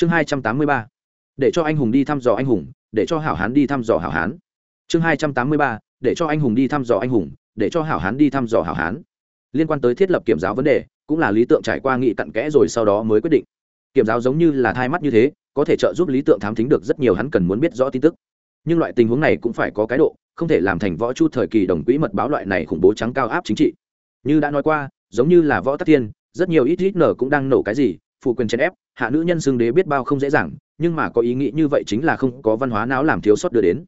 chương hai trăm tám mươi ba. Để cho anh hùng đi thăm dò anh hùng, để cho hảo hán đi thăm dò hảo hán. Chương hai trăm tám mươi ba. Để cho anh hùng đi thăm dò anh hùng, để cho hảo hán đi thăm dò hảo hán. Liên quan tới thiết lập kiểm giáo vấn đề, cũng là lý tượng trải qua nghị cặn kẽ rồi sau đó mới quyết định. Kiểm giáo giống như là thai mắt như thế, có thể trợ giúp lý tượng thám thính được rất nhiều hắn cần muốn biết rõ tin tức. Nhưng loại tình huống này cũng phải có cái độ, không thể làm thành võ chu thời kỳ đồng quỹ mật báo loại này khủng bố trắng cao áp chính trị. Như đã nói qua, giống như là võ tắc thiên, rất nhiều ít ít nở cũng đang nổ cái gì phụ quyền chèn ép, hạ nữ nhân xưng đế biết bao không dễ dàng, nhưng mà có ý nghĩ như vậy chính là không có văn hóa não làm thiếu sót đưa đến.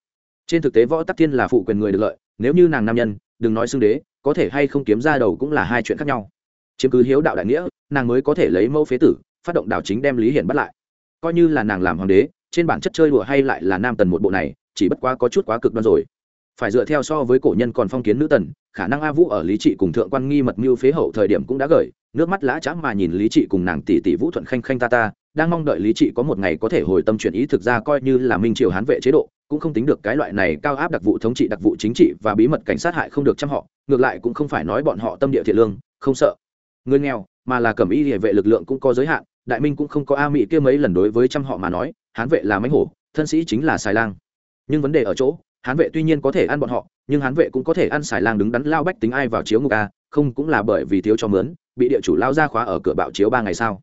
Trên thực tế võ tắc thiên là phụ quyền người được lợi, nếu như nàng nam nhân, đừng nói xưng đế, có thể hay không kiếm ra đầu cũng là hai chuyện khác nhau. Chiếm cứ hiếu đạo đại nghĩa, nàng mới có thể lấy mẫu phế tử, phát động đảo chính đem lý hiển bắt lại. Coi như là nàng làm hoàng đế, trên bản chất chơi đùa hay lại là nam tần một bộ này, chỉ bất quá có chút quá cực đoan rồi phải dựa theo so với cổ nhân còn phong kiến nữ tần, khả năng a vũ ở lý trị cùng thượng quan nghi mật mưu phế hậu thời điểm cũng đã gởi nước mắt lã chã mà nhìn lý trị cùng nàng tỷ tỷ vũ thuận khanh khanh ta ta, đang mong đợi lý trị có một ngày có thể hồi tâm chuyển ý thực ra coi như là minh triều hán vệ chế độ, cũng không tính được cái loại này cao áp đặc vụ thống trị đặc vụ chính trị và bí mật cảnh sát hại không được chăm họ, ngược lại cũng không phải nói bọn họ tâm địa thiện lương, không sợ. Người nghèo, mà là cẩm y địa vệ lực lượng cũng có giới hạn, đại minh cũng không có a mỹ kia mấy lần đối với trăm họ mà nói, hán vệ là mánh hổ, thân sĩ chính là xài lang. Nhưng vấn đề ở chỗ hán vệ tuy nhiên có thể ăn bọn họ, nhưng hán vệ cũng có thể ăn xài lang đứng đắn lao bách tính ai vào chiếu ngục a, không cũng là bởi vì thiếu cho mướn, bị địa chủ lao ra khóa ở cửa bạo chiếu ba ngày sau.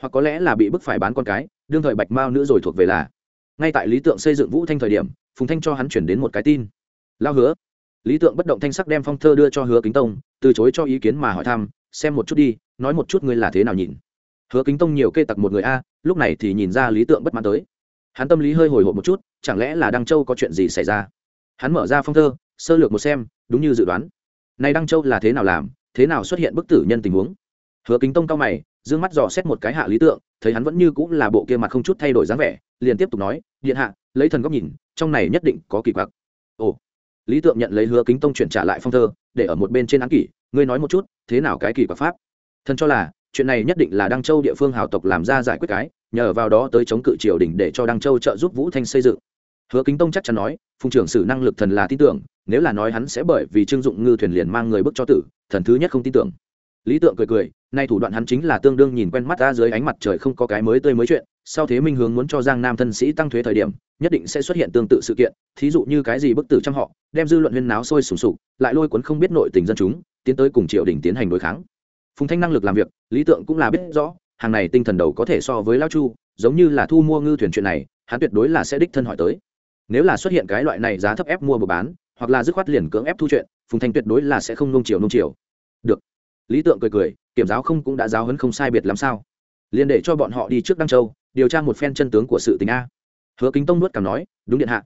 Hoặc có lẽ là bị bức phải bán con cái, đương thời bạch mao nữ rồi thuộc về là. Ngay tại lý tượng xây dựng vũ thanh thời điểm, phùng thanh cho hắn chuyển đến một cái tin. Lao hứa. Lý tượng bất động thanh sắc đem phong thơ đưa cho hứa kính tông, từ chối cho ý kiến mà hỏi thăm, xem một chút đi, nói một chút ngươi là thế nào nhìn? Hứa kính tông nhiều kê tặc một người a, lúc này thì nhìn ra lý tượng bất mãn tới. Hắn tâm lý hơi hồi hộp một chút, chẳng lẽ là đăng châu có chuyện gì xảy ra? Hắn mở ra phong thơ, sơ lược một xem, đúng như dự đoán. Này đăng châu là thế nào làm, thế nào xuất hiện bức tử nhân tình huống? Hứa kính tông cao mày d ư ơ n g mắt dò xét một cái hạ lý tượng, thấy hắn vẫn như cũng là bộ kia mặt không chút thay đổi dáng vẻ, liền tiếp tục nói, điện hạ, lấy thần góc nhìn, trong này nhất định có kỳ quặc. Ồ. Lý tượng nhận lấy hứa kính tông chuyển trả lại phong thơ, để ở một bên trên án kỷ, ngươi nói một chút, thế nào cái kỳ quặc pháp? Thần cho là, chuyện này nhất định là đăng châu địa phương hào tộc làm ra giải quyết cái, nhờ vào đó tới chống cự triều đình để cho đăng châu trợ giúp vũ thanh xây dựng hứa kính tông chắc chắn nói, phùng trưởng sử năng lực thần là tin tưởng, nếu là nói hắn sẽ bởi vì trưng dụng ngư thuyền liền mang người bước cho tử, thần thứ nhất không tin tưởng. Lý tượng cười cười, nay thủ đoạn hắn chính là tương đương nhìn quen mắt ra dưới ánh mặt trời không có cái mới tươi mới chuyện, sau thế minh hướng muốn cho giang nam thân sĩ tăng thuế thời điểm, nhất định sẽ xuất hiện tương tự sự kiện, thí dụ như cái gì bức tử trong họ, đem dư luận huyên náo sôi sùng sục, lại lôi cuốn không biết nội tình dân chúng, tiến tới cùng triều đình tiến hành đối kháng. Phùng thanh năng lực làm việc, lý tượng cũng là biết rõ, hàng này tinh thần đầu có thể so với lao chu, giống như là thu mua ngư thuyền chuyện này, hắn tuyệt đối là sẽ đích thân hỏi tới nếu là xuất hiện cái loại này giá thấp ép mua buôn bán, hoặc là dứt khoát liền cưỡng ép thu chuyện, phùng thanh tuyệt đối là sẽ không nung chiều nung chiều. Được. Lý tượng cười cười, kiểm giáo không cũng đã giáo hấn không sai biệt làm sao. Liền để cho bọn họ đi trước đăng châu, điều tra một phen chân tướng của sự tình a. Hứa kính tông nuốt cảm nói, đúng điện hạ.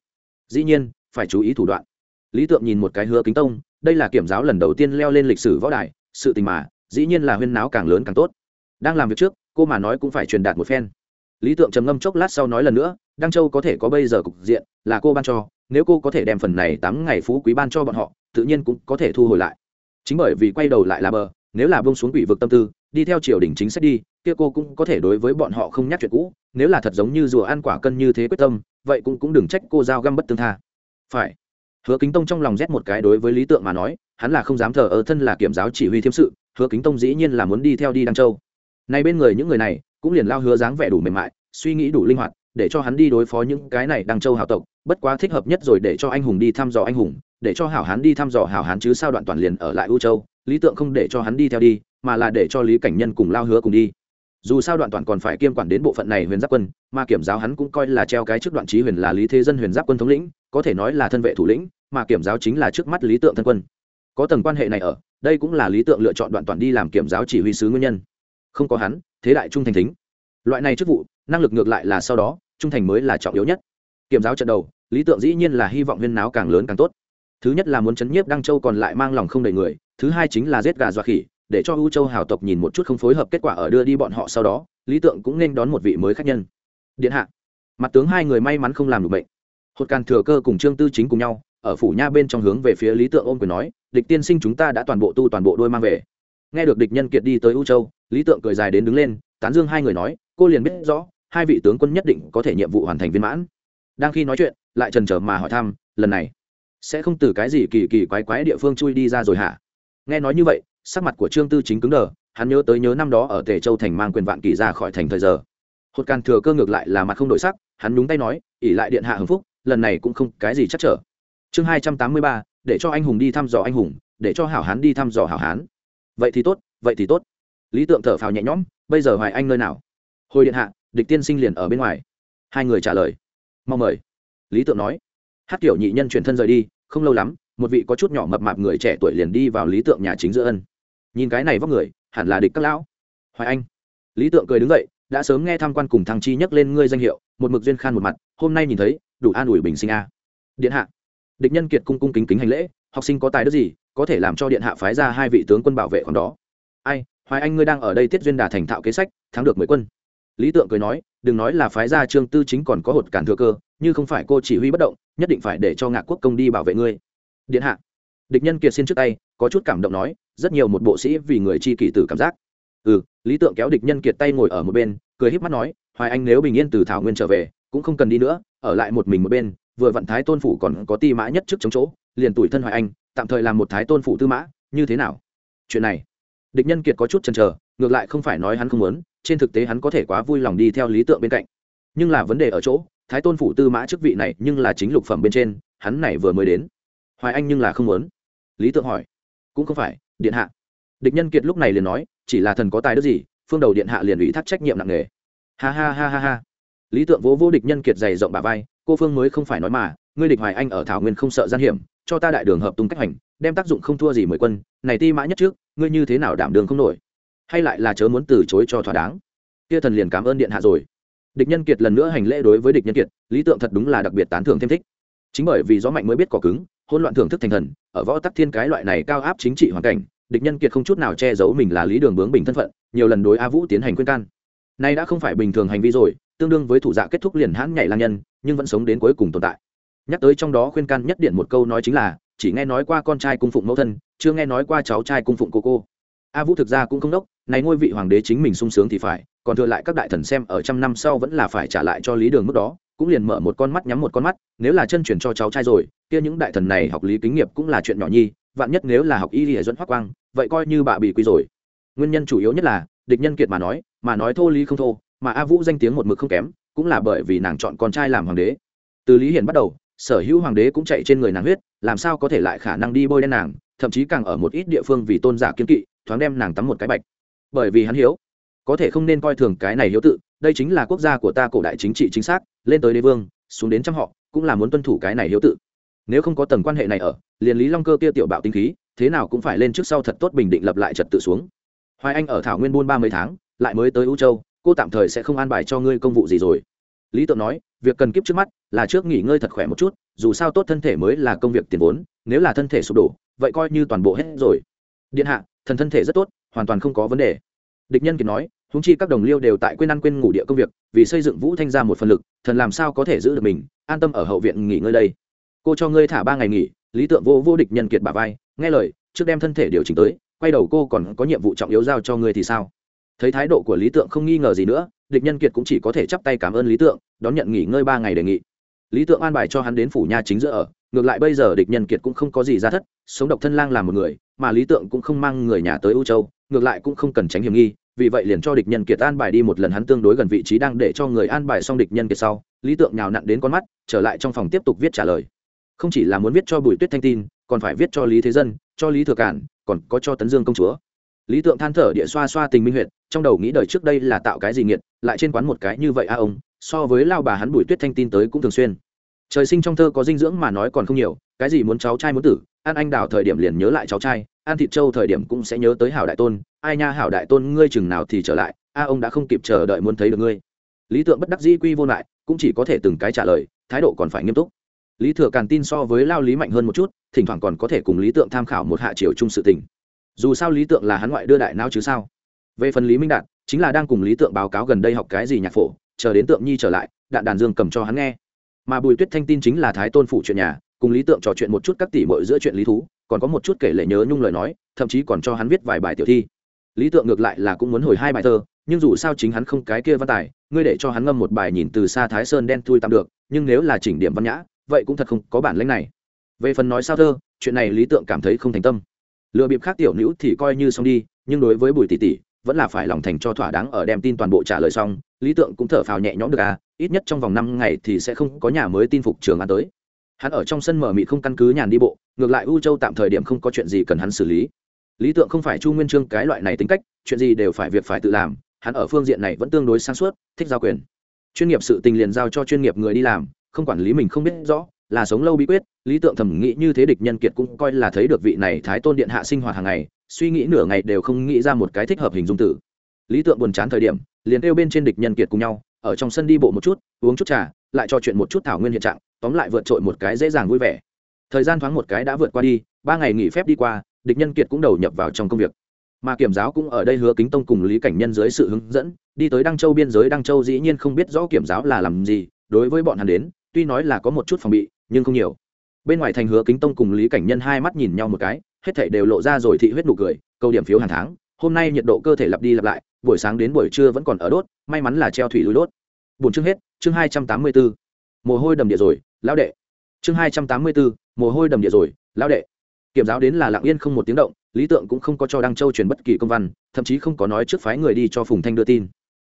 Dĩ nhiên, phải chú ý thủ đoạn. Lý tượng nhìn một cái hứa kính tông, đây là kiểm giáo lần đầu tiên leo lên lịch sử võ đài, sự tình mà, dĩ nhiên là huyên náo càng lớn càng tốt. Đang làm việc trước, cô mà nói cũng phải truyền đạt một phen lý tượng trầm ngâm chốc lát sau nói lần nữa, đăng châu có thể có bây giờ cục diện, là cô ban cho, nếu cô có thể đem phần này tám ngày phú quý ban cho bọn họ, tự nhiên cũng có thể thu hồi lại. Chính bởi vì quay đầu lại là bờ, nếu là bông xuống quỷ vực tâm tư, đi theo triều đình chính sách đi, kia cô cũng có thể đối với bọn họ không nhắc chuyện cũ, nếu là thật giống như rùa ăn quả cân như thế quyết tâm, vậy cũng cũng đừng trách cô giao găm bất tương tha. Phải. Hứa kính tông trong lòng rét một cái đối với lý tượng mà nói, hắn là không dám thờ ở thân là kiểm giáo chỉ huy thiêm sự, hứa kính tông dĩ nhiên là muốn đi theo đi đăng châu. Nay bên người những người này cũng liền lao hứa dáng vẻ đủ mềm mại, suy nghĩ đủ linh hoạt, để cho hắn đi đối phó những cái này đăng châu hào tộc, bất quá thích hợp nhất rồi để cho anh hùng đi thăm dò anh hùng, để cho hảo hán đi thăm dò hảo hán chứ sao đoạn toàn liền ở lại u châu, lý tượng không để cho hắn đi theo đi, mà là để cho lý cảnh nhân cùng lao hứa cùng đi. Dù sao đoạn toàn còn phải kiêm quản đến bộ phận này huyền giáp quân, mà kiểm giáo hắn cũng coi là treo cái trước đoạn trí huyền là lý thế dân huyền giáp quân thống lĩnh, có thể nói là thân vệ thủ lĩnh, mà kiểm giáo chính là trước mắt lý tượng thân quân. Có tầng quan hệ này ở, đây cũng là lý tượng lựa chọn đoạn toàn đi làm kiểm giáo chỉ huy sứ nguyên nhân. Không có hắn thế đại trung thành thính. Loại này chức vụ, năng lực ngược lại là sau đó, trung thành mới là trọng yếu nhất. Kiểm giáo trận đầu, lý tượng dĩ nhiên là hy vọng huyên náo càng lớn càng tốt. Thứ nhất là muốn chấn nhiếp đăng châu còn lại mang lòng không đầy người, thứ hai chính là giết gà dọa khỉ, để cho u châu hào tộc nhìn một chút không phối hợp kết quả ở đưa đi bọn họ sau đó, lý tượng cũng nên đón một vị mới khách nhân. Điện hạ, mặt tướng hai người may mắn không làm được bệnh. Hột càn thừa cơ cùng trương tư chính cùng nhau, ở phủ nha bên trong hướng về phía lý tượng ôm quyền nói, địch tiên sinh chúng ta đã toàn bộ tu toàn bộ đôi mang về. Nghe được địch nhân kiệt đi tới u châu lý tượng cười dài đến đứng lên, tán dương hai người nói, cô liền biết rõ, hai vị tướng quân nhất định có thể nhiệm vụ hoàn thành viên mãn. Đang khi nói chuyện, lại trần trở mà hỏi thăm, lần này, sẽ không từ cái gì kỳ kỳ quái quái địa phương chui đi ra rồi hả? Nghe nói như vậy, sắc mặt của trương tư chính cứng đờ, hắn nhớ tới nhớ năm đó ở tề châu thành mang quyền vạn kỳ ra khỏi thành thời giờ. Hột càn thừa cơ ngược lại là mặt không đổi sắc, hắn nhúng tay nói ỉ lại điện hạ hưng phúc, lần này cũng không cái gì chắc trở. Chương hai trăm tám mươi ba, để cho anh hùng đi thăm dò anh hùng, để cho hảo hán đi thăm dò hảo hán. Vậy thì tốt, vậy thì tốt lý tượng thở phào nhẹ nhõm, bây giờ hoài anh nơi nào? Hồi điện hạ, địch tiên sinh liền ở bên ngoài. Hai người trả lời. Mong mời. Lý tượng nói. Hát kiểu nhị nhân chuyển thân rời đi, không lâu lắm, một vị có chút nhỏ mập mạp người trẻ tuổi liền đi vào lý tượng nhà chính giữa ân. Nhìn cái này vóc người, hẳn là địch các lão. Hoài anh. Lý tượng cười đứng dậy, đã sớm nghe tham quan cùng thằng chi nhắc lên ngươi danh hiệu, một mực duyên khan một mặt, hôm nay nhìn thấy, đủ an ủi bình sinh a. Điện hạ. Địch nhân kiệt cung cung kính kính hành lễ, học sinh có tài đức gì, có thể làm cho điện hạ phái ra hai vị tướng quân bảo vệ còn đó. Ai hoài anh ngươi đang ở đây tiết duyên đà thành thạo kế sách, thắng được mười quân. Lý tượng cười nói, đừng nói là phái gia trương tư chính còn có hột cản thừa cơ, như không phải cô chỉ huy bất động, nhất định phải để cho ngạc quốc công đi bảo vệ ngươi. Điện hạ. Địch nhân kiệt xin trước tay, có chút cảm động nói, rất nhiều một bộ sĩ vì người chi kỷ tử cảm giác. Ừ lý tượng kéo địch nhân kiệt tay ngồi ở một bên, cười híp mắt nói, hoài anh nếu bình yên từ thảo nguyên trở về, cũng không cần đi nữa, ở lại một mình một bên, vừa vận thái tôn phủ còn có ti mã nhất trước chống chỗ, liền tuổi thân hoài anh, tạm thời làm một thái tôn phủ tư mã, như thế nào? Chuyện này địch nhân kiệt có chút chần chờ, ngược lại không phải nói hắn không muốn, trên thực tế hắn có thể quá vui lòng đi theo lý tượng bên cạnh. Nhưng là vấn đề ở chỗ, thái tôn phủ tư mã chức vị này nhưng là chính lục phẩm bên trên, hắn này vừa mới đến. Hoài anh nhưng là không muốn. Lý tượng hỏi. Cũng không phải, điện hạ. Địch nhân kiệt lúc này liền nói, chỉ là thần có tài đức gì, phương đầu điện hạ liền ủy thác trách nhiệm nặng nề. Ha ha ha ha ha. Lý tượng vỗ vô địch nhân kiệt dày rộng bà vai, cô phương mới không phải nói mà, ngươi địch hoài anh ở thảo nguyên không sợ gian hiểm cho ta đại đường hợp tung cách hành, đem tác dụng không thua gì mười quân, này ti mã nhất trước, ngươi như thế nào đảm đường không nổi? Hay lại là chớ muốn từ chối cho thỏa đáng? Kia thần liền cảm ơn điện hạ rồi. Địch nhân kiệt lần nữa hành lễ đối với địch nhân kiệt, lý tượng thật đúng là đặc biệt tán thưởng thêm thích. Chính bởi vì gió mạnh mới biết cỏ cứng hôn loạn thưởng thức thành thần, ở võ tắc thiên cái loại này cao áp chính trị hoàn cảnh, địch nhân kiệt không chút nào che giấu mình là lý đường bướng bình thân phận, nhiều lần đối a vũ tiến hành khuyên can. Nay đã không phải bình thường hành vi rồi, tương đương với thủ dạ kết thúc liền hãn nhảy lang nhân, nhưng vẫn sống đến cuối cùng tồn tại nhắc tới trong đó khuyên can nhất điện một câu nói chính là, chỉ nghe nói qua con trai cung phụng mẫu thân, chưa nghe nói qua cháu trai cung phụng cô cô. A vũ thực ra cũng không đốc, này ngôi vị hoàng đế chính mình sung sướng thì phải, còn thừa lại các đại thần xem ở trăm năm sau vẫn là phải trả lại cho lý đường mức đó, cũng liền mở một con mắt nhắm một con mắt, nếu là chân chuyển cho cháu trai rồi, kia những đại thần này học lý kính nghiệp cũng là chuyện nhỏ nhi, vạn nhất nếu là học y lìa dẫn hoắc quang, vậy coi như bà bị quy rồi. Nguyên nhân chủ yếu nhất là, địch nhân kiệt mà nói mà nói thô lý không thô, mà a vũ danh tiếng một mực không kém, cũng là bởi vì nàng chọn con trai làm hoàng đế. Từ lý hiển bắt đầu sở hữu hoàng đế cũng chạy trên người nàng huyết, làm sao có thể lại khả năng đi bôi đen nàng, thậm chí càng ở một ít địa phương vì tôn giả kiên kỵ, thoáng đem nàng tắm một cái bạch. Bởi vì hắn hiếu, có thể không nên coi thường cái này hiếu tự, đây chính là quốc gia của ta cổ đại chính trị chính xác, lên tới đế vương, xuống đến trăm họ, cũng là muốn tuân thủ cái này hiếu tự. Nếu không có tầng quan hệ này ở, liền lý long cơ kia tiểu bạo tinh khí, thế nào cũng phải lên trước sau thật tốt bình định lập lại trật tự xuống. Hoài anh ở thảo nguyên buôn ba mươi tháng, lại mới tới u châu, cô tạm thời sẽ không an bài cho ngươi công vụ gì rồi lý tượng nói, việc cần kiếp trước mắt là trước nghỉ ngơi thật khỏe một chút, dù sao tốt thân thể mới là công việc tiền vốn, nếu là thân thể sụp đổ, vậy coi như toàn bộ hết rồi. Điện hạ, thần thân thể rất tốt, hoàn toàn không có vấn đề. Địch nhân kiệt nói húng chi các đồng liêu đều tại quên ăn quên ngủ địa công việc, vì xây dựng vũ thanh ra một phần lực, thần làm sao có thể giữ được mình, an tâm ở hậu viện nghỉ ngơi đây. Cô cho ngươi thả ba ngày nghỉ, lý tượng vô vô địch nhân kiệt bà vai, nghe lời, trước đem thân thể điều chỉnh tới, quay đầu cô còn có nhiệm vụ trọng yếu giao cho ngươi thì sao? Thấy thái độ của lý tượng không nghi ngờ gì nữa địch nhân kiệt cũng chỉ có thể chắp tay cảm ơn lý tượng, đón nhận nghỉ ngơi ba ngày đề nghị. Lý tượng an bài cho hắn đến phủ nha chính giữa ở, ngược lại bây giờ địch nhân kiệt cũng không có gì ra thất, sống độc thân lang làm một người, mà lý tượng cũng không mang người nhà tới ưu châu, ngược lại cũng không cần tránh hiểm nghi, vì vậy liền cho địch nhân kiệt an bài đi một lần hắn tương đối gần vị trí đang để cho người an bài xong địch nhân kiệt sau, lý tượng nhào nặn đến con mắt, trở lại trong phòng tiếp tục viết trả lời. Không chỉ là muốn viết cho bùi tuyết thanh tin, còn phải viết cho lý thế dân, cho lý thừa cản, còn có cho tấn dương công chúa lý tượng than thở địa xoa xoa tình minh huyệt, trong đầu nghĩ đời trước đây là tạo cái gì nghiệt, lại trên quán một cái như vậy a ông, so với lao bà hắn bùi tuyết thanh tin tới cũng thường xuyên. Trời sinh trong thơ có dinh dưỡng mà nói còn không nhiều, cái gì muốn cháu trai muốn tử, ăn anh đào thời điểm liền nhớ lại cháu trai, ăn thịt trâu thời điểm cũng sẽ nhớ tới hảo đại tôn, ai nha hảo đại tôn, ngươi chừng nào thì trở lại, a ông đã không kịp chờ đợi muốn thấy được ngươi. Lý tượng bất đắc dĩ quy vô lại, cũng chỉ có thể từng cái trả lời, thái độ còn phải nghiêm túc. Lý thừa càng tin so với lao lý mạnh hơn một chút, thỉnh thoảng còn có thể cùng lý tượng tham khảo một hạ chiều chung sự tình dù sao lý tượng là hắn ngoại đưa đại não chứ sao? Về phần lý minh đạt, chính là đang cùng lý tượng báo cáo gần đây học cái gì nhạc phổ, chờ đến tượng nhi trở lại, đạn đàn dương cầm cho hắn nghe. Mà bùi tuyết thanh tin chính là thái tôn phủ chuyện nhà, cùng lý tượng trò chuyện một chút các tỷ mội giữa chuyện lý thú, còn có một chút kể lệ nhớ nhung lời nói, thậm chí còn cho hắn viết vài bài tiểu thi. Lý tượng ngược lại là cũng muốn hồi hai bài thơ, nhưng dù sao chính hắn không cái kia văn tài, ngươi để cho hắn ngâm một bài nhìn từ xa thái sơn đen thui tạm được, nhưng nếu là chỉnh điểm văn nhã, vậy cũng thật không có bản lãnh này. Về phần nói sao thơ, chuyện này lý tượng cảm thấy không thành tâm lựa bịp khác tiểu nữ thì coi như xong đi, nhưng đối với bùi tỷ tỷ, vẫn là phải lòng thành cho thỏa đáng ở đem tin toàn bộ trả lời xong, lý tượng cũng thở phào nhẹ nhõm được à ít nhất trong vòng năm ngày thì sẽ không có nhà mới tin phục trường an tới. Hắn ở trong sân mở mị không căn cứ nhàn đi bộ, ngược lại u châu tạm thời điểm không có chuyện gì cần hắn xử lý. Lý tượng không phải chu nguyên trương cái loại này tính cách, chuyện gì đều phải việc phải tự làm, hắn ở phương diện này vẫn tương đối sáng suốt, thích giao quyền. Chuyên nghiệp sự tình liền giao cho chuyên nghiệp người đi làm, không quản lý mình không biết rõ, là sống lâu bí quyết lý tượng thầm nghĩ như thế địch nhân kiệt cũng coi là thấy được vị này thái tôn điện hạ sinh hoạt hàng ngày, suy nghĩ nửa ngày đều không nghĩ ra một cái thích hợp hình dung tử. Lý tượng buồn chán thời điểm, liền kêu bên trên địch nhân kiệt cùng nhau, ở trong sân đi bộ một chút, uống chút trà, lại trò chuyện một chút thảo nguyên hiện trạng, tóm lại vượt trội một cái dễ dàng vui vẻ. Thời gian thoáng một cái đã vượt qua đi, ba ngày nghỉ phép đi qua, địch nhân kiệt cũng đầu nhập vào trong công việc. Mà kiểm giáo cũng ở đây hứa kính tông cùng lý cảnh nhân dưới sự hướng dẫn, đi tới đăng châu biên giới đăng châu dĩ nhiên không biết rõ kiểm giáo là làm gì, đối với bọn hắn đến, tuy nói là có một chút phòng bị, nhưng không nhiều bên ngoài thành hứa kính tông cùng lý cảnh nhân hai mắt nhìn nhau một cái, hết thảy đều lộ ra rồi thị huyết nụ cười, câu điểm phiếu hàng tháng, hôm nay nhiệt độ cơ thể lặp đi lặp lại, buổi sáng đến buổi trưa vẫn còn ở đốt, may mắn là treo thủy lúi đốt. Buồn chương hết, chương hai trăm tám mươi bốn mồ hôi đầm địa rồi, lão đệ. Chương hai trăm tám mươi bốn mồ hôi đầm địa rồi, lão đệ. Kiểm giáo đến là lặng yên không một tiếng động, lý tượng cũng không có cho đăng châu truyền bất kỳ công văn, thậm chí không có nói trước phái người đi cho phùng thanh đưa tin.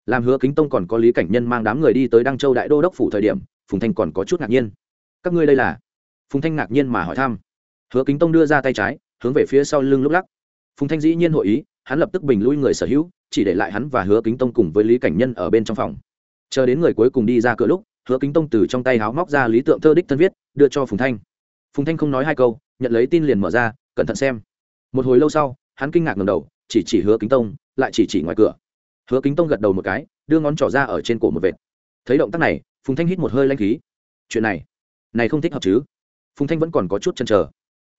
Làm hứa kính tông còn có lý cảnh nhân mang đám người đi tới đăng châu đại đô đốc phủ thời điểm, phùng thanh còn có chút ngạc nhiên. Các ngươi đây là? Phùng thanh ngạc nhiên mà hỏi thăm. Hứa kính tông đưa ra tay trái, hướng về phía sau lưng lúc lắc. Phùng thanh dĩ nhiên hội ý, hắn lập tức bình lui người sở hữu, chỉ để lại hắn và hứa kính tông cùng với lý cảnh nhân ở bên trong phòng. Chờ đến người cuối cùng đi ra cửa lúc, hứa kính tông từ trong tay háo móc ra lý tượng thơ đích thân viết, đưa cho phùng thanh. Phùng thanh không nói hai câu, nhận lấy tin liền mở ra, cẩn thận xem. Một hồi lâu sau, hắn kinh ngạc ngầm đầu, chỉ chỉ hứa kính tông, lại chỉ chỉ ngoài cửa. Hứa kính tông gật đầu một cái, đưa ngón trỏ ra ở trên cổ một vệt. Thấy động tác này, phùng thanh hít một hơi lanh khí. Chuyện này này không thích hợp chứ? Phùng thanh vẫn còn có chút chăn trở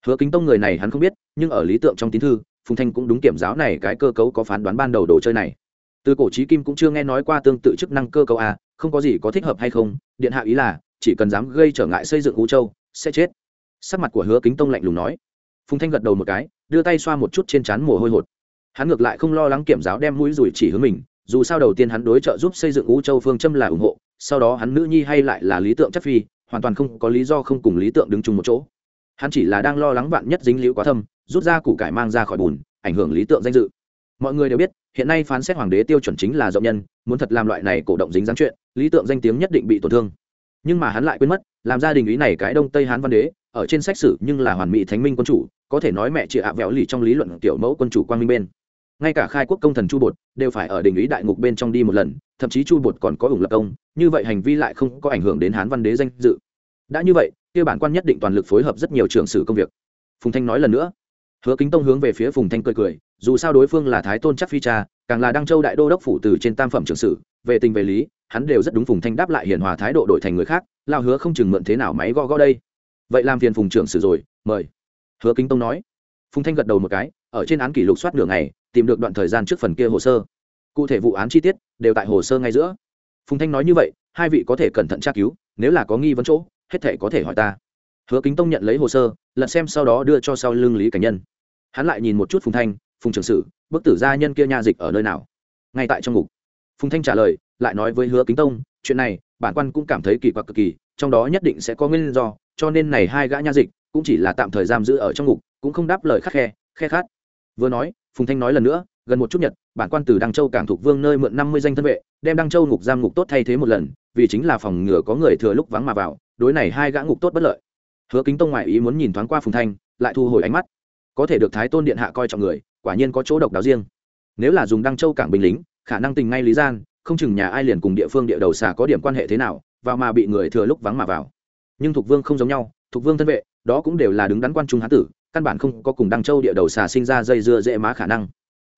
hứa kính tông người này hắn không biết, nhưng ở lý tượng trong tín thư, phùng thanh cũng đúng kiểm giáo này cái cơ cấu có phán đoán ban đầu đồ chơi này. Từ cổ trí kim cũng chưa nghe nói qua tương tự chức năng cơ cấu a, không có gì có thích hợp hay không, điện hạ ý là, chỉ cần dám gây trở ngại xây dựng u châu, sẽ chết. Sắc mặt của hứa kính tông lạnh lùng nói. Phùng thanh gật đầu một cái, đưa tay xoa một chút trên trán mồ hôi hột. Hắn ngược lại không lo lắng kiểm giáo đem mũi rủi chỉ hướng mình, dù sao đầu tiên hắn đối trợ giúp xây dựng u châu phương châm là ủng hộ, sau đó hắn nữ nhi hay lại là lý tượng chất phi hoàn toàn không có lý do không cùng lý tượng đứng chung một chỗ. Hắn chỉ là đang lo lắng vạn nhất dính liễu quá thâm, rút ra củ cải mang ra khỏi bùn, ảnh hưởng lý tượng danh dự. Mọi người đều biết, hiện nay phán xét hoàng đế tiêu chuẩn chính là rộng nhân, muốn thật làm loại này cổ động dính dáng chuyện, lý tượng danh tiếng nhất định bị tổn thương. Nhưng mà hắn lại quên mất, làm gia đình ý này cái đông tây hán văn đế, ở trên sách sử nhưng là hoàn mỹ thánh minh quân chủ, có thể nói mẹ chị ạ vẹo lì trong lý luận tiểu mẫu quân chủ quang minh bên ngay cả khai quốc công thần chu bột đều phải ở đình ý đại ngục bên trong đi một lần, thậm chí chu bột còn có ủng lập công, như vậy hành vi lại không có ảnh hưởng đến hán văn đế danh dự. Đã như vậy, kia bản quan nhất định toàn lực phối hợp rất nhiều trường sử công việc. Phùng thanh nói lần nữa. Hứa kính tông hướng về phía phùng thanh cười cười, dù sao đối phương là thái tôn chắc phi cha, càng là đăng châu đại đô đốc phủ từ trên tam phẩm trường sử về tình về lý, hắn đều rất đúng phùng thanh đáp lại hiền hòa thái độ đổi thành người khác, lao hứa không chừng mượn thế nào máy gõ gõ đây. Vậy làm phiền phùng trưởng sử rồi, mời. Hứa kính tông nói. Phùng thanh gật đầu một cái, ở trên án kỷ lục soát nửa ngày tìm được đoạn thời gian trước phần kia hồ sơ. Cụ thể vụ án chi tiết đều tại hồ sơ ngay giữa. Phùng thanh nói như vậy, hai vị có thể cẩn thận tra cứu, nếu là có nghi vấn chỗ, hết thể có thể hỏi ta. Hứa kính tông nhận lấy hồ sơ, lật xem sau đó đưa cho sau lưng lý cảnh nhân. Hắn lại nhìn một chút phùng thanh, phùng trường sử bức tử gia nhân kia nha dịch ở nơi nào? Ngay tại trong ngục. Phùng thanh trả lời, lại nói với hứa kính tông, chuyện này, bản quan cũng cảm thấy kỳ quặc cực kỳ, trong đó nhất định sẽ có nguyên do, cho nên này hai gã nha dịch cũng chỉ là tạm thời giam giữ ở trong ngục, cũng không đáp lời khắc khe khe khát. Vừa nói phùng thanh nói lần nữa, gần một chút nhật, bản quan từ đăng châu cảng thuộc vương nơi mượn năm mươi danh thân vệ, đem đăng châu ngục giam ngục tốt thay thế một lần, vì chính là phòng ngừa có người thừa lúc vắng mà vào, đối này hai gã ngục tốt bất lợi. Hứa kính tông ngoại ý muốn nhìn thoáng qua phùng thanh, lại thu hồi ánh mắt. Có thể được thái tôn điện hạ coi trọng người, quả nhiên có chỗ độc đáo riêng. Nếu là dùng đăng châu cảng binh lính, khả năng tình ngay lý gian, không chừng nhà ai liền cùng địa phương địa đầu xà có điểm quan hệ thế nào, vào mà bị người thừa lúc vắng mà vào. Nhưng thục vương không giống nhau thục vương thân vệ, đó cũng đều là đứng đắn quan trung hán tử căn bản không có cùng đăng châu địa đầu xà sinh ra dây dưa dễ má khả năng.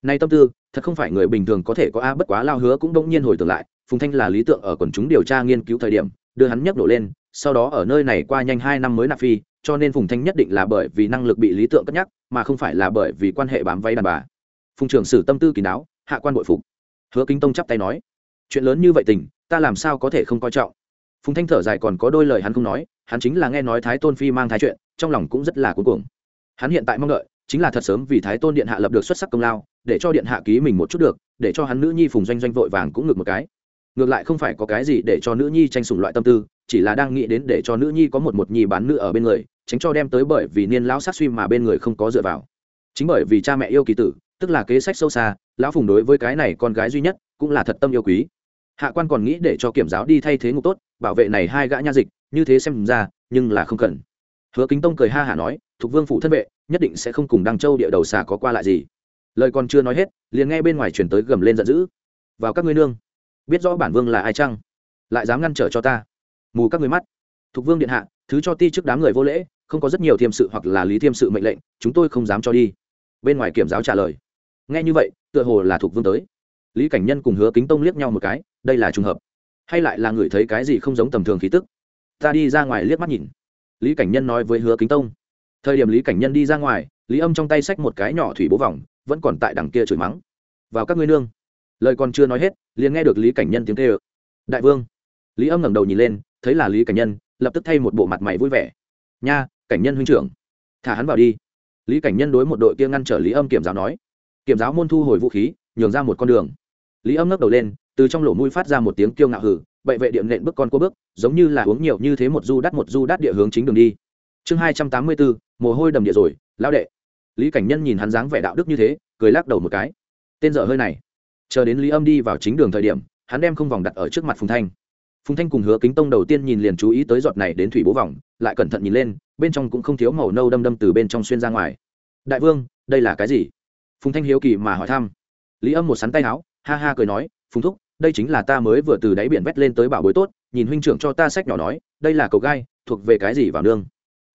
Nay tâm tư, thật không phải người bình thường có thể có a, bất quá lao hứa cũng đông nhiên hồi tưởng lại, phùng thanh là lý tượng ở quần chúng điều tra nghiên cứu thời điểm, đưa hắn nhấc nổ lên, sau đó ở nơi này qua nhanh hai năm mới nạp phi, cho nên phùng thanh nhất định là bởi vì năng lực bị lý tượng cất nhắc, mà không phải là bởi vì quan hệ bám váy đàn bà. Phùng trưởng sử tâm tư kỳ đáo hạ quan bội phục. Hứa kính tông chắp tay nói, chuyện lớn như vậy tình, ta làm sao có thể không coi trọng? Phùng thanh thở dài còn có đôi lời hắn không nói, hắn chính là nghe nói thái tôn phi mang thái chuyện, trong lòng cũng rất là cuối cùng hắn hiện tại mong đợi chính là thật sớm vì thái tôn điện hạ lập được xuất sắc công lao, để cho điện hạ ký mình một chút được, để cho hắn nữ nhi phùng doanh doanh vội vàng cũng ngược một cái. Ngược lại không phải có cái gì để cho nữ nhi tranh sủng loại tâm tư, chỉ là đang nghĩ đến để cho nữ nhi có một một nhi bán nữ ở bên người, tránh cho đem tới bởi vì niên lão sát suy mà bên người không có dựa vào. Chính bởi vì cha mẹ yêu kỳ tử, tức là kế sách sâu xa, lão phùng đối với cái này con gái duy nhất cũng là thật tâm yêu quý. Hạ quan còn nghĩ để cho kiểm giáo đi thay thế ngục tốt, bảo vệ này hai gã nha dịch, như thế xem ra, nhưng là không cần. Hứa kính tông cười ha hả nói thuộc vương phủ thân vệ, nhất định sẽ không cùng đăng châu địa đầu xà có qua lại gì. Lời còn chưa nói hết, liền nghe bên ngoài chuyển tới gầm lên giận dữ. Vào các ngươi nương, biết rõ bản vương là ai chăng? Lại dám ngăn trở cho ta? Mù các người mắt. Thục vương điện hạ, thứ cho ti trước đám người vô lễ, không có rất nhiều thiêm sự hoặc là lý thiêm sự mệnh lệnh, chúng tôi không dám cho đi. Bên ngoài kiểm giáo trả lời. Nghe như vậy, tựa hồ là thục vương tới. Lý cảnh nhân cùng hứa kính tông liếc nhau một cái, đây là trùng hợp. Hay lại là người thấy cái gì không giống tầm thường khí tức? Ta đi ra ngoài liếc mắt nhìn. Lý cảnh nhân nói với hứa kính tông thời điểm lý cảnh nhân đi ra ngoài, lý âm trong tay xách một cái nhỏ thủy bố vòng, vẫn còn tại đằng kia chửi mắng. Vào các ngươi nương. Lời còn chưa nói hết, liền nghe được lý cảnh nhân tiếng tê ơ đại vương. Lý âm ngẩng đầu nhìn lên, thấy là lý cảnh nhân, lập tức thay một bộ mặt mày vui vẻ. Nha, cảnh nhân huynh trưởng, thả hắn vào đi. Lý cảnh nhân đối một đội kia ngăn trở lý âm kiểm giáo nói. Kiểm giáo môn thu hồi vũ khí, nhường ra một con đường. Lý âm ngước đầu lên, từ trong lỗ mũi phát ra một tiếng kiêu ngạo hử bậy vệ điện nện bước con cô bước, giống như là uống nhiều như thế một du đắt một du đắt địa hướng chính đường đi chương hai trăm tám mươi bốn mồ hôi đầm địa rồi, lão đệ. Lý cảnh nhân nhìn hắn dáng vẻ đạo đức như thế, cười lắc đầu một cái. Tên dở hơi này. Chờ đến lý âm đi vào chính đường thời điểm, hắn đem không vòng đặt ở trước mặt phùng thanh. Phùng thanh cùng hứa kính tông đầu tiên nhìn liền chú ý tới giọt này đến thủy bố vòng, lại cẩn thận nhìn lên, bên trong cũng không thiếu màu nâu đâm đâm từ bên trong xuyên ra ngoài. Đại vương, đây là cái gì? Phùng thanh hiếu kỳ mà hỏi thăm. Lý âm một sắn tay áo, ha ha cười nói, phùng thúc, đây chính là ta mới vừa từ đáy biển vét lên tới bảo bối tốt, nhìn huynh trưởng cho ta sách nhỏ nói, đây là cầu gai, thuộc về cái gì vào nương?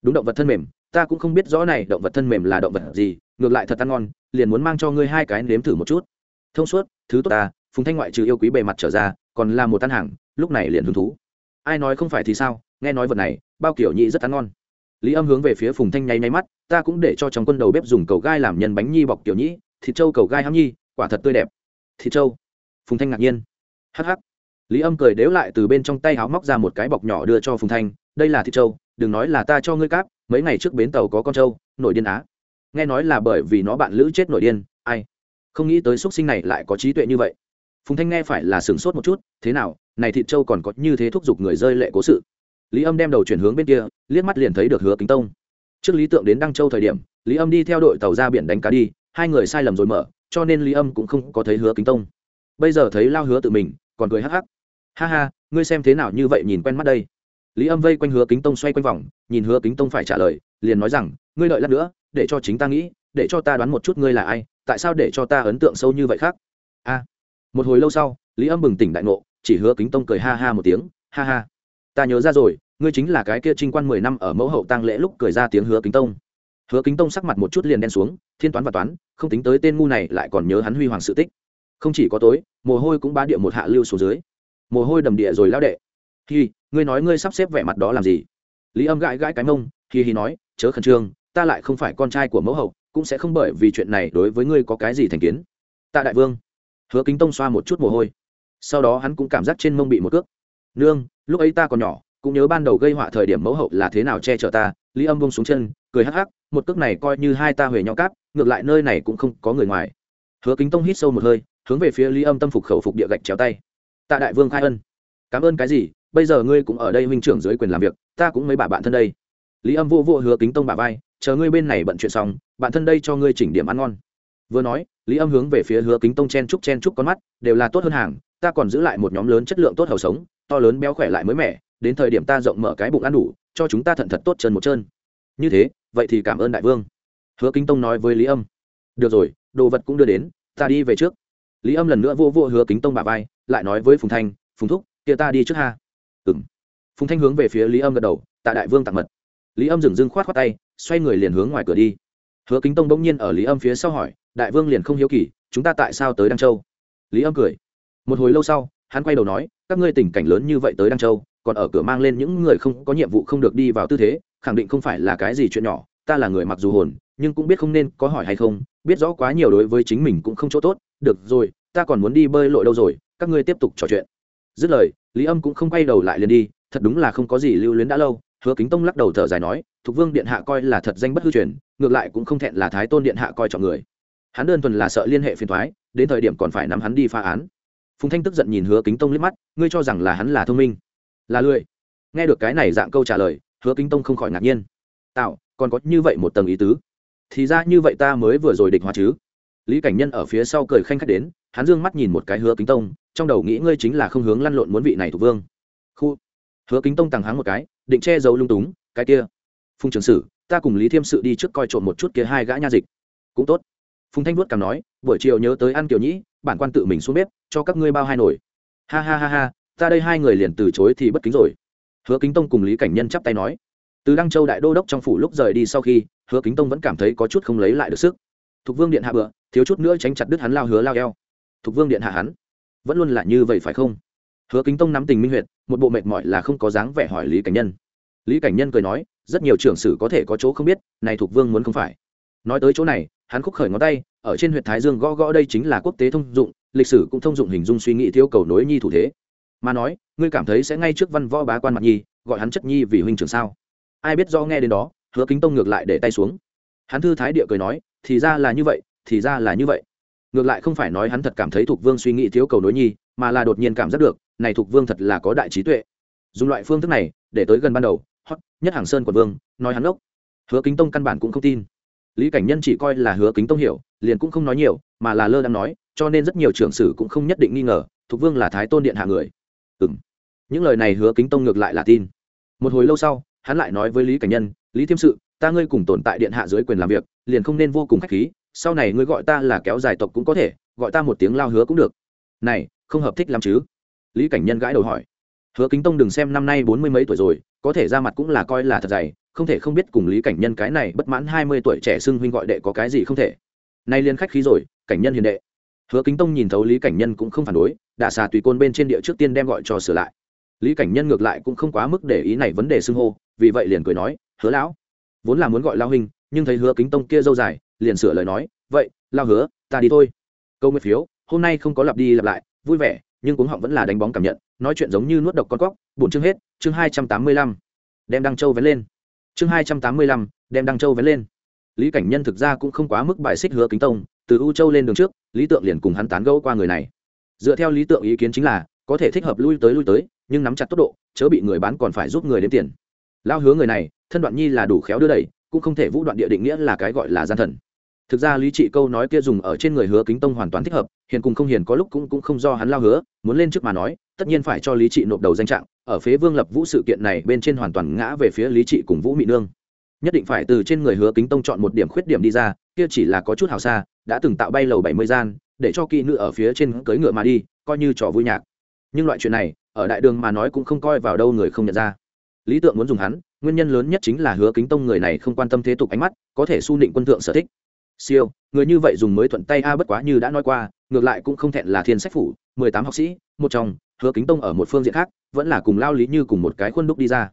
Đúng động vật thân mềm, ta cũng không biết rõ này động vật thân mềm là động vật gì, ngược lại thật ăn ngon, liền muốn mang cho ngươi hai cái nếm thử một chút. Thông suốt, thứ tốt ta, phùng thanh ngoại trừ yêu quý bề mặt trở ra, còn là một tan hàng, lúc này liền hứng thú. Ai nói không phải thì sao, nghe nói vật này, bao kiểu nhị rất ăn ngon. Lý âm hướng về phía phùng thanh nháy nháy mắt, ta cũng để cho trong quân đầu bếp dùng cầu gai làm nhân bánh nhi bọc kiểu nhĩ thịt trâu cầu gai hám nhi, quả thật tươi đẹp. Thịt trâu. Phùng thanh ngạc nhiên. Hh lý âm cười đếu lại từ bên trong tay háo móc ra một cái bọc nhỏ đưa cho phùng thanh, đây là thịt trâu đừng nói là ta cho ngươi cáp, mấy ngày trước bến tàu có con trâu, nổi điên á. Nghe nói là bởi vì nó bạn lữ chết nổi điên, ai? Không nghĩ tới x u ấ t sinh này lại có trí tuệ như vậy. Phùng thanh nghe phải là sửng sốt một chút, thế nào, này thịt trâu còn có như thế thúc giục người rơi lệ cố sự. Lý âm đem đầu chuyển hướng bên kia, liếc mắt liền thấy được hứa kính tông. Trước lý tượng đến đăng châu thời điểm, lý âm đi theo đội tàu ra biển đánh cá đi, hai người sai lầm rồi mở, cho nên lý âm cũng không có thấy hứa kính tông. Bây giờ thấy lao hứa tự mình, còn cười hắc hắc. Ha ha, ngươi xem thế nào như vậy nhìn quen mắt đây lý âm vây quanh hứa kính tông xoay quanh vòng, nhìn hứa kính tông phải trả lời, liền nói rằng, ngươi đợi lát nữa, để cho chính ta nghĩ, để cho ta đoán một chút ngươi là ai, tại sao để cho ta ấn tượng sâu như vậy khác? A. Một hồi lâu sau, lý âm bừng tỉnh đại ngộ, chỉ hứa kính tông cười ha ha một tiếng, ha ha, ta nhớ ra rồi, ngươi chính là cái kia trinh quan mười năm ở mẫu hậu tăng lễ lúc cười ra tiếng hứa kính tông. Hứa kính tông sắc mặt một chút liền đen xuống, thiên toán và toán, không tính tới tên ngu này lại còn nhớ hắn huy hoàng sự tích. Không chỉ có tối, mồ hôi cũng bá địa một hạ lưu xuống dưới. Mồ hôi đầm địa rồi lao đệ. Hi ngươi nói ngươi sắp xếp vẻ mặt đó làm gì? Lý âm gãi gãi cái mông hi hi nói, chớ khẩn trương, ta lại không phải con trai của mẫu hậu, cũng sẽ không bởi vì chuyện này đối với ngươi có cái gì thành kiến. Tạ đại vương, hứa kính tông xoa một chút mồ hôi. Sau đó hắn cũng cảm giác trên mông bị một cước. Nương, lúc ấy ta còn nhỏ, cũng nhớ ban đầu gây họa thời điểm mẫu hậu là thế nào che chở ta, lý âm bông xuống chân, cười hắc hắc, một cước này coi như hai ta huề nhau cáp, ngược lại nơi này cũng không có người ngoài. Hứa kính tông hít sâu một hơi, hướng về phía lý âm tâm phục khẩu phục địa gạch chéo tay. Tạ đại vương khai ân. Cảm ơn cái gì bây giờ ngươi cũng ở đây huynh trưởng dưới quyền làm việc, ta cũng mấy bà bạn thân đây. Lý âm vô vô hứa kính tông bà vai, chờ ngươi bên này bận chuyện xong, bạn thân đây cho ngươi chỉnh điểm ăn ngon. Vừa nói, lý âm hướng về phía hứa kính tông chen trúc chen trúc con mắt, đều là tốt hơn hàng, ta còn giữ lại một nhóm lớn chất lượng tốt hầu sống, to lớn béo khỏe lại mới mẻ, đến thời điểm ta rộng mở cái bụng ăn đủ, cho chúng ta thận thật tốt chân một chân. Như thế, vậy thì cảm ơn đại vương. Hứa kính tông nói với lý âm. Được rồi, đồ vật cũng đưa đến, ta đi về trước. Lý âm lần nữa vô vô hứa kính tông bà vai, lại nói với phùng thanh, phùng thúc, kia ta đi trước ha phùng thanh hướng về phía lý âm gật đầu, tạ đại vương tặng mật. Lý âm dừng dưng khoát khoát tay, xoay người liền hướng ngoài cửa đi. Hứa kính tông bỗng nhiên ở lý âm phía sau hỏi, đại vương liền không hiếu kỳ, chúng ta tại sao tới đăng châu? Lý âm cười. Một hồi lâu sau, hắn quay đầu nói, các ngươi tình cảnh lớn như vậy tới đăng châu, còn ở cửa mang lên những người không, có nhiệm vụ không được đi vào tư thế, khẳng định không phải là cái gì chuyện nhỏ, ta là người mặc dù hồn, nhưng cũng biết không nên có hỏi hay không, biết rõ quá nhiều đối với chính mình cũng không chỗ tốt, được rồi, ta còn muốn đi bơi lội đâu rồi, các ngươi tiếp tục trò chuyện. Dứt lời, lý âm cũng không quay đầu lại liền đi thật đúng là không có gì lưu luyến đã lâu, hứa kính tông lắc đầu thở dài nói, thục vương điện hạ coi là thật danh bất hư truyền, ngược lại cũng không thẹn là thái tôn điện hạ coi trọng người. Hắn đơn thuần là sợ liên hệ phiền thoái đến thời điểm còn phải nắm hắn đi phá án. Phùng thanh tức giận nhìn hứa kính tông liếc mắt, ngươi cho rằng là hắn là thông minh? Là lười. Nghe được cái này dạng câu trả lời, hứa kính tông không khỏi ngạc nhiên. Tạo còn có như vậy một tầng ý tứ. Thì ra như vậy ta mới vừa rồi địch hóa chứ. Lý cảnh nhân ở phía sau cười khanh khách đến, hắn dương mắt nhìn một cái hứa kính tông, trong đầu nghĩ ngươi chính là không hướng lăn lộn muốn vị này thuộc vương. Khu hứa kính tông tàng háng một cái, định che giấu lung túng, cái kia, phùng trường sử, ta cùng lý thiêm sự đi trước coi trộm một chút kia hai gã nha dịch. Cũng tốt. Phùng thanh vuốt cảm nói, buổi chiều nhớ tới ăn kiểu nhĩ, bản quan tự mình xuống bếp, cho các ngươi bao hai nổi ha ha ha ha, ta đây hai người liền từ chối thì bất kính rồi. Hứa kính tông cùng lý cảnh nhân chắp tay nói. Từ đăng châu đại đô đốc trong phủ lúc rời đi sau khi, hứa kính tông vẫn cảm thấy có chút không lấy lại được sức. Thục vương điện hạ bựa, thiếu chút nữa tránh chặt đứt hắn lao hứa lao eo. Thục vương điện hạ hắn, vẫn luôn là như vậy phải không? Hứa kính tông nắm tình minh huyệt, một bộ mệt mỏi là không có dáng vẻ hỏi lý cảnh nhân. Lý cảnh nhân cười nói, rất nhiều trưởng sử có thể có chỗ không biết, này thuộc vương muốn không phải. Nói tới chỗ này, hắn khúc khởi ngón tay, ở trên huyện thái dương gõ gõ đây chính là quốc tế thông dụng, lịch sử cũng thông dụng hình dung suy nghĩ thiếu cầu nối nhi thủ thế. Mà nói, ngươi cảm thấy sẽ ngay trước văn võ bá quan mặt nhi, gọi hắn chất nhi vì huynh trưởng sao? Ai biết do nghe đến đó, hứa kính tông ngược lại để tay xuống. Hắn thư thái địa cười nói, thì ra là như vậy, thì ra là như vậy. Ngược lại không phải nói hắn thật cảm thấy thuộc vương suy nghĩ thiếu cầu nối nhi, mà là đột nhiên cảm giác được này thuộc vương thật là có đại trí tuệ. Dùng loại phương thức này, để tới gần ban đầu, hot, nhất hàng sơn của vương, nói hắn ốc hứa kính tông căn bản cũng không tin. Lý cảnh nhân chỉ coi là hứa kính tông hiểu, liền cũng không nói nhiều, mà là lơ đang nói, cho nên rất nhiều trưởng sử cũng không nhất định nghi ngờ, thuộc vương là thái tôn điện hạ người. Ừ m những lời này hứa kính tông ngược lại là tin. Một hồi lâu sau, hắn lại nói với lý cảnh nhân, lý thiêm sự, ta ngươi cùng tồn tại điện hạ dưới quyền làm việc, liền không nên vô cùng k h á c h khí, sau này ngươi gọi ta là kéo dài tộc cũng có thể, gọi ta một tiếng lao hứa cũng được. Này, không hợp thích lắm chứ lý cảnh nhân gãi đầu hỏi. Hứa kính tông đừng xem năm nay bốn mươi mấy tuổi rồi, có thể ra mặt cũng là coi là thật dày, không thể không biết cùng lý cảnh nhân cái này bất mãn hai mươi tuổi trẻ xưng huynh gọi đệ có cái gì không thể. Nay liên khách khí rồi, cảnh nhân hiền đệ. Hứa kính tông nhìn thấu lý cảnh nhân cũng không phản đối, đả xà tùy côn bên trên địa trước tiên đem gọi cho sửa lại. Lý cảnh nhân ngược lại cũng không quá mức để ý này vấn đề xưng hô, vì vậy liền cười nói, hứa lão, vốn là muốn gọi lao huynh nhưng thấy hứa kính tông kia dâu dài, liền sửa lời nói, vậy, lao hứa, ta đi thôi. Câu nguyện phiếu, hôm nay không có lặp đi lặp lại, vui vẻ nhưng cuống họng vẫn là đánh bóng cảm nhận, nói chuyện giống như nuốt độc con cóc, bổn chương hết, chương hai trăm tám mươi lăm. Đem đăng châu vén lên. Chương hai trăm tám mươi lăm, đem đăng châu vén lên. Lý cảnh nhân thực ra cũng không quá mức bài xích hứa kính tông, từ u châu lên đường trước, lý tượng liền cùng hắn tán gẫu qua người này. Dựa theo lý tượng ý kiến chính là, có thể thích hợp lui tới lui tới, nhưng nắm chặt tốc độ, chớ bị người bán còn phải giúp người đến tiền. Lao hứa người này, thân đoạn nhi là đủ khéo đưa đẩy, cũng không thể vũ đoạn địa định nghĩa là cái gọi là gian thần thực ra lý trị câu nói kia dùng ở trên người hứa kính tông hoàn toàn thích hợp, hiền cùng không hiền có lúc cũng cũng không do hắn lao hứa, muốn lên trước mà nói, tất nhiên phải cho lý trị nộp đầu danh trạng, ở phía vương lập vũ sự kiện này bên trên hoàn toàn ngã về phía lý trị cùng vũ mị nương. Nhất định phải từ trên người hứa kính tông chọn một điểm khuyết điểm đi ra, kia chỉ là có chút hào xa, đã từng tạo bay lầu bảy mươi gian, để cho kỹ nữ ở phía trên cưới ngựa mà đi, coi như trò vui nhạc. Nhưng loại chuyện này, ở đại đường mà nói cũng không coi vào đâu người không nhận ra. Lý tượng muốn dùng hắn, nguyên nhân lớn nhất chính là hứa kính tông người này không quan tâm thế tục ánh mắt, có thể su nịnh quân thượng sở thích siêu, người như vậy dùng mới thuận tay a, bất quá như đã nói qua, ngược lại cũng không thẹn là thiên sách phủ, mười tám học sĩ, một trong hứa kính tông ở một phương diện khác, vẫn là cùng lao lý như cùng một cái khuôn đúc đi ra.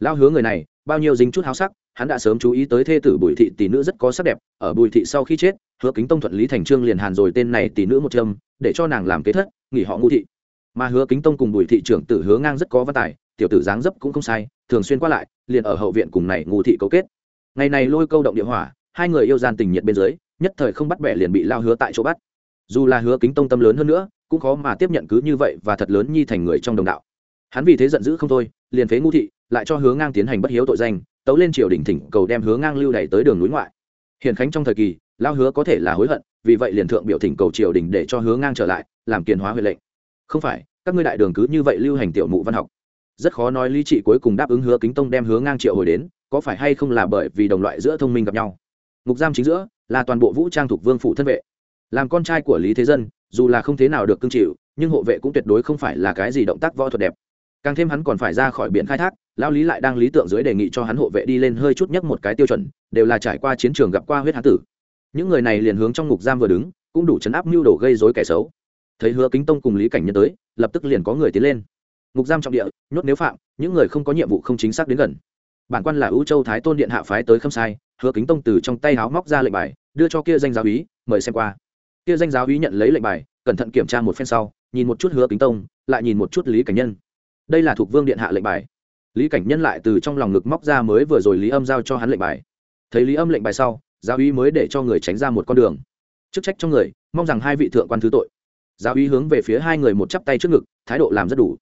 Lao hứa người này, bao nhiêu dính chút háo sắc, hắn đã sớm chú ý tới thê tử bùi thị tỷ nữ rất có sắc đẹp, ở bùi thị sau khi chết, hứa kính tông thuận lý thành trương liền hàn rồi tên này tỷ nữ một châm, để cho nàng làm kế thất, nghỉ họ ngũ thị. Mà hứa kính tông cùng bùi thị trưởng tử hứa ngang rất có văn tài, tiểu tử dáng dấp cũng không sai, thường xuyên qua lại, liền ở hậu viện cùng này ngũ thị cấu kết. Ngày này lôi câu động địa hỏa hai người yêu gian tình nhiệt bên dưới, nhất thời không bắt bẻ liền bị lao hứa tại chỗ bắt. Dù là hứa kính tông tâm lớn hơn nữa, cũng khó mà tiếp nhận cứ như vậy và thật lớn nhi thành người trong đồng đạo. Hắn vì thế giận dữ không thôi, liền phế ngũ thị, lại cho hứa ngang tiến hành bất hiếu tội danh, tấu lên triều đình thỉnh cầu đem hứa ngang lưu đày tới đường núi ngoại. Hiển khánh trong thời kỳ, lao hứa có thể là hối hận, vì vậy liền thượng biểu thỉnh cầu triều đình để cho hứa ngang trở lại, làm kiền hóa huệ lệnh. Không phải, các ngươi đại đường cứ như vậy lưu hành tiểu mụ văn học. Rất khó nói lý trị cuối cùng đáp ứng hứa kính tông đem hứa ngang triệu hồi đến, có phải hay không là bởi vì đồng loại giữa thông minh gặp nhau ngục giam chính giữa, là toàn bộ vũ trang thuộc vương phủ thân vệ. Làm con trai của lý thế dân, dù là không thế nào được cưng chịu nhưng hộ vệ cũng tuyệt đối không phải là cái gì động tác võ thuật đẹp. Càng thêm hắn còn phải ra khỏi biển khai thác lao lý lại đang lý tượng dưới đề nghị cho hắn hộ vệ đi lên hơi chút nhất một cái tiêu chuẩn, đều là trải qua chiến trường gặp qua huyết hán tử. Những người này liền hướng trong ngục giam vừa đứng, cũng đủ chấn áp mưu đồ gây dối kẻ xấu. Thấy hứa kính tông cùng lý cảnh nhân tới, lập tức liền có người tiến lên. Ngục giam trọng địa, nhốt nếu phạm, những người không có nhiệm vụ không chính xác đến gần bản quan là ưu châu thái tôn điện hạ phái tới khâm sai, hứa kính tông từ trong tay háo móc ra lệnh bài, đưa cho kia danh giáo úy, mời xem qua. Kia danh giáo úy nhận lấy lệnh bài, cẩn thận kiểm tra một phen sau, nhìn một chút hứa kính tông, lại nhìn một chút lý cảnh nhân. Đây là thuộc vương điện hạ lệnh bài. Lý cảnh nhân lại từ trong lòng ngực móc ra mới vừa rồi lý âm giao cho hắn lệnh bài. Thấy lý âm lệnh bài sau, giáo úy mới để cho người tránh ra một con đường. Chức trách trong người, mong rằng hai vị thượng quan thứ tội. Giáo úy hướng về phía hai người một chắp tay trước ngực, thái độ làm rất đủ.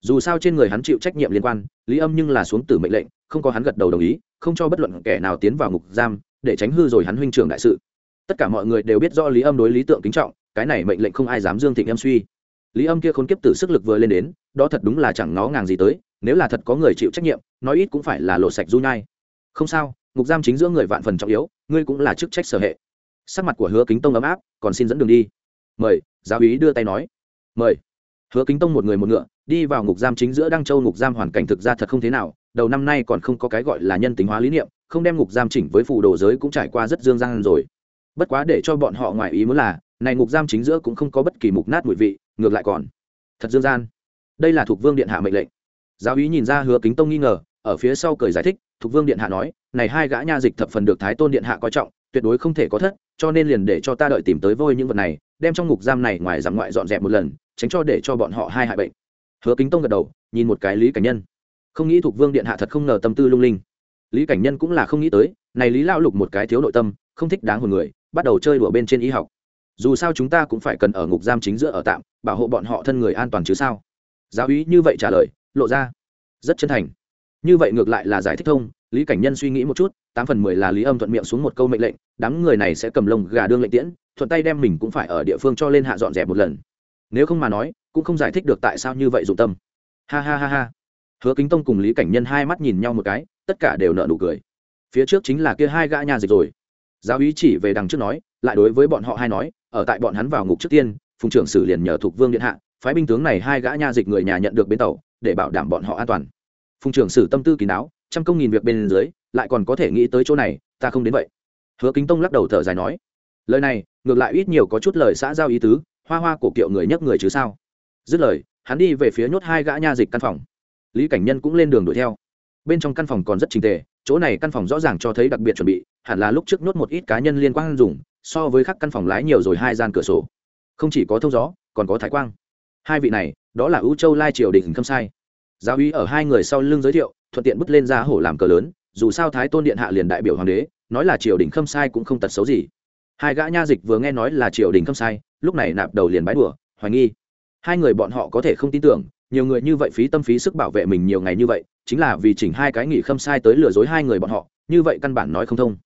Dù sao trên người hắn chịu trách nhiệm liên quan, lý âm nhưng là xuống tử mệnh lệnh không có hắn gật đầu đồng ý, không cho bất luận kẻ nào tiến vào ngục giam, để tránh hư rồi hắn huynh trưởng đại sự. Tất cả mọi người đều biết do lý âm đối lý tượng kính trọng, cái này mệnh lệnh không ai dám dương thịnh em suy. Lý âm kia khốn kiếp tử sức lực vừa lên đến, đó thật đúng là chẳng nó ngàng gì tới, nếu là thật có người chịu trách nhiệm, nói ít cũng phải là lộ sạch du nhai. Không sao, ngục giam chính giữa người vạn phần trọng yếu, ngươi cũng là chức trách sở hệ. Sắc mặt của hứa kính tông ấm áp, còn xin dẫn đường đi. Mời, giáo ý đưa tay nói. Mời hứa kính tông một người một ngựa, đi vào ngục giam chính giữa đăng châu ngục giam hoàn cảnh thực ra thật không thế nào, đầu năm nay còn không có cái gọi là nhân tính hóa lý niệm, không đem ngục giam chỉnh với phù đồ giới cũng trải qua rất dương gian rồi. Bất quá để cho bọn họ ngoài ý muốn là, này ngục giam chính giữa cũng không có bất kỳ mục nát mùi vị, ngược lại còn thật dương gian. Đây là thuộc vương điện hạ mệnh lệnh. Giáo úy nhìn ra hứa kính tông nghi ngờ, ở phía sau cười giải thích, thuộc vương điện hạ nói, này hai gã nha dịch thập phần được thái tôn điện hạ coi trọng, tuyệt đối không thể có thất, cho nên liền để cho ta đợi tìm tới vôi những vật này, đem trong ngục giam này ngoài giảm ngoại dọn dẹp một lần tránh cho để cho bọn họ hai hại bệnh. Hứa kính tông gật đầu, nhìn một cái lý cảnh nhân. Không nghĩ thuộc vương điện hạ thật không ngờ tâm tư lung linh. Lý cảnh nhân cũng là không nghĩ tới, này lý lao lục một cái thiếu nội tâm, không thích đáng hồn người, bắt đầu chơi đùa bên trên y học. Dù sao chúng ta cũng phải cần ở ngục giam chính giữa ở tạm, bảo hộ bọn họ thân người an toàn chứ sao? Giáo úy như vậy trả lời, lộ ra. Rất chân thành. Như vậy ngược lại là giải thích thông, lý cảnh nhân suy nghĩ một chút, tám phần mười là lý âm thuận miệng xuống một câu mệnh lệnh, đám người này sẽ cầm lông gà đương lệnh tiễn, thuận tay đem mình cũng phải ở địa phương cho lên hạ dọn dẹp một lần nếu không mà nói, cũng không giải thích được tại sao như vậy dụng tâm. Ha ha ha ha. Hứa kính tông cùng lý cảnh nhân hai mắt nhìn nhau một cái, tất cả đều nợ nụ cười. Phía trước chính là kia hai gã nhà dịch rồi. Giáo ý chỉ về đằng trước nói, lại đối với bọn họ hai nói, ở tại bọn hắn vào ngục trước tiên, phùng trưởng sử liền nhờ thuộc vương điện hạ, phái binh tướng này hai gã nha dịch người nhà nhận được bến tàu, để bảo đảm bọn họ an toàn. Phùng trưởng sử tâm tư kín đáo trăm công nghìn việc bên dưới, lại còn có thể nghĩ tới chỗ này, ta không đến vậy. Hứa kính tông lắc đầu thở dài nói, lời này, ngược lại ít nhiều có chút lời xã giao ý tứ hoa hoa cổ kiệu người nhấc người chứ sao? Dứt lời, hắn đi về phía nhốt hai gã nha dịch căn phòng. Lý cảnh nhân cũng lên đường đuổi theo. Bên trong căn phòng còn rất trình tề, chỗ này căn phòng rõ ràng cho thấy đặc biệt chuẩn bị, hẳn là lúc trước nhốt một ít cá nhân liên quan dùng, so với các căn phòng lái nhiều rồi hai gian cửa sổ. Không chỉ có thông gió, còn có thái quang. Hai vị này, đó là ưu châu lai triều đình khâm sai. Giáo úy ở hai người sau lưng giới thiệu, thuận tiện bước lên ra hổ làm cờ lớn, dù sao thái tôn điện hạ liền đại biểu hoàng đế, nói là triều đình khâm sai cũng không tật xấu gì. Hai gã nha dịch vừa nghe nói là triều đình khâm sai lúc này nạp đầu liền bái đùa, hoài nghi. Hai người bọn họ có thể không tin tưởng, nhiều người như vậy phí tâm phí sức bảo vệ mình nhiều ngày như vậy, chính là vì chỉnh hai cái nghỉ khâm sai tới lừa dối hai người bọn họ, như vậy căn bản nói không thông.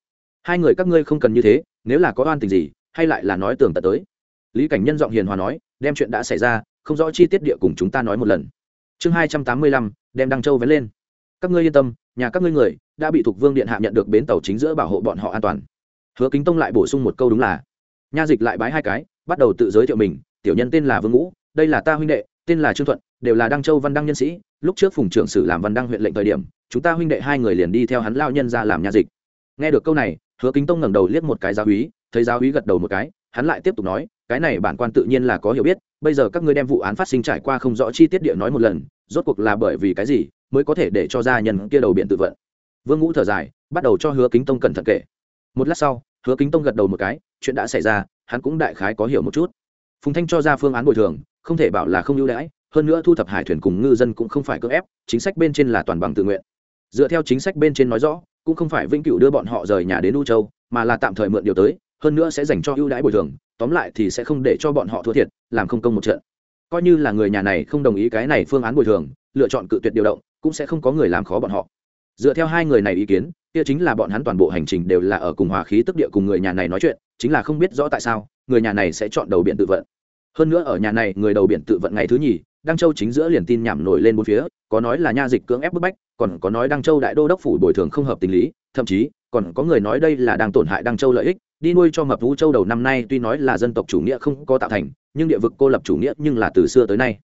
Hai người các ngươi không cần như thế, nếu là có oan tình gì, hay lại là nói tường tận tới. Lý cảnh nhân giọng hiền hòa nói, đem chuyện đã xảy ra, không rõ chi tiết địa cùng chúng ta nói một lần. Chương hai trăm tám mươi lăm, đem đăng châu vén lên. Các ngươi yên tâm, nhà các ngươi người, đã bị thuộc vương điện hạ nhận được bến tàu chính giữa bảo hộ bọn họ an toàn. Hứa kính tông lại bổ sung một câu đúng là, nha dịch lại bái hai cái bắt đầu tự giới thiệu mình, tiểu nhân tên là vương ngũ, đây là ta huynh đệ, tên là trương thuận, đều là đăng châu văn đăng nhân sĩ, lúc trước phùng trưởng sử làm văn đăng huyện lệnh thời điểm, chúng ta huynh đệ hai người liền đi theo hắn lao nhân ra làm nha dịch. Nghe được câu này, hứa kính tông ngẩng đầu liếc một cái giáo úy, thấy giáo úy gật đầu một cái, hắn lại tiếp tục nói, cái này bản quan tự nhiên là có hiểu biết, bây giờ các ngươi đem vụ án phát sinh trải qua không rõ chi tiết địa nói một lần, rốt cuộc là bởi vì cái gì mới có thể để cho gia nhân kia đầu biện tự vận. Vương ngũ thở dài, bắt đầu cho hứa kính tông cẩn thận kể. Một lát sau, hứa kính tông gật đầu một cái, chuyện đã xảy ra hắn cũng đại khái có hiểu một chút. Phùng thanh cho ra phương án bồi thường, không thể bảo là không ưu đãi, hơn nữa thu thập hải thuyền cùng ngư dân cũng không phải cưỡng ép, chính sách bên trên là toàn bằng tự nguyện. Dựa theo chính sách bên trên nói rõ, cũng không phải vĩnh cửu đưa bọn họ rời nhà đến u châu, mà là tạm thời mượn điều tới, hơn nữa sẽ dành cho ưu đãi bồi thường, tóm lại thì sẽ không để cho bọn họ thua thiệt, làm không công một trận. Coi như là người nhà này không đồng ý cái này phương án bồi thường, lựa chọn cự tuyệt điều động, cũng sẽ không có người làm khó bọn họ dựa theo hai người này ý kiến, kia chính là bọn hắn toàn bộ hành trình đều là ở cùng hòa khí tức địa cùng người nhà này nói chuyện, chính là không biết rõ tại sao, người nhà này sẽ chọn đầu biển tự vận. Hơn nữa ở nhà này, người đầu biển tự vận ngày thứ nhì, đăng châu chính giữa liền tin nhảm nổi lên bốn phía, có nói là nha dịch cưỡng ép bức bách, còn có nói đăng châu đại đô đốc phủ bồi thường không hợp tình lý, thậm chí, còn có người nói đây là đang tổn hại đăng châu lợi ích, đi nuôi cho mập vũ châu đầu năm nay tuy nói là dân tộc chủ nghĩa không có tạo thành, nhưng địa vực cô lập chủ nghĩa nhưng là từ xưa tới nay.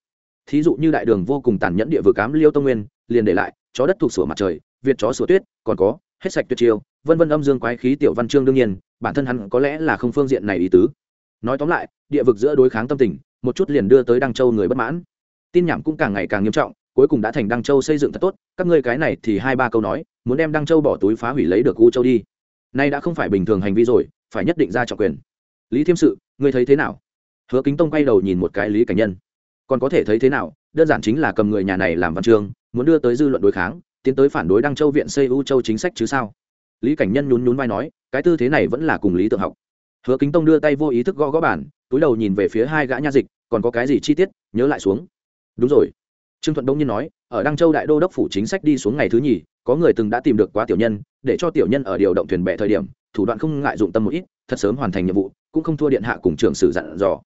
Thí dụ như đại đường vô cùng tàn nhẫn địa vực cám liêu tông nguyên, liền để lại, chó đất thuộc sửa mặt trời việt chó sủa tuyết, còn có, hết sạch tuyệt chiêu, vân vân âm dương quái khí tiểu văn chương đương nhiên, bản thân hắn có lẽ là không phương diện này ý tứ. Nói tóm lại, địa vực giữa đối kháng tâm tình, một chút liền đưa tới đăng châu người bất mãn. Tin nhảm cũng càng ngày càng nghiêm trọng, cuối cùng đã thành đăng châu xây dựng thật tốt, các ngươi cái này thì hai ba câu nói, muốn đem đăng châu bỏ túi phá hủy lấy được u châu đi. Nay đã không phải bình thường hành vi rồi, phải nhất định ra trọng quyền. Lý thiêm sự, ngươi thấy thế nào? Hứa kính tông quay đầu nhìn một cái lý cảnh nhân. Còn có thể thấy thế nào? Đơn giản chính là cầm người nhà này làm văn chương, muốn đưa tới dư luận đối kháng tiến tới phản đối đăng châu viện xây u châu chính sách chứ sao? Lý cảnh nhân nhún nhún vai nói, cái tư thế này vẫn là cùng lý tượng học. Hứa kính tông đưa tay vô ý thức gõ gõ bản túi đầu nhìn về phía hai gã nha dịch, còn có cái gì chi tiết, nhớ lại xuống. Đúng rồi. Trương thuận đông nhiên nói, ở đăng châu đại đô đốc phủ chính sách đi xuống ngày thứ nhì, có người từng đã tìm được quá tiểu nhân, để cho tiểu nhân ở điều động thuyền bè thời điểm, thủ đoạn không ngại dụng tâm một ít, thật sớm hoàn thành nhiệm vụ, cũng không thua điện hạ cùng trưởng sử dặn dò.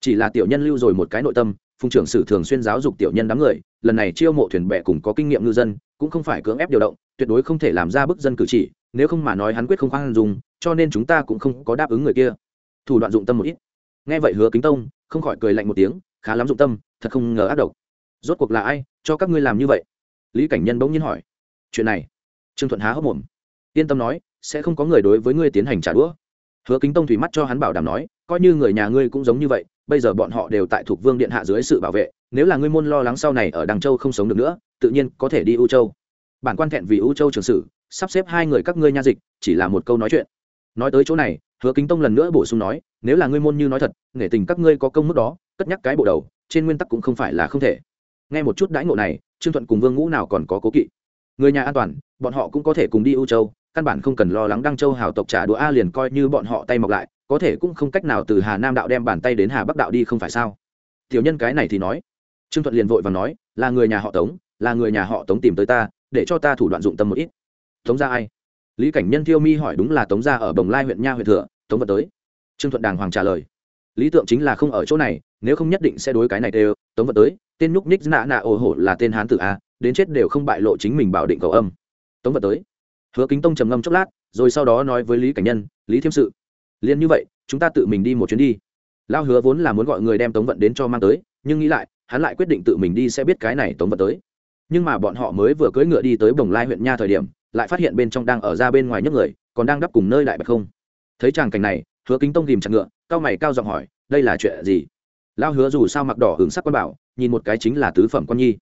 Chỉ là tiểu nhân lưu rồi một cái nội tâm phùng trưởng sử thường xuyên giáo dục tiểu nhân đám người, lần này chiêu mộ thuyền bè cùng có kinh nghiệm ngư dân, cũng không phải cưỡng ép điều động, tuyệt đối không thể làm ra bức dân cử chỉ, nếu không mà nói hắn quyết không khoan dùng cho nên chúng ta cũng không có đáp ứng người kia. Thủ đoạn dụng tâm một ít. Nghe vậy hứa kính tông, không khỏi cười lạnh một tiếng, khá lắm dụng tâm, thật không ngờ ác độc. Rốt cuộc là ai, cho các ngươi làm như vậy? Lý cảnh nhân bỗng nhiên hỏi. Chuyện này, trương thuận há hốc mồm. Yên tâm nói, sẽ không có người đối với ngươi tiến hành trả đũa. Hứa kính tông thủy mắt cho hắn bảo đảm nói coi như người nhà ngươi cũng giống như vậy, bây giờ bọn họ đều tại thuộc vương điện hạ dưới sự bảo vệ, nếu là ngươi môn lo lắng sau này ở đằng châu không sống được nữa, tự nhiên có thể đi u châu. Bản quan thẹn vì u châu trường sử sắp xếp hai người các ngươi nha dịch, chỉ là một câu nói chuyện. Nói tới chỗ này, hứa kính tông lần nữa bổ sung nói, nếu là ngươi môn như nói thật, nể tình các ngươi có công mức đó, cất nhắc cái bộ đầu, trên nguyên tắc cũng không phải là không thể. Nghe một chút đãi ngộ này, trương thuận cùng vương ngũ nào còn có cố kỵ? Người nhà an toàn, bọn họ cũng có thể cùng đi u châu căn bản không cần lo lắng đăng châu hào tộc trả đũa a liền coi như bọn họ tay mọc lại, có thể cũng không cách nào từ hà nam đạo đem bàn tay đến hà bắc đạo đi không phải sao? Tiểu nhân cái này thì nói. Trương thuận liền vội và nói, là người nhà họ tống, là người nhà họ tống tìm tới ta, để cho ta thủ đoạn dụng tâm một ít. Tống ra ai? Lý cảnh nhân thiêu mi hỏi, đúng là tống ra ở bồng lai huyện nha huyện thừa, tống vật tới. Trương thuận đàng hoàng trả lời, lý tượng chính là không ở chỗ này, nếu không nhất định sẽ đối cái này đều, tống vật tới, tên núc ních nạ nạ ồ hổ là tên hán tử a, đến chết đều không bại lộ chính mình bảo định cầu âm. Tống vật tới? Hứa kính tông trầm ngâm chốc lát, rồi sau đó nói với lý cảnh nhân, lý thiêm sự, liền như vậy, chúng ta tự mình đi một chuyến đi. Lao hứa vốn là muốn gọi người đem tống vận đến cho mang tới, nhưng nghĩ lại, hắn lại quyết định tự mình đi sẽ biết cái này tống vận tới. Nhưng mà bọn họ mới vừa cưỡi ngựa đi tới bồng lai huyện nha thời điểm, lại phát hiện bên trong đang ở ra bên ngoài nhấc người, còn đang đắp cùng nơi lại bạch không. Thấy tràng cảnh này, hứa kính tông tìm chặt ngựa, cao mày cao giọng hỏi, đây là chuyện gì? Lao hứa dù sao mặc đỏ hưởng sắc quan bảo, nhìn một cái chính là tứ phẩm quan nhi.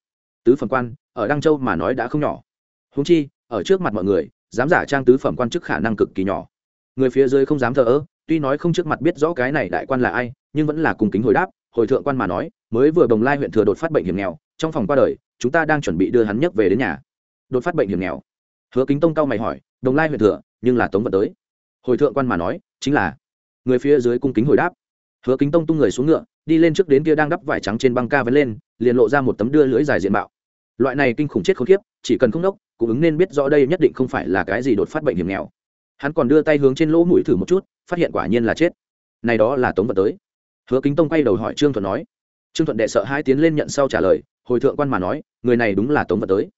Tứ phẩm quan, ở đăng châu mà nói đã không nhỏ. Húng chi, ở trước mặt mọi người dám giả trang tứ phẩm quan chức khả năng cực kỳ nhỏ. Người phía dưới không dám thờ ơ, tuy nói không trước mặt biết rõ cái này đại quan là ai, nhưng vẫn là cùng kính hồi đáp, hồi thượng quan mà nói, mới vừa đồng lai huyện thừa đột phát bệnh hiểm nghèo, trong phòng qua đời, chúng ta đang chuẩn bị đưa hắn nhấc về đến nhà. Đột phát bệnh hiểm nghèo. Hứa kính tông cao mày hỏi, đồng lai huyện thừa, nhưng là tống vận tới? Hồi thượng quan mà nói, chính là. Người phía dưới cung kính hồi đáp. Hứa kính tông tung người xuống ngựa, đi lên trước đến kia đang đắp vải trắng trên băng ca vấn lên, liền lộ ra một tấm đưa lưỡi dài diện mạo. Loại này kinh khủng chết khốn kiếp chỉ cần không đốc cũng ứng nên biết rõ đây nhất định không phải là cái gì đột phát bệnh hiểm nghèo. Hắn còn đưa tay hướng trên lỗ mũi thử một chút, phát hiện quả nhiên là chết. Này đó là tống vật tới. Hứa kính tông quay đầu hỏi trương thuận nói. Trương thuận đệ sợ hai tiến lên nhận sau trả lời, hồi thượng quan mà nói, người này đúng là tống vật tới.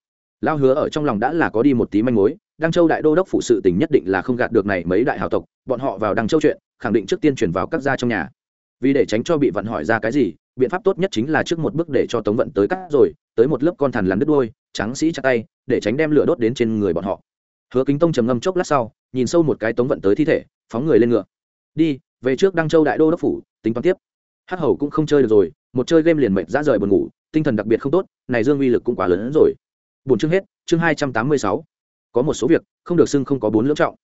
Lao hứa ở trong lòng đã là có đi một tí manh mối, đăng châu đại đô đốc phụ sự tình nhất định là không gạt được này mấy đại hào tộc, bọn họ vào đăng châu chuyện, khẳng định trước tiên chuyển vào các gia trong nhà. Vì để tránh cho bị vận hỏi ra cái gì biện pháp tốt nhất chính là trước một bước để cho tống vận tới cắt rồi, tới một lớp con thằn lằn đứt đôi, trắng sĩ chặt tay, để tránh đem lửa đốt đến trên người bọn họ. Hứa kính tông trầm ngâm chốc lát sau, nhìn sâu một cái tống vận tới thi thể, phóng người lên ngựa. Đi, về trước đăng châu đại đô đốc phủ, tính toán tiếp. Hắc hầu cũng không chơi được rồi, một chơi game liền mệt ra rời buồn ngủ, tinh thần đặc biệt không tốt, này dương uy lực cũng quá lớn hơn rồi. Bốn chương hết, chương hai trăm tám mươi sáu. Có một số việc, không được xưng không có bốn lưỡng trọng.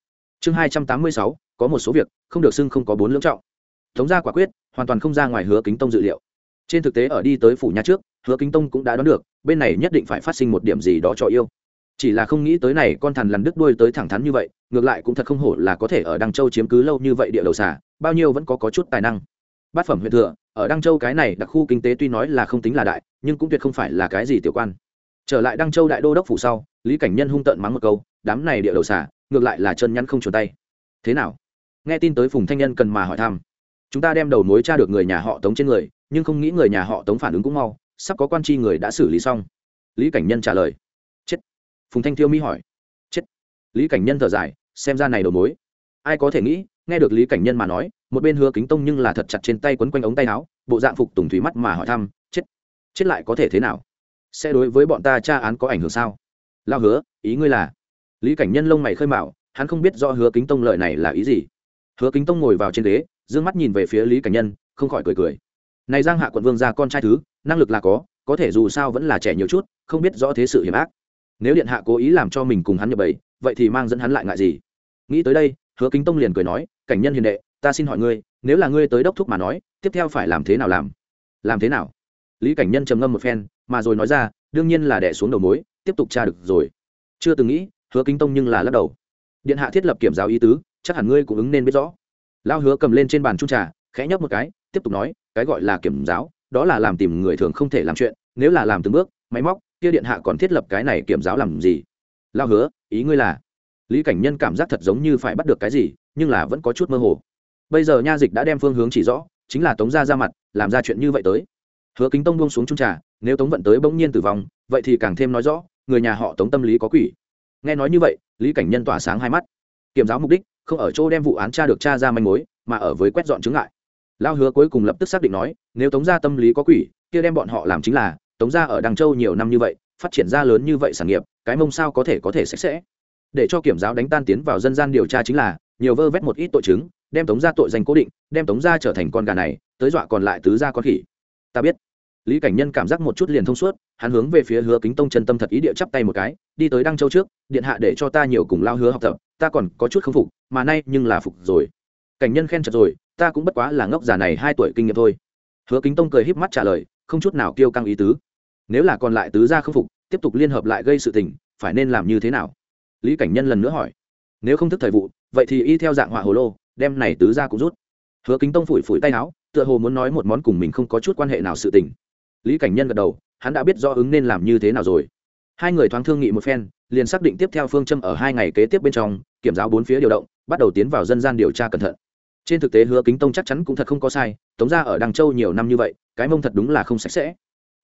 Chương hai trăm tám mươi sáu, có một số việc, không được xưng không có bốn lưỡng trọng. Tống gia quả quyết, hoàn toàn không ra ngoài hứa kính tông dự liệu trên thực tế ở đi tới phủ nhà trước hứa kính tông cũng đã đoán được bên này nhất định phải phát sinh một điểm gì đó cho yêu. Chỉ là không nghĩ tới này con thằn lằn đứt đuôi tới thẳng thắn như vậy ngược lại cũng thật không hổ là có thể ở đăng châu chiếm cứ lâu như vậy địa đầu xả bao nhiêu vẫn có, có chút tài năng. Bát phẩm huyện thừa ở đăng châu cái này đặc khu kinh tế tuy nói là không tính là đại nhưng cũng tuyệt không phải là cái gì tiểu quan. Trở lại đăng châu đại đô đốc phủ sau lý cảnh nhân hung tợn mắng một câu đám này địa đầu xả ngược lại là chân nhắn không chuồn tay. Thế nào? Nghe tin tới phùng thanh nhân cần mà hỏi thăm chúng ta đem đầu mối tra được người nhà họ tống trên người nhưng không nghĩ người nhà họ tống phản ứng cũng mau, sắp có quan tri người đã xử lý xong. Lý cảnh nhân trả lời. Chết. Phùng thanh thiêu mỹ hỏi. Chết. Lý cảnh nhân thở dài, xem ra này đầu mối. Ai có thể nghĩ, nghe được lý cảnh nhân mà nói, một bên hứa kính tông nhưng là thật chặt trên tay quấn quanh ống tay áo, bộ dạng phục tùng thủy mắt mà hỏi thăm, chết. Chết lại có thể thế nào? Sẽ đối với bọn ta tra án có ảnh hưởng sao? Lao hứa, ý ngươi là? Lý cảnh nhân lông mày khơi mạo hắn không biết do hứa kính tông lợi này là ý gì. Hứa kính tông ngồi vào trên ghế d ư ơ n g mắt nhìn về phía lý cảnh nhân, không khỏi cười cười này giang hạ quận vương ra con trai thứ, năng lực là có có thể dù sao vẫn là trẻ nhiều chút, không biết rõ thế sự hiểm ác. Nếu điện hạ cố ý làm cho mình cùng hắn nhập bầy, vậy thì mang dẫn hắn lại ngại gì? Nghĩ tới đây, hứa kính tông liền cười nói, cảnh nhân hiền đệ, ta xin hỏi ngươi, nếu là ngươi tới đốc thúc mà nói, tiếp theo phải làm thế nào làm? Làm thế nào? Lý cảnh nhân trầm ngâm một phen, mà rồi nói ra, đương nhiên là đẻ xuống đầu mối, tiếp tục tra được rồi. Chưa từng nghĩ, hứa kính tông nhưng là lắc đầu. Điện hạ thiết lập kiểm giáo ý tứ, chắc hẳn ngươi cũng ứng nên biết rõ. Lao hứa cầm lên trên bàn trung trà, khẽ nhấp một cái tiếp tục nói, cái gọi là kiểm giáo, đó là làm tìm người thường không thể làm chuyện, nếu là làm từng bước, máy móc, kia điện hạ còn thiết lập cái này kiểm giáo làm gì? Lao hứa, ý ngươi là, lý cảnh nhân cảm giác thật giống như phải bắt được cái gì, nhưng là vẫn có chút mơ hồ. Bây giờ nha dịch đã đem phương hướng chỉ rõ, chính là tống gia ra mặt, làm ra chuyện như vậy tới. Hứa kính tông buông xuống trung trà, nếu tống vận tới bỗng nhiên tử vong, vậy thì càng thêm nói rõ, người nhà họ tống tâm lý có quỷ. Nghe nói như vậy, lý cảnh nhân tỏa sáng hai mắt. Kiểm giáo mục đích, không ở chỗ đem vụ án tra được tra ra manh mối, mà ở với quét dọn chứng ngại lao hứa cuối cùng lập tức xác định nói, nếu tống gia tâm lý có quỷ, kia đem bọn họ làm chính là, tống gia ở đằng châu nhiều năm như vậy, phát triển ra lớn như vậy sản nghiệp, cái mông sao có thể có thể sạch sẽ. Để cho kiểm giáo đánh tan tiến vào dân gian điều tra chính là, nhiều vơ vét một ít tội chứng, đem tống gia tội danh cố định, đem tống gia trở thành con gà này, tới dọa còn lại tứ gia con khỉ. Ta biết. Lý cảnh nhân cảm giác một chút liền thông suốt, hắn hướng về phía hứa kính tông chân tâm thật ý địa chắp tay một cái, đi tới đăng châu trước, điện hạ để cho ta nhiều cùng lao hứa học tập, ta còn có chút không phục, mà nay nhưng là phục rồi cảnh nhân khen chật rồi, ta cũng bất quá là ngốc già này hai tuổi kinh nghiệm thôi. Hứa kính tông cười híp mắt trả lời, không chút nào kêu căng ý tứ. Nếu là còn lại tứ gia không phục, tiếp tục liên hợp lại gây sự tình, phải nên làm như thế nào? Lý cảnh nhân lần nữa hỏi. Nếu không thức thời vụ, vậy thì y theo dạng họa hồ lô, đem này tứ gia cũng rút. Hứa kính tông phủi phủi tay áo, tựa hồ muốn nói một món cùng mình không có chút quan hệ nào sự tình. Lý cảnh nhân gật đầu, hắn đã biết do ứng nên làm như thế nào rồi. Hai người thoáng thương nghị một phen, liền xác định tiếp theo phương châm ở hai ngày kế tiếp bên trong, kiểm giáo bốn phía điều động, bắt đầu tiến vào dân gian điều tra cẩn thận trên thực tế hứa kính tông chắc chắn cũng thật không có sai, tống ra ở đằng châu nhiều năm như vậy, cái mông thật đúng là không sạch sẽ.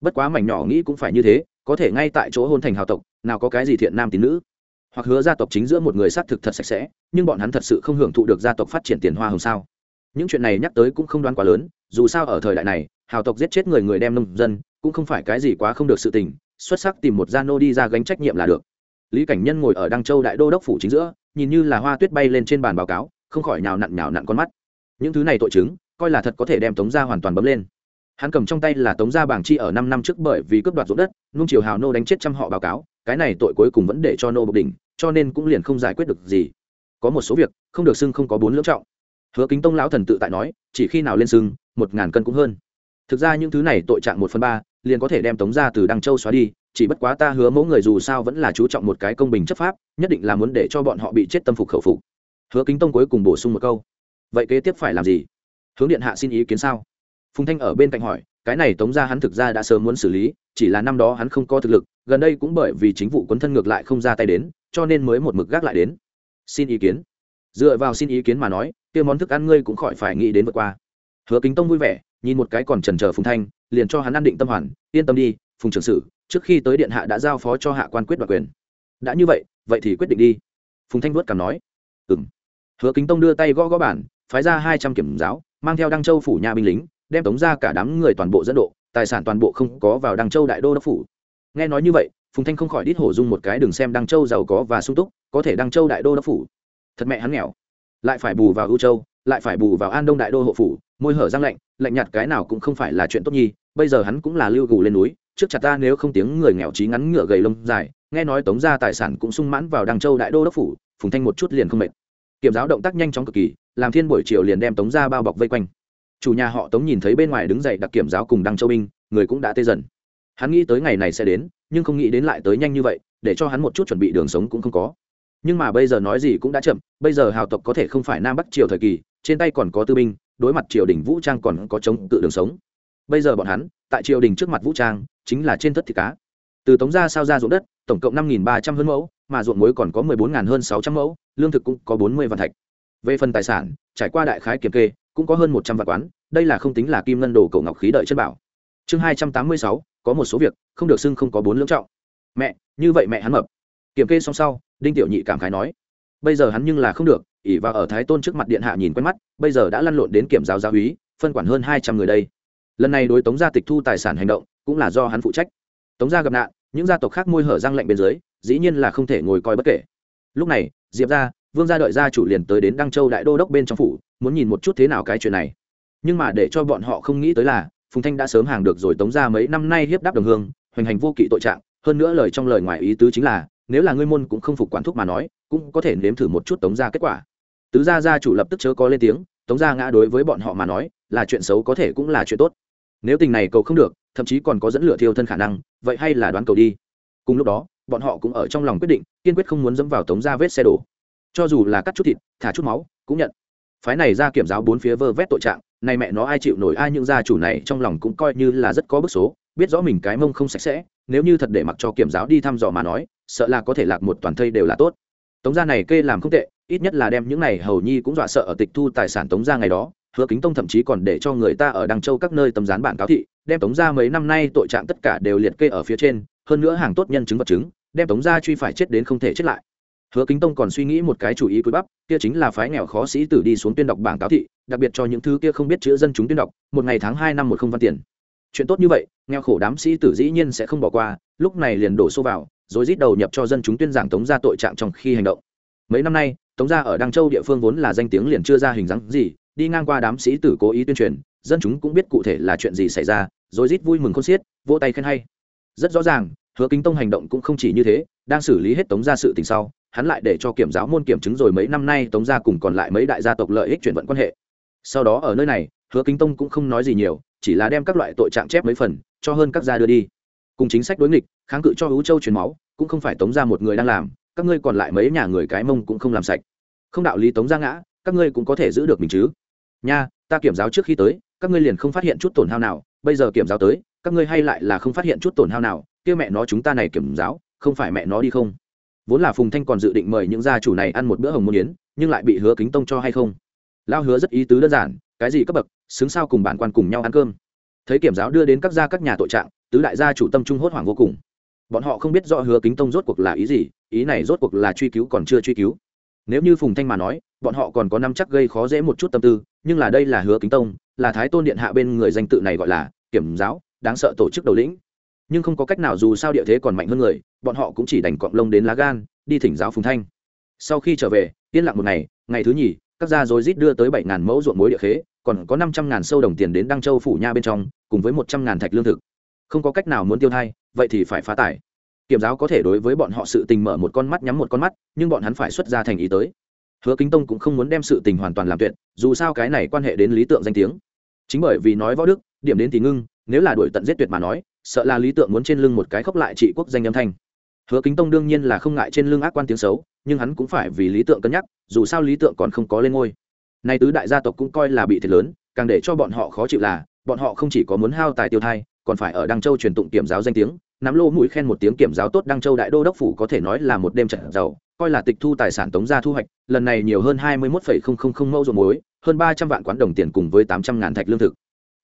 Bất quá mảnh nhỏ nghĩ cũng phải như thế, có thể ngay tại chỗ hôn thành hào tộc, nào có cái gì thiện nam tín nữ. Hoặc hứa gia tộc chính giữa một người xác thực thật sạch sẽ, nhưng bọn hắn thật sự không hưởng thụ được gia tộc phát triển tiền hoa hồng sao? Những chuyện này nhắc tới cũng không đoán quá lớn, dù sao ở thời đại này, hào tộc giết chết người người đem nông dân, cũng không phải cái gì quá không được sự tình, xuất sắc tìm một gia nô đi ra gánh trách nhiệm là được. Lý cảnh nhân ngồi ở đăng châu đại đô đốc phủ chính giữa, nhìn như là hoa tuyết bay lên trên bàn báo cáo không khỏi nhào nặn nhào nặn con mắt. Những thứ này tội chứng, coi là thật có thể đem tống gia hoàn toàn bấm lên. Hắn cầm trong tay là tống gia bảng chi ở năm năm trước bởi vì cướp đoạt ruộng đất, nung chiều hào nô đánh chết trăm họ báo cáo, cái này tội cuối cùng vẫn để cho nô bộc đỉnh, cho nên cũng liền không giải quyết được gì. Có một số việc, không được xưng không có bốn lưỡng trọng. Hứa kính tông lão thần tự tại nói, chỉ khi nào lên xưng, một ngàn cân cũng hơn. Thực ra những thứ này tội trạng một phần ba, liền có thể đem tống ra từ đăng châu xóa đi, chỉ bất quá ta hứa mẫu người dù sao vẫn là chú trọng một cái công bình chấp pháp, nhất định là muốn để cho bọn họ bị chết tâm phục khẩu phục hứa kính tông cuối cùng bổ sung một câu. Vậy kế tiếp phải làm gì? Hướng điện hạ xin ý kiến sao? Phùng thanh ở bên cạnh hỏi, cái này tống ra hắn thực ra đã sớm muốn xử lý, chỉ là năm đó hắn không có thực lực, gần đây cũng bởi vì chính vụ quấn thân ngược lại không ra tay đến, cho nên mới một mực gác lại đến. Xin ý kiến. Dựa vào xin ý kiến mà nói, kia món thức ăn ngươi cũng khỏi phải nghĩ đến vượt qua. Hứa kính tông vui vẻ, nhìn một cái còn trần chờ phùng thanh, liền cho hắn ăn định tâm hoàn, yên tâm đi, phùng trưởng sử trước khi tới điện hạ đã giao phó cho hạ quan quyết đoạt quyền. Đã như vậy vậy thì quyết định đi. Phùng thanh vuốt cảm nói ừng hứa kính tông đưa tay gõ gõ bản, phái ra hai trăm kiểm giáo, mang theo đăng châu phủ nhà binh lính, đem tống ra cả đám người toàn bộ dẫn độ, tài sản toàn bộ không có vào đăng châu đại đô đốc phủ. Nghe nói như vậy, phùng thanh không khỏi đít hổ dung một cái đừng xem đăng châu giàu có và sung túc, có thể đăng châu đại đô đốc phủ. Thật mẹ hắn nghèo. Lại phải bù vào ưu châu, lại phải bù vào an đông đại đô hộ phủ, môi hở răng lạnh lạnh nhạt cái nào cũng không phải là chuyện tốt nhi, bây giờ hắn cũng là lưu gù lên núi, trước chặt ta nếu không tiếng người nghèo trí ngắn ngựa gầy lông dài, nghe nói tống ra tài sản cũng sung mãn vào đăng châu đại đô đốc phủ, phùng thanh một chút liền không mệt kiểm giáo động tác nhanh chóng cực kỳ, làm thiên buổi chiều liền đem tống ra bao bọc vây quanh. Chủ nhà họ tống nhìn thấy bên ngoài đứng dậy đặc kiểm giáo cùng đăng châu binh, người cũng đã tê dần. Hắn nghĩ tới ngày này sẽ đến, nhưng không nghĩ đến lại tới nhanh như vậy, để cho hắn một chút chuẩn bị đường sống cũng không có. Nhưng mà bây giờ nói gì cũng đã chậm, bây giờ hào tộc có thể không phải nam bắc triều thời kỳ, trên tay còn có tư binh, đối mặt triều đình vũ trang còn có chống cự đường sống. Bây giờ bọn hắn, tại triều đình trước mặt vũ trang, chính là trên thất thịt cá. Từ tống ra sao ra ruộng đất, tổng cộng năm nghìn ba trăm hơn mẫu mà ruộng muối còn có mười bốn hơn sáu trăm mẫu, lương thực cũng có bốn mươi vạn thạch. Về phần tài sản, trải qua đại khái kiểm kê, cũng có hơn một trăm vạn quán, đây là không tính là kim ngân đồ cổ ngọc khí đợi chân bảo. Chương hai trăm tám mươi sáu, có một số việc, không được xưng không có bốn lưỡng trọng. Mẹ, như vậy mẹ hắn mập. Kiểm kê xong sau, đinh tiểu nhị cảm khái nói, bây giờ hắn nhưng là không được, ỷ vào ở thái tôn trước mặt điện hạ nhìn quen mắt, bây giờ đã lăn lộn đến kiểm giáo giáo úy, phân quản hơn hai trăm người đây. Lần này đối tống gia tịch thu tài sản hành động, cũng là do hắn phụ trách. Tống gia gặp nạn những gia tộc khác môi hở răng lạnh bên dưới, dĩ nhiên là không thể ngồi coi bất kể. Lúc này, diệp ra vương gia đợi gia chủ liền tới đến đăng châu đại đô đốc bên trong phủ, muốn nhìn một chút thế nào cái chuyện này. Nhưng mà để cho bọn họ không nghĩ tới là, phùng thanh đã sớm hàng được rồi tống ra mấy năm nay hiếp đáp đồng hương, hoành hành vô kỵ tội trạng. Hơn nữa lời trong lời ngoài ý tứ chính là, nếu là ngươi môn cũng không phục quản thúc mà nói, cũng có thể nếm thử một chút tống ra kết quả. Tứ gia gia chủ lập tức chớ có lên tiếng, tống gia ngã đối với bọn họ mà nói, là chuyện xấu có thể cũng là chuyện tốt. Nếu tình này cầu không được thậm chí còn có dẫn lửa thiêu thân khả năng, vậy hay là đoán cầu đi. Cùng lúc đó, bọn họ cũng ở trong lòng quyết định, kiên quyết không muốn dẫm vào tống gia vết xe đổ. Cho dù là cắt chút thịt, thả chút máu, cũng nhận. Phái này ra kiểm giáo bốn phía vơ vét tội trạng, này mẹ nó ai chịu nổi, ai những gia chủ này trong lòng cũng coi như là rất có bức số, biết rõ mình cái mông không sạch sẽ, nếu như thật để mặc cho kiểm giáo đi thăm dò mà nói, sợ là có thể lạc một toàn thây đều là tốt. Tống gia này kê làm không tệ, ít nhất là đem những này hầu nhi cũng dọa sợ ở tịch thu tài sản tống gia ngày đó, hứa kính tông thậm chí còn để cho người ta ở đăng châu các nơi tầm dán bản cáo thị đem tống ra mấy năm nay tội trạng tất cả đều liệt kê ở phía trên, hơn nữa hàng tốt nhân chứng vật chứng, đem tống ra truy phải chết đến không thể chết lại. Hứa kính tông còn suy nghĩ một cái chủ ý cuối bắp, kia chính là phái nghèo khó sĩ tử đi xuống tuyên đọc bảng cáo thị, đặc biệt cho những thứ kia không biết chữ dân chúng tuyên đọc, một ngày tháng hai năm một không văn tiền. Chuyện tốt như vậy, nghèo khổ đám sĩ tử dĩ nhiên sẽ không bỏ qua, lúc này liền đổ xô vào, rồi rít đầu nhập cho dân chúng tuyên giảng tống ra tội trạng trong khi hành động. Mấy năm nay, tống ra ở đăng châu địa phương vốn là danh tiếng liền chưa ra hình dáng gì, đi ngang qua đám sĩ tử cố ý tuyên truyền dân chúng cũng biết cụ thể là chuyện gì xảy ra, rồi rít vui mừng con xiết, vỗ tay khen hay. Rất rõ ràng, hứa kính tông hành động cũng không chỉ như thế, đang xử lý hết tống gia sự tình sau, hắn lại để cho kiểm giáo môn kiểm chứng rồi mấy năm nay tống gia cùng còn lại mấy đại gia tộc lợi ích chuyển vận quan hệ. Sau đó ở nơi này, hứa kính tông cũng không nói gì nhiều, chỉ là đem các loại tội trạng chép mấy phần, cho hơn các gia đưa đi. Cùng chính sách đối nghịch, kháng cự cho hữu châu truyền máu, cũng không phải tống ra một người đang làm, các ngươi còn lại mấy nhà người cái mông cũng không làm sạch. Không đạo lý tống ra ngã, các ngươi cũng có thể giữ được mình chứ. Nha, ta kiểm giáo trước khi tới các ngươi liền không phát hiện chút tổn hao nào, bây giờ kiểm giáo tới, các ngươi hay lại là không phát hiện chút tổn hao nào kia mẹ nó chúng ta này kiểm giáo, không phải mẹ nó đi không? Vốn là phùng thanh còn dự định mời những gia chủ này ăn một bữa hồng môn yến, nhưng lại bị hứa kính tông cho hay không? Lao hứa rất ý tứ đơn giản, cái gì cấp bậc, xứng sao cùng bản quan cùng nhau ăn cơm. Thấy kiểm giáo đưa đến các gia các nhà tội trạng, tứ đại gia chủ tâm trung hốt hoảng vô cùng. Bọn họ không biết rõ hứa kính tông rốt cuộc là ý gì, ý này rốt cuộc là truy cứu còn chưa truy cứu. Nếu như phùng thanh mà nói, bọn họ còn có năm chắc gây khó dễ một chút tâm tư, nhưng là đây là hứa kính tông là thái tôn điện hạ bên người danh tự này gọi là kiểm giáo, đáng sợ tổ chức đầu lĩnh. Nhưng không có cách nào dù sao địa thế còn mạnh hơn người, bọn họ cũng chỉ đành cọng lông đến lá gan, đi thỉnh giáo phùng thanh. Sau khi trở về, yên lặng một ngày ngày thứ nhì, các gia rối rít đưa tới bảy ngàn mẫu ruộng muối địa khế, còn có năm trăm ngàn sâu đồng tiền đến đăng châu phủ nha bên trong, cùng với một trăm ngàn thạch lương thực. Không có cách nào muốn tiêu thai, vậy thì phải phá tải kiểm giáo có thể đối với bọn họ sự tình mở một con mắt nhắm một con mắt, nhưng bọn hắn phải xuất ra thành ý tới. Hứa kính tông cũng không muốn đem sự tình hoàn toàn làm tuyệt, dù sao cái này quan hệ đến lý tượng danh tiếng chính bởi vì nói võ đức, điểm đến thì ngưng, nếu là đuổi tận giết tuyệt mà nói, sợ là lý tượng muốn trên lưng một cái khóc lại trị quốc danh âm thanh. Hứa kính tông đương nhiên là không ngại trên lưng ác quan tiếng xấu, nhưng hắn cũng phải vì lý tượng cân nhắc, dù sao lý tượng còn không có lên ngôi. Nay tứ đại gia tộc cũng coi là bị thiệt lớn, càng để cho bọn họ khó chịu là, bọn họ không chỉ có muốn hao tài tiêu thai, còn phải ở đăng châu truyền tụng kiểm giáo danh tiếng, nắm lô mũi khen một tiếng kiểm giáo tốt đăng châu đại đô đốc phủ có thể nói là một đêm trận giàu, coi là tịch thu tài sản tống gia thu hoạch, lần này nhiều hơn hai mươi một mẫu ruộng muối hơn ba trăm vạn quán đồng tiền cùng với tám trăm ngàn thạch lương thực.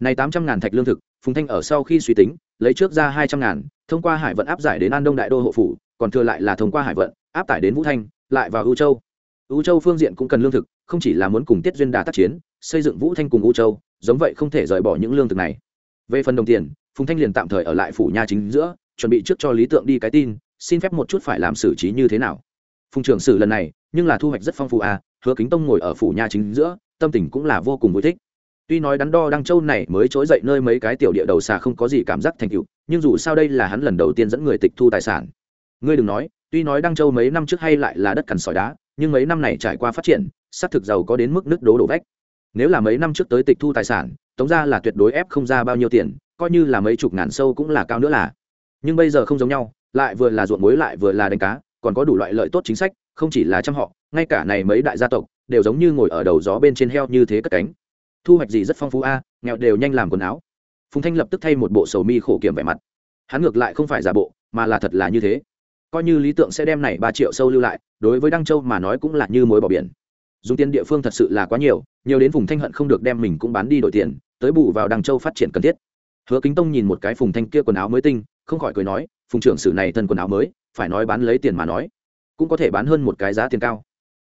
Này tám trăm ngàn thạch lương thực, phùng thanh ở sau khi suy tính, lấy trước ra hai trăm ngàn, thông qua hải vận áp giải đến an đông đại đô hộ phủ, còn thừa lại là thông qua hải vận, áp tải đến vũ thanh, lại vào ưu châu. Ưu châu phương diện cũng cần lương thực, không chỉ là muốn cùng tiết duyên đà tác chiến, xây dựng vũ thanh cùng ưu châu, giống vậy không thể rời bỏ những lương thực này. Về phần đồng tiền, phùng thanh liền tạm thời ở lại phủ nha chính giữa, chuẩn bị trước cho lý tượng đi cái tin, xin phép một chút phải làm xử trí như thế nào. Phùng trưởng sử lần này, nhưng là thu hoạch rất phong phú à hứa kính tông ngồi ở phủ nha chính giữa tâm tình cũng là vô cùng vui thích. Tuy nói đắn đo đăng châu này mới trỗi dậy nơi mấy cái tiểu địa đầu xà không có gì cảm giác thành tựu, nhưng dù sao đây là hắn lần đầu tiên dẫn người tịch thu tài sản. Ngươi đừng nói, tuy nói đăng châu mấy năm trước hay lại là đất cằn sỏi đá, nhưng mấy năm này trải qua phát triển, xác thực giàu có đến mức nước đố đổ vách. Nếu là mấy năm trước tới tịch thu tài sản, tống ra là tuyệt đối ép không ra bao nhiêu tiền, coi như là mấy chục ngàn sâu cũng là cao nữa là. Nhưng bây giờ không giống nhau, lại vừa là ruộng muối lại vừa là đánh cá còn có đủ loại lợi tốt chính sách, không chỉ là trăm họ, ngay cả này mấy đại gia tộc, đều giống như ngồi ở đầu gió bên trên heo như thế cất cánh. Thu hoạch gì rất phong phú a, nghèo đều nhanh làm quần áo. Phùng thanh lập tức thay một bộ sầu mi khổ kiểm vẻ mặt. Hắn ngược lại không phải giả bộ, mà là thật là như thế. Coi như lý tượng sẽ đem này ba triệu sâu lưu lại, đối với đăng châu mà nói cũng là như mối bỏ biển. Dùng tiền địa phương thật sự là quá nhiều nhiều đến vùng thanh hận không được đem mình cũng bán đi đổi tiền, tới bù vào đăng châu phát triển cần thiết. Hứa kính tông nhìn một cái phùng thanh kia quần áo mới tinh, không khỏi cười nói phùng trưởng sử này thân quần áo mới, phải nói bán lấy tiền mà nói, cũng có thể bán hơn một cái giá tiền cao.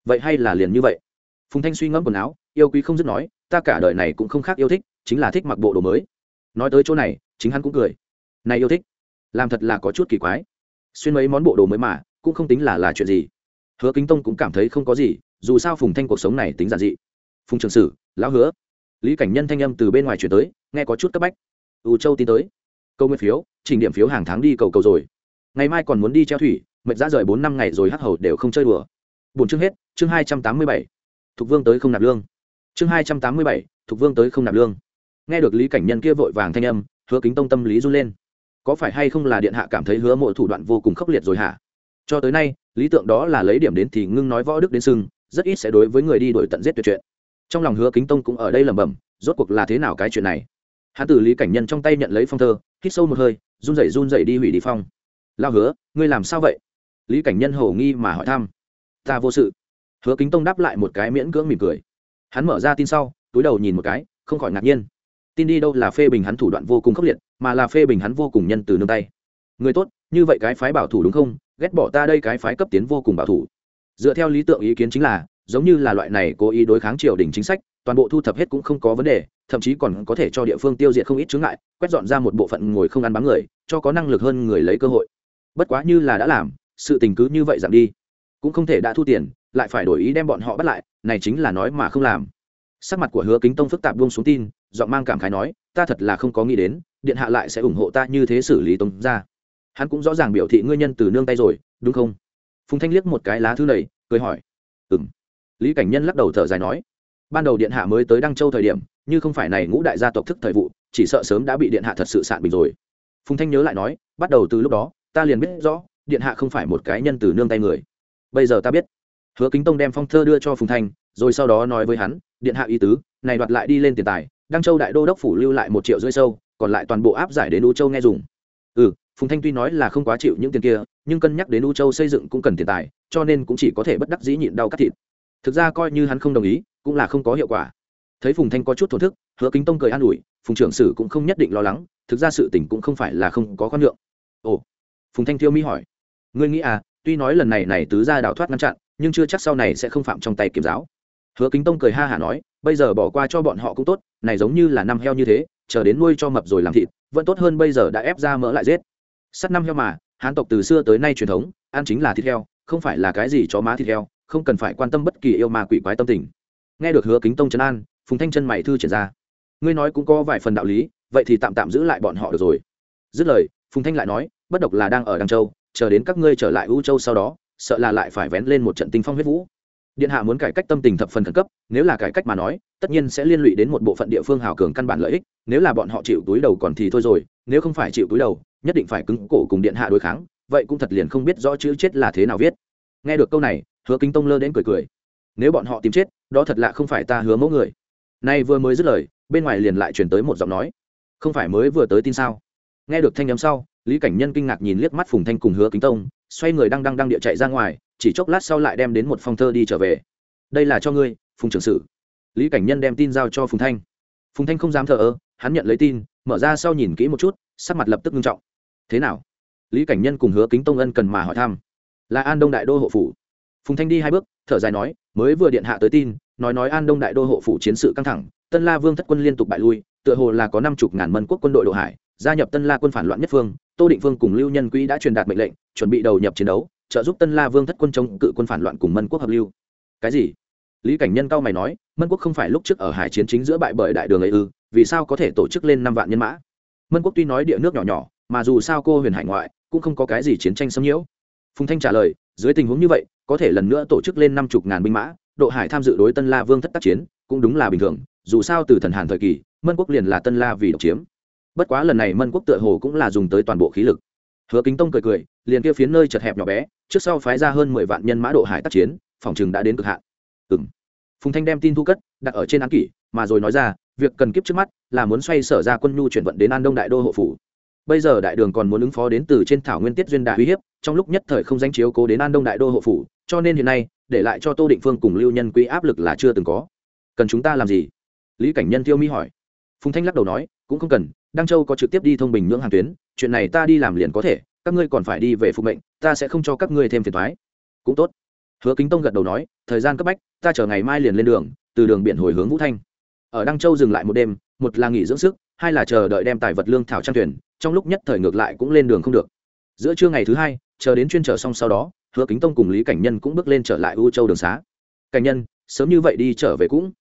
Vậy hay là liền như vậy? Phùng thanh suy ngẫm quần áo, yêu quý không dứt nói, ta cả đời này cũng không khác yêu thích, chính là thích mặc bộ đồ mới. Nói tới chỗ này, chính hắn cũng cười. Này yêu thích, làm thật là có chút kỳ quái. Xuyên mấy món bộ đồ mới mà, cũng không tính là là chuyện gì. Hứa kính tông cũng cảm thấy không có gì, dù sao phùng thanh cuộc sống này tính giản dị. Phùng trường sử, lão hứa. Lý cảnh nhân thanh âm từ bên ngoài chuyển tới, nghe có chút cấp bách. Ưu châu tin tới câu nguyên phiếu trình điểm phiếu hàng tháng đi cầu cầu rồi. Ngày mai còn muốn đi treo thủy mệt ra rời bốn năm ngày rồi hắc hầu đều không chơi đùa. Bốn chương hết, chương hai trăm tám mươi bảy. Thục vương tới không nạp lương. Chương hai trăm tám mươi bảy, thục vương tới không nạp lương. Nghe được lý cảnh nhân kia vội vàng thanh âm, hứa kính tông tâm lý run lên. Có phải hay không là điện hạ cảm thấy hứa mộ thủ đoạn vô cùng khốc liệt rồi hả? Cho tới nay, lý tượng đó là lấy điểm đến thì ngưng nói võ đức đến sưng rất ít sẽ đối với người đi đổi tận giết tuyệt chuyện. Trong lòng hứa kính tông cũng ở đây lẩm bẩm, rốt cuộc là thế nào cái chuyện này? Hắn từ lý cảnh nhân trong tay nhận lấy phong thơ, hít sâu một hơi, run rẩy run rẩy đi hủy đi phong. Lao hứa, ngươi làm sao vậy? Lý cảnh nhân hầu nghi mà hỏi thăm. Ta vô sự. Hứa kính tông đáp lại một cái miễn cưỡng mỉm cười. Hắn mở ra tin sau, túi đầu nhìn một cái, không khỏi ngạc nhiên. Tin đi đâu là phê bình hắn thủ đoạn vô cùng khốc liệt, mà là phê bình hắn vô cùng nhân từ nương tay. Người tốt, như vậy cái phái bảo thủ đúng không? Ghét bỏ ta đây cái phái cấp tiến vô cùng bảo thủ. Dựa theo lý tượng ý kiến chính là, giống như là loại này cố ý đối kháng triều đình chính sách toàn bộ thu thập hết cũng không có vấn đề, thậm chí còn có thể cho địa phương tiêu diệt không ít chướng ngại, quét dọn ra một bộ phận ngồi không ăn bám người, cho có năng lực hơn người lấy cơ hội. Bất quá như là đã làm, sự tình cứ như vậy giảm đi. Cũng không thể đã thu tiền, lại phải đổi ý đem bọn họ bắt lại, này chính là nói mà không làm. Sắc mặt của hứa kính tông phức tạp buông xuống tin, giọng mang cảm khái nói, ta thật là không có nghĩ đến, điện hạ lại sẽ ủng hộ ta như thế xử lý tống ra hắn cũng rõ ràng biểu thị ngươi nhân từ nương tay rồi, đúng không? Phùng thanh liếc một cái lá thư này, cười hỏi ừng lý cảnh nhân lắc đầu thở dài nói ban đầu điện hạ mới tới đăng châu thời điểm, như không phải này ngũ đại gia tộc thức thời vụ, chỉ sợ sớm đã bị điện hạ thật sự sạn bình rồi. Phùng thanh nhớ lại nói, bắt đầu từ lúc đó, ta liền biết rõ, điện hạ không phải một cái nhân từ nương tay người. Bây giờ ta biết. Hứa kính tông đem phong thơ đưa cho phùng thanh, rồi sau đó nói với hắn, điện hạ ý tứ, này đoạt lại đi lên tiền tài, đăng châu đại đô đốc phủ lưu lại một triệu rưỡi sâu, còn lại toàn bộ áp giải đến u châu nghe dùng. Ừ phùng thanh tuy nói là không quá chịu những tiền kia, nhưng cân nhắc đến u châu xây dựng cũng cần tiền tài, cho nên cũng chỉ có thể bất đắc dĩ nhịn đau cắt thịt thực ra coi như hắn không đồng ý, cũng là không có hiệu quả. Thấy phùng thanh có chút thổn thức, hứa kính tông cười an ủi, phùng trưởng sử cũng không nhất định lo lắng, thực ra sự tình cũng không phải là không có khoan nhượng ồ, phùng thanh thiêu mỹ hỏi, ngươi nghĩ à tuy nói lần này này tứ gia đào thoát ngăn chặn, nhưng chưa chắc sau này sẽ không phạm trong tay kiểm giáo. Hứa kính tông cười ha hả nói, bây giờ bỏ qua cho bọn họ cũng tốt, này giống như là năm heo như thế, chờ đến nuôi cho mập rồi làm thịt, vẫn tốt hơn bây giờ đã ép ra mỡ lại giết. Sắt năm heo mà, hán tộc từ xưa tới nay truyền thống, ăn chính là thịt heo, không phải là cái gì chó má thịt heo không cần phải quan tâm bất kỳ yêu ma quỷ quái tâm tình. Nghe được hứa kính tông trấn an, phùng thanh chân mày thư triển ra. Ngươi nói cũng có vài phần đạo lý, vậy thì tạm tạm giữ lại bọn họ được rồi. Dứt lời, phùng thanh lại nói, bất độc là đang ở đăng châu, chờ đến các ngươi trở lại u châu sau đó, sợ là lại phải vén lên một trận tinh phong huyết vũ. Điện hạ muốn cải cách tâm tình thập phần khẩn cấp, nếu là cải cách mà nói, tất nhiên sẽ liên lụy đến một bộ phận địa phương hào cường căn bản lợi ích, nếu là bọn họ chịu túi đầu còn thì thôi rồi, nếu không phải chịu túi đầu, nhất định phải cứng cổ cùng điện hạ đối kháng, vậy cũng thật liền không biết rõ chữ chết là thế nào viết. Nghe được câu này hứa kính tông lơ đến cười cười. Nếu bọn họ tìm chết, đó thật lạ không phải ta hứa mẫu người. Nay vừa mới dứt lời, bên ngoài liền lại chuyển tới một giọng nói. Không phải mới vừa tới tin sao? Nghe được thanh â m sau, lý cảnh nhân kinh ngạc nhìn liếc mắt phùng thanh cùng hứa kính tông, xoay người đang đang đang địa chạy ra ngoài, chỉ chốc lát sau lại đem đến một phong thơ đi trở về. Đây là cho ngươi, phùng trưởng sử. Lý cảnh nhân đem tin giao cho phùng thanh. Phùng thanh không dám thờ ơ, hắn nhận lấy tin, mở ra sau nhìn kỹ một chút, sắc mặt lập tức nghiêm trọng. Thế nào? Lý cảnh nhân cùng hứa kính tông ân cần mà hỏi thăm. Là an đông đại đô hộ phủ phùng thanh đi hai bước, thở dài nói, mới vừa điện hạ tới tin, nói nói an đông đại đô hộ phủ chiến sự căng thẳng, tân la vương thất quân liên tục bại lui, tựa hồ là có năm chục ngàn mân quốc quân đội độ hải, gia nhập tân la quân phản loạn nhất phương, tô định vương cùng lưu nhân quỹ đã truyền đạt mệnh lệnh, chuẩn bị đầu nhập chiến đấu, trợ giúp tân la vương thất quân chống cự quân phản loạn cùng mân quốc hợp lưu. Cái gì? Lý cảnh nhân cao mày nói, mân quốc không phải lúc trước ở hải chiến chính giữa bại bởi đại đường ấy ư, vì sao có thể tổ chức lên năm vạn nhân mã? Mân quốc tuy nói địa nước nhỏ nhỏ, mà dù sao cô huyền hải ngoại, cũng không có cái gì chiến tranh xâm nhiễu. Phùng thanh trả lời, dưới tình huống như vậy có thể lần nữa tổ chức lên năm chục ngàn binh mã, độ hải tham dự đối tân la vương thất tác chiến, cũng đúng là bình thường, dù sao từ thần hàn thời kỳ, mân quốc liền là tân la vì độc chiếm. Bất quá lần này mân quốc tựa hồ cũng là dùng tới toàn bộ khí lực. Hứa kính tông cười cười, liền kia phiến nơi chật hẹp nhỏ bé, trước sau phái ra hơn mười vạn nhân mã độ hải tác chiến, phòng chừng đã đến cực hạn. Ừng phùng thanh đem tin thu cất, đặt ở trên án kỷ, mà rồi nói ra, việc cần kiếp trước mắt là muốn xoay sở ra quân nhu chuyển vận đến an đông đại đô hộ phủ. Bây giờ đại đường còn muốn ứng phó đến từ trên thảo nguyên tiết duyên đại uy hiếp, trong lúc nhất thời không danh chiếu cố đến an đông đại đô hộ phủ cho nên hiện nay, để lại cho tô định phương cùng lưu nhân quý áp lực là chưa từng có. Cần chúng ta làm gì? Lý cảnh nhân tiêu mỹ hỏi. Phùng thanh lắc đầu nói, cũng không cần, đăng châu có trực tiếp đi thông bình nhưỡng hàng tuyến, chuyện này ta đi làm liền có thể, các ngươi còn phải đi về phục mệnh, ta sẽ không cho các ngươi thêm phiền thoái cũng tốt. Hứa kính tông gật đầu nói, thời gian cấp bách, ta chờ ngày mai liền lên đường, từ đường biển hồi hướng vũ thanh. Ở đăng châu dừng lại một đêm, một là nghỉ dưỡng sức, hai là chờ đợi đem tài vật lương thảo trang tuyển, trong lúc nhất thời ngược lại cũng lên đường không được. Giữa trưa ngày thứ hai, chờ đến chuyên trở xong sau đó hứa kính tông cùng lý cảnh nhân cũng bước lên trở lại u châu đường xá. Cảnh nhân, sớm như vậy đi trở về cũng.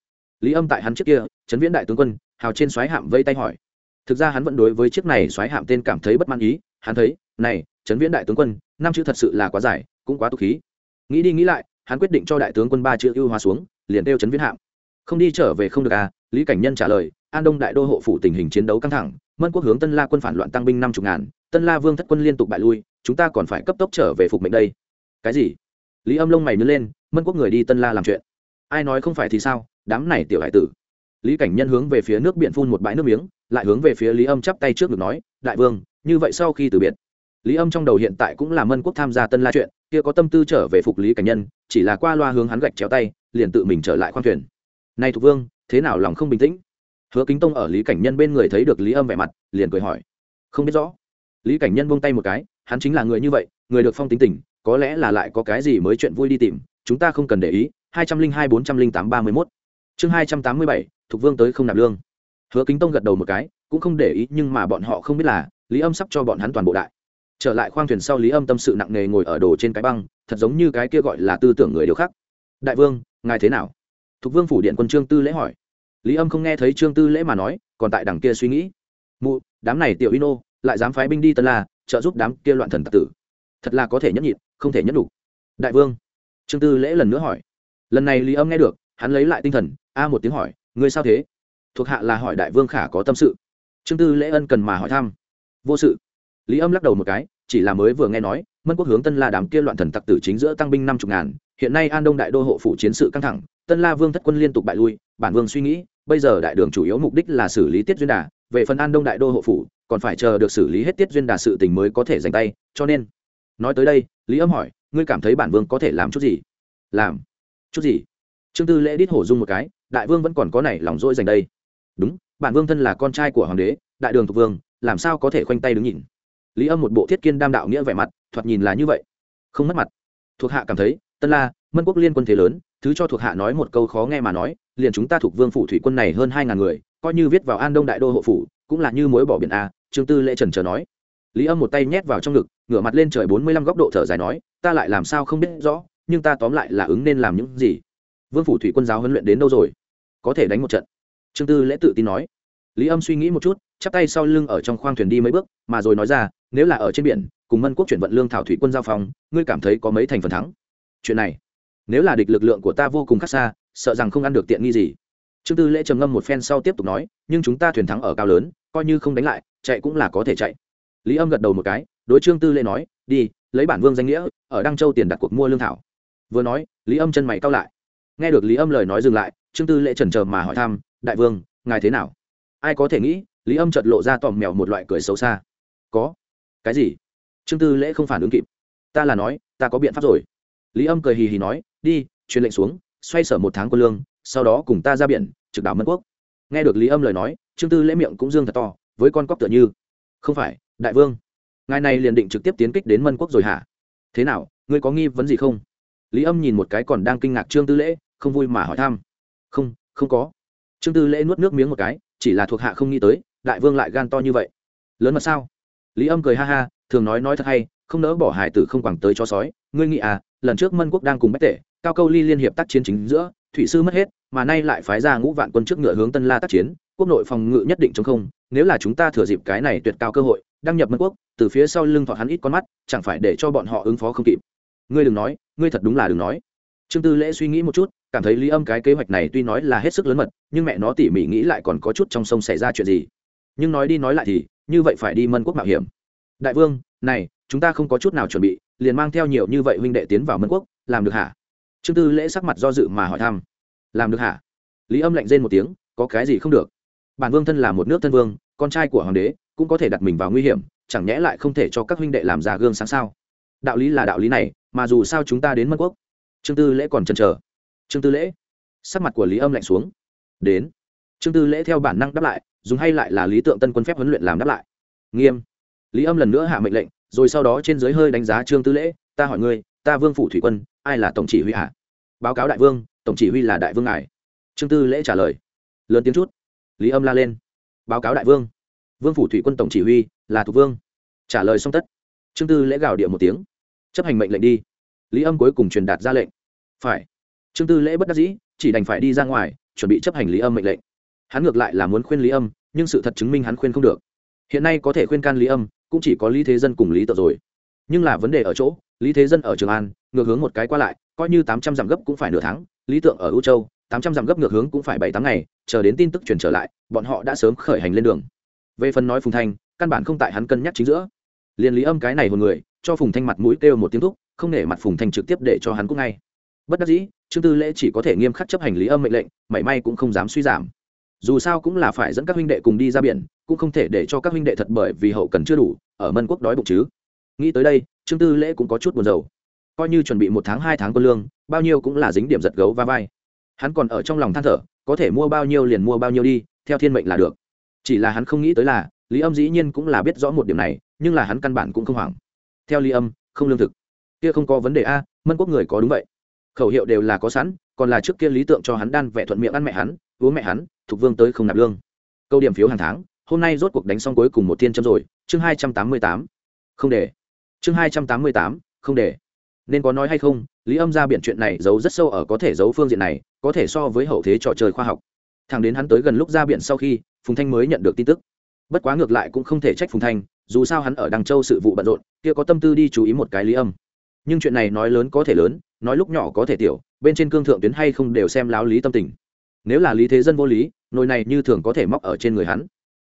Lý âm tại hắn trước kia, trấn viễn đại tướng quân, hào trên xoáy hạm vây tay hỏi. Thực ra hắn vẫn đối với chiếc này xoáy hạm tên cảm thấy bất mãn ý, hắn thấy, này, trấn viễn đại tướng quân, năm chữ thật sự là quá dài, cũng quá tục khí. Nghĩ đi nghĩ lại, hắn quyết định cho đại tướng quân ba chữ ưu hóa xuống, liền đeo trấn viễn hạm. Không đi trở về không được à? Lý cảnh nhân trả lời, an đông đại đô hộ phủ tình hình chiến đấu căng thẳng, mân quốc hướng tân la quân phản loạn tăng binh năm chục ngàn, tân la vương thất quân liên tục bại lui, chúng ta còn phải cấp tốc trở về phục mệnh đây cái gì? Lý âm lông mày nứt lên, mân quốc người đi tân la làm chuyện. Ai nói không phải thì sao, đám này tiểu hải tử. Lý cảnh nhân hướng về phía nước biển phun một bãi nước miếng, lại hướng về phía lý âm chắp tay trước ngực nói, đại vương, như vậy sau khi từ biệt. Lý âm trong đầu hiện tại cũng là mân quốc tham gia tân la chuyện, kia có tâm tư trở về phục lý cảnh nhân, chỉ là qua loa hướng hắn gạch chéo tay, liền tự mình trở lại khoang thuyền. Này thục vương, thế nào lòng không bình tĩnh? Hứa kính tông ở lý cảnh nhân bên người thấy được lý âm vẻ mặt, liền cười hỏi. Không biết rõ. Lý cảnh nhân buông tay một cái, hắn chính là người như vậy, người được phong tính tình có lẽ là lại có cái gì mới chuyện vui đi tìm, chúng ta không cần để ý, hai trăm linh hai bốn trăm linh tám ba mươi mốt. Chương hai trăm tám mươi bảy, thục vương tới không nạp lương. Hứa kính tông gật đầu một cái, cũng không để ý, nhưng mà bọn họ không biết là, lý âm sắp cho bọn hắn toàn bộ đại. Trở lại khoang thuyền sau lý âm tâm sự nặng nề ngồi ở đồ trên cái băng, thật giống như cái kia gọi là tư tưởng người điều khác đại vương, ngài thế nào? Thục vương phủ điện quân trương tư lễ hỏi. Lý âm không nghe thấy trương tư lễ mà nói, còn tại đằng kia suy nghĩ. Mụ, đám này tiểu ino, lại dám phái binh đi tân la, trợ giúp đám kia loạn thần tặc tử thật là có thể nhẫn nhịn, không thể nhẫn đủ. Đại vương, trương tư lễ lần nữa hỏi. Lần này lý âm nghe được, hắn lấy lại tinh thần, a một tiếng hỏi, ngươi sao thế? Thuộc hạ là hỏi đại vương khả có tâm sự. Trương tư lễ ân cần mà hỏi thăm. Vô sự. Lý âm lắc đầu một cái, chỉ là mới vừa nghe nói, mân quốc hướng tân la đám kia loạn thần tặc tử chính giữa tăng binh năm chục ngàn, hiện nay an đông đại đô hộ phủ chiến sự căng thẳng, tân la vương thất quân liên tục bại lui, bản vương suy nghĩ, bây giờ đại đường chủ yếu mục đích là xử lý tiết duyên đà, về phần an đông đại đô hộ phủ, còn phải chờ được xử lý hết tiết duyên đà sự tình mới có thể giành tay, cho nên nói tới đây, lý âm hỏi, ngươi cảm thấy bản vương có thể làm chút gì? Làm? Chút gì? Trương tư lễ đít hổ dung một cái, đại vương vẫn còn có này lòng dỗi dành đây. Đúng, bản vương thân là con trai của hoàng đế, đại đường thuộc vương, làm sao có thể khoanh tay đứng nhìn? Lý âm một bộ thiết kiên đam đạo nghĩa vẻ mặt, thoạt nhìn là như vậy. Không mất mặt. Thuộc hạ cảm thấy, tân la, mân quốc liên quân thế lớn, thứ cho thuộc hạ nói một câu khó nghe mà nói, liền chúng ta thuộc vương phủ thủy quân này hơn hai ngàn người, coi như viết vào an đông đại đô hộ phủ, cũng là như mối bỏ biển a. Trương tư lễ trần chờ nói lý âm một tay nhét vào trong ngực, ngửa mặt lên trời bốn mươi lăm góc độ thở dài nói, ta lại làm sao không biết rõ, nhưng ta tóm lại là ứng nên làm những gì. Vương phủ thủy quân giáo huấn luyện đến đâu rồi? Có thể đánh một trận. Trương tư lễ tự tin nói. Lý âm suy nghĩ một chút, chắp tay sau lưng ở trong khoang thuyền đi mấy bước, mà rồi nói ra, nếu là ở trên biển, cùng mân quốc chuyển vận lương thảo thủy quân giao phòng, ngươi cảm thấy có mấy thành phần thắng? Chuyện này, nếu là địch lực lượng của ta vô cùng khác xa, sợ rằng không ăn được tiện nghi gì. Trương tư lễ trầm ngâm một phen sau tiếp tục nói, nhưng chúng ta thuyền thắng ở cao lớn, coi như không đánh lại, chạy cũng là có thể chạy lý âm gật đầu một cái, đối trương tư lễ nói, đi, lấy bản vương danh nghĩa, ở đăng châu tiền đặt cuộc mua lương thảo. Vừa nói, lý âm chân mày cao lại. Nghe được lý âm lời nói dừng lại, trương tư lễ trần trờ mà hỏi thăm, đại vương, ngài thế nào? Ai có thể nghĩ, lý âm chợt lộ ra tòm mèo một loại cười xấu xa. Có. Cái gì? Trương tư lễ không phản ứng kịp. Ta là nói, ta có biện pháp rồi. Lý âm cười hì hì nói, đi, truyền lệnh xuống, xoay sở một tháng quân lương, sau đó cùng ta ra biển, trực đảo mân quốc. Nghe được lý âm lời nói, trương tư lễ miệng cũng dương thật to, với con cóc tựa như. Không phải đại vương, ngài này liền định trực tiếp tiến kích đến mân quốc rồi hả? Thế nào, ngươi có nghi vấn gì không? Lý âm nhìn một cái còn đang kinh ngạc trương tư lễ, không vui mà hỏi thăm. Không không có. Trương tư lễ nuốt nước miếng một cái, chỉ là thuộc hạ không nghĩ tới, đại vương lại gan to như vậy. Lớn mà sao? Lý âm cười ha ha, thường nói nói thật hay, không nỡ bỏ hải tử không quẳng tới cho sói. Ngươi nghĩ à lần trước mân quốc đang cùng bách tể, cao câu ly liên hiệp tác chiến chính giữa, thủy sư mất hết, mà nay lại phái ra ngũ vạn quân trước ngựa hướng tân la tác chiến quốc nội phòng ngự nhất định chống không, nếu là chúng ta thừa dịp cái này tuyệt cao cơ hội, đăng nhập mân quốc, từ phía sau lưng thọ hắn ít con mắt, chẳng phải để cho bọn họ ứng phó không kịp. Ngươi đừng nói, ngươi thật đúng là đừng nói. Trương tư lễ suy nghĩ một chút, cảm thấy lý âm cái kế hoạch này tuy nói là hết sức lớn mật, nhưng mẹ nó tỉ mỉ nghĩ lại còn có chút trong sông xảy ra chuyện gì. Nhưng nói đi nói lại thì, như vậy phải đi mân quốc mạo hiểm. Đại vương, này, chúng ta không có chút nào chuẩn bị, liền mang theo nhiều như vậy huynh đệ tiến vào mân quốc, làm được hả? Trương tư lễ sắc mặt do dự mà hỏi thăm. Làm được hả? Lý âm lạnh rên một tiếng, có cái gì không được? Bản vương thân là một nước thân vương, con trai của hoàng đế, cũng có thể đặt mình vào nguy hiểm, chẳng nhẽ lại không thể cho các huynh đệ làm ra gương sáng sao? Đạo lý là đạo lý này, mà dù sao chúng ta đến mân quốc. Trương tư lễ còn chần chờ. Trương tư lễ? Sắc mặt của lý âm lạnh xuống. Đến. Trương tư lễ theo bản năng đáp lại, dùng hay lại là lý tượng tân quân phép huấn luyện làm đáp lại. Nghiêm. Lý âm lần nữa hạ mệnh lệnh, rồi sau đó trên dưới hơi đánh giá trương tư lễ, ta hỏi ngươi, ta vương phủ thủy quân, ai là tổng chỉ huy hạ báo cáo đại vương, tổng chỉ huy là đại vương ngài. Trương tư lễ trả lời. Lớn tiếng chút lý âm la lên báo cáo đại vương vương phủ thủy quân tổng chỉ huy là thủ vương trả lời xong tất trương tư lễ gào địa một tiếng chấp hành mệnh lệnh đi lý âm cuối cùng truyền đạt ra lệnh phải trương tư lễ bất đắc dĩ chỉ đành phải đi ra ngoài chuẩn bị chấp hành lý âm mệnh lệnh hắn ngược lại là muốn khuyên lý âm nhưng sự thật chứng minh hắn khuyên không được hiện nay có thể khuyên can lý âm cũng chỉ có lý thế dân cùng lý tự rồi nhưng là vấn đề ở chỗ lý thế dân ở trường an ngược hướng một cái qua lại coi như tám trăm dặm gấp cũng phải nửa tháng lý tượng ở ưu châu tám trăm dặm gấp ngược hướng cũng phải bảy tháng ngày, chờ đến tin tức truyền trở lại, bọn họ đã sớm khởi hành lên đường. Về phần nói phùng thanh, căn bản không tại hắn cân nhắc chính giữa. Liền lý âm cái này hồn người, cho phùng thanh mặt mũi kêu một tiếng thúc, không để mặt phùng thanh trực tiếp để cho hắn cũng ngay. Bất đắc dĩ, trương tư lễ chỉ có thể nghiêm khắc chấp hành lý âm mệnh lệnh, mảy may cũng không dám suy giảm. Dù sao cũng là phải dẫn các huynh đệ cùng đi ra biển, cũng không thể để cho các huynh đệ thật bởi vì hậu cần chưa đủ, ở mân quốc đói bụng chứ. Nghĩ tới đây, trương tư lễ cũng có chút buồn rầu. Coi như chuẩn bị một tháng hai tháng quân lương, bao nhiêu cũng là dính điểm giật gấu va vai hắn còn ở trong lòng than thở, có thể mua bao nhiêu liền mua bao nhiêu đi, theo thiên mệnh là được. Chỉ là hắn không nghĩ tới là, lý âm dĩ nhiên cũng là biết rõ một điểm này, nhưng là hắn căn bản cũng không hoảng. Theo lý âm, không lương thực. Kia không có vấn đề a, mân quốc người có đúng vậy. Khẩu hiệu đều là có sẵn, còn là trước kia lý tượng cho hắn đan vẽ thuận miệng ăn mẹ hắn, uống mẹ hắn, thuộc vương tới không nạp lương. Câu điểm phiếu hàng tháng, hôm nay rốt cuộc đánh xong cuối cùng một thiên châm rồi, chương hai trăm tám mươi tám. Không để. Chương hai trăm tám mươi tám, không để. Nên có nói hay không lý âm ra biện chuyện này giấu rất sâu ở có thể giấu phương diện này, có thể so với hậu thế trò chơi khoa học. Thằng đến hắn tới gần lúc ra biển sau khi, phùng thanh mới nhận được tin tức. Bất quá ngược lại cũng không thể trách phùng thanh, dù sao hắn ở đằng châu sự vụ bận rộn, kia có tâm tư đi chú ý một cái lý âm. Nhưng chuyện này nói lớn có thể lớn, nói lúc nhỏ có thể tiểu, bên trên cương thượng tuyến hay không đều xem láo lý tâm tình. Nếu là lý thế dân vô lý, nồi này như thường có thể móc ở trên người hắn.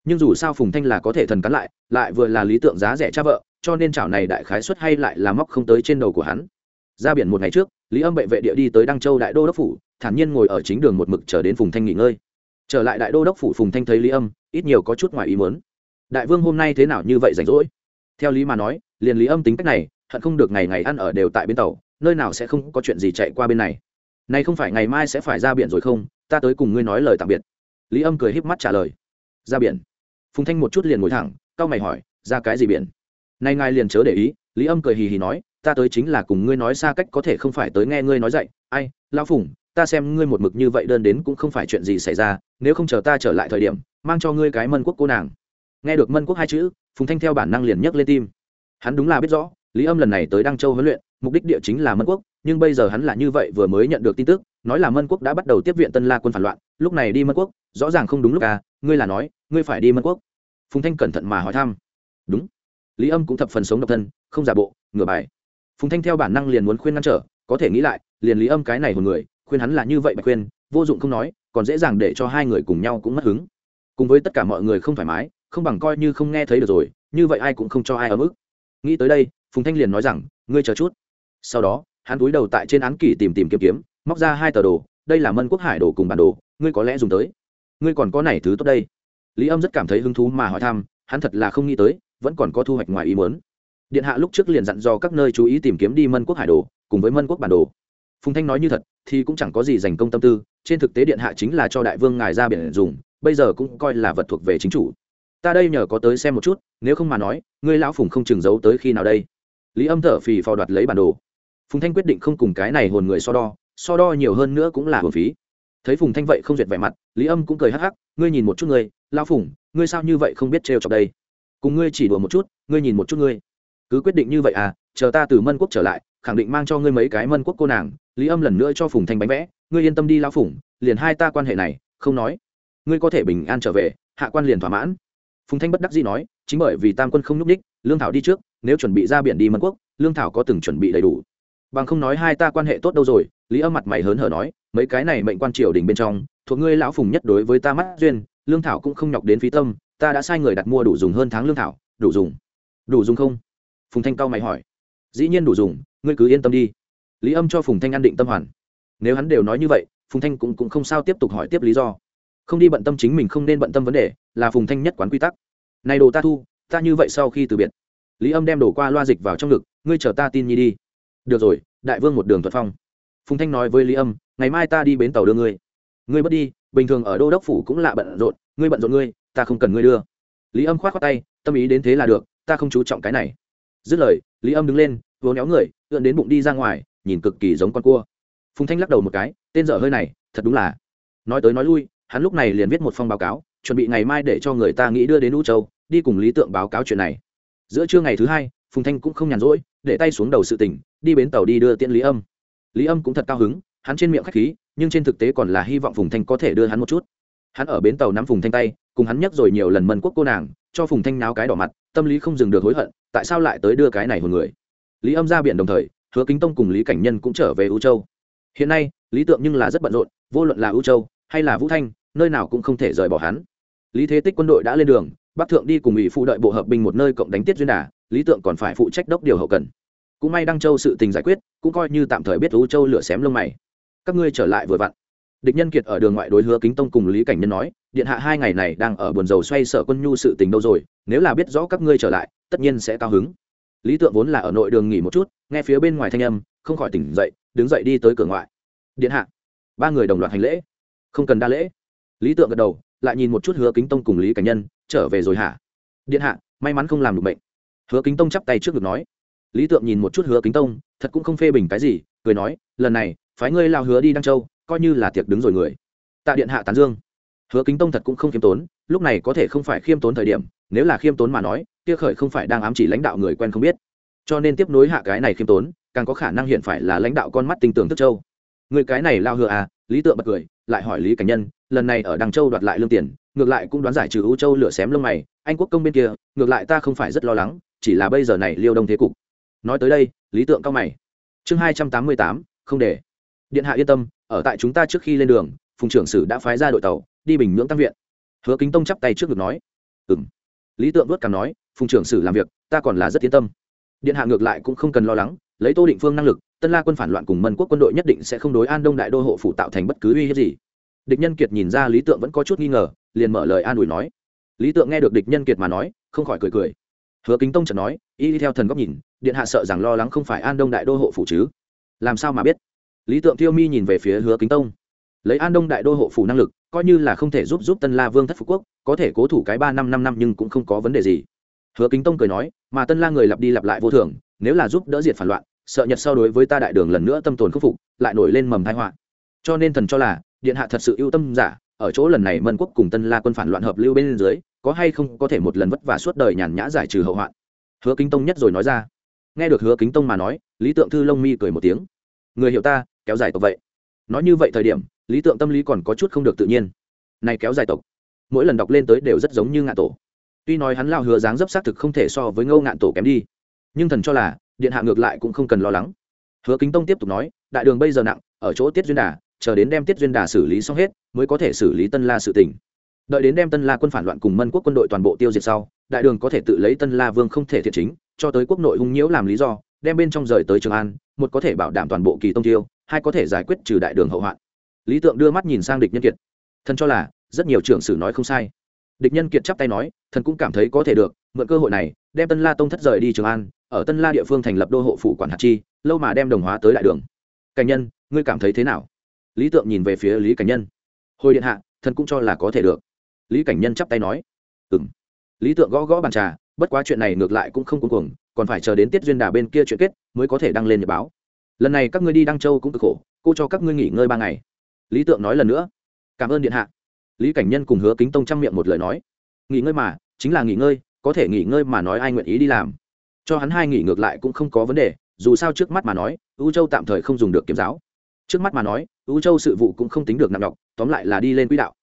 Nhưng dù sao phùng thanh là có thể thần cắn lại lại vừa là lý tượng giá rẻ cha vợ, cho nên chảo này đại khái xuất hay lại là móc không tới trên đầu của hắn ra biển một ngày trước, lý âm bệ vệ địa đi tới đăng châu đại đô đốc phủ, thản nhiên ngồi ở chính đường một mực chờ đến phùng thanh nghỉ ngơi. Trở lại đại đô đốc phủ, phùng thanh thấy lý âm, ít nhiều có chút ngoài ý muốn. Đại vương hôm nay thế nào như vậy rảnh rỗi? Theo lý mà nói, liền lý âm tính cách này, hận không được ngày ngày ăn ở đều tại bến tàu, nơi nào sẽ không có chuyện gì chạy qua bên này. Nay không phải ngày mai sẽ phải ra biển rồi không? Ta tới cùng ngươi nói lời tạm biệt. Lý âm cười híp mắt trả lời. Ra biển. Phùng thanh một chút liền ngồi thẳng, cau mày hỏi, ra cái gì biển? Nay ngài liền chớ để ý, lý âm cười hì hì nói ta tới chính là cùng ngươi nói xa cách có thể không phải tới nghe ngươi nói dậy ai, lão phùng, ta xem ngươi một mực như vậy đơn đến cũng không phải chuyện gì xảy ra, nếu không chờ ta trở lại thời điểm, mang cho ngươi cái mân quốc cô nàng. Nghe được mân quốc hai chữ, phùng thanh theo bản năng liền nhấc lên tim. Hắn đúng là biết rõ, lý âm lần này tới đăng châu huấn luyện, mục đích địa chính là mân quốc, nhưng bây giờ hắn là như vậy vừa mới nhận được tin tức, nói là mân quốc đã bắt đầu tiếp viện tân la quân phản loạn, lúc này đi mân quốc, rõ ràng không đúng lúc à ngươi là nói, ngươi phải đi mân quốc. Phùng thanh cẩn thận mà hỏi thăm. Đúng. Lý âm cũng thập phần sống độc thân, không giả bộ, ngửa bài phùng thanh theo bản năng liền muốn khuyên ngăn trở, có thể nghĩ lại, liền lý âm cái này hồn người, khuyên hắn là như vậy bạch khuyên, vô dụng không nói, còn dễ dàng để cho hai người cùng nhau cũng mất hứng. Cùng với tất cả mọi người không thoải mái, không bằng coi như không nghe thấy được rồi, như vậy ai cũng không cho ai ở mức nghĩ tới đây, phùng thanh liền nói rằng, ngươi chờ chút. Sau đó, hắn cúi đầu tại trên án kỷ tìm tìm kiếm kiếm, móc ra hai tờ đồ, đây là mân quốc hải đồ cùng bản đồ, ngươi có lẽ dùng tới. Ngươi còn có này thứ tốt đây. Lý âm rất cảm thấy hứng thú mà hỏi thăm, hắn thật là không nghĩ tới, vẫn còn có thu hoạch ngoài ý muốn điện hạ lúc trước liền dặn dò các nơi chú ý tìm kiếm đi mân quốc hải đồ, cùng với mân quốc bản đồ. Phùng thanh nói như thật, thì cũng chẳng có gì dành công tâm tư, trên thực tế điện hạ chính là cho đại vương ngài ra biển dùng, bây giờ cũng coi là vật thuộc về chính chủ. Ta đây nhờ có tới xem một chút, nếu không mà nói, ngươi lão phùng không chừng giấu tới khi nào đây? Lý âm thở phì phò đoạt lấy bản đồ. Phùng thanh quyết định không cùng cái này hồn người so đo so đo nhiều hơn nữa cũng là hồn phí. Thấy phùng thanh vậy không duyệt vẻ mặt, lý âm cũng cười hắc hắc, ngươi nhìn một chút ngươi, lão phùng, ngươi sao như vậy không biết trêu chọc đây? Cùng ngươi chỉ đùa một chút, ngươi nhìn một chút ngươi cứ quyết định như vậy à chờ ta từ mân quốc trở lại, khẳng định mang cho ngươi mấy cái mân quốc cô nàng, lý âm lần nữa cho phùng thanh bánh vẽ, ngươi yên tâm đi lao phùng, liền hai ta quan hệ này, không nói. Ngươi có thể bình an trở về, hạ quan liền thỏa mãn. Phùng thanh bất đắc dĩ nói, chính bởi vì tam quân không nhúc ních lương thảo đi trước, nếu chuẩn bị ra biển đi mân quốc, lương thảo có từng chuẩn bị đầy đủ. Bằng không nói hai ta quan hệ tốt đâu rồi, lý âm mặt mày hớn hở nói, mấy cái này mệnh quan triều đình bên trong, thuộc ngươi lão phùng nhất đối với ta mắt duyên, lương thảo cũng không nhọc đến phí tâm, ta đã sai người đặt mua đủ dùng hơn tháng lương thảo, đủ dùng. Đủ dùng không? Phùng thanh cao mày hỏi. Dĩ nhiên đủ dùng ngươi cứ yên tâm đi. Lý âm cho phùng thanh an định tâm hoàn. Nếu hắn đều nói như vậy phùng thanh cũng, cũng không sao tiếp tục hỏi tiếp lý do. Không đi bận tâm chính mình không nên bận tâm vấn đề là phùng thanh nhất quán quy tắc. Này đồ ta thu ta như vậy sau khi từ biệt. Lý âm đem đổ qua loa dịch vào trong ngực ngươi chờ ta tin nhi đi. Được rồi đại vương một đường thuật phong. Phùng thanh nói với lý âm ngày mai ta đi bến tàu đưa ngươi. Ngươi bất đi bình thường ở đô đốc phủ cũng lạ bận rộn ngươi bận rộn ngươi ta không cần ngươi đưa. Lý âm k h o á t khoác tay tâm ý đến thế là được ta không chú trọng cái này dứt lời, lý âm đứng lên, vỗ néo người ươn đến bụng đi ra ngoài, nhìn cực kỳ giống con cua. Phùng thanh lắc đầu một cái, tên dở hơi này, thật đúng là. Nói tới nói lui, hắn lúc này liền viết một phong báo cáo, chuẩn bị ngày mai để cho người ta nghĩ đưa đến u châu, đi cùng lý tượng báo cáo chuyện này. Giữa trưa ngày thứ hai, phùng thanh cũng không nhàn rỗi, để tay xuống đầu sự tỉnh đi bến tàu đi đưa tiễn lý âm. Lý âm cũng thật cao hứng, hắn trên miệng k h á c h khí, nhưng trên thực tế còn là hy vọng phùng thanh có thể đưa hắn một chút. Hắn ở bến tàu nắm phùng thanh tay, cùng hắn nhắc rồi nhiều lần mân quốc cô nàng, cho phùng thanh náo cái đỏ mặt, tâm lý không dừng được hối hận tại sao lại tới đưa cái này hồn người? Lý âm ra biển đồng thời, hứa kính tông cùng lý cảnh nhân cũng trở về ưu châu. Hiện nay, lý tượng nhưng là rất bận rộn, vô luận là ưu châu hay là vũ thanh, nơi nào cũng không thể rời bỏ hắn. Lý thế tích quân đội đã lên đường, bắc thượng đi cùng ủy phụ đợi bộ hợp binh một nơi cộng đánh tiết duyên đà, lý tượng còn phải phụ trách đốc điều hậu cần. Cũng may đăng châu sự tình giải quyết, cũng coi như tạm thời biết ưu châu lửa xém lông mày. Các ngươi trở lại vừa vặn. Địch nhân kiệt ở đường ngoại đối hứa kính tông cùng lý cảnh nhân nói điện hạ hai ngày này đang ở buồn rầu xoay sở quân nhu sự tình đâu rồi, nếu là biết rõ các ngươi trở lại, tất nhiên sẽ cao hứng. Lý tượng vốn là ở nội đường nghỉ một chút, nghe phía bên ngoài thanh âm, không khỏi tỉnh dậy, đứng dậy đi tới cửa ngoại. Điện hạ, ba người đồng loạt hành lễ. Không cần đa lễ. Lý tượng gật đầu, lại nhìn một chút hứa kính tông cùng lý cảnh nhân, trở về rồi hả? Điện hạ, may mắn không làm được bệnh. Hứa kính tông chắp tay trước ngực nói. Lý tượng nhìn một chút hứa kính tông, thật cũng không phê bình cái gì, cười nói, lần này, phái ngươi lao hứa đi đăng châu, coi như là tiệc đứng rồi người. Tạ điện hạ tán dương hứa kính tông thật cũng không khiêm tốn, lúc này có thể không phải khiêm tốn thời điểm, nếu là khiêm tốn mà nói, kia khởi không phải đang ám chỉ lãnh đạo người quen không biết. Cho nên tiếp nối hạ cái này khiêm tốn, càng có khả năng hiện phải là lãnh đạo con mắt tinh tường tức châu. Người cái này lao hứa à lý tượng bật cười, lại hỏi lý cảnh nhân, lần này ở đằng châu đoạt lại lương tiền, ngược lại cũng đoán giải trừ ưu châu lửa xém lông mày, anh quốc công bên kia, ngược lại ta không phải rất lo lắng, chỉ là bây giờ này liêu đông thế cục. Nói tới đây, lý tượng cao mày. Chương hai trăm tám mươi tám, không để. Điện hạ yên tâm, ở tại chúng ta trước khi lên đường, phùng trưởng sử đã phái ra đội tàu đi bình nhưỡng tăng viện. Hứa kính tông chắp tay trước ngực nói ừng lý tượng vớt cảm nói, phùng trưởng sử làm việc, ta còn là rất yên tâm. Điện hạ ngược lại cũng không cần lo lắng, lấy tô định phương năng lực, tân la quân phản loạn cùng mân quốc quân đội nhất định sẽ không đối an đông đại đô hộ phủ tạo thành bất cứ uy hiếp gì. Địch nhân kiệt nhìn ra lý tượng vẫn có chút nghi ngờ, liền mở lời an ủi nói, lý tượng nghe được địch nhân kiệt mà nói, không khỏi cười cười. Hứa kính tông chợt nói, y đi theo thần góc nhìn, điện hạ sợ rằng lo lắng không phải an đông đại đô hộ phủ chứ? Làm sao mà biết? Lý tượng tiêu mi nhìn về phía hứa kính tông, lấy an đông đại đô hộ phủ năng lực coi như là không thể giúp giúp tân la vương thất phú quốc, có thể cố thủ cái ba năm năm năm nhưng cũng không có vấn đề gì. Hứa kính tông cười nói, mà tân la người lặp đi lặp lại vô thường, nếu là giúp đỡ diệt phản loạn, sợ nhật sau đối với ta đại đường lần nữa tâm tồn khắc phục, lại nổi lên mầm thái họa. Cho nên thần cho là, điện hạ thật sự ưu tâm giả, ở chỗ lần này mân quốc cùng tân la quân phản loạn hợp lưu bên dưới, có hay không có thể một lần vất vả suốt đời nhàn nhã giải trừ hậu hoạn. Hứa kính tông nhất rồi nói ra. Nghe được hứa kính tông mà nói, lý tượng thư lông mi cười một tiếng. Người hiểu ta, kéo dài tộc vậy. Nói như vậy thời điểm lý tượng tâm lý còn có chút không được tự nhiên. Này kéo dài tộc, mỗi lần đọc lên tới đều rất giống như ngạn tổ. Tuy nói hắn lao hứa dáng dấp xác thực không thể so với ngâu ngạn tổ kém đi, nhưng thần cho là điện hạ ngược lại cũng không cần lo lắng. Hứa kính tông tiếp tục nói, đại đường bây giờ nặng, ở chỗ tiết duyên đà, chờ đến đem tiết duyên đà xử lý xong hết, mới có thể xử lý tân la sự tỉnh đợi đến đem tân la quân phản loạn cùng mân quốc quân đội toàn bộ tiêu diệt sau, đại đường có thể tự lấy tân la vương không thể thiện chính, cho tới quốc nội hung nhiễu làm lý do, đem bên trong rời tới trường an, một có thể bảo đảm toàn bộ kỳ tông tiêu, hai có thể giải quyết trừ đại đường hậu hoạn lý tượng đưa mắt nhìn sang địch nhân kiệt. Thần cho là, rất nhiều trưởng sử nói không sai. Địch nhân kiệt chắp tay nói, thần cũng cảm thấy có thể được, mượn cơ hội này, đem tân la tông thất rời đi trường an, ở tân la địa phương thành lập đô hộ phủ quản hạt chi, lâu mà đem đồng hóa tới đại đường. Cảnh nhân, ngươi cảm thấy thế nào? Lý tượng nhìn về phía lý cảnh nhân. Hồi điện hạ, thần cũng cho là có thể được. Lý cảnh nhân chắp tay nói. Ừ m lý tượng gõ gõ bàn trà, bất quá chuyện này ngược lại cũng không cuồng cuồng, còn phải chờ đến tiết duyên đà bên kia chuyện kết, mới có thể đăng lên nhật báo. Lần này các ngươi đi đăng châu cũng cực khổ, cô cho các ngươi nghỉ ngơi ba ngày lý tượng nói lần nữa. Cảm ơn điện hạ. Lý cảnh nhân cùng hứa kính tông trang miệng một lời nói. Nghỉ ngơi mà, chính là nghỉ ngơi, có thể nghỉ ngơi mà nói ai nguyện ý đi làm. Cho hắn hai nghỉ ngược lại cũng không có vấn đề, dù sao trước mắt mà nói, u châu tạm thời không dùng được kiếm giáo. Trước mắt mà nói, u châu sự vụ cũng không tính được nặng nhọc, tóm lại là đi lên quỹ đạo.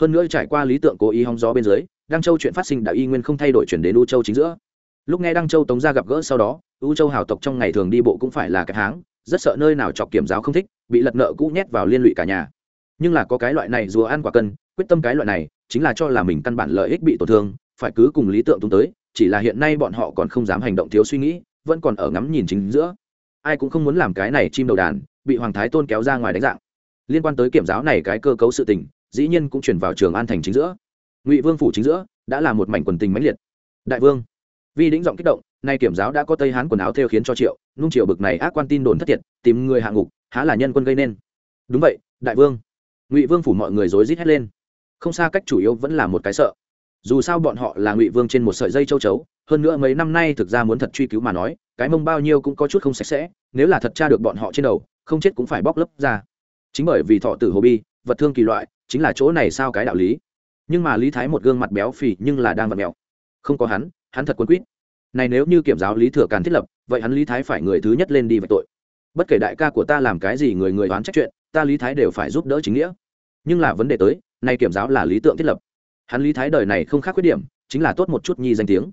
Hơn nữa trải qua lý tượng cố ý hóng gió bên dưới, đăng châu chuyện phát sinh đã y nguyên không thay đổi chuyển đến u châu chính giữa. Lúc nghe đăng châu tống gia gặp gỡ sau đó, u châu hào tộc trong ngày thường đi bộ cũng phải là cái háng rất sợ nơi nào chọc kiểm giáo không thích, bị lật nợ cũ nhét vào liên lụy cả nhà. Nhưng là có cái loại này rùa ăn quả cân, quyết tâm cái loại này, chính là cho là mình căn bản lợi ích bị tổn thương, phải cứ cùng lý tượng tung tới, chỉ là hiện nay bọn họ còn không dám hành động thiếu suy nghĩ, vẫn còn ở ngắm nhìn chính giữa. Ai cũng không muốn làm cái này chim đầu đàn, bị hoàng thái tôn kéo ra ngoài đánh dạng. Liên quan tới kiểm giáo này cái cơ cấu sự tình, dĩ nhiên cũng chuyển vào trường an thành chính giữa. Ngụy vương phủ chính giữa, đã là một mảnh quần tình mãnh liệt. Đại vương, vi đĩnh giọng kích động nay kiểm giáo đã có tây hán quần áo theo khiến cho triệu, nung triệu bực này ác quan tin đồn thất thiệt, tìm người hạ ngục, há là nhân quân gây nên. Đúng vậy, đại vương. Ngụy vương phủ mọi người rối rít hét lên. Không xa cách chủ yếu vẫn là một cái sợ. Dù sao bọn họ là ngụy vương trên một sợi dây châu chấu, hơn nữa mấy năm nay thực ra muốn thật truy cứu mà nói, cái mông bao nhiêu cũng có chút không sạch sẽ, nếu là thật tra được bọn họ trên đầu, không chết cũng phải bóc lấp ra. Chính bởi vì thọ tử hồ bi, vật thương kỳ loại, chính là chỗ này sao cái đạo lý. Nhưng mà lý thái một gương mặt béo phì nhưng là đang vật mèo. Không có hắn hắn thật quân quýt này nếu như kiểm giáo lý thừa càn thiết lập, vậy hắn lý thái phải người thứ nhất lên đi vạch tội. Bất kể đại ca của ta làm cái gì người người đoán trách chuyện, ta lý thái đều phải giúp đỡ chính nghĩa. Nhưng là vấn đề tới nay kiểm giáo là lý tượng thiết lập. Hắn lý thái đời này không khác khuyết điểm, chính là tốt một chút nhi danh tiếng.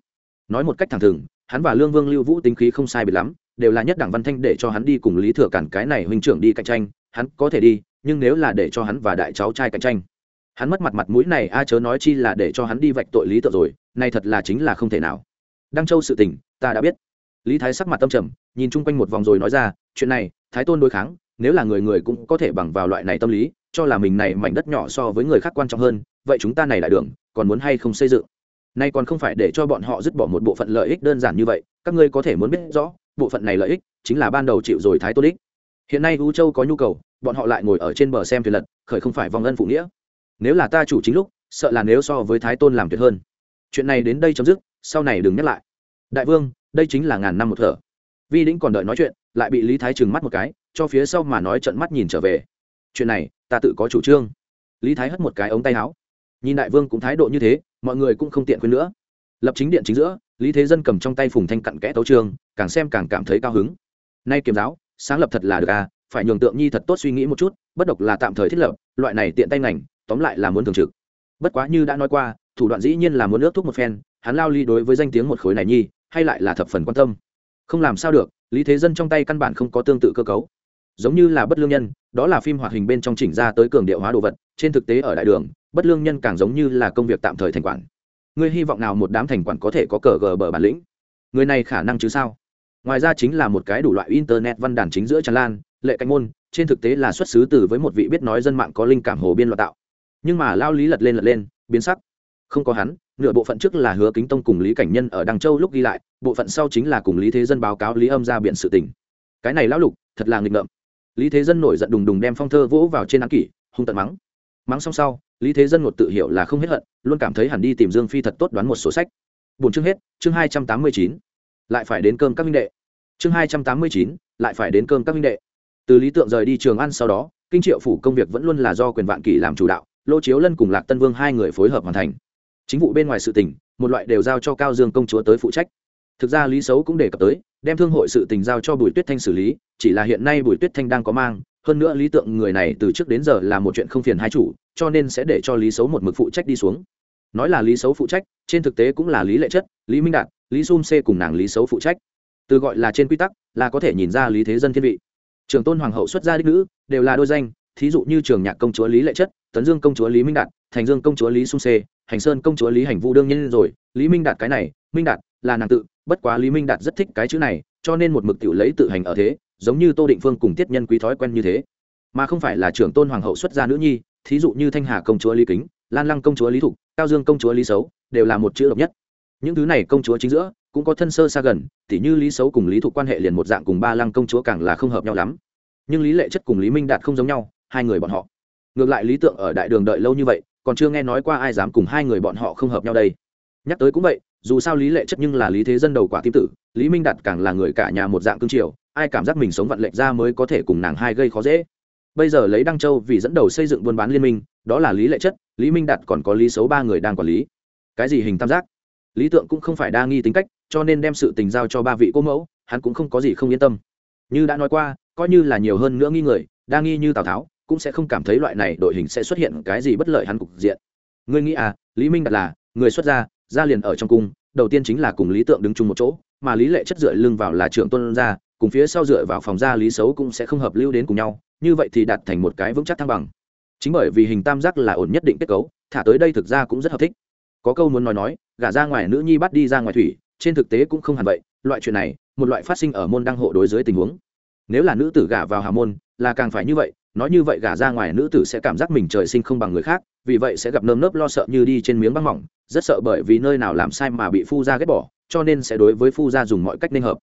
Nói một cách thẳng thừng, hắn và lương vương lưu vũ tính khí không sai biệt lắm, đều là nhất đảng văn thanh để cho hắn đi cùng lý thừa cản cái này huynh trưởng đi cạnh tranh, hắn có thể đi, nhưng nếu là để cho hắn và đại cháu trai cạnh tranh. Hắn mất mặt mặt mũi này, a chớ nói chi là để cho hắn đi vạch tội lý tượng rồi nay thật là chính là không thể nào đăng châu sự tình, ta đã biết. Lý thái sắc mặt tâm trầm, nhìn chung quanh một vòng rồi nói ra, chuyện này, thái tôn đối kháng, nếu là người người cũng có thể bằng vào loại này tâm lý, cho là mình này mảnh đất nhỏ so với người khác quan trọng hơn, vậy chúng ta này lại đường, còn muốn hay không xây dựng? Nay còn không phải để cho bọn họ dứt bỏ một bộ phận lợi ích đơn giản như vậy, các ngươi có thể muốn biết rõ, bộ phận này lợi ích chính là ban đầu chịu rồi thái tôn ích hiện nay u châu có nhu cầu, bọn họ lại ngồi ở trên bờ xem thuyền lật, khởi không phải vong ân phụ nghĩa. Nếu là ta chủ chính lúc, sợ là nếu so với thái tôn làm tuyệt hơn. Chuyện này đến đây chấm dứt sau này đừng nhắc lại. Đại vương, đây chính là ngàn năm một thở. Vi đĩnh còn đợi nói chuyện, lại bị lý thái trừng mắt một cái, cho phía sau mà nói trận mắt nhìn trở về. Chuyện này, ta tự có chủ trương. Lý thái hất một cái ống tay áo. Nhìn đại vương cũng thái độ như thế, mọi người cũng không tiện quên nữa. Lập chính điện chính giữa, lý thế dân cầm trong tay phùng thanh cặn kẽ tấu trương càng xem càng cảm thấy cao hứng. Nay kiềm giáo, sáng lập thật là được à phải nhường tượng nhi thật tốt suy nghĩ một chút, bất độc là tạm thời thiết lập, loại này tiện tay ngành, tóm lại là muốn thường trực. Bất quá như đã nói qua, thủ đoạn dĩ nhiên là muốn ước thúc một phen hắn lao ly đối với danh tiếng một khối này nhi, hay lại là thập phần quan tâm. Không làm sao được, lý thế dân trong tay căn bản không có tương tự cơ cấu. Giống như là bất lương nhân, đó là phim hoạt hình bên trong chỉnh ra tới cường điệu hóa đồ vật, trên thực tế ở đại đường, bất lương nhân càng giống như là công việc tạm thời thành quản. Ngươi hy vọng nào một đám thành quản có thể có cờ gờ bờ bản lĩnh? Người này khả năng chứ sao? Ngoài ra chính là một cái đủ loại internet văn đàn chính giữa tràn lan, lệ canh môn, trên thực tế là xuất xứ từ với một vị biết nói dân mạng có linh cảm hồ biên loạn tạo. Nhưng mà lao lý lật lên lật lên, biến sắc. Không có hắn nửa bộ phận trước là hứa kính tông cùng lý cảnh nhân ở đăng châu lúc ghi lại, bộ phận sau chính là cùng lý thế dân báo cáo lý âm ra biện sự tình. Cái này lão lục, thật là nghịch ngợm. Lý thế dân nổi giận đùng đùng đem phong thơ vỗ vào trên án kỷ, hung tận mắng. Mắng xong sau, lý thế dân một tự hiểu là không hết hận, luôn cảm thấy hẳn đi tìm dương phi thật tốt đoán một số sách. Bốn chương hết, chương hai trăm tám mươi chín. Lại phải đến cơm các minh đệ. Chương hai trăm tám mươi chín, lại phải đến cơm các minh đệ. Từ lý tượng rời đi trường ăn sau đó, kinh triệu phủ công việc vẫn luôn là do quyền vạn kỷ làm chủ đạo, lô chiếu lân cùng lạc tân vương hai người phối hợp hoàn thành chính vụ bên ngoài sự tình, một loại đều giao cho cao dương công chúa tới phụ trách. Thực ra lý xấu cũng đề cập tới, đem thương hội sự tình giao cho bùi tuyết thanh xử lý, chỉ là hiện nay bùi tuyết thanh đang có mang, hơn nữa lý tượng người này từ trước đến giờ là một chuyện không phiền hai chủ, cho nên sẽ để cho lý xấu một mực phụ trách đi xuống. Nói là lý xấu phụ trách, trên thực tế cũng là lý lệ chất, lý minh đạt, lý sum c cùng nàng lý xấu phụ trách. Từ gọi là trên quy tắc, là có thể nhìn ra lý thế dân thiên vị. Trường tôn hoàng hậu xuất gia đích nữ, đều là đôi danh, thí dụ như trường nhạc công chúa lý lệ chất, tấn dương công chúa lý minh đạt, thành dương công chúa lý sung xê hành sơn công chúa lý hành vũ đương nhiên rồi, lý minh đạt cái này, minh đạt là nàng tự, bất quá lý minh đạt rất thích cái chữ này, cho nên một mực tự lấy tự hành ở thế, giống như tô định phương cùng tiết nhân quý thói quen như thế. Mà không phải là trưởng tôn hoàng hậu xuất gia nữ nhi, thí dụ như thanh hà công chúa lý kính, lan lăng công chúa lý thục, cao dương công chúa lý xấu đều là một chữ độc nhất. Những thứ này công chúa chính giữa, cũng có thân sơ xa gần, tỉ như lý xấu cùng lý thục quan hệ liền một dạng cùng ba lăng công chúa càng là không hợp nhau lắm. Nhưng lý lệ chất cùng lý minh đạt không giống nhau, hai người bọn họ. Ngược lại lý tượng ở đại đường đợi lâu như vậy còn chưa nghe nói qua ai dám cùng hai người bọn họ không hợp nhau đây. Nhắc tới cũng vậy, dù sao lý lệ chất nhưng là lý thế dân đầu quả tim tử, lý minh đạt càng là người cả nhà một dạng cương triều, ai cảm giác mình sống vận lệnh ra mới có thể cùng nàng hai gây khó dễ. Bây giờ lấy đăng châu vì dẫn đầu xây dựng buôn bán liên minh, đó là lý lệ chất, lý minh đạt còn có lý xấu ba người đang quản lý. Cái gì hình tam giác? Lý tượng cũng không phải đa nghi tính cách, cho nên đem sự tình giao cho ba vị cô mẫu, hắn cũng không có gì không yên tâm. Như đã nói qua, coi như là nhiều hơn nữa nghi người, đa nghi như tào tháo cũng sẽ không cảm thấy loại này đội hình sẽ xuất hiện cái gì bất lợi hắn cục diện. Ngươi nghĩ à lý minh đặt là, người xuất gia gia liền ở trong cung, đầu tiên chính là cùng lý tượng đứng chung một chỗ, mà lý lệ chất dựa lưng vào là trưởng tôn gia, cùng phía sau dựa vào phòng gia lý xấu cũng sẽ không hợp lưu đến cùng nhau, như vậy thì đạt thành một cái vững chắc thăng bằng. Chính bởi vì hình tam giác là ổn nhất định kết cấu, thả tới đây thực ra cũng rất hợp thích. Có câu muốn nói nói, gả ra ngoài nữ nhi bắt đi ra ngoài thủy, trên thực tế cũng không hẳn vậy, loại chuyện này, một loại phát sinh ở môn đăng hộ đối dưới tình huống. Nếu là nữ tử gả vào hà môn, là càng phải như vậy nói như vậy gả ra ngoài nữ tử sẽ cảm giác mình trời sinh không bằng người khác, vì vậy sẽ gặp nơm nớp lo sợ như đi trên miếng băng mỏng, rất sợ bởi vì nơi nào làm sai mà bị phu gia ghét bỏ, cho nên sẽ đối với phu gia dùng mọi cách nên hợp.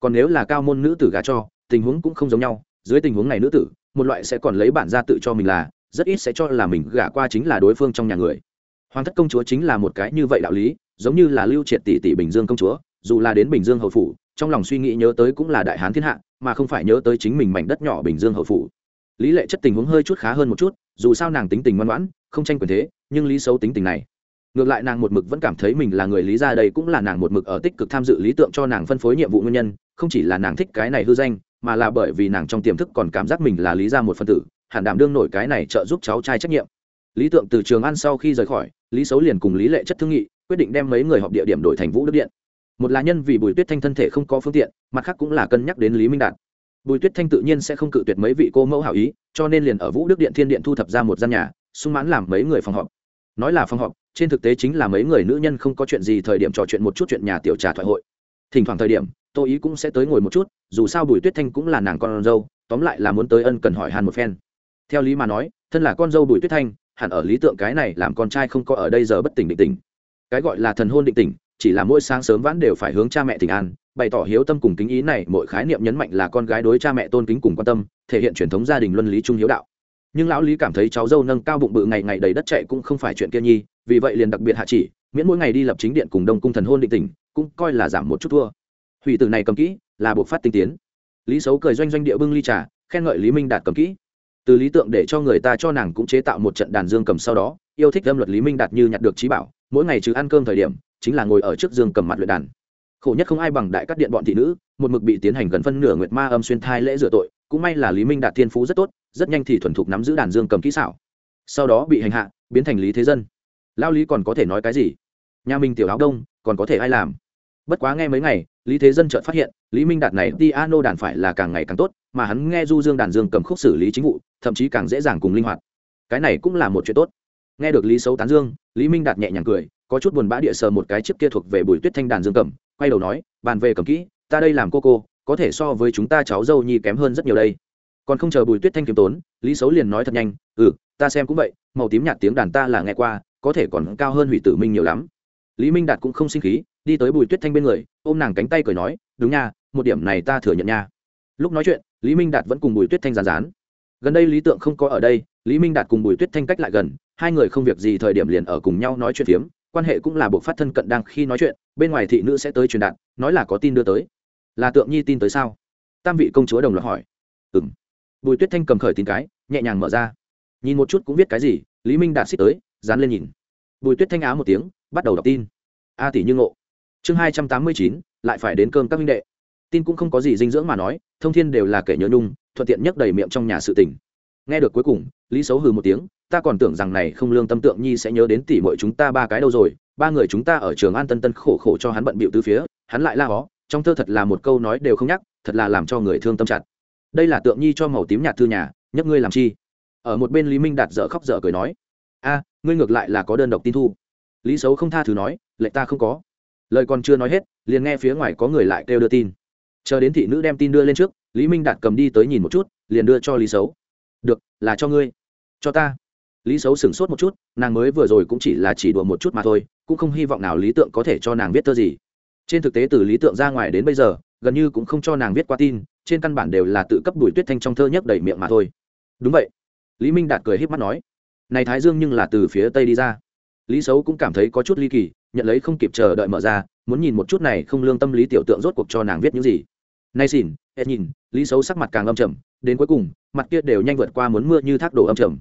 Còn nếu là cao môn nữ tử gả cho, tình huống cũng không giống nhau, dưới tình huống này nữ tử, một loại sẽ còn lấy bản gia tự cho mình là, rất ít sẽ cho là mình gả qua chính là đối phương trong nhà người. Hoàng thất công chúa chính là một cái như vậy đạo lý, giống như là lưu triệt tỷ tỷ bình dương công chúa, dù là đến bình dương hậu phủ, trong lòng suy nghĩ nhớ tới cũng là đại hán thiên hạ, mà không phải nhớ tới chính mình mảnh đất nhỏ bình dương hậu phủ lý lệ chất tình huống hơi chút khá hơn một chút, dù sao nàng tính tình ngoan ngoãn, không tranh quyền thế, nhưng lý xấu tính tình này. Ngược lại nàng một mực vẫn cảm thấy mình là người lý ra đây cũng là nàng một mực ở tích cực tham dự lý tượng cho nàng phân phối nhiệm vụ nguyên nhân, không chỉ là nàng thích cái này hư danh, mà là bởi vì nàng trong tiềm thức còn cảm giác mình là lý ra một phân tử, hẳn đảm đương nổi cái này trợ giúp cháu trai trách nhiệm. Lý tượng từ trường ăn sau khi rời khỏi, lý xấu liền cùng lý lệ chất thương nghị, quyết định đem mấy người họp địa điểm đổi thành vũ đức điện. Một là nhân vì bùi tuyết thanh thân thể không có phương tiện, mặt khác cũng là cân nhắc đến lý minh đạt bùi tuyết thanh tự nhiên sẽ không cự tuyệt mấy vị cô mẫu hảo ý cho nên liền ở vũ đức điện thiên điện thu thập ra một gian nhà sung mãn làm mấy người phòng họp. Nói là phòng họp trên thực tế chính là mấy người nữ nhân không có chuyện gì thời điểm trò chuyện một chút chuyện nhà tiểu trà thoại hội. Thỉnh thoảng thời điểm tô ý cũng sẽ tới ngồi một chút dù sao bùi tuyết thanh cũng là nàng con dâu tóm lại là muốn tới ân cần hỏi hàn một phen. Theo lý mà nói thân là con dâu bùi tuyết thanh hẳn ở lý tượng cái này làm con trai không có ở đây giờ bất tỉnh định tỉnh. cái gọi là thần hôn định tỉnh, chỉ là mỗi sáng sớm vãn đều phải hướng cha mẹ tỉnh an bày tỏ hiếu tâm cùng kính ý này mỗi khái niệm nhấn mạnh là con gái đối cha mẹ tôn kính cùng quan tâm, thể hiện truyền thống gia đình luân lý trung hiếu đạo. Nhưng lão lý cảm thấy cháu dâu nâng cao bụng bự ngày ngày đầy đất chạy cũng không phải chuyện kia nhi, vì vậy liền đặc biệt hạ chỉ, miễn mỗi ngày đi lập chính điện cùng đông cung thần hôn định tình cũng coi là giảm một chút thua. Hủy từ này cầm kỹ, là buộc phát tinh tiến. Lý xấu cười doanh doanh địa bưng ly trà, khen ngợi lý minh đạt cầm kỹ. Từ lý tượng để cho người ta cho nàng cũng chế tạo một trận đàn dương cầm sau đó, yêu thích âm luật lý minh đạt như nhặt được trí bảo, mỗi ngày trừ ăn cơm thời điểm, chính là ngồi ở trước dương cầm mặt luyện đàn khổ nhất không ai bằng đại cắt điện bọn thị nữ, một mực bị tiến hành gần phân nửa nguyệt ma âm xuyên thai lễ rửa tội, cũng may là lý minh đạt thiên phú rất tốt, rất nhanh thì thuần thục nắm giữ đàn dương cầm kỹ xảo. Sau đó bị hành hạ, biến thành lý thế dân. Lao lý còn có thể nói cái gì? Nhà mình tiểu áo đông, còn có thể ai làm? Bất quá nghe mấy ngày, lý thế dân chợt phát hiện, lý minh đạt này piano đàn phải là càng ngày càng tốt, mà hắn nghe du dương đàn dương cầm khúc xử lý chính vụ, thậm chí càng dễ dàng cùng linh hoạt. Cái này cũng là một chuyện tốt. Nghe được lý xấu tán dương, lý minh đạt nhẹ nhàng cười, có chút buồn bã địa sờ một cái chiếc kia thuộc về bùi tuyết thanh đàn dương cầm quay đầu nói, bàn về cầm kỹ, ta đây làm cô cô, có thể so với chúng ta cháu dâu nhi kém hơn rất nhiều đây. Còn không chờ bùi tuyết thanh kiếm tốn, lý xấu liền nói thật nhanh ừ ta xem cũng vậy, màu tím nhạt tiếng đàn ta là nghe qua, có thể còn cao hơn hủy tử minh nhiều lắm. Lý minh đạt cũng không sinh khí, đi tới bùi tuyết thanh bên người, ôm nàng cánh tay cười nói, đúng nha, một điểm này ta thừa nhận nha. Lúc nói chuyện, lý minh đạt vẫn cùng bùi tuyết thanh rán rán gần đây lý tượng không có ở đây, lý minh đạt cùng bùi tuyết thanh cách lại gần, hai người không việc gì thời điểm liền ở cùng nhau nói chuyện phiếm, quan hệ cũng là buộc phát thân cận đang khi nói chuyện bên ngoài thị nữ sẽ tới truyền đạt, nói là có tin đưa tới. Là tượng nhi tin tới sao? Tam vị công chúa đồng loạt hỏi. Ừ m bùi tuyết thanh cầm khởi tin cái, nhẹ nhàng mở ra. Nhìn một chút cũng biết cái gì, lý minh đạt xích tới, dán lên nhìn. Bùi tuyết thanh á một tiếng, bắt đầu đọc tin. A tỷ như ngộ. Chương hai trăm tám mươi chín, lại phải đến cơm các minh đệ. Tin cũng không có gì dinh dưỡng mà nói, thông thiên đều là kể nhớ nhung, thuận tiện nhất đầy miệng trong nhà sự tình. Nghe được cuối cùng, lý xấu hừ một tiếng, ta còn tưởng rằng này không lương tâm tượng nhi sẽ nhớ đến tỷ muội chúng ta ba cái đâu rồi ba người chúng ta ở trường an tân tân khổ khổ cho hắn bận bịu từ phía, hắn lại la hó, trong thơ thật là một câu nói đều không nhắc, thật là làm cho người thương tâm chặt. Đây là tượng nhi cho màu tím nhạt thư nhà nhấc ngươi làm chi? Ở một bên lý minh đạt dở khóc dở cười nói, a, ngươi ngược lại là có đơn độc tin thu. Lý xấu không tha thứ nói, lệ ta không có. Lời còn chưa nói hết, liền nghe phía ngoài có người lại kêu đưa tin. Chờ đến thị nữ đem tin đưa lên trước, lý minh đạt cầm đi tới nhìn một chút, liền đưa cho lý xấu được, là cho ngươi. Cho ta. Lý xấu sửng sốt một chút, nàng mới vừa rồi cũng chỉ là chỉ đùa một chút mà thôi cũng không hy vọng nào lý tượng có thể cho nàng viết thơ gì. Trên thực tế từ lý tượng ra ngoài đến bây giờ, gần như cũng không cho nàng viết qua tin, trên căn bản đều là tự cấp bùi tuyết thanh trong thơ nhấc đầy miệng mà thôi. Đúng vậy. Lý minh đạt cười h í p mắt nói, này thái dương nhưng là từ phía tây đi ra. Lý xấu cũng cảm thấy có chút ly kỳ, nhận lấy không kịp chờ đợi mở ra, muốn nhìn một chút này không lương tâm lý tiểu tượng rốt cuộc cho nàng viết những gì. Nay xỉn hết nhìn. Lý xấu sắc mặt càng âm trầm, đến cuối cùng, mặt kia đều nhanh vượt qua muốn mưa như thác đổ âm trầm.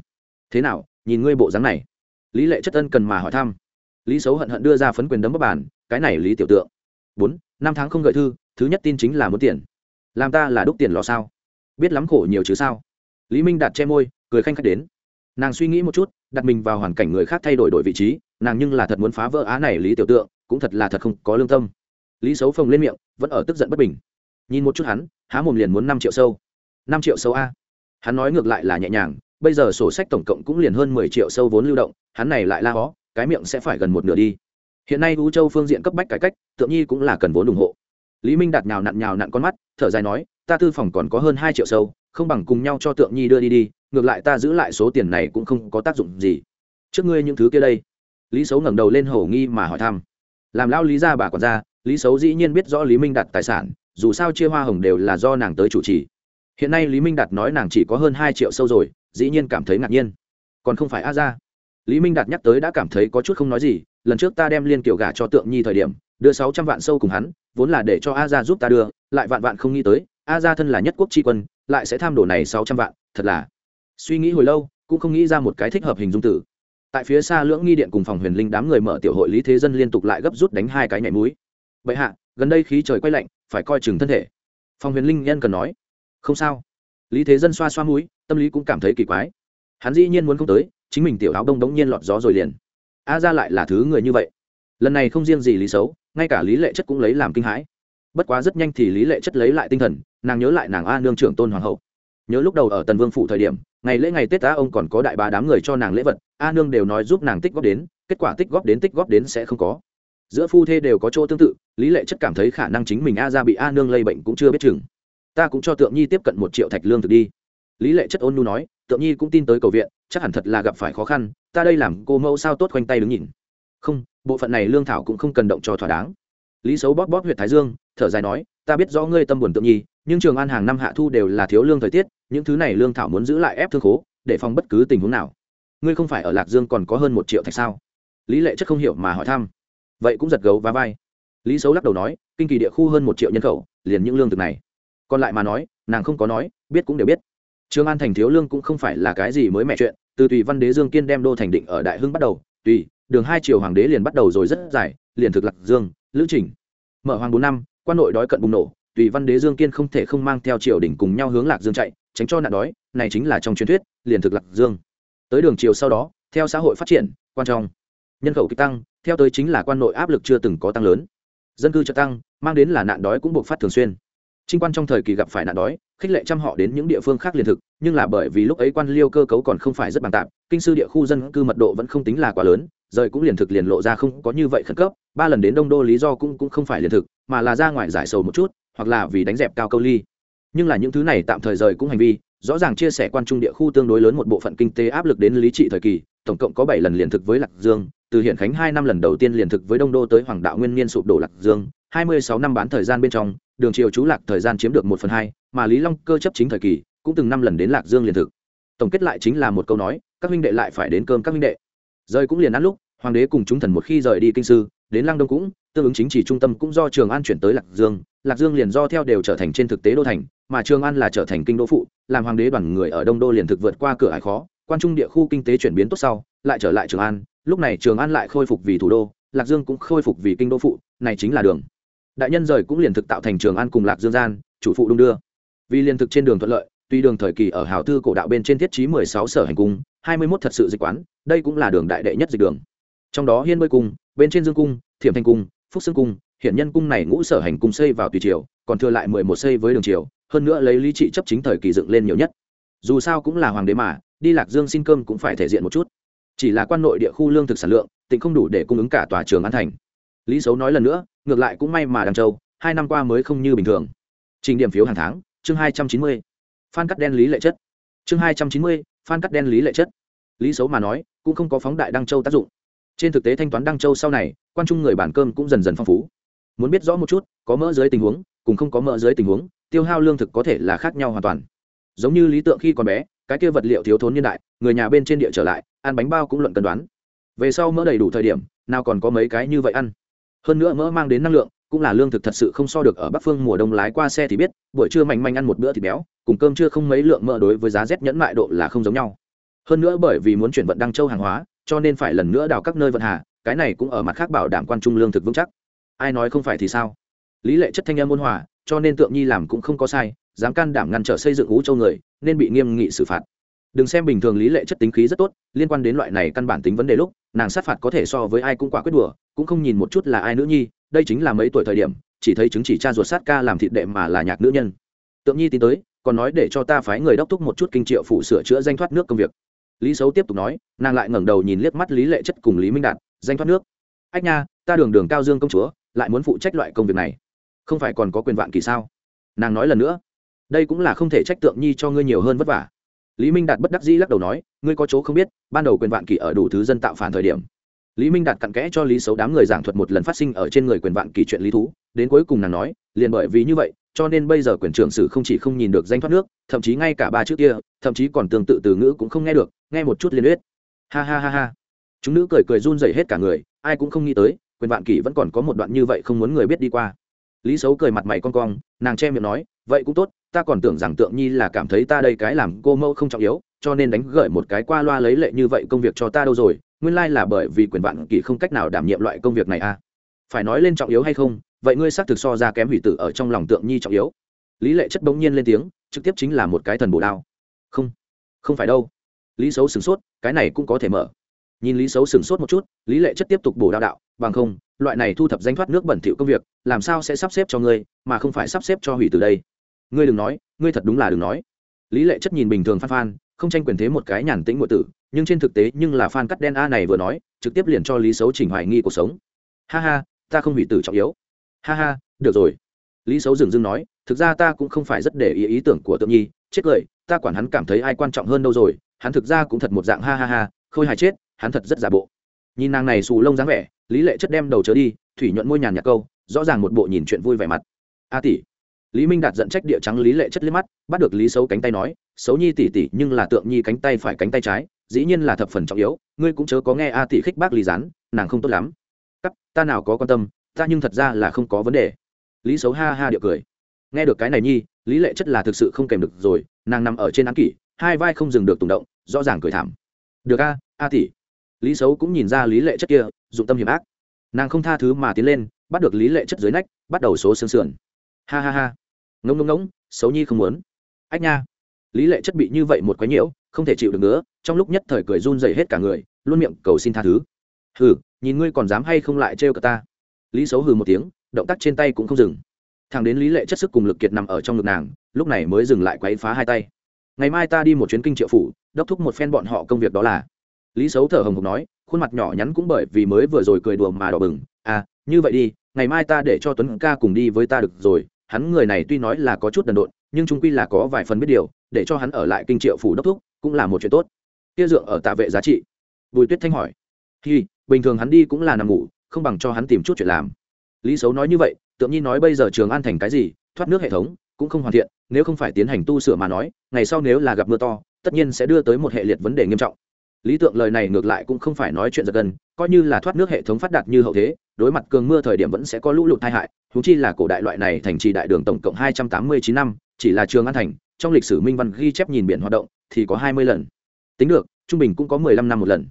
Thế nào, nhìn ngươi bộ dáng này? Lý lệ chất ân cần mà hỏi thăm lý xấu hận hận đưa ra phấn quyền đấm bắp bàn, cái này lý tiểu tượng. Bốn, năm tháng không gợi thư, thứ nhất tin chính là muốn tiền. Làm ta là đúc tiền lò sao? Biết lắm khổ nhiều chứ sao? Lý minh đạt che môi, cười khanh khách đến. Nàng suy nghĩ một chút, đặt mình vào hoàn cảnh người khác thay đổi đổi vị trí, nàng nhưng là thật muốn phá vỡ á này lý tiểu tượng, cũng thật là thật không có lương tâm. Lý xấu phồng lên miệng, vẫn ở tức giận bất bình. Nhìn một chút hắn, há mồm liền muốn năm triệu sâu. Năm triệu sâu a? Hắn nói ngược lại là nhẹ nhàng, bây giờ sổ sách tổng cộng cũng liền hơn mười triệu sâu vốn lưu động, hắn này lại la hó cái miệng sẽ phải gần một nửa đi. Hiện nay u châu phương diện cấp bách cải cách tượng nhi cũng là cần vốn ủng hộ. Lý minh đặt nhào nặn nhào nặn con mắt, thở dài nói, ta tư phòng còn có hơn hai triệu sâu, không bằng cùng nhau cho tượng nhi đưa đi đi, ngược lại ta giữ lại số tiền này cũng không có tác dụng gì. Trước ngươi những thứ kia đây. Lý xấu ngẩng đầu lên hổ nghi mà hỏi thăm. Làm lao lý ra bà còn ra lý xấu dĩ nhiên biết rõ lý minh đặt tài sản, dù sao chia hoa hồng đều là do nàng tới chủ trì. Hiện nay lý minh đạt nói nàng chỉ có hơn hai triệu sâu rồi, dĩ nhiên cảm thấy ngạc nhiên. Còn không phải a ra lý minh đạt nhắc tới đã cảm thấy có chút không nói gì, lần trước ta đem liên kiểu gả cho tượng nhi thời điểm, đưa sáu trăm vạn sâu cùng hắn, vốn là để cho a ra giúp ta đưa, lại vạn vạn không nghĩ tới, a ra thân là nhất quốc tri quân, lại sẽ tham đồ này sáu trăm vạn, thật là. Suy nghĩ hồi lâu, cũng không nghĩ ra một cái thích hợp hình dung tử tại phía xa lưỡng nghi điện cùng phòng huyền linh đám người mở tiểu hội lý thế dân liên tục lại gấp rút đánh hai cái nhảy múi. Vậy hạ, gần đây khí trời quay lạnh, phải coi chừng thân thể. Phòng huyền linh nhân cần nói. Không sao. Lý thế dân xoa xoa mũi, tâm lý cũng cảm thấy kỳ quái. Hắn dĩ nhiên muốn không tới chính mình tiểu áo đông đống nhiên lọt gió rồi liền. A ra lại là thứ người như vậy. Lần này không riêng gì lý xấu, ngay cả lý lệ chất cũng lấy làm kinh hãi. Bất quá rất nhanh thì lý lệ chất lấy lại tinh thần, nàng nhớ lại nàng a nương trưởng tôn hoàng hậu. Nhớ lúc đầu ở tần vương phủ thời điểm, ngày lễ ngày tết ta ông còn có đại ba đám người cho nàng lễ vật, a nương đều nói giúp nàng tích góp đến, kết quả tích góp đến tích góp đến sẽ không có. Giữa phu thê đều có chỗ tương tự, lý lệ chất cảm thấy khả năng chính mình a ra bị a nương lây bệnh cũng chưa biết chừng. Ta cũng cho tượng nhi tiếp cận một triệu thạch lương thực đi. Lý lệ chất ôn nu nói, tượng nhi cũng tin tới cầu viện chắc hẳn thật là gặp phải khó khăn, ta đây làm cô mẫu sao tốt khoanh tay đứng nhìn. Không, bộ phận này lương thảo cũng không cần động cho thỏa đáng. Lý xấu bóp bóp huyện thái dương, thở dài nói, ta biết rõ ngươi tâm buồn tượng nhi, nhưng trường an hàng năm hạ thu đều là thiếu lương thời tiết, những thứ này lương thảo muốn giữ lại ép thương khố, để phòng bất cứ tình huống nào. Ngươi không phải ở lạc dương còn có hơn một triệu thạch sao? Lý lệ chất không hiểu mà hỏi thăm. Vậy cũng giật gấu và vai. Lý xấu lắc đầu nói, kinh kỳ địa khu hơn một triệu nhân khẩu, liền những lương thực này. Còn lại mà nói, nàng không có nói, biết cũng đều biết. Trường an thành thiếu lương cũng không phải là cái gì mới mẹ chuyện từ tùy văn đế dương kiên đem đô thành định ở đại hưng bắt đầu, tùy, đường hai triều hoàng đế liền bắt đầu rồi rất dài, liền thực lạc dương, lữ trình. Mở hoàng bốn năm, quan nội đói cận bùng nổ, tùy văn đế dương kiên không thể không mang theo triều đình cùng nhau hướng lạc dương chạy, tránh cho nạn đói, này chính là trong truyền thuyết, liền thực lạc dương. Tới đường triều sau đó, theo xã hội phát triển, quan trọng nhân khẩu kịch tăng, theo tới chính là quan nội áp lực chưa từng có tăng lớn. Dân cư chợ tăng, mang đến là nạn đói cũng buộc phát thường xuyên trinh quan trong thời kỳ gặp phải nạn đói, khích lệ chăm họ đến những địa phương khác liền thực, nhưng là bởi vì lúc ấy quan liêu cơ cấu còn không phải rất bằng tạp, kinh sư địa khu dân cư mật độ vẫn không tính là quá lớn, rời cũng liền thực liền lộ ra không có như vậy khẩn cấp, ba lần đến đông đô lý do cũng cũng không phải liền thực, mà là ra ngoài giải sầu một chút, hoặc là vì đánh dẹp cao câu ly. Nhưng là những thứ này tạm thời rời cũng hành vi, rõ ràng chia sẻ quan trung địa khu tương đối lớn một bộ phận kinh tế áp lực đến lý trị thời kỳ, tổng cộng có bảy lần liền thực với lạc dương, từ hiện khánh hai năm lần đầu tiên liền thực với đông đô tới hoàng đạo nguyên niên sụp đổ lạc dương, hai mươi sáu năm bán thời gian bên trong đường triều chú lạc thời gian chiếm được một phần hai, mà lý long cơ chấp chính thời kỳ, cũng từng năm lần đến lạc dương liền thực. Tổng kết lại chính là một câu nói, các huynh đệ lại phải đến cơm các huynh đệ. Rời cũng liền ăn lúc, hoàng đế cùng chúng thần một khi rời đi kinh sư, đến lăng đông cũng, tương ứng chính trị trung tâm cũng do trường an chuyển tới lạc dương lạc dương liền do theo đều trở thành trên thực tế đô thành, mà trường an là trở thành kinh đô phụ, làm hoàng đế đoàn người ở đông đô liền thực vượt qua cửa hải khó, quan trung địa khu kinh tế chuyển biến tốt sau, lại trở lại trường an, lúc này trường an lại khôi phục vì thủ đô, lạc dương cũng khôi phục vì kinh đô phụ, này chính là đường đại nhân rời cũng liền thực tạo thành trường an cùng lạc dương gian, chủ phụ đung đưa. Vì liền thực trên đường thuận lợi, tuy đường thời kỳ ở hào thư cổ đạo bên trên thiết trí mười sáu sở hành cung, hai mươi 21 thật sự dịch quán, đây cũng là đường đại đệ nhất dịch đường. Trong đó hiên bơi cung, bên trên dương cung, thiểm thanh cung, phúc xương cung hiện nhân cung này ngũ sở hành cung xây vào tùy triều, còn thừa lại mười một xây với đường triều, hơn nữa lấy lý trị chấp chính thời kỳ dựng lên nhiều nhất. Dù sao cũng là hoàng đế mà, đi lạc dương xin cơm cũng phải thể diện một chút. Chỉ là quan nội địa khu lương thực sản lượng tỉnh không đủ để cung ứng cả tòa trường an thành. Lý xấu nói lần nữa ngược lại cũng may mà đằng châu, hai năm qua mới không như bình thường. Trình điểm phiếu hàng tháng, chương hai trăm chín mươi. Phan cắt đen lý lệ chất. Chương hai trăm chín mươi, phan cắt đen lý lệ chất. Lý xấu mà nói, cũng không có phóng đại đăng châu tác dụng. Trên thực tế thanh toán đăng châu sau này, quan trung người bản cơm cũng dần dần phong phú. Muốn biết rõ một chút, có mỡ dưới tình huống, cùng không có mỡ dưới tình huống, tiêu hao lương thực có thể là khác nhau hoàn toàn. Giống như lý tượng khi còn bé, cái kia vật liệu thiếu thốn niên đại, người nhà bên trên địa trở lại, ăn bánh bao cũng luận cân đoán. Về sau mỡ đầy đủ thời điểm, nào còn có mấy cái như vậy ăn hơn nữa mỡ mang đến năng lượng, cũng là lương thực thật sự không so được ở bắc phương mùa đông lái qua xe thì biết, buổi trưa mạnh manh ăn một bữa thịt béo, cùng cơm chưa không mấy lượng mỡ đối với giá rét nhẫn mại độ là không giống nhau. Hơn nữa bởi vì muốn chuyển vận đăng châu hàng hóa, cho nên phải lần nữa đào các nơi vận hà, cái này cũng ở mặt khác bảo đảm quan trung lương thực vững chắc. Ai nói không phải thì sao? Lý lệ chất thanh em ôn hòa, cho nên tượng nhi làm cũng không có sai, dám can đảm ngăn trở xây dựng ú châu người, nên bị nghiêm nghị xử phạt. Đừng xem bình thường lý lệ chất tính khí rất tốt, liên quan đến loại này căn bản tính vấn đề lúc, nàng sát phạt có thể so với ai cũng quả quyết đùa cũng không nhìn một chút là ai nữ nhi, đây chính là mấy tuổi thời điểm, chỉ thấy chứng chỉ cha ruột sát ca làm thịt đệ mà là nhạc nữ nhân. Tượng nhi tin tới, còn nói để cho ta phái người đốc thúc một chút kinh triệu phụ sửa chữa danh thoát nước công việc. Lý xấu tiếp tục nói, nàng lại ngẩng đầu nhìn liếc mắt lý lệ chất cùng lý minh đạt, danh thoát nước. Ách nha, ta đường đường cao dương công chúa, lại muốn phụ trách loại công việc này. Không phải còn có quyền vạn kỳ sao? Nàng nói lần nữa, đây cũng là không thể trách tượng nhi cho ngươi nhiều hơn vất vả. Lý minh đạt bất đắc dĩ lắc đầu nói, ngươi có chỗ không biết, ban đầu quyền vạn kỳ ở đủ thứ dân tạo phản thời điểm lý minh đạt cặn kẽ cho lý xấu đám người giảng thuật một lần phát sinh ở trên người quyền vạn kỳ chuyện lý thú. Đến cuối cùng nàng nói, liền bởi vì như vậy, cho nên bây giờ quyền trưởng sử không chỉ không nhìn được danh thoát nước, thậm chí ngay cả ba chữ kia, thậm chí còn tương tự từ ngữ cũng không nghe được, nghe một chút liên huyết ha ha ha ha. Chúng nữ cười cười run rẩy hết cả người, ai cũng không nghĩ tới, quyền vạn kỳ vẫn còn có một đoạn như vậy không muốn người biết đi qua. Lý xấu cười mặt mày con cong, nàng che miệng nói, vậy cũng tốt, ta còn tưởng rằng tượng nhi là cảm thấy ta đây cái làm cô mẫu không trọng yếu, cho nên đánh gợi một cái qua loa lấy lệ như vậy công việc cho ta đâu rồi nguyên lai là bởi vì quyền vạn kỳ không cách nào đảm nhiệm loại công việc này à. Phải nói lên trọng yếu hay không, vậy ngươi xác thực so ra kém hủy tử ở trong lòng tượng nhi trọng yếu. Lý lệ chất bỗng nhiên lên tiếng, trực tiếp chính là một cái thần bổ đao. Không không phải đâu. Lý xấu sửng sốt, cái này cũng có thể mở. Nhìn lý xấu sửng sốt một chút, lý lệ chất tiếp tục bổ đao đạo, bằng không, loại này thu thập danh thoát nước bẩn thỉu công việc, làm sao sẽ sắp xếp cho ngươi, mà không phải sắp xếp cho hủy từ đây. Ngươi đừng nói, ngươi thật đúng là đừng nói. Lý lệ chất nhìn bình thường phan phan không tranh quyền thế một cái nhàn tĩnh ngụy tử, nhưng trên thực tế nhưng là phan cắt đen a này vừa nói, trực tiếp liền cho lý xấu chỉnh hoài nghi cuộc sống. Ha ha, ta không hủy tử trọng yếu. Ha ha, được rồi. Lý xấu dừng dưng nói, thực ra ta cũng không phải rất để ý ý tưởng của tượng nhi, chết cười, ta quản hắn cảm thấy ai quan trọng hơn đâu rồi, hắn thực ra cũng thật một dạng ha ha ha, khôi hài chết, hắn thật rất giả bộ. Nhìn nàng này xù lông dáng vẻ, lý lệ chất đem đầu chớ đi, thủy nhuận môi nhàn nhạt câu, rõ ràng một bộ nhìn chuyện vui vẻ mặt. A tỷ lý minh đạt dẫn trách địa trắng lý lệ chất liếc mắt, bắt được lý xấu cánh tay nói xấu nhi tỷ tỷ, nhưng là tượng nhi cánh tay phải cánh tay trái, dĩ nhiên là thập phần trọng yếu, ngươi cũng chớ có nghe a tỉ khích bác lý gián, nàng không tốt lắm. Cắt, ta nào có quan tâm, ta nhưng thật ra là không có vấn đề. Lý xấu ha ha điệu cười. Nghe được cái này nhi, lý lệ chất là thực sự không kèm được rồi, nàng nằm ở trên án kỷ, hai vai không dừng được tùng động, rõ ràng cười thảm. Được a a tỷ. Lý xấu cũng nhìn ra lý lệ chất kia, dụng tâm hiểm ác. Nàng không tha thứ mà tiến lên, bắt được lý lệ chất dưới nách, bắt đầu số xương sườn ha ha ha. Ngông ngông ngỗng xấu nhi không muốn. Ách nha. Lý lệ chất bị như vậy một quái nhiễu, không thể chịu được nữa, trong lúc nhất thời cười run dày hết cả người, luôn miệng cầu xin tha thứ. Hừ, nhìn ngươi còn dám hay không lại trêu cả ta. Lý xấu hừ một tiếng, động tác trên tay cũng không dừng. Thằng đến lý lệ chất sức cùng lực kiệt nằm ở trong ngực nàng, lúc này mới dừng lại quấy phá hai tay. Ngày mai ta đi một chuyến kinh triệu phủ, đốc thúc một phen bọn họ công việc đó là. Lý xấu thở hồng hộc nói, khuôn mặt nhỏ nhắn cũng bởi vì mới vừa rồi cười đùa mà đỏ bừng. À như vậy đi, ngày mai ta để cho tuấn ca cùng đi với ta được rồi hắn người này tuy nói là có chút đần độn, nhưng trung quy là có vài phần biết điều, để cho hắn ở lại kinh triệu phủ đốc thúc cũng là một chuyện tốt. Kia dượng ở tạ vệ giá trị. Bùi tuyết thanh hỏi. Hi, bình thường hắn đi cũng là nằm ngủ, không bằng cho hắn tìm chút chuyện làm. Lý xấu nói như vậy, tượng nhi nói bây giờ trường an thành cái gì, thoát nước hệ thống cũng không hoàn thiện, nếu không phải tiến hành tu sửa mà nói, ngày sau nếu là gặp mưa to, tất nhiên sẽ đưa tới một hệ liệt vấn đề nghiêm trọng lý tượng lời này ngược lại cũng không phải nói chuyện giật gần coi như là thoát nước hệ thống phát đạt như hậu thế, đối mặt cường mưa thời điểm vẫn sẽ có lũ lụt tai hại thú chi là cổ đại loại này thành trì đại đường tổng cộng hai trăm tám mươi chín năm, chỉ là trường an thành, trong lịch sử minh văn ghi chép nhìn biển hoạt động, thì có hai mươi lần. Tính được, trung bình cũng có mười lăm năm một lần.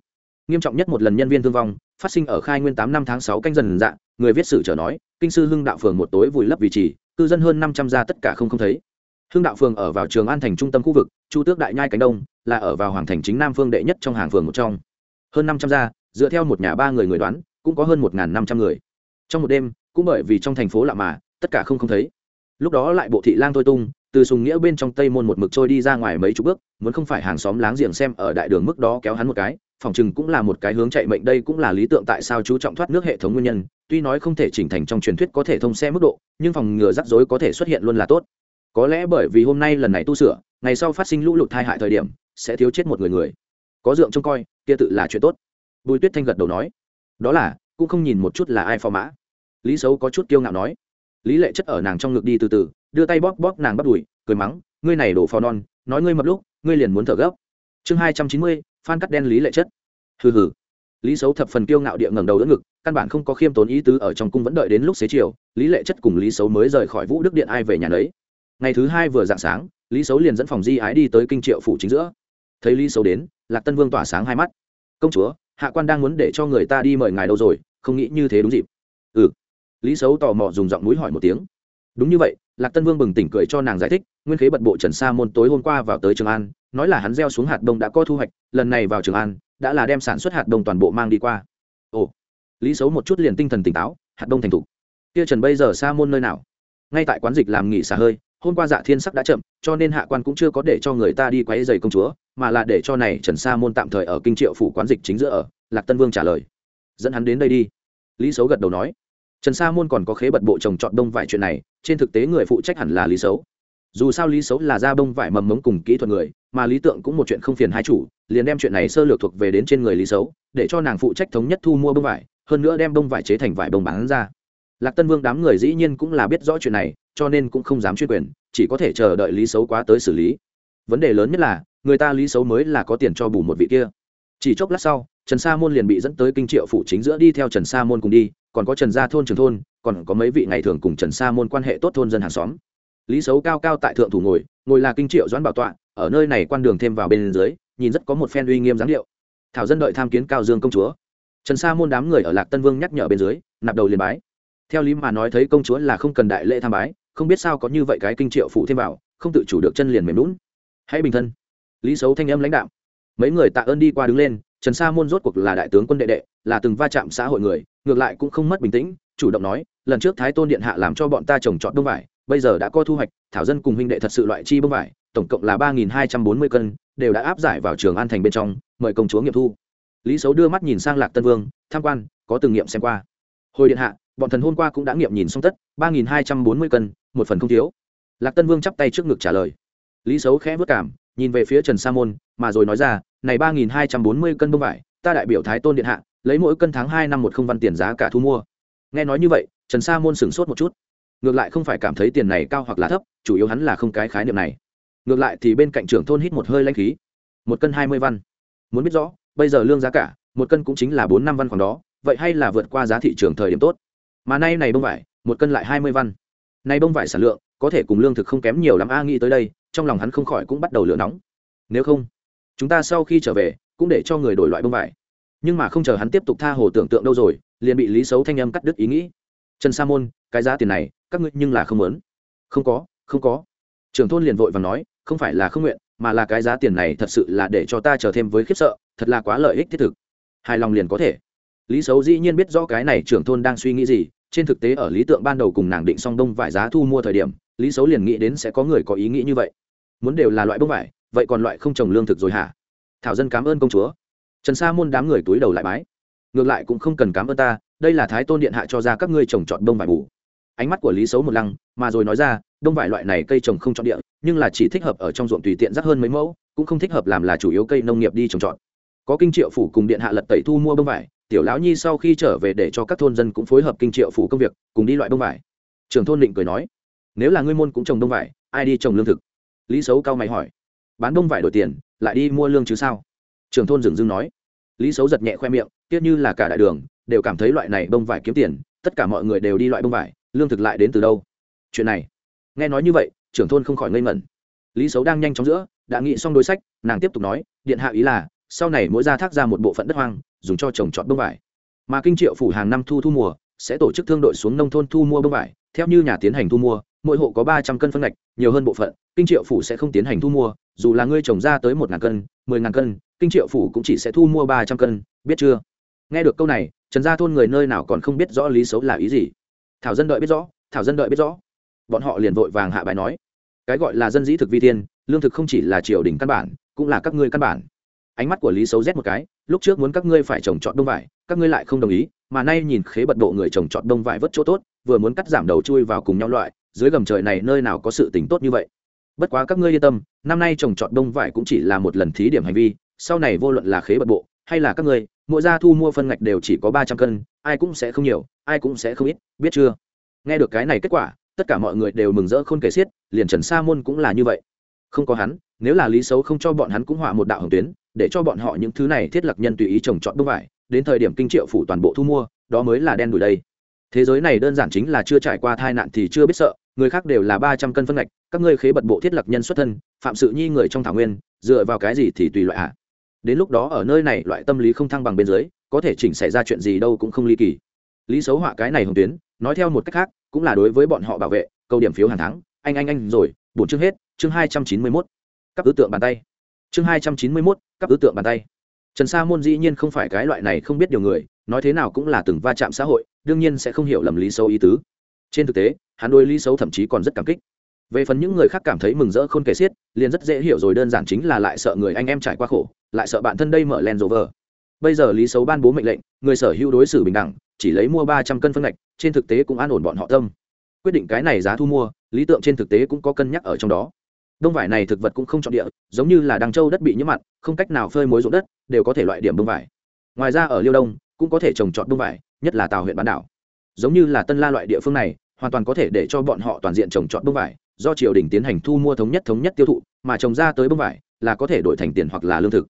Nghiêm trọng nhất một lần nhân viên thương vong, phát sinh ở khai nguyên tám năm tháng sáu canh dần dạ người viết sử trở nói, kinh sư hưng đạo phường một tối vùi lấp vị trí, cư dân hơn năm trăm gia tất cả không không thấy hưng đạo phường ở vào trường an thành trung tâm khu vực, chu tước đại nhai cánh đông, là ở vào hoàng thành chính nam phương đệ nhất trong hàng phường một trong. Hơn năm trăm gia, dựa theo một nhà ba người người đoán, cũng có hơn một năm trăm người. Trong một đêm, cũng bởi vì trong thành phố lạ mà, tất cả không không thấy. Lúc đó lại bộ thị lang thôi tung, từ sùng nghĩa bên trong tây môn một mực trôi đi ra ngoài mấy chục bước, muốn không phải hàng xóm láng giềng xem ở đại đường mức đó kéo hắn một cái, phòng chừng cũng là một cái hướng chạy mệnh đây cũng là lý tượng tại sao chú trọng thoát nước hệ thống nguyên nhân, tuy nói không thể chỉnh thành trong truyền thuyết có thể thông xe mức độ, nhưng phòng ngừa rắc rối có thể xuất hiện luôn là tốt có lẽ bởi vì hôm nay lần này tu sửa, ngày sau phát sinh lũ lụt tai hại thời điểm, sẽ thiếu chết một người người. Có dượng trông coi, kia tự là chuyện tốt. Bùi tuyết thanh gật đầu nói. Đó là, cũng không nhìn một chút là ai phò mã. Lý xấu có chút kiêu ngạo nói. Lý lệ chất ở nàng trong ngực đi từ từ, đưa tay bóp bóp nàng bắt đùi, cười mắng, ngươi này đổ phò non, nói ngươi mập lúc, ngươi liền muốn thở gấp. Chương hai trăm chín mươi, phan cắt đen lý lệ chất. Hừ hừ. Lý xấu thập phần kiêu ngạo địa ngẩng đầu đỡ ngực, căn bản không có khiêm tốn ý tứ ở trong cung vẫn đợi đến lúc xế chiều, lý lệ chất cùng lý xấu mới rời khỏi vũ đức điện ai về nhà đấy ngày thứ hai vừa dạng sáng, lý xấu liền dẫn phòng di ái đi tới kinh triệu phủ chính giữa. Thấy lý xấu đến, lạc tân vương tỏa sáng hai mắt. Công chúa, hạ quan đang muốn để cho người ta đi mời ngài đâu rồi, không nghĩ như thế đúng dịp. Ừ. Lý xấu tò mò dùng giọng mũi hỏi một tiếng. Đúng như vậy. Lạc tân vương bừng tỉnh cười cho nàng giải thích, nguyên khế bật bộ trần sa môn tối hôm qua vào tới trường an, nói là hắn gieo xuống hạt đông đã có thu hoạch, lần này vào trường an, đã là đem sản xuất hạt đông toàn bộ mang đi qua. Ồ. Lý xấu một chút liền tinh thần tỉnh táo, hạt đông thành thục. Kia trần bây giờ sa môn nơi nào? Ngay tại quán dịch làm nghỉ xả hơi hôm qua dạ thiên sắc đã chậm, cho nên hạ quan cũng chưa có để cho người ta đi quấy dày công chúa, mà là để cho này trần sa môn tạm thời ở kinh triệu phủ quán dịch chính giữa ở, lạc tân vương trả lời. Dẫn hắn đến đây đi. Lý xấu gật đầu nói. Trần sa môn còn có khế bật bộ trồng trọt đông vải chuyện này, trên thực tế người phụ trách hẳn là lý xấu dù sao lý xấu là da bông vải mầm mống cùng kỹ thuật người, mà lý tượng cũng một chuyện không phiền hai chủ, liền đem chuyện này sơ lược thuộc về đến trên người lý xấu để cho nàng phụ trách thống nhất thu mua bông vải, hơn nữa đem bông vải chế thành vải bông bán ra. Lạc tân vương đám người dĩ nhiên cũng là biết rõ chuyện này cho nên cũng không dám chuyên quyền, chỉ có thể chờ đợi lý xấu quá tới xử lý. Vấn đề lớn nhất là, người ta lý xấu mới là có tiền cho bù một vị kia. Chỉ chốc lát sau, trần sa môn liền bị dẫn tới kinh triệu phủ chính giữa đi theo trần sa môn cùng đi, còn có trần gia thôn trường thôn, còn có mấy vị ngày thường cùng trần sa môn quan hệ tốt thôn dân hàng xóm. Lý xấu cao cao tại thượng thủ ngồi ngồi là kinh triệu doãn bảo tọa, ở nơi này quan đường thêm vào bên dưới, nhìn rất có một phen uy nghiêm dáng điệu. Thảo dân đợi tham kiến cao dương công chúa. Trần sa môn đám người ở lạc tân vương nhắc nhở bên dưới, nạp đầu liền bái. Theo lý mà nói thấy công chúa là không cần đại lễ tham bái không biết sao có như vậy cái kinh triệu phụ thêm vào, không tự chủ được chân liền mềm lún hãy bình thân. Lý xấu thanh âm lãnh đạo mấy người tạ ơn đi qua đứng lên, trần sa môn rốt cuộc là đại tướng quân đệ đệ, là từng va chạm xã hội người, ngược lại cũng không mất bình tĩnh, chủ động nói, lần trước thái tôn điện hạ làm cho bọn ta trồng trọt đông vải, bây giờ đã có thu hoạch, thảo dân cùng huynh đệ thật sự loại chi bông vải, tổng cộng là ba nghìn hai trăm bốn mươi cân, đều đã áp giải vào trường an thành bên trong, mời công chúa nghiệm thu. Lý xấu đưa mắt nhìn sang lạc tân vương, tham quan, có từng nghiệm xem qua. Hồi điện hạ bọn thần hôm qua cũng đã nghiệm nhìn xong tất, ba nghìn hai trăm bốn mươi cân, một phần không thiếu. Lạc tân vương chắp tay trước ngực trả lời. Lý xấu khẽ vất cảm, nhìn về phía trần sa môn, mà rồi nói ra, này ba nghìn hai trăm bốn mươi cân bông vải, ta đại biểu thái tôn điện hạ, lấy mỗi cân tháng hai năm một không văn tiền giá cả thu mua. Nghe nói như vậy, trần sa môn sửng sốt một chút. Ngược lại không phải cảm thấy tiền này cao hoặc là thấp, chủ yếu hắn là không cái khái niệm này. Ngược lại thì bên cạnh trưởng thôn hít một hơi lanh khí. Một cân hai mươi văn. Muốn biết rõ, bây giờ lương giá cả, một cân cũng chính là bốn năm văn khoảng đó, vậy hay là vượt qua giá thị trường thời điểm tốt? Mà nay này bông vải, một cân lại hai mươi văn. Nay bông vải sản lượng, có thể cùng lương thực không kém nhiều lắm, a nghĩ tới đây, trong lòng hắn không khỏi cũng bắt đầu lửa nóng. Nếu không, chúng ta sau khi trở về, cũng để cho người đổi loại bông vải. Nhưng mà không chờ hắn tiếp tục tha hồ tưởng tượng đâu rồi, liền bị lý xấu thanh âm cắt đứt ý nghĩ. Trần sa môn, cái giá tiền này, các ngươi nhưng là không lớn không có không có. Trưởng thôn liền vội và nói, không phải là không nguyện, mà là cái giá tiền này thật sự là để cho ta trở thêm với khiếp sợ, thật là quá lợi ích thiết thực. Hài lòng liền có thể. Lý xấu dĩ nhiên biết rõ cái này trưởng thôn đang suy nghĩ gì trên thực tế ở lý tượng ban đầu cùng nàng định song đông vải giá thu mua thời điểm, lý xấu liền nghĩ đến sẽ có người có ý nghĩ như vậy. Muốn đều là loại bông vải, vậy còn loại không trồng lương thực rồi hả? Thảo dân cảm ơn công chúa. Trần sa môn đám người túi đầu lại bái. Ngược lại cũng không cần cảm ơn ta, đây là thái tôn điện hạ cho ra các ngươi trồng trọt đông vải bù. Ánh mắt của lý xấu một lăng, mà rồi nói ra, đông vải loại này cây trồng không chọn địa, nhưng là chỉ thích hợp ở trong ruộng tùy tiện rắc hơn mấy mẫu, cũng không thích hợp làm là chủ yếu cây nông nghiệp đi trồng trọt. Có kinh triệu phủ cùng điện hạ lật tẩy thu mua bông vải tiểu lão nhi sau khi trở về để cho các thôn dân cũng phối hợp kinh triệu phủ công việc, cùng đi loại bông vải. Trưởng thôn định cười nói, nếu là ngươi môn cũng trồng đông vải, ai đi trồng lương thực? Lý xấu cao mày hỏi, bán đông vải đổi tiền, lại đi mua lương chứ sao? Trưởng thôn dừng dưng nói. Lý xấu giật nhẹ khoe miệng, tiếc như là cả đại đường, đều cảm thấy loại này bông vải kiếm tiền, tất cả mọi người đều đi loại bông vải, lương thực lại đến từ đâu? Chuyện này, nghe nói như vậy, trưởng thôn không khỏi ngây ngẩn. Lý xấu đang nhanh chóng giữa, đã nghĩ xong đối sách, nàng tiếp tục nói, điện hạ ý là, sau này mỗi gia thác ra một bộ phận đất hoang dùng cho trồng trọt bông vải. Mà kinh triệu phủ hàng năm thu thu mùa, sẽ tổ chức thương đội xuống nông thôn thu mua bông vải. Theo như nhà tiến hành thu mua, mỗi hộ có ba trăm cân phân ngạch, nhiều hơn bộ phận, kinh triệu phủ sẽ không tiến hành thu mua. Dù là ngươi trồng ra tới một ngàn cân, mười ngàn cân, kinh triệu phủ cũng chỉ sẽ thu mua ba trăm cân, biết chưa? Nghe được câu này, trần gia thôn người nơi nào còn không biết rõ lý xấu là ý gì? Thảo dân đợi biết rõ, thảo dân đợi biết rõ. Bọn họ liền vội vàng hạ bài nói, cái gọi là dân dĩ thực vi tiên lương thực không chỉ là triều đình căn bản, cũng là các ngươi căn bản ánh mắt của lý xấu rét một cái, lúc trước muốn các ngươi phải trồng trọt đông vải, các ngươi lại không đồng ý, mà nay nhìn khế bật độ người trồng trọt đông vải vất chỗ tốt, vừa muốn cắt giảm đầu chui vào cùng nhau loại, dưới gầm trời này nơi nào có sự tính tốt như vậy? Bất quá các ngươi yên tâm, năm nay trồng trọt đông vải cũng chỉ là một lần thí điểm hành vi, sau này vô luận là khế bật bộ hay là các ngươi, mỗi gia thu mua phân ngạch đều chỉ có ba trăm cân, ai cũng sẽ không nhiều, ai cũng sẽ không ít, biết chưa? Nghe được cái này kết quả, tất cả mọi người đều mừng rỡ không kể xiết, liền trần sa môn cũng là như vậy. Không có hắn nếu là lý xấu không cho bọn hắn cũng họa một đạo hồng tuyến, để cho bọn họ những thứ này thiết lập nhân tùy ý trồng trọt bông vải, đến thời điểm kinh triệu phủ toàn bộ thu mua, đó mới là đen đủi đây. Thế giới này đơn giản chính là chưa trải qua tai nạn thì chưa biết sợ, người khác đều là ba trăm cân phân ngạch, các ngươi khế bật bộ thiết lập nhân xuất thân, phạm sự nhi người trong thảo nguyên, dựa vào cái gì thì tùy loại à đến lúc đó ở nơi này loại tâm lý không thăng bằng bên dưới, có thể chỉnh xảy ra chuyện gì đâu cũng không ly kỳ. Lý xấu họa cái này hồng tuyến, nói theo một cách khác, cũng là đối với bọn họ bảo vệ, câu điểm phiếu hàng tháng, anh anh anh, rồi bổn chương hết, chương hai trăm chín mươi mốt các ứ tượng bàn tay. Chương hai trăm chín mươi mốt các ứ tượng bàn tay. Trần sa môn dĩ nhiên không phải cái loại này không biết điều người, nói thế nào cũng là từng va chạm xã hội, đương nhiên sẽ không hiểu lầm lý xấu ý tứ. Trên thực tế, hắn đôi lý xấu thậm chí còn rất cảm kích. Về phần những người khác cảm thấy mừng rỡ không kể xiết, liền rất dễ hiểu rồi đơn giản chính là lại sợ người anh em trải qua khổ, lại sợ bạn thân đây mở len vờ bây giờ lý xấu ban bố mệnh lệnh, người sở hữu đối xử bình đẳng, chỉ lấy mua ba trăm cân phân ngạch, trên thực tế cũng an ổn bọn họ tâm. Quyết định cái này giá thu mua, lý tượng trên thực tế cũng có cân nhắc ở trong đó đông vải này thực vật cũng không chọn địa, giống như là đằng châu đất bị nhiễm mặn, không cách nào phơi mối ruộng đất, đều có thể loại điểm đông vải. Ngoài ra ở liêu đông, cũng có thể trồng trọt đông vải, nhất là tàu huyện bán đảo. Giống như là tân la loại địa phương này, hoàn toàn có thể để cho bọn họ toàn diện trồng trọt đông vải, do triều đình tiến hành thu mua thống nhất thống nhất tiêu thụ, mà trồng ra tới bông vải là có thể đổi thành tiền hoặc là lương thực.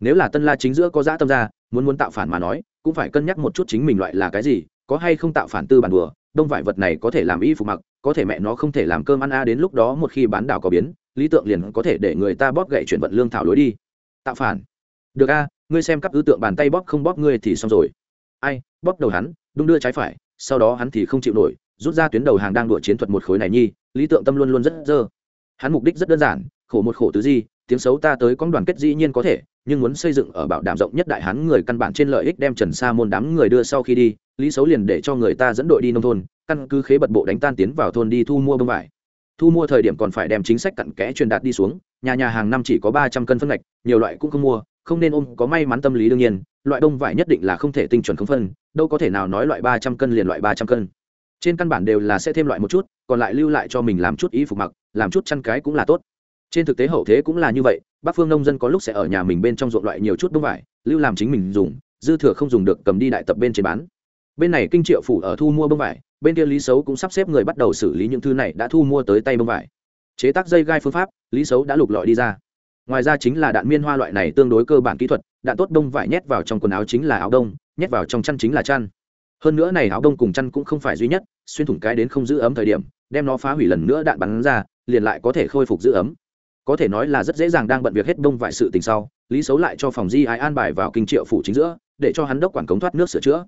Nếu là tân la chính giữa có dã tâm ra, muốn muốn tạo phản mà nói, cũng phải cân nhắc một chút chính mình loại là cái gì, có hay không tạo phản tư bản đùa đông vải vật này có thể làm y phục mặc, có thể mẹ nó không thể làm cơm ăn a đến lúc đó một khi bán đảo có biến lý tượng liền có thể để người ta bóp gậy chuyển vận lương thảo lối đi. Tạo phản. Được a, ngươi xem các ư tượng bàn tay bóp không bóp ngươi thì xong rồi. Ai, bóp đầu hắn, đung đưa trái phải, sau đó hắn thì không chịu nổi, rút ra tuyến đầu hàng đang đuổi chiến thuật một khối này nhi, lý tượng tâm luôn luôn rất dơ. Hắn mục đích rất đơn giản, khổ một khổ tứ di, tiếng xấu ta tới con đoàn kết dĩ nhiên có thể, nhưng muốn xây dựng ở bảo đảm rộng nhất đại hắn người căn bản trên lợi ích đem trần sa môn đám người đưa sau khi đi, lý xấu liền để cho người ta dẫn đội đi nông thôn, căn cứ khế bật bộ đánh tan tiến vào thôn đi thu mua bông vải thu mua thời điểm còn phải đem chính sách cặn kẽ truyền đạt đi xuống, nhà nhà hàng năm chỉ có ba trăm cân phân ngạch, nhiều loại cũng không mua, không nên ôm có may mắn tâm lý đương nhiên, loại đông vải nhất định là không thể tinh chuẩn không phân, đâu có thể nào nói loại ba trăm cân liền loại ba trăm cân. Trên căn bản đều là sẽ thêm loại một chút, còn lại lưu lại cho mình làm chút ý phục mặc, làm chút chăn cái cũng là tốt. Trên thực tế hậu thế cũng là như vậy, bắc phương nông dân có lúc sẽ ở nhà mình bên trong ruộng loại nhiều chút đông vải, lưu làm chính mình dùng, dư thừa không dùng được cầm đi đại tập bên trên bán. Bên này kinh triệu phủ ở thu mua bông vải bên kia lý xấu cũng sắp xếp người bắt đầu xử lý những thứ này đã thu mua tới tay bông vải. Chế tác dây gai phương pháp, lý xấu đã lục lọi đi ra. Ngoài ra chính là đạn miên hoa loại này tương đối cơ bản kỹ thuật, đạn tốt đông vải nhét vào trong quần áo chính là áo đông, nhét vào trong chăn chính là chăn. Hơn nữa này áo đông cùng chăn cũng không phải duy nhất, xuyên thủng cái đến không giữ ấm thời điểm, đem nó phá hủy lần nữa đạn bắn ra, liền lại có thể khôi phục giữ ấm. Có thể nói là rất dễ dàng đang bận việc hết đông vải sự tình sau, lý xấu lại cho phòng di ái an bài vào kinh triệu phủ chính giữa, để cho hắn đốc quản cống thoát nước sửa chữa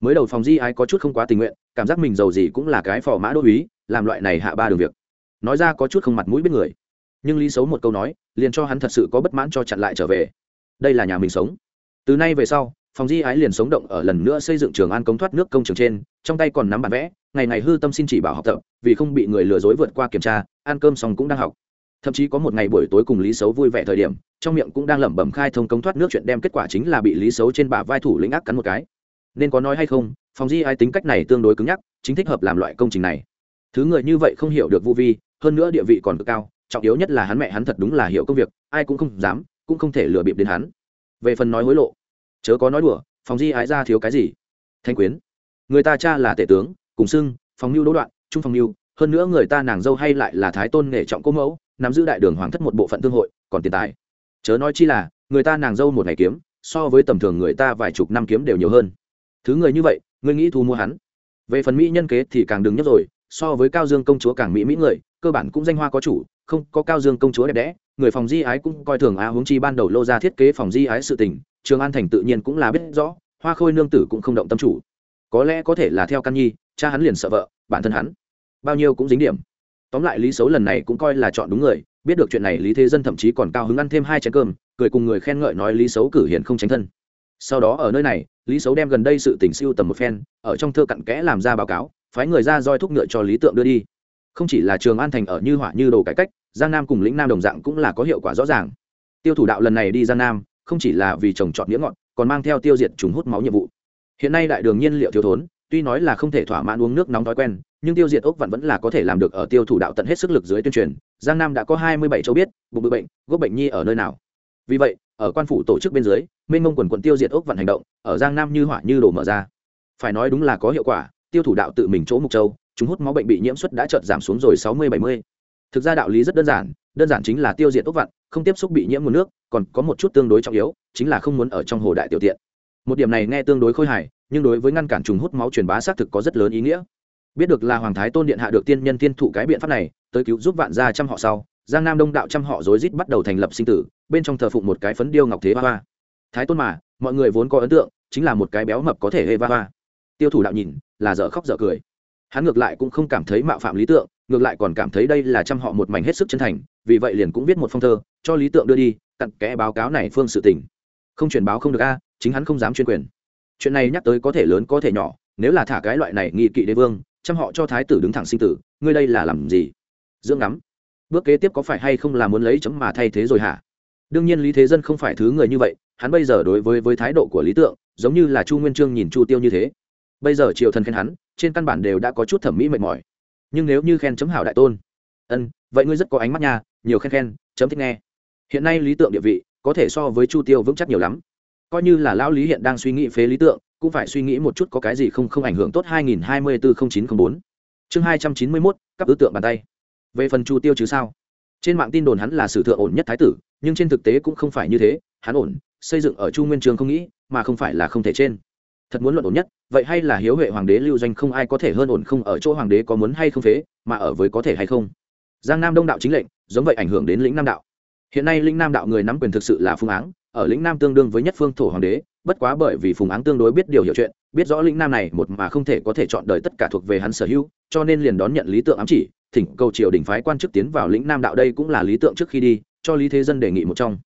mới đầu phòng di ái có chút không quá tình nguyện, cảm giác mình giàu gì cũng là cái phò mã đô uý, làm loại này hạ ba đường việc. Nói ra có chút không mặt mũi biết người. Nhưng lý xấu một câu nói, liền cho hắn thật sự có bất mãn cho chặn lại trở về. Đây là nhà mình sống. Từ nay về sau, phòng di ái liền sống động ở lần nữa xây dựng trường an cống thoát nước công trường trên, trong tay còn nắm bản vẽ, ngày ngày hư tâm xin chỉ bảo học tập, vì không bị người lừa dối vượt qua kiểm tra, ăn cơm xong cũng đang học. Thậm chí có một ngày buổi tối cùng lý xấu vui vẻ thời điểm, trong miệng cũng đang lẩm bẩm khai thông cống thoát nước chuyện đem kết quả chính là bị lý xấu trên bả vai thủ lĩnh ác cắn một cái nên có nói hay không, phòng di ai tính cách này tương đối cứng nhắc, chính thích hợp làm loại công trình này. Thứ người như vậy không hiểu được Vu vi, hơn nữa địa vị còn cực cao, trọng yếu nhất là hắn mẹ hắn thật đúng là hiểu công việc, ai cũng không dám, cũng không thể lừa bịp đến hắn. Về phần nói hối lộ, chớ có nói đùa, phòng di ái ra thiếu cái gì? Thanh quyến, người ta cha là tể tướng, cùng xưng, phòng mưu đỗ đoạn, trung phòng mưu hơn nữa người ta nàng dâu hay lại là thái tôn nghệ trọng cô mẫu, nắm giữ đại đường hoàng thất một bộ phận thương hội, còn tiền tài. Chớ nói chi là, người ta nàng dâu một ngày kiếm, so với tầm thường người ta vài chục năm kiếm đều nhiều hơn thứ người như vậy, ngươi nghĩ thu mua hắn. Về phần mỹ nhân kế thì càng đứng nhất rồi, so với cao dương công chúa càng mỹ mỹ người, cơ bản cũng danh hoa có chủ, không có cao dương công chúa đẹp đẽ, người phòng di ái cũng coi thường a huống chi ban đầu lô ra thiết kế phòng di ái sự tình, trường an thành tự nhiên cũng là biết rõ, hoa khôi nương tử cũng không động tâm chủ. Có lẽ có thể là theo căn nhi, cha hắn liền sợ vợ, bản thân hắn. Bao nhiêu cũng dính điểm. Tóm lại lý xấu lần này cũng coi là chọn đúng người, biết được chuyện này lý thế dân thậm chí còn cao hứng ăn thêm hai chén cơm, cười cùng người khen ngợi nói lý xấu cử hiện không tránh thân. Sau đó ở nơi này lý xấu đem gần đây sự tình siêu tầm một phen, ở trong thơ cặn kẽ làm ra báo cáo, phái người ra roi thúc ngựa cho lý tượng đưa đi. Không chỉ là trường an thành ở như hỏa như đồ cải cách, giang nam cùng lĩnh nam đồng dạng cũng là có hiệu quả rõ ràng. Tiêu thủ đạo lần này đi giang nam, không chỉ là vì trồng trọt nghĩa ngọn còn mang theo tiêu diệt trùng hút máu nhiệm vụ. Hiện nay đại đường nhiên liệu thiếu thốn, tuy nói là không thể thỏa mãn uống nước nóng thói quen, nhưng tiêu diệt ốc vẫn vẫn là có thể làm được ở tiêu thủ đạo tận hết sức lực dưới tuyên truyền. Giang nam đã có hai mươi bảy châu biết, bụng bự bệnh, gốc bệnh nhi ở nơi nào. Vì vậy ở quan phủ tổ chức bên dưới mênh mông quần quận tiêu diệt ốc vạn hành động, ở giang nam như hỏa như đổ mở ra. Phải nói đúng là có hiệu quả, tiêu thủ đạo tự mình chỗ mục châu, chúng hút máu bệnh bị nhiễm xuất đã chợt giảm xuống rồi sáu mươi bảy mươi. Thực ra đạo lý rất đơn giản đơn giản chính là tiêu diệt ốc vạn không tiếp xúc bị nhiễm nguồn nước, còn có một chút tương đối trọng yếu, chính là không muốn ở trong hồ đại tiểu tiện. Một điểm này nghe tương đối khôi hài, nhưng đối với ngăn cản trùng hút máu truyền bá xác thực có rất lớn ý nghĩa. Biết được là hoàng thái tôn điện hạ được tiên nhân tiên thụ cái biện pháp này, tới cứu giúp vạn gia trăm họ sau giang nam đông đạo trăm họ rối rít bắt đầu thành lập sinh tử, bên trong thờ phụng một cái phấn điêu ngọc thế hoa hoa. Thái tôn mà, mọi người vốn có ấn tượng, chính là một cái béo mập có thể hê va hoa. Tiêu thủ đạo nhìn, là dở khóc dở cười. Hắn ngược lại cũng không cảm thấy mạo phạm lý tượng, ngược lại còn cảm thấy đây là trăm họ một mảnh hết sức chân thành, vì vậy liền cũng viết một phong thơ, cho lý tượng đưa đi, cặn kẽ báo cáo này phương sự tình. Không truyền báo không được a, chính hắn không dám chuyên quyền. Chuyện này nhắc tới có thể lớn có thể nhỏ, nếu là thả cái loại này nghi kỵ đế vương chăm họ cho thái tử đứng thẳng sinh tử, ngươi đây là làm gì? Dưỡng ngắm bước kế tiếp có phải hay không là muốn lấy chấm mà thay thế rồi hả? Đương nhiên lý thế dân không phải thứ người như vậy hắn bây giờ đối với với thái độ của lý tượng giống như là chu nguyên trương nhìn chu tiêu như thế. Bây giờ triều thần khen hắn trên căn bản đều đã có chút thẩm mỹ mệt mỏi. Nhưng nếu như khen chấm hảo đại tôn. Ân vậy ngươi rất có ánh mắt nha nhiều khen khen chấm thích nghe. Hiện nay lý tượng địa vị có thể so với chu tiêu vững chắc nhiều lắm. Coi như là lão lý hiện đang suy nghĩ phế lý tượng cũng phải suy nghĩ một chút có cái gì không không ảnh hưởng tốt 2024-0904. chương 291, cấp ứ tượng bàn tay về phần chu tiêu chứ sao? Trên mạng tin đồn hắn là sử thượng ổn nhất thái tử, nhưng trên thực tế cũng không phải như thế, hắn ổn, xây dựng ở chu nguyên trường không nghĩ, mà không phải là không thể trên. Thật muốn luận ổn nhất, vậy hay là hiếu huệ hoàng đế lưu doanh không ai có thể hơn ổn không ở chỗ hoàng đế có muốn hay không phế, mà ở với có thể hay không? Giang nam đông đạo chính lệnh, giống vậy ảnh hưởng đến lĩnh nam đạo. Hiện nay lĩnh nam đạo người nắm quyền thực sự là phương áng, ở lĩnh nam tương đương với nhất phương thổ hoàng đế, bất quá bởi vì phùng áng tương đối biết điều hiểu chuyện, biết rõ lĩnh nam này một mà không thể có thể chọn đời tất cả thuộc về hắn sở hữu, cho nên liền đón nhận lý tượng ám chỉ thỉnh cầu triều đình phái quan chức tiến vào lĩnh nam đạo đây cũng là lý tượng trước khi đi, cho lý thế dân đề nghị một trong.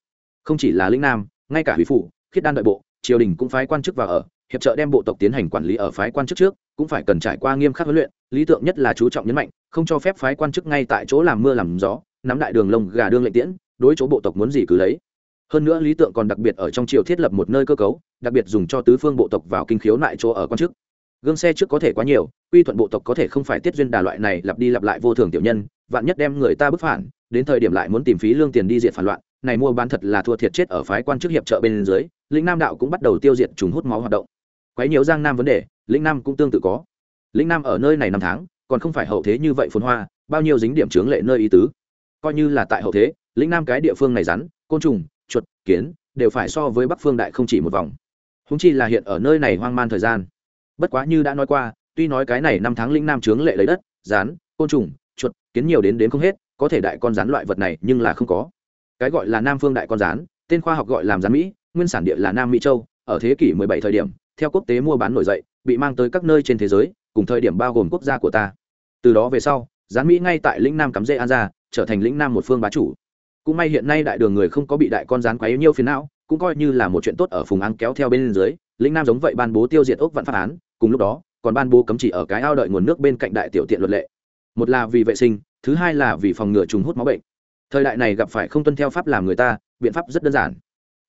Không chỉ là lĩnh nam, ngay cả hủy phủ, khiết đan đợi bộ, triều đình cũng phái quan chức vào ở, hiệp trợ đem bộ tộc tiến hành quản lý ở phái quan chức trước, cũng phải cần trải qua nghiêm khắc huấn luyện, lý tượng nhất là chú trọng nhấn mạnh, không cho phép phái quan chức ngay tại chỗ làm mưa làm gió, nắm đại đường lông gà đương lệnh tiễn, đối chỗ bộ tộc muốn gì cứ lấy. Hơn nữa lý tượng còn đặc biệt ở trong triều thiết lập một nơi cơ cấu, đặc biệt dùng cho tứ phương bộ tộc vào kinh khiếu lại chỗ ở quan chức gương xe trước có thể quá nhiều, quy thuận bộ tộc có thể không phải tiết duyên đà loại này lặp đi lặp lại vô thường tiểu nhân, vạn nhất đem người ta bức phản, đến thời điểm lại muốn tìm phí lương tiền đi diệt phản loạn, này mua bán thật là thua thiệt chết ở phái quan chức hiệp trợ bên dưới, lĩnh nam đạo cũng bắt đầu tiêu diệt trùng hút máu hoạt động. Quấy nhiều giang nam vấn đề, lĩnh nam cũng tương tự có. Lĩnh nam ở nơi này năm tháng, còn không phải hậu thế như vậy phồn hoa, bao nhiêu dính điểm trướng lệ nơi ý tứ. Coi như là tại hậu thế, lĩnh nam cái địa phương này rắn, côn trùng, chuột, kiến, đều phải so với bắc phương đại không chỉ một vòng. Húng chi là hiện ở nơi này hoang man thời gian bất quá như đã nói qua, tuy nói cái này năm tháng lĩnh nam chướng lệ lấy đất, rán, côn trùng, chuột, kiến nhiều đến đến không hết, có thể đại con rắn loại vật này nhưng là không có. Cái gọi là nam phương đại con rán, tên khoa học gọi làm rán mỹ, nguyên sản địa là nam mỹ châu, ở thế kỷ 17 thời điểm, theo quốc tế mua bán nổi dậy, bị mang tới các nơi trên thế giới, cùng thời điểm bao gồm quốc gia của ta. Từ đó về sau, rán mỹ ngay tại lĩnh nam cắm rễ an ra trở thành lĩnh nam một phương bá chủ. Cũng may hiện nay đại đường người không có bị đại con rán yêu nhiều phiền não, cũng coi như là một chuyện tốt ở phùng áng kéo theo bên dưới, lĩnh nam giống vậy ban bố tiêu diệt ốc vạn pháp án cùng lúc đó, còn ban bố cấm chỉ ở cái ao đợi nguồn nước bên cạnh đại tiểu tiện luật lệ. Một là vì vệ sinh, thứ hai là vì phòng ngừa trùng hút máu bệnh. Thời đại này gặp phải không tuân theo pháp làm người ta, biện pháp rất đơn giản.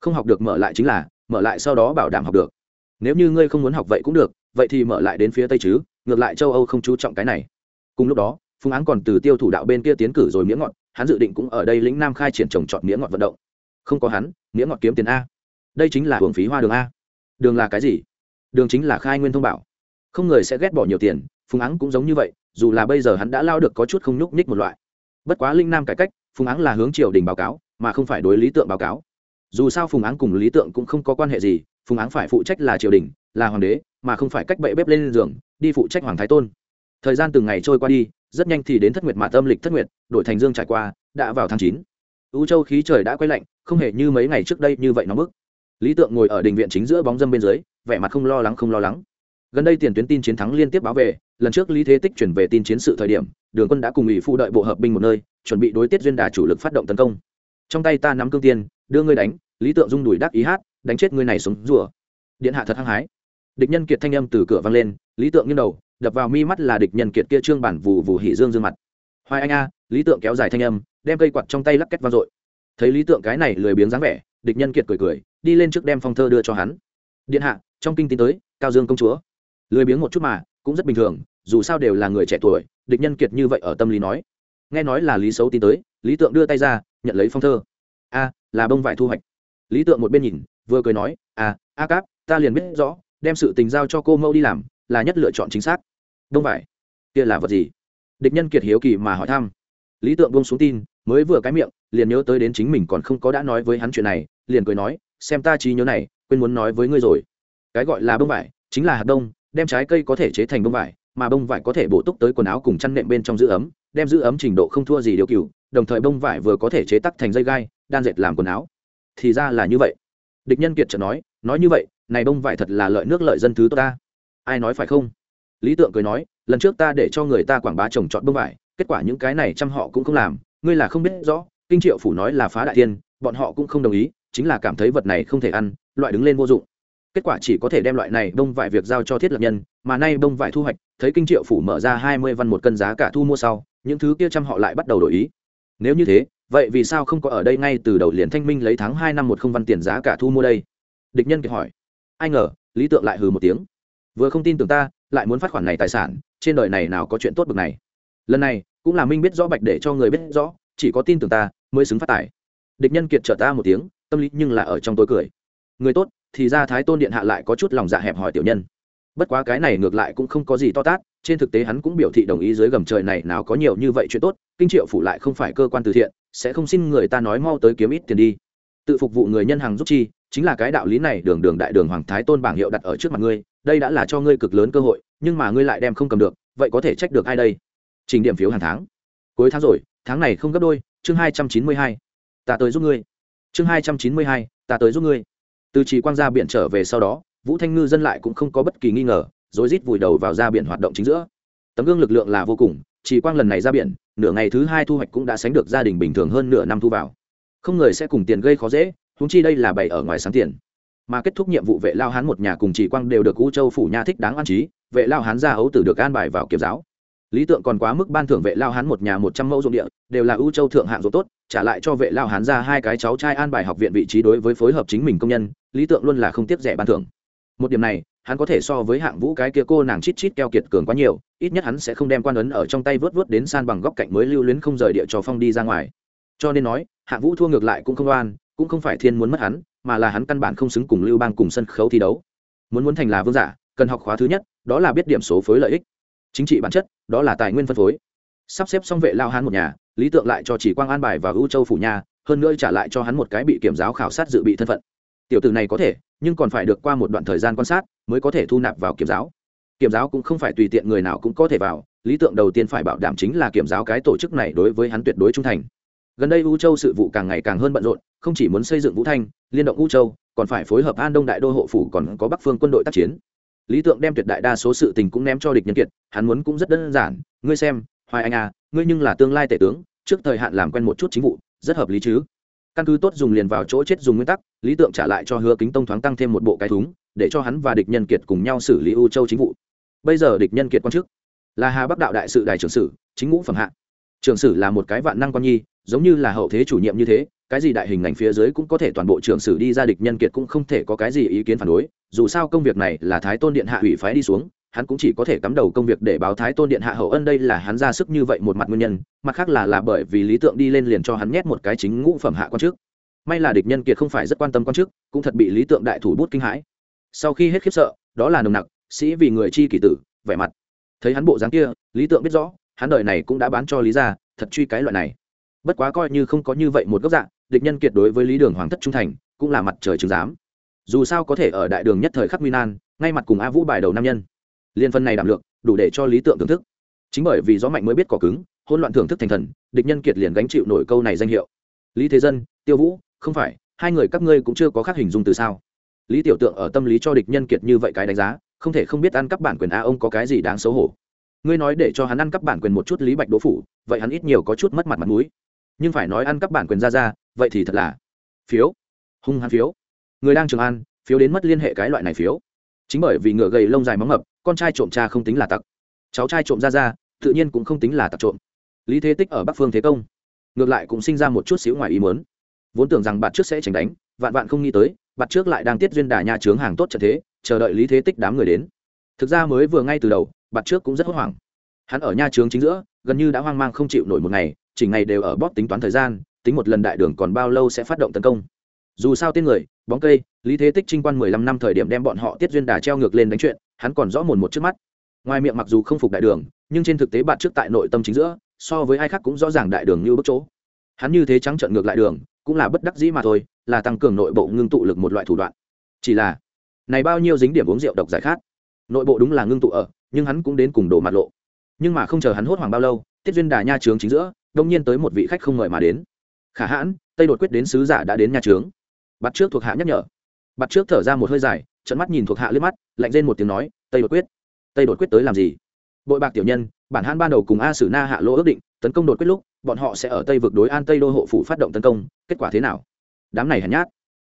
Không học được mở lại chính là, mở lại sau đó bảo đảm học được. Nếu như ngươi không muốn học vậy cũng được, vậy thì mở lại đến phía tây chứ, ngược lại châu âu không chú trọng cái này. Cùng lúc đó, phương án còn từ tiêu thủ đạo bên kia tiến cử rồi miếng ngọt, hắn dự định cũng ở đây lĩnh nam khai triển trồng trọt miếng ngọt vận động. Không có hắn miếng ngọt kiếm tiền a. Đây chính là hưởng phí hoa đường a. Đường là cái gì? Đường chính là khai nguyên thông bảo. Không người sẽ ghét bỏ nhiều tiền, phùng áng cũng giống như vậy, dù là bây giờ hắn đã lao được có chút không nhúc nhích một loại. Bất quá linh nam cải cách, phùng áng là hướng triều đình báo cáo, mà không phải đối lý tượng báo cáo. Dù sao phùng áng cùng lý tượng cũng không có quan hệ gì, phùng áng phải phụ trách là triều đình, là hoàng đế, mà không phải cách bậy bếp lên giường, đi phụ trách hoàng thái tôn. Thời gian từng ngày trôi qua đi, rất nhanh thì đến thất nguyệt mà tâm lịch thất nguyệt, đổi thành dương trải qua, đã vào tháng chín. U châu khí trời đã quay lạnh, không hề như mấy ngày trước đây như vậy nóng bức lý tượng ngồi ở đình viện chính giữa bóng dâm bên dưới, vẻ mặt không lo lắng không lo lắng. Gần đây tiền tuyến tin chiến thắng liên tiếp báo về, lần trước lý thế tích chuyển về tin chiến sự thời điểm, đường quân đã cùng ủy phụ đợi bộ hợp binh một nơi, chuẩn bị đối tiết duyên đà chủ lực phát động tấn công. Trong tay ta nắm cương tiên, đưa ngươi đánh, lý tượng dung đùi đắc ý hát, đánh chết ngươi này xuống rùa. Điện hạ thật hăng hái. Địch nhân kiệt thanh âm từ cửa vang lên, lý tượng nghiêng đầu, đập vào mi mắt là địch nhân kiệt kia trương bản vù vù hỉ dương dương mặt. Hoài anh a, lý tượng kéo dài thanh âm, đem cây quạt trong tay lắc két vang dội. Thấy lý tượng cái này lười biếng dáng vẻ, địch nhân kiệt cười cười đi lên trước đem phong thơ đưa cho hắn. Điện hạ, trong kinh tin tới, cao dương công chúa. Lười biếng một chút mà, cũng rất bình thường, dù sao đều là người trẻ tuổi, địch nhân kiệt như vậy ở tâm lý nói. Nghe nói là lý xấu tin tới, lý tượng đưa tay ra, nhận lấy phong thơ. A, là bông vải thu hoạch. Lý tượng một bên nhìn, vừa cười nói à a cáp, ta liền biết rõ, đem sự tình giao cho cô mẫu đi làm, là nhất lựa chọn chính xác. Bông vải? Kia là vật gì? Địch nhân kiệt hiếu kỳ mà hỏi thăm. Lý tượng buông xuống tin, mới vừa cái miệng, liền nhớ tới đến chính mình còn không có đã nói với hắn chuyện này liền cười nói, xem ta trí nhớ này, quên muốn nói với ngươi rồi. Cái gọi là bông vải chính là hạt đông, đem trái cây có thể chế thành bông vải, mà bông vải có thể bổ túc tới quần áo cùng chăn nệm bên trong giữ ấm, đem giữ ấm trình độ không thua gì điều cựu đồng thời bông vải vừa có thể chế tắc thành dây gai, đan dệt làm quần áo. Thì ra là như vậy. Địch nhân kiệt chợt nói nói như vậy, này bông vải thật là lợi nước lợi dân thứ tốt ta. Ai nói phải không? Lý tượng cười nói, lần trước ta để cho người ta quảng bá trồng trọt bông vải, kết quả những cái này trăm họ cũng không làm, ngươi là không biết rõ, kinh triệu phủ nói là phá đại tiên bọn họ cũng không đồng ý chính là cảm thấy vật này không thể ăn, loại đứng lên vô dụng. Kết quả chỉ có thể đem loại này bông vải việc giao cho thiết lập nhân, mà nay bông vải thu hoạch, thấy kinh triệu phủ mở ra hai mươi văn một cân giá cả thu mua sau, những thứ kia trăm họ lại bắt đầu đổi ý. Nếu như thế, vậy vì sao không có ở đây ngay từ đầu liền thanh minh lấy tháng hai năm một không văn tiền giá cả thu mua đây? Địch nhân kịp hỏi. Ai ngờ, lý tượng lại hừ một tiếng. Vừa không tin tưởng ta, lại muốn phát khoản này tài sản, trên đời này nào có chuyện tốt bực này. Lần này, cũng là minh biết rõ bạch để cho người biết rõ, chỉ có tin tưởng ta, mới xứng phát tài. Địch nhân kiệt trợ ta một tiếng tâm lý nhưng là ở trong tối cười. Người tốt, thì ra thái tôn điện hạ lại có chút lòng dạ hẹp hỏi tiểu nhân. Bất quá cái này ngược lại cũng không có gì to tát, trên thực tế hắn cũng biểu thị đồng ý dưới gầm trời này nào có nhiều như vậy chuyện tốt, kinh triệu phủ lại không phải cơ quan từ thiện, sẽ không xin người ta nói mau tới kiếm ít tiền đi. Tự phục vụ người nhân hàng giúp chi, chính là cái đạo lý này đường đường đại đường hoàng thái tôn bảng hiệu đặt ở trước mặt ngươi, đây đã là cho ngươi cực lớn cơ hội, nhưng mà ngươi lại đem không cầm được, vậy có thể trách được ai đây? Trình điểm phiếu hàng tháng. Cuối tháng rồi, tháng này không gấp đôi, chương hai trăm chín mươi hai. Ta tới giúp ngươi chương hai trăm chín mươi hai, ta tới giúp ngươi. Từ trì quang ra biển trở về sau đó, vũ thanh ngư dân lại cũng không có bất kỳ nghi ngờ rồi rít vùi đầu vào ra biển hoạt động chính giữa. Tấm gương lực lượng là vô cùng, chỉ quang lần này ra biển, nửa ngày thứ hai thu hoạch cũng đã sánh được gia đình bình thường hơn nửa năm thu vào. Không người sẽ cùng tiền gây khó dễ húng chi đây là bày ở ngoài sáng tiền. Mà kết thúc nhiệm vụ vệ lao hán một nhà cùng chỉ quang đều được u châu phủ nha thích đáng an trí, vệ lao hán ra ấu tử được an bài vào kiểm giáo lý tượng còn quá mức ban thưởng vệ lao hán một nhà một trăm mẫu ruộng địa, đều là ưu châu thượng hạng ruộng tốt, trả lại cho vệ lao hán ra hai cái cháu trai an bài học viện vị trí đối với phối hợp chính mình công nhân, lý tượng luôn là không tiếp rẻ ban thưởng. Một điểm này, hắn có thể so với hạng vũ cái kia cô nàng chít chít keo kiệt cường quá nhiều, ít nhất hắn sẽ không đem quan ấn ở trong tay vớt vớt đến san bằng góc cạnh mới lưu luyến không rời địa cho phong đi ra ngoài. Cho nên nói, hạng vũ thua ngược lại cũng không oan, cũng không phải thiên muốn mất hắn, mà là hắn căn bản không xứng cùng lưu bang cùng sân khấu thi đấu. Muốn muốn thành là vương giả, cần học khóa thứ nhất, đó là biết điểm số phối lợi ích chính trị bản chất, đó là tài nguyên phân phối. Sắp xếp xong vệ lao hán một nhà, lý tượng lại cho chỉ quang an bài và ưu châu phủ nhà, hơn nữa trả lại cho hắn một cái bị kiểm giáo khảo sát dự bị thân phận. Tiểu tử này có thể, nhưng còn phải được qua một đoạn thời gian quan sát mới có thể thu nạp vào kiểm giáo. Kiểm giáo cũng không phải tùy tiện người nào cũng có thể vào, lý tượng đầu tiên phải bảo đảm chính là kiểm giáo cái tổ chức này đối với hắn tuyệt đối trung thành. Gần đây u châu sự vụ càng ngày càng hơn bận rộn, không chỉ muốn xây dựng vũ thanh, liên động u châu, còn phải phối hợp an đông đại đô hộ phủ còn có bắc phương quân đội tác chiến lý tượng đem tuyệt đại đa số sự tình cũng ném cho địch nhân kiệt, hắn muốn cũng rất đơn giản, ngươi xem, hoài anh à ngươi nhưng là tương lai tể tướng, trước thời hạn làm quen một chút chính vụ, rất hợp lý chứ? Căn cứ tốt dùng liền vào chỗ chết dùng nguyên tắc, lý tượng trả lại cho hứa kính tông thoáng tăng thêm một bộ cái thúng, để cho hắn và địch nhân kiệt cùng nhau xử lý u châu chính vụ. Bây giờ địch nhân kiệt quan chức là hà bắc đạo đại sự đại trưởng sử, chính ngũ phẩm hạ. Trưởng sử là một cái vạn năng quan nhi, giống như là hậu thế chủ nhiệm như thế, cái gì đại hình ngành phía dưới cũng có thể toàn bộ trưởng sử đi ra địch nhân kiệt cũng không thể có cái gì ý kiến phản đối dù sao công việc này là thái tôn điện hạ ủy phái đi xuống, hắn cũng chỉ có thể cắm đầu công việc để báo thái tôn điện hạ hậu ân đây là hắn ra sức như vậy một mặt nguyên nhân, mặt khác là là bởi vì lý tượng đi lên liền cho hắn nhét một cái chính ngũ phẩm hạ quan chức may là địch nhân kiệt không phải rất quan tâm quan chức cũng thật bị lý tượng đại thủ bút kinh hãi. Sau khi hết khiếp sợ, đó là nồng nặc, sĩ vì người chi kỷ tử, vẻ mặt. Thấy hắn bộ dáng kia, lý tượng biết rõ, hắn đời này cũng đã bán cho lý ra thật truy cái loại này. Bất quá coi như không có như vậy một góc dạng, địch nhân kiệt đối với lý đường hoàng thất trung thành, cũng là mặt trời chứng giám dù sao có thể ở đại đường nhất thời khắc nguy nan, ngay mặt cùng a vũ bài đầu nam nhân. Liên phân này đảm lượng, đủ để cho lý tượng thưởng thức. Chính bởi vì gió mạnh mới biết cỏ cứng hôn loạn thưởng thức thành thần, địch nhân kiệt liền gánh chịu nổi câu này danh hiệu. Lý thế dân, tiêu vũ, không phải, hai người các ngươi cũng chưa có khác hình dung từ sao. Lý tiểu tượng ở tâm lý cho địch nhân kiệt như vậy cái đánh giá, không thể không biết ăn cắp bản quyền a ông có cái gì đáng xấu hổ. Ngươi nói để cho hắn ăn cắp bản quyền một chút lý bạch đỗ phủ, vậy hắn ít nhiều có chút mất mặt mặt mũi. Nhưng phải nói ăn cắp bản quyền ra ra, vậy thì thật là phiếu. Hung hắn phiếu người đang trường an, phiếu đến mất liên hệ cái loại này phiếu. Chính bởi vì ngựa gầy lông dài móng mập con trai trộm cha không tính là tặc. Cháu trai trộm ra ra, tự nhiên cũng không tính là tặc trộm. Lý thế tích ở bắc phương thế công. Ngược lại cũng sinh ra một chút xíu ngoài ý muốn. vốn tưởng rằng bạn trước sẽ tránh đánh, vạn vạn không nghĩ tới bạn trước lại đang tiết duyên đà nhà trướng hàng tốt trận thế, chờ đợi lý thế tích đám người đến. Thực ra mới vừa ngay từ đầu bạn trước cũng rất hốt hoảng. Hắn ở nhà trướng chính giữa, gần như đã hoang mang không chịu nổi một ngày, chỉ ngày đều ở bóp tính toán thời gian, tính một lần đại đường còn bao lâu sẽ phát động tấn công dù sao tên người, bóng cây, lý thế tích trinh quan mười lăm năm thời điểm đem bọn họ tiết duyên đà treo ngược lên đánh chuyện, hắn còn rõ mồn một trước mắt. Ngoài miệng mặc dù không phục đại đường, nhưng trên thực tế bạn trước tại nội tâm chính giữa, so với ai khác cũng rõ ràng đại đường như bức chỗ. Hắn như thế trắng trợn ngược lại đường, cũng là bất đắc dĩ mà thôi, là tăng cường nội bộ ngưng tụ lực một loại thủ đoạn. Chỉ là, này bao nhiêu dính điểm uống rượu độc giải khát. Nội bộ đúng là ngưng tụ ở, nhưng hắn cũng đến cùng đổ mặt lộ. Nhưng mà không chờ hắn hốt hoảng bao lâu, tiết duyên đà nha trướng chính giữa, đông nhiên tới một vị khách không mời mà đến. Khả hãn, tây đột quyết đến sứ giả đã đến nha trướng bắt trước thuộc hạ nhắc nhở. Bắt trước thở ra một hơi dài trận mắt nhìn thuộc hạ liếc mắt, lạnh lên một tiếng nói, tây đột quyết, tây đột quyết tới làm gì? Bội bạc tiểu nhân, bản hãn ban đầu cùng a sử na hạ lỗ ước định, tấn công đột quyết lúc, bọn họ sẽ ở tây vực đối an tây đô hộ phủ phát động tấn công, kết quả thế nào? Đám này hèn nhát,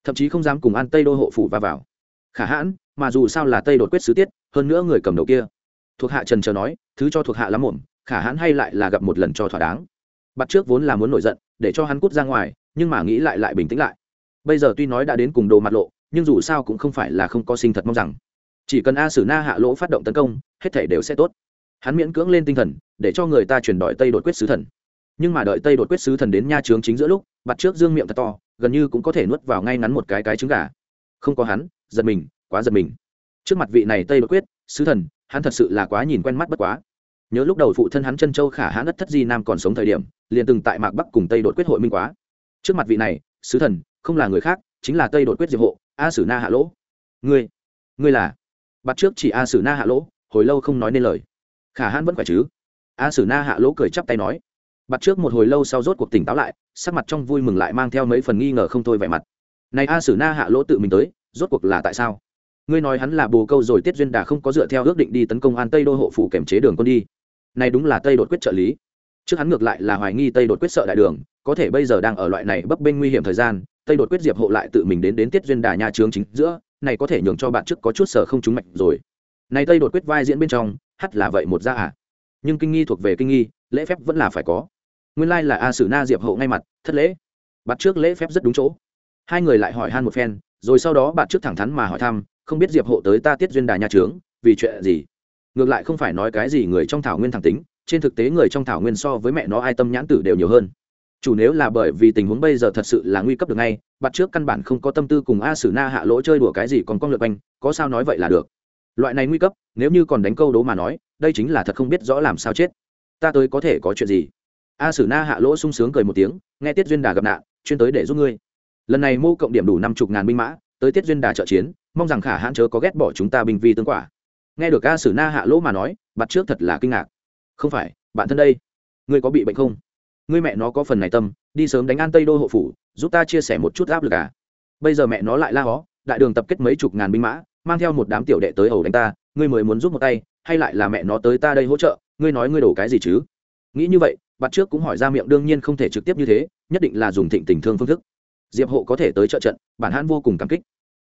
thậm chí không dám cùng an tây đô hộ phủ va vào. Khả hãn, mà dù sao là tây đột quyết sứ tiết, hơn nữa người cầm đầu kia. Thuộc hạ trần chờ nói, thứ cho thuộc hạ lắm muộn, khả hãn hay lại là gặp một lần cho thỏa đáng. Bắt trước vốn là muốn nổi giận, để cho hắn cút ra ngoài, nhưng mà nghĩ lại lại bình tĩnh lại bây giờ tuy nói đã đến cùng đồ mặt lộ, nhưng dù sao cũng không phải là không có sinh thật mong rằng. Chỉ cần a sử na hạ lỗ phát động tấn công, hết thể đều sẽ tốt. Hắn miễn cưỡng lên tinh thần, để cho người ta chuyển đòi tây đột quyết sứ thần. Nhưng mà đợi tây đột quyết sứ thần đến nha trướng chính giữa lúc bắt trước dương miệng thật to, gần như cũng có thể nuốt vào ngay ngắn một cái cái trứng gà. Không có hắn, giật mình, quá giật mình. Trước mặt vị này tây đột quyết sứ thần, hắn thật sự là quá nhìn quen mắt bất quá. Nhớ lúc đầu phụ thân hắn chân châu khả hãn ất thất di nam còn sống thời điểm, liền từng tại mạc bắc cùng tây đột quyết hội minh quá. Trước mặt vị này sứ thần không là người khác, chính là tây đột quyết diệp hộ, a sử na hạ lỗ. Ngươi ngươi là? Bắt trước chỉ a sử na hạ lỗ, hồi lâu không nói nên lời. Khả hãn vẫn khỏe chứ? A sử na hạ lỗ cười chắp tay nói. Bắt trước một hồi lâu sau rốt cuộc tỉnh táo lại, sắc mặt trong vui mừng lại mang theo mấy phần nghi ngờ không thôi vẻ mặt. Này a sử na hạ lỗ tự mình tới, rốt cuộc là tại sao? Ngươi nói hắn là bồ câu rồi tiết duyên đà không có dựa theo ước định đi tấn công an tây đô hộ phủ kiểm chế đường quân đi. Này đúng là tây đột quyết trợ lý. Trước hắn ngược lại là hoài nghi tây đột quyết sợ đại đường, có thể bây giờ đang ở loại này bấp bênh nguy hiểm thời gian tây đột quyết diệp hộ lại tự mình đến đến tiết duyên đà nhà trướng chính giữa, này có thể nhường cho bạn trước có chút sở không trúng mạch rồi. Này tây đột quyết vai diễn bên trong hắt là vậy một ra à? Nhưng kinh nghi thuộc về kinh nghi, lễ phép vẫn là phải có. Nguyên lai là a sử na diệp hộ ngay mặt, thất lễ. Bắt trước lễ phép rất đúng chỗ. Hai người lại hỏi han một phen, rồi sau đó bạn trước thẳng thắn mà hỏi thăm, không biết diệp hộ tới ta tiết duyên đà nhà trướng vì chuyện gì? Ngược lại không phải nói cái gì người trong thảo nguyên thẳng tính, trên thực tế người trong thảo nguyên so với mẹ nó ai tâm nhãn tử đều nhiều hơn chủ nếu là bởi vì tình huống bây giờ thật sự là nguy cấp được ngay, bắt trước căn bản không có tâm tư cùng a sử na hạ lỗ chơi đùa cái gì còn con lượt quanh, có sao nói vậy là được. Loại này nguy cấp, nếu như còn đánh câu đố mà nói, đây chính là thật không biết rõ làm sao chết. Ta tới có thể có chuyện gì? A sử na hạ lỗ sung sướng cười một tiếng, nghe tiết duyên đà gặp nạn, chuyên tới để giúp ngươi. Lần này mô cộng điểm đủ năm chục ngàn binh mã, tới tiết duyên đà trợ chiến, mong rằng khả hãn chớ có ghét bỏ chúng ta binh vi tương quả. Nghe được a sử na hạ lỗ mà nói, bắt trước thật là kinh ngạc. Không phải, bạn thân đây, ngươi có bị bệnh không? Ngươi mẹ nó có phần này tâm, đi sớm đánh an tây đô hộ phủ, giúp ta chia sẻ một chút áp lực à? Bây giờ mẹ nó lại la hó, đại đường tập kết mấy chục ngàn binh mã, mang theo một đám tiểu đệ tới ẩu đánh ta, ngươi mới muốn giúp một tay, hay lại là mẹ nó tới ta đây hỗ trợ, ngươi nói ngươi đổ cái gì chứ? Nghĩ như vậy bắt trước cũng hỏi ra miệng đương nhiên không thể trực tiếp như thế, nhất định là dùng thịnh tình thương phương thức. Diệp hộ có thể tới trợ trận, bản hãn vô cùng cảm kích.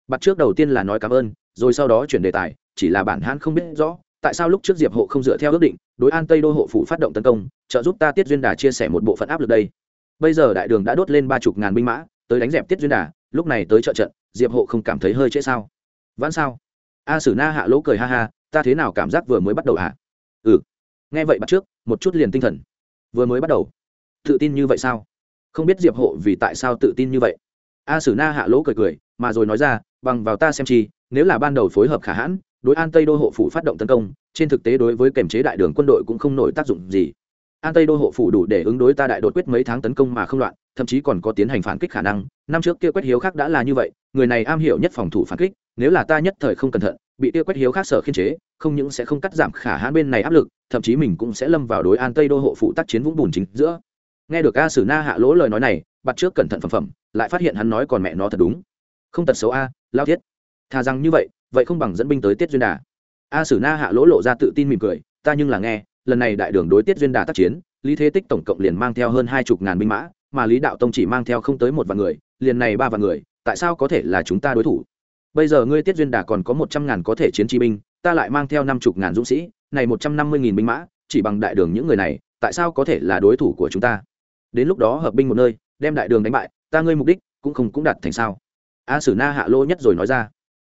Bắt trước đầu tiên là nói cảm ơn, rồi sau đó chuyển đề tài, chỉ là bản hãn không biết rõ tại sao lúc trước diệp hộ không dựa theo ước định, đối an tây đô hộ phủ phát động tấn công, trợ giúp ta tiết duyên đà chia sẻ một bộ phận áp lực đây. Bây giờ đại đường đã đốt lên ba chục ngàn binh mã, tới đánh dẹp tiết duyên đà, lúc này tới trợ trận, diệp hộ không cảm thấy hơi trễ sao? Vẫn sao? A sử na hạ lỗ cười ha ha, ta thế nào cảm giác vừa mới bắt đầu hả? À? ừ. Nghe vậy bắt trước, một chút liền tinh thần. Vừa mới bắt đầu. Tự tin như vậy sao? Không biết diệp hộ vì tại sao tự tin như vậy. A sử na hạ lỗ cười cười, mà rồi nói ra, bằng vào ta xem chi, nếu là ban đầu phối hợp khả hãn đối an tây đô hộ phủ phát động tấn công, trên thực tế đối với kềm chế đại đường quân đội cũng không nổi tác dụng gì. An tây đô hộ phủ đủ để ứng đối ta đại đột quyết mấy tháng tấn công mà không loạn, thậm chí còn có tiến hành phản kích khả năng. Năm trước kia quét hiếu khác đã là như vậy, người này am hiểu nhất phòng thủ phản kích, nếu là ta nhất thời không cẩn thận, bị kia quét hiếu khác sở khiên chế, không những sẽ không cắt giảm khả hãn bên này áp lực, thậm chí mình cũng sẽ lâm vào đối an tây đô hộ phủ tác chiến vũng bùn chính giữa. Nghe được a sử na hạ lỗ lời nói này, bắt trước cẩn thận phẩm phẩm, lại phát hiện hắn nói còn mẹ nó thật đúng. Không tật xấu a, lao thiết. Thà rằng như vậy vậy không bằng dẫn binh tới tiết duyên đà. A sử na hạ lỗ lộ ra tự tin mỉm cười, ta nhưng là nghe, lần này đại đường đối tiết duyên đà tác chiến, lý thế tích tổng cộng liền mang theo hơn hai chục ngàn binh mã, mà lý đạo tông chỉ mang theo không tới một vạn người, liền này ba vạn người, tại sao có thể là chúng ta đối thủ? Bây giờ ngươi tiết duyên đà còn có một trăm ngàn có thể chiến chi binh, ta lại mang theo năm chục ngàn dũng sĩ, này một trăm năm mươi nghìn binh mã, chỉ bằng đại đường những người này, tại sao có thể là đối thủ của chúng ta? Đến lúc đó hợp binh một nơi, đem đại đường đánh bại, ta ngươi mục đích cũng không cũng đạt thành sao? A sử na hạ lỗ nhất rồi nói ra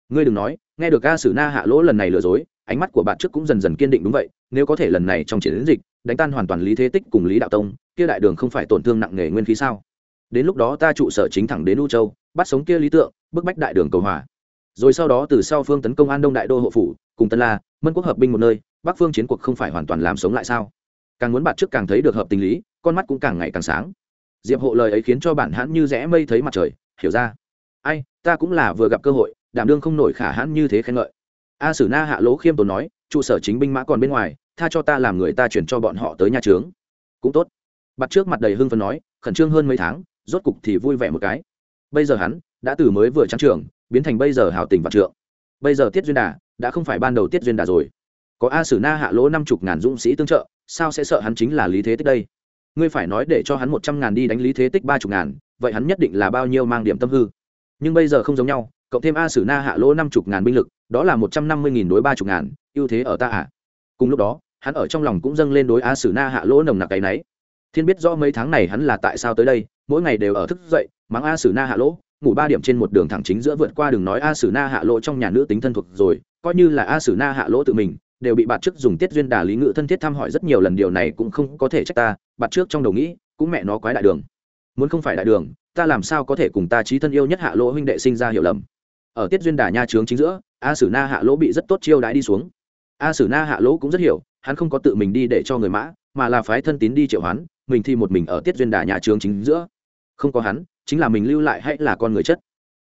ngươi đừng nói, nghe được a sử na hạ lỗ lần này lừa dối, ánh mắt của bạn trước cũng dần dần kiên định đúng vậy, nếu có thể lần này trong chiến dịch, đánh tan hoàn toàn lý thế tích cùng lý đạo tông, kia đại đường không phải tổn thương nặng nề nguyên khí sao? Đến lúc đó ta trụ sở chính thẳng đến u châu, bắt sống kia lý tượng, bức bách đại đường cầu hòa. Rồi sau đó từ sau phương tấn công an đông đại đô hộ phủ, cùng tân la, mân quốc hợp binh một nơi, bắc phương chiến cuộc không phải hoàn toàn làm sống lại sao? Càng muốn bạn trước càng thấy được hợp tình lý, con mắt cũng càng ngày càng sáng. Diệp hộ lời ấy khiến cho bản hãn như rẽ mây thấy mặt trời, hiểu ra. Ai, ta cũng là vừa gặp cơ hội đảm đương không nổi khả hãn như thế khen ngợi. A sử na hạ lỗ khiêm tốn nói, trụ sở chính binh mã còn bên ngoài, tha cho ta làm người ta chuyển cho bọn họ tới nhà trướng. Cũng tốt. Bắt trước mặt đầy hưng phấn nói, khẩn trương hơn mấy tháng, rốt cục thì vui vẻ một cái. Bây giờ hắn đã từ mới vừa trắng trường, biến thành bây giờ hào tình và trượng. Bây giờ tiết duyên đà đã không phải ban đầu tiết duyên đà rồi. Có a sử na hạ lỗ năm chục ngàn dũng sĩ tương trợ, sao sẽ sợ hắn chính là lý thế tích đây? Ngươi phải nói để cho hắn một trăm ngàn đi đánh lý thế tích ba chục ngàn, vậy hắn nhất định là bao nhiêu mang điểm tâm hư. Nhưng bây giờ không giống nhau cộng thêm a sử na hạ lỗ năm chục ngàn binh lực, đó là một trăm năm mươi nghìn đối ba chục ngàn, ưu thế ở ta ạ à. cùng lúc đó, hắn ở trong lòng cũng dâng lên đối a sử na hạ lỗ nồng nặc cái náy. Thiên biết rõ mấy tháng này hắn là tại sao tới đây, mỗi ngày đều ở thức dậy, mắng a sử na hạ lỗ, ngủ ba điểm trên một đường thẳng chính giữa vượt qua đường nói a sử na hạ lỗ trong nhà nữ tính thân thuộc rồi, coi như là a sử na hạ lỗ tự mình, đều bị bạt trước dùng tiết duyên đà lý ngự thân thiết thăm hỏi rất nhiều lần, điều này cũng không có thể trách ta bạt trước trong đầu nghĩ, cũng mẹ nó quái đại đường. Muốn không phải đại đường, ta làm sao có thể cùng ta trí thân yêu nhất hạ lỗ huynh đệ sinh ra hiểu lầm? Ở tiết duyên đà nha trướng chính giữa, a sử na hạ lỗ bị rất tốt chiêu đãi đi xuống. A sử na hạ lỗ cũng rất hiểu, hắn không có tự mình đi để cho người mã, mà là phái thân tín đi triệu hoán, mình thì một mình ở tiết duyên đà nhà trướng chính giữa. Không có hắn, chính là mình lưu lại hay là con người chất.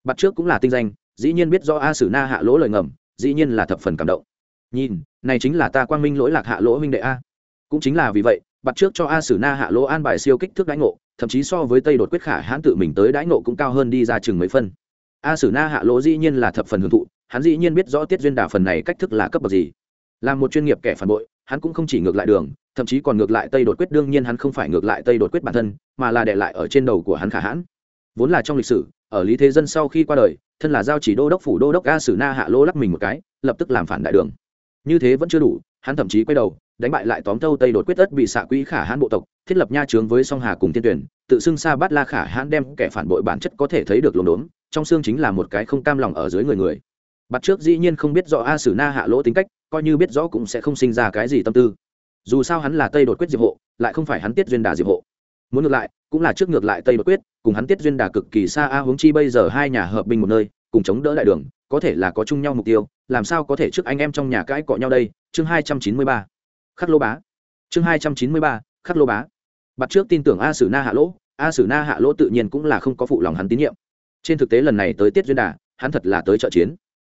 Bắt trước cũng là tinh danh, dĩ nhiên biết do a sử na hạ lỗ lời ngầm, dĩ nhiên là thập phần cảm động. Nhìn, này chính là ta quang minh lỗi lạc hạ lỗ huynh đệ a. Cũng chính là vì vậy bắt trước cho a sử na hạ lỗ an bài siêu kích thước đãi ngộ, thậm chí so với tây đột quyết khả hãn tự mình tới đãi ngộ cũng cao hơn đi ra chừng mấy phân a sử na hạ lỗ dĩ nhiên là thập phần hưởng thụ, hắn dĩ nhiên biết rõ tiết duyên đà phần này cách thức là cấp bậc gì. Là một chuyên nghiệp kẻ phản bội, hắn cũng không chỉ ngược lại đường, thậm chí còn ngược lại tây đột quyết, đương nhiên hắn không phải ngược lại tây đột quyết bản thân, mà là để lại ở trên đầu của hắn khả hãn. Vốn là trong lịch sử, ở lý thế dân sau khi qua đời, thân là giao chỉ đô đốc phủ đô đốc a sử na hạ lỗ lắc mình một cái, lập tức làm phản đại đường. Như thế vẫn chưa đủ, hắn thậm chí quay đầu đánh bại lại tóm thâu tây đột quyết tất bị xạ quỹ khả hãn bộ tộc, thiết lập nha trướng với song hà cùng tiên tuyển, tự xưng sa bát la khả hãn đem kẻ phản bội bản chất có thể thấy được lồn đốn trong xương chính là một cái không cam lòng ở dưới người người. Bắt trước dĩ nhiên không biết rõ a sử na hạ lỗ tính cách, coi như biết rõ cũng sẽ không sinh ra cái gì tâm tư. Dù sao hắn là tây đột quyết diệp hộ, lại không phải hắn tiết duyên đà diệp hộ. Muốn ngược lại, cũng là trước ngược lại tây đột quyết, cùng hắn tiết duyên đà cực kỳ xa a huống chi bây giờ hai nhà hợp binh một nơi, cùng chống đỡ đại đường, có thể là có chung nhau mục tiêu, làm sao có thể trước anh em trong nhà cãi cọ nhau đây? Chương hai trăm chín mươi ba khắc lô bá. Chương hai trăm chín mươi ba, khắc lô bá. Bắt trước tin tưởng a sử na hạ lỗ, a sử na hạ lỗ tự nhiên cũng là không có phụ lòng hắn tín nhiệm. Trên thực tế lần này tới tiết duyên đà, hắn thật là tới trợ chiến.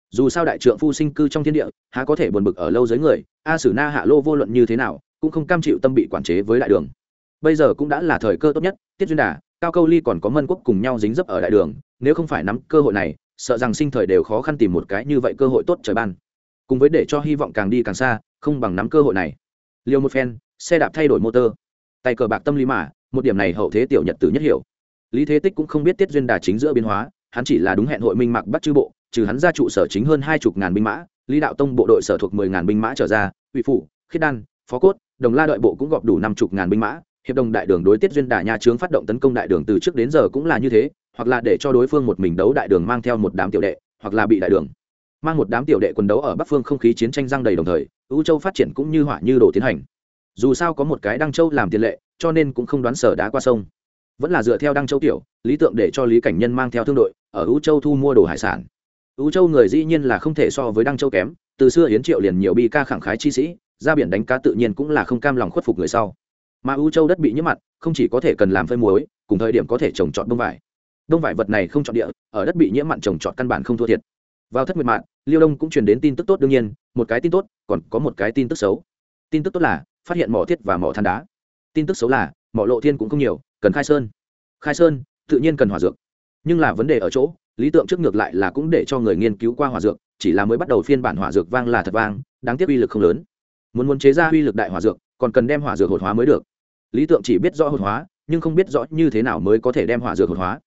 Dù sao đại trượng phu sinh cư trong thiên địa, há có thể buồn bực ở lâu dưới người, a sử na hạ lô vô luận như thế nào, cũng không cam chịu tâm bị quản chế với đại đường. Bây giờ cũng đã là thời cơ tốt nhất, tiết duyên đà, cao câu ly còn có mân quốc cùng nhau dính dấp ở đại đường, nếu không phải nắm cơ hội này, sợ rằng sinh thời đều khó khăn tìm một cái như vậy cơ hội tốt trời ban. Cùng với để cho hy vọng càng đi càng xa, không bằng nắm cơ hội này liều một phen, xe đạp thay đổi motor. Tay cờ bạc tâm lý mà, một điểm này hậu thế tiểu nhật tử nhất hiểu. Lý thế tích cũng không biết tiết duyên đà chính giữa biến hóa, hắn chỉ là đúng hẹn hội minh mạc bắt chư bộ, trừ hắn ra trụ sở chính hơn hai chục ngàn binh mã, lý đạo tông bộ đội sở thuộc mười ngàn binh mã trở ra, ủy phủ, khiết đan, phó cốt, đồng la đội bộ cũng gọp đủ năm chục ngàn binh mã. Hiệp đồng đại đường đối tiết duyên đà nhà trướng phát động tấn công đại đường từ trước đến giờ cũng là như thế, hoặc là để cho đối phương một mình đấu đại đường mang theo một đám tiểu đệ, hoặc là bị đại đường mang một đám tiểu đệ quần đấu ở bắc phương không khí chiến tranh răng đầy đồng thời ưu châu phát triển cũng như hỏa như đồ tiến hành. Dù sao có một cái đăng châu làm tiền lệ, cho nên cũng không đoán sở đá qua sông. Vẫn là dựa theo đăng châu tiểu, lý tượng để cho lý cảnh nhân mang theo thương đội, ở ưu châu thu mua đồ hải sản. Ưu châu người dĩ nhiên là không thể so với đăng châu kém, từ xưa yến triệu liền nhiều bi ca khẳng khái chi sĩ, ra biển đánh cá tự nhiên cũng là không cam lòng khuất phục người sau. Mà ưu châu đất bị nhiễm mặn, không chỉ có thể cần làm phơi muối, cùng thời điểm có thể trồng trọt đông vải. Đông vải vật này không chọn địa, ở đất bị nhiễm mặn trồng trọt căn bản không thua thiệt vào thất nguyệt mạng liêu đông cũng truyền đến tin tức tốt đương nhiên, một cái tin tốt, còn có một cái tin tức xấu. Tin tức tốt là, phát hiện mỏ thiết và mỏ than đá. Tin tức xấu là, mỏ lộ thiên cũng không nhiều, cần khai sơn. Khai sơn, tự nhiên cần hỏa dược. Nhưng là vấn đề ở chỗ, lý tượng trước ngược lại là cũng để cho người nghiên cứu qua hỏa dược, chỉ là mới bắt đầu phiên bản hỏa dược vang là thật vang, đáng tiếc uy lực không lớn. Muốn muốn chế ra uy lực đại hỏa dược, còn cần đem hỏa dược hột hóa mới được. Lý tượng chỉ biết rõ hột hóa, nhưng không biết rõ như thế nào mới có thể đem hỏa dược hột hóa.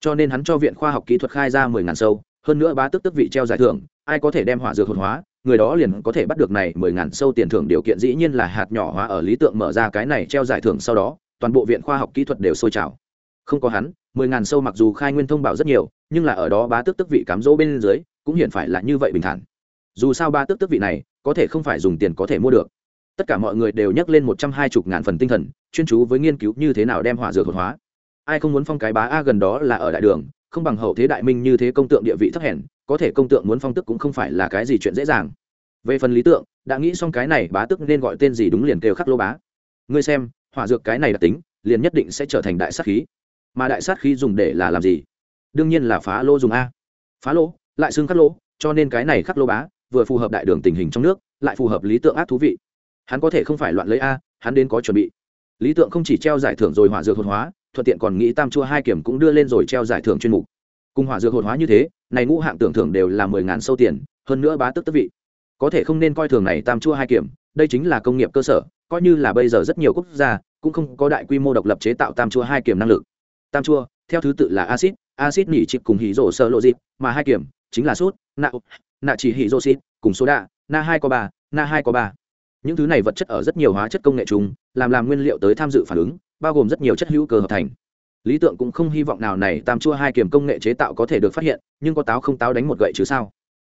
Cho nên hắn cho viện khoa học kỹ thuật khai ra mười ngàn sâu hơn nữa bá tức tức vị treo giải thưởng, ai có thể đem hỏa dược hột hóa, người đó liền có thể bắt được này mười ngàn sâu tiền thưởng điều kiện dĩ nhiên là hạt nhỏ hóa ở lý tượng mở ra cái này treo giải thưởng sau đó, toàn bộ viện khoa học kỹ thuật đều sôi trào. Không có hắn, mười ngàn sâu mặc dù khai nguyên thông bảo rất nhiều, nhưng là ở đó bá tức tức vị cám dỗ bên dưới, cũng hiện phải là như vậy bình thản. Dù sao ba tức tức vị này, có thể không phải dùng tiền có thể mua được. Tất cả mọi người đều nhắc lên một trăm hai mươi ngàn phần tinh thần, chuyên chú với nghiên cứu như thế nào đem hỏa dược hột hóa. Ai không muốn phong cái bá a gần đó là ở đại đường không bằng hậu thế đại minh như thế công tượng địa vị thấp hèn, có thể công tượng muốn phong tức cũng không phải là cái gì chuyện dễ dàng. Về phần lý tượng, đã nghĩ xong cái này bá tức nên gọi tên gì đúng liền kêu khắc lô bá. Ngươi xem, hỏa dược cái này đặc tính, liền nhất định sẽ trở thành đại sát khí. Mà đại sát khí dùng để là làm gì? Đương nhiên là phá lô dùng a. Phá lô, lại xương khắc lô, cho nên cái này khắc lô bá, vừa phù hợp đại đường tình hình trong nước, lại phù hợp lý tượng ác thú vị. Hắn có thể không phải loạn lấy a, hắn đến có chuẩn bị lý tượng không chỉ treo giải thưởng rồi hỏa dược hồn hóa, thuận tiện còn nghĩ tam chua hai kiểm cũng đưa lên rồi treo giải thưởng chuyên mục. Cùng hỏa dược hồn hóa như thế, này ngũ hạng tưởng thưởng đều là mười ngàn sâu tiền, hơn nữa bá tức tức vị. Có thể không nên coi thường này tam chua hai kiểm, đây chính là công nghiệp cơ sở, coi như là bây giờ rất nhiều quốc gia cũng không có đại quy mô độc lập chế tạo tam chua hai kiểm năng lực. Tam chua, theo thứ tự là acid acid nỉ chịp cùng hỉ rổ sơ lộ dịp, mà hai kiểm chính là sút nạ nạ chỉ hỉ rổ xịt cùng số đạ, na hai có ba, na hai có ba. Những thứ này vật chất ở rất nhiều hóa chất công nghệ chúng làm làm nguyên liệu tới tham dự phản ứng, bao gồm rất nhiều chất hữu cơ hợp thành. Lý tượng cũng không hy vọng nào này tam chua hai kiềm công nghệ chế tạo có thể được phát hiện, nhưng có táo không táo đánh một gậy chứ sao?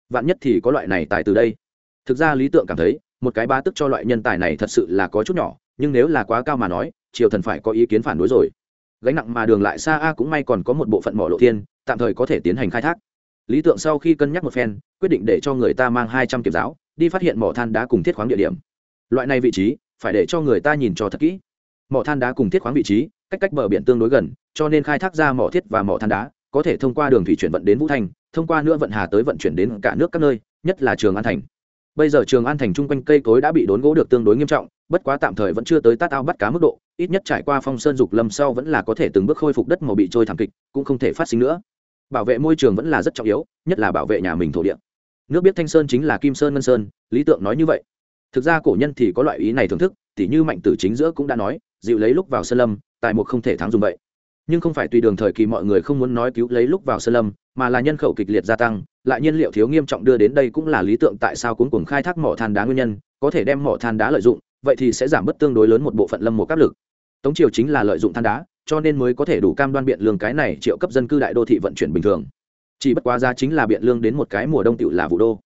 Vạn nhất thì có loại này tài từ đây. Thực ra lý tượng cảm thấy, một cái ba tức cho loại nhân tài này thật sự là có chút nhỏ, nhưng nếu là quá cao mà nói, triều thần phải có ý kiến phản đối rồi. Gánh nặng mà đường lại xa a cũng may còn có một bộ phận mỏ lộ thiên, tạm thời có thể tiến hành khai thác. Lý tượng sau khi cân nhắc một phen, quyết định để cho người ta mang hai trăm kiểm giáo, đi phát hiện mỏ than đá cùng thiết khoáng địa điểm. Loại này vị trí phải để cho người ta nhìn cho thật kỹ. Mỏ than đá cùng thiết khoáng vị trí cách cách bờ biển tương đối gần cho nên khai thác ra mỏ thiết và mỏ than đá có thể thông qua đường thủy chuyển vận đến vũ Thành, thông qua nữa vận hà tới vận chuyển đến cả nước các nơi nhất là trường an thành. Bây giờ trường an thành chung quanh cây cối đã bị đốn gỗ được tương đối nghiêm trọng bất quá tạm thời vẫn chưa tới tát ao bắt cá mức độ ít nhất trải qua phong sơn dục lâm sau vẫn là có thể từng bước khôi phục đất màu bị trôi thảm kịch cũng không thể phát sinh nữa. Bảo vệ môi trường vẫn là rất trọng yếu nhất là bảo vệ nhà mình thổ địa. Nước biết thanh sơn chính là kim sơn ngân sơn lý tượng nói như vậy thực ra cổ nhân thì có loại ý này thưởng thức, tỉ như mạnh tử chính giữa cũng đã nói, dịu lấy lúc vào sơn lâm, tài một không thể thắng dùng vậy. Nhưng không phải tùy đường thời kỳ mọi người không muốn nói cứu lấy lúc vào sơn lâm, mà là nhân khẩu kịch liệt gia tăng, lại nhiên liệu thiếu nghiêm trọng đưa đến đây cũng là lý tượng tại sao cuốn cuồng khai thác mỏ than đá nguyên nhân, có thể đem mỏ than đá lợi dụng, vậy thì sẽ giảm bớt tương đối lớn một bộ phận lâm một áp lực. Tống triều chính là lợi dụng than đá, cho nên mới có thể đủ cam đoan biện lương cái này triệu cấp dân cư đại đô thị vận chuyển bình thường. Chỉ bất quá ra chính là biện lương đến một cái mùa đông tựu là vụ đô.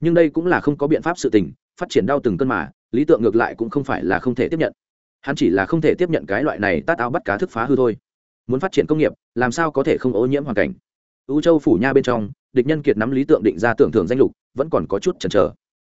Nhưng đây cũng là không có biện pháp sự tình phát triển đau từng cơn mà, lý tượng ngược lại cũng không phải là không thể tiếp nhận. Hắn chỉ là không thể tiếp nhận cái loại này tát áo bắt cá thức phá hư thôi. Muốn phát triển công nghiệp, làm sao có thể không ô nhiễm hoàn cảnh? Ưu châu phủ nha bên trong, địch nhân kiệt nắm lý tượng định ra tưởng thưởng danh lục, vẫn còn có chút chần chờ.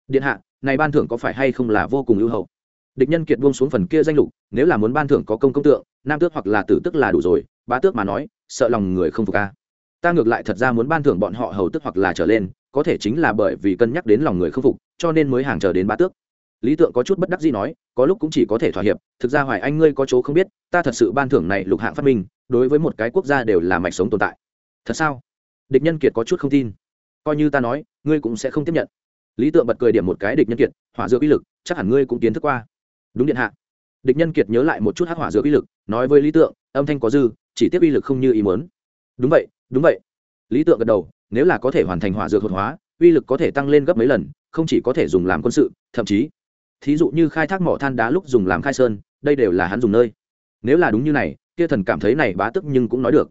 Điện hạ, này ban thưởng có phải hay không là vô cùng ưu hậu? Địch nhân kiệt buông xuống phần kia danh lục, nếu là muốn ban thưởng có công công tượng, nam tước hoặc là tử tức là đủ rồi, bá tước mà nói, sợ lòng người không phục ca ta ngược lại thật ra muốn ban thưởng bọn họ hầu tức hoặc là trở lên có thể chính là bởi vì cân nhắc đến lòng người không phục, cho nên mới hàng chờ đến bá tước. Lý tượng có chút bất đắc dĩ nói, có lúc cũng chỉ có thể thỏa hiệp, thực ra hoài anh ngươi có chỗ không biết, ta thật sự ban thưởng này lục hạng phát minh, đối với một cái quốc gia đều là mạch sống tồn tại. Thật sao? Địch nhân kiệt có chút không tin. Coi như ta nói, ngươi cũng sẽ không tiếp nhận. Lý tượng bật cười điểm một cái địch nhân kiệt, hỏa dược uy lực, chắc hẳn ngươi cũng kiến thức qua. Đúng điện hạ. Địch nhân kiệt nhớ lại một chút hắc hỏa dược uy lực, nói với lý tượng, âm thanh có dư, chỉ tiếp uy lực không như ý muốn. Đúng vậy đúng vậy. Lý tượng gật đầu nếu là có thể hoàn thành hỏa dược hột hóa, uy lực có thể tăng lên gấp mấy lần, không chỉ có thể dùng làm quân sự, thậm chí, thí dụ như khai thác mỏ than đá lúc dùng làm khai sơn, đây đều là hắn dùng nơi. Nếu là đúng như này, kia thần cảm thấy này bá tức nhưng cũng nói được.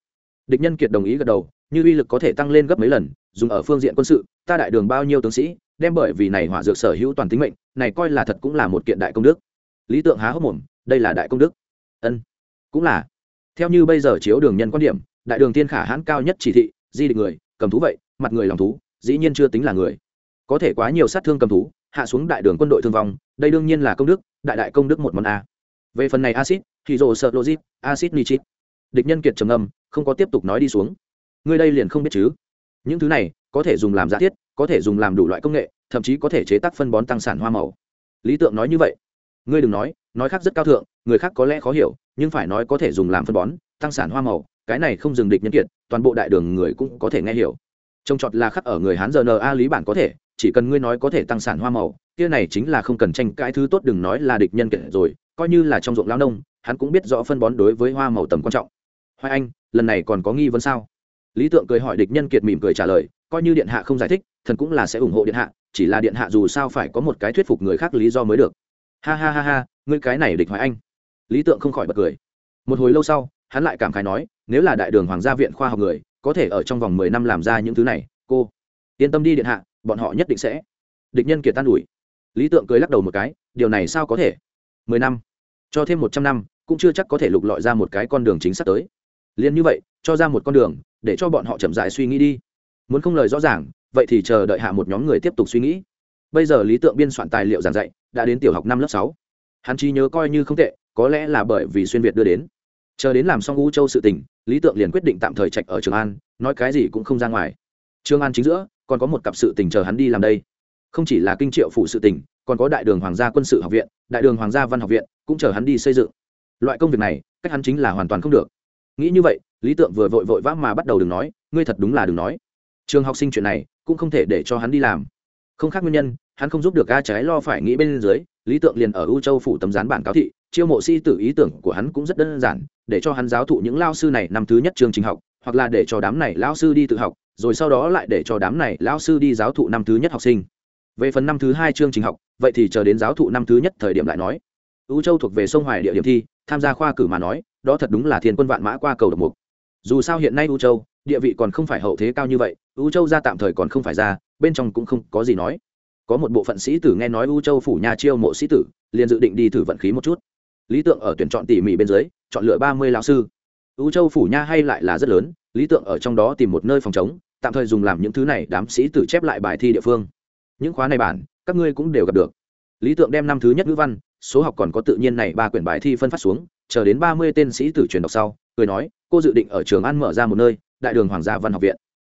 Địch nhân kiệt đồng ý gật đầu, như uy lực có thể tăng lên gấp mấy lần, dùng ở phương diện quân sự, ta đại đường bao nhiêu tướng sĩ, đem bởi vì này hỏa dược sở hữu toàn tính mệnh, này coi là thật cũng là một kiện đại công đức. Lý tượng há hốc mồm, đây là đại công đức. Ân, cũng là. Theo như bây giờ chiếu đường nhân quan điểm, đại đường tiên khả hãn cao nhất chỉ thị, di địch người cầm thú vậy, mặt người lòng thú, dĩ nhiên chưa tính là người. Có thể quá nhiều sát thương cầm thú, hạ xuống đại đường quân đội thương vong, đây đương nhiên là công đức, đại đại công đức một món a. Về phần này acid thì rồ sợ logic acid nichit địch nhân kiệt trầm âm không có tiếp tục nói đi xuống. Ngươi đây liền không biết chứ. Những thứ này, có thể dùng làm giả thiết, có thể dùng làm đủ loại công nghệ, thậm chí có thể chế tác phân bón tăng sản hoa màu. Lý tượng nói như vậy. Ngươi đừng nói nói khác rất cao thượng, người khác có lẽ khó hiểu, nhưng phải nói có thể dùng làm phân bón, tăng sản hoa màu cái này không dừng địch nhân kiệt, toàn bộ đại đường người cũng có thể nghe hiểu. Trông trọt là khắc ở người hán giờ n a lý bản có thể, chỉ cần ngươi nói có thể tăng sản hoa màu, kia này chính là không cần tranh cãi thứ tốt đừng nói là địch nhân kiệt rồi, coi như là trong ruộng lao nông, hắn cũng biết rõ phân bón đối với hoa màu tầm quan trọng. Hoài anh, lần này còn có nghi vấn sao? Lý tượng cười hỏi địch nhân kiệt mỉm cười trả lời, coi như điện hạ không giải thích, thần cũng là sẽ ủng hộ điện hạ, chỉ là điện hạ dù sao phải có một cái thuyết phục người khác lý do mới được. Ha ha ha ha, ngươi cái này địch hoài anh. Lý tượng không khỏi bật cười. Một hồi lâu sau hắn lại cảm khái nói, nếu là đại đường hoàng gia viện khoa học người, có thể ở trong vòng mười năm làm ra những thứ này, cô, yên tâm đi điện hạ, bọn họ nhất định sẽ. Địch nhân kiệt tan ủi. Lý tượng cười lắc đầu một cái, điều này sao có thể? Mười năm, cho thêm một trăm năm, cũng chưa chắc có thể lục lọi ra một cái con đường chính xác tới. Liền như vậy, cho ra một con đường, để cho bọn họ chậm dại suy nghĩ đi. Muốn không lời rõ ràng, vậy thì chờ đợi hạ một nhóm người tiếp tục suy nghĩ. Bây giờ lý tượng biên soạn tài liệu giảng dạy, đã đến tiểu học năm lớp sáu. Hắn trí nhớ coi như không tệ, có lẽ là bởi vì xuyên việt đưa đến chờ đến làm xong u châu sự tình, lý tượng liền quyết định tạm thời trạch ở trường an, nói cái gì cũng không ra ngoài. Trường an chính giữa, còn có một cặp sự tình chờ hắn đi làm đây. Không chỉ là kinh triệu phủ sự tình, còn có đại đường hoàng gia quân sự học viện, đại đường hoàng gia văn học viện, cũng chờ hắn đi xây dựng. Loại công việc này, cách hắn chính là hoàn toàn không được. Nghĩ như vậy, lý tượng vừa vội vội vã mà bắt đầu đừng nói, ngươi thật đúng là đừng nói. Trường học sinh chuyện này, cũng không thể để cho hắn đi làm. Không khác nguyên nhân, hắn không giúp được ga trái lo phải nghĩ bên dưới, lý tượng liền ở u châu phủ tấm gián bản cáo thị chiêu mộ sĩ tử ý tưởng của hắn cũng rất đơn giản, để cho hắn giáo thụ những lao sư này năm thứ nhất trường trình học, hoặc là để cho đám này lao sư đi tự học, rồi sau đó lại để cho đám này lao sư đi giáo thụ năm thứ nhất học sinh. Về phần năm thứ hai chương trình học, vậy thì chờ đến giáo thụ năm thứ nhất thời điểm lại nói. U châu thuộc về sông hoài địa điểm thi, tham gia khoa cử mà nói, đó thật đúng là thiên quân vạn mã qua cầu độc mục. Dù sao hiện nay u châu, địa vị còn không phải hậu thế cao như vậy, u châu ra tạm thời còn không phải ra, bên trong cũng không có gì nói. Có một bộ phận sĩ tử nghe nói u châu phủ nhà chiêu mộ sĩ tử, liền dự định đi thử vận khí một chút lý tượng ở tuyển chọn tỉ mỉ bên dưới, chọn lựa ba mươi lao sư. U châu phủ nha hay lại là rất lớn, lý tượng ở trong đó tìm một nơi phòng chống, tạm thời dùng làm những thứ này đám sĩ tử chép lại bài thi địa phương. Những khóa này bản, các ngươi cũng đều gặp được. Lý tượng đem năm thứ nhất ngữ văn, số học còn có tự nhiên này ba quyển bài thi phân phát xuống, chờ đến ba mươi tên sĩ tử truyền đọc sau, cười nói, cô dự định ở trường an mở ra một nơi, đại đường hoàng gia văn học viện.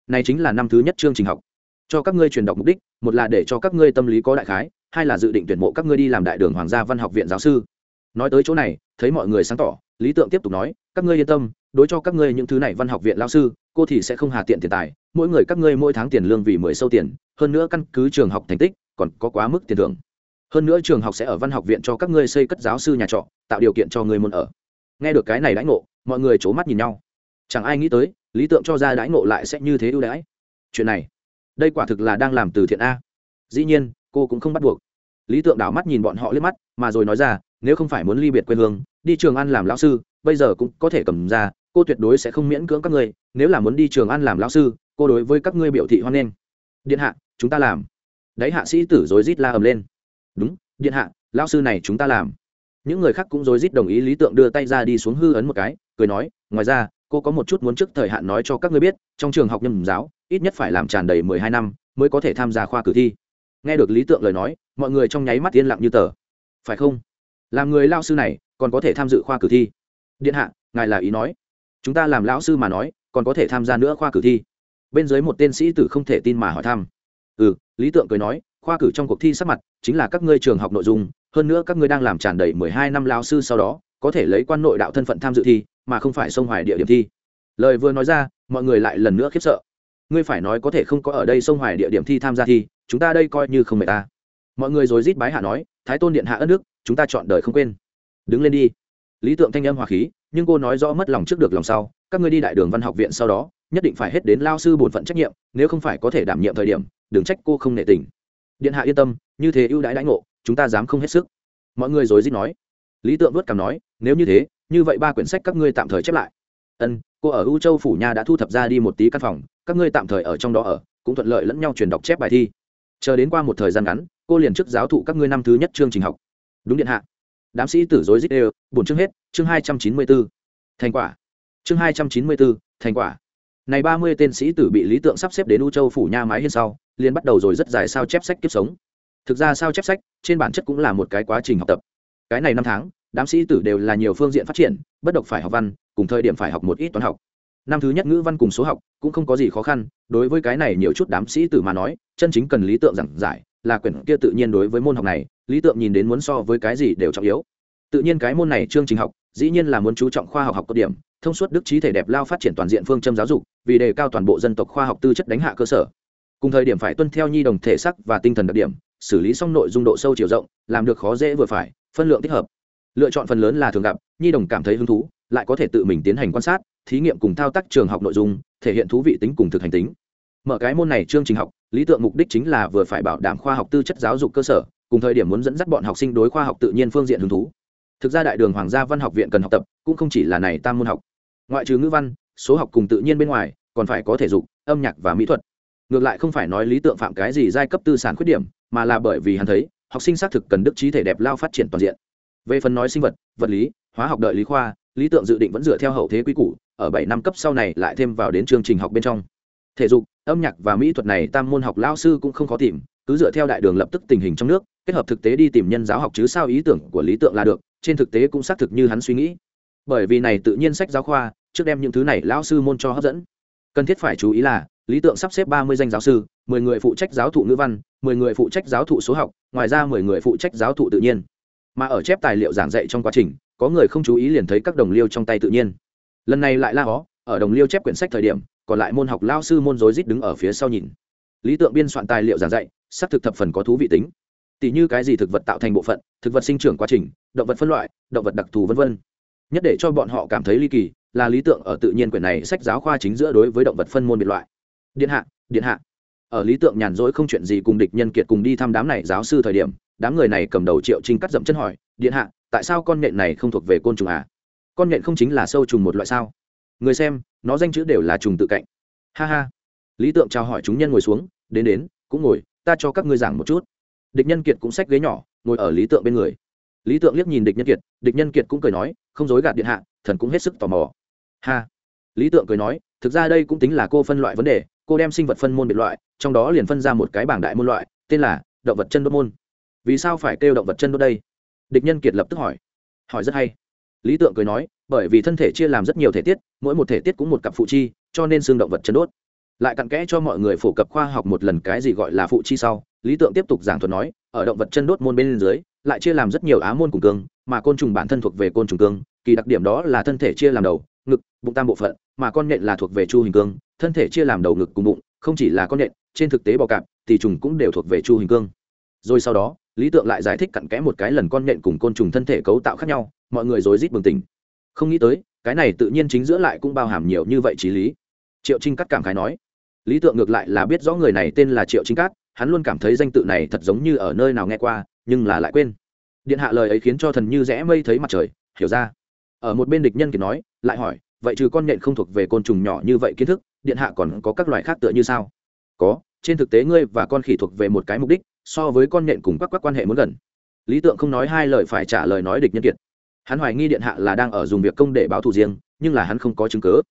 Này chính là năm thứ nhất chương trình học. Cho các ngươi truyền đọc mục đích, một là để cho các ngươi tâm lý có đại khái, hai là dự định tuyển mộ các ngươi đi làm đại đường hoàng gia văn học viện giáo sư nói tới chỗ này, thấy mọi người sáng tỏ, lý tượng tiếp tục nói, các ngươi yên tâm, đối cho các ngươi những thứ này văn học viện lao sư, cô thì sẽ không hà tiện tiền tài, mỗi người các ngươi mỗi tháng tiền lương vì mười sâu tiền, hơn nữa căn cứ trường học thành tích, còn có quá mức tiền thưởng. Hơn nữa trường học sẽ ở văn học viện cho các ngươi xây cất giáo sư nhà trọ, tạo điều kiện cho ngươi muốn ở. Nghe được cái này đãi ngộ, mọi người c h ố mắt nhìn nhau. Chẳng ai nghĩ tới, lý tượng cho ra đãi ngộ lại sẽ như thế ưu đãi. Chuyện này, đây quả thực là đang làm từ thiện a. Dĩ nhiên, cô cũng không bắt buộc. Lý tượng đảo mắt nhìn bọn họ liếc mắt, mà rồi nói ra nếu không phải muốn ly biệt quê hương, đi trường ăn làm lão sư, bây giờ cũng có thể cầm ra, cô tuyệt đối sẽ không miễn cưỡng các ngươi, nếu là muốn đi trường ăn làm lão sư, cô đối với các ngươi biểu thị hoan nghênh. Điện hạ, chúng ta làm. Đấy hạ sĩ tử rối rít la ầm lên. Đúng, điện hạ, lão sư này chúng ta làm. Những người khác cũng rối rít đồng ý lý tượng đưa tay ra đi xuống hư ấn một cái, cười nói, ngoài ra, cô có một chút muốn trước thời hạn nói cho các ngươi biết, trong trường học nhầm giáo, ít nhất phải làm tràn đầy mười hai năm mới có thể tham gia khoa cử thi. Nghe được lý tượng lời nói, mọi người trong nháy mắt yên lặng như tờ. Phải không? Làm người lao sư này, còn có thể tham dự khoa cử thi. Điện hạ, ngài là ý nói. Chúng ta làm lão sư mà nói, còn có thể tham gia nữa khoa cử thi. Bên dưới một tên sĩ tử không thể tin mà hỏi thăm. Ừ lý tượng cười nói, khoa cử trong cuộc thi sắp mặt chính là các ngươi trường học nội dung, hơn nữa các ngươi đang làm tràn đầy mười hai năm lao sư sau đó, có thể lấy quan nội đạo thân phận tham dự thi, mà không phải sông hoài địa điểm thi. Lời vừa nói ra, mọi người lại lần nữa khiếp sợ. Ngươi phải nói có thể không có ở đây sông hoài địa điểm thi tham gia thi, chúng ta đây coi như không mệt ta. Mọi người rồi rít bái hạ nói, thái tôn điện hạ ất đức chúng ta chọn đời không quên. Đứng lên đi. Lý tượng thanh âm hòa khí, nhưng cô nói rõ mất lòng trước được lòng sau, các ngươi đi đại đường văn học viện sau đó, nhất định phải hết đến lao sư bổn phận trách nhiệm, nếu không phải có thể đảm nhiệm thời điểm, đừng trách cô không nể tình. Điện hạ yên tâm, như thế ưu đãi đãi ngộ, chúng ta dám không hết sức. Mọi người rồi rít nói. Lý tượng vớt cảm nói, nếu như thế, như vậy ba quyển sách các ngươi tạm thời chép lại. Ân, cô ở u châu phủ nhà đã thu thập ra đi một tí căn phòng, các ngươi tạm thời ở trong đó ở, cũng thuận lợi lẫn nhau truyền đọc chép bài thi. Chờ đến qua một thời gian ngắn, cô liền trước giáo thụ các ngươi năm thứ nhất chương trình học đúng điện hạ. Đám sĩ tử dối dít đều, bổn chương hết, chương hai trăm chín mươi bốn thành quả. Chương hai trăm chín mươi bốn thành quả. Này ba mươi tên sĩ tử bị lý tượng sắp xếp đến u châu phủ nha mái hiên sau, liền bắt đầu rồi rất dài sao chép sách kiếp sống. Thực ra sao chép sách, trên bản chất cũng là một cái quá trình học tập. Cái này năm tháng, đám sĩ tử đều là nhiều phương diện phát triển, bất độc phải học văn, cùng thời điểm phải học một ít toán học. Năm thứ nhất ngữ văn cùng số học, cũng không có gì khó khăn, đối với cái này nhiều chút đám sĩ tử mà nói, chân chính cần lý tượng giảng giải, là quyển kia tự nhiên đối với môn học này lý tượng nhìn đến muốn so với cái gì đều trọng yếu. Tự nhiên cái môn này chương trình học, dĩ nhiên là muốn chú trọng khoa học học có điểm, thông suốt đức trí thể đẹp lao phát triển toàn diện phương châm giáo dục, vì đề cao toàn bộ dân tộc khoa học tư chất đánh hạ cơ sở. Cùng thời điểm phải tuân theo nhi đồng thể sắc và tinh thần đặc điểm, xử lý xong nội dung độ sâu chiều rộng, làm được khó dễ vừa phải, phân lượng thích hợp. Lựa chọn phần lớn là thường gặp, nhi đồng cảm thấy hứng thú, lại có thể tự mình tiến hành quan sát, thí nghiệm cùng thao tác trường học nội dung, thể hiện thú vị tính cùng thực hành tính. Mở cái môn này chương trình học, lý tưởng mục đích chính là vừa phải bảo đảm khoa học tư chất giáo dục cơ sở cùng thời điểm muốn dẫn dắt bọn học sinh đối khoa học tự nhiên phương diện hứng thú. Thực ra đại đường hoàng gia văn học viện cần học tập, cũng không chỉ là này tam môn học. Ngoại trừ ngữ văn, số học cùng tự nhiên bên ngoài, còn phải có thể dục, âm nhạc và mỹ thuật. Ngược lại không phải nói lý tượng phạm cái gì giai cấp tư sản khuyết điểm, mà là bởi vì hắn thấy, học sinh xác thực cần đức trí thể đẹp lao phát triển toàn diện. Về phần nói sinh vật vật lý, hóa học đợi lý khoa, lý tượng dự định vẫn dựa theo hậu thế quy củ, ở bảy năm cấp sau này lại thêm vào đến chương trình học bên trong. Thể dục, âm nhạc và mỹ thuật này tam môn học lao sư cũng không khó tìm cứ dựa theo đại đường lập tức tình hình trong nước, kết hợp thực tế đi tìm nhân giáo học chứ sao ý tưởng của lý tượng là được, trên thực tế cũng xác thực như hắn suy nghĩ. Bởi vì này tự nhiên sách giáo khoa, trước đem những thứ này lão sư môn cho hấp dẫn. Cần thiết phải chú ý là, lý tượng sắp xếp ba mươi danh giáo sư, mười người phụ trách giáo thụ ngữ văn, mười người phụ trách giáo thụ số học, ngoài ra mười người phụ trách giáo thụ tự nhiên. Mà ở chép tài liệu giảng dạy trong quá trình, có người không chú ý liền thấy các đồng liêu trong tay tự nhiên. Lần này lại la hó, ở đồng liêu chép quyển sách thời điểm, còn lại môn học lao sư môn rối rít đứng ở phía sau nhìn. Lý tượng biên soạn tài liệu giảng dạy xác thực thập phần có thú vị tính. Tỷ như cái gì thực vật tạo thành bộ phận, thực vật sinh trưởng quá trình, động vật phân loại, động vật đặc thù v v nhất để cho bọn họ cảm thấy ly kỳ là lý tượng ở tự nhiên quyển này sách giáo khoa chính giữa đối với động vật phân môn biệt loại. Điện hạ điện hạ. Ở lý tượng nhàn rỗi không chuyện gì cùng địch nhân kiệt cùng đi thăm đám này giáo sư thời điểm, đám người này cầm đầu triệu trinh cắt dậm chân hỏi, điện hạ, tại sao con nhện này không thuộc về côn trùng à? Con nhện không chính là sâu trùng một loại sao? Người xem, nó danh chữ đều là trùng tự cạnh. Ha ha. Lý tượng chào hỏi chúng nhân ngồi xuống, đến đến, cũng ngồi ta cho các ngươi giảng một chút. Địch nhân kiệt cũng xách ghế nhỏ, ngồi ở lý tượng bên người. Lý tượng liếc nhìn địch nhân kiệt, địch nhân kiệt cũng cười nói, không dối gạt điện hạ, thần cũng hết sức tò mò. Ha. Lý tượng cười nói, thực ra đây cũng tính là cô phân loại vấn đề, cô đem sinh vật phân môn biệt loại, trong đó liền phân ra một cái bảng đại môn loại, tên là động vật chân đốt môn. Vì sao phải kêu động vật chân đốt đây? Địch nhân kiệt lập tức hỏi. Hỏi rất hay. Lý tượng cười nói, bởi vì thân thể chia làm rất nhiều thể tiết, mỗi một thể tiết cũng một cặp phụ chi, cho nên xương động vật chân đốt lại cặn kẽ cho mọi người phổ cập khoa học một lần cái gì gọi là phụ chi sau, lý tượng tiếp tục giảng thuật nói, ở động vật chân đốt môn bên dưới, lại chia làm rất nhiều á môn cùng cương, mà côn trùng bản thân thuộc về côn trùng cương, kỳ đặc điểm đó là thân thể chia làm đầu, ngực, bụng tam bộ phận, mà con nhện là thuộc về chu hình cương, thân thể chia làm đầu ngực cùng bụng, không chỉ là con nhện, trên thực tế bò cạp thì trùng cũng đều thuộc về chu hình cương. Rồi sau đó, lý tượng lại giải thích cặn kẽ một cái lần con nhện cùng côn trùng thân thể cấu tạo khác nhau, mọi người rối rít bừng tỉnh. Không nghĩ tới, cái này tự nhiên chính giữa lại cũng bao hàm nhiều như vậy trí lý. Triệu trinh cắt cảm khái nói lý tượng ngược lại là biết rõ người này tên là triệu Chính cát, hắn luôn cảm thấy danh tự này thật giống như ở nơi nào nghe qua, nhưng là lại quên. Điện hạ lời ấy khiến cho thần như rẽ mây thấy mặt trời, hiểu ra. Ở một bên địch nhân kiệt nói, lại hỏi, vậy trừ con nhện không thuộc về côn trùng nhỏ như vậy kiến thức, điện hạ còn có các loại khác tựa như sao? Có, trên thực tế ngươi và con khỉ thuộc về một cái mục đích, so với con nhện cùng các các quan hệ muốn gần. Lý tượng không nói hai lời phải trả lời nói địch nhân kiệt hắn hoài nghi điện hạ là đang ở dùng việc công để báo thù riêng, nhưng là hắn không có chứng cứ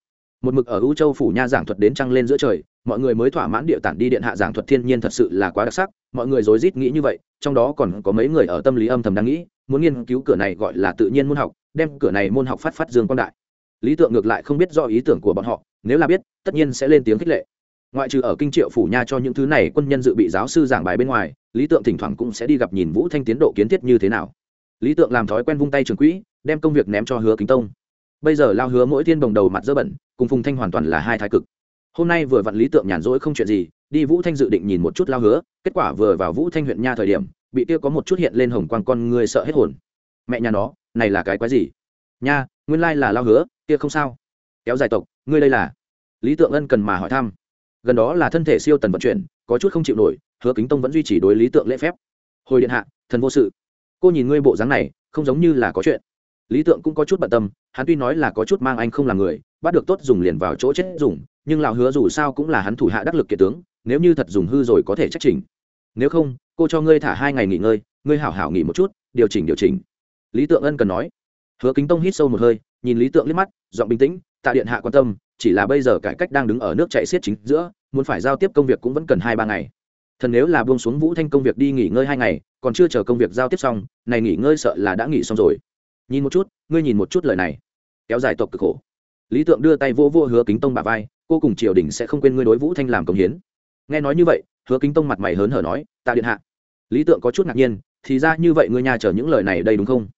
một mực ở u châu phủ nha giảng thuật đến trăng lên giữa trời, mọi người mới thỏa mãn địa tản đi điện hạ giảng thuật thiên nhiên thật sự là quá đặc sắc, mọi người rối rít nghĩ như vậy, trong đó còn có mấy người ở tâm lý âm thầm đang nghĩ, muốn nghiên cứu cửa này gọi là tự nhiên môn học, đem cửa này môn học phát phát dương quang đại. Lý tượng ngược lại không biết do ý tưởng của bọn họ, nếu là biết, tất nhiên sẽ lên tiếng khích lệ. Ngoại trừ ở kinh triệu phủ nha cho những thứ này quân nhân dự bị giáo sư giảng bài bên ngoài, lý tượng thỉnh thoảng cũng sẽ đi gặp nhìn vũ thanh tiến độ kiến thiết như thế nào. Lý tượng làm thói quen vung tay trường quỹ, đem công việc ném cho hứa kính tông. Bây giờ lao hứa mỗi thiên bồng đầu mặt dơ bẩn cùng phùng thanh hoàn toàn là hai thái cực. Hôm nay vừa vặn lý tượng nhàn rỗi không chuyện gì, đi vũ thanh dự định nhìn một chút lao hứa, kết quả vừa vào vũ thanh huyện nha thời điểm, bị kia có một chút hiện lên hồng quang con người sợ hết hồn. Mẹ nhà nó, này là cái quái gì? Nha, nguyên lai là lao hứa, kia không sao. Kéo dài tộc, ngươi đây là? Lý tượng ân cần mà hỏi thăm. Gần đó là thân thể siêu tần vận chuyển, có chút không chịu nổi, hứa kính tông vẫn duy trì đối lý tượng lễ phép. Hồi điện hạ, thần vô sự. Cô nhìn ngươi bộ dáng này, không giống như là có chuyện. Lý tượng cũng có chút bận tâm, hắn tuy nói là có chút mang anh không là người bắt được tốt dùng liền vào chỗ chết dùng, nhưng lão hứa dù sao cũng là hắn thủ hạ đắc lực kiệt tướng, nếu như thật dùng hư rồi có thể trách trình nếu không, cô cho ngươi thả hai ngày nghỉ ngơi, ngươi hảo hảo nghỉ một chút, điều chỉnh điều chỉnh. Lý tượng ân cần nói. Hứa kính tông hít sâu một hơi, nhìn lý tượng liếc mắt, giọng bình tĩnh, tạ điện hạ quan tâm, chỉ là bây giờ cải cách đang đứng ở nước chạy xiết chính giữa, muốn phải giao tiếp công việc cũng vẫn cần hai ba ngày. Thần nếu là buông xuống vũ thanh công việc đi nghỉ ngơi hai ngày, còn chưa chờ công việc giao tiếp xong, này nghỉ ngơi sợ là đã nghỉ xong rồi. Nhìn một chút, ngươi nhìn một chút lời này. Kéo dài tộc cực khổ lý tượng đưa tay vô vô hứa kính tông bà vai, cô cùng triều đình sẽ không quên ngươi đối vũ thanh làm công hiến. Nghe nói như vậy, hứa kính tông mặt mày hớn hở nói, tạ điện hạ. Lý tượng có chút ngạc nhiên, thì ra như vậy ngươi nhà chở những lời này đây đúng không?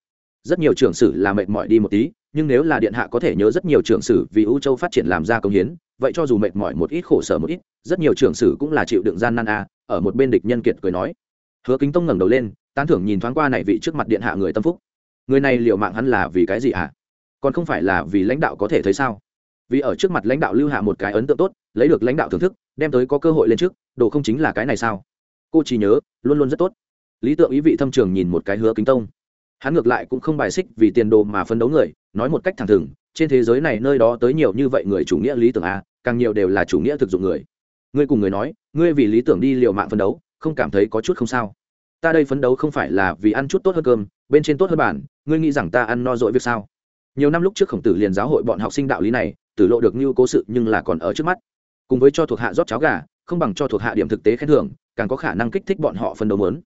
Rất nhiều trưởng sử là mệt mỏi đi một tí, nhưng nếu là điện hạ có thể nhớ rất nhiều trưởng sử vì ưu châu phát triển làm ra công hiến, vậy cho dù mệt mỏi một ít khổ sở một ít, rất nhiều trưởng sử cũng là chịu đựng gian nan a, ở một bên địch nhân kiệt cười nói. Hứa kính tông ngẩng đầu lên, tán thưởng nhìn thoáng qua này vị trước mặt điện hạ người tâm phúc. Người này liệu mạng hắn là vì cái gì ạ à? Còn không phải là vì lãnh đạo có thể thấy sao? Vì ở trước mặt lãnh đạo lưu hạ một cái ấn tượng tốt, lấy được lãnh đạo thưởng thức, đem tới có cơ hội lên trước, đồ không chính là cái này sao? Cô chỉ nhớ, luôn luôn rất tốt. Lý tượng ý vị thâm trường nhìn một cái hứa kính tông. Hắn ngược lại cũng không bài xích vì tiền đồ mà phấn đấu người, nói một cách thẳng thừng, trên thế giới này nơi đó tới nhiều như vậy người chủ nghĩa lý tưởng a, càng nhiều đều là chủ nghĩa thực dụng người. Ngươi cùng người nói, ngươi vì lý tưởng đi liều mạng phấn đấu, không cảm thấy có chút không sao. Ta đây phấn đấu không phải là vì ăn chút tốt hơn cơm, bên trên tốt hơn bản, ngươi nghĩ rằng ta ăn no dội việc sao? Nhiều năm lúc trước khổng tử liền giáo hội bọn học sinh đạo lý này, tử lộ được như cố sự nhưng là còn ở trước mắt. Cùng với cho thuộc hạ rót cháo gà, không bằng cho thuộc hạ điểm thực tế khen thưởng, càng có khả năng kích thích bọn họ phân đấu mớn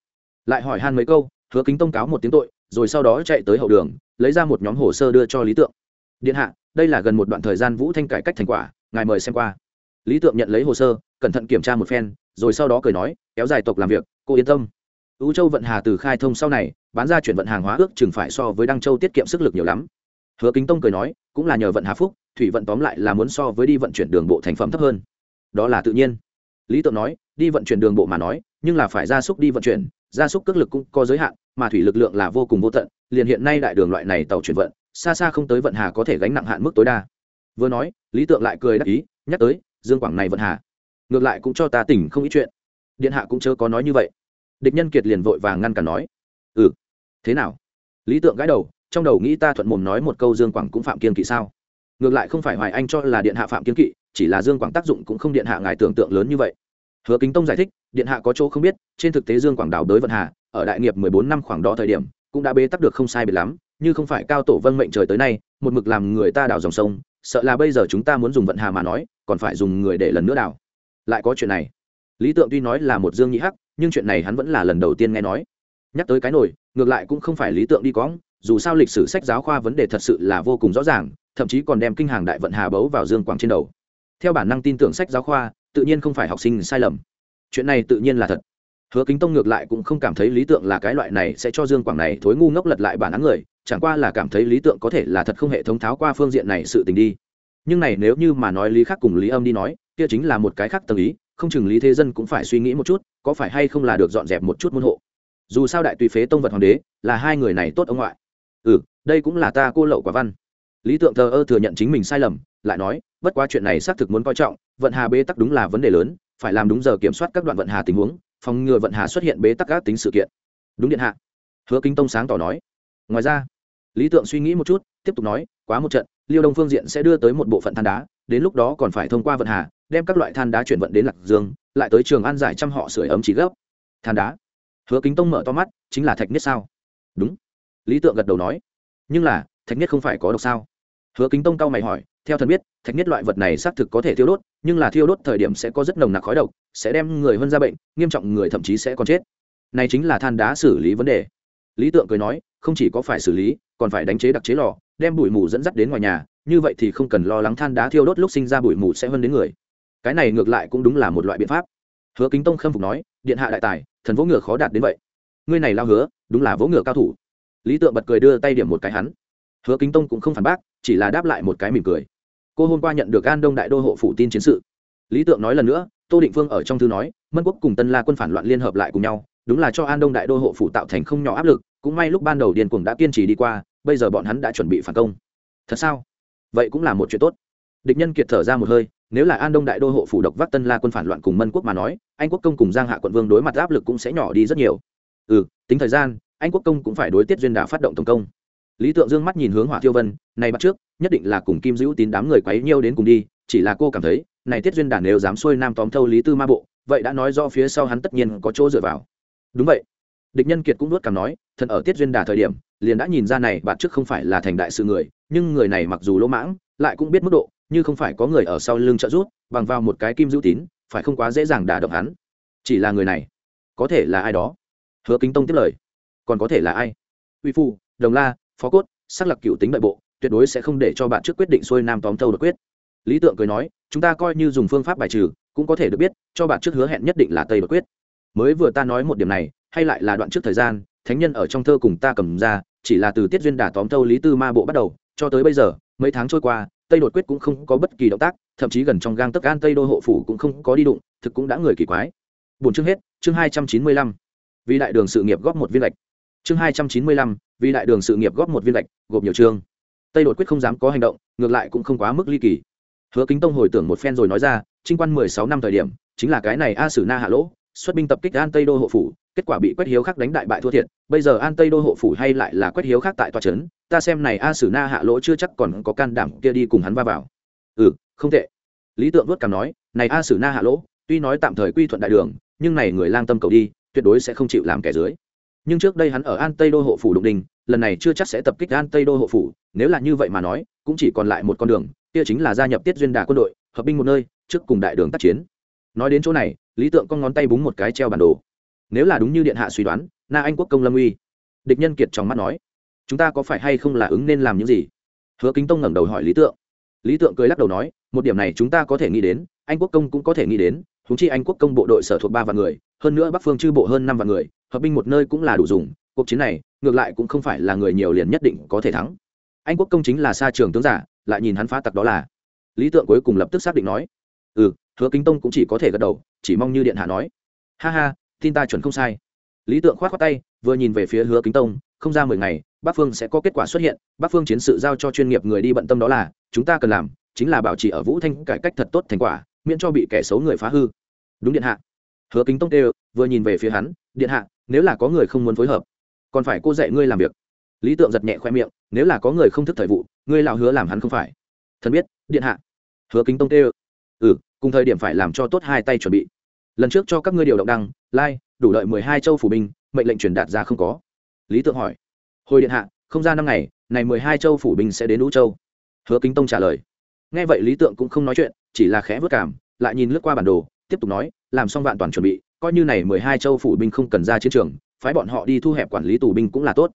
lại hỏi han mấy câu, hứa kính tông cáo một tiếng tội, rồi sau đó chạy tới hậu đường, lấy ra một nhóm hồ sơ đưa cho lý tượng. Điện hạ, đây là gần một đoạn thời gian vũ thanh cải cách thành quả, ngài mời xem qua. Lý tượng nhận lấy hồ sơ, cẩn thận kiểm tra một phen, rồi sau đó cười nói, kéo dài tộc làm việc, cô yên tâm. Ưu châu vận hà từ khai thông sau này, bán ra chuyển vận hàng hóa ước chừng phải so với đăng châu tiết kiệm sức lực nhiều lắm hứa kính tông cười nói, cũng là nhờ vận hà phúc, thủy vận tóm lại là muốn so với đi vận chuyển đường bộ thành phẩm thấp hơn. Đó là tự nhiên. Lý tượng nói, đi vận chuyển đường bộ mà nói, nhưng là phải gia súc đi vận chuyển, gia súc cước lực cũng có giới hạn, mà thủy lực lượng là vô cùng vô tận, liền hiện nay đại đường loại này tàu chuyển vận, xa xa không tới vận hà có thể gánh nặng hạn mức tối đa. Vừa nói, lý tượng lại cười đắc ý, nhắc tới, dương quảng này vận hà. Ngược lại cũng cho ta tỉnh không ít chuyện. Điện hạ cũng chớ có nói như vậy. Địch nhân kiệt liền vội vàng ngăn cản nói. Ừ thế nào? Lý tượng gãi đầu trong đầu nghĩ ta thuận mồm nói một câu dương quảng cũng phạm kiên kỵ sao? Ngược lại không phải hoài anh cho là điện hạ phạm kiên kỵ, chỉ là dương quảng tác dụng cũng không điện hạ ngài tưởng tượng lớn như vậy. Hứa kính tông giải thích, điện hạ có chỗ không biết, trên thực tế dương quảng đảo đới vận hà, ở đại nghiệp mười bốn năm khoảng đó thời điểm, cũng đã bế tắc được không sai biệt lắm, như không phải cao tổ vân mệnh trời tới nay, một mực làm người ta đảo dòng sông, sợ là bây giờ chúng ta muốn dùng vận hà mà nói, còn phải dùng người để lần nữa đảo lại có chuyện này. Lý tượng tuy nói là một dương nhị hắc, nhưng chuyện này hắn vẫn là lần đầu tiên nghe nói. Nhắc tới cái nổi ngược lại cũng không phải lý tượng đi cóng dù sao lịch sử sách giáo khoa vấn đề thật sự là vô cùng rõ ràng, thậm chí còn đem kinh hàng đại vận hà bấu vào dương quảng trên đầu. Theo bản năng tin tưởng sách giáo khoa, tự nhiên không phải học sinh sai lầm. Chuyện này tự nhiên là thật. Hứa kính tông ngược lại cũng không cảm thấy lý tượng là cái loại này sẽ cho dương quảng này thối ngu ngốc lật lại bản án người, chẳng qua là cảm thấy lý tượng có thể là thật không hệ thống tháo qua phương diện này sự tình đi. Nhưng này nếu như mà nói lý khác cùng lý âm đi nói, kia chính là một cái khác tầng ý, không chừng lý thế dân cũng phải suy nghĩ một chút, có phải hay không là được dọn dẹp một chút môn hộ. Dù sao đại tùy phế tông vật hoàng đế, là hai người này tốt ông ngoại ừ đây cũng là ta cô lậu quả văn. Lý tượng thờ ơ thừa nhận chính mình sai lầm, lại nói, bất quá chuyện này xác thực muốn coi trọng, vận hà bế tắc đúng là vấn đề lớn, phải làm đúng giờ kiểm soát các đoạn vận hà tình huống, phòng ngừa vận hà xuất hiện bế tắc các tính sự kiện. Đúng điện hạ. Hứa Kính tông sáng tỏ nói. Ngoài ra, lý tượng suy nghĩ một chút, tiếp tục nói, quá một trận, liêu đông phương diện sẽ đưa tới một bộ phận than đá, đến lúc đó còn phải thông qua vận hà, đem các loại than đá chuyển vận đến lạc dương, lại tới trường an giải trăm họ sửa ấm chỉ gấp than đá. Hứa kính tông mở to mắt, chính là thạch niết sao? Đúng lý tượng gật đầu nói, nhưng là, thạch nhất không phải có độc sao? Hứa kính tông cao mày hỏi, theo thần biết, thạch nhất loại vật này xác thực có thể thiêu đốt, nhưng là thiêu đốt thời điểm sẽ có rất nồng nặc khói độc, sẽ đem người hơn ra bệnh, nghiêm trọng người thậm chí sẽ còn chết. Này chính là than đá xử lý vấn đề. Lý tượng cười nói, không chỉ có phải xử lý, còn phải đánh chế đặc chế lò, đem bụi mù dẫn dắt đến ngoài nhà, như vậy thì không cần lo lắng than đá thiêu đốt lúc sinh ra bụi mù sẽ hơn đến người. Cái này ngược lại cũng đúng là một loại biện pháp. Hứa kính tông khâm phục nói, điện hạ đại tài, thần vỗ ngựa khó đạt đến vậy. Ngươi này lao hứa, đúng là vỗ ngựa cao thủ lý tượng bật cười đưa tay điểm một cái hắn. Hứa kính tông cũng không phản bác, chỉ là đáp lại một cái mỉm cười. Cô hôm qua nhận được an đông đại đô hộ phủ tin chiến sự. Lý tượng nói lần nữa, tô định phương ở trong thư nói, mân quốc cùng tân la quân phản loạn liên hợp lại cùng nhau, đúng là cho an đông đại đô hộ phủ tạo thành không nhỏ áp lực, cũng may lúc ban đầu điền cuồng đã kiên trì đi qua, bây giờ bọn hắn đã chuẩn bị phản công. Thật sao? Vậy cũng là một chuyện tốt. Địch nhân kiệt thở ra một hơi, nếu là an đông đại đô hộ phủ độc vác tân la quân phản loạn cùng mân quốc mà nói, anh quốc công cùng giang hạ quận vương đối mặt áp lực cũng sẽ nhỏ đi rất nhiều. Ừ tính thời gian anh quốc công cũng phải đối tiết duyên đà phát động tổng công. Lý tượng dương mắt nhìn hướng hỏa tiêu vân, này bắt trước, nhất định là cùng kim dữ tín đám người quấy nhiêu đến cùng đi, chỉ là cô cảm thấy, này tiết duyên đà nếu dám xuôi nam tóm thâu lý tư ma bộ, vậy đã nói do phía sau hắn tất nhiên có chỗ dựa vào. Đúng vậy. Địch nhân kiệt cũng nuốt cảm nói thần ở tiết duyên đà thời điểm, liền đã nhìn ra này bạn trước không phải là thành đại sự người, nhưng người này mặc dù lỗ mãng, lại cũng biết mức độ, như không phải có người ở sau lưng trợ giúp, bằng vào một cái kim dữ tín, phải không quá dễ dàng đả động hắn. Chỉ là người này, có thể là ai đó. Hứa kính tông tiếp lời còn có thể là ai? Uy phu, đồng la, phó cốt xác lập cựu tính nội bộ, tuyệt đối sẽ không để cho bạn trước quyết định xuôi nam tóm thâu đột quyết. Lý tượng cười nói, chúng ta coi như dùng phương pháp bài trừ, cũng có thể được biết, cho bạn trước hứa hẹn nhất định là tây đột quyết. Mới vừa ta nói một điểm này, hay lại là đoạn trước thời gian, thánh nhân ở trong thơ cùng ta cầm ra, chỉ là từ tiết duyên đả tóm thâu lý tư ma bộ bắt đầu, cho tới bây giờ, mấy tháng trôi qua, tây đột quyết cũng không có bất kỳ động tác, thậm chí gần trong gang tấc an tây đô hộ phủ cũng không có đi đụng, thực cũng đã người kỳ quái. Buồn chương hết, chương hai trăm chín mươi lăm. Vì đại đường sự nghiệp góp một viên lệch chương hai trăm chín mươi lăm, vì đại đường sự nghiệp góp một viên lệch gộp nhiều chương. Tây đột quyết không dám có hành động, ngược lại cũng không quá mức ly kỳ. Hứa kính tông hồi tưởng một phen rồi nói ra, trinh quan mười sáu năm thời điểm, chính là cái này a sử na hạ lỗ, xuất binh tập kích an tây đô hộ phủ, kết quả bị quét hiếu khắc đánh đại bại thua thiệt, bây giờ an tây đô hộ phủ hay lại là quét hiếu khắc tại tòa trấn, ta xem này a sử na hạ lỗ chưa chắc còn có can đảm kia đi cùng hắn va vào. Ừ không tệ. Lý tượng vớt cảm nói, này a sử na hạ lỗ, tuy nói tạm thời quy thuận đại đường, nhưng này người lang tâm cầu đi, tuyệt đối sẽ không chịu làm kẻ dưới nhưng trước đây hắn ở an tây đô hộ phủ đụng đình lần này chưa chắc sẽ tập kích an tây đô hộ phủ, nếu là như vậy mà nói, cũng chỉ còn lại một con đường, kia chính là gia nhập tiết duyên đà quân đội, hợp binh một nơi, trước cùng đại đường tác chiến. Nói đến chỗ này, lý tượng con ngón tay búng một cái treo bản đồ. Nếu là đúng như điện hạ suy đoán, na anh quốc công lâm uy. Địch nhân kiệt trong mắt nói, chúng ta có phải hay không là ứng nên làm những gì? Hứa kính tông ngẩng đầu hỏi lý tượng. Lý tượng cười lắc đầu nói, một điểm này chúng ta có thể nghĩ đến, anh quốc công cũng có thể nghĩ đến húng chi anh quốc công bộ đội sở thuộc ba vạn người, hơn nữa bắc phương chư bộ hơn năm vạn người hợp binh một nơi cũng là đủ dùng, cuộc chiến này, ngược lại cũng không phải là người nhiều liền nhất định có thể thắng. Anh quốc công chính là xa trường tướng giả, lại nhìn hắn phá tặc đó là. Lý tượng cuối cùng lập tức xác định nói. Ừ hứa kính tông cũng chỉ có thể gật đầu, chỉ mong như điện hạ nói. Ha ha, tin ta chuẩn không sai. Lý tượng khoát khoát tay, vừa nhìn về phía hứa kính tông, không ra mười ngày, bắc phương sẽ có kết quả xuất hiện, bắc phương chiến sự giao cho chuyên nghiệp người đi bận tâm đó là, chúng ta cần làm, chính là bảo trì ở vũ thanh cải cách thật tốt thành quả, miễn cho bị kẻ xấu người phá hư. Đúng điện hạ. Hứa kính tông tê vừa nhìn về phía hắn, điện hạ nếu là có người không muốn phối hợp, còn phải cô dạy ngươi làm việc. Lý tượng giật nhẹ khoe miệng, nếu là có người không thức thời vụ, ngươi lào hứa làm hắn không phải. Thần biết, điện hạ. Hứa kính tông tê ừ cùng thời điểm phải làm cho tốt hai tay chuẩn bị. Lần trước cho các ngươi điều động đăng, lai, đủ đợi mười hai châu phủ binh, mệnh lệnh truyền đạt ra không có. Lý tượng hỏi. Hồi điện hạ, không ra năm ngày, này mười hai châu phủ binh sẽ đến lũ châu. Hứa kính tông trả lời. Nghe vậy lý tượng cũng không nói chuyện, chỉ là khẽ vất cảm, lại nhìn lướt qua bản đồ, tiếp tục nói, làm xong vạn toàn chuẩn bị coi như này mười hai châu phủ binh không cần ra chiến trường, phái bọn họ đi thu hẹp quản lý tù binh cũng là tốt.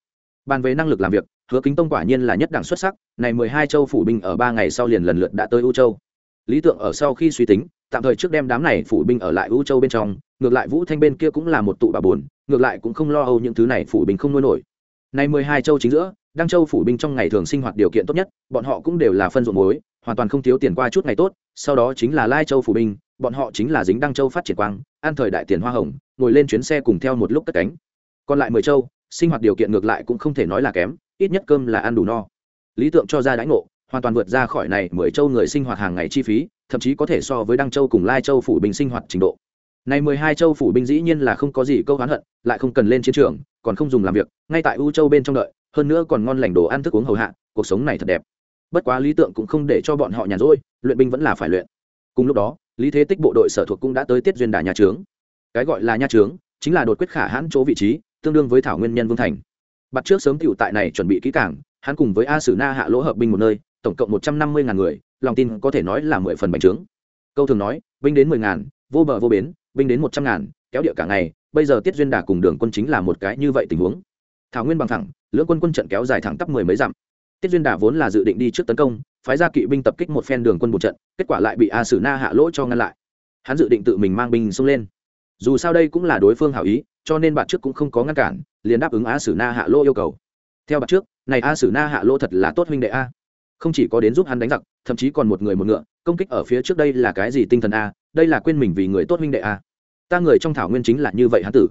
Bàn về năng lực làm việc, hứa kính tông quả nhiên là nhất đẳng xuất sắc, này mười hai châu phủ binh ở ba ngày sau liền lần lượt đã tới u châu. Lý tượng ở sau khi suy tính, tạm thời trước đem đám này phủ binh ở lại u châu bên trong, ngược lại vũ thanh bên kia cũng là một tụ bà buồn, ngược lại cũng không lo âu những thứ này phủ binh không nuôi nổi. Này mười hai châu chính giữa, đăng châu phủ binh trong ngày thường sinh hoạt điều kiện tốt nhất, bọn họ cũng đều là phân ruộng muối, hoàn toàn không thiếu tiền qua chút ngày tốt, sau đó chính là lai châu phủ binh bọn họ chính là dính đăng châu phát triển quang, an thời đại tiền hoa hồng, ngồi lên chuyến xe cùng theo một lúc cất cánh. Còn lại mười châu, sinh hoạt điều kiện ngược lại cũng không thể nói là kém, ít nhất cơm là ăn đủ no. Lý tượng cho ra đãi ngộ, hoàn toàn vượt ra khỏi này mười châu người sinh hoạt hàng ngày chi phí, thậm chí có thể so với đăng châu cùng lai châu phủ binh sinh hoạt trình độ. Này mười hai châu phủ binh dĩ nhiên là không có gì câu hán hận, lại không cần lên chiến trường, còn không dùng làm việc, ngay tại u châu bên trong đợi, hơn nữa còn ngon lành đồ ăn thức uống hầu hạ, cuộc sống này thật đẹp. Bất quá lý tượng cũng không để cho bọn họ nhàn rỗi, luyện binh vẫn là phải luyện. Cùng lúc đó lý thế tích bộ đội sở thuộc cũng đã tới tiết duyên đà nhà trướng. Cái gọi là nhà trướng chính là đột quyết khả hãn chỗ vị trí, tương đương với thảo nguyên nhân vương thành. Bắt trước sớm tựu tại này chuẩn bị kỹ cảng hắn cùng với a sử na hạ lỗ hợp binh một nơi, tổng cộng một trăm năm mươi ngàn người, lòng tin có thể nói là mười phần bành trướng. Câu thường nói, binh đến mười ngàn, vô bờ vô bến, binh đến một trăm ngàn, kéo địa cả ngày, bây giờ tiết duyên đà cùng đường quân chính là một cái như vậy tình huống. Thảo nguyên bằng thẳng, lưỡng quân quân trận kéo dài thẳng tắp mười mấy dặm. Tiết duyên đà vốn là dự định đi trước tấn công phái ra kỵ binh tập kích một phen đường quân một trận, kết quả lại bị a sử na hạ lỗ cho ngăn lại. Hắn dự định tự mình mang binh xông lên. Dù sao đây cũng là đối phương hảo ý, cho nên bạn trước cũng không có ngăn cản, liền đáp ứng a sử na hạ lỗ yêu cầu. Theo bạn trước, này a sử na hạ lỗ thật là tốt huynh đệ a. Không chỉ có đến giúp hắn đánh giặc, thậm chí còn một người một ngựa, công kích ở phía trước đây là cái gì tinh thần a, đây là quên mình vì người tốt huynh đệ a. Ta người trong thảo nguyên chính là như vậy hắn tử.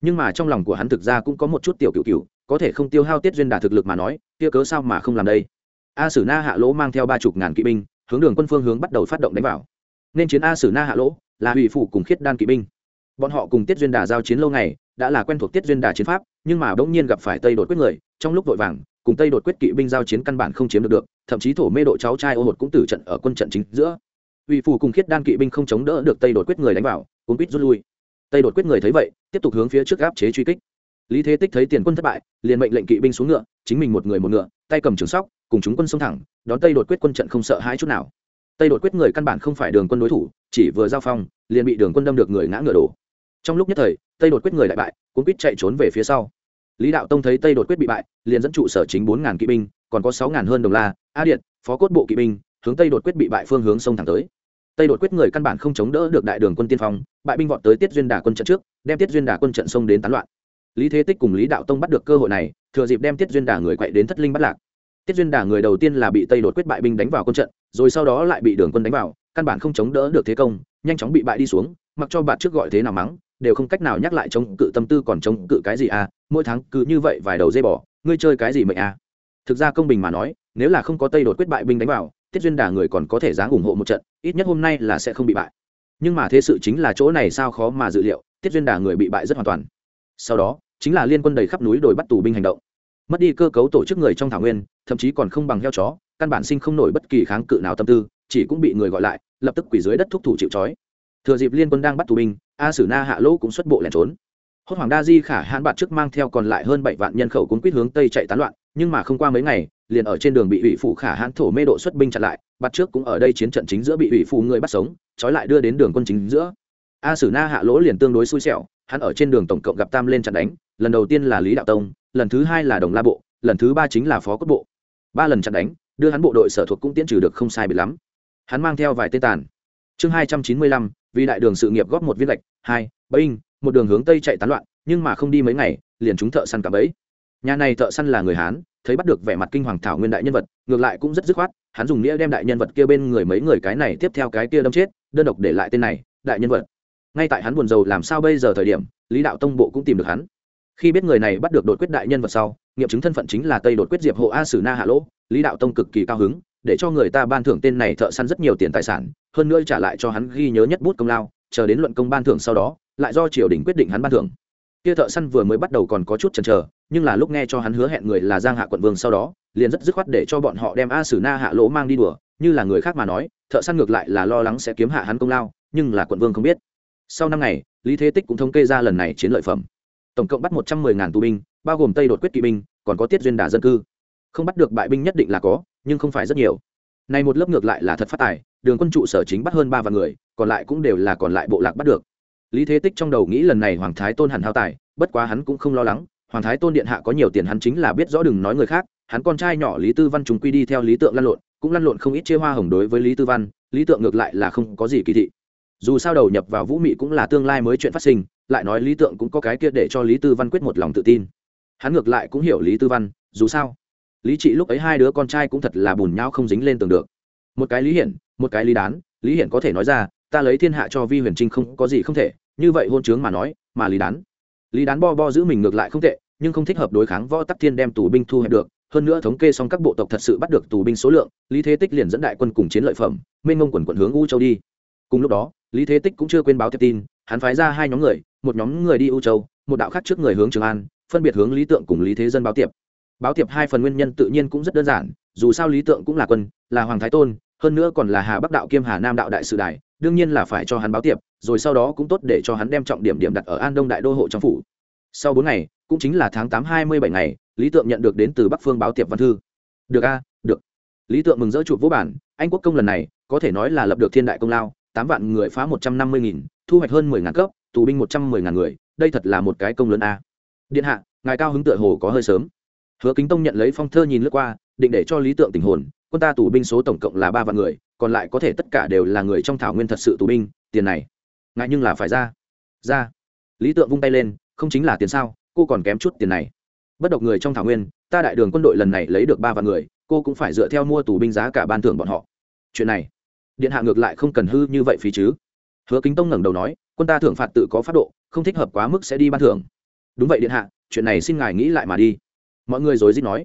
Nhưng mà trong lòng của hắn thực ra cũng có một chút tiểu cựu cựu có thể không tiêu hao tiết duyên đà thực lực mà nói, kia cớ sao mà không làm đây? A sử na hạ lỗ mang theo ba chục ngàn kỵ binh, hướng đường quân phương hướng bắt đầu phát động đánh vào. Nên chiến a sử na hạ lỗ là hủy phụ cùng khiết đan kỵ binh. Bọn họ cùng tiết duyên đà giao chiến lâu ngày, đã là quen thuộc tiết duyên đà chiến pháp, nhưng mà bỗng nhiên gặp phải tây đột quyết người, trong lúc vội vàng, cùng tây đột quyết kỵ binh giao chiến căn bản không chiếm được được, thậm chí thổ mê độ cháu trai ô một cũng tử trận ở quân trận chính giữa. Uy phủ cùng khiết đan kỵ binh không chống đỡ được tây đột quyết người đánh vào cũng quýt rút lui. Tây đột quyết người thấy vậy, tiếp tục hướng phía trước gáp chế truy kích. Lý thế tích thấy tiền quân thất bại, liền mệnh lệnh kỵ binh xuống ngựa, chính mình một người một ngựa, tay cầm trường sóc cùng chúng quân xông thẳng, đón tây đột quyết quân trận không sợ hãi chút nào. Tây đột quyết người căn bản không phải đường quân đối thủ, chỉ vừa giao phong, liền bị đường quân đâm được người ngã ngựa đổ. Trong lúc nhất thời, tây đột quyết người lại bại cũng quýt chạy trốn về phía sau. Lý đạo tông thấy tây đột quyết bị bại, liền dẫn trụ sở chính bốn ngàn kỵ binh, còn có sáu ngàn hơn đồng la, a điện, phó cốt bộ kỵ binh, hướng tây đột quyết bị bại phương hướng sông thẳng tới. Tây đột quyết người căn bản không chống đỡ được đại đường quân tiên phong, bại binh vọt tới tiết duyên đà quân trận trước, đem tiết duyên đà quân trận sông đến tán loạn. Lý thế tích cùng lý đạo tông bắt được cơ hội này, thừa dịp đem tiết duyên đà người quậy đến thất linh bắt lạc tiết duyên đà người đầu tiên là bị tây đột quyết bại binh đánh vào quân trận, rồi sau đó lại bị đường quân đánh vào, căn bản không chống đỡ được thế công, nhanh chóng bị bại đi xuống, mặc cho bạn trước gọi thế nào mắng, đều không cách nào nhắc lại chống cự tâm tư còn chống cự cái gì à mỗi tháng cứ như vậy vài đầu dây bỏ ngươi chơi cái gì mệnh à. Thực ra công bình mà nói, nếu là không có tây đột quyết bại binh đánh vào, tiết duyên đà người còn có thể dáng ủng hộ một trận, ít nhất hôm nay là sẽ không bị bại. Nhưng mà thế sự chính là chỗ này sao khó mà dự liệu, tiết duyên đà người bị bại rất hoàn toàn. Sau đó, chính là liên quân đầy khắp núi đồi bắt tù binh hành động mất đi cơ cấu tổ chức người trong thảo nguyên, thậm chí còn không bằng heo chó, căn bản sinh không nổi bất kỳ kháng cự nào tâm tư, chỉ cũng bị người gọi lại, lập tức quỷ dưới đất thúc thủ chịu trói. Thừa dịp liên quân đang bắt tù binh, a sử na hạ lỗ cũng xuất bộ lẻn trốn. Hốt hoàng đa di khả hãn bạt trước mang theo còn lại hơn bảy vạn nhân khẩu cuốn quýt hướng tây chạy tán loạn, nhưng mà không qua mấy ngày, liền ở trên đường bị ủy phụ khả hãn thổ mê độ xuất binh chặn lại, bạt trước cũng ở đây chiến trận chính giữa bị ủy phụ người bắt sống, trói lại đưa đến đường quân chính giữa. A sử na hạ lỗ liền tương đối xui xẻo, hắn ở trên đường tổng cộng gặp tam lên chặn đánh lần đầu tiên là lý đạo tông, lần thứ hai là đồng la bộ, lần thứ ba chính là phó cốt bộ. Ba lần chặn đánh, đưa hắn bộ đội sở thuộc cũng tiến trừ được không sai bị lắm. Hắn mang theo vài tên tàn. Chương hai trăm chín mươi lăm, vì đại đường sự nghiệp góp một viên lệch hai binh một đường hướng tây chạy tán loạn, nhưng mà không đi mấy ngày, liền chúng thợ săn cả bẫy. Nhà này thợ săn là người hán, thấy bắt được vẻ mặt kinh hoàng thảo nguyên đại nhân vật, ngược lại cũng rất dứt khoát, hắn dùng nghĩa đem đại nhân vật kia bên người mấy người cái này tiếp theo cái kia đâm chết, đơn độc để lại tên này, đại nhân vật. Ngay tại hắn buồn rầu làm sao bây giờ thời điểm, lý đạo tông bộ cũng tìm được hắn khi biết người này bắt được đột quyết đại nhân vật sau, nghiệm chứng thân phận chính là tây đột quyết diệp hộ a sử na hạ lỗ, lý đạo tông cực kỳ cao hứng, để cho người ta ban thưởng tên này thợ săn rất nhiều tiền tài sản, hơn nữa trả lại cho hắn ghi nhớ nhất bút công lao, chờ đến luận công ban thưởng sau đó, lại do triều đình quyết định hắn ban thưởng. Kia thợ săn vừa mới bắt đầu còn có chút chần chờ, nhưng là lúc nghe cho hắn hứa hẹn người là giang hạ quận vương sau đó, liền rất dứt khoát để cho bọn họ đem a sử na hạ lỗ mang đi đùa, như là người khác mà nói, thợ săn ngược lại là lo lắng sẽ kiếm hạ hắn công lao, nhưng là quận vương không biết. Sau năm ngày, lý thế tích cũng thống kê ra lần này chiến lợi phẩm tổng cộng bắt một trăm mười ngàn tù binh, bao gồm tây đột quyết kỵ binh, còn có tiết duyên đà dân cư. Không bắt được bại binh nhất định là có, nhưng không phải rất nhiều. Này một lớp ngược lại là thật phát tài, đường quân trụ sở chính bắt hơn ba vạn người, còn lại cũng đều là còn lại bộ lạc bắt được. Lý thế tích trong đầu nghĩ lần này hoàng thái tôn hẳn hao tài, bất quá hắn cũng không lo lắng, hoàng thái tôn điện hạ có nhiều tiền hắn chính là biết rõ đừng nói người khác, hắn con trai nhỏ lý tư văn chúng quy đi theo lý tượng lăn lộn, cũng lăn lộn không ít chia hoa hồng đối với lý tư văn, lý tượng ngược lại là không có gì kỳ thị. Dù sao đầu nhập vào vũ mị cũng là tương lai mới chuyện phát sinh lại nói lý tượng cũng có cái kia để cho lý tư văn quyết một lòng tự tin. Hắn ngược lại cũng hiểu lý tư văn, dù sao, lý trị lúc ấy hai đứa con trai cũng thật là bùn nhau không dính lên tường được. Một cái lý hiển, một cái lý đán, lý hiển có thể nói ra, ta lấy thiên hạ cho vi huyền trinh không có gì không thể, như vậy hôn chướng mà nói, mà lý đán. Lý đán bo bo giữ mình ngược lại không tệ, nhưng không thích hợp đối kháng võ tắc thiên đem tù binh thu hẹp được, hơn nữa thống kê xong các bộ tộc thật sự bắt được tù binh số lượng, lý thế tích liền dẫn đại quân cùng chiến lợi phẩm, mênh ngông quần quận hướng u châu đi. Cùng lúc đó lý thế tích cũng chưa quên báo thiệp tin, hắn phái ra hai nhóm người, một nhóm người đi u châu, một đạo khác trước người hướng trường an, phân biệt hướng lý tượng cùng lý thế dân báo tiệp báo tiệp hai phần nguyên nhân tự nhiên cũng rất đơn giản, dù sao lý tượng cũng là quân, là hoàng thái tôn, hơn nữa còn là hà bắc đạo kiêm hà nam đạo đại sự đại đương nhiên là phải cho hắn báo tiệp rồi sau đó cũng tốt để cho hắn đem trọng điểm điểm đặt ở an đông đại đô hộ trong phủ. Sau bốn ngày, cũng chính là tháng tám hai mươi bảy ngày, lý tượng nhận được đến từ bắc phương báo tiệp văn thư. Được a, được. Lý tượng mừng rỡ chụp vô bản, anh quốc công lần này, có thể nói là lập được thiên đại công lao tám vạn người phá một trăm năm mươi nghìn, thu hoạch hơn mười ngàn cấp, tù binh một trăm mười ngàn người, đây thật là một cái công lớn a. Điện hạ, ngài cao hứng tựa hồ có hơi sớm. Hứa kính tông nhận lấy phong thơ nhìn lướt qua, định để cho lý tượng tình hồn, quân ta tù binh số tổng cộng là ba vạn người, còn lại có thể tất cả đều là người trong thảo nguyên thật sự tù binh, tiền này. Ngại nhưng là phải ra. Ra. Lý tượng vung tay lên, không chính là tiền sao, cô còn kém chút tiền này. Bất độc người trong thảo nguyên, ta đại đường quân đội lần này lấy được ba vạn người, cô cũng phải dựa theo mua tù binh giá cả ban thưởng bọn họ. Chuyện này điện hạ ngược lại không cần hư như vậy phí chứ. Hứa kính tông ngẩng đầu nói, quân ta thưởng phạt tự có pháp độ, không thích hợp quá mức sẽ đi ban thưởng. Đúng vậy điện hạ, chuyện này xin ngài nghĩ lại mà đi. Mọi người rồi dít nói.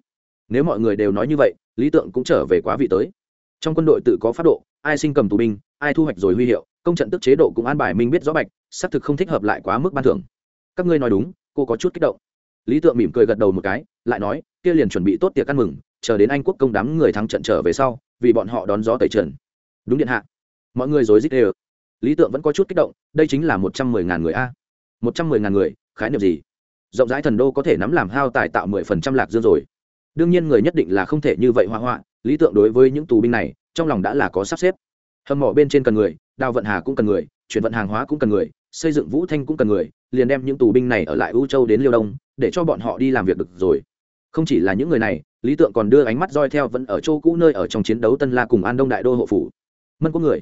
Nếu mọi người đều nói như vậy, lý tượng cũng trở về quá vị tới. Trong quân đội tự có pháp độ, ai sinh cầm tù binh, ai thu hoạch rồi huy hiệu, công trận tức chế độ cũng an bài minh biết rõ bạch, xác thực không thích hợp lại quá mức ban thưởng. Các ngươi nói đúng, cô có chút kích động. Lý tượng mỉm cười gật đầu một cái, lại nói, kia liền chuẩn bị tốt tiệc ăn mừng, chờ đến anh quốc công đám người thắng trận trở về sau, vì bọn họ đón gió tẩy trần đúng điện hạ. Mọi người rối dích đều. Lý tượng vẫn có chút kích động, đây chính là một trăm mười ngàn người a. Một trăm mười ngàn người, khái niệm gì? Rộng rãi thần đô có thể nắm làm hao tài tạo mười phần trăm lạc dương rồi. Đương nhiên người nhất định là không thể như vậy hoa hoa lý tượng đối với những tù binh này, trong lòng đã là có sắp xếp. Hầm mỏ bên trên cần người, đào vận hà cũng cần người, chuyển vận hàng hóa cũng cần người, xây dựng vũ thanh cũng cần người, liền đem những tù binh này ở lại u châu đến liêu đông, để cho bọn họ đi làm việc được rồi. Không chỉ là những người này, lý tượng còn đưa ánh mắt roi theo vẫn ở châu cũ nơi ở trong chiến đấu tân la cùng an đông đại đô hộ phủ mân quốc người.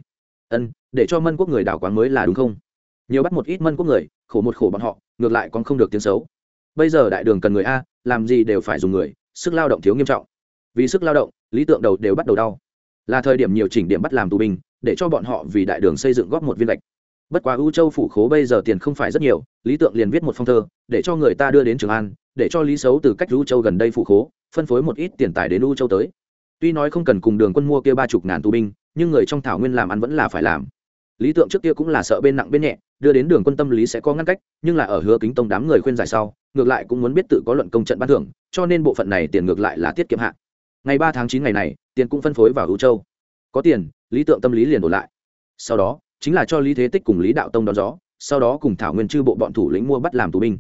Ân, để cho mân quốc người đảo quán mới là đúng không? Nhiều bắt một ít mân quốc người, khổ một khổ bọn họ, ngược lại còn không được tiếng xấu. Bây giờ đại đường cần người a, làm gì đều phải dùng người, sức lao động thiếu nghiêm trọng. Vì sức lao động, lý tượng đầu đều bắt đầu đau. Là thời điểm nhiều chỉnh điểm bắt làm tù binh, để cho bọn họ vì đại đường xây dựng góp một viên lệch bất quá ưu châu phủ khố bây giờ tiền không phải rất nhiều, lý tượng liền viết một phong thơ, để cho người ta đưa đến trường an, để cho lý xấu từ cách ưu châu gần đây phủ khố, phân phối một ít tiền tài đến ưu châu tới. Tuy nói không cần cùng đường quân mua kia ba chục ngàn tù binh nhưng người trong thảo nguyên làm ăn vẫn là phải làm. Lý tượng trước kia cũng là sợ bên nặng bên nhẹ, đưa đến đường quân tâm lý sẽ có ngăn cách, nhưng là ở hứa kính tông đám người khuyên giải sau, ngược lại cũng muốn biết tự có luận công trận ban thưởng, cho nên bộ phận này tiền ngược lại là tiết kiệm hạ. Ngày ba tháng chín ngày này, tiền cũng phân phối vào hữu châu. Có tiền, lý tượng tâm lý liền đổi lại. Sau đó, chính là cho lý thế tích cùng lý đạo tông đón gió, sau đó cùng thảo nguyên chư bộ bọn thủ lĩnh mua bắt làm tù binh.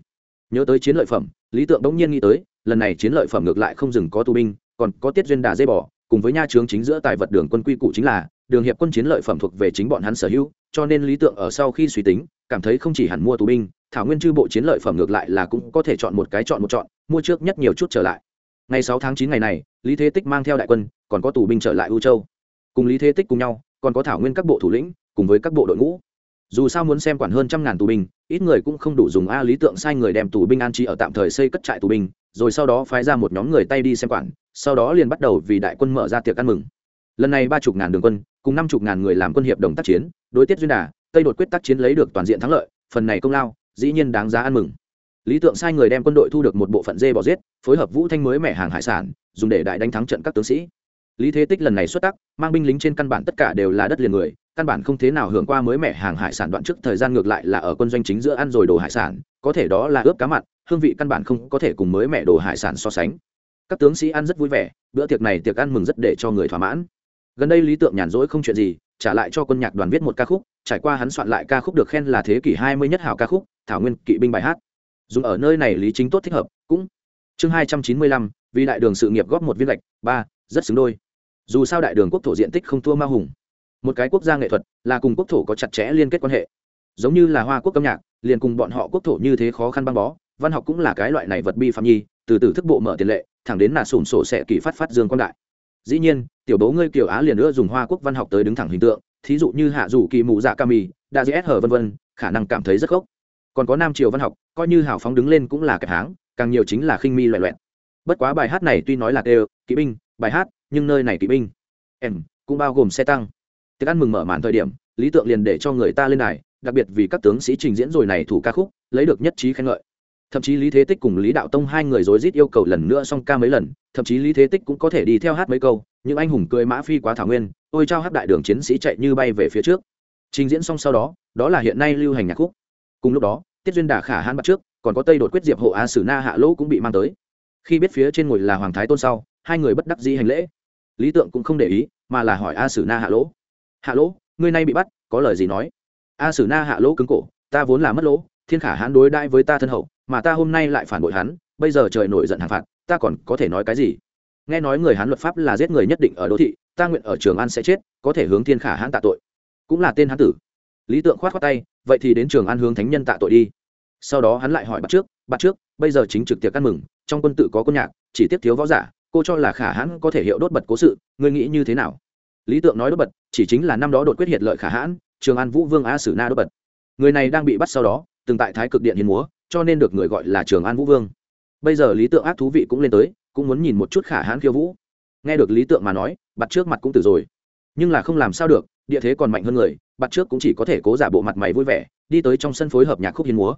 Nhớ tới chiến lợi phẩm, lý tượng đống nhiên nghĩ tới, lần này chiến lợi phẩm ngược lại không dừng có tù binh, còn có tiết duyên đà dây bò cùng với nha trướng chính giữa tài vật đường quân quy củ chính là, đường hiệp quân chiến lợi phẩm thuộc về chính bọn hắn sở hữu, cho nên lý tượng ở sau khi suy tính, cảm thấy không chỉ hẳn mua tù binh, thảo nguyên chư bộ chiến lợi phẩm ngược lại là cũng có thể chọn một cái chọn một chọn, mua trước nhất nhiều chút trở lại. Ngày sáu tháng chín ngày này, lý thế tích mang theo đại quân, còn có tù binh trở lại u châu. Cùng lý thế tích cùng nhau, còn có thảo nguyên các bộ thủ lĩnh, cùng với các bộ đội ngũ. Dù sao muốn xem quản hơn trăm ngàn tù binh, ít người cũng không đủ dùng a lý tượng sai người đem tù binh an trí ở tạm thời xây cất trại tù binh rồi sau đó phái ra một nhóm người tay đi xem quản, sau đó liền bắt đầu vì đại quân mở ra tiệc ăn mừng. Lần này ba chục ngàn đường quân, cùng năm chục ngàn người làm quân hiệp đồng tác chiến, đối tiết duyên đà, tây đột quyết tác chiến lấy được toàn diện thắng lợi, phần này công lao, dĩ nhiên đáng giá ăn mừng. Lý tượng sai người đem quân đội thu được một bộ phận dê bò giết, phối hợp vũ thanh mới mẻ hàng hải sản, dùng để đại đánh thắng trận các tướng sĩ. Lý thế tích lần này xuất tắc, mang binh lính trên căn bản tất cả đều là đất liền người căn bản không thế nào hưởng qua mới mẻ hàng hải sản đoạn trước thời gian ngược lại là ở quân doanh chính giữa ăn rồi đồ hải sản, có thể đó là ướp cá mặn, hương vị căn bản không có thể cùng mới mẻ đồ hải sản so sánh. Các tướng sĩ ăn rất vui vẻ, bữa tiệc này tiệc ăn mừng rất để cho người thỏa mãn. Gần đây lý tượng nhàn rỗi không chuyện gì, trả lại cho quân nhạc đoàn viết một ca khúc, trải qua hắn soạn lại ca khúc được khen là thế kỷ hai mươi nhất hào ca khúc, thảo nguyên kỵ binh bài hát. Dùng ở nơi này lý chính tốt thích hợp, cũng. Chương hai trăm chín mươi lăm, vì đại đường sự nghiệp góp một viên lệch ba, rất xứng đôi. Dù sao đại đường quốc thổ diện tích không thua ma hùng một cái quốc gia nghệ thuật là cùng quốc thổ có chặt chẽ liên kết quan hệ. Giống như là hoa quốc âm nhạc, liền cùng bọn họ quốc thổ như thế khó khăn băng bó, văn học cũng là cái loại này vật bi phạm nhi, từ từ thức bộ mở tiền lệ, thẳng đến là sùm sổ sẽ kỳ phát phát dương quan đại. Dĩ nhiên, tiểu bố ngươi kiểu á liền nữa dùng hoa quốc văn học tới đứng thẳng hình tượng, thí dụ như hạ dù kỳ mù dạ ca mì, đa dễ hở vân vân, khả năng cảm thấy rất gốc còn có nam triều văn học, coi như hào phóng đứng lên cũng là kẹp háng, càng nhiều chính là khinh mi loẹ loẹn bất quá bài hát này tuy nói là đều, kỵ binh, bài hát, nhưng nơi này kỵ binh, em, cũng bao gồm xe tăng tiệc ăn mừng mở màn thời điểm, lý tượng liền để cho người ta lên đài, đặc biệt vì các tướng sĩ trình diễn rồi này thủ ca khúc, lấy được nhất trí khen ngợi. Thậm chí lý thế tích cùng lý đạo tông hai người rối rít yêu cầu lần nữa xong ca mấy lần, thậm chí lý thế tích cũng có thể đi theo hát mấy câu, những anh hùng cười mã phi quá thảo nguyên, ôi trao hát đại đường chiến sĩ chạy như bay về phía trước. Trình diễn xong sau đó đó là hiện nay lưu hành nhạc khúc. Cùng lúc đó, tiết duyên đà khả hãn bắt trước, còn có tây đột quyết diệp hộ a sử na hạ lỗ cũng bị mang tới. Khi biết phía trên ngồi là hoàng thái tôn sau, hai người bất đắc dĩ hành lễ. Lý tượng cũng không để ý, mà là hỏi a sử na hạ lỗ hạ lỗ, ngươi nay bị bắt, có lời gì nói? A sử na hạ lỗ cứng cổ, ta vốn là mất lỗ, thiên khả hãn đối đãi với ta thân hậu, mà ta hôm nay lại phản bội hắn, bây giờ trời nổi giận hàng phạt, ta còn có thể nói cái gì? Nghe nói người hán luật pháp là giết người nhất định ở đô thị, ta nguyện ở trường an sẽ chết, có thể hướng thiên khả hãn tạ tội. Cũng là tên hán tử. Lý tượng khoát khoát tay, vậy thì đến trường an hướng thánh nhân tạ tội đi. Sau đó hắn lại hỏi bắt trước bắt trước, bây giờ chính trực tiệc ăn mừng, trong quân tự có quân nhạc, chỉ tiếp thiếu võ giả, cô cho là khả hãn có thể hiệu đốt bật cố sự, ngươi nghĩ như thế nào? Lý tượng nói đốt bật, chỉ chính là năm đó đột quyết hiệt lợi khả hãn, trường an vũ vương a sử na đốt bật. Người này đang bị bắt sau đó, từng tại thái cực điện hiến múa, cho nên được người gọi là trường an vũ vương. Bây giờ lý tượng ác thú vị cũng lên tới, cũng muốn nhìn một chút khả hãn khiêu vũ. Nghe được lý tượng mà nói bắt trước mặt cũng từ rồi. Nhưng là không làm sao được, địa thế còn mạnh hơn người bắt trước cũng chỉ có thể cố giả bộ mặt mày vui vẻ, đi tới trong sân phối hợp nhạc khúc hiến múa.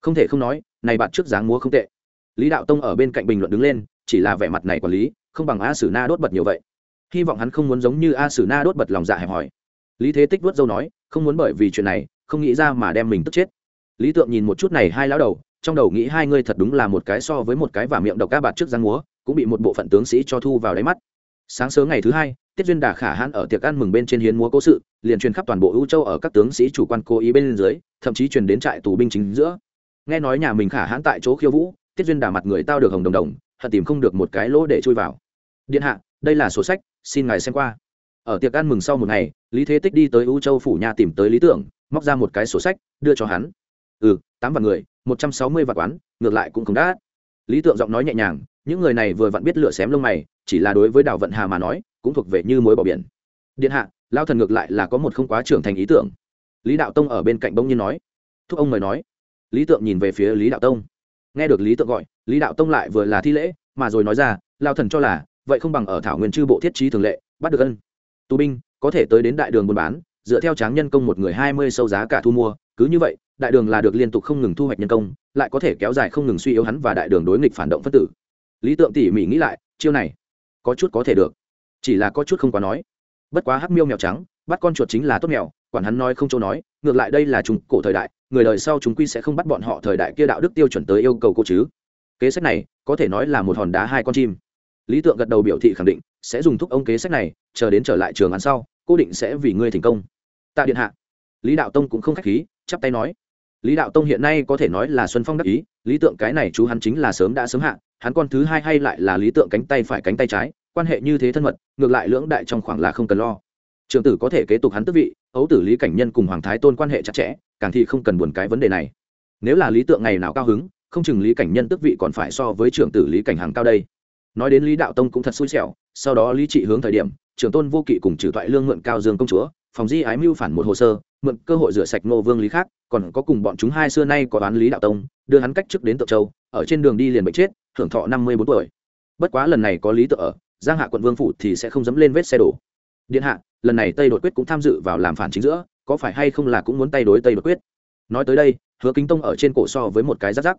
Không thể không nói, này bạn trước dáng múa không tệ. Lý đạo tông ở bên cạnh bình luận đứng lên, chỉ là vẻ mặt này quản lý, không bằng a sử na đốt bật nhiều vậy hy vọng hắn không muốn giống như a sử na đốt bật lòng dạ hẹp hòi. Lý thế tích vớt dâu nói, không muốn bởi vì chuyện này, không nghĩ ra mà đem mình tức chết. Lý tượng nhìn một chút này hai lão đầu, trong đầu nghĩ hai ngươi thật đúng là một cái so với một cái và miệng độc ca bạt trước giang múa, cũng bị một bộ phận tướng sĩ cho thu vào đáy mắt. Sáng sớm ngày thứ hai, tiết duyên đà khả hãn ở tiệc ăn mừng bên trên hiến múa cố sự, liền truyền khắp toàn bộ ưu châu ở các tướng sĩ chủ quan cố ý bên dưới, thậm chí truyền đến trại tù binh chính giữa. Nghe nói nhà mình khả hãn tại chỗ khiêu vũ, tiết duyên đà mặt người tao được hồng đồng đồng, hận tìm không được một cái lỗ để chui vào. Điện hạ, đây là sổ sách xin ngài xem qua. Ở tiệc ăn mừng sau một ngày, lý thế tích đi tới U châu phủ nhà tìm tới lý tưởng, móc ra một cái sổ sách, đưa cho hắn. Ừ tám vạn người, một trăm sáu mươi vạn quán, ngược lại cũng không đã lý tượng giọng nói nhẹ nhàng, những người này vừa vặn biết lựa xém lông mày, chỉ là đối với đào vận hà mà nói, cũng thuộc về như mối bỏ biển. Điện hạ, lao thần ngược lại là có một không quá trưởng thành ý tưởng. Lý đạo tông ở bên cạnh bỗng nhiên nói. Thúc ông mời nói. Lý tượng nhìn về phía lý đạo tông. Nghe được lý tượng gọi, lý đạo tông lại vừa là thi lễ, mà rồi nói ra, lao thần cho là vậy không bằng ở thảo nguyên chư bộ thiết trí thường lệ, bắt được ân. Tù binh, có thể tới đến đại đường buôn bán, dựa theo tráng nhân công một người hai mươi sâu giá cả thu mua, cứ như vậy, đại đường là được liên tục không ngừng thu hoạch nhân công, lại có thể kéo dài không ngừng suy yếu hắn và đại đường đối nghịch phản động phân tử. Lý tượng tỉ mỉ nghĩ lại, chiêu này, có chút có thể được. Chỉ là có chút không quá nói. Bất quá hắc miêu mèo trắng, bắt con chuột chính là tốt mèo, quản hắn nói không châu nói, ngược lại đây là chúng cổ thời đại, người đời sau chúng quy sẽ không bắt bọn họ thời đại kia đạo đức tiêu chuẩn tới yêu cầu cô chứ. Kế sách này, có thể nói là một hòn đá hai con chim lý tượng gật đầu biểu thị khẳng định, sẽ dùng thúc ông kế sách này, chờ đến trở lại trường ăn sau, cô định sẽ vì ngươi thành công. Tạ điện hạ. Lý đạo tông cũng không k h á c h khí, chắp tay nói. Lý đạo tông hiện nay có thể nói là xuân phong đắc ý, lý tượng cái này chú hắn chính là sớm đã sớm hạ, hắn con thứ hai hay lại là lý tượng cánh tay phải cánh tay trái, quan hệ như thế thân mật, ngược lại lưỡng đại trong khoảng là không cần lo. Trường tử có thể kế tục hắn tước vị, ấu tử lý cảnh nhân cùng hoàng thái tôn quan hệ chặt chẽ, càng thì không cần buồn cái vấn đề này. Nếu là lý tượng ngày nào cao hứng, không chừng lý cảnh nhân tước vị còn phải so với trưởng tử lý cảnh hàng cao đây nói đến lý đạo tông cũng thật xui xẻo, sau đó lý trị hướng thời điểm, trưởng tôn vô kỵ cùng trừ toại lương mượn cao dương công chúa, phòng di ái mưu phản một hồ sơ, mượn cơ hội rửa sạch ngô vương lý khác, còn có cùng bọn chúng hai xưa nay có đoán lý đạo tông, đưa hắn cách trước đến tượng châu, ở trên đường đi liền bệnh chết hưởng thọ năm mươi bốn tuổi. Bất quá lần này có lý tự ở, giang hạ quận vương phủ thì sẽ không dám lên vết xe đổ. Điện hạ, lần này tây đột quyết cũng tham dự vào làm phản chính giữa, có phải hay không là cũng muốn tay đối tây đột quyết? Nói tới đây, hứa kính tông ở trên cổ so với một cái rắc rắc.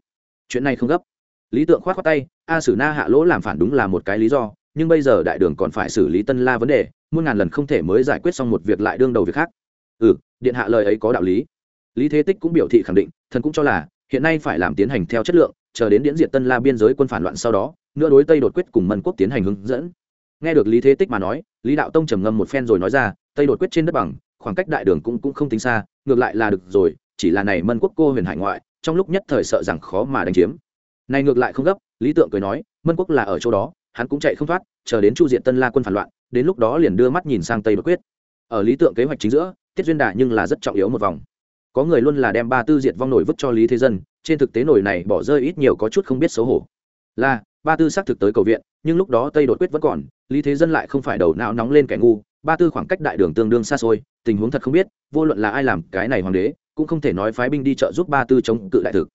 Chuyện này không gấp lý tượng khoát khoát tay, a sử na hạ lỗ làm phản đúng là một cái lý do, nhưng bây giờ đại đường còn phải xử lý tân la vấn đề, muôn ngàn lần không thể mới giải quyết xong một việc lại đương đầu việc khác. Ừ điện hạ lời ấy có đạo lý. Lý thế tích cũng biểu thị khẳng định, thần cũng cho là, hiện nay phải làm tiến hành theo chất lượng, chờ đến điễn diệt tân la biên giới quân phản loạn sau đó, nữa đối tây đột quyết cùng mân quốc tiến hành hướng dẫn. Nghe được lý thế tích mà nói, lý đạo tông trầm ngâm một phen rồi nói ra, tây đột quyết trên đất bằng, khoảng cách đại đường cũng cũng không tính xa, ngược lại là được rồi, chỉ là này mân quốc cô huyền hải ngoại, trong lúc nhất thời sợ rằng khó mà đánh chiếm này ngược lại không gấp, lý tượng cười nói, mân quốc là ở chỗ đó, hắn cũng chạy không thoát, chờ đến chu diện tân la quân phản loạn, đến lúc đó liền đưa mắt nhìn sang tây đột quyết. Ở lý tượng kế hoạch chính giữa, tiết duyên đà nhưng là rất trọng yếu một vòng. Có người luôn là đem ba tư diệt vong nổi vứt cho lý thế dân, trên thực tế nổi này bỏ rơi ít nhiều có chút không biết xấu hổ. Là, ba tư xác thực tới cầu viện, nhưng lúc đó tây đột quyết vẫn còn, lý thế dân lại không phải đầu não nóng lên kẻ ngu, ba tư khoảng cách đại đường tương đương xa xôi, tình huống thật không biết, vô luận là ai làm cái này hoàng đế, cũng không thể nói phái binh đi trợ giúp ba tư chống cự đại thực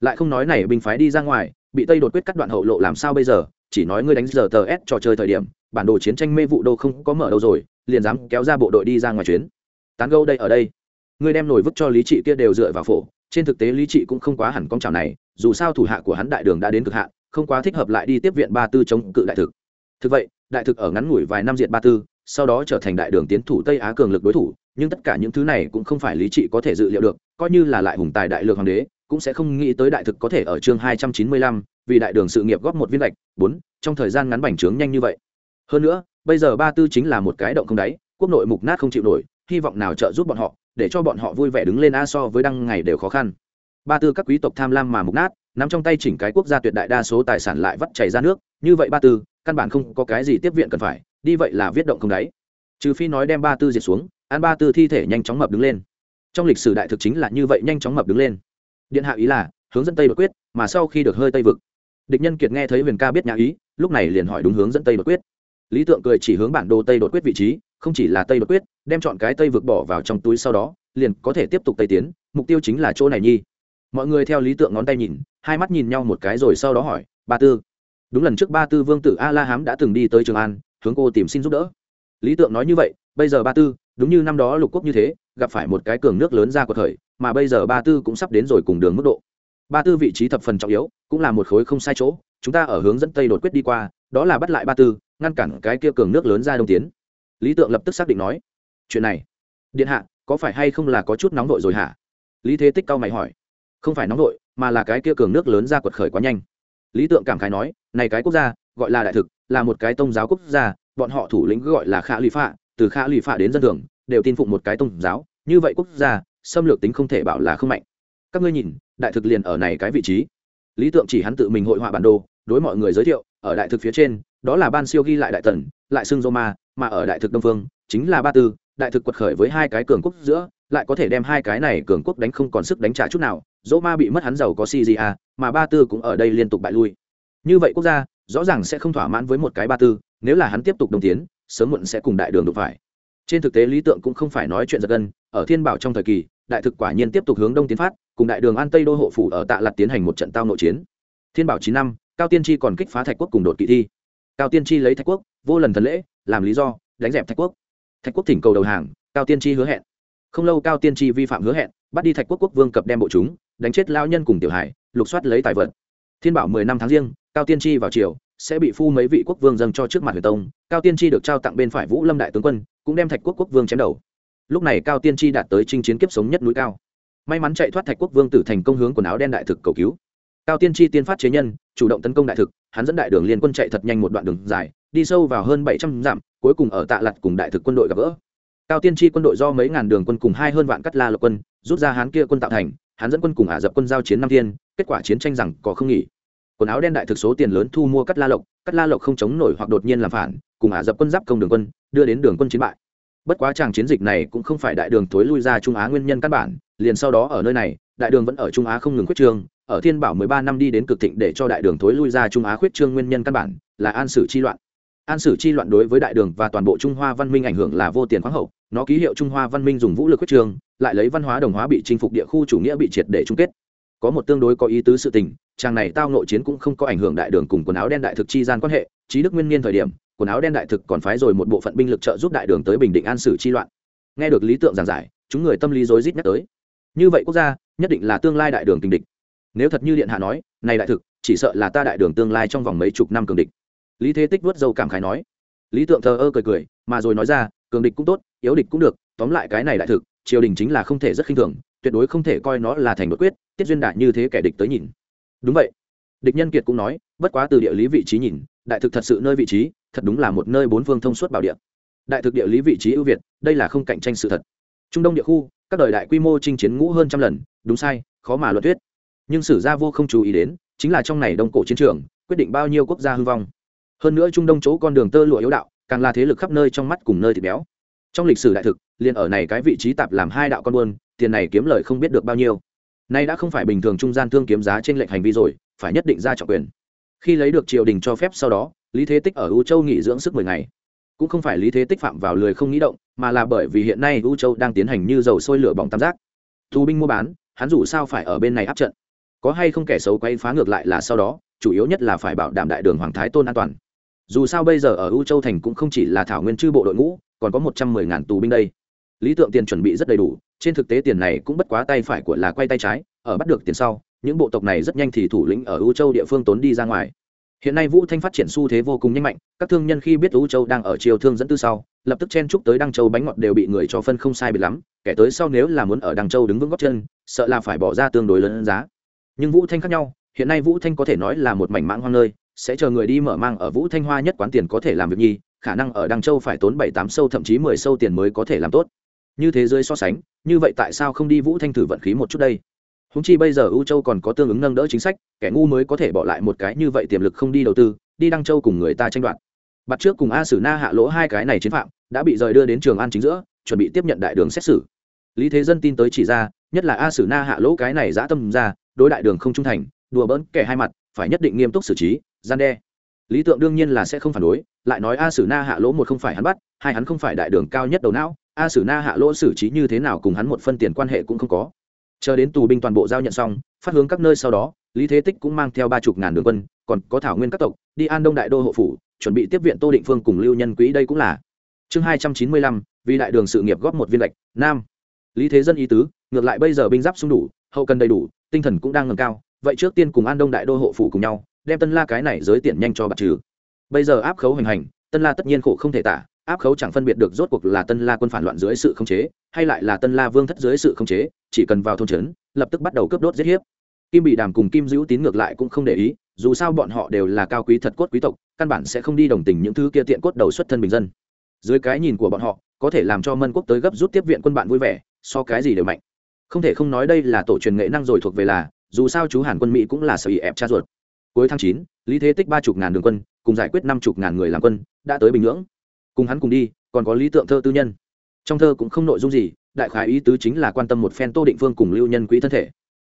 lại không nói này binh phái đi ra ngoài, bị tây đột quyết cắt đoạn hậu lộ làm sao bây giờ? Chỉ nói ngươi đánh giờ tờ s trò chơi thời điểm, bản đồ chiến tranh mê vụ đâu không có mở đâu rồi, liền dám kéo ra bộ đội đi ra ngoài chuyến. Tán gâu đây ở đây. Ngươi đem nổi vứt cho lý trị kia đều dựa vào phổ. Trên thực tế lý trị cũng không quá hẳn con trào này, dù sao thủ hạ của hắn đại đường đã đến cực hạn, không quá thích hợp lại đi tiếp viện ba tư chống cự đại thực. Thực vậy, đại thực ở ngắn ngủi vài năm diện ba tư, sau đó trở thành đại đường tiến thủ tây á cường lực đối thủ, nhưng tất cả những thứ này cũng không phải lý trị có thể dự liệu được, coi như là lại hùng tài đại lược hoàng đế cũng sẽ không nghĩ tới đại thực có thể ở chương hai trăm chín mươi lăm, vì đại đường sự nghiệp góp một viên lệch bốn, trong thời gian ngắn bành trướng nhanh như vậy. Hơn nữa, bây giờ ba tư chính là một cái động không đáy, quốc nội mục nát không chịu nổi, hy vọng nào trợ giúp bọn họ, để cho bọn họ vui vẻ đứng lên a so với đăng ngày đều khó khăn. Ba tư các quý tộc tham lam mà mục nát, nắm trong tay chỉnh cái quốc gia tuyệt đại đa số tài sản lại vắt chảy ra nước, như vậy ba tư, căn bản không có cái gì tiếp viện cần phải, đi vậy là viết động không đáy. Trừ phi nói đem ba tư diệt xuống an ba tư thi thể nhanh chóng mập đứng lên. Trong lịch sử đại thực chính là như vậy nhanh chóng mập đứng lên điện hạ ý là, hướng dẫn tây đột quyết, mà sau khi được hơi tây vực. Địch nhân kiệt nghe thấy huyền ca biết nhà ý, lúc này liền hỏi đúng hướng dẫn tây đột quyết. Lý tượng cười chỉ hướng bản đồ tây đột quyết vị trí, không chỉ là tây đột quyết, đem chọn cái tây vực bỏ vào trong túi sau đó, liền có thể tiếp tục tây tiến, mục tiêu chính là chỗ này nhi. Mọi người theo lý tượng ngón tay nhìn, hai mắt nhìn nhau một cái rồi sau đó hỏi, ba tư? Đúng lần trước ba tư vương tử a la hám đã từng đi tới trường an, hướng cô tìm xin giúp đỡ. Lý tượng nói như vậy, bây giờ ba tư đúng như năm đó lục quốc như thế, gặp phải một cái cường nước lớn ra của thời, mà bây giờ ba tư cũng sắp đến rồi cùng đường mức độ. Ba tư vị trí thập phần trọng yếu, cũng là một khối không sai chỗ, chúng ta ở hướng dẫn tây đột quyết đi qua, đó là bắt lại ba tư, ngăn cản cái kia cường nước lớn ra đông tiến. Lý tượng lập tức xác định nói, chuyện này, điện hạ, có phải hay không là có chút nóng vội rồi hả? Lý thế tích cao mày hỏi, không phải nóng vội, mà là cái kia cường nước lớn ra quật khởi quá nhanh. Lý tượng cảm khái nói, này cái quốc gia, gọi là đại thực, là một cái tôn giáo quốc gia, bọn họ thủ lĩnh gọi là khả lụy phạ, từ khả lụy phạ đến dân thường đều tin phụng một cái tôn giáo, như vậy quốc gia, xâm lược tính không thể bảo là không mạnh. Các ngươi nhìn, đại thực liền ở này cái vị trí. Lý tượng chỉ hắn tự mình hội họa bản đồ, đối mọi người giới thiệu, ở đại thực phía trên, đó là ban siêu ghi lại đại tần, lại xưng roma, mà ở đại thực đông phương, chính là ba tư, đại thực quật khởi với hai cái cường quốc giữa, lại có thể đem hai cái này cường quốc đánh không còn sức đánh trả chút nào dỗ ma bị mất hắn giàu có cja mà ba tư cũng ở đây liên tục bại lui. Như vậy quốc gia, rõ ràng sẽ không thỏa mãn với một cái ba tư, nếu là hắn tiếp tục đồng tiến, sớm muộn sẽ cùng đại đường đụng phải trên thực tế lý tượng cũng không phải nói chuyện giật gân, ở thiên bảo trong thời kỳ, đại thực quả nhiên tiếp tục hướng đông tiến phát, cùng đại đường an tây đô hộ phủ ở tạ lặt tiến hành một trận tao nội chiến. Thiên bảo chín năm, cao tiên tri còn kích phá thạch quốc cùng đột kỵ thi. Cao tiên tri lấy thạch quốc, vô lần thần lễ, làm lý do, đánh dẹp thạch quốc. Thạch quốc thỉnh cầu đầu hàng, cao tiên tri hứa hẹn. Không lâu cao tiên tri vi phạm hứa hẹn, bắt đi thạch quốc quốc vương cập đem bộ chúng, đánh chết lao nhân cùng tiểu hải lục soát lấy tài vật. Thiên bảo mười năm tháng riêng, cao tiên tri vào triều, sẽ bị phu mấy vị quốc vương dâng cho trước mặt huyền tông. Cao tiên tri được trao tặng bên phải vũ lâm đại tướng quân cũng đem thạch quốc quốc vương chém đầu. Lúc này cao tiên tri đạt tới chinh chiến kiếp sống nhất núi cao. May mắn chạy thoát thạch quốc vương tử thành công hướng quần áo đen đại thực cầu cứu. Cao tiên tri tiên phát chế nhân, chủ động tấn công đại thực, hắn dẫn đại đường liên quân chạy thật nhanh một đoạn đường dài, đi sâu vào hơn bảy trăm dặm, cuối cùng ở tạ lặt cùng đại thực quân đội gặp gỡ. Cao tiên tri quân đội do mấy ngàn đường quân cùng hai hơn vạn cắt la lộc quân, rút ra hán kia quân tạo thành, hắn dẫn quân cùng ả dập quân giao chiến năm thiên, kết quả chiến tranh rằng có không nghỉ. Quần áo đen đại thực số tiền lớn thu mua cắt la lộc, cắt la lộc không chống nổi hoặc đột nhiên làm phản, cùng ả dập quân giáp công đường quân, đưa đến đường quân chiến bại bất quá tràng chiến dịch này cũng không phải đại đường thối lui ra trung á nguyên nhân căn bản, liền sau đó ở nơi này, đại đường vẫn ở trung á không ngừng khuyết trương, ở thiên bảo mười ba năm đi đến cực thịnh để cho đại đường thối lui ra trung á khuyết trương nguyên nhân căn bản, là an sử chi loạn. An sử chi loạn đối với đại đường và toàn bộ trung hoa văn minh ảnh hưởng là vô tiền khoáng hậu, nó ký hiệu trung hoa văn minh dùng vũ lực khuyết trương, lại lấy văn hóa đồng hóa bị chinh phục địa khu chủ nghĩa bị triệt để chung kết. Có một tương đối có ý tứ sự tình, chàng này tao nội chiến cũng không có ảnh hưởng đại đường cùng quần áo đen đại thực chi gian quan hệ trí đức nguyên niên thời điểm quần áo đen đại thực còn phái rồi một bộ phận binh lực trợ giúp đại đường tới bình định an sử chi loạn. Nghe được lý tượng giảng giải, chúng người tâm lý rối rít nhắc tới. Như vậy quốc gia, nhất định là tương lai đại đường tình địch. Nếu thật như điện hạ nói, này đại thực, chỉ sợ là ta đại đường tương lai trong vòng mấy chục năm cường địch. Lý thế tích vớt dâu cảm khái nói. Lý tượng thờ ơ cười cười, mà rồi nói ra, cường địch cũng tốt, yếu địch cũng được, tóm lại cái này đại thực, triều đình chính là không thể rất khinh thường, tuyệt đối không thể coi nó là thành đột quyết, tiết duyên đại như thế kẻ địch tới nhìn. Đúng vậy. Địch nhân kiệt cũng nói, bất quá từ địa lý vị trí nhìn, đại thực thật sự nơi vị trí thật đúng là một nơi bốn phương thông suốt bảo địa. Đại thực địa lý vị trí ưu việt, đây là không cạnh tranh sự thật. Trung đông địa khu, các đời đại quy mô chinh chiến ngũ hơn trăm lần, đúng sai, khó mà luận thuyết. Nhưng sử gia vô không chú ý đến, chính là trong này đông cổ chiến trường, quyết định bao nhiêu quốc gia hư vong. Hơn nữa trung đông chỗ con đường tơ lụa yếu đạo, càng là thế lực khắp nơi trong mắt cùng nơi thịt béo. Trong lịch sử đại thực, liền ở này cái vị trí tạp làm hai đạo con buôn, tiền này kiếm lời không biết được bao nhiêu. Nay đã không phải bình thường trung gian thương kiếm giá trên lệnh hành vi rồi, phải nhất định ra trọng quyền. Khi lấy được triều đình cho phép sau đó lý thế tích ở u châu nghỉ dưỡng sức mười ngày. Cũng không phải lý thế tích phạm vào lười không nghĩ động, mà là bởi vì hiện nay u châu đang tiến hành như dầu sôi lửa bỏng tam giác. Tù binh mua bán, hắn dù sao phải ở bên này áp trận. Có hay không kẻ xấu quay phá ngược lại là sau đó, chủ yếu nhất là phải bảo đảm đại đường hoàng thái tôn an toàn. Dù sao bây giờ ở u châu thành cũng không chỉ là thảo nguyên chư bộ đội ngũ, còn có một trăm mười ngàn tù binh đây. Lý tượng tiền chuẩn bị rất đầy đủ, trên thực tế tiền này cũng bất quá tay phải của là quay tay trái, ở bắt được tiền sau, những bộ tộc này rất nhanh thì thủ lĩnh ở u châu địa phương tốn đi ra ngoài hiện nay vũ thanh phát triển xu thế vô cùng nhanh mạnh, các thương nhân khi biết u châu đang ở chiều thương dẫn tư sau, lập tức chen chúc tới đăng châu bánh ngọt đều bị người cho phân không sai biệt lắm, kẻ tới sau nếu là muốn ở đăng châu đứng vững góc chân, sợ là phải bỏ ra tương đối lớn giá. Nhưng vũ thanh khác nhau, hiện nay vũ thanh có thể nói là một mảnh mãng hoang nơi, sẽ chờ người đi mở mang ở vũ thanh hoa nhất quán tiền có thể làm việc nhi, khả năng ở đăng châu phải tốn bảy tám sâu thậm chí mười sâu tiền mới có thể làm tốt. Như thế giới so sánh, như vậy tại sao không đi vũ thanh thử vận khí một chút đây? Húng chi bây giờ ưu châu còn có tương ứng nâng đỡ chính sách, kẻ ngu mới có thể bỏ lại một cái như vậy tiềm lực không đi đầu tư, đi đăng châu cùng người ta tranh đoạt. Bắt trước cùng a sử na hạ lỗ hai cái này chiến phạm, đã bị rời đưa đến trường an chính giữa, chuẩn bị tiếp nhận đại đường xét xử. Lý thế dân tin tới chỉ ra, nhất là a sử na hạ lỗ cái này dã tâm ra, đối đại đường không trung thành, đùa bỡn kẻ hai mặt, phải nhất định nghiêm túc xử trí, gian đe. Lý tượng đương nhiên là sẽ không phản đối, lại nói a sử na hạ lỗ một không phải hắn bắt, hai hắn không phải đại đường cao nhất đầu não, a sử na hạ lỗ xử trí như thế nào cùng hắn một phân tiền quan hệ cũng không có chờ đến tù binh toàn bộ giao nhận xong, phát hướng các nơi sau đó, lý thế tích cũng mang theo ba chục ngàn đường quân, còn có thảo nguyên các tộc, đi an đông đại đô hộ phủ, chuẩn bị tiếp viện tô định phương cùng lưu nhân quỹ đây cũng là chương hai trăm chín mươi lăm, vì đại đường sự nghiệp góp một viên lệch, nam. Lý thế dân ý tứ, ngược lại bây giờ binh giáp sung đủ, hậu cần đầy đủ, tinh thần cũng đang ngầm cao, vậy trước tiên cùng an đông đại đô hộ phủ cùng nhau, đem tân la cái này giới tiện nhanh cho bạc trừ. Bây giờ áp khấu hành hành, tân la tất nhiên khổ không thể tả áp khấu chẳng phân biệt được rốt cuộc là tân la quân phản loạn dưới sự khống chế, hay lại là tân la vương thất dưới sự khống chế, chỉ cần vào thôn trấn, lập tức bắt đầu cướp đốt giết hiếp. Kim bị đàm cùng kim dữ tín ngược lại cũng không để ý, dù sao bọn họ đều là cao quý thật cốt quý tộc, căn bản sẽ không đi đồng tình những thứ kia tiện cốt đầu xuất thân bình dân. Dưới cái nhìn của bọn họ, có thể làm cho mân quốc tới gấp rút tiếp viện quân bạn vui vẻ, so cái gì đều mạnh. Không thể không nói đây là tổ truyền nghệ năng rồi thuộc về là, dù sao chú hàn quân mỹ cũng là sở ý ép cha ruột. Cuối tháng chín, lý thế tích ba chục ngàn đường quân, cùng giải quyết năm chục ngàn người làm quân, đã tới bình nhưỡng cùng hắn cùng đi, còn có lý tượng thơ tư nhân. Trong thơ cũng không nội dung gì, đại khái ý tứ chính là quan tâm một phen tô định phương cùng lưu nhân quỹ thân thể.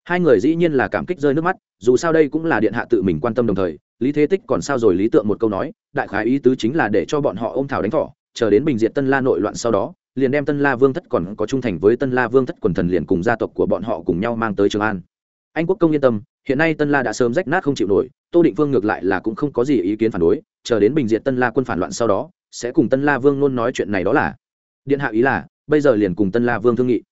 Hai người dĩ nhiên là cảm kích rơi nước mắt, dù sao đây cũng là điện hạ tự mình quan tâm đồng thời, lý thế tích còn sao rồi lý tượng một câu nói, đại khái ý tứ chính là để cho bọn họ ôm thảo đánh thỏ, chờ đến bình diện tân la nội loạn sau đó, liền đem tân la vương thất còn có trung thành với tân la vương thất quần thần liền cùng gia tộc của bọn họ cùng nhau mang tới trường an. Anh quốc công yên tâm, hiện nay tân la đã sớm rách nát không chịu nổi, tô định vương ngược lại là cũng không có gì ý kiến phản đối, chờ đến bình diện tân la quân phản loạn sau đó sẽ cùng tân la vương luôn nói chuyện này đó là. Điện hạ ý là, bây giờ liền cùng tân la vương thương nghị.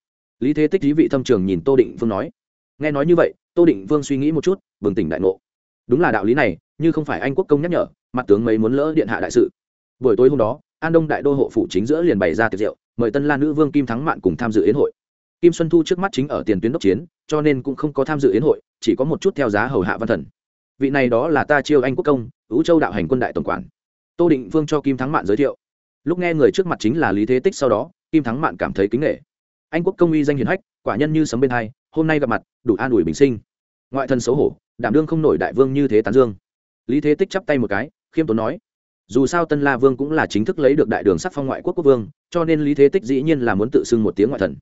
Lý thế tích lý vị thâm trường nhìn tô định vương nói. Nghe nói như vậy, tô định vương suy nghĩ một chút, bừng tỉnh đại ngộ. Đúng là đạo lý này, như không phải anh quốc công nhắc nhở, mặt tướng mấy muốn lỡ điện hạ đại sự. Buổi tối hôm đó, an đông đại đô hộ phủ chính giữa liền bày ra tiệc rượu, mời tân la nữ vương kim thắng mạn cùng tham dự yến hội. Kim xuân thu trước mắt chính ở tiền tuyến đốc chiến, cho nên cũng không có tham dự yến hội, chỉ có một chút theo giá hầu hạ văn thần. Vị này đó là ta chiêu anh quốc công ứ châu đạo hành quân đại tổng quản tô định vương cho kim thắng mạn giới thiệu. Lúc nghe người trước mặt chính là lý thế tích sau đó, kim thắng mạn cảm thấy kính nghệ anh quốc công uy danh hiền hách, quả nhân như sấm bên hai, hôm nay gặp mặt, đủ an ủi bình sinh. Ngoại thân xấu hổ, đảm đương không nổi đại vương như thế tán dương. Lý thế tích chắp tay một cái, khiêm tốn nói, dù sao tân la vương cũng là chính thức lấy được đại đường sắc phong ngoại quốc quốc vương, cho nên lý thế tích dĩ nhiên là muốn tự xưng một tiếng ngoại thần.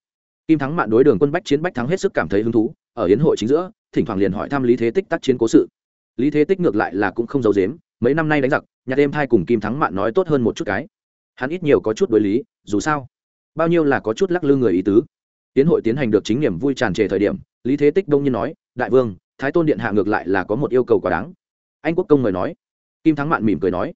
Kim thắng mạn đối đường quân bách chiến bách thắng hết sức cảm thấy hứng thú, ở hiến hội chính giữa, thỉnh thoảng liền hỏi thăm lý thế tích tác chiến cố sự. Lý thế tích ngược lại là cũng không giấu dếm mấy năm nay đánh giặc nhà đêm thai cùng kim thắng mạn nói tốt hơn một chút cái. Hắn ít nhiều có chút đối lý, dù sao, bao nhiêu là có chút lắc lư người ý tứ. Tiến hội tiến hành được chính niềm vui tràn trề thời điểm, lý thế tích đông nhiên nói, đại vương, thái tôn điện hạ ngược lại là có một yêu cầu quá đáng. Anh quốc công mời nói. Kim thắng mạn mỉm cười nói,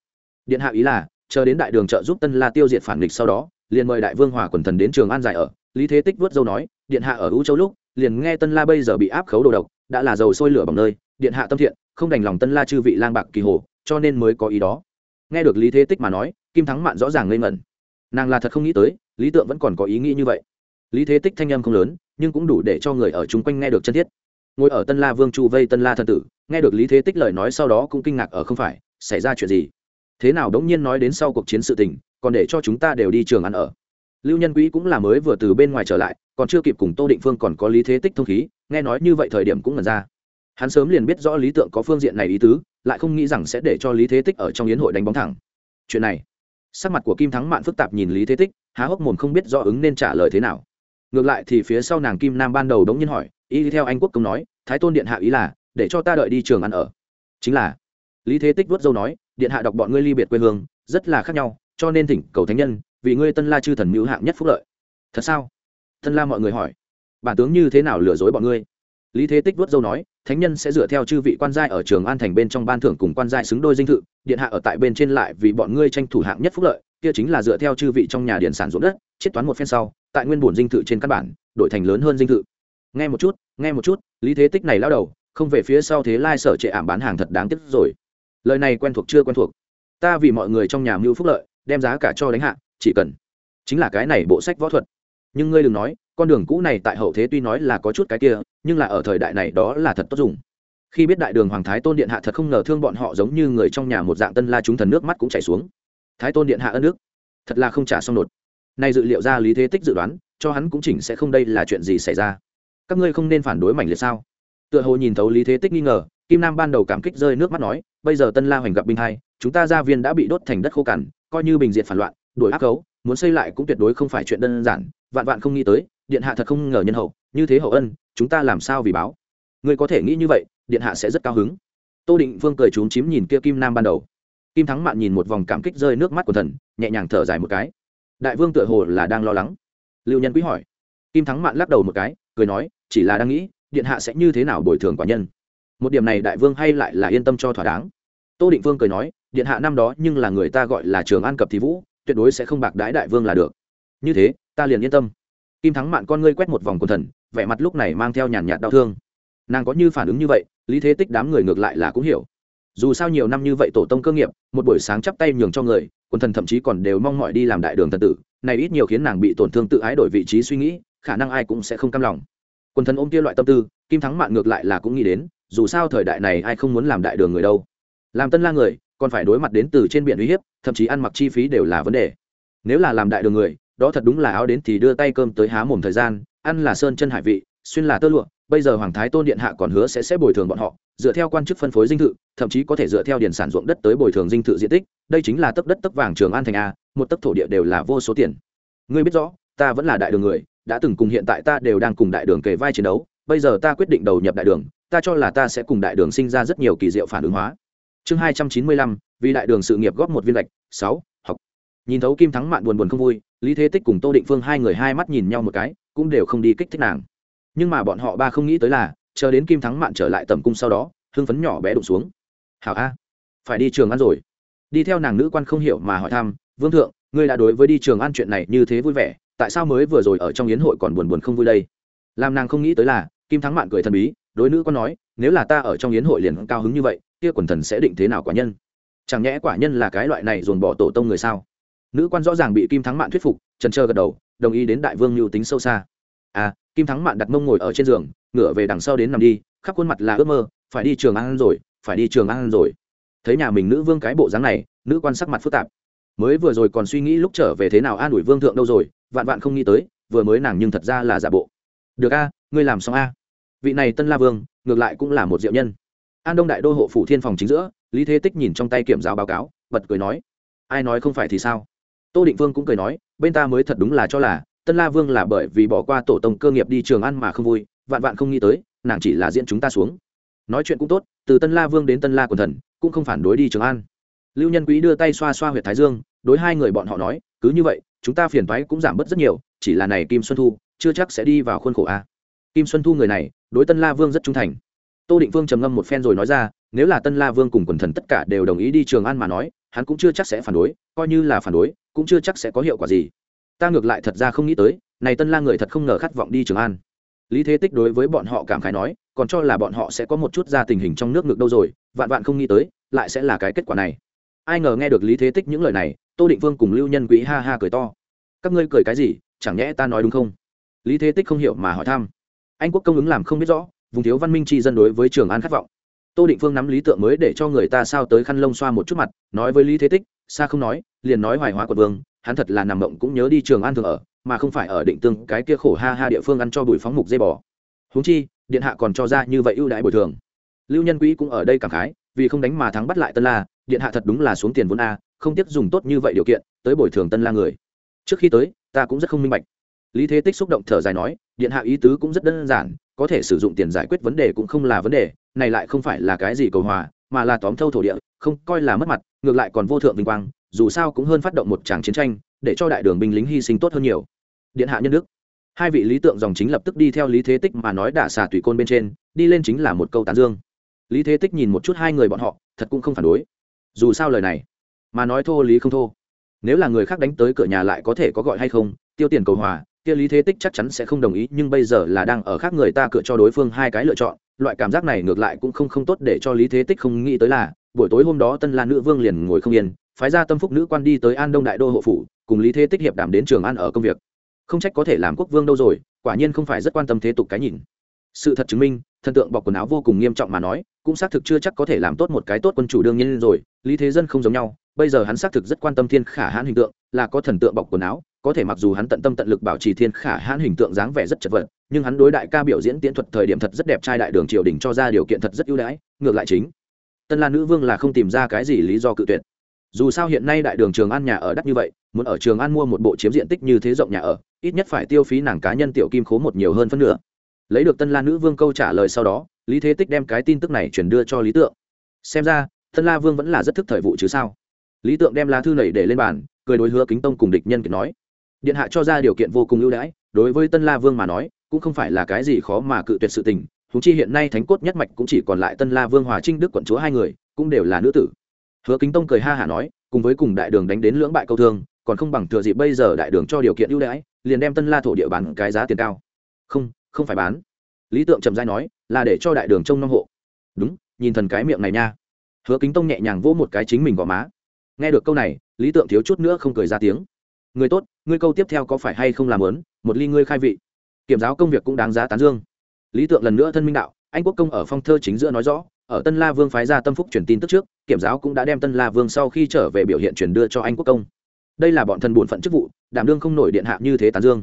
điện hạ ý là, chờ đến đại đường trợ giúp tân la tiêu diệt phản nghịch sau đó, liền mời đại vương hòa quần thần đến trường an giải ở. Lý thế tích vớt dâu nói, điện hạ ở u châu lúc, liền nghe tân la bây giờ bị áp khấu đồ độc, đã là dầu sôi lửa bằng nơi. Điện hạ tâm thiện, không đành lòng tân la chư vị lang bạc kỳ hồ cho nên mới có ý đó. Nghe được lý thế tích mà nói, kim thắng mạn rõ ràng ngây ngẩn. Nàng là thật không nghĩ tới, lý tượng vẫn còn có ý nghĩ như vậy. Lý thế tích thanh âm không lớn, nhưng cũng đủ để cho người ở chung quanh nghe được chân thiết. Ngồi ở tân la vương chu vây tân la thần tử, nghe được lý thế tích lời nói sau đó cũng kinh ngạc ở không phải, xảy ra chuyện gì? Thế nào đống nhiên nói đến sau cuộc chiến sự tình, còn để cho chúng ta đều đi trường ăn ở? Lưu nhân Quý cũng là mới vừa từ bên ngoài trở lại, còn chưa kịp cùng tô định phương còn có lý thế tích thông khí, nghe nói như vậy thời điểm cũng ngần ra hắn sớm liền biết rõ lý tượng có phương diện này ý tứ, lại không nghĩ rằng sẽ để cho lý thế tích ở trong yến hội đánh bóng thẳng. Chuyện này, sắc mặt của kim thắng mạn phức tạp nhìn lý thế tích, há hốc mồm không biết rõ ứng nên trả lời thế nào. Ngược lại thì phía sau nàng kim nam ban đầu đống nhiên hỏi, y theo anh quốc công nói, thái tôn điện hạ ý là, để cho ta đợi đi trường ăn ở. Chính là, lý thế tích vớt dâu nói, điện hạ đọc bọn ngươi ly biệt quê hương, rất là khác nhau, cho nên thỉnh cầu thánh nhân, vì ngươi tân la chư thần mưu hạng nhất phúc lợi. Thật sao? Tân la mọi người hỏi. Bản tướng như thế nào lừa dối bọn ngươi? Lý thế tích vớt dâu nói thánh nhân sẽ dựa theo chư vị quan giai ở trường an thành bên trong ban thưởng cùng quan giai xứng đôi dinh thự, điện hạ ở tại bên trên lại vì bọn ngươi tranh thủ hạng nhất phúc lợi, kia chính là dựa theo chư vị trong nhà điện sản ruộng đất, chiết toán một phen sau, tại nguyên bổn dinh thự trên căn bản, đổi thành lớn hơn dinh thự. Nghe một chút, nghe một chút, lý thế tích này lao đầu, không về phía sau thế lai sở trệ ảm bán hàng thật đáng tiếc rồi. Lời này quen thuộc chưa quen thuộc? Ta vì mọi người trong nhà mưu phúc lợi, đem giá cả cho đánh hạ, chỉ cần. Chính là cái này bộ sách võ thuật. Nhưng ngươi đừng nói con đường cũ này tại hậu thế tuy nói là có chút cái kia, nhưng là ở thời đại này đó là thật tốt dùng. Khi biết đại đường hoàng thái tôn điện hạ thật không ngờ thương bọn họ giống như người trong nhà một dạng tân la chúng thần nước mắt cũng chảy xuống. Thái tôn điện hạ ân nước thật là không trả xong nột. Nay dự liệu ra lý thế tích dự đoán, cho hắn cũng chỉnh sẽ không đây là chuyện gì xảy ra. Các ngươi không nên phản đối mảnh liệt sao? Tựa hồ nhìn thấu lý thế tích nghi ngờ, kim nam ban đầu cảm kích rơi nước mắt nói, bây giờ tân la hoành gặp binh hai, chúng ta gia viên đã bị đốt thành đất khô cằn, coi như bình diện phản loạn, đuổi áp cấu muốn xây lại cũng tuyệt đối không phải chuyện đơn giản, vạn vạn không nghĩ tới điện hạ thật không ngờ nhân hậu, như thế hậu ân, chúng ta làm sao vì báo? Ngươi có thể nghĩ như vậy, điện hạ sẽ rất cao hứng. Tô định vương cười trúng chím nhìn kia kim nam ban đầu. Kim thắng mạn nhìn một vòng cảm kích rơi nước mắt của thần, nhẹ nhàng thở dài một cái. Đại vương tựa hồ là đang lo lắng. Lưu nhân quý hỏi. Kim thắng mạn lắc đầu một cái, cười nói, chỉ là đang nghĩ, điện hạ sẽ như thế nào bồi thường quả nhân? Một điểm này đại vương hay lại là yên tâm cho thỏa đáng. Tô định vương cười nói, điện hạ năm đó nhưng là người ta gọi là trường an cập thì vũ, tuyệt đối sẽ không bạc đái đại vương là được. Như thế, ta liền yên tâm kim thắng mạn con ngươi quét một vòng quần thần, vẻ mặt lúc này mang theo nhàn nhạt đau thương. Nàng có như phản ứng như vậy, lý thế tích đám người ngược lại là cũng hiểu. Dù sao nhiều năm như vậy tổ tông cơ nghiệp, một buổi sáng chắp tay nhường cho người, quần thần thậm chí còn đều mong mọi đi làm đại đường thần tử, này ít nhiều khiến nàng bị tổn thương tự ái đổi vị trí suy nghĩ, khả năng ai cũng sẽ không cam lòng. Quần thần ôm kia loại tâm tư, kim thắng mạn ngược lại là cũng nghĩ đến, dù sao thời đại này ai không muốn làm đại đường người đâu. Làm tân la người, còn phải đối mặt đến từ trên biển uy hiếp, thậm chí ăn mặc chi phí đều là vấn đề. Nếu là làm đại đường người đó thật đúng là áo đến thì đưa tay cơm tới há mồm thời gian, ăn là sơn chân hải vị, xuyên là tơ lụa, bây giờ hoàng thái tôn điện hạ còn hứa sẽ sẽ bồi thường bọn họ, dựa theo quan chức phân phối dinh thự, thậm chí có thể dựa theo điền sản ruộng đất tới bồi thường dinh thự diện tích, đây chính là tấc đất tấc vàng trường an thành a, một tấc thổ địa đều là vô số tiền. Ngươi biết rõ, ta vẫn là đại đường người, đã từng cùng hiện tại ta đều đang cùng đại đường kề vai chiến đấu, bây giờ ta quyết định đầu nhập đại đường, ta cho là ta sẽ cùng đại đường sinh ra rất nhiều kỳ diệu phản ứng hóa. Chương hai trăm chín mươi lăm, vì đại đường sự nghiệp góp một viên lệch sáu, học. Nhìn thấu kim thắng mạn buồn buồn không vui lý thế tích cùng tô định phương hai người hai mắt nhìn nhau một cái, cũng đều không đi kích thích nàng. Nhưng mà bọn họ ba không nghĩ tới là, chờ đến kim thắng mạn trở lại tầm cung sau đó, hưng phấn nhỏ bé đụng xuống. Hảo a, phải đi trường ăn rồi. Đi theo nàng nữ quan không hiểu mà hỏi thăm, vương thượng, ngươi đã đối với đi trường ăn chuyện này như thế vui vẻ, tại sao mới vừa rồi ở trong yến hội còn buồn buồn không vui đây? Làm nàng không nghĩ tới là, kim thắng mạn cười thần bí, đối nữ quan nói, nếu là ta ở trong yến hội liền cao hứng như vậy, kia quần thần sẽ định thế nào quả nhân? Chẳng nhẽ quả nhân là cái loại này dồn bỏ tổ tông người sao? Nữ quan rõ ràng bị kim thắng mạn thuyết phục, trần trơ gật đầu, đồng ý đến đại vương mưu tính sâu xa. À kim thắng mạn đặt mông ngồi ở trên giường, ngửa về đằng sau đến nằm đi, khắp khuôn mặt là ước mơ, phải đi trường ăn rồi, phải đi trường ăn rồi. Thấy nhà mình nữ vương cái bộ dáng này, nữ quan sắc mặt phức tạp. Mới vừa rồi còn suy nghĩ lúc trở về thế nào an ủi vương thượng đâu rồi, vạn vạn không nghĩ tới, vừa mới nàng nhưng thật ra là giả bộ. Được a, ngươi làm xong a. Vị này tân la vương, ngược lại cũng là một diệu nhân. An đông đại đô hộ phủ thiên phòng chính giữa, lý thế tích nhìn trong tay kiểm giáo báo cáo, bật cười nói, ai nói không phải thì sao? Tô định vương cũng cười nói, bên ta mới thật đúng là cho là, tân la vương là bởi vì bỏ qua tổ tông cơ nghiệp đi trường ăn mà không vui, vạn vạn không nghĩ tới, nàng chỉ là diễn chúng ta xuống. Nói chuyện cũng tốt, từ tân la vương đến tân la quần thần, cũng không phản đối đi trường an lưu nhân quý đưa tay xoa xoa h u y ệ t thái dương, đối hai người bọn họ nói, cứ như vậy, chúng ta phiền thoái cũng giảm bớt rất nhiều, chỉ là này kim xuân thu, chưa chắc sẽ đi vào khuôn khổ a. Kim xuân thu người này, đối tân la vương rất trung thành. Tô định vương trầm ngâm một phen rồi nói ra, nếu là tân la vương cùng quần thần tất cả đều đồng ý đi trường an mà nói, hắn cũng chưa chắc sẽ phản đối, coi như là phản đối cũng chưa chắc sẽ có hiệu quả gì. Ta ngược lại thật ra không nghĩ tới, này tân la người thật không ngờ khát vọng đi trường an. Lý thế tích đối với bọn họ cảm khái nói, còn cho là bọn họ sẽ có một chút ra tình hình trong nước ngược đâu rồi, vạn vạn không nghĩ tới, lại sẽ là cái kết quả này. Ai ngờ nghe được lý thế tích những lời này, tô định vương cùng lưu nhân quý ha ha cười to. Các ngươi cười cái gì, chẳng nhẽ ta nói đúng không? Lý thế tích không hiểu mà hỏi thăm. Anh quốc công ứng làm không biết rõ, vùng thiếu văn minh tri dân đối với trường an khát vọng. Tô định phương nắm lý tượng mới để cho người ta sao tới khăn lông xoa một chút mặt, nói với lý thế tích xa không nói, liền nói hoài hóa quận vương, hắn thật là nằm mộng cũng nhớ đi trường an thường ở, mà không phải ở định tương cái kia khổ ha ha địa phương ăn cho bùi phóng mục dây bò. Húng chi, điện hạ còn cho ra như vậy ưu đãi bồi thường. Lưu nhân Quý cũng ở đây cảm khái, vì không đánh mà thắng bắt lại tân la, điện hạ thật đúng là xuống tiền vốn a, không tiếp dùng tốt như vậy điều kiện, tới bồi thường tân la người. Trước khi tới, ta cũng rất không minh bạch. Lý thế tích xúc động thở dài nói, điện hạ ý tứ cũng rất đơn giản, có thể sử dụng tiền giải quyết vấn đề cũng không là vấn đề, này lại không phải là cái gì cầu hòa mà là tóm thâu thổ địa, không coi là mất mặt, ngược lại còn vô thượng vinh quang, dù sao cũng hơn phát động một tràng chiến tranh, để cho đại đường binh lính hy sinh tốt hơn nhiều. Điện hạ nhân đức. Hai vị lý tượng dòng chính lập tức đi theo lý thế tích mà nói đả xà tùy côn bên trên, đi lên chính là một câu tán dương. Lý thế tích nhìn một chút hai người bọn họ, thật cũng không phản đối. Dù sao lời này, mà nói thô lý không thô. Nếu là người khác đánh tới cửa nhà lại có thể có gọi hay không, tiêu tiền cầu hòa, kia lý thế tích chắc chắn sẽ không đồng ý, nhưng bây giờ là đang ở khác người ta cửa cho đối phương hai cái lựa chọn loại cảm giác này ngược lại cũng không không tốt để cho lý thế tích không nghĩ tới là, buổi tối hôm đó tân la nữ vương liền ngồi không yên, phái ra tâm phúc nữ quan đi tới an đông đại đô hộ phủ, cùng lý thế tích hiệp đảm đến trường an ở công việc. Không trách có thể làm quốc vương đâu rồi, quả nhiên không phải rất quan tâm thế tục cái nhìn. Sự thật chứng minh, thần tượng bọc quần áo vô cùng nghiêm trọng mà nói, cũng xác thực chưa chắc có thể làm tốt một cái tốt quân chủ đương nhiên rồi, lý thế dân không giống nhau, bây giờ hắn xác thực rất quan tâm thiên khả hãn hình tượng, là có thần tượng bọc quần áo có thể mặc dù hắn tận tâm tận lực bảo trì thiên khả hãn hình tượng dáng vẻ rất chật vật, nhưng hắn đối đại ca biểu diễn tiễn thuật thời điểm thật rất đẹp trai đại đường triều đình cho ra điều kiện thật rất ưu đãi, ngược lại chính. Tân lan nữ vương là không tìm ra cái gì lý do cự tuyệt. Dù sao hiện nay đại đường trường ăn nhà ở đắt như vậy, muốn ở trường ăn mua một bộ chiếm diện tích như thế rộng nhà ở, ít nhất phải tiêu phí nàng cá nhân tiểu kim khố một nhiều hơn phân nửa. Lấy được tân lan nữ vương câu trả lời sau đó, lý thế tích đem cái tin tức này chuyển đưa cho lý tượng. Xem ra, tân la vương vẫn là rất thức thời vụ chứ sao? Lý tượng đem lá thư này để lên bàn, cười đối hứa kính tông cùng địch nhân kiệt nói điện hạ cho ra điều kiện vô cùng ưu đãi, đối với tân la vương mà nói, cũng không phải là cái gì khó mà cự tuyệt sự tình thú chi hiện nay thánh cốt nhất mạch cũng chỉ còn lại tân la vương hòa trinh đức quận chúa hai người, cũng đều là nữ tử. Hứa kính tông cười ha hả nói, cùng với cùng đại đường đánh đến lưỡng bại câu thương, còn không bằng thừa dịp bây giờ đại đường cho điều kiện ưu đãi, liền đem tân la thổ địa bán cái giá tiền cao. Không không phải bán. Lý tượng trầm giai nói, là để cho đại đường trông nom hộ. Đúng, nhìn thần cái miệng này nha. Hứa kính tông nhẹ nhàng vỗ một cái chính mình gò má. Nghe được câu này, lý tượng thiếu chút nữa không cười ra tiếng người tốt, ngươi câu tiếp theo có phải hay không làm lớn một ly ngươi khai vị. Kiểm giáo công việc cũng đáng giá tán dương. Lý tượng lần nữa thân minh đạo, anh quốc công ở phong thơ chính giữa nói rõ, ở tân la vương phái ra tâm phúc truyền tin tức trước, kiểm giáo cũng đã đem tân la vương sau khi trở về biểu hiện truyền đưa cho anh quốc công. Đây là bọn thần bổn phận chức vụ, đảm đương không nổi điện hạ như thế tán dương.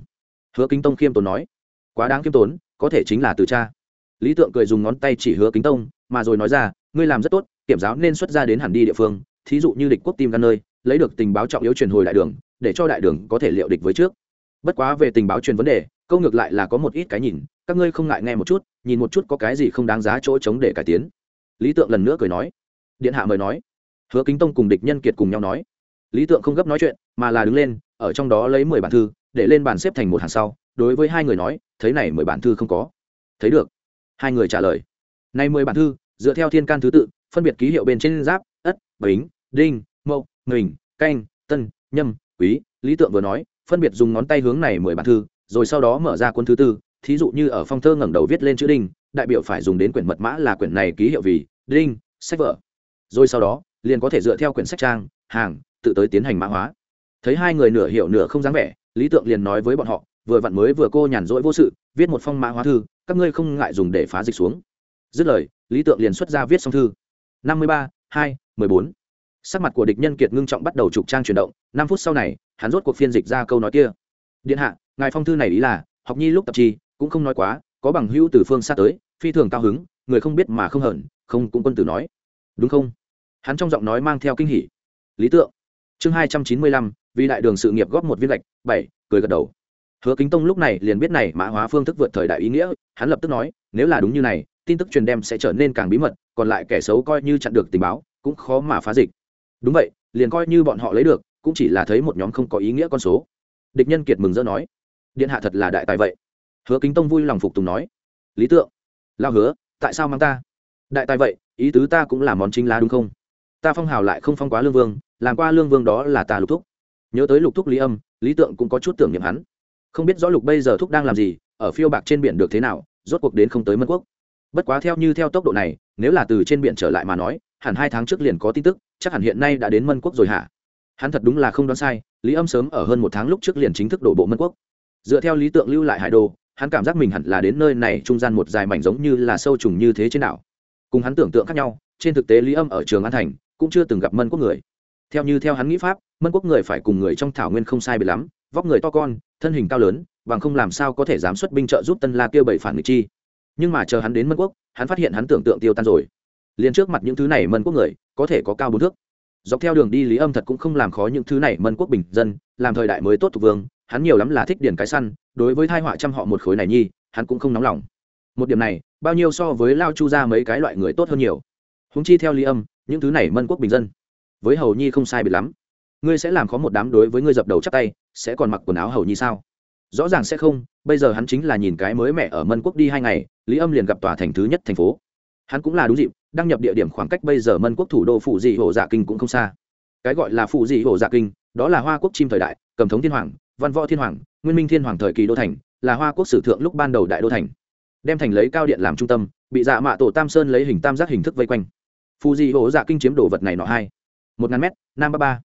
Hứa kính tông khiêm tốn nói, quá đáng khiêm tốn, có thể chính là từ cha. Lý tượng cười dùng ngón tay chỉ hứa kính tông, mà rồi nói ra, ngươi làm rất tốt, kiểm giáo nên xuất ra đến hẳn đi địa phương, thí dụ như địch quốc tim gan nơi, lấy được tình báo trọng yếu truyền hồi đại đường để cho đại đường có thể liệu địch với trước. Bất quá về tình báo truyền vấn đề, câu ngược lại là có một ít cái nhìn, các ngươi không ngại nghe một chút, nhìn một chút có cái gì không đáng giá chỗ chống để cải tiến. Lý tượng lần nữa cười nói. Điện hạ mời nói. Hứa kính tông cùng địch nhân kiệt cùng nhau nói. Lý tượng không gấp nói chuyện, mà là đứng lên, ở trong đó lấy mười bản thư, để lên bàn xếp thành một hàng sau, đối với hai người nói, thấy này mười bản thư không có. Thấy được. Hai người trả lời. Nay mười bản thư, dựa theo thiên can thứ tự, phân biệt ký hiệu bên trên giáp, ất, bính, đinh, mậu, mình, canh, tân, nhâm quý, lý tượng vừa nói, phân biệt dùng ngón tay hướng này mười bản thư, rồi sau đó mở ra cuốn thứ tư, thí dụ như ở phong thơ ngẩng đầu viết lên chữ đinh, đại biểu phải dùng đến quyển mật mã là quyển này ký hiệu vì đinh, sách vở. Rồi sau đó, liền có thể dựa theo quyển sách trang, hàng, tự tới tiến hành mã hóa. Thấy hai người nửa hiểu nửa không dáng vẻ, lý tượng liền nói với bọn họ, vừa vặn mới vừa cô nhàn rỗi vô sự, viết một phong mã hóa thư, các ngươi không ngại dùng để phá dịch xuống. Dứt lời, lý tượng liền xuất ra viết xong thư. năm mươi ba, hai, mười bốn sắc mặt của địch nhân kiệt ngưng trọng bắt đầu trục trang chuyển động, năm phút sau này, hắn rốt cuộc phiên dịch ra câu nói kia. Điện hạ, ngài phong thư này ý là, học nhi lúc tập chi cũng không nói quá, có bằng hữu từ phương xa tới, phi thường cao hứng, người không biết mà không hởn không cũng quân tử nói. Đúng không? Hắn trong giọng nói mang theo kinh hỉ. Lý tượng. Chương hai trăm chín mươi lăm, vì đại đường sự nghiệp góp một viên lệch bảy, cười gật đầu. Hứa kính tông lúc này liền biết này mã hóa phương thức vượt thời đại ý nghĩa, hắn lập tức nói, nếu là đúng như này, tin tức truyền đem sẽ trở nên càng bí mật, còn lại kẻ xấu coi như chặn được tình báo, cũng khó mà phá dịch đúng vậy, liền coi như bọn họ lấy được, cũng chỉ là thấy một nhóm không có ý nghĩa con số. Địch nhân kiệt mừng rỡ nói. Điện hạ thật là đại tài vậy. Hứa kính tông vui lòng phục tùng nói. Lý tượng lao hứa, tại sao mang ta? Đại tài vậy, ý tứ ta cũng là món chính lá đúng không? Ta phong hào lại không phong quá lương vương, làm qua lương vương đó là ta lục thúc. Nhớ tới lục thúc lý âm, lý tượng cũng có chút tưởng niệm hắn. Không biết rõ lục bây giờ thúc đang làm gì, ở phiêu bạc trên biển được thế nào, rốt cuộc đến không tới mân quốc. Bất quá theo như theo tốc độ này, nếu là từ trên biển trở lại mà nói hẳn hai tháng trước liền có tin tức, chắc hẳn hiện nay đã đến mân quốc rồi hả? Hắn thật đúng là không đoán sai, lý âm sớm ở hơn một tháng lúc trước liền chính thức đổ bộ mân quốc. Dựa theo lý tượng lưu lại hải đồ, hắn cảm giác mình hẳn là đến nơi này trung gian một dài mảnh giống như là sâu trùng như thế trên đảo. Cùng hắn tưởng tượng khác nhau, trên thực tế lý âm ở trường an thành cũng chưa từng gặp mân quốc người. Theo như theo hắn nghĩ pháp, mân quốc người phải cùng người trong thảo nguyên không sai biệt lắm, vóc người to con, thân hình cao lớn, bằng không làm sao có thể dám xuất binh trợ giúp tân la kia bảy phản nghịch chi. Nhưng mà chờ hắn đến mân quốc, hắn phát hiện hắn tưởng tượng tiêu tan rồi liền trước mặt những thứ này mân quốc người, có thể có cao bốn thước. Dọc theo đường đi lý âm thật cũng không làm khó những thứ này mân quốc bình dân, làm thời đại mới tốt thuộc vương, hắn nhiều lắm là thích điển cái săn, đối với thai họa trăm họ một khối này nhi, hắn cũng không nóng lòng. Một điểm này, bao nhiêu so với lao chu ra mấy cái loại người tốt hơn nhiều. Húng chi theo lý âm, những thứ này mân quốc bình dân, với hầu nhi không sai biệt lắm. Ngươi sẽ làm khó một đám đối với ngươi dập đầu chắc tay, sẽ còn mặc quần áo hầu nhi sao? Rõ ràng sẽ không, bây giờ hắn chính là nhìn cái mới mẹ ở mân quốc đi hai ngày, lý âm liền gặp tòa thành thứ nhất thành phố. Hắn cũng là đúng dịp đăng nhập địa điểm khoảng cách bây giờ mân quốc thủ đô phụ dị hồ dạ kinh cũng không xa. Cái gọi là phụ dị hồ dạ kinh, đó là hoa quốc chim thời đại, cầm thống thiên hoàng, văn võ thiên hoàng, nguyên minh thiên hoàng thời kỳ đô thành, là hoa quốc sử thượng lúc ban đầu đại đô thành. Đem thành lấy cao điện làm trung tâm, bị dạ mạ tổ tam sơn lấy hình tam giác hình thức vây quanh. Phụ dị hồ dạ kinh chiếm đồ vật này nọ hai. Một ngàn m nam ba ba.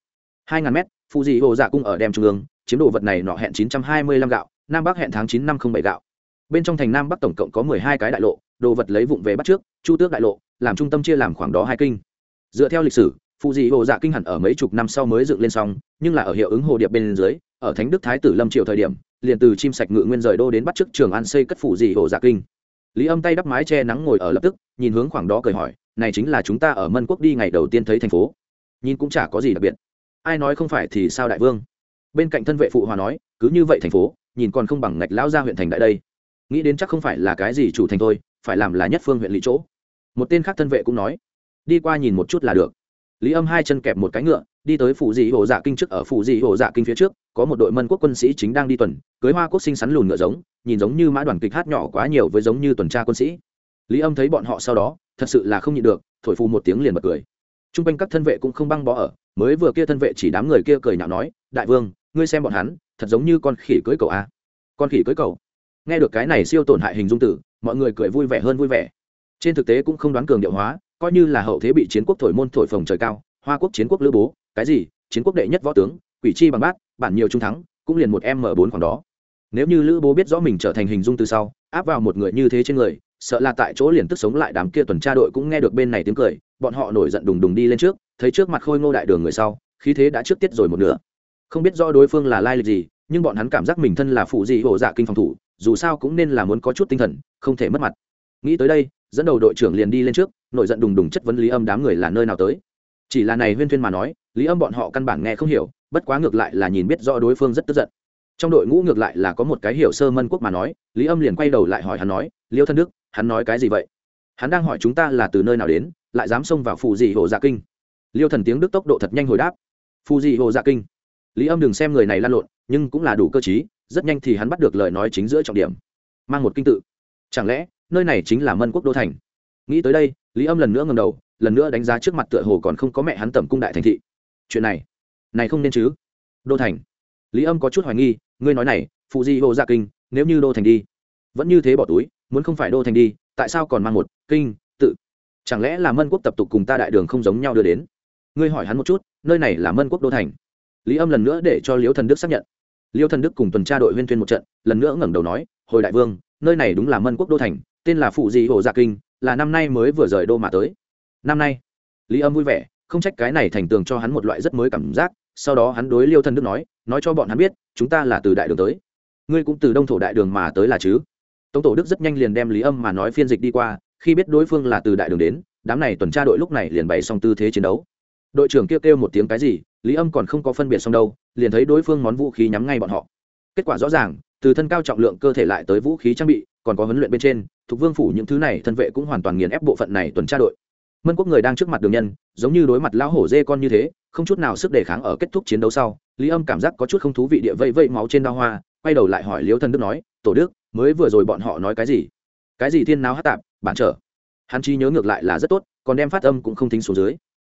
Hai ngàn m phụ dị hồ dạ cung ở đem trung ương, chiếm đồ vật này nọ hẹn chín trăm hai mươi lăm gạo, nam bắc hẹn tháng chín năm không bảy gạo. Bên trong thành nam bắc tổng cộng có mười hai cái đại lộ, đồ vật lấy vụng về bắt trước, chu tước đại lộ làm trung tâm chia làm khoảng đó hai kinh. Dựa theo lịch sử, phụ dị hồ dạ kinh hẳn ở mấy chục năm sau mới dựng lên xong, nhưng là ở hiệu ứng hồ điệp bên dưới, ở thánh đức thái tử lâm triều thời điểm, liền từ chim sạch ngự nguyên rời đô đến bắt chức trường an xây cất phủ dị hồ dạ kinh. Lý âm tay đắp mái che nắng ngồi ở lập tức, nhìn hướng khoảng đó cười hỏi, này chính là chúng ta ở mân quốc đi ngày đầu tiên thấy thành phố. Nhìn cũng chả có gì đặc biệt. Ai nói không phải thì sao đại vương? Bên cạnh thân vệ phụ hòa nói, cứ như vậy thành phố, nhìn còn không bằng ngạch lão gia huyện thành đại đây. Nghĩ đến chắc không phải là cái gì chủ thành thôi, phải làm là nhất phương huyện lý chỗ một tên khác thân vệ cũng nói, đi qua nhìn một chút là được. Lý âm hai chân kẹp một cái ngựa, đi tới phủ dị hồ dạ kinh trước, ở phủ dị hồ dạ kinh phía trước, có một đội mân quốc quân sĩ chính đang đi tuần, cưới hoa quốc sinh sắn lùn ngựa giống, nhìn giống như mã đoàn kịch hát nhỏ quá nhiều với giống như tuần tra quân sĩ. Lý âm thấy bọn họ sau đó, thật sự là không nhịn được, thổi phù một tiếng liền bật cười. T r u n g quanh các thân vệ cũng không băng bó ở, mới vừa kia thân vệ chỉ đám người kia cười nhạo nói, đại vương, ngươi xem bọn hắn, thật giống như con khỉ cưới cầu a à? con khỉ cưới cầu nghe được cái này siêu tổn hại hình dung tử, mọi người cười vui vẻ hơn vui vẻ trên thực tế cũng không đoán cường điệu hóa, coi như là hậu thế bị chiến quốc thổi môn thổi phồng trời cao, hoa quốc chiến quốc lữ bố, cái gì, chiến quốc đệ nhất võ tướng, quỷ chi bằng bát, bản nhiều trung thắng, cũng liền một m bốn khoảng đó. Nếu như lữ bố biết rõ mình trở thành hình dung từ sau, áp vào một người như thế trên người, sợ là tại chỗ liền tức sống lại đám kia tuần tra đội cũng nghe được bên này tiếng cười, bọn họ nổi giận đùng đùng đi lên trước, thấy trước mặt khôi ngô đại đường người sau, khí thế đã trước tiết rồi một nửa. Không biết rõ đối phương là lai lịch gì, nhưng bọn hắn cảm giác mình thân là phụ gì hổ dạ kinh phòng thủ, dù sao cũng nên là muốn có chút tinh thần, không thể mất mặt. Nghĩ tới đây dẫn đầu đội trưởng liền đi lên trước, nổi giận đùng đùng chất vấn lý âm đám người là nơi nào tới. Chỉ là này huyên thuyên mà nói, lý âm bọn họ căn bản nghe không hiểu, bất quá ngược lại là nhìn biết rõ đối phương rất tức giận. Trong đội ngũ ngược lại là có một cái hiểu sơ mân quốc mà nói, lý âm liền quay đầu lại hỏi hắn nói, liêu thân đức, hắn nói cái gì vậy? Hắn đang hỏi chúng ta là từ nơi nào đến, lại dám xông vào phù dị hồ dạ kinh. Liêu thần tiếng đức tốc độ thật nhanh hồi đáp. Phù dị hồ dạ kinh. Lý âm đừng xem người này lan lộn, nhưng cũng là đủ cơ t rất nhanh thì hắn bắt được lời nói chính giữa trọng điểm. Mang một kinh tự. Chẳng lẽ nơi này chính là mân quốc đô thành. Nghĩ tới đây, lý âm lần nữa ngầm đầu, lần nữa đánh giá trước mặt tựa hồ còn không có mẹ hắn tẩm cung đại thành thị. Chuyện này này không nên chứ? Đô thành. Lý âm có chút hoài nghi, ngươi nói này, phụ di hồ gia kinh, nếu như đô thành đi, vẫn như thế bỏ túi, muốn không phải đô thành đi, tại sao còn mang một kinh, tự? Chẳng lẽ là mân quốc tập tục cùng ta đại đường không giống nhau đưa đến? Ngươi hỏi hắn một chút, nơi này là mân quốc đô thành. Lý âm lần nữa để cho liễu thần đức xác nhận. Liêu thần đức cùng tuần tra đội huyên thuyên một trận, lần nữa ngẩng đầu nói, hồi đại vương, nơi này đúng là mân quốc đô thành tên là phụ dị hồ dạ kinh, là năm nay mới vừa rời đô mà tới. Năm nay, lý âm vui vẻ, không trách cái này thành tường cho hắn một loại rất mới cảm giác, sau đó hắn đối liêu thần đức nói nói cho bọn hắn biết, chúng ta là từ đại đường tới. Ngươi cũng từ đông thổ đại đường mà tới là chứ? Tống tổ đức rất nhanh liền đem lý âm mà nói phiên dịch đi qua, khi biết đối phương là từ đại đường đến, đám này tuần tra đội lúc này liền bày xong tư thế chiến đấu. Đội trưởng kêu kêu một tiếng cái gì, lý âm còn không có phân biệt xong đâu, liền thấy đối phương món vũ khí nhắm ngay bọn họ. Kết quả rõ ràng, từ thân cao trọng lượng cơ thể lại tới vũ khí trang bị còn có huấn luyện bên trên, thuộc vương phủ những thứ này thân vệ cũng hoàn toàn nghiền ép bộ phận này tuần tra đội. Mân quốc người đang trước mặt đường nhân, giống như đối mặt lão hổ dê con như thế, không chút nào sức đề kháng ở kết thúc chiến đấu sau, lý âm cảm giác có chút không thú vị địa vây vây máu trên đao hoa, quay đầu lại hỏi liêu thân đức nói, tổ đức, mới vừa rồi bọn họ nói cái gì? Cái gì thiên nào hát tạp, bản trở. Hắn chi nhớ ngược lại là rất tốt, còn đem phát âm cũng không tính xuống dưới.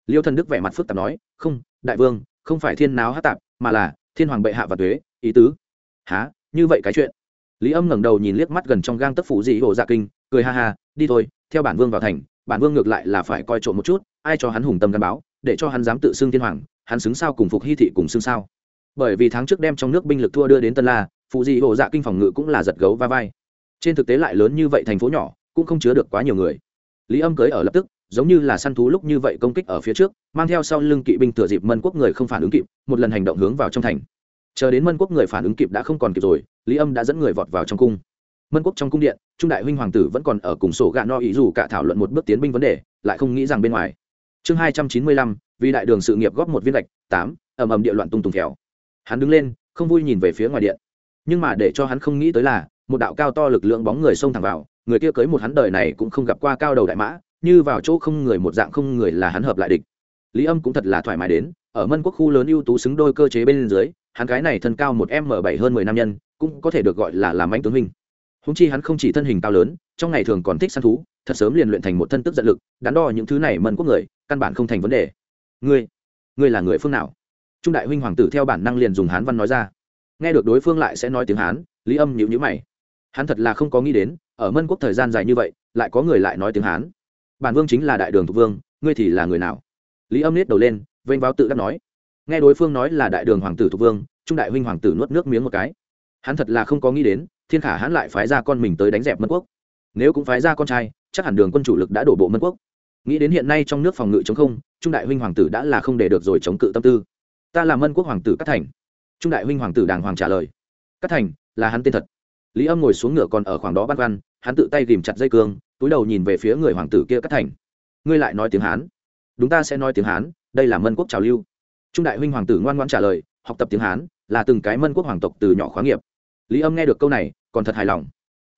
Liêu thân đức vẻ mặt phức tạp nói, không, đại vương, không phải thiên nào hát tạp, mà là thiên hoàng bệ hạ và tuế, ý tứ. Há như vậy cái chuyện? Lý âm ngẩng đầu nhìn liếc mắt gần trong gang tấc phủ dị hồ dạ kinh, cười ha ha, đi thôi, theo bản vương vào thành, bản vương ngược lại là phải coi trộm một chút, ai cho hắn hùng tâm gắn báo, để cho hắn dám tự xưng thiên hoàng, hắn xứng sao cùng phục hy thị cùng xưng sao? Bởi vì tháng trước đem trong nước binh lực thua đưa đến tân la phụ dị hồ dạ kinh phòng ngự cũng là giật gấu va vai. Trên thực tế lại lớn như vậy thành phố nhỏ, cũng không chứa được quá nhiều người. Lý âm cưới ở lập tức, giống như là săn thú lúc như vậy công kích ở phía trước, mang theo sau lưng kỵ binh thừa dịp mân quốc người không phản ứng kịp, một lần hành động hướng vào trong thành chờ đến mân quốc người phản ứng kịp đã không còn kịp rồi lý âm đã dẫn người vọt vào trong cung mân quốc trong cung điện trung đại huynh hoàng tử vẫn còn ở cùng sổ gạ no ý dù cả thảo luận một bước tiến binh vấn đề lại không nghĩ rằng bên ngoài chương hai trăm chín mươi lăm vì đại đường sự nghiệp góp một viên gạch tám ầm ầm địa loạn tung tùng khéo hắn đứng lên không vui nhìn về phía ngoài điện nhưng mà để cho hắn không nghĩ tới là một đạo cao to lực lượng bóng người xông thẳng vào người kia cưới một hắn đời này cũng không gặp qua cao đầu đại mã như vào chỗ không người một dạng không người là hắn hợp lại địch lý âm cũng thật là thoải mái đến ở mân quốc khu lớn ưu tú xứng đôi cơ chế bên dưới, hắn cái này thân cao một m bảy hơn mười năm nhân, cũng có thể được gọi là làm anh tướng hình. Húng chi hắn không chỉ thân hình cao lớn, trong ngày thường còn thích săn thú, thật sớm liền luyện thành một thân tức giận lực, đắn đo những thứ này mân quốc người, căn bản không thành vấn đề. Ngươi ngươi là người phương nào? Trung đại huynh hoàng tử theo bản năng liền dùng hán văn nói ra. Nghe được đối phương lại sẽ nói tiếng hán, lý âm nhịu nhữ mày. Hắn thật là không có nghĩ đến, ở mân quốc thời gian dài như vậy, lại có người lại nói tiếng hán. Bản vương chính là đại đường thục vương, ngươi thì là người nào? Lý âm nết đầu lên vênh vào tự đắc nói. Nghe đối phương nói là đại đường hoàng tử thục vương, trung đại huynh hoàng tử nuốt nước miếng một cái. Hắn thật là không có nghĩ đến, thiên khả hắn lại phái ra con mình tới đánh dẹp mân quốc. Nếu cũng phái ra con trai, chắc hẳn đường quân chủ lực đã đổ bộ mân quốc. Nghĩ đến hiện nay trong nước phòng ngự chống không, trung đại huynh hoàng tử đã là không để được rồi chống cự tâm tư. Ta là mân quốc hoàng tử cát thành. Trung đại huynh hoàng tử đàng hoàng trả lời. Cát thành, là hắn tên thật. Lý âm ngồi xuống ngựa còn ở khoảng đó băn khoăn, hắn tự tay ghìm chặt dây cương, túi đầu nhìn về phía người hoàng tử kia Cát thành. Ngươi lại nói tiếng hán đúng ta sẽ nói tiếng hán đây là mân quốc trào lưu trung đại huynh hoàng tử ngoan ngoan trả lời học tập tiếng hán là từng cái mân quốc hoàng tộc từ nhỏ khóa nghiệp lý âm nghe được câu này còn thật hài lòng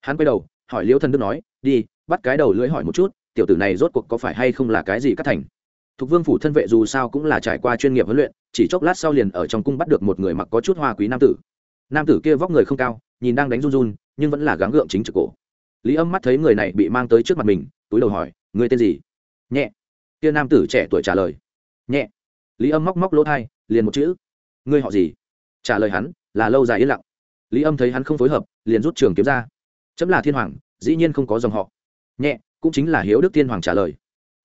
hắn quay đầu hỏi liễu thần đức nói đi bắt cái đầu lưỡi hỏi một chút tiểu tử này rốt cuộc có phải hay không là cái gì cắt thành thuộc Vương phủ thân vệ dù sao cũng là trải qua chuyên nghiệp huấn luyện, chỉ chốc lát sau liền ở trong cung bắt được một người mặc có chút hoa quý nam tử. Nam tử kia vóc người không cao, nhìn đang đánh run run, nhưng vẫn là gắng gượng chính trực cổ. Lý Âm mắt thấy người này bị mang tới trước mặt mình, túi đầu hỏi, "Ngươi tên gì?" "Nhẹ." Kia nam tử trẻ tuổi trả lời. "Nhẹ." Lý Âm móc móc lỗ thai liền một chữ. "Ngươi họ gì?" Trả lời hắn, là lâu dài yên lặng. Lý Âm thấy hắn không phối hợp, liền rút trường kiếm ra. "Chấm là Thiên Hoàng, dĩ nhiên không có dòng họ." Nhẹ, cũng chính là Hiếu Đức Thiên Hoàng trả lời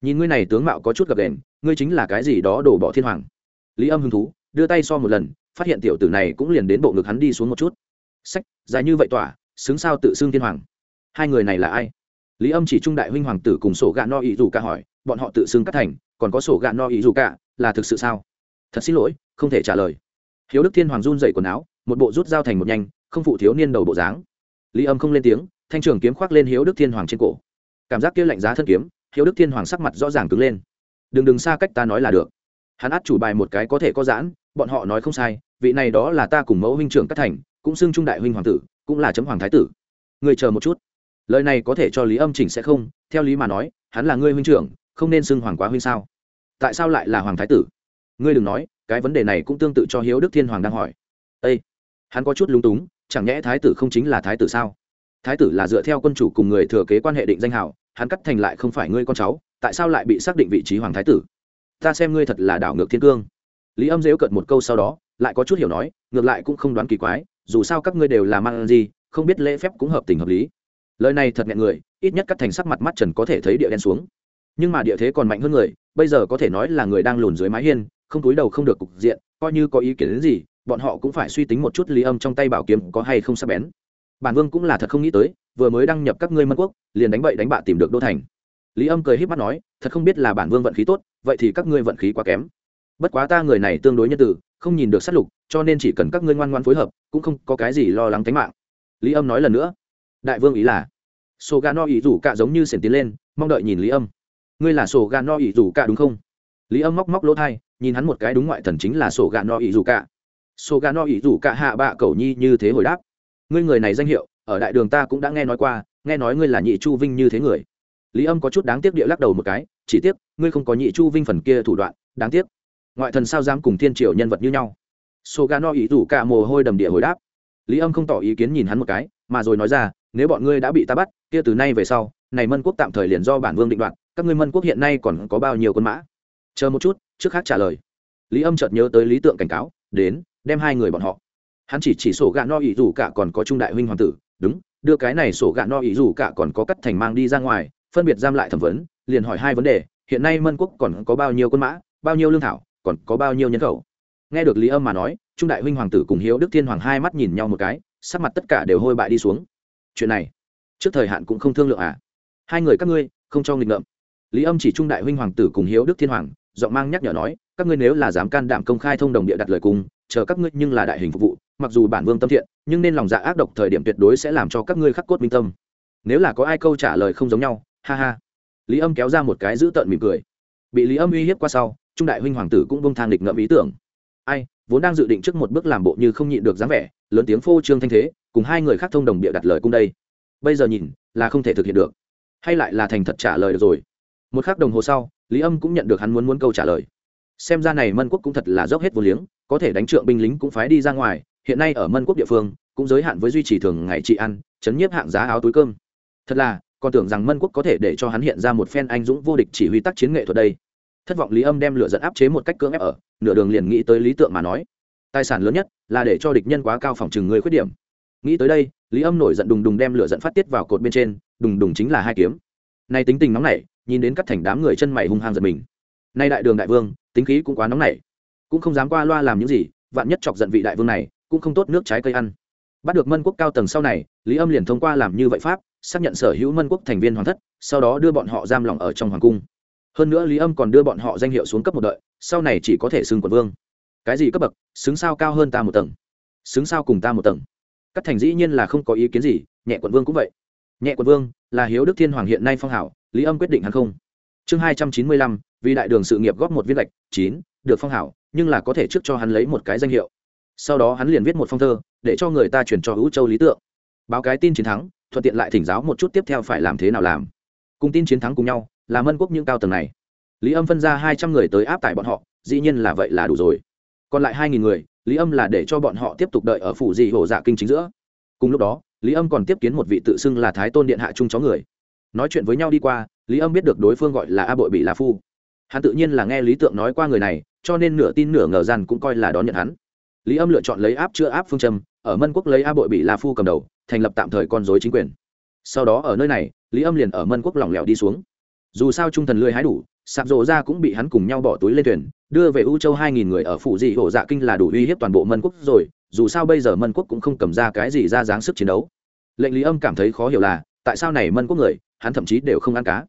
nhìn ngươi này tướng mạo có chút gập đèn ngươi chính là cái gì đó đổ bỏ thiên hoàng lý âm hứng thú đưa tay so một lần phát hiện tiểu tử này cũng liền đến bộ ngực hắn đi xuống một chút sách dài như vậy tỏa xứng sao tự xưng thiên hoàng hai người này là ai lý âm chỉ trung đại huynh hoàng tử cùng sổ gạ no ý dù cả hỏi bọn họ tự xưng cắt thành, còn có sổ gạ no ý dù cả, là thực sự sao? Thật xin lỗi, không thể trả lời. Hiếu đức thiên hoàng run dậy quần áo, một bộ rút dao thành một nhanh, không phụ thiếu niên đầu bộ dáng. Lý âm không lên tiếng, thanh trường kiếm khoác lên hiếu đức thiên hoàng trên cổ. Cảm giác kia lạnh giá thân kiếm, hiếu đức thiên hoàng sắc mặt rõ ràng cứng lên. Đừng đừng xa cách ta nói là được. Hắn át chủ bài một cái có thể có giãn, bọn họ nói không sai, vị này đó là ta cùng mẫu huynh trưởng cắt thành, cũng xưng trung đại huynh hoàng tử, cũng là chấm hoàng thái tử. Người chờ một chút. Lời này có thể cho lý âm chỉnh sẽ không, theo lý mà nói, hắn là ngươi huynh trưởng không nên xưng hoàng quá huynh sao? Tại sao lại là hoàng thái tử? Ngươi đừng nói, cái vấn đề này cũng tương tự cho hiếu đức thiên hoàng đang hỏi. Â hắn có chút lúng túng, chẳng nhẽ thái tử không chính là thái tử sao? Thái tử là dựa theo quân chủ cùng người thừa kế quan hệ định danh hảo, hắn cắt thành lại không phải ngươi con cháu, tại sao lại bị xác định vị trí hoàng thái tử? Ta xem ngươi thật là đảo ngược thiên cương. Lý âm dễu cận một câu sau đó, lại có chút hiểu nói, ngược lại cũng không đoán kỳ quái, dù sao các ngươi đều là mang gì, không biết lễ phép cũng hợp tình hợp lý. Lời này thật nghẹn người, ít nhất cắt thành sắc mặt mắt trần có thể thấy địa đen xuống nhưng mà địa thế còn mạnh hơn người, bây giờ có thể nói là người đang lùn dưới mái hiên, không túi đầu không được cục diện, coi như có ý kiến đến gì, bọn họ cũng phải suy tính một chút lý âm trong tay bảo kiếm có hay không sắp bén. Bản vương cũng là thật không nghĩ tới, vừa mới đăng nhập các ngươi mân quốc, liền đánh bậy đánh bạ tìm được đô thành. Lý âm cười h í p mắt nói, thật không biết là bản vương vận khí tốt, vậy thì các ngươi vận khí quá kém. Bất quá ta người này tương đối nhân tử, không nhìn được sát lục, cho nên chỉ cần các ngươi ngoan ngoan phối hợp, cũng không có cái gì lo lắng tính mạng. Lý âm nói lần nữa, đại vương ý là. Sô gà no ý rủ cạ giống như sển tiến lên, mong đợi nhìn lý âm ngươi là sổ gà no ý dù cả đúng không? Lý âm móc móc lỗ thai, nhìn hắn một cái đúng ngoại thần chính là sổ gà no ý dù cả. Sổ gà no ý dù cả hạ bạ cầu nhi như thế hồi đáp. Ngươi người này danh hiệu, ở đại đường ta cũng đã nghe nói qua, nghe nói ngươi là nhị chu vinh như thế người. Lý âm có chút đáng tiếc địa lắc đầu một cái, chỉ tiếc, ngươi không có nhị chu vinh phần kia thủ đoạn, đáng tiếc. Ngoại thần sao dám cùng thiên triều nhân vật như nhau? Sổ gà no ý dù cả mồ hôi đầm địa hồi đáp. Lý âm không tỏ ý kiến nhìn hắn một cái, mà rồi nói ra, nếu bọn ngươi đã bị ta bắt, kia từ nay về sau, này mân quốc tạm thời liền do bản vương định đoạt các ngươi mân quốc hiện nay còn có bao nhiêu quân mã? Chờ một chút, trước khác trả lời. Lý âm chợt nhớ tới lý tượng cảnh cáo, đến, đem hai người bọn họ. Hắn chỉ chỉ sổ gạ no ý rủ cả còn có trung đại huynh hoàng tử, đúng, đưa cái này sổ gạ no ý rủ cả còn có cắt thành mang đi ra ngoài, phân biệt giam lại thẩm vấn, liền hỏi hai vấn đề, hiện nay mân quốc còn có bao nhiêu quân mã, bao nhiêu lương thảo, còn có bao nhiêu nhân khẩu? Nghe được lý âm mà nói, trung đại huynh hoàng tử cùng hiếu đức thiên hoàng hai mắt nhìn nhau một cái, sắc mặt tất cả đều hôi bại đi xuống. Chuyện này, trước thời hạn cũng không thương lượng à? Hai người các ngươi, không cho nghịch ngợm lý âm chỉ trung đại huynh hoàng tử cùng hiếu đức thiên hoàng, giọng mang nhắc nhở nói, các ngươi nếu là dám can đảm công khai thông đồng địa đặt lời cung chờ các ngươi nhưng là đại hình phục vụ, mặc dù bản vương tâm thiện, nhưng nên lòng dạ ác độc thời điểm tuyệt đối sẽ làm cho các ngươi khắc cốt minh tâm. Nếu là có ai câu trả lời không giống nhau, ha ha. Lý âm kéo ra một cái giữ tợn mỉm cười. Bị lý âm uy hiếp qua sau, trung đại huynh hoàng tử cũng bông thang địch ngậm ý tưởng. Ai, vốn đang dự định trước một bước làm bộ như không nhịn được dáng vẻ, lớn tiếng phô trương thanh thế, cùng hai người khác thông đồng địa đặt lời cung đây. Bây giờ nhìn, là không thể thực hiện được. Hay lại là thành thật trả lời được rồi một khắc đồng hồ sau, lý âm cũng nhận được hắn muốn muốn câu trả lời. Xem ra này mân quốc cũng thật là dốc hết vô liếng, có thể đánh trượng binh lính cũng phái đi ra ngoài, hiện nay ở mân quốc địa phương, cũng giới hạn với duy trì thường ngày trị ăn, chấn nhiếp hạng giá áo túi cơm. Thật là, còn tưởng rằng mân quốc có thể để cho hắn hiện ra một phen anh dũng vô địch chỉ huy tác chiến nghệ thuật đây. Thất vọng lý âm đem lửa dẫn áp chế một cách cưỡng ép ở, nửa đường liền nghĩ tới lý tượng mà nói. Tài sản lớn nhất là để cho địch nhân quá cao phòng trừng người khuyết điểm. Nghĩ tới đây, lý âm nổi giận đùng đùng đem lửa dẫn phát tiết vào cột bên trên, đùng đùng chính là hai kiếm. Nay tính tình nóng nảy nhìn đến cắt thành đám người chân mày hung hăng giật mình. Nay đại đường đại vương, tính khí cũng quá nóng nảy. Cũng không dám qua loa làm những gì, vạn nhất chọc giận vị đại vương này, cũng không tốt nước trái cây ăn. Bắt được mân quốc cao tầng sau này, lý âm liền thông qua làm như vậy pháp, xác nhận sở hữu mân quốc thành viên hoàng thất, sau đó đưa bọn họ giam lỏng ở trong hoàng cung. Hơn nữa lý âm còn đưa bọn họ danh hiệu xuống cấp một đợi, sau này chỉ có thể xưng quận vương. Cái gì cấp bậc? Xứng sao cao hơn ta một tầng. Xứng sao cùng ta một tầng. Các thành dĩ nhiên là không có ý kiến gì, nhẹ quận vương cũng vậy nhẹ quận vương, là hiếu đức thiên hoàng hiện nay phong hảo, lý âm quyết định hắn không. Chương hai trăm chín mươi lăm, vì đại đường sự nghiệp góp một viên lệch chín, được phong hảo, nhưng là có thể trước cho hắn lấy một cái danh hiệu. Sau đó hắn liền viết một phong thơ, để cho người ta chuyển cho hữu châu lý tượng. Báo cái tin chiến thắng, thuận tiện lại thỉnh giáo một chút tiếp theo phải làm thế nào làm. Cùng tin chiến thắng cùng nhau, là mân quốc những cao tầng này. Lý âm phân ra hai trăm người tới áp tải bọn họ, dĩ nhiên là vậy là đủ rồi. Còn lại hai nghìn người, lý âm là để cho bọn họ tiếp tục đợi ở phủ dị hổ dạ kinh chính giữa. Cùng lúc đó lý âm còn tiếp kiến một vị tự xưng là thái tôn điện hạ trung chó người. Nói chuyện với nhau đi qua, lý âm biết được đối phương gọi là a bội bị la phu. Hắn tự nhiên là nghe lý tượng nói qua người này, cho nên nửa tin nửa ngờ rằng cũng coi là đón nhận hắn. Lý âm lựa chọn lấy áp chưa áp phương châm, ở mân quốc lấy a bội bị la phu cầm đầu, thành lập tạm thời con dối chính quyền. Sau đó ở nơi này, lý âm liền ở mân quốc lỏng lẻo đi xuống. Dù sao trung thần lười hái đủ, sạp rộ ra cũng bị hắn cùng nhau bỏ túi lên thuyền, đưa về u châu hai nghìn người ở phụ dị hổ dạ kinh là đủ uy hiếp toàn bộ mân quốc rồi dù sao bây giờ mân quốc cũng không cầm ra cái gì ra dáng sức chiến đấu. Lệnh lý âm cảm thấy khó hiểu là, tại sao này mân quốc người, hắn thậm chí đều không ăn cá?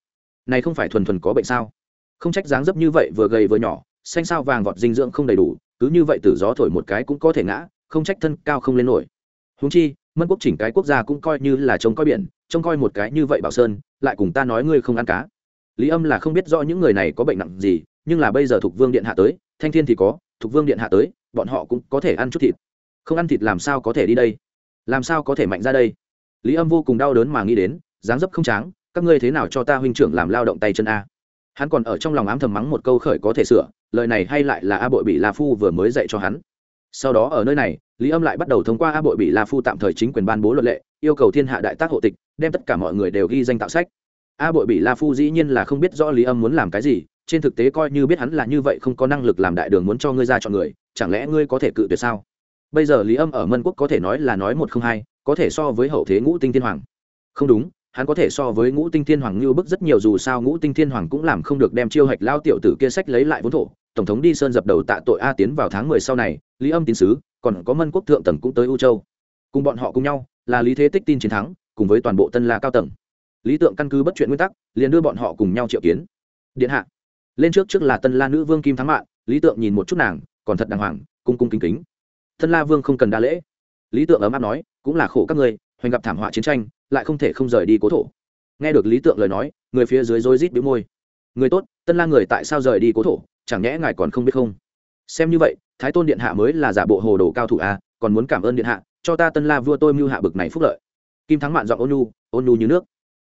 Này không phải thuần thuần có bệnh sao? Không trách dáng dấp như vậy vừa gầy vừa nhỏ, xanh sao vàng vọt dinh dưỡng không đầy đủ, cứ như vậy từ gió thổi một cái cũng có thể ngã, không trách thân cao không lên nổi. Húng chi, mân quốc chỉnh cái quốc gia cũng coi như là trông coi biển, trông coi một cái như vậy bảo sơn, lại cùng ta nói ngươi không ăn cá. Lý âm là không biết rõ những người này có bệnh nặng gì, nhưng là bây giờ thục vương điện hạ tới, thanh thiên thì có thục vương điện hạ tới, bọn họ cũng có thể ăn chút thịt không ăn thịt làm sao có thể đi đây? Làm sao có thể mạnh ra đây? Lý âm vô cùng đau đớn mà nghĩ đến, dáng dấp không tráng, các ngươi thế nào cho ta huynh trưởng làm lao động tay chân a? Hắn còn ở trong lòng ám thầm mắng một câu khởi có thể sửa, lời này hay lại là a bội bị la phu vừa mới dạy cho hắn. Sau đó ở nơi này, lý âm lại bắt đầu thông qua a bội bị la phu tạm thời chính quyền ban bố luật lệ, yêu cầu thiên hạ đại tác hộ tịch, đem tất cả mọi người đều ghi danh tạo sách. A bội bị la phu dĩ nhiên là không biết rõ lý âm muốn làm cái gì, trên thực tế coi như biết hắn là như vậy không có năng lực làm đại đường muốn cho ngươi ra chọn người, chẳng lẽ ngươi có thể cự tuyệt sao? Bây giờ lý âm ở mân quốc có thể nói là nói một không hai, có thể so với hậu thế ngũ tinh thiên hoàng. Không đúng, hắn có thể so với ngũ tinh thiên hoàng như bức rất nhiều dù sao ngũ tinh thiên hoàng cũng làm không được đem chiêu hạch lao tiểu tử kia sách lấy lại vốn thổ. Tổng thống đi sơn dập đầu tạ tội a tiến vào tháng mười sau này, lý âm tín sứ, còn có mân quốc thượng tầng cũng tới u châu. Cùng bọn họ cùng nhau, là lý thế tích tin chiến thắng, cùng với toàn bộ tân la cao tầng. Lý tượng căn cứ bất chuyện nguyên tắc, liền đưa bọn họ cùng nhau triệu kiến. Điện hạ. Lên trước trước là tân la nữ vương kim thắng mạng lý tượng nhìn một chút nàng, còn thật đàng hoàng, cung cung kính kính tân la vương không cần đa lễ. Lý tượng ấm áp nói cũng là khổ các người hoành gặp thảm họa chiến tranh lại không thể không rời đi cố thổ. Nghe được lý tượng lời nói người phía dưới rối rít bĩu môi. Người tốt tân la người tại sao rời đi cố thổ chẳng nhẽ ngài còn không biết không? Xem như vậy thái tôn điện hạ mới là giả bộ hồ đồ cao thủ a à, còn muốn cảm ơn điện hạ cho ta tân la vua tôi mưu hạ bực này phúc lợi. Kim thắng mạn giọng ôn nhu ôn nhu như nước.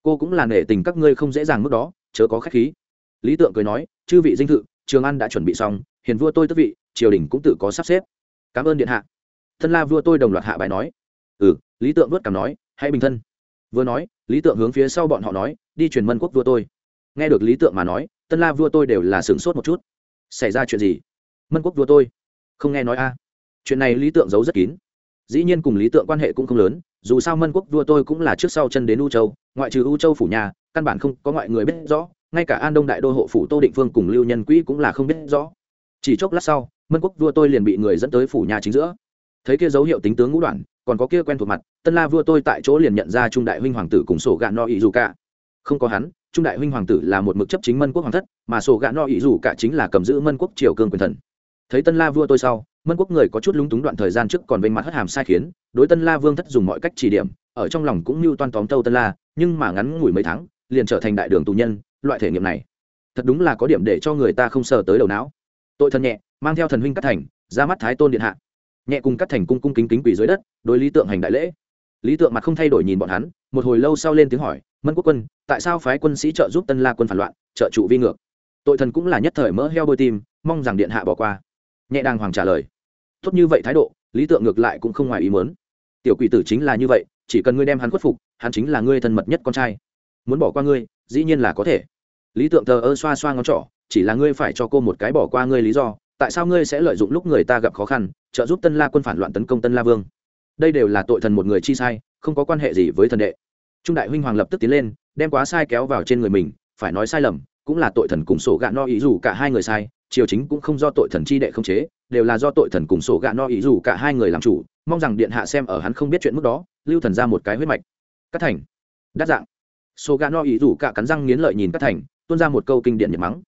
Cô cũng là nể tình các ngươi không dễ dàng mức đó chớ có khách khí. Lý tượng cười nói chư vị dinh thự trường an đã chuẩn bị xong hiền vua tôi tức vị triều đình cũng tự có sắp xếp cảm ơn điện hạ. Thân la vua tôi đồng loạt hạ bài nói. Ừ lý tượng vớt cảm nói, hãy bình thân. Vừa nói, lý tượng hướng phía sau bọn họ nói, đi truyền mân quốc vua tôi. Nghe được lý tượng mà nói tân la vua tôi đều là sửng sốt một chút. Xảy ra chuyện gì? Mân quốc vua tôi. Không nghe nói a. Chuyện này lý tượng giấu rất kín. Dĩ nhiên cùng lý tượng quan hệ cũng không lớn, dù sao mân quốc vua tôi cũng là trước sau chân đến u châu, ngoại trừ u châu phủ nhà, căn bản không có ngoại người biết rõ, ngay cả an đông đại đô hộ phủ tô định phương cùng lưu nhân quỹ cũng là không biết rõ. Chỉ chốc lát sau mân quốc vua tôi liền bị người dẫn tới phủ nhà chính giữa. Thấy kia dấu hiệu tính tướng ngũ đoạn còn có kia quen thuộc mặt, tân la vua tôi tại chỗ liền nhận ra trung đại huynh hoàng tử cùng sổ gạ no ý dù cả. Không có hắn, trung đại huynh hoàng tử là một mực chấp chính mân quốc hoàng thất, mà sổ gạ no ý dù cả chính là cầm giữ mân quốc triều cương quyền thần. Thấy tân la vua tôi sau, mân quốc người có chút lúng túng đoạn thời gian trước còn vênh mặt hất hàm sai khiến, đối tân la vương thất dùng mọi cách chỉ điểm, ở trong lòng cũng như toan tóm tâu tân la, nhưng mà ngắn ngủi mấy tháng, liền trở thành đại đường tù nhân, loại thể nghiệm này, thật đúng là có điểm để cho người ta không sờ tới đầu não. Tội thân nhẹ mang theo thần huynh cắt thành, ra mắt thái tôn điện hạ. Nhẹ cùng cắt thành cung cung kính kính quỷ dưới đất, đối lý tượng hành đại lễ. Lý tượng mặt không thay đổi nhìn bọn hắn, một hồi lâu sau lên tiếng hỏi, mân quốc quân, tại sao phái quân sĩ trợ giúp tân la quân phản loạn, trợ trụ vi ngược? Tội thần cũng là nhất thời mỡ heo bôi tim, mong rằng điện hạ bỏ qua. Nhẹ đàng hoàng trả lời. Tốt như vậy thái độ, lý tượng ngược lại cũng không ngoài ý mớn tiểu quỷ tử chính là như vậy, chỉ cần ngươi đem hắn khuất phục, hắn chính là ngươi thân mật nhất con trai. Muốn bỏ qua ngươi, dĩ nhiên là có thể. Lý tượng thờ ơ xoa xoa ngón trỏ, chỉ là ngươi phải cho cô một cái bỏ qua ngươi lý do tại sao ngươi sẽ lợi dụng lúc người ta gặp khó khăn, trợ giúp tân la quân phản loạn tấn công tân la vương? Đây đều là tội thần một người chi sai, không có quan hệ gì với thần đệ. Trung đại huynh hoàng lập tức tiến lên, đem quá sai kéo vào trên người mình, phải nói sai lầm, cũng là tội thần cùng sổ gạ no ý dù cả hai người sai, triều chính cũng không do tội thần chi đệ không chế, đều là do tội thần cùng sổ gạ no ý dù cả hai người làm chủ, mong rằng điện hạ xem ở hắn không biết chuyện mức đó, lưu thần ra một cái huyết mạch. Cắt thành. Đắt dạng. Sổ gạ no ý dù cả cắn răng nghiến lợi nhìn cắt thành, tuôn ra một câu kinh điện nhật mắng.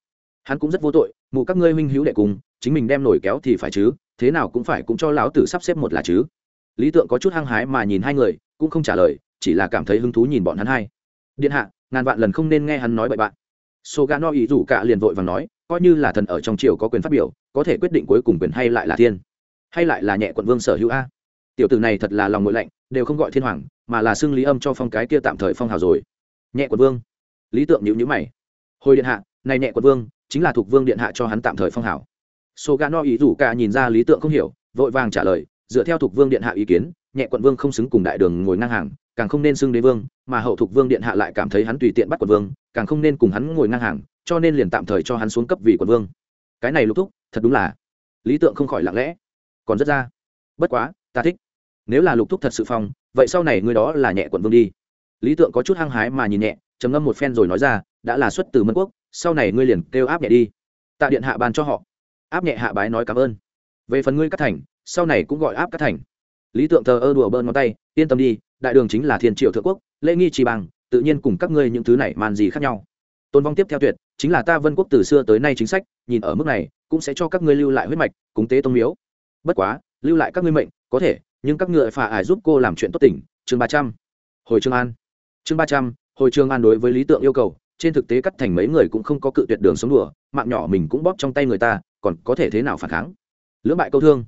Hắn cũng rất vô tội mụ các ngươi huynh hữu đệ cùng, chính mình đem nổi kéo thì phải chứ, thế nào cũng phải cũng cho lão tử sắp xếp một là chứ. Lý tượng có chút hăng hái mà nhìn hai người, cũng không trả lời, chỉ là cảm thấy hứng thú nhìn bọn hắn hai. Điện hạ, ngàn vạn lần không nên nghe hắn nói bậy bạn. Số gà no ý rủ cả liền vội và nói, coi như là thần ở trong triều có quyền phát biểu, có thể quyết định cuối cùng quyền hay lại là thiên. Hay lại là nhẹ quận vương sở hữu a. Tiểu tử này thật là lòng ngội lạnh, đều không gọi thiên hoàng, mà là xưng lý âm cho phong cái kia tạm thời phong hào rồi. Nhẹ quận vương. Lý tượng nhữ nhữ mày. Hồi điện hạ, này nhẹ quận vương chính là thuộc vương điện hạ cho hắn tạm thời phong hảo. Số gà no ý rủ cả nhìn ra lý tượng không hiểu, vội vàng trả lời, dựa theo thuộc vương điện hạ ý kiến, nhẹ quận vương không xứng cùng đại đường ngồi ngang hàng, càng không nên xưng đế vương, mà hậu thuộc vương điện hạ lại cảm thấy hắn tùy tiện bắt quận vương, càng không nên cùng hắn ngồi ngang hàng, cho nên liền tạm thời cho hắn xuống cấp vì quận vương. Cái này lục thúc, thật đúng là lý tượng không khỏi lặng lẽ. Còn rất ra. Bất quá, ta thích. Nếu là lục thúc thật sự phong, vậy sau này người đó là nhẹ quận vương đi. Lý tượng có chút hăng hái mà nhìn nhẹ, trầm ngâm một phen rồi nói ra, đã là xuất từ mân quốc sau này ngươi liền kêu áp nhẹ đi. Tạ điện hạ bàn cho họ. Áp nhẹ hạ bái nói cảm ơn. Về phần ngươi cắt thành, sau này cũng gọi áp cắt thành. Lý tượng thờ ơ đùa bơn ngón tay, yên tâm đi, đại đường chính là thiên triệu thượng quốc, lễ nghi trì bằng, tự nhiên cùng các ngươi những thứ này màn gì khác nhau. Tôn vong tiếp theo tuyệt, chính là ta vân quốc từ xưa tới nay chính sách, nhìn ở mức này, cũng sẽ cho các ngươi lưu lại huyết mạch, cúng tế tôn miếu. Bất quá, lưu lại các ngươi mệnh, có thể, nhưng các ngựa phà ải giúp cô làm chuyện tốt tỉnh, chương ba trăm. Hồi trương an. Chương ba trăm, hồi trương an đối với lý tượng yêu cầu trên thực tế cắt thành mấy người cũng không có cự tuyệt đường sống đùa, mạng nhỏ mình cũng bóp trong tay người ta, còn có thể thế nào phản kháng? Lưỡng bại câu thương,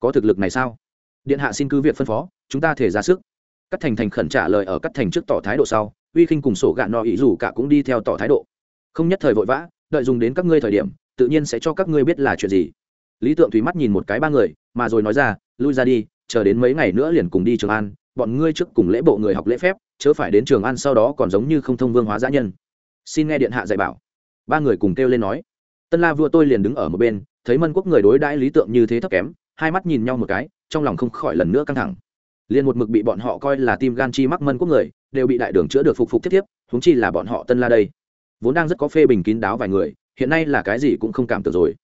có thực lực này sao? Điện hạ xin cứ việc phân phó, chúng ta thể ra sức. Cắt thành thành khẩn trả lời ở cắt thành trước tỏ thái độ sau, uy khinh cùng sổ gạn nọ ý dù cả cũng đi theo tỏ thái độ. Không nhất thời vội vã, đợi dùng đến các ngươi thời điểm, tự nhiên sẽ cho các ngươi biết là chuyện gì. Lý tượng thủy mắt nhìn một cái ba người, mà rồi nói ra, lui ra đi, chờ đến mấy ngày nữa liền cùng đi trường an, bọn ngươi trước cùng lễ bộ người học lễ phép, chớ phải đến trường an sau đó còn giống như không thông vương hóa giã nhân xin nghe điện hạ dạy bảo. Ba người cùng kêu lên nói. Tân la vua tôi liền đứng ở một bên, thấy mân quốc người đối đãi lý tượng như thế thấp kém, hai mắt nhìn nhau một cái, trong lòng không khỏi lần nữa căng thẳng. Liền một mực bị bọn họ coi là tim gan chi mắc mân quốc người, đều bị đại đường chữa được phục phục tiếp tiếp húng chi là bọn họ tân la đây. Vốn đang rất có phê bình kín đáo vài người, hiện nay là cái gì cũng không cảm tưởng rồi.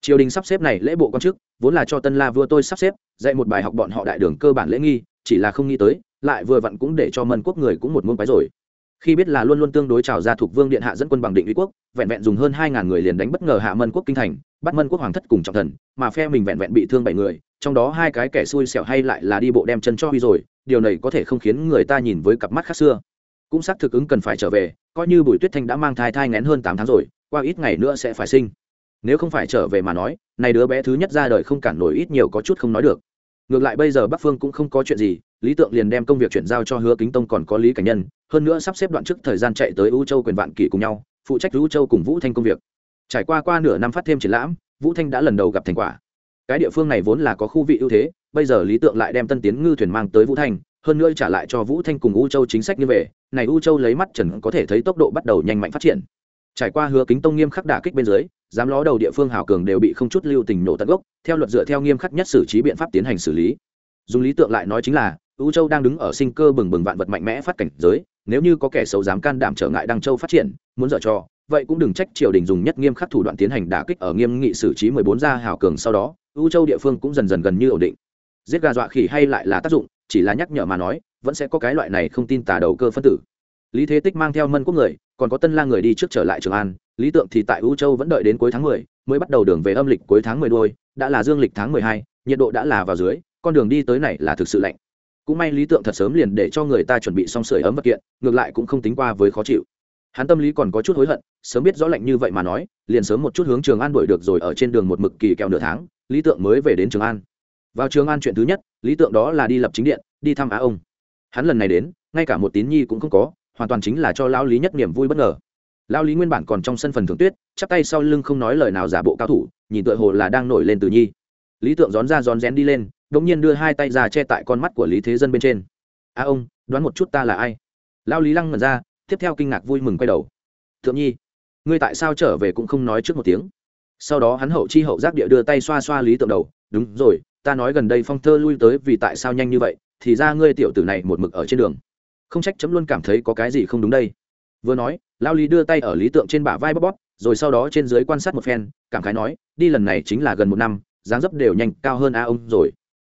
Triều đình sắp xếp này lễ bộ quan chức, vốn là cho tân la vua tôi sắp xếp, dạy một bài học bọn họ đại đường cơ bản lễ nghi, chỉ là không nghĩ tới, lại vừa vặn cũng để cho mân quốc người cũng một môn quái rồi khi biết là luôn luôn tương đối trào ra thuộc vương điện hạ dẫn quân bằng định uy quốc, vẹn vẹn dùng hơn hai ngàn người liền đánh bất ngờ hạ mân quốc kinh thành, bắt mân quốc hoàng thất cùng trọng thần, mà phe mình vẹn vẹn bị thương bảy người, trong đó hai cái kẻ xui xẻo hay lại là đi bộ đem chân cho huy rồi, điều này có thể không khiến người ta nhìn với cặp mắt khác xưa. Cũng xác thực ứng cần phải trở về, coi như bùi tuyết thanh đã mang thai thai ngén hơn tám tháng rồi, qua ít ngày nữa sẽ phải sinh. Nếu không phải trở về mà nói, này đứa bé thứ nhất ra đời không cản nổi ít nhiều có chút không nói được. Ngược lại bây giờ bắc phương cũng không có chuyện gì, lý tượng liền đem công việc chuyển giao cho hứa kính tông còn có lý cảnh nhân hơn nữa sắp xếp đoạn trước thời gian chạy tới u châu quyền vạn kỷ cùng nhau, phụ trách u châu cùng vũ thanh công việc. Trải qua qua nửa năm phát thêm triển lãm, vũ thanh đã lần đầu gặp thành quả. Cái địa phương này vốn là có khu vị ưu thế, bây giờ lý tượng lại đem tân tiến ngư thuyền mang tới vũ thanh, hơn nữa trả lại cho vũ thanh cùng u châu chính sách như vậy, này u châu lấy mắt trần có thể thấy tốc độ bắt đầu nhanh mạnh phát triển. Trải qua hứa kính tông nghiêm khắc đả kích bên dưới dám ló đầu địa phương hảo cường đều bị không chút lưu tình nổ tận gốc, theo luật dựa theo nghiêm khắc nhất xử trí biện pháp tiến hành xử lý. Dùng lý tượng lại nói chính là, u châu đang đứng ở sinh cơ bừng bừng vạn vật mạnh mẽ phát cảnh giới nếu như có kẻ xấu dám can đảm trở ngại đăng châu phát triển, muốn dở cho vậy cũng đừng trách triều đình dùng nhất nghiêm khắc thủ đoạn tiến hành đả kích ở nghiêm nghị xử trí mười bốn gia hảo cường sau đó, u châu địa phương cũng dần dần gần như ổn định. Giết gà dọa khỉ hay lại là tác dụng, chỉ là nhắc nhở mà nói, vẫn sẽ có cái loại này không tin tà đầu cơ phân tử. Lý thế tích mang theo mân quốc người, còn có tân la người đi trước trở lại trường an, lý tượng thì tại u châu vẫn đợi đến cuối tháng mười, mới bắt đầu đường về âm lịch cuối tháng mười đôi đã là dương lịch tháng mười hai, nhiệt độ đã là vào dưới, con đường đi tới này là thực sự lạnh cũng may lý tượng thật sớm liền để cho người ta chuẩn bị xong sưởi ấm vật kiện, ngược lại cũng không tính qua với khó chịu. Hắn tâm lý còn có chút hối hận, sớm biết rõ lạnh như vậy mà nói, liền sớm một chút hướng trường an đuổi được rồi ở trên đường một mực kỳ kẹo nửa tháng, lý tượng mới về đến trường an. Vào trường an chuyện thứ nhất, lý tượng đó là đi lập chính điện, đi thăm á ông. Hắn lần này đến, ngay cả một tín nhi cũng không có, hoàn toàn chính là cho lão lý nhất niềm vui bất ngờ. Lão lý nguyên bản còn trong sân phần thưởng tuyết, chắp tay sau lưng không nói lời nào giả bộ cao thủ, nhìn tựa hồ là đang nổi lên từ nhi. Lý tượng rón ra rón rén đi lên đ ỗ n g nhiên đưa hai tay ra che tại con mắt của lý thế dân bên trên. A ông, đoán một chút ta là ai? Lão lý lăng ngẩn ra, tiếp theo kinh ngạc vui mừng quay đầu. Thượng nhi, ngươi tại sao trở về cũng không nói trước một tiếng? Sau đó hắn hậu chi hậu giác địa đưa tay xoa xoa lý tượng đầu. Đúng rồi, ta nói gần đây phong thơ lui tới vì tại sao nhanh như vậy, thì ra ngươi tiểu tử này một mực ở trên đường. Không trách chấm luôn cảm thấy có cái gì không đúng đây. Vừa nói, lao lý đưa tay ở lý tượng trên bả vai bóp bóp, rồi sau đó trên dưới quan sát một phen, cảm khái nói, đi lần này chính là gần một năm, dáng dấp đều nhanh, cao hơn a ông rồi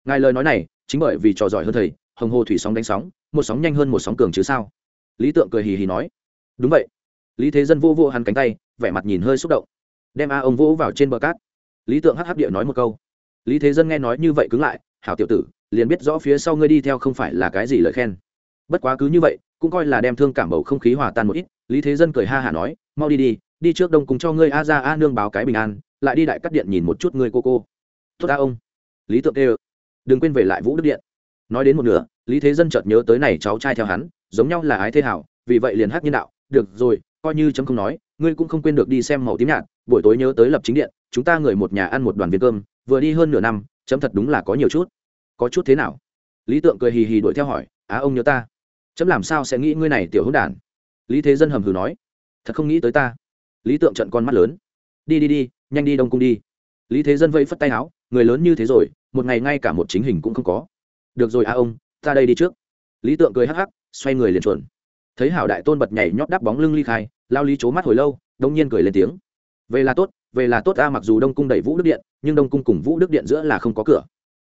ngài lời nói này, chính bởi vì trò giỏi hơn thầy, hồng hồ thủy sóng đánh sóng, một sóng nhanh hơn một sóng cường chứ sao? Lý tượng cười hì hì nói. Đúng vậy. Lý thế dân vô vô hắn cánh tay, vẻ mặt nhìn hơi xúc động. Đem a ông vỗ vào trên bờ cát. Lý tượng hắc hắc địa nói một câu. Lý thế dân nghe nói như vậy cứng lại, hảo tiểu tử, liền biết rõ phía sau ngươi đi theo không phải là cái gì lời khen. Bất quá cứ như vậy, cũng coi là đem thương cảm bầu không khí hòa tan một ít, lý thế dân cười ha hả nói, mau đi đi đi trước đông cùng cho ngươi a ra a nương báo cái bình an, lại đi đại cắt điện nhìn một chút ngươi cô cô. Tốt a ông. Lý tượng kêu đừng quên về lại vũ đức điện nói đến một nửa lý thế dân chợt nhớ tới này cháu trai theo hắn giống nhau là ái thế hảo vì vậy liền hát nhân đạo được rồi coi như chấm không nói ngươi cũng không quên được đi xem màu tím nhạt buổi tối nhớ tới lập chính điện chúng ta người một nhà ăn một đoàn viên cơm vừa đi hơn nửa năm chấm thật đúng là có nhiều chút có chút thế nào lý tượng cười hì hì đuổi theo hỏi á ông nhớ ta chấm làm sao sẽ nghĩ ngươi này tiểu hữu đản lý thế dân hầm hừ nói thật không nghĩ tới ta lý tượng trận con mắt lớn đi đi đi nhanh đi đông cung đi lý thế dân vẫy phất tay áo người lớn như thế rồi một ngày ngay cả một chính hình cũng không có. Được rồi a ông, ta đây đi trước. Lý tượng cười hắc hắc, xoay người liền chuẩn. Thấy hảo đại tôn bật nhảy nhót đáp bóng lưng ly khai, lao lý c mắt hồi lâu, đông nhiên cười lên tiếng. Về là tốt, về là tốt a mặc dù đông cung đẩy vũ đức điện, nhưng đông cung cùng vũ đức điện giữa là không có cửa.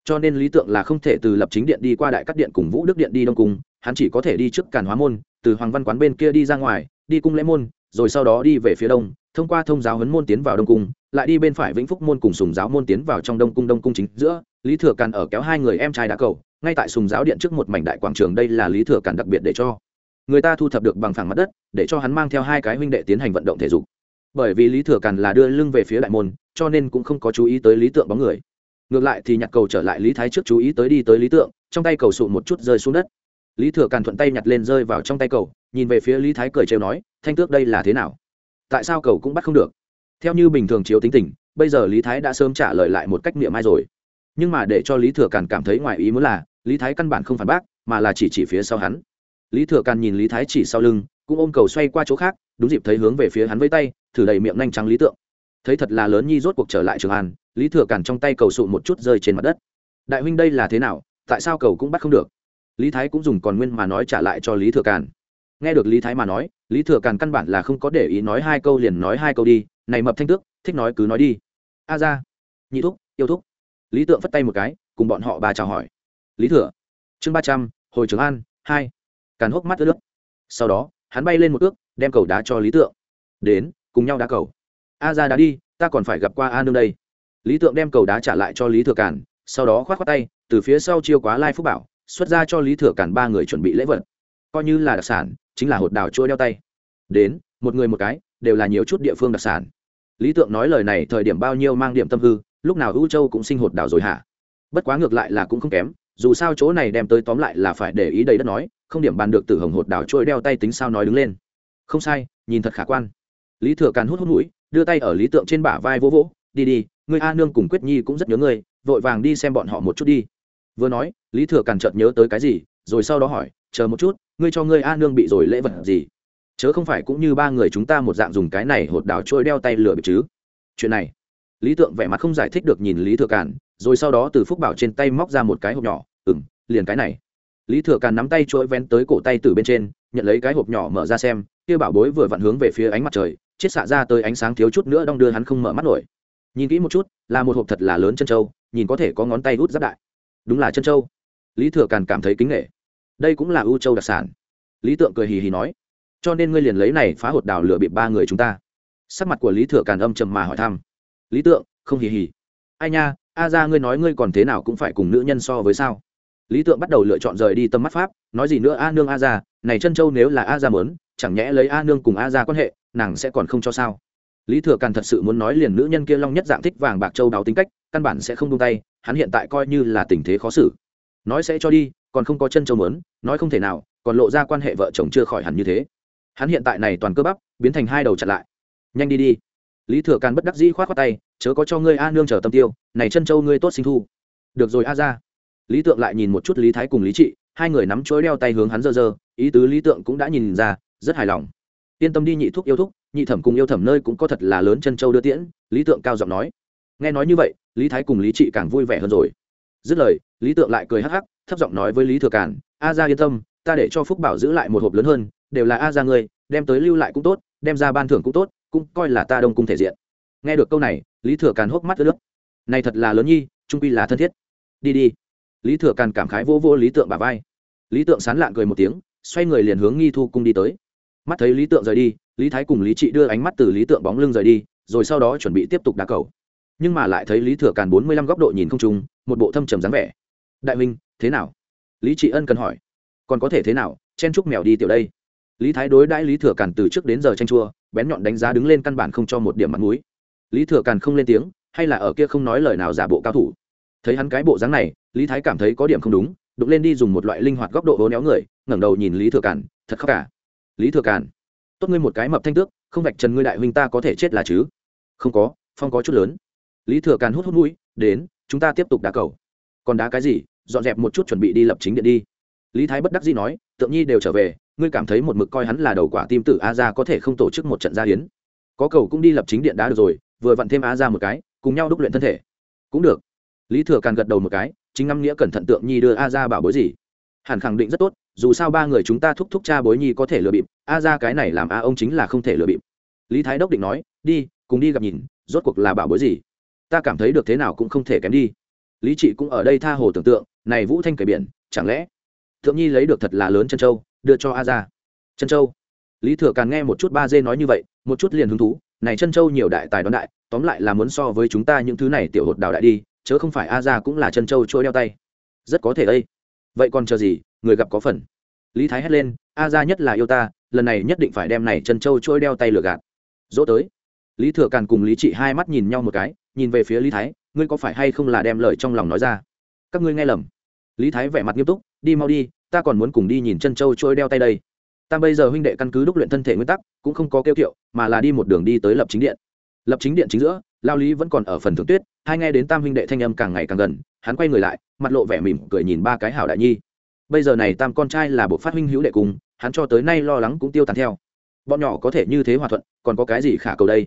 Cho nên lý tượng là không thể từ lập chính điện đi qua đại cắt điện cùng vũ đức điện đi đông cung, hắn chỉ có thể đi trước càn hóa môn, từ hoàng văn quán bên kia đi ra ngoài, đi cung lễ môn, rồi sau đó đi về phía đông thông qua thông giáo huấn môn tiến vào đông cung, lại đi bên phải vĩnh phúc môn cùng sùng giáo môn tiến vào trong đông cung đông cung chính giữa, lý thừa càn ở kéo hai người em trai đá cầu, ngay tại sùng giáo điện trước một mảnh đại quảng trường đây là lý thừa càn đặc biệt để cho người ta thu thập được bằng phẳng mặt đất, để cho hắn mang theo hai cái huynh đệ tiến hành vận động thể dục. Bởi vì lý thừa càn là đưa lưng về phía đại môn, cho nên cũng không có chú ý tới lý tượng bóng người. Ngược lại thì nhặt cầu trở lại lý thái trước chú ý tới đi tới lý tượng, trong tay cầu sụ một chút rơi xuống đất. Lý thừa càn thuận tay nhặt lên rơi vào trong tay cầu, nhìn về phía lý thái cười trêu nói, thanh tước đây là thế nào? Tại sao cầu cũng bắt không được? Theo như bình thường chiếu tính tình, bây giờ lý thái đã sớm trả lời lại một cách miệng mai rồi. Nhưng mà để cho lý thừa càn cảm thấy ngoài ý muốn là, lý thái căn bản không phản bác, mà là chỉ chỉ phía sau hắn. Lý thừa càn nhìn lý thái chỉ sau lưng, cũng ôm cầu xoay qua chỗ khác, đúng dịp thấy hướng về phía hắn với tay, thử đầy miệng nhanh trắng lý tượng. Thấy thật là lớn nhi rốt cuộc trở lại trường an, lý thừa càn trong tay cầu sụ một chút rơi trên mặt đất. Đại huynh đây là thế nào, tại sao cầu cũng bắt không được? Lý thái cũng dùng còn nguyên mà nói trả lại cho lý thừa càn nghe được lý thái mà nói, lý thừa càn căn bản là không có để ý nói hai câu liền nói hai câu đi, này mập thanh tước, thích nói cứ nói đi. A ra nhị thúc, yêu thúc. Lý tượng phất tay một cái, cùng bọn họ bà chào hỏi. Lý thừa, chương ba trăm, hồi trường an, hai. Càn hốc mắt ướt nước. Sau đó, hắn bay lên một ước, đem cầu đá cho lý tượng. Đến, cùng nhau đá cầu. A ra đá đi, ta còn phải gặp qua a nương đây. Lý tượng đem cầu đá trả lại cho lý thừa càn, sau đó k h o á t k h o á tay, từ phía sau chiêu quá lai phúc bảo, xuất ra cho lý thừa càn ba người chuẩn bị lễ vật coi như là đặc sản, chính là hột đào chua đeo tay. Đến, một người một cái, đều là nhiều chút địa phương đặc sản. Lý tượng nói lời này thời điểm bao nhiêu mang điểm tâm hư, lúc nào ưu châu cũng sinh hột đào rồi hả? Bất quá ngược lại là cũng không kém, dù sao chỗ này đem tới tóm lại là phải để ý đầy đất nói, không điểm bàn được từ hồng hột đào trôi đeo tay tính sao nói đứng lên. Không sai, nhìn thật khả quan. Lý thừa càn hút hút mũi, đưa tay ở lý tượng trên bả vai vỗ vỗ, đi đi, người a nương cùng quyết nhi cũng rất nhớ ngươi, vội vàng đi xem bọn họ một chút đi. Vừa nói, lý thừa càn chợt nhớ tới cái gì, rồi sau đó hỏi, chờ một chút ngươi cho ngươi a nương bị rồi lễ vật gì? Chớ không phải cũng như ba người chúng ta một dạng dùng cái này hột đào trôi đeo tay lửa bị chứ. Chuyện này, lý tượng vẻ mặt không giải thích được nhìn lý thừa càn, rồi sau đó từ phúc bảo trên tay móc ra một cái hộp nhỏ ừng liền cái này. Lý thừa càn nắm tay trôi vén tới cổ tay từ bên trên, nhận lấy cái hộp nhỏ mở ra xem, kia bảo bối vừa vặn hướng về phía ánh mặt trời chết xạ ra tới ánh sáng thiếu chút nữa đong đưa hắn không mở mắt nổi. Nhìn kỹ một chút, là một hộp thật là lớn chân trâu, nhìn có thể có ngón tay hút rất đại. Đúng là chân trâu. Lý thừa càn cảm thấy kính nghệ đây cũng là ưu châu đặc sản. Lý tượng cười hì hì nói, cho nên ngươi liền lấy này phá hột đào lửa bị ba người chúng ta. Sắc mặt của lý thừa càn âm trầm mà hỏi thăm. Lý tượng, không hì hì. Ai nha, a ra ngươi nói ngươi còn thế nào cũng phải cùng nữ nhân so với sao? Lý tượng bắt đầu lựa chọn rời đi tâm mắt pháp, nói gì nữa a nương a ra, này chân châu nếu là a ra mớn chẳng nhẽ lấy a nương cùng a ra quan hệ, nàng sẽ còn không cho sao? Lý thừa càn thật sự muốn nói liền nữ nhân kia long nhất dạng thích vàng bạc châu đáo tính cách, căn bản sẽ không tung tay, hắn hiện tại coi như là tình thế khó xử. Nói sẽ cho đi còn không có chân châu mớn nói không thể nào, còn lộ ra quan hệ vợ chồng chưa khỏi hẳn như thế. Hắn hiện tại này toàn cơ bắp, biến thành hai đầu chặt lại. Nhanh đi đi. Lý thừa càn bất đắc dĩ k h o á t tay, chớ có cho ngươi a nương chờ tâm tiêu, này chân châu ngươi tốt sinh thu. Được rồi a ra lý tượng lại nhìn một chút lý thái cùng lý trị, hai người nắm chuỗi đeo tay hướng hắn dơ dơ, ý tứ lý tượng cũng đã nhìn ra, rất hài lòng. Yên tâm đi nhị thúc yêu thúc, nhị thẩm cùng yêu thẩm nơi cũng có thật là lớn chân châu đưa tiễn, lý tượng cao giọng nói. Nghe nói như vậy, lý thái cùng lý trị càng vui vẻ hơn rồi dứt lời, lý tượng lại cười hắc hắc, thấp giọng nói với lý thừa càn, a ra yên tâm, ta để cho phúc bảo giữ lại một hộp lớn hơn, đều là a ra ngươi, đem tới lưu lại cũng tốt, đem ra ban thưởng cũng tốt, cũng coi là ta đông cung thể diện. Nghe được câu này, lý thừa càn hốc mắt ướt nước này thật là lớn nhi, trung quy là thân thiết. Đi đi. Lý thừa càn cảm khái vô vô lý tượng bà vai. Lý tượng sán lạng cười một tiếng, xoay người liền hướng nghi thu cung đi tới. Mắt thấy lý tượng rời đi, lý thái cùng lý trị đưa ánh mắt từ lý tượng bóng lưng rời đi, rồi sau đó chuẩn bị tiếp tục đá cầu. Nhưng mà lại thấy lý thừa càn bốn mươi lăm góc độ nhìn không trùng một bộ thâm trầm dáng vẻ. Đại huynh, thế nào? Lý trị ân cần hỏi. Còn có thể thế nào? Chen chúc mèo đi tiểu đây. Lý thái đối đãi lý thừa càn từ trước đến giờ tranh chua, bén nhọn đánh giá đứng lên căn bản không cho một điểm mặt mũi. Lý thừa càn không lên tiếng, hay là ở kia không nói lời nào giả bộ cao thủ. Thấy hắn cái bộ dáng này, lý thái cảm thấy có điểm không đúng, đụng lên đi dùng một loại linh hoạt góc độ hố néo người, ngẩng đầu nhìn lý thừa càn, thật khóc cả lý thừa càn, tốt ngươi một cái mập thanh tước, không vạch trần ngươi đại huynh ta có thể chết là chứ? Không có, phong có chút lớn. Lý thừa càn hút hút mũi, đến chúng ta tiếp tục đá cầu. Còn đá cái gì? Dọn dẹp một chút chuẩn bị đi lập chính điện đi. Lý thái bất đắc dĩ nói, tượng nhi đều trở về, ngươi cảm thấy một mực coi hắn là đầu quả tim tử a ra có thể không tổ chức một trận gia hiến. Có cầu cũng đi lập chính điện đá được rồi, vừa vặn thêm a ra một cái, cùng nhau đúc luyện thân thể. Cũng được. Lý thừa càng gật đầu một cái, chính ngắm nghĩa cẩn thận tượng nhi đưa a ra bảo bối gì. Hẳn khẳng định rất tốt, dù sao ba người chúng ta thúc thúc cha bối nhi có thể lừa bịp, a ra cái này làm a ông chính là không thể lừa bịp. Lý thái đốc định nói, đi, cùng đi gặp nhìn, rốt cuộc là bảo bối gì? Ta cảm thấy được thế nào cũng không thể kém đi. Lý trị cũng ở đây tha hồ tưởng tượng, này vũ thanh kể biển, chẳng lẽ thượng nhi lấy được thật là lớn chân châu, đưa cho a ra chân châu. Lý thừa càng nghe một chút ba dê nói như vậy, một chút liền hứng thú, này chân châu nhiều đại tài đón đại, tóm lại là muốn so với chúng ta những thứ này tiểu hột đào đại đi, chớ không phải a ra cũng là chân châu trôi đeo tay. Rất có thể đây. Vậy còn chờ gì, người gặp có phần. Lý thái hét lên, a ra nhất là yêu ta, lần này nhất định phải đem này chân châu trôi đeo tay lừa gạt. Dỗ tới. Lý thừa càn cùng lý trị hai mắt nhìn nhau một cái nhìn về phía lý thái, ngươi có phải hay không là đem lời trong lòng nói ra? Các ngươi nghe lầm. Lý thái vẻ mặt nghiêm túc, đi mau đi, ta còn muốn cùng đi nhìn chân châu trôi đeo tay đây. Ta bây giờ huynh đệ căn cứ đúc luyện thân thể nguyên tắc, cũng không có kêu kiệu, mà là đi một đường đi tới lập chính điện. Lập chính điện chính giữa, lao lý vẫn còn ở phần thượng tuyết, hai nghe đến tam huynh đệ thanh âm càng ngày càng gần, hắn quay người lại, mặt lộ vẻ mỉm cười nhìn ba cái hảo đại nhi. Bây giờ này tam con trai là bộ phát huynh hữu đệ cùng, hắn cho tới nay lo lắng cũng tiêu tàn theo. Bọn nhỏ có thể như thế hòa thuận, còn có cái gì khả cầu đây?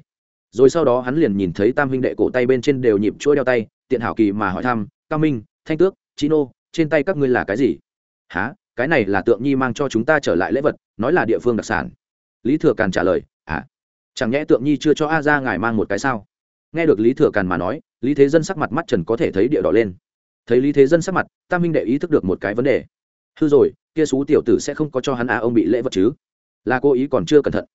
Rồi sau đó hắn liền nhìn thấy tam huynh đệ cổ tay bên trên đều nhịp chuỗi đeo tay, tiện hảo kỳ mà hỏi thăm, cao minh, thanh tước chi nô, trên tay các ngươi là cái gì? Há cái này là tượng nhi mang cho chúng ta trở lại lễ vật, nói là địa phương đặc sản. Lý thừa càn trả lời à chẳng nhẽ tượng nhi chưa cho a ra ngài mang một cái sao? Nghe được lý thừa càn mà nói, lý thế dân sắc mặt mắt trần có thể thấy địa đỏ lên. Thấy lý thế dân sắc mặt, tam minh đệ ý thức được một cái vấn đề. Hư rồi, kia xú tiểu tử sẽ không có cho hắn a ông bị lễ vật chứ? Là cô ý còn chưa cẩn thận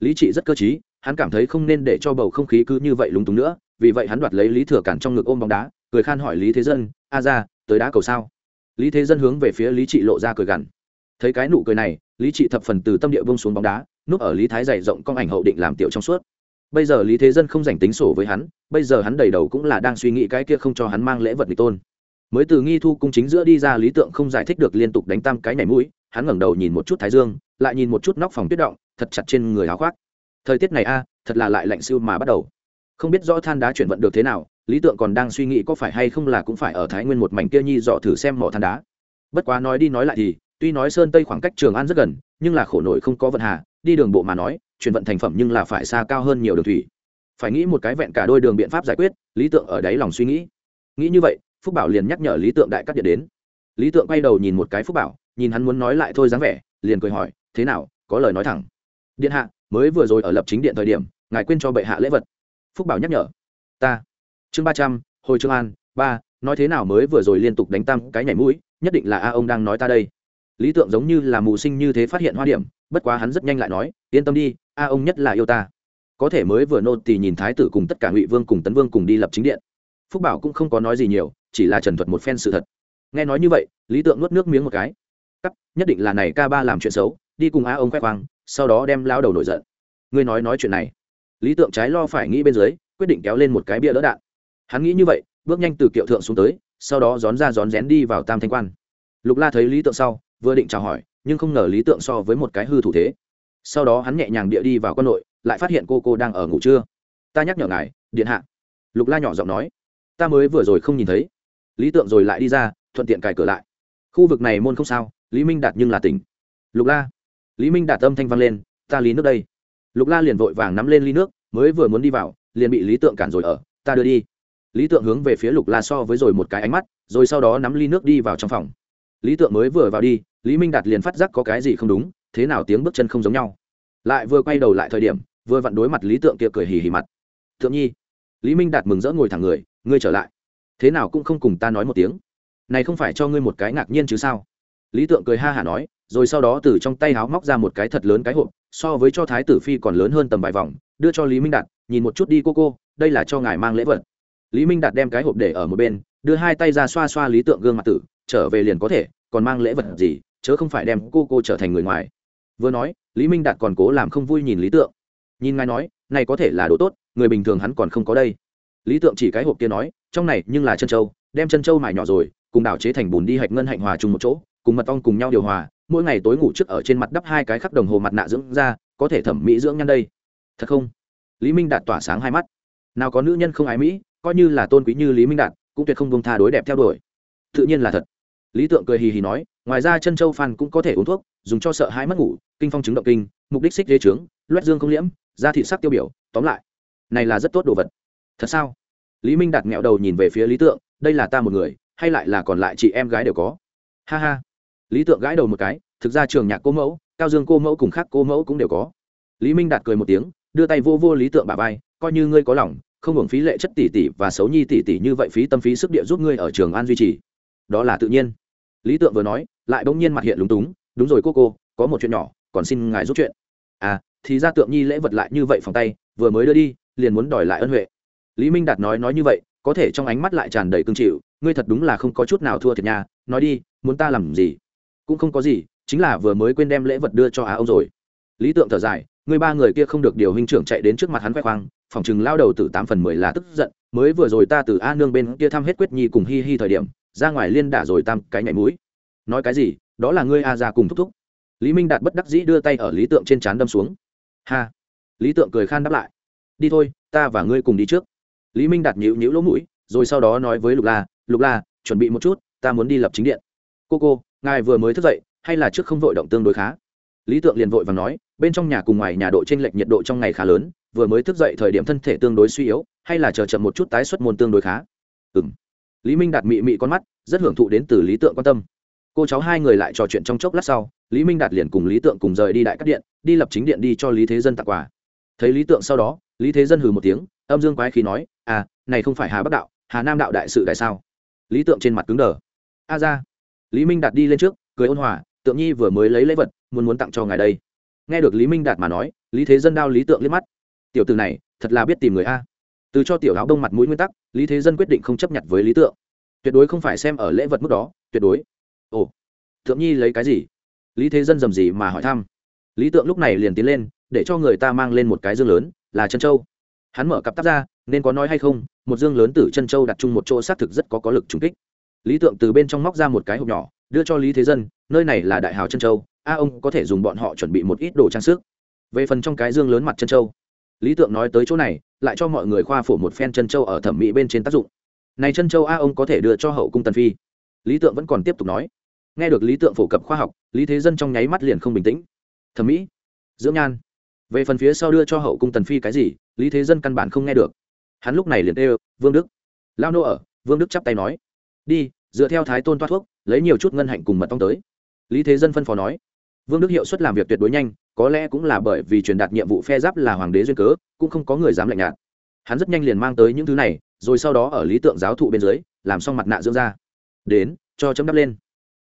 lý trị rất cơ t hắn cảm thấy không nên để cho bầu không khí cứ như vậy lúng túng nữa, vì vậy hắn đoạt lấy lý thừa cản trong ngực ôm bóng đá, cười khan hỏi lý thế dân, a ra, tới đá cầu sao? Lý thế dân hướng về phía lý trị lộ ra cười gằn. Thấy cái nụ cười này, lý trị thập phần từ tâm địa bông xuống bóng đá, núp ở lý thái dày rộng con ảnh hậu định làm tiểu trong suốt. Bây giờ lý thế dân không dành tính sổ với hắn, bây giờ hắn đầy đầu cũng là đang suy nghĩ cái kia không cho hắn mang lễ vật bị tôn. Mới từ nghi thu cung chính giữa đi ra, lý tượng không giải thích được liên tục đánh tam cái nhảy mũi, hắn ngẩng đầu nhìn một chút thái dương, lại nhìn một chút nóc phòng tuyết động thật chặt trên người áo khoác. Thời tiết này a, thật là lại lạnh siêu mà bắt đầu. Không biết rõ than đá chuyển vận được thế nào, lý tượng còn đang suy nghĩ có phải hay không là cũng phải ở thái nguyên một mảnh kia nhi dọ thử xem mỏ than đá. Bất quá nói đi nói lại thì, tuy nói sơn tây khoảng cách trường an rất gần, nhưng là khổ nổi không có vận hà, đi đường bộ mà nói, chuyển vận thành phẩm nhưng là phải xa cao hơn nhiều đường thủy. Phải nghĩ một cái vẹn cả đôi đường biện pháp giải quyết, lý tượng ở đáy lòng suy nghĩ. Nghĩ như vậy, phúc bảo liền nhắc nhở lý tượng đại cắt điện đến. Lý tượng quay đầu nhìn một cái phúc bảo, nhìn hắn muốn nói lại thôi dáng vẻ, liền cười hỏi, thế nào, có lời nói thẳng? Điện hạ mới vừa rồi ở lập chính điện thời điểm ngài quên cho bệ hạ lễ vật phúc bảo nhắc nhở ta chương ba trăm hồi trương an ba nói thế nào mới vừa rồi liên tục đánh tam cái nhảy mũi nhất định là a ông đang nói ta đây lý tượng giống như là mù sinh như thế phát hiện hoa điểm bất quá hắn rất nhanh lại nói yên tâm đi a ông nhất là yêu ta có thể mới vừa nô thì nhìn thái tử cùng tất cả ngụy vương cùng tấn vương cùng đi lập chính điện phúc bảo cũng không có nói gì nhiều chỉ là trần thuật một phen sự thật nghe nói như vậy lý tượng nuốt nước miếng một cái cắt, nhất định là này ca ba làm chuyện xấu đi cùng a ông khoe khoang sau đó đem lao đầu nổi giận. Ngươi nói nói chuyện này. Lý tượng trái lo phải nghĩ bên dưới, quyết định kéo lên một cái bia lỡ đạn. Hắn nghĩ như vậy, bước nhanh từ kiệu thượng xuống tới, sau đó rón ra rón rén đi vào tam thanh quan. Lục la thấy lý tượng sau, vừa định chào hỏi, nhưng không ngờ lý tượng so với một cái hư thủ thế. Sau đó hắn nhẹ nhàng địa đi vào quân nội, lại phát hiện cô cô đang ở ngủ trưa. Ta nhắc nhở ngài, điện hạ. Lục la nhỏ giọng nói. Ta mới vừa rồi không nhìn thấy. Lý tượng rồi lại đi ra, thuận tiện cài cửa lại. Khu vực này môn không sao, lý minh đạt nhưng là tỉnh. Lục la lý minh đạt âm thanh vang lên, ta lý nước đây. Lục la liền vội vàng nắm lên ly nước, mới vừa muốn đi vào, liền bị lý tượng cản rồi ở, ta đưa đi. Lý tượng hướng về phía lục la so với rồi một cái ánh mắt, rồi sau đó nắm ly nước đi vào trong phòng. Lý tượng mới vừa vào đi, lý minh đạt liền phát giác có cái gì không đúng, thế nào tiếng bước chân không giống nhau. Lại vừa quay đầu lại thời điểm, vừa vặn đối mặt lý tượng kia cười hì hì mặt. Thượng nhi. Lý minh đạt mừng rỡ ngồi thẳng người, ngươi trở lại. Thế nào cũng không cùng ta nói một tiếng. Này không phải cho ngươi một cái ngạc nhiên chứ sao? Lý tượng cười ha hả nói rồi sau đó từ trong tay háo móc ra một cái thật lớn cái hộp, so với cho thái tử phi còn lớn hơn tầm vài vòng, đưa cho lý minh đạt, nhìn một chút đi cô cô, đây là cho ngài mang lễ vật. Lý minh đạt đem cái hộp để ở một bên, đưa hai tay ra xoa xoa lý tượng gương mặt tử, trở về liền có thể, còn mang lễ vật gì, chớ không phải đem cô cô trở thành người ngoài. Vừa nói, lý minh đạt còn cố làm không vui nhìn lý tượng. Nhìn ngài nói, này có thể là đồ tốt, người bình thường hắn còn không có đây. Lý tượng chỉ cái hộp kia nói, trong này nhưng là chân trâu đem chân trâu mài nhỏ rồi, cùng đảo chế thành bùn đi hạch ngân hạnh hòa chung một chỗ, cùng mật ong cùng nhau điều hòa mỗi ngày tối ngủ trước ở trên mặt đắp hai cái khắc đồng hồ mặt nạ dưỡng ra có thể thẩm mỹ dưỡng nhăn đây. Thật không? Lý minh đạt tỏa sáng hai mắt. Nào có nữ nhân không ái mỹ, coi như là tôn quý như lý minh đạt, cũng tuyệt không bông tha đối đẹp theo đuổi. Tự nhiên là thật. Lý tượng cười hì hì nói, ngoài ra chân châu phan cũng có thể uống thuốc, dùng cho sợ hãi mất ngủ, kinh phong chứng động kinh, mục đích xích dê trướng, loét dương không liễm, da thị sắc tiêu biểu, tóm lại, này là rất tốt đồ vật. Thật sao? Lý minh Đạt nghẹo đầu nhìn về phía lý tượng, đây là ta một người, hay lại là còn lại chị em gái đều có. Ha ha lý tượng gãi đầu một cái, thực ra trường nhạc cô mẫu, cao dương cô mẫu cùng khác cô mẫu cũng đều có. Lý minh đạt cười một tiếng, đưa tay vô vô lý tượng bà vai, coi như ngươi có lòng, không hưởng phí lệ chất tỷ tỷ và xấu nhi tỷ tỷ như vậy phí tâm phí sức địa giúp ngươi ở trường an duy trì. Đó là tự nhiên. Lý tượng vừa nói, lại bỗng nhiên mặt hiện lúng túng, đúng rồi cô cô, có một chuyện nhỏ, còn xin ngài giúp chuyện. À thì ra tượng nhi lễ vật lại như vậy phòng tay, vừa mới đưa đi, liền muốn đòi lại ân huệ. Lý minh đạt nói nói như vậy, có thể trong ánh mắt lại tràn đầy cương chịu, ngươi thật đúng là không có chút nào thua thiệt nha, nói đi, muốn ta làm gì? Cũng không có gì, chính là vừa mới quên đem lễ vật đưa cho á ông rồi. Lý tượng thở dài, người ba người kia không được điều huynh trưởng chạy đến trước mặt hắn khoe khoang, phòng chừng lao đầu từ tám phần mười là tức giận, mới vừa rồi ta từ a nương bên kia thăm hết quyết nhi cùng hi hi thời điểm, ra ngoài liên đả rồi tam cái nhảy mũi. Nói cái gì, đó là ngươi a ra cùng thúc thúc. Lý minh đạt bất đắc dĩ đưa tay ở lý tượng trên trán đâm xuống. Ha. Lý tượng cười khan đáp lại. Đi thôi, ta và ngươi cùng đi trước. Lý minh đạt nhịu nhịu lỗ mũi, rồi sau đó nói với lục la lục la, chuẩn bị một chút, ta muốn đi lập chính điện. Cô cô ngài vừa mới thức dậy, hay là trước không vội động tương đối khá? Lý tượng liền vội và nói, bên trong nhà cùng ngoài nhà độ t r ê n lệch nhiệt độ trong ngày khá lớn, vừa mới thức dậy thời điểm thân thể tương đối suy yếu, hay là chờ chậm một chút tái xuất môn tương đối khá? Ừ m lý minh đạt mị mị con mắt, rất hưởng thụ đến từ lý tượng quan tâm. Cô cháu hai người lại trò chuyện trong chốc lát sau, lý minh đạt liền cùng lý tượng cùng rời đi đại cắt điện, đi lập chính điện đi cho lý thế dân tặng quà. Thấy lý tượng sau đó, lý thế dân hừ một tiếng, âm dương quái khí nói à này không phải hà bắc đạo, hà nam đạo đại sự đại sao? Lý tượng trên mặt cứng đờ. A ra lý minh đạt đi lên trước, cười ôn hòa, tượng nhi vừa mới lấy lễ vật, muốn muốn tặng cho ngài đây. Nghe được lý minh đạt mà nói, lý thế dân đao lý tượng liếc mắt. Tiểu từ này, thật là biết tìm người a. Từ cho tiểu áo đông mặt mũi nguyên tắc, lý thế dân quyết định không chấp nhận với lý tượng. Tuyệt đối không phải xem ở lễ vật mức đó, tuyệt đối. Ồ thượng nhi lấy cái gì? Lý thế dân dầm gì mà hỏi thăm. Lý tượng lúc này liền tiến lên, để cho người ta mang lên một cái dương lớn, là chân châu. Hắn mở cặp tắp ra, nên có nói hay không, một dương lớn từ chân châu đặt chung một chỗ xác thực rất có có lực trùng kích lý tượng từ bên trong móc ra một cái hộp nhỏ, đưa cho lý thế dân, nơi này là đại hào chân châu, a ông có thể dùng bọn họ chuẩn bị một ít đồ trang sức. Về phần trong cái dương lớn mặt chân châu, lý tượng nói tới chỗ này, lại cho mọi người khoa phổ một phen chân châu ở thẩm mỹ bên trên tác dụng. Này chân châu a ông có thể đưa cho hậu cung tần phi. Lý tượng vẫn còn tiếp tục nói. Nghe được lý tượng phổ cập khoa học, lý thế dân trong nháy mắt liền không bình tĩnh. Thẩm mỹ, dưỡng nhan. Về phần phía sau đưa cho hậu cung tần phi cái gì, lý thế dân căn bản không nghe được. Hắn lúc này liền kêu, vương đức. Lao nô ở, vương đức chắp tay nói, đi dựa theo thái tôn toát thuốc, lấy nhiều chút ngân hạnh cùng mật ong tới. Lý thế dân phân phó nói, vương đức hiệu suất làm việc tuyệt đối nhanh, có lẽ cũng là bởi vì truyền đạt nhiệm vụ phe giáp là hoàng đế duyên cớ, cũng không có người dám lạnh nhạt. Hắn rất nhanh liền mang tới những thứ này, rồi sau đó ở lý tượng giáo thụ bên dưới, làm xong mặt nạ dưỡng ra đến, cho chấm đắp lên.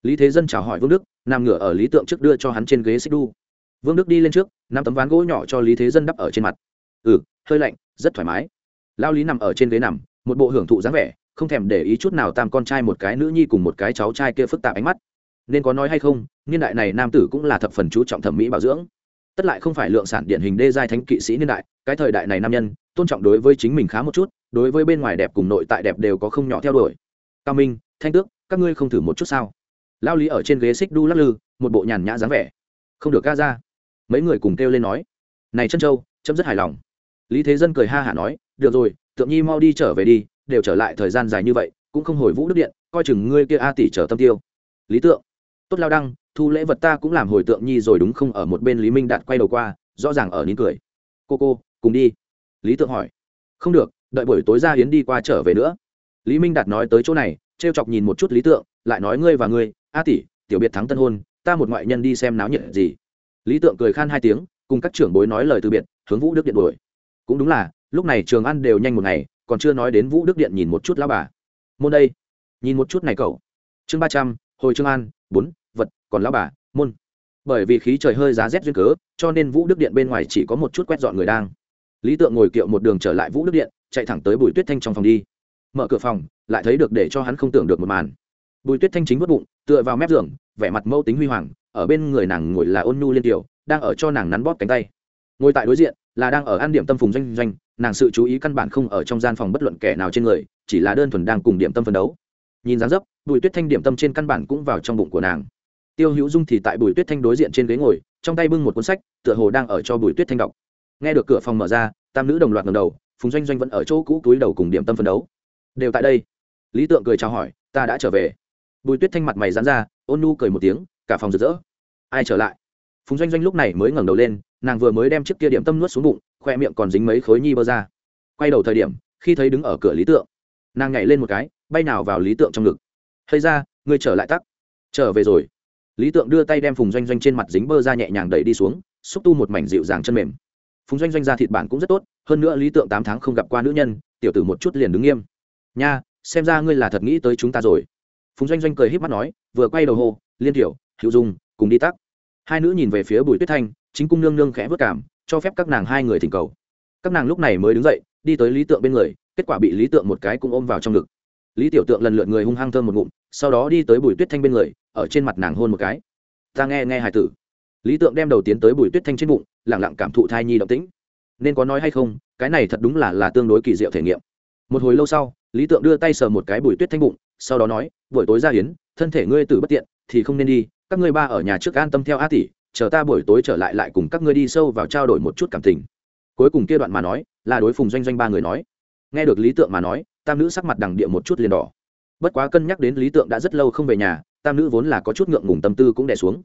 Lý thế dân chào hỏi vương đức, nằm ngửa ở lý tượng trước đưa cho hắn trên ghế xích đu. Vương đức đi lên trước, năm tấm ván gỗ nhỏ cho lý thế dân đắp ở trên mặt. Ừ hơi lạnh, rất thoải mái. Lao lý nằm ở trên ghế nằm, một bộ hưởng thụ dáng vẻ không thèm để ý chút nào tam con trai một cái nữ nhi cùng một cái cháu trai kia phức tạp ánh mắt. Nên có nói hay không, niên đại này nam tử cũng là thập phần chú trọng thẩm mỹ bảo dưỡng. Tất lại không phải lượng sản điển hình đê giai thánh kỵ sĩ niên đại, cái thời đại này nam nhân, tôn trọng đối với chính mình khá một chút, đối với bên ngoài đẹp cùng nội tại đẹp đều có không nhỏ theo đuổi. Cao minh, thanh tước, các ngươi không thử một chút sao? Lao lý ở trên ghế xích đu lắc lư, một bộ nhàn nhã dáng vẻ. Không được ca ra. Mấy người cùng kêu lên nói. Này chân châu, chấm rất hài lòng. Lý thế dân cười ha hả nói, được rồi, tượng nhi mau đi trở về đi đều trở lại thời gian dài như vậy, cũng không hồi vũ đức điện, coi chừng ngươi kia a tỷ trở tâm tiêu. Lý tượng, tốt lao đăng, thu lễ vật ta cũng làm hồi tượng nhi rồi đúng không? Ở một bên lý minh đạt quay đầu qua, rõ ràng ở nín cười. Cô cô, cùng đi. Lý tượng hỏi. Không được, đợi buổi tối ra hiến đi qua trở về nữa. Lý minh đạt nói tới chỗ này t r e o chọc nhìn một chút lý tượng, lại nói ngươi và ngươi, a tỷ, tiểu biệt thắng tân hôn, ta một ngoại nhân đi xem náo nhiệt gì. Lý tượng cười khan hai tiếng, cùng các trưởng bối nói lời từ biệt, hướng vũ đức điện đuổi. Cũng đúng là, lúc này trường ăn đều nhanh một ngày còn chưa nói đến vũ đức điện nhìn một chút lao bà. Môn đây, nhìn một chút này cậu. Chương ba trăm, hồi trương an, bốn, vật, còn lao bà, môn. Bởi vì khí trời hơi giá rét duyên cớ, cho nên vũ đức điện bên ngoài chỉ có một chút quét dọn người đang. Lý tượng ngồi kiệu một đường trở lại vũ đức điện, chạy thẳng tới bùi tuyết thanh trong phòng đi. Mở cửa phòng, lại thấy được để cho hắn không tưởng được một màn. Bùi tuyết thanh chính vớt bụng, tựa vào mép giường, vẻ mặt mâu tính huy hoàng, ở bên người nàng ngồi là ôn nhu liên tiểu, đang ở cho nàng nắn bóp cánh tay ngồi tại đối diện, là đang ở ăn điểm tâm phùng doanh doanh, nàng sự chú ý căn bản không ở trong gian phòng bất luận kẻ nào trên người, chỉ là đơn thuần đang cùng điểm tâm phân đấu. Nhìn dáng dấp, bùi tuyết thanh điểm tâm trên căn bản cũng vào trong bụng của nàng. Tiêu hữu dung thì tại bùi tuyết thanh đối diện trên ghế ngồi, trong tay bưng một cuốn sách, tựa hồ đang ở cho bùi tuyết thanh đọc. Nghe được cửa phòng mở ra, tam nữ đồng loạt ngầm đầu, phùng doanh doanh vẫn ở chỗ cũ túi đầu cùng điểm tâm phân đấu. Đều tại đây. Lý tượng cười chào hỏi, ta đã trở về. Bùi tuyết thanh mặt mày dán ra, ôn nu cười một tiếng, cả phòng rực rỡ. Ai trở lại? Phùng doanh doanh lúc này mới ngẩng đầu lên nàng vừa mới đem chiếc kia điểm tâm nuốt xuống bụng, khoe miệng còn dính mấy khối nhi bơ ra. Quay đầu thời điểm, khi thấy đứng ở cửa lý tượng, nàng nhảy lên một cái, bay nào vào lý tượng trong ngực. Hay ra, ngươi trở lại tắc. Trở về rồi. Lý tượng đưa tay đem phùng doanh doanh trên mặt dính bơ ra nhẹ nhàng đẩy đi xuống, xúc tu một mảnh dịu dàng chân mềm. Phùng doanh doanh ra thịt bản cũng rất tốt, hơn nữa lý tượng tám tháng không gặp qua nữ nhân, tiểu tử một chút liền đứng nghiêm. Nha, xem ra ngươi là thật nghĩ tới chúng ta rồi. Phùng doanh doanh cười h í p mắt nói, vừa quay đầu hô, liên tiểu hữu dung, cùng đi tắc. Hai nữ nhìn về phía bùi tuyết thanh chính cung nương nương khẽ vất cảm, cho phép các nàng hai người thỉnh cầu. Các nàng lúc này mới đứng dậy, đi tới lý tượng bên người, kết quả bị lý tượng một cái cũng ôm vào trong ngực. Lý tiểu tượng lần lượt người hung hăng thơm một ngụm, sau đó đi tới bùi tuyết thanh bên người, ở trên mặt nàng hôn một cái. Ta nghe nghe hài tử. Lý tượng đem đầu tiến tới bùi tuyết thanh trên bụng lẳng lặng cảm thụ thai nhi động tĩnh. Nên có nói hay không, cái này thật đúng là là tương đối kỳ diệu thể nghiệm. Một hồi lâu sau, lý tượng đưa tay sờ một cái bùi tuyết thanh bụng, sau đó nói, buổi tối ra hiến, thân thể ngươi tử bất tiện, thì không nên đi, các ngươi ba ở nhà trước an tâm theo a tỷ chờ ta buổi tối trở lại lại cùng các ngươi đi sâu vào trao đổi một chút cảm tình. Cuối cùng kia đoạn mà nói, là đối phùng doanh doanh ba người nói. Nghe được lý tượng mà nói, tam nữ sắc mặt đằng địa một chút liền đỏ. Bất quá cân nhắc đến lý tượng đã rất lâu không về nhà, tam nữ vốn là có chút ngượng ngùng tâm tư cũng đè xuống.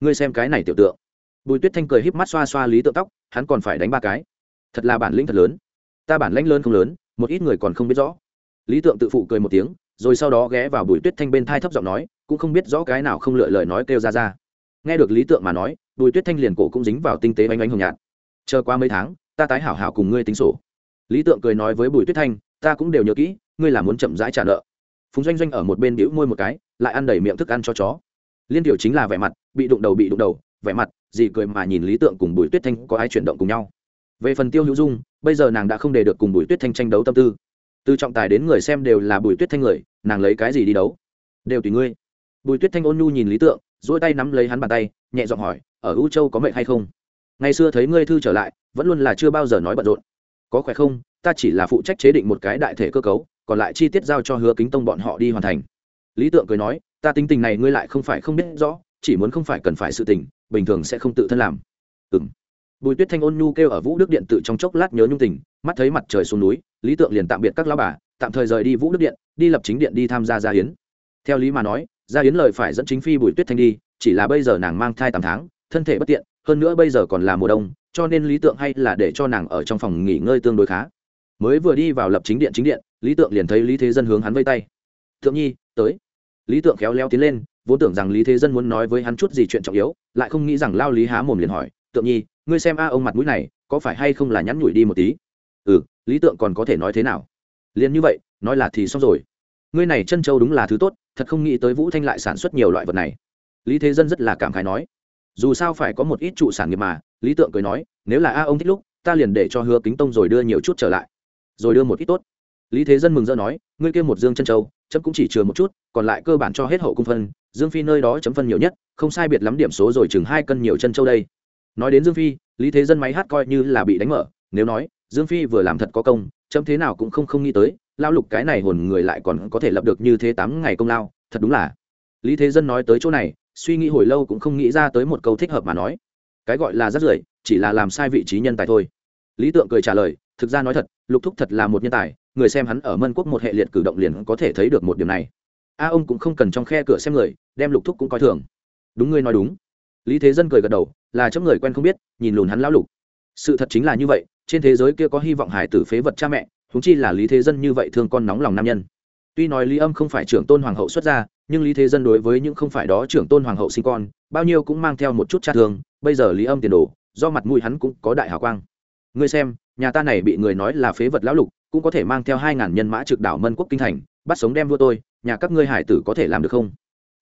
Ngươi xem cái này tiểu tượng. Bùi tuyết thanh cười híp mắt xoa xoa lý tượng tóc, hắn còn phải đánh ba cái. Thật là bản lĩnh thật lớn. Ta bản lãnh lớn không lớn, một ít người còn không biết rõ. Lý tượng tự phụ cười một tiếng, rồi sau đó ghé vào bùi tuyết thanh bên thai thấp giọng nói, cũng không biết rõ cái nào không lựa lời nói kêu ra ra nghe được lý tượng mà nói, bùi tuyết thanh liền cổ cũng dính vào tinh tế bánh bánh hồng nhạt. Chờ qua mấy tháng, ta tái hảo hảo cùng ngươi tính sổ. Lý tượng cười nói với bùi tuyết thanh, ta cũng đều nhớ kỹ, ngươi là muốn chậm rãi trả nợ. Phùng doanh doanh ở một bên đĩu môi một cái, lại ăn đầy miệng thức ăn cho chó. Liên tiểu chính là vẻ mặt, bị đụng đầu bị đụng đầu, vẻ mặt gì cười mà nhìn lý tượng cùng bùi tuyết thanh có ai chuyển động cùng nhau. Về phần tiêu hữu dung, bây giờ nàng đã không để được cùng bùi tuyết thanh tranh đấu tâm tư. Từ trọng tài đến người xem đều là bùi tuyết thanh người, nàng lấy cái gì đi đấu? Đều tùy ngươi. Bùi tuyết thanh ôn nhu nhìn lý tượng dỗi tay nắm lấy hắn bàn tay, nhẹ giọng hỏi, ở u châu có mệnh hay không? Ngày xưa thấy ngươi thư trở lại, vẫn luôn là chưa bao giờ nói bận rộn. Có khỏe không? Ta chỉ là phụ trách chế định một cái đại thể cơ cấu, còn lại chi tiết giao cho hứa kính tông bọn họ đi hoàn thành. Lý tượng cười nói, ta tính tình này ngươi lại không phải không biết rõ, chỉ muốn không phải cần phải sự tình, bình thường sẽ không tự thân làm. Ừng bùi tuyết thanh ôn nhu kêu ở vũ đức điện tự trong chốc lát nhớ nhung tình, mắt thấy mặt trời xuống núi, lý tượng liền tạm biệt các lao bà, tạm thời rời đi vũ đức điện, đi lập chính điện đi tham gia gia hiến. Theo lý mà nói gia yến lời phải dẫn chính phi bùi tuyết thanh đi, chỉ là bây giờ nàng mang thai tám tháng, thân thể bất tiện, hơn nữa bây giờ còn là mùa đông, cho nên lý tượng hay là để cho nàng ở trong phòng nghỉ ngơi tương đối khá. Mới vừa đi vào lập chính điện chính điện, lý tượng liền thấy lý thế dân hướng hắn vây tay. Thượng nhi, tới. Lý tượng khéo léo tiến lên, vốn tưởng rằng lý thế dân muốn nói với hắn chút gì chuyện trọng yếu, lại không nghĩ rằng lao lý há mồm liền hỏi, tượng nhi, ngươi xem a ông mặt mũi này, có phải hay không là nhắn nhủi đi một tí? Ừ lý tượng còn có thể nói thế nào? Liền như vậy, nói là thì xong rồi ngươi này chân châu đúng là thứ tốt, thật không nghĩ tới vũ thanh lại sản xuất nhiều loại vật này. Lý thế dân rất là cảm khái nói, dù sao phải có một ít trụ sản nghiệp mà, lý tượng cười nói, nếu là a ông thích lúc, ta liền để cho hứa kính tông rồi đưa nhiều chút trở lại. Rồi đưa một ít tốt. Lý thế dân mừng rỡ nói, ngươi kia một dương chân châu, chấm cũng chỉ chừa một chút, còn lại cơ bản cho hết hậu cung phân, dương phi nơi đó chấm phân nhiều nhất, không sai biệt lắm điểm số rồi chừng hai cân nhiều chân châu đây. Nói đến dương phi, lý thế dân máy hát coi như là bị đánh mở, nếu nói, dương phi vừa làm thật có công, chấm thế nào cũng không không nghĩ tới lao lục cái này hồn người lại còn có thể lập được như thế tám ngày công lao, thật đúng là. Lý thế dân nói tới chỗ này, suy nghĩ hồi lâu cũng không nghĩ ra tới một câu thích hợp mà nói. Cái gọi là rất rưởi, chỉ là làm sai vị trí nhân tài thôi. Lý tượng cười trả lời, thực ra nói thật, lục thúc thật là một nhân tài, người xem hắn ở mân quốc một hệ liệt cử động liền có thể thấy được một điểm này. A ông cũng không cần trong khe cửa xem người, đem lục thúc cũng coi thường. Đúng ngươi nói đúng. Lý thế dân cười gật đầu, là chấm người quen không biết, nhìn lùn hắn lão lục. Sự thật chính là như vậy, trên thế giới kia có hy vọng hải tử phế vật cha mẹ huống chi là lý thế dân như vậy thương con nóng lòng nam nhân. Tuy nói lý âm không phải trưởng tôn hoàng hậu xuất gia, nhưng lý thế dân đối với những không phải đó trưởng tôn hoàng hậu sinh con, bao nhiêu cũng mang theo một chút cha thương, bây giờ lý âm tiền đồ, do mặt mũi hắn cũng có đại hào quang. Ngươi xem, nhà ta này bị người nói là phế vật lão lục, cũng có thể mang theo hai ngàn nhân mã trực đảo mân quốc kinh thành, bắt sống đem vua tôi, nhà các ngươi hải tử có thể làm được không?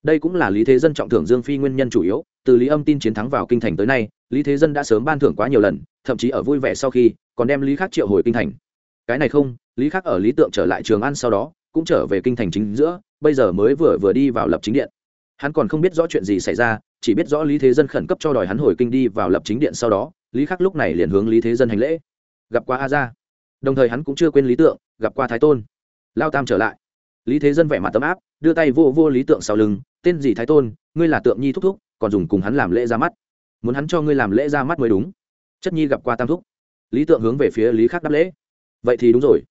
Đây cũng là lý thế dân trọng thưởng dương phi nguyên nhân chủ yếu, từ lý âm tin chiến thắng vào kinh thành tới nay, lý thế dân đã sớm ban thưởng quá nhiều lần, thậm chí ở vui vẻ sau khi, còn đem lý khắc triệu hồi kinh thành cái này không, lý khắc ở lý tượng trở lại trường ăn sau đó, cũng trở về kinh thành chính giữa, bây giờ mới vừa vừa đi vào lập chính điện. Hắn còn không biết rõ chuyện gì xảy ra, chỉ biết rõ lý thế dân khẩn cấp cho đòi hắn hồi kinh đi vào lập chính điện sau đó, lý khắc lúc này liền hướng lý thế dân hành lễ. Gặp qua a ra đồng thời hắn cũng chưa quên lý tượng, gặp qua thái tôn. Lao tam trở lại. Lý thế dân vẻ mặt tấm áp, đưa tay vô vô lý tượng sau lưng, tên gì thái tôn, ngươi là tượng nhi thúc thúc, còn dùng cùng hắn làm lễ ra mắt. Muốn hắn cho ngươi làm lễ ra mắt mới đúng. Chất nhi gặp qua tam thúc. Lý tượng hướng về phía lý khắc đáp lễ vậy thì đúng rồi.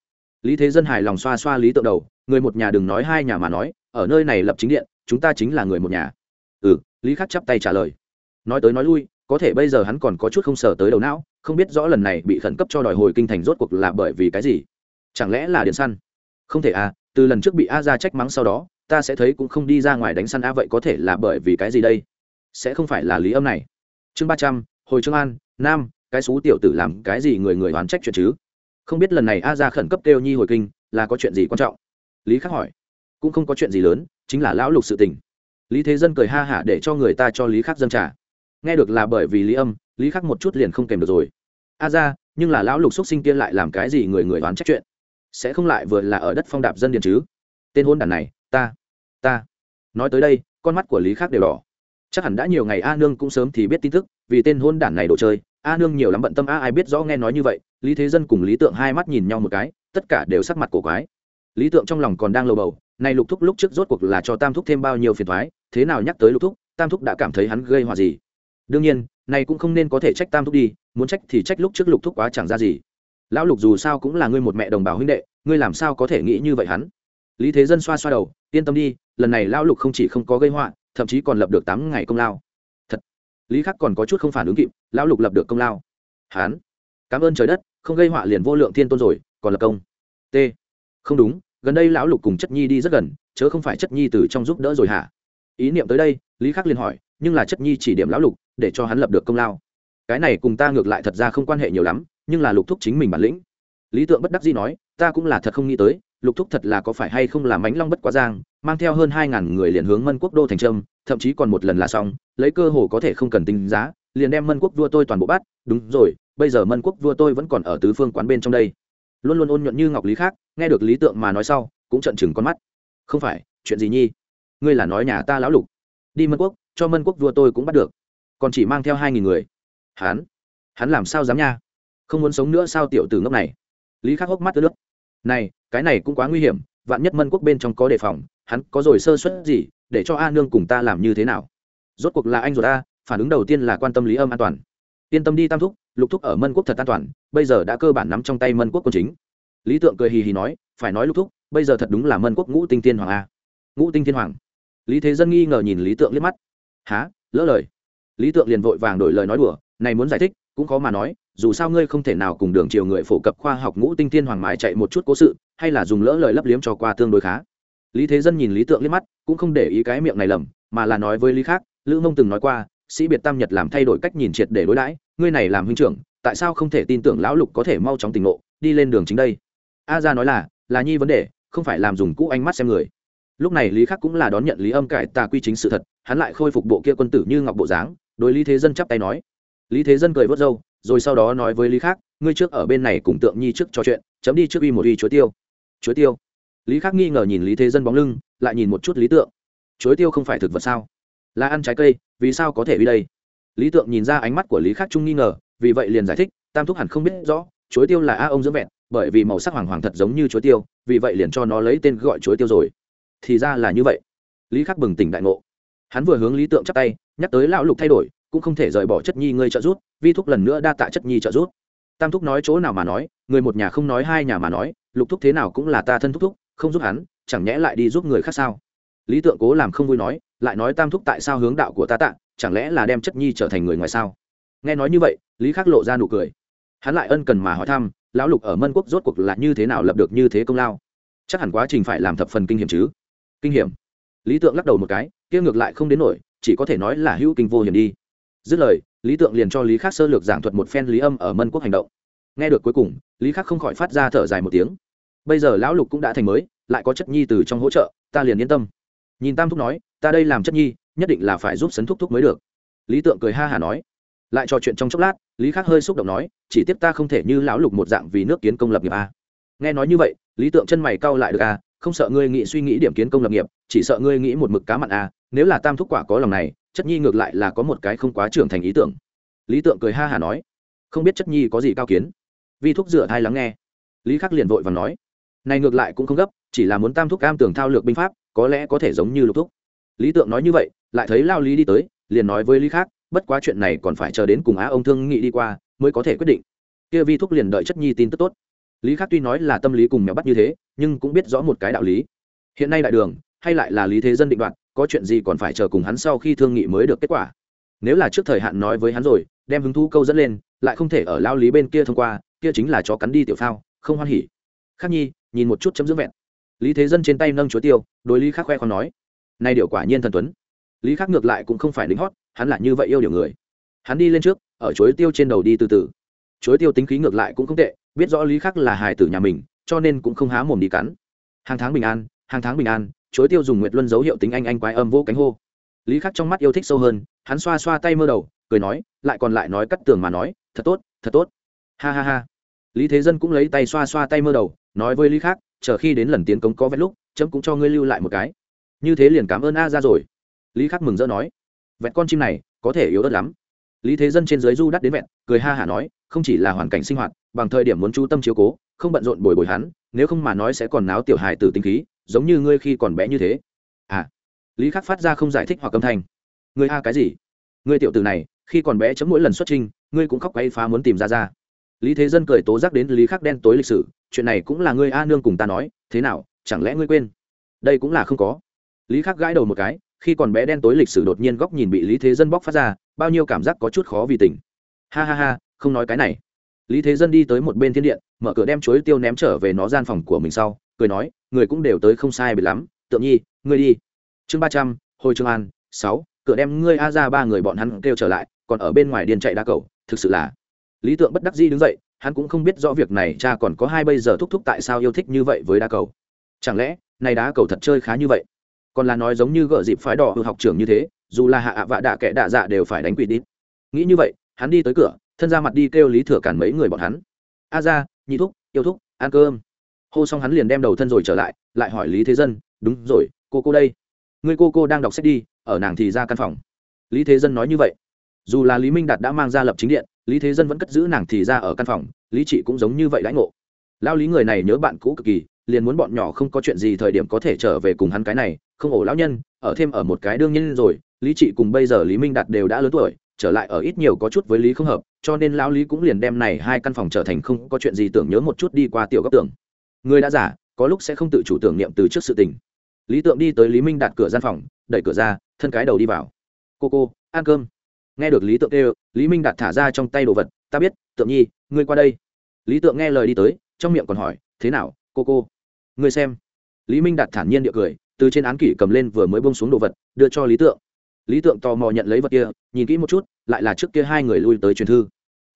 Lý thế dân hài lòng xoa xoa lý tượng đầu, người một nhà đừng nói hai nhà mà nói, ở nơi này lập chính điện, chúng ta chính là người một nhà. Ừ lý khắc chắp tay trả lời. Nói tới nói lui, có thể bây giờ hắn còn có chút không sờ tới đầu não, không biết rõ lần này bị khẩn cấp cho đòi hồi kinh thành rốt cuộc là bởi vì cái gì. Chẳng lẽ là điện săn? Không thể à từ lần trước bị a ra trách mắng sau đó, ta sẽ thấy cũng không đi ra ngoài đánh săn a, vậy có thể là bởi vì cái gì đây? Sẽ không phải là lý âm này. Chương ba trăm, hồi trương an, nam, cái xú tiểu tử làm cái gì người người oán trách chuyện chứ? Không biết lần này a ra khẩn cấp kêu nhi hồi kinh là có chuyện gì quan trọng? Lý khắc hỏi. Cũng không có chuyện gì lớn, chính là lão lục sự tình. Lý thế dân cười ha hả để cho người ta cho lý khắc dân trả nghe được là bởi vì lý âm, lý khắc một chút liền không kèm được rồi. A ra nhưng là lão lục xúc sinh kia lại làm cái gì người người đoán trách chuyện? Sẽ không lại vừa là ở đất phong đạp dân điện chứ? Tên hôn đàn này, ta ta. Nói tới đây, con mắt của lý khắc đều đỏ. Chắc hẳn đã nhiều ngày a nương cũng sớm thì biết tin tức, vì tên hôn đản này đồ chơi a nương nhiều lắm bận tâm, a, ai biết rõ nghe nói như vậy, lý thế dân cùng lý tượng hai mắt nhìn nhau một cái, tất cả đều sắc mặt cổ quái. Lý tượng trong lòng còn đang lầu bầu, này lục thúc lúc trước rốt cuộc là cho tam thúc thêm bao nhiêu phiền thoái thế nào nhắc tới lục thúc, tam thúc đã cảm thấy hắn gây họa gì? Đương nhiên, này cũng không nên có thể trách tam thúc đi, muốn trách thì trách lúc trước lục thúc quá chẳng ra gì. Lão lục dù sao cũng là ngươi một mẹ đồng bào huynh đệ, ngươi làm sao có thể nghĩ như vậy hắn? Lý thế dân xoa xoa đầu, yên tâm đi, lần này lão lục không chỉ không có gây họa, thậm chí còn lập được tám ngày công lao lý khắc còn có chút không phản ứng kịp lão lục lập được công lao hán cảm ơn trời đất không gây họa liền vô lượng thiên tôn rồi còn lập công t không đúng gần đây lão lục cùng chất nhi đi rất gần chớ không phải chất nhi từ trong giúp đỡ rồi hả ý niệm tới đây lý khắc liền hỏi nhưng là chất nhi chỉ điểm lão lục để cho hắn lập được công lao cái này cùng ta ngược lại thật ra không quan hệ nhiều lắm nhưng là lục thúc chính mình bản lĩnh lý tượng bất đắc dĩ nói ta cũng là thật không nghĩ tới lục thúc thật là có phải hay không là mánh long bất quá giang, mang theo hơn hai ngàn người liền hướng mân quốc đô thành trâm, thậm chí còn một lần là xong, lấy cơ hồ có thể không cần tính giá, liền đem mân quốc vua tôi toàn bộ bắt. Đúng rồi, bây giờ mân quốc vua tôi vẫn còn ở tứ phương quán bên trong đây. Luôn luôn ôn nhuận như ngọc lý khác, nghe được lý tượng mà nói sau, cũng trận chừng con mắt. Không phải, chuyện gì nhi? Ngươi là nói nhà ta lão lục. Đi mân quốc, cho mân quốc vua tôi cũng bắt được. Còn chỉ mang theo hai nghìn người. Hắn hắn làm sao dám nha? Không muốn sống nữa sao tiểu tử ngốc này? Lý khắc hốc mắt ướt nước. Này cái này cũng quá nguy hiểm, vạn nhất mân quốc bên trong có đề phòng, hắn có rồi sơ suất gì để cho a nương cùng ta làm như thế nào? Rốt cuộc là anh rồi ta phản ứng đầu tiên là quan tâm lý âm an toàn. Yên tâm đi tam thúc, lục thúc ở mân quốc thật an toàn, bây giờ đã cơ bản nắm trong tay mân quốc quân chính. Lý tượng cười hì hì nói, phải nói lục thúc, bây giờ thật đúng là mân quốc ngũ tinh tiên hoàng a. Ngũ tinh tiên hoàng. Lý thế dân nghi ngờ nhìn lý tượng liếc mắt. Há lỡ lời. Lý tượng liền vội vàng đổi lời nói đùa, này muốn giải thích, cũng khó mà nói, dù sao ngươi không thể nào cùng đường chiều người phổ cập khoa học ngũ tinh tiên hoàng mái chạy một chút cố sự hay là dùng lỡ lời lấp liếm cho qua tương đối khá. Lý thế dân nhìn lý tượng liếc mắt, cũng không để ý cái miệng này lầm, mà là nói với lý khác, lữ mông từng nói qua, sĩ biệt tam nhật làm thay đổi cách nhìn triệt để đối đãi, ngươi này làm huynh trưởng, tại sao không thể tin tưởng lão lục có thể mau chóng tình ngộ, đi lên đường chính đây? A ra nói là là nhi vấn đề, không phải làm dùng cũ ánh mắt xem người. Lúc này lý khắc cũng là đón nhận lý âm cải tà quy chính sự thật, hắn lại khôi phục bộ kia quân tử như ngọc bộ dáng, đối lý thế dân chắp tay nói. Lý thế dân cười vớt râu, rồi sau đó nói với lý Khác: ngươi trước ở bên này cùng tượng nhi trước trò chuyện, chấm đi trước uy một uy chúa tiêu chuối tiêu. Lý khắc nghi ngờ nhìn lý thế dân bóng lưng lại nhìn một chút lý tượng. Chuối tiêu không phải thực vật sao? Là ăn trái cây vì sao có thể uy đây? Lý tượng nhìn ra ánh mắt của lý khắc trung nghi ngờ vì vậy liền giải thích tam thúc hẳn không biết rõ chuối tiêu là a ông dưỡng vẹn bởi vì màu sắc hoàng hoàng thật giống như chuối tiêu vì vậy liền cho nó lấy tên gọi chuối tiêu rồi. Thì ra là như vậy. Lý khắc bừng tỉnh đại ngộ. Hắn vừa hướng lý tượng chắp tay nhắc tới lão lục thay đổi cũng không thể rời bỏ chất nhi ngươi trợ rút, vi thúc lần nữa đa tạ chất nhi trợ rút. tam thúc nói chỗ nào mà nói người một nhà không nói hai nhà mà nói lục thúc thế nào cũng là ta thân thúc thúc, không giúp hắn, chẳng nhẽ lại đi giúp người khác sao? Lý tượng cố làm không vui nói, lại nói tam thúc tại sao hướng đạo của ta tạ, chẳng lẽ là đem chất nhi trở thành người ngoài sao? Nghe nói như vậy, lý khắc lộ ra nụ cười. Hắn lại ân cần mà hỏi thăm, lão lục ở mân quốc rốt cuộc là như thế nào lập được như thế công lao? Chắc hẳn quá trình phải làm thập phần kinh hiểm chứ? Kinh hiểm? Lý tượng lắc đầu một cái, kia ngược lại không đến nổi, chỉ có thể nói là hữu kinh vô hiểm đi. Dứt lời, lý tượng liền cho lý khắc sơ lược giảng thuật một phen lý âm ở mân quốc hành động nghe được cuối cùng, lý khắc không khỏi phát ra thở dài một tiếng. Bây giờ lão lục cũng đã thành mới, lại có chất nhi từ trong hỗ trợ, ta liền yên tâm. Nhìn tam thúc nói, ta đây làm chất nhi, nhất định là phải giúp sấn thúc thúc mới được. Lý tượng cười ha hả nói. Lại trò chuyện trong chốc lát, lý khắc hơi xúc động nói, chỉ tiếp ta không thể như lão lục một dạng vì nước kiến công lập nghiệp a nghe nói như vậy, lý tượng chân mày cau lại được a không sợ ngươi nghĩ suy nghĩ điểm kiến công lập nghiệp, chỉ sợ ngươi nghĩ một mực cá mặn à nếu là tam thúc quả có lòng này, chất nhi ngược lại là có một cái không quá trưởng thành ý tưởng. Lý tượng cười ha hả nói. Không biết chất nhi có gì cao kiến vi thúc dựa thai lắng nghe. Lý khắc liền vội và nói, này ngược lại cũng không gấp, chỉ là muốn tam thúc cam tưởng thao lược binh pháp, có lẽ có thể giống như lục thúc. Lý tượng nói như vậy, lại thấy lao lý đi tới, liền nói với lý khắc, bất quá chuyện này còn phải chờ đến cùng á ông thương nghị đi qua, mới có thể quyết định. Kia vi thúc liền đợi chất nhi tin tức tốt. Lý khắc tuy nói là tâm lý cùng mèo bắt như thế, nhưng cũng biết rõ một cái đạo lý. Hiện nay đại đường, hay lại là lý thế dân định đoạt, có chuyện gì còn phải chờ cùng hắn sau khi thương nghị mới được kết quả. Nếu là trước thời hạn nói với hắn rồi, đem hứng thú câu dẫn lên, lại không thể ở lao lý bên kia thông qua kia chính là chó cắn đi tiểu phao, không hoan hỉ. Khắc nhi, nhìn một chút chấm dưỡng vẹn. Lý thế dân trên tay nâng chuối tiêu, đối lý khắc khoe còn nói nay điều quả nhiên thần tuấn. Lý khắc ngược lại cũng không phải lính hót, hắn là như vậy yêu điều người. Hắn đi lên trước, ở chuối tiêu trên đầu đi từ từ. Chuối tiêu tính khí ngược lại cũng không tệ, biết rõ lý khắc là hài tử nhà mình, cho nên cũng không há mồm đi cắn. Hàng tháng bình an, hàng tháng bình an, chuối tiêu dùng nguyệt luân dấu hiệu tính anh anh quái âm vô cánh hô. Lý khắc trong mắt yêu thích sâu hơn, hắn xoa xoa tay mơ đầu, cười nói, lại còn lại nói cắt tường mà nói, thật tốt thật tốt ha ha ha. Lý thế dân cũng lấy tay xoa xoa tay mơ đầu, nói với lý khắc chờ khi đến lần tiến công có vẹn lúc, chấm cũng cho ngươi lưu lại một cái. Như thế liền cảm ơn a ra rồi. Lý khắc mừng rỡ nói, vẹn con chim này, có thể yếu ớt lắm. Lý thế dân trên dưới du đắt đến vẹn, cười ha hả nói, không chỉ là hoàn cảnh sinh hoạt, bằng thời điểm muốn chú tâm chiếu cố, không bận rộn bồi bồi hắn, nếu không mà nói sẽ còn náo tiểu hài tử tinh khí, giống như ngươi khi còn bé như thế. À. Lý khắc phát ra không giải thích hoặc âm thanh. Ngươi a cái gì? Ngươi tiểu tử này, khi còn bé chấm mỗi lần xuất trình ngươi cũng khóc quay phá muốn tìm ra ra lý thế dân cười tố giác đến lý khắc đen tối lịch sử, chuyện này cũng là ngươi a nương cùng ta nói, thế nào, chẳng lẽ ngươi quên? Đây cũng là không có. Lý khắc gãi đầu một cái, khi còn bé đen tối lịch sử đột nhiên góc nhìn bị lý thế dân bóc phát ra, bao nhiêu cảm giác có chút khó vì tình ha ha ha, không nói cái này. Lý thế dân đi tới một bên thiên điện, mở cửa đem chuối tiêu ném trở về nó gian phòng của mình sau, cười nói, người cũng đều tới không sai bị lắm, tượng nhi, ngươi đi. Chương ba trăm, hồi trường an, sáu, cửa đem ngươi a ra ba người bọn hắn kêu trở lại, còn ở bên ngoài điên chạy đa cầu, thực sự là lý tượng bất đắc dĩ đứng dậy, hắn cũng không biết rõ việc này cha còn có hai bây giờ thúc thúc tại sao yêu thích như vậy với đá cầu. Chẳng lẽ, này đá cầu thật chơi khá như vậy? Còn là nói giống như gỡ dịp phái đỏ hư học trưởng như thế, dù là hạ ạ vạ đạ kẻ đạ dạ đều phải đánh quỵ đít. nghĩ như vậy, hắn đi tới cửa, thân ra mặt đi kêu lý thừa cản mấy người bọn hắn. A ra nhị thúc, yêu thúc, ăn cơm. Hô xong hắn liền đem đầu thân rồi trở lại lại hỏi lý thế dân, đúng rồi, cô cô đây. Người cô cô đang đọc sách đi, ở nàng thì ra căn phòng. Lý thế dân nói như vậy. Dù là lý minh đạt đã mang ra lập chính điện lý thế dân vẫn cất giữ nàng thì ra ở căn phòng, lý chị cũng giống như vậy lãnh ngộ. Lao lý người này nhớ bạn cũ cực kỳ, liền muốn bọn nhỏ không có chuyện gì thời điểm có thể trở về cùng hắn cái này, không ổ lão nhân, ở thêm ở một cái đương nhiên rồi, lý chị cùng bây giờ lý minh đạt đều đã lớn tuổi, trở lại ở ít nhiều có chút với lý không hợp, cho nên lão lý cũng liền đem này hai căn phòng trở thành không có chuyện gì tưởng nhớ một chút đi qua tiểu góc tưởng người đã giả có lúc sẽ không tự chủ tưởng niệm từ trước sự tình. Lý tượng đi tới lý minh đạt cửa gian phòng, đẩy cửa ra, thân cái đầu đi vào. Cô cô, ăn cơm. Nghe được lý tượng kêu lý minh đạt thả ra trong tay đồ vật, ta biết, tượng nhi, ngươi qua đây. Lý tượng nghe lời đi tới, trong miệng còn hỏi, thế nào, cô cô? Ngươi xem. Lý minh đạt thản nhiên địa cười, từ trên án kỷ cầm lên vừa mới bông xuống đồ vật, đưa cho lý tượng. Lý tượng tò mò nhận lấy vật kia, nhìn kỹ một chút, lại là trước kia hai người lui tới truyền thư.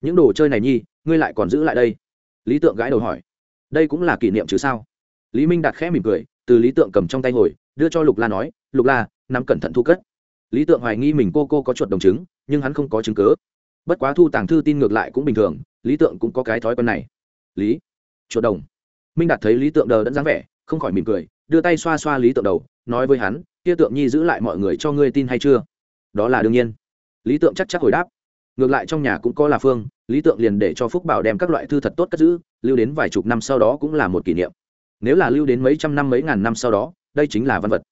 Những đồ chơi này nhi, ngươi lại còn giữ lại đây? Lý tượng gãi đầu hỏi. Đây cũng là kỷ niệm chứ sao? Lý minh đạt khẽ mỉm cười, từ lý tượng cầm trong tay ngồi đưa cho lục la nói, lục la, nắm cẩn thận thu cất. Lý tượng hoài nghi mình cô cô có chuột đồng chứng nhưng hắn không có chứng cớ bất quá thu tàng thư tin ngược lại cũng bình thường, lý tượng cũng có cái thói quen này. Lý, chuột đồng. Minh đạt thấy lý tượng đờ đẫn dáng vẻ, không khỏi mỉm cười, đưa tay xoa xoa lý tượng đầu, nói với hắn, kia tượng nhi giữ lại mọi người cho ngươi tin hay chưa? Đó là đương nhiên. Lý tượng chắc chắc hồi đáp. Ngược lại trong nhà cũng có là phương, lý tượng liền để cho phúc bảo đem các loại thư thật tốt cất giữ, lưu đến vài chục năm sau đó cũng là một kỷ niệm. Nếu là lưu đến mấy trăm năm, mấy ngàn năm sau đó, đây chính là văn vật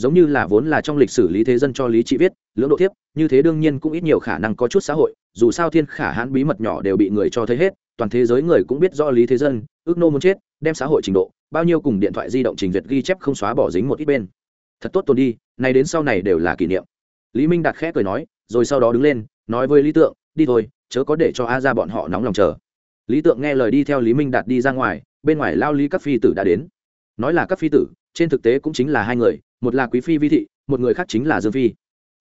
giống như là vốn là trong lịch sử lý thế dân cho lý trị viết, lưỡng độ thiếp, như thế đương nhiên cũng ít nhiều khả năng có chút xã hội, dù sao thiên khả hãn bí mật nhỏ đều bị người cho thấy hết, toàn thế giới người cũng biết do lý thế dân, ước nô muốn chết, đem xã hội trình độ, bao nhiêu cùng điện thoại di động trình duyệt ghi chép không xóa bỏ dính một ít bên. Thật tốt tồn đi này đến sau này đều là kỷ niệm. Lý minh đạt khẽ cười nói, rồi sau đó đứng lên, nói với lý tượng, đi thôi, chớ có để cho a ra bọn họ nóng lòng chờ. Lý tượng nghe lời đi theo lý minh đạt đi ra ngoài, bên ngoài lao lý các phi tử đã đến. Nói là các phi tử, trên thực tế cũng chính là hai người một là quý phi vi thị, một người khác chính là dương phi.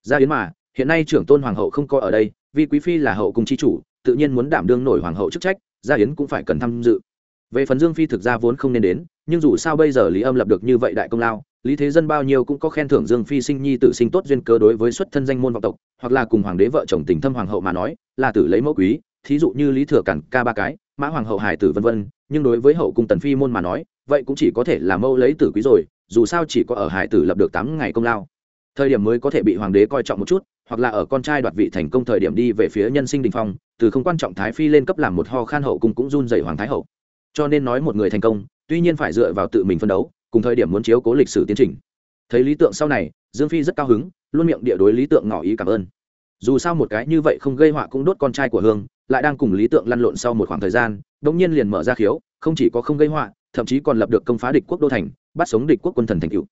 Gia yến mà, hiện nay trưởng tôn hoàng hậu không coi ở đây, vì quý phi là hậu cùng chi chủ, tự nhiên muốn đảm đương nổi hoàng hậu chức trách, gia yến cũng phải cần tham dự. Về phần dương phi thực ra vốn không nên đến, nhưng dù sao bây giờ lý âm lập được như vậy đại công lao, lý thế dân bao nhiêu cũng có khen thưởng dương phi sinh nhi tự sinh tốt duyên cơ đối với xuất thân danh môn vọng tộc, hoặc là cùng hoàng đế vợ chồng tình thâm hoàng hậu mà nói, là tử lấy mẫu quý, thí dụ như lý thừa cản, ca ba cái, mã hoàng hậu hải tử vân vân, nhưng đối với hậu cung tần phi môn mà nói, vậy cũng chỉ có thể là mẫu lấy tử quý rồi dù sao chỉ có ở hải tử lập được tám ngày công lao. Thời điểm mới có thể bị hoàng đế coi trọng một chút, hoặc là ở con trai đoạt vị thành công thời điểm đi về phía nhân sinh đình phong, từ không quan trọng thái phi lên cấp làm một ho khan hậu cung cũng run dày hoàng thái hậu. Cho nên nói một người thành công, tuy nhiên phải dựa vào tự mình phân đấu, cùng thời điểm muốn chiếu cố lịch sử tiến trình. Thấy lý tượng sau này, dương phi rất cao hứng, luôn miệng địa đối lý tượng ngỏ ý cảm ơn. Dù sao một cái như vậy không gây họa cũng đốt con trai của hương, lại đang cùng lý tượng lăn lộn sau một khoảng thời gian đ ỗ n g nhiên liền mở ra khiếu, không chỉ có không gây họa, thậm chí còn lập được công phá địch quốc đô thành bắt sống địch quốc quân thần thành cựu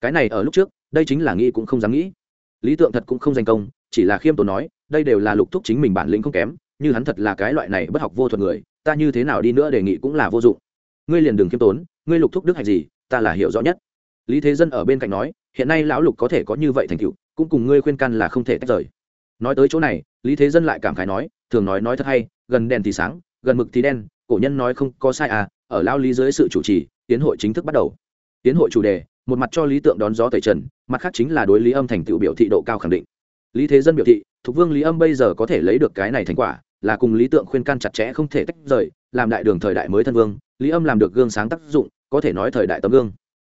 cái này ở lúc trước, đây chính là nghĩ cũng không dám nghĩ. Lý tượng thật cũng không danh công, chỉ là khiêm tốn nói, đây đều là lục thúc chính mình bản lĩnh không kém, như hắn thật là cái loại này bất học vô thuật người, ta như thế nào đi nữa đề nghị cũng là vô dụng. Ngươi liền đừng khiêm tốn, ngươi lục thúc đức hạnh gì, ta là hiểu rõ nhất. Lý thế dân ở bên cạnh nói, hiện nay lão lục có thể có như vậy thành cựu cũng cùng ngươi khuyên can là không thể tách rời. Nói tới chỗ này, lý thế dân lại cảm khái nói, thường nói nói thật hay, gần đèn thì sáng, gần mực thì đen, cổ nhân nói không có sai à ở lao lý dưới sự chủ trì, tiến hội chính thức bắt đầu tiến hội chủ đề, một mặt cho lý tượng đón gió tẩy trần, mặt khác chính là đối lý âm thành tựu biểu thị độ cao khẳng định. Lý thế dân biểu thị thục vương lý âm bây giờ có thể lấy được cái này thành quả, là cùng lý tượng khuyên can chặt chẽ không thể tách rời, làm đại đường thời đại mới thân vương, lý âm làm được gương sáng tác dụng, có thể nói thời đại tấm gương.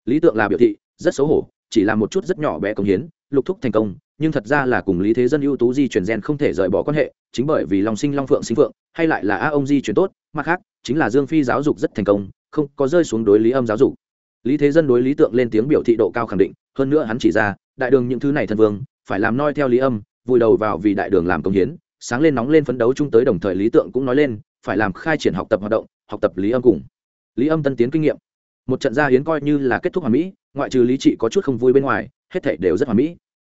Lý tượng là biểu thị, rất xấu hổ, chỉ là một chút rất nhỏ bé công hiến, lục thúc thành công, nhưng thật ra là cùng lý thế dân ưu tú di chuyển gen không thể rời bỏ quan hệ, chính bởi vì long sinh long phượng sinh phượng, hay lại là a ông di chuyển tốt, mặt khác, chính là dương phi giáo dục rất thành công, không có rơi xuống đối lý âm giáo dục lý thế dân đối lý tượng lên tiếng biểu thị độ cao khẳng định, hơn nữa hắn chỉ ra, đại đường những thứ này thần vương, phải làm noi theo lý âm, vùi đầu vào vì đại đường làm công hiến, sáng lên nóng lên phấn đấu chung tới đồng thời lý tượng cũng nói lên, phải làm khai triển học tập hoạt động, học tập lý âm cùng. Lý âm tân tiến kinh nghiệm. Một trận gia hiến coi như là kết thúc hoàn mỹ, ngoại trừ lý trị có chút không vui bên ngoài, hết thể đều rất hoàn mỹ.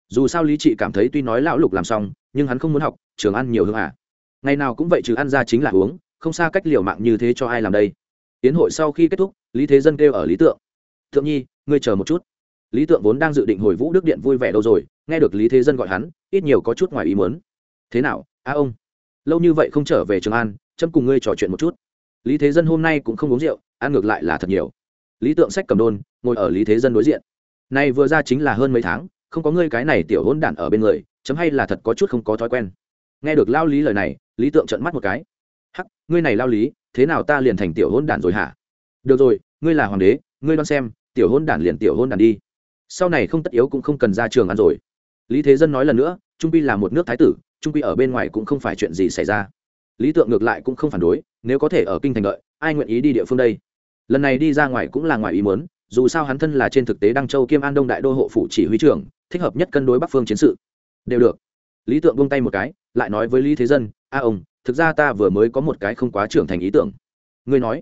Dù sao lý trị cảm thấy tuy nói lão lục làm xong, nhưng hắn không muốn học, trường ăn nhiều hương à. Ngày nào cũng vậy trừ ăn ra chính là uống, không xa cách liều mạng như thế cho ai làm đây. Tiến hội sau khi kết thúc, lý thế dân kêu ở lý tượng thượng nhi, ngươi chờ một chút. Lý tượng vốn đang dự định hồi vũ đức điện vui vẻ đâu rồi, nghe được lý thế dân gọi hắn, ít nhiều có chút ngoài ý muốn. Thế nào, a ông? Lâu như vậy không trở về trường an, chấm cùng ngươi trò chuyện một chút. Lý thế dân hôm nay cũng không uống rượu, ăn ngược lại là thật nhiều. Lý tượng sách cầm đôn, ngồi ở lý thế dân đối diện. Này vừa ra chính là hơn mấy tháng, không có ngươi cái này tiểu hôn đản ở bên người, chấm hay là thật có chút không có thói quen. Nghe được lao lý lời này, lý tượng trận mắt một cái. Hắc, ngươi này lao lý, thế nào ta liền thành tiểu hôn đản rồi hả? Được rồi, ngươi là hoàng đế, ngươi đoán xem tiểu hôn đản liền tiểu hôn đản đi. Sau này không tất yếu cũng không cần ra trường ăn rồi. Lý thế dân nói lần nữa, trung pi là một nước thái tử, trung pi ở bên ngoài cũng không phải chuyện gì xảy ra. Lý tượng ngược lại cũng không phản đối, nếu có thể ở kinh thành đợi, ai nguyện ý đi địa phương đây? Lần này đi ra ngoài cũng là ngoài ý muốn, dù sao hắn thân là trên thực tế đăng châu kiêm an đông đại đô hộ phủ chỉ huy trưởng, thích hợp nhất cân đối bắc phương chiến sự. Đều được. Lý tượng buông tay một cái, lại nói với lý thế dân, a ông, thực ra ta vừa mới có một cái không quá trưởng thành ý tưởng. Ngươi nói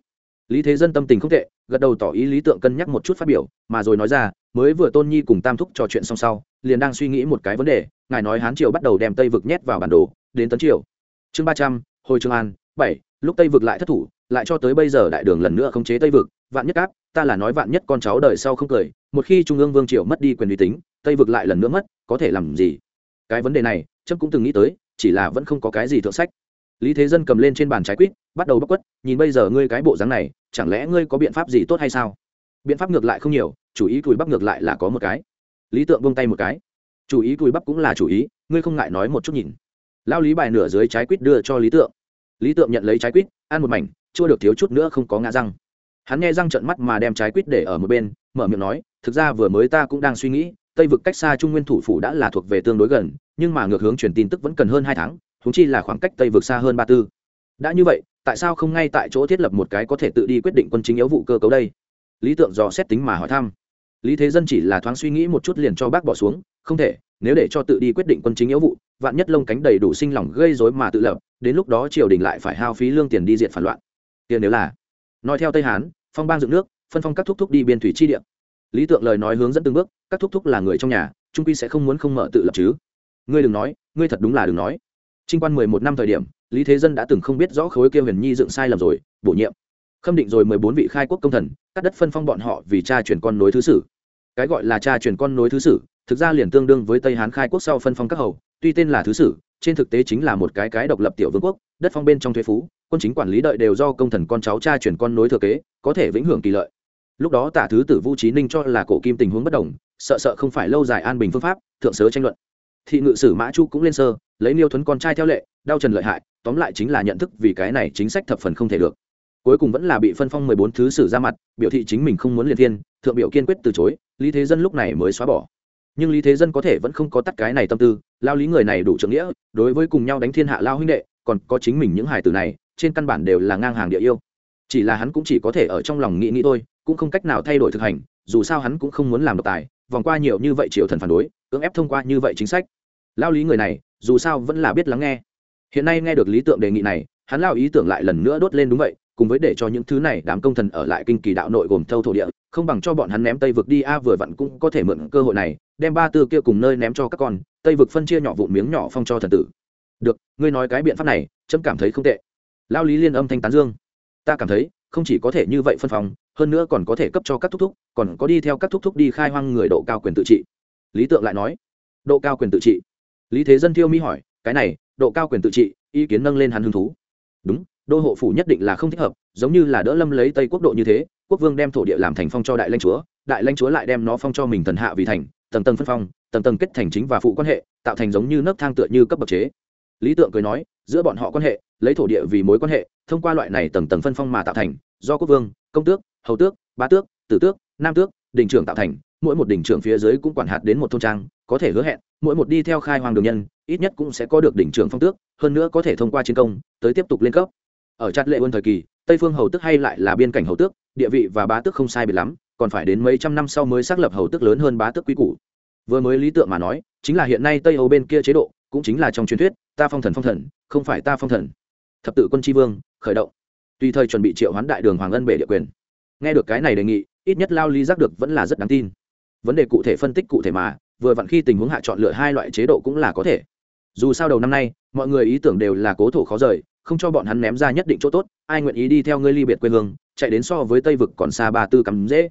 lý thế dân tâm tình không tệ, gật đầu tỏ ý lý tượng cân nhắc một chút phát biểu, mà rồi nói ra, mới vừa tôn nhi cùng tam thúc trò chuyện xong sau, liền đang suy nghĩ một cái vấn đề, ngài nói hán triều bắt đầu đem tây vực nhét vào bản đồ, đến tấn triều. Chương ba trăm, hồi trường an, bảy, lúc tây vực lại thất thủ, lại cho tới bây giờ đại đường lần nữa khống chế tây vực, vạn nhất áp, ta là nói vạn nhất con cháu đời sau không cười, một khi trung ương vương triều mất đi quyền uy tín, tây vực lại lần nữa mất, có thể làm gì? Cái vấn đề này trâm cũng từng nghĩ tới, chỉ là vẫn không có cái gì thượng sách. Lý thế dân cầm lên trên bàn trái quýt, bắt đầu bóc quất, nhìn bây giờ ngươi cái bộ dáng này chẳng lẽ ngươi có biện pháp gì tốt hay sao? Biện pháp ngược lại không nhiều, chủ ý cùi bắp ngược lại là có một cái. Lý tượng buông tay một cái. Chủ ý cùi bắp cũng là chủ ý, ngươi không ngại nói một chút nhìn. Lao lý bài nửa dưới trái quýt đưa cho lý tượng. Lý tượng nhận lấy trái quýt, ăn một mảnh, chua được thiếu chút nữa không có ngã răng. Hắn nghe răng trận mắt mà đem trái quýt để ở một bên, mở miệng nói, thực ra vừa mới ta cũng đang suy nghĩ, tây vực cách xa trung nguyên thủ phủ đã là thuộc về tương đối gần, nhưng mà ngược hướng truyền tin tức vẫn cần hơn hai tháng thúng chi là khoảng cách tây vực xa hơn ba tư. Đã như vậy tại sao không ngay tại chỗ thiết lập một cái có thể tự đi quyết định quân chính yếu vụ cơ cấu đây? Lý tượng dò xét tính mà hỏi thăm. Lý thế dân chỉ là thoáng suy nghĩ một chút liền cho bác bỏ xuống, không thể, nếu để cho tự đi quyết định quân chính yếu vụ, vạn nhất lông cánh đầy đủ sinh lòng gây rối mà tự lập, đến lúc đó triều đình lại phải hao phí lương tiền đi diện phản loạn. Tiền nếu là, nói theo tây hán, phong bang dựng nước, phân phong các thúc thúc đi biên thủy chi địa. Lý tượng lời nói hướng dẫn từng bước, các thúc thúc là người trong nhà, trung quy sẽ không muốn không mở tự lập chứ. Ngươi đừng nói, ngươi thật đúng là đừng nói. Trinh quan mười một năm thời điểm lý thế dân đã từng không biết rõ khối kia huyền nhi dựng sai lầm rồi, bổ nhiệm. Khâm định rồi mười bốn vị khai quốc công thần, cắt đất phân phong bọn họ vì cha chuyển con nối thứ sử. Cái gọi là cha chuyển con nối thứ sử, thực ra liền tương đương với tây hán khai quốc sau phân phong các hầu, tuy tên là thứ sử, trên thực tế chính là một cái cái độc lập tiểu vương quốc, đất phong bên trong thuế phú, quân chính quản lý đợi đều do công thần con cháu cha chuyển con nối thừa kế, có thể vĩnh hưởng kỳ lợi. Lúc đó tả thứ tử vu trí ninh cho là cổ kim tình huống bất đồng, sợ sợ không phải lâu dài an bình phương pháp, thượng sớ tranh luận thị ngự sử mã chu cũng lên sơ, lấy niêu thuấn con trai theo lệ, đau trần lợi hại, tóm lại chính là nhận thức vì cái này chính sách thập phần không thể được. Cuối cùng vẫn là bị phân phong mười bốn thứ sử ra mặt, biểu thị chính mình không muốn liên thiên, thượng biểu kiên quyết từ chối, lý thế dân lúc này mới xóa bỏ. Nhưng lý thế dân có thể vẫn không có tắt cái này tâm tư, lao lý người này đủ trưởng nghĩa, đối với cùng nhau đánh thiên hạ lao huynh đệ, còn có chính mình những hải tử này, trên căn bản đều là ngang hàng địa yêu. Chỉ là hắn cũng chỉ có thể ở trong lòng nghĩ nghĩ thôi, cũng không cách nào thay đổi thực hành, dù sao hắn cũng không muốn làm độc tài, vòng qua nhiều như vậy triều thần phản đối cưỡng ép thông qua như vậy chính sách. Lao lý người này, dù sao vẫn là biết lắng nghe. Hiện nay nghe được lý tượng đề nghị này, hắn lao ý tưởng lại lần nữa đốt lên đúng vậy, cùng với để cho những thứ này đám công thần ở lại kinh kỳ đạo nội gồm thâu thổ địa, không bằng cho bọn hắn ném tây vực đi, a, vừa vặn cũng có thể mượn cơ hội này, đem ba tư kia cùng nơi ném cho các con, tây vực phân chia nhỏ vụn miếng nhỏ phong cho thần tử. Được, ngươi nói cái biện pháp này trâm cảm thấy không tệ. Lao lý liên âm thanh tán dương. Ta cảm thấy, không chỉ có thể như vậy phân phòng, hơn nữa còn có thể cấp cho các thúc thúc, còn có đi theo các thúc thúc đi khai hoang người độ cao quyền tự trị lý tượng lại nói, độ cao quyền tự trị. Lý thế dân thiêu mi hỏi, cái này, độ cao quyền tự trị, ý kiến nâng lên hắn hứng thú. Đúng, đô hộ phủ nhất định là không thích hợp, giống như là đỡ lâm lấy tây quốc độ như thế, quốc vương đem thổ địa làm thành phong cho đại lãnh chúa, đại lãnh chúa lại đem nó phong cho mình thần hạ vì thành, tầng tầng phân phong, tầng tầng kết thành chính và phụ quan hệ, tạo thành giống như nấc thang tựa như cấp bậc chế. Lý tượng cười nói, giữa bọn họ quan hệ, lấy thổ địa vì mối quan hệ, thông qua loại này tầng tầng phân phong mà tạo thành, do quốc vương, công tước, hầu tước, bá tước, tử tước, nam tước, đình trưởng tạo thành mỗi một đỉnh trưởng phía dưới cũng quản hạt đến một thôn trang, có thể hứa hẹn, mỗi một đi theo khai hoàng đường nhân, ít nhất cũng sẽ có được đỉnh trưởng phong tước, hơn nữa có thể thông qua chiến công, tới tiếp tục lên cấp. Ở chặt lệ quân thời kỳ, tây phương hầu tước hay lại là biên cảnh hầu tước, địa vị và bá tước không sai biệt lắm, còn phải đến mấy trăm năm sau mới xác lập hầu tước lớn hơn bá tước quý cũ vừa mới lý tượng mà nói, chính là hiện nay tây âu bên kia chế độ, cũng chính là trong truyền thuyết, ta phong thần phong thần, không phải ta phong thần. Thập tự quân tri vương, khởi động. Tùy thời chuẩn bị triệu hoán đại đường hoàng ân bể địa quyền. Nghe được cái này đề nghị, ít nhất lao lý giác được vẫn là rất đáng tin vấn đề cụ thể phân tích cụ thể mà, vừa vặn khi tình huống hạ chọn lựa hai loại chế độ cũng là có thể. Dù sao đầu năm nay, mọi người ý tưởng đều là cố thổ khó rời, không cho bọn hắn ném ra nhất định chỗ tốt, ai nguyện ý đi theo ngươi ly biệt quê hương, chạy đến so với tây vực còn xa ba tư cắm dễ.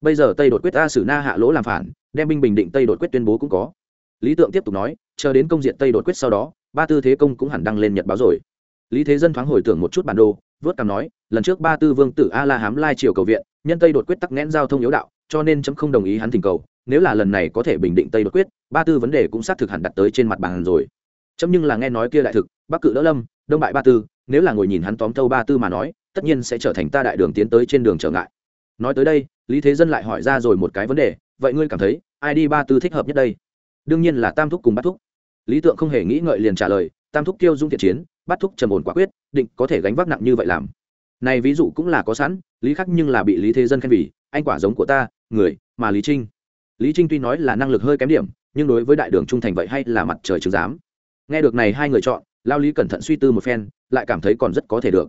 Bây giờ tây đột quyết ta xử na hạ lỗ làm phản, đem binh bình định tây đột quyết tuyên bố cũng có. Lý tượng tiếp tục nói, chờ đến công diện tây đột quyết sau đó, ba tư thế công cũng hẳn đăng lên nhật báo rồi. Lý thế dân thoáng hồi tưởng một chút bản đồ, vớt cằm nói, lần trước ba tư vương tử a la hám lai triều cầu viện, nhân tây đột quyết tắc nghẽn giao thông yếu đạo cho nên chấm không đồng ý hắn thỉnh cầu, nếu là lần này có thể bình định tây đột quyết, ba tư vấn đề cũng xác thực hẳn đặt tới trên mặt bàn rồi. Chấm nhưng là nghe nói kia đại thực, bắc cự đỡ lâm, đông bại ba tư, nếu là ngồi nhìn hắn tóm thâu ba tư mà nói, tất nhiên sẽ trở thành ta đại đường tiến tới trên đường trở ngại. Nói tới đây, lý thế dân lại hỏi ra rồi một cái vấn đề, vậy ngươi cảm thấy, ai đi ba tư thích hợp nhất đây? Đương nhiên là tam thúc cùng bắt thúc. Lý tượng không hề nghĩ ngợi liền trả lời, tam thúc tiêu dung thiện chiến bắt thúc trầm ổn quả quyết, định có thể gánh vác nặng như vậy làm. Này ví dụ cũng là có sẵn, lý khắc nhưng là bị lý thế dân khen vì anh quả giống của ta, người, mà lý trinh. Lý trinh tuy nói là năng lực hơi kém điểm, nhưng đối với đại đường trung thành vậy hay là mặt trời chứng giám. Nghe được này hai người chọn, lao lý cẩn thận suy tư một phen, lại cảm thấy còn rất có thể được.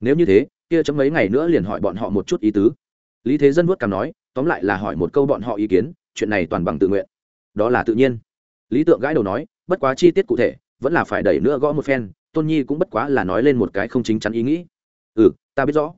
Nếu như thế, kia chấm mấy ngày nữa liền hỏi bọn họ một chút ý tứ. Lý thế dân vuốt cảm nói, tóm lại là hỏi một câu bọn họ ý kiến, chuyện này toàn bằng tự nguyện. Đó là tự nhiên. Lý tượng gãi đầu nói, bất quá chi tiết cụ thể, vẫn là phải đẩy nữa gõ một phen, tôn nhi cũng bất quá là nói lên một cái không chính chắn ý nghĩ. Ừ ta biết rõ.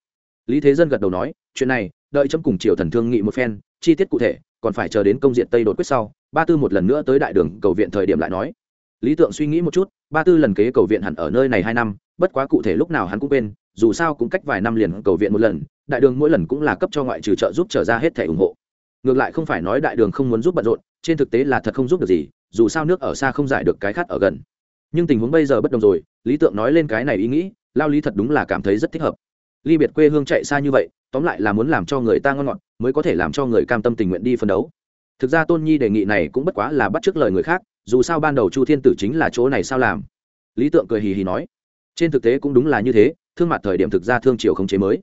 Lý thế dân gật đầu nói, chuyện này đợi chấm cùng triều thần thương nghị một phen, chi tiết cụ thể, còn phải chờ đến công diện tây đột quyết sau, ba tư một lần nữa tới đại đường cầu viện thời điểm lại nói. Lý tượng suy nghĩ một chút, ba tư lần kế cầu viện hẳn ở nơi này hai năm, bất quá cụ thể lúc nào hắn cũng quên, dù sao cũng cách vài năm liền cầu viện một lần, đại đường mỗi lần cũng là cấp cho ngoại trừ trợ giúp trở ra hết thẻ ủng hộ. Ngược lại không phải nói đại đường không muốn giúp bận rộn, trên thực tế là thật không giúp được gì, dù sao nước ở xa không giải được cái khát ở gần. Nhưng tình huống bây giờ bất đồng rồi, lý tượng nói lên cái này ý nghĩ, lao lý thật đúng là cảm thấy rất thích hợp ly biệt quê hương chạy xa như vậy, tóm lại là muốn làm cho người ta ngon ngọt, mới có thể làm cho người cam tâm tình nguyện đi phân đấu. Thực ra tôn nhi đề nghị này cũng bất quá là bắt t r ư ớ c lời người khác, dù sao ban đầu chu thiên tử chính là chỗ này sao làm. Lý tượng cười hì hì nói, trên thực tế cũng đúng là như thế, thương mặt thời điểm thực ra thương triều khống chế mới.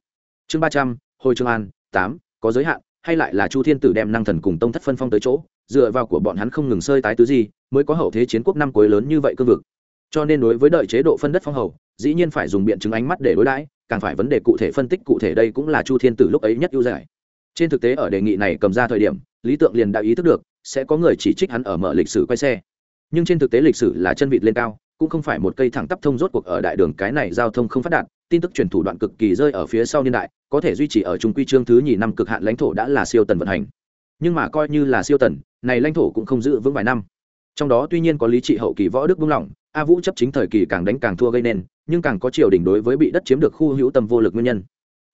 Chương ba trăm, hồi trương an, tám, có giới hạn, hay lại là chu thiên tử đem năng thần cùng tông thất phân phong tới chỗ, dựa vào của bọn hắn không ngừng sơi tái tứ gì, mới có hậu thế chiến quốc năm cuối lớn như vậy cương vực. Cho nên đối với đợi chế độ phân đất phong hầu, dĩ nhiên phải dùng biện chứng ánh mắt để đối đãi càng phải vấn đề cụ thể phân tích cụ thể đây cũng là chu thiên tử lúc ấy nhất ưu giải. Trên thực tế ở đề nghị này cầm ra thời điểm, lý tượng liền đã ý thức được, sẽ có người chỉ trích hắn ở mở lịch sử quay xe. Nhưng trên thực tế lịch sử là chân vịt lên cao, cũng không phải một cây thẳng tắp thông rốt cuộc ở đại đường cái này giao thông không phát đạt, tin tức truyền thủ đoạn cực kỳ rơi ở phía sau niên đại, có thể duy trì ở trung quy trương thứ nhì năm cực hạn lãnh thổ đã là siêu tần vận hành. Nhưng mà coi như là siêu tần, này lãnh thổ cũng không giữ vững vài năm. Trong đó tuy nhiên có lý trị hậu kỳ võ đức buông lỏng, a vũ chấp chính thời kỳ càng đánh càng thua gây nên nhưng càng có triều đình đối với bị đất chiếm được khu hữu tâm vô lực nguyên nhân.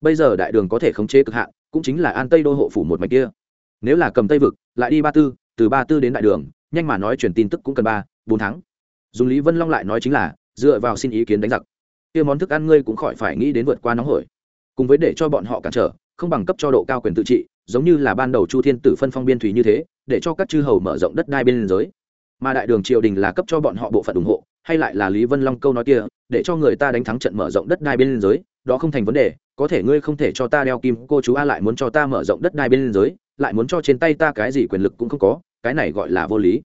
Bây giờ đại đường có thể khống chế cực hạn, cũng chính là an tây đô hộ phủ một mạch kia. Nếu là cầm tây vực, lại đi ba tư, từ ba tư đến đại đường, nhanh mà nói truyền tin tức cũng cần ba, bốn tháng. Dùng lý vân long lại nói chính là, dựa vào xin ý kiến đánh giặc. Kia món thức ăn ngươi cũng khỏi phải nghĩ đến vượt qua nóng hổi. Cùng với để cho bọn họ cản trở, không bằng cấp cho độ cao quyền tự trị, giống như là ban đầu chu thiên tử phân phong biên thủy như thế, để cho các chư hầu mở rộng đất đai bên giới. Mà đại đường triều đình là cấp cho bọn họ bộ phận ủng hộ, hay lại là lý vân long câu nói kia để cho người ta đánh thắng trận mở rộng đất đai bên giới, đó không thành vấn đề, có thể ngươi không thể cho ta đeo kim cô chú a lại muốn cho ta mở rộng đất đai bên giới, lại muốn cho trên tay ta cái gì quyền lực cũng không có, cái này gọi là vô lý.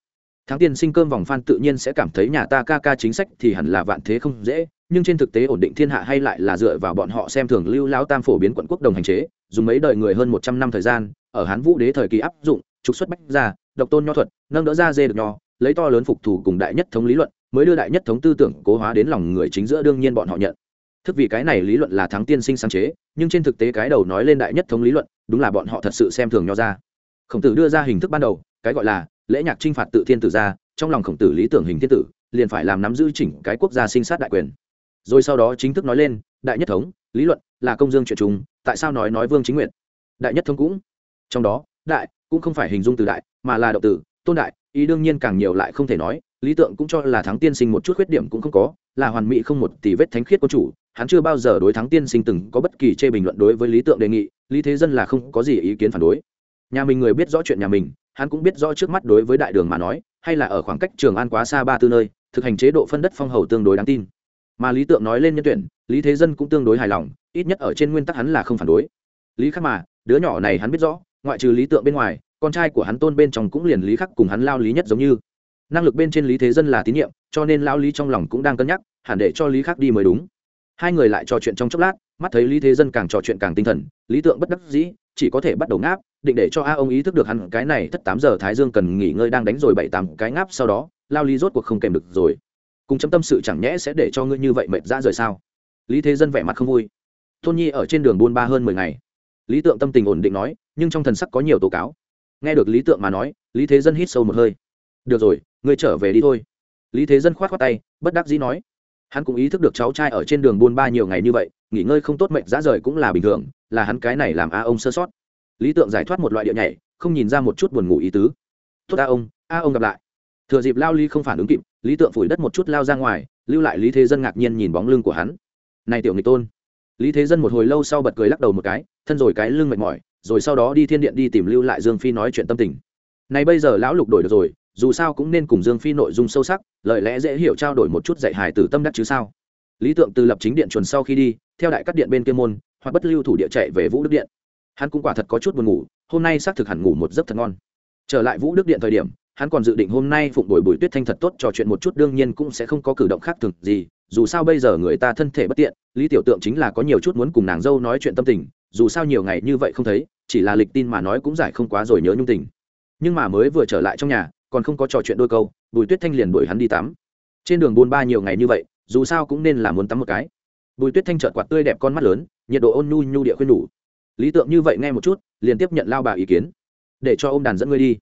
Thắng tiên sinh cơm vòng phan tự nhiên sẽ cảm thấy nhà ta ca ca chính sách thì hẳn là vạn thế không dễ, nhưng trên thực tế ổn định thiên hạ hay lại là dựa vào bọn họ xem thường lưu lão tam phổ biến quận quốc đồng hành chế, dùng mấy đời người hơn một trăm năm thời gian, ở hán vũ đế thời kỳ áp dụng, trục xuất bách ra độc tôn nho thuật, nâng đỡ ra dê được nho, lấy to lớn phục thủ cùng đại nhất thống lý luận mới đưa đại nhất thống tư tưởng cố hóa đến lòng người chính giữa đương nhiên bọn họ nhận. Thức vì cái này lý luận là thắng tiên sinh sáng chế, nhưng trên thực tế cái đầu nói lên đại nhất thống lý luận, đúng là bọn họ thật sự xem thường nho ra. Khổng tử đưa ra hình thức ban đầu, cái gọi là lễ nhạc trinh phạt tự thiên tử ra, trong lòng khổng tử lý tưởng hình thiên tử, liền phải làm nắm giữ chỉnh cái quốc gia sinh sát đại quyền. Rồi sau đó chính thức nói lên, đại nhất thống, lý luận là công dương chuyện chúng tại sao nói nói vương chính nguyện đại nhất thống cũng. Trong đó, đại cũng không phải hình dung từ đại, mà là động từ, tôn đại, ý đương nhiên càng nhiều lại không thể nói lý tượng cũng cho là thắng tiên sinh một chút khuyết điểm cũng không có, là hoàn mỹ không một tỷ vết thánh khiết quân chủ, hắn chưa bao giờ đối thắng tiên sinh từng có bất kỳ chê bình luận đối với lý tượng đề nghị, lý thế dân là không có gì ý kiến phản đối. Nhà mình người biết rõ chuyện nhà mình, hắn cũng biết rõ trước mắt đối với đại đường mà nói, hay là ở khoảng cách trường an quá xa ba tư nơi, thực hành chế độ phân đất phong hầu tương đối đáng tin. Mà lý tượng nói lên nhân tuyển, lý thế dân cũng tương đối hài lòng, ít nhất ở trên nguyên tắc hắn là không phản đối. Lý khắc mà, đứa nhỏ này hắn biết rõ, ngoại trừ lý tượng bên ngoài, con trai của hắn tôn bên trong cũng liền lý khắc cùng hắn lao lý nhất giống như năng lực bên trên lý thế dân là tín nhiệm, cho nên lão lý trong lòng cũng đang cân nhắc, hẳn để cho lý khác đi mới đúng. Hai người lại trò chuyện trong chốc lát, mắt thấy lý thế dân càng trò chuyện càng tinh thần, lý tượng bất đắc dĩ, chỉ có thể bắt đầu ngáp, định để cho a ông ý thức được hẳn cái này thất tám giờ thái dương cần nghỉ ngơi đang đánh rồi bảy tám cái ngáp sau đó lao lý rốt cuộc không kèm được rồi. Cùng chấm tâm sự chẳng nhẽ sẽ để cho ngươi như vậy mệt ra rời sao? Lý thế dân vẻ mặt không vui. Tôn nhi ở trên đường buôn ba hơn mười ngày. Lý tượng tâm tình ổn định nói, nhưng trong thần sắc có nhiều tố cáo. Nghe được lý tượng mà nói, lý thế dân hít sâu một hơi. Được rồi ngươi trở về đi thôi. Lý thế dân khoát khoát tay, bất đắc dĩ nói. Hắn cũng ý thức được cháu trai ở trên đường buôn ba nhiều ngày như vậy, nghỉ ngơi không tốt mệnh dã rời cũng là bình thường, là hắn cái này làm a ông sơ sót. Lý tượng giải thoát một loại điệu nhảy, không nhìn ra một chút buồn ngủ ý tứ. Tốt a ông a ông gặp lại. Thừa dịp lao ly không phản ứng kịp, lý tượng phủi đất một chút lao ra ngoài, lưu lại lý thế dân ngạc nhiên nhìn bóng lưng của hắn. Này tiểu nghịch tôn. Lý thế dân một hồi lâu sau bật cười lắc đầu một cái, thân rồi cái lưng mệt mỏi, rồi sau đó đi thiên điện đi tìm lưu lại dương phi nói chuyện tâm tình. Này bây giờ lão lục đổi được rồi dù sao cũng nên cùng dương phi nội dung sâu sắc, lời lẽ dễ hiểu trao đổi một chút dạy hài từ tâm đắc chứ sao? Lý tượng từ lập chính điện chuẩn sau khi đi, theo đại cắt điện bên kia môn, hoặc bất lưu thủ địa chạy về vũ đức điện. Hắn cũng quả thật có chút buồn ngủ, hôm nay xác thực hẳn ngủ một giấc thật ngon. Trở lại vũ đức điện thời điểm, hắn còn dự định hôm nay phụng đổi bùi tuyết thanh thật tốt trò chuyện một chút, đương nhiên cũng sẽ không có cử động khác thường gì, dù sao bây giờ người ta thân thể bất tiện, lý tiểu tượng chính là có nhiều chút muốn cùng nàng dâu nói chuyện tâm tình, dù sao nhiều ngày như vậy không thấy, chỉ là lịch tin mà nói cũng giải không quá rồi nhớ nhung tình. Nhưng mà mới vừa trở lại trong nhà còn không có trò chuyện đôi câu, bùi tuyết thanh liền đuổi hắn đi tắm. Trên đường buôn ba nhiều ngày như vậy, dù sao cũng nên là muốn tắm một cái. Bùi tuyết thanh trợt quạt tươi đẹp con mắt lớn, nhiệt độ ôn nhu nhu địa khuyên đủ lý tượng như vậy nghe một chút, liền tiếp nhận lao bà ý kiến. Để cho ô m đàn dẫn ngươi đi.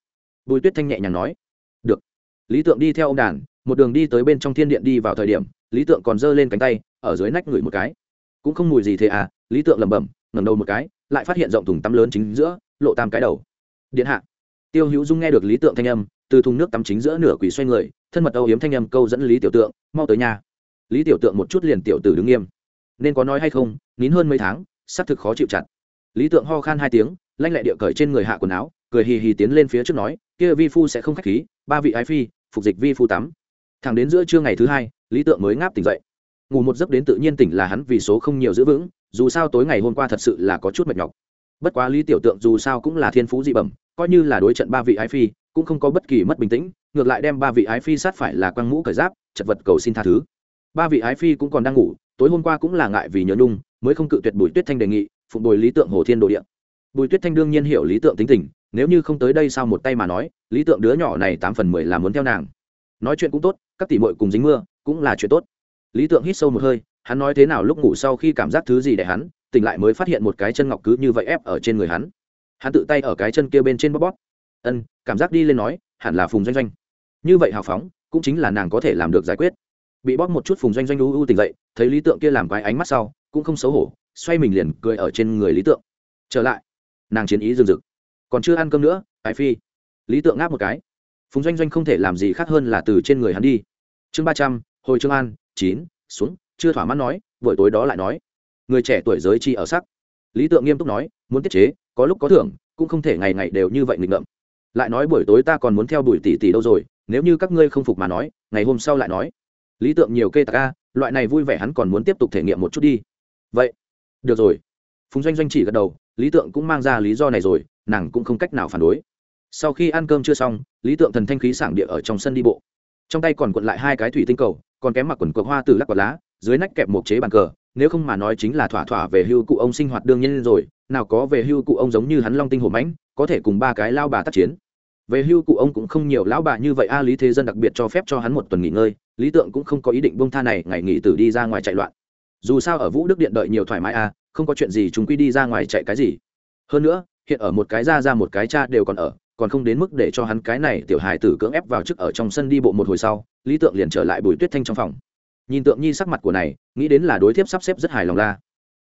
Bùi tuyết thanh nhẹ nhàng nói. Được. Lý tượng đi theo ông đàn, một đường đi tới bên trong thiên điện đi vào thời điểm, lý tượng còn giơ lên cánh tay, ở dưới nách ngửi một cái. Cũng không mùi gì thế à lý tượng lẩm bẩm, ngẩng đầu một cái, lại phát hiện rộng thùng tắm lớn chính giữa, lộ tam cái đầu. Điện hạ. Tiêu hữu dung nghe được lý tượng thanh âm từ thùng nước tắm chính giữa nửa quỷ xoay người, thân mật âu hiếm thanh âm câu dẫn lý tiểu tượng, mau tới nhà. Lý tiểu tượng một chút liền tiểu tử đứng nghiêm. Nên có nói hay không, nín hơn mấy tháng xác thực khó chịu chặt. Lý tượng ho khan hai tiếng, lanh lẹ địa cởi trên người hạ quần áo, cười hì hì tiến lên phía trước nói, kia vi phu sẽ không khách khí, ba vị ái phi, phục dịch vi phu tắm. Thẳng đến giữa trưa ngày thứ hai, lý tượng mới ngáp tỉnh dậy. Ngủ một giấc đến tự nhiên tỉnh là hắn vì số không nhiều giữ vững, dù sao tối ngày hôm qua thật sự là có chút mệt nhọc. Bất quá lý tiểu tượng dù sao cũng là thiên phú dị bẩm, coi như là đối trận ba vị ái phi cũng không có bất kỳ mất bình tĩnh, ngược lại đem ba vị ái phi sát phải là quăng mũ cởi giáp, chật vật cầu xin tha thứ. Ba vị ái phi cũng còn đang ngủ, tối hôm qua cũng là ngại vì nhớ nhung, mới không cự tuyệt bùi tuyết thanh đề nghị, phụng bồi lý tượng hồ thiên đồ điện bùi tuyết thanh đương nhiên hiểu lý tượng tính tình, nếu như không tới đây sao một tay mà nói, lý tượng đứa nhỏ này tám phần mười là muốn theo nàng. Nói chuyện cũng tốt, các tỷ mội cùng dính mưa, cũng là chuyện tốt. Lý tượng hít sâu một hơi, hắn nói thế nào lúc ngủ sau khi cảm giác thứ gì để hắn, tỉnh lại mới phát hiện một cái chân ngọc cứ như vậy ép ở trên người hắn. Hắn tự tay ở cái chân kia bên trên bóp bóp ân, cảm giác đi lên nói, hẳn là phùng doanh doanh. Như vậy hào phóng, cũng chính là nàng có thể làm được giải quyết. Bị bóp một chút phùng doanh doanh u u tỉnh dậy, thấy lý tượng kia làm quái ánh mắt sau, cũng không xấu hổ, xoay mình liền cười ở trên người lý tượng. Trở lại, nàng chiến ý rừng rực. Còn chưa ăn cơm nữa, ái phi. Lý tượng ngáp một cái. Phùng doanh doanh không thể làm gì khác hơn là từ trên người hắn đi. Chương ba trăm, hồi trương an, chín, xuống, chưa thỏa mãn nói, buổi tối đó lại nói. Người trẻ tuổi giới chi ở sắc. Lý tượng nghiêm túc nói, muốn tiết chế, có lúc có thưởng, cũng không thể ngày ngày đều như vậy nghịch ngợm lại nói buổi tối ta còn muốn theo đuổi tỷ tỷ đâu rồi, nếu như các ngươi không phục mà nói, ngày hôm sau lại nói. Lý tượng nhiều kê tạc a, loại này vui vẻ hắn còn muốn tiếp tục thể nghiệm một chút đi. Vậy, được rồi. Phùng doanh doanh chỉ gật đầu, lý tượng cũng mang ra lý do này rồi, nàng cũng không cách nào phản đối. Sau khi ăn cơm chưa xong, lý tượng thần thanh khí sảng địa ở trong sân đi bộ. Trong tay còn cuộn lại hai cái thủy tinh cầu, còn kém mặc quần cược hoa từ lắc quạt lá, dưới nách kẹp một chế bàn cờ, nếu không mà nói chính là thỏa thỏa về hưu cụ ông sinh hoạt đương nhiên rồi, nào có về hưu cụ ông giống như hắn long tinh hổ mãnh có thể cùng ba cái lao bà tác chiến. Về hưu cụ ông cũng không nhiều lão bà như vậy, a, lý thế dân đặc biệt cho phép cho hắn một tuần nghỉ ngơi, lý tượng cũng không có ý định bông tha này, ngày nghỉ tử đi ra ngoài chạy loạn. Dù sao ở vũ đức điện đợi nhiều thoải mái, a, không có chuyện gì chúng quy đi ra ngoài chạy cái gì. Hơn nữa, hiện ở một cái ra ra một cái cha đều còn ở, còn không đến mức để cho hắn cái này tiểu hài tử cưỡng ép vào trước ở trong sân đi bộ một hồi sau, lý tượng liền trở lại bùi tuyết thanh trong phòng. Nhìn tượng nhi sắc mặt của này, nghĩ đến là đối thiếp sắp xếp rất hài lòng la.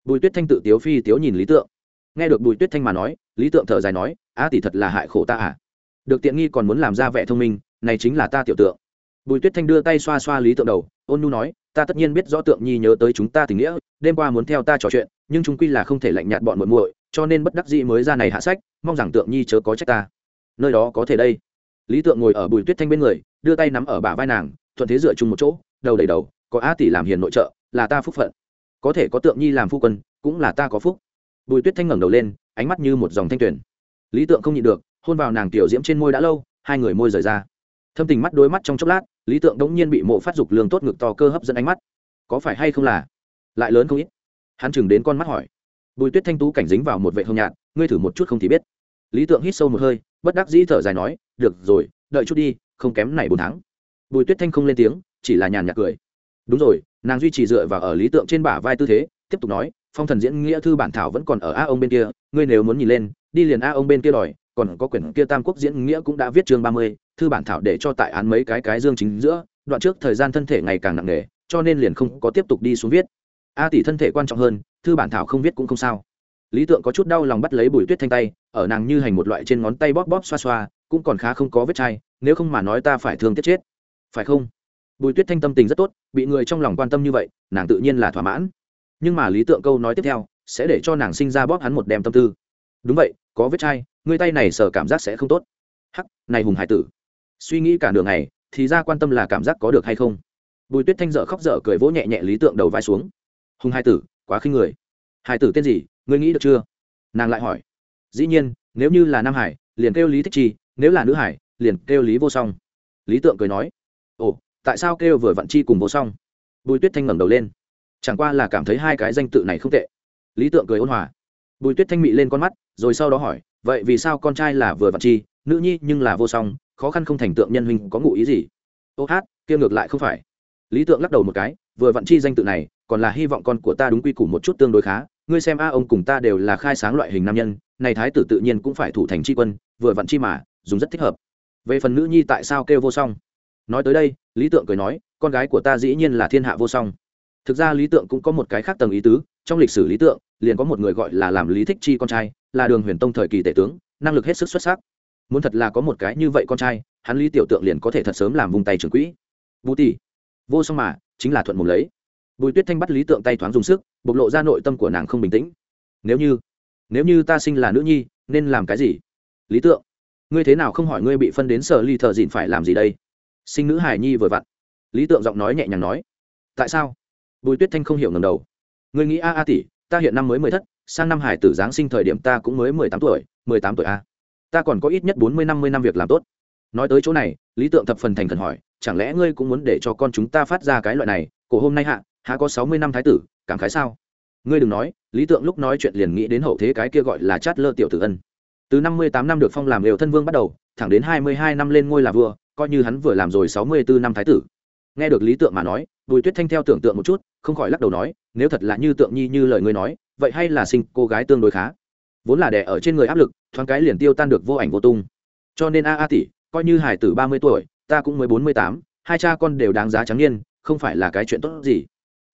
Bùi tuyết thanh tự tiếu phi tiếu nhìn lý tượng nghe được bùi tuyết thanh mà nói, lý tượng thở dài nói, a tỷ thật là hại khổ ta à? Được tiện nghi còn muốn làm ra vẻ thông minh, này chính là ta tiểu tượng. Bùi tuyết thanh đưa tay xoa xoa lý tượng đầu, ôn nu nói, ta tất nhiên biết rõ tượng nhi nhớ tới chúng ta tình nghĩa, đêm qua muốn theo ta trò chuyện, nhưng chúng quy là không thể lạnh nhạt bọn muội muội, cho nên bất đắc dĩ mới ra này hạ sách, mong rằng tượng nhi chớ có trách ta. Nơi đó có thể đây. Lý tượng ngồi ở bùi tuyết thanh bên người, đưa tay nắm ở bả vai nàng, thuận thế dựa chung một chỗ, đầu đầy đầu, có a tỷ làm hiền nội trợ, là ta phúc phận. Có thể có tượng nhi làm phu quân, cũng là ta có phúc bùi tuyết thanh ngẩng đầu lên, ánh mắt như một dòng thanh tuyển. Lý tượng không nhịn được, hôn vào nàng tiểu diễm trên môi đã lâu, hai người môi rời ra. Thâm tình mắt đôi mắt trong chốc lát, lý tượng đống nhiên bị mộ phát dục lương tốt ngực to cơ hấp dẫn ánh mắt. Có phải hay không là lại lớn không ít? Hắn chừng đến con mắt hỏi. Bùi tuyết thanh tú cảnh dính vào một vệ hồng nhạt, ngươi thử một chút không thì biết. Lý tượng hít sâu một hơi, bất đắc dĩ thở dài nói, được rồi, đợi chút đi, không kém này bốn tháng. Bùi tuyết thanh không lên tiếng, chỉ là nhàn nhạt cười. Đúng rồi, nàng duy trì dựa vào ở lý tượng trên bả vai tư thế, tiếp tục nói phong thần diễn nghĩa thư bản thảo vẫn còn ở a ông bên kia, ngươi nếu muốn nhìn lên, đi liền a ông bên kia đòi, còn có quyển kia tam quốc diễn nghĩa cũng đã viết chương ba mươi, thư bản thảo để cho tại án mấy cái cái dương chính giữa, đoạn trước thời gian thân thể ngày càng nặng nề, cho nên liền không có tiếp tục đi xuống viết. A tỷ thân thể quan trọng hơn, thư bản thảo không viết cũng không sao. Lý tượng có chút đau lòng bắt lấy bùi tuyết thanh tay, ở nàng như hành một loại trên ngón tay bóp bóp xoa xoa, cũng còn khá không có vết chai, nếu không mà nói ta phải thương tiết chết. Phải không? Bùi tuyết thanh tâm tình rất tốt, bị người trong lòng quan tâm như vậy, nàng tự nhiên là thỏa mãn nhưng mà lý tượng câu nói tiếp theo, sẽ để cho nàng sinh ra bóp hắn một đem tâm tư. Đúng vậy, có vết chai ngươi tay này sờ cảm giác sẽ không tốt. Hắc, này hùng hải tử. Suy nghĩ cả đường này thì ra quan tâm là cảm giác có được hay không. Bùi tuyết thanh dở khóc dở cười vỗ nhẹ nhẹ lý tượng đầu vai xuống. Hùng hải tử, quá khinh người. Hải tử tên gì, ngươi nghĩ được chưa? Nàng lại hỏi. Dĩ nhiên, nếu như là nam hải, liền kêu lý thích chi, nếu là nữ hải, liền kêu lý vô song. Lý tượng cười nói. Ồ, tại sao kêu vừa vặn chi cùng vô song? Bùi tuyết thanh ngẩng đầu lên chẳng qua là cảm thấy hai cái danh tự này không tệ. Lý tượng cười ôn hòa. Bùi tuyết thanh mị lên con mắt, rồi sau đó hỏi, vậy vì sao con trai là vừa vặn chi, nữ nhi nhưng là vô song, khó khăn không thành tượng nhân huynh có ngụ ý gì? Ô hát, kia ngược lại không phải. Lý tượng lắc đầu một cái, vừa vặn chi danh tự này, còn là hy vọng con của ta đúng quy củ một chút tương đối khá. Ngươi xem a, ông cùng ta đều là khai sáng loại hình nam nhân, này thái tử tự nhiên cũng phải thủ thành tri quân, vừa vặn chi mà, dùng rất thích hợp. Về phần nữ nhi tại sao kêu vô song? Nói tới đây, lý tượng cười nói, con gái của ta dĩ nhiên là thiên hạ vô song thực ra lý tượng cũng có một cái khác tầng ý tứ, trong lịch sử lý tượng, liền có một người gọi là làm lý thích chi con trai, là đường huyền tông thời kỳ tể tướng, năng lực hết sức xuất sắc. Muốn thật là có một cái như vậy con trai, hắn lý tiểu tượng liền có thể thật sớm làm vùng tay trường quỹ. Vũ tỷ vô song mà, chính là thuận mồm lấy. Bùi tuyết thanh bắt lý tượng tay thoáng dùng sức, bộc lộ ra nội tâm của nàng không bình tĩnh. Nếu như nếu như ta sinh là nữ nhi, nên làm cái gì? Lý tượng, ngươi thế nào không hỏi ngươi bị phân đến sở ly thợ dịn phải làm gì đây? Sinh nữ hải nhi vừa vặn. Lý tượng giọng nói nhẹ nhàng nói. Tại sao? Bùi tuyết thanh không hiểu ngầm đầu. Người nghĩ a a tỷ, ta hiện năm mới mười thất, sang năm hải tử giáng sinh thời điểm ta cũng mới mười tám tuổi, mười tám tuổi a. Ta còn có ít nhất bốn mươi, năm mươi năm việc làm tốt. Nói tới chỗ này, lý tượng thập phần thành khẩn hỏi, chẳng lẽ ngươi cũng muốn để cho con chúng ta phát ra cái loại này, cổ hôm nay hạ hạ có sáu mươi năm thái tử, cảm khái sao? Ngươi đừng nói, lý tượng lúc nói chuyện liền nghĩ đến hậu thế cái kia gọi là chát lơ tiểu tử ân. Từ năm mươi tám năm được phong làm đều thân vương bắt đầu, thẳng đến hai mươi hai năm lên ngôi là vua, coi như hắn vừa làm rồi sáu mươi bốn năm thái tử. Nghe được lý tượng mà nói bùi tuyết thanh theo tưởng tượng một chút, không khỏi lắc đầu nói, nếu thật là như tượng nhi như lời ngươi nói, vậy hay là sinh cô gái tương đối khá. Vốn là đẻ ở trên người áp lực, thoáng cái liền tiêu tan được vô ảnh vô tung. Cho nên a a tỷ, coi như hải tử ba mươi tuổi, ta cũng mới bốn mươi tám, hai cha con đều đáng giá trắng niên, không phải là cái chuyện tốt gì.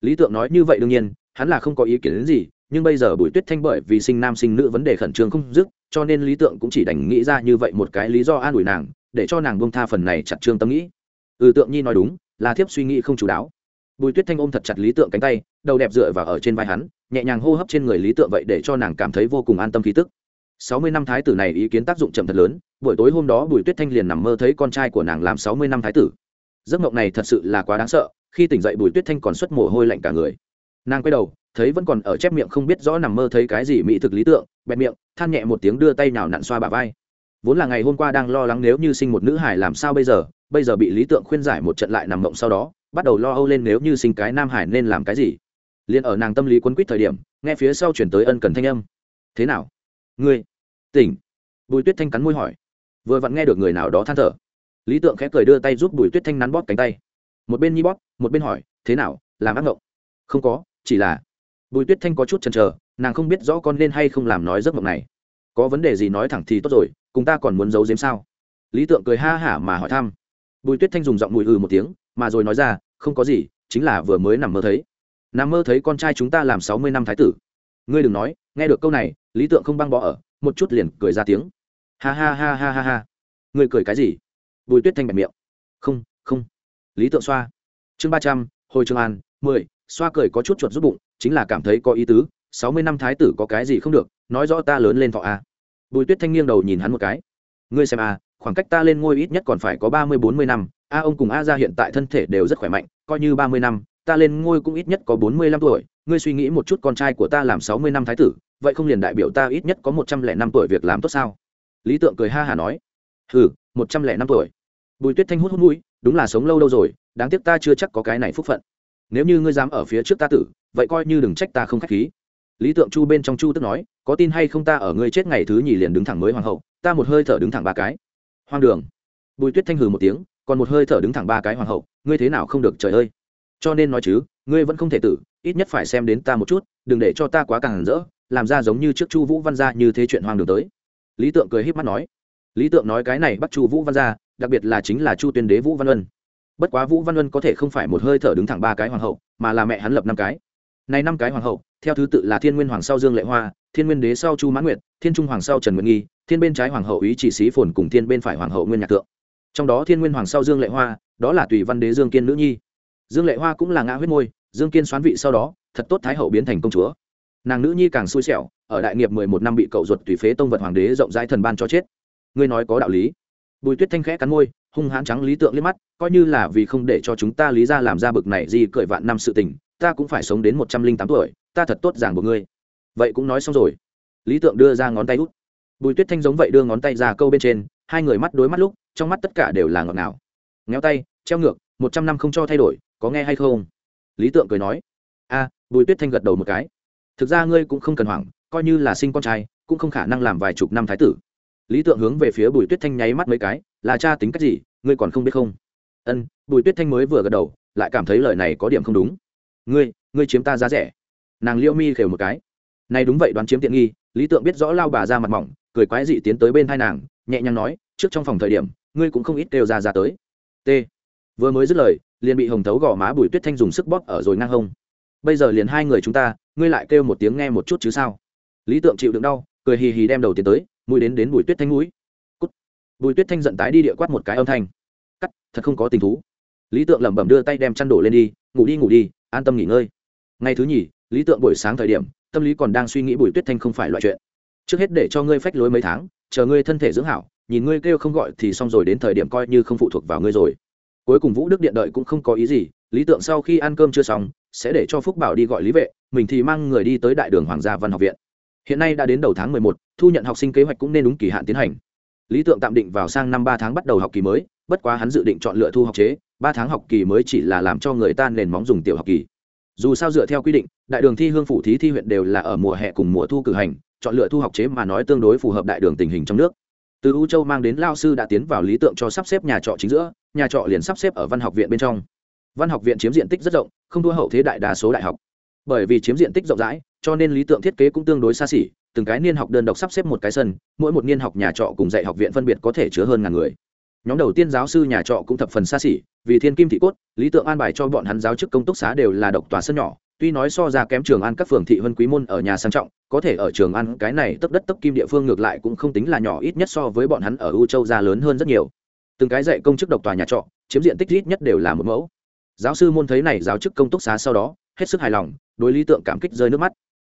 Lý tượng nói như vậy đương nhiên, hắn là không có ý kiến đến gì, nhưng bây giờ bùi tuyết thanh bởi vì sinh nam sinh nữ vấn đề khẩn trương không dứt, cho nên lý tượng cũng chỉ đành nghĩ ra như vậy một cái lý do an ủi nàng, để cho nàng bông tha phần này chặt trương tâm nghĩ. Ừ tượng nhi nói đúng, là thiếp suy nghĩ không chú đáo bùi tuyết thanh ôm thật chặt lý tượng cánh tay, đầu đẹp dựa vào ở trên vai hắn, nhẹ nhàng hô hấp trên người lý tượng vậy để cho nàng cảm thấy vô cùng an tâm khí tức. Sáu mươi năm thái tử này ý kiến tác dụng chậm thật lớn, buổi tối hôm đó bùi tuyết thanh liền nằm mơ thấy con trai của nàng làm sáu mươi năm thái tử. Giấc mộng này thật sự là quá đáng sợ, khi tỉnh dậy bùi tuyết thanh còn xuất mồ hôi lạnh cả người. Nàng quay đầu, thấy vẫn còn ở chép miệng không biết rõ nằm mơ thấy cái gì mỹ thực lý tượng bẹt miệng, than nhẹ một tiếng đưa tay nào nặn xoa bà vai. Vốn là ngày hôm qua đang lo lắng nếu như sinh một nữ hải làm sao bây giờ bây giờ bị lý tượng khuyên giải một trận lại nằm mộng sau đó bắt đầu lo âu lên nếu như sinh cái nam hải nên làm cái gì. Liền ở nàng tâm lý quấn quýt thời điểm, nghe phía sau chuyển tới ân cần thanh âm. Thế nào? Ngươi? Tỉnh. Bùi tuyết thanh cắn môi hỏi. Vừa vặn nghe được người nào đó than thở. Lý tượng khẽ cười đưa tay giúp bùi tuyết thanh nắn bóp cánh tay. Một bên nhi bóp, một bên hỏi, thế nào? Làm ác ngộng? Không có, chỉ là bùi tuyết thanh có chút chần chờ, nàng không biết rõ con nên hay không làm nói giấc mộng này. Có vấn đề gì nói thẳng thì tốt rồi, cùng ta còn muốn giấu giếm sao? Lý tượng cười ha hả mà hỏi thăm. Bùi tuyết thanh dùng giọng mùi ừ một tiếng mà rồi nói ra, không có gì, chính là vừa mới nằm mơ thấy. Nằm mơ thấy con trai chúng ta làm sáu mươi năm thái tử. Ngươi đừng nói, nghe được câu này, lý tượng không băng bỏ ở, một chút liền cười ra tiếng. Ha ha ha ha ha ha. Ngươi cười cái gì? Bùi tuyết thanh bẹp miệng. Không không. Lý tượng xoa. Chương ba trăm, hồi trường an, mười. Xoa cười có chút chuột giúp bụng, chính là cảm thấy có ý tứ, sáu mươi năm thái tử có cái gì không được, nói rõ ta lớn lên thọ a. Bùi tuyết thanh nghiêng đầu nhìn hắn một cái. Ngươi xem a, khoảng cách ta lên ngôi ít nhất còn phải có ba mươi bốn mươi năm a ông cùng a ra hiện tại thân thể đều rất khỏe mạnh, coi như ba mươi năm, ta lên ngôi cũng ít nhất có bốn mươi lăm tuổi. Ngươi suy nghĩ một chút con trai của ta làm sáu mươi năm thái tử, vậy không liền đại biểu ta ít nhất có một trăm lẻ năm tuổi việc làm tốt sao? Lý tượng cười ha hả nói. Ừ một trăm lẻ năm tuổi. Bùi tuyết thanh hút hút mũi, đúng là sống lâu đâu rồi, đáng tiếc ta chưa chắc có cái này phúc phận. Nếu như ngươi dám ở phía trước ta tử, vậy coi như đừng trách ta không k h á c h khí. Lý tượng chu bên trong chu tức nói, có tin hay không ta ở ngươi chết ngày thứ nhì liền đứng thẳng mới hoàng hậu, ta một hơi thở đứng thẳng ba cái. Hoang đường. Bùi tuyết thanh hừ một tiếng còn một hơi thở đứng thẳng ba cái hoàng hậu, ngươi thế nào không được trời ơi. Cho nên nói chứ, ngươi vẫn không thể tử, ít nhất phải xem đến ta một chút, đừng để cho ta quá càng rỡ, làm ra giống như trước chu vũ văn gia như thế chuyện hoang đường tới. Lý tượng cười h í p mắt nói. Lý tượng nói cái này bắt chu vũ văn gia, đặc biệt là chính là chu tuyên đế vũ văn ân bất quá vũ văn ân có thể không phải một hơi thở đứng thẳng ba cái hoàng hậu, mà là mẹ hắn lập năm cái. Này năm cái hoàng hậu, theo thứ tự là thiên nguyên hoàng sau dương lệ hoa, thiên nguyên đế sau chu mãn nguyệt, thiên trung hoàng sau trần nguyện nghi, thiên bên trái hoàng hậu ý chỉ sĩ phồn cùng thiên bên phải hoàng hậu nguyên nhạc tượng trong đó thiên nguyên hoàng sau dương lệ hoa, đó là tùy văn đế dương kiên nữ nhi. Dương lệ hoa cũng là ngã huyết môi, dương kiên xoán vị sau đó, thật tốt thái hậu biến thành công chúa. Nàng nữ nhi càng xui xẻo, ở đại nghiệp mười một năm bị cậu ruột tùy phế tông vật hoàng đế rộng rãi thần ban cho chết. Ngươi nói có đạo lý. Bùi tuyết thanh khẽ cắn môi, hung hãn trắng lý tượng liếc mắt, coi như là vì không để cho chúng ta lý ra làm ra bực này gì cười vạn năm sự tình, ta cũng phải sống đến một trăm linh tám tuổi, ta thật tốt giảng của ngươi. Vậy cũng nói xong rồi. Lý tượng đưa ra ngón tay út. Bùi tuyết thanh giống vậy đưa ngón tay ra câu bên trên, hai người mắt đối mắt lúc trong mắt tất cả đều là ngọt ngào. Ngheo tay, treo ngược, một trăm năm không cho thay đổi, có nghe hay không? Lý tượng cười nói, a, bùi tuyết thanh gật đầu một cái. Thực ra ngươi cũng không cần hoảng, coi như là sinh con trai, cũng không khả năng làm vài chục năm thái tử. Lý tượng hướng về phía bùi tuyết thanh nháy mắt mấy cái, là cha tính cách gì, ngươi còn không biết không? Ân, bùi tuyết thanh mới vừa gật đầu, lại cảm thấy lời này có điểm không đúng. Ngươi ngươi chiếm ta giá rẻ. Nàng Liễu mi khều một cái. Này đúng vậy, đoán chiếm tiện nghi. Lý tượng biết rõ lao bà ra mặt mỏng, cười quái dị tiến tới bên hai nàng, nhẹ nhàng nói, trước trong phòng thời điểm ngươi cũng không ít đều ra ra tới. T. Vừa mới dứt lời, liền bị hồng thấu gò má bùi tuyết thanh dùng sức bóp ở rồi ngang hông. Bây giờ liền hai người chúng ta, ngươi lại kêu một tiếng nghe một chút chứ sao? Lý tượng chịu đựng đau, cười hì hì đem đầu tiến tới, mũi đến đến bùi tuyết thanh mũi. Cút. Bùi tuyết thanh giận tái đi địa quát một cái âm thanh. Cắt, thật không có tình thú. Lý tượng lẩm bẩm đưa tay đem chăn đổ lên đi, ngủ đi ngủ đi, an tâm nghỉ ngơi. Ngày thứ nhì, lý tượng buổi sáng thời điểm, tâm lý còn đang suy nghĩ bùi tuyết thanh không phải loại chuyện. Trước hết để cho ngươi phách lối mấy tháng, chờ ngươi thân thể dưỡng hảo nhìn ngươi kêu không gọi thì xong rồi đến thời điểm coi như không phụ thuộc vào ngươi rồi. Cuối cùng vũ đức điện đợi cũng không có ý gì lý tượng sau khi ăn cơm chưa xong sẽ để cho phúc bảo đi gọi lý vệ mình thì mang người đi tới đại đường hoàng gia văn học viện. Hiện nay đã đến đầu tháng mười một, thu nhận học sinh kế hoạch cũng nên đúng kỳ hạn tiến hành. Lý tượng tạm định vào sang năm ba tháng bắt đầu học kỳ mới bất quá hắn dự định chọn lựa thu học chế ba tháng học kỳ mới chỉ là làm cho người ta nền móng dùng tiểu học kỳ. Dù sao dựa theo quy định đại đường thi hương phủ thí thi huyện đều là ở mùa hè cùng mùa thu cử hành chọn lựa thu học chế mà nói tương đối phù hợp đại đường tình hình trong nước từ u châu mang đến lao sư đã tiến vào lý tượng cho sắp xếp nhà trọ chính giữa, nhà trọ liền sắp xếp ở văn học viện bên trong. Văn học viện chiếm diện tích rất rộng, không thua hậu thế đại đa số đại học. Bởi vì chiếm diện tích rộng rãi, cho nên lý tượng thiết kế cũng tương đối xa xỉ, từng cái niên học đơn độc sắp xếp một cái sân, mỗi một niên học nhà trọ cùng dạy học viện phân biệt có thể chứa hơn ngàn người. Nhóm đầu tiên giáo sư nhà trọ cũng thập phần xa xỉ, vì thiên kim thị cốt, lý tượng an bài cho bọn hắn giáo chức công túc xá đều là độc tòa sân nhỏ tuy nói so ra kém trường an các phường thị vân quý môn ở nhà sang trọng, có thể ở trường an cái này tấp đất tấp kim địa phương ngược lại cũng không tính là nhỏ ít nhất so với bọn hắn ở u châu ra lớn hơn rất nhiều. Từng cái dạy công chức độc tòa nhà trọ, chiếm diện tích ít nhất đều là một mẫu. Giáo sư môn thấy này giáo chức công túc xá sau đó, hết sức hài lòng, đối lý tượng cảm kích rơi nước mắt.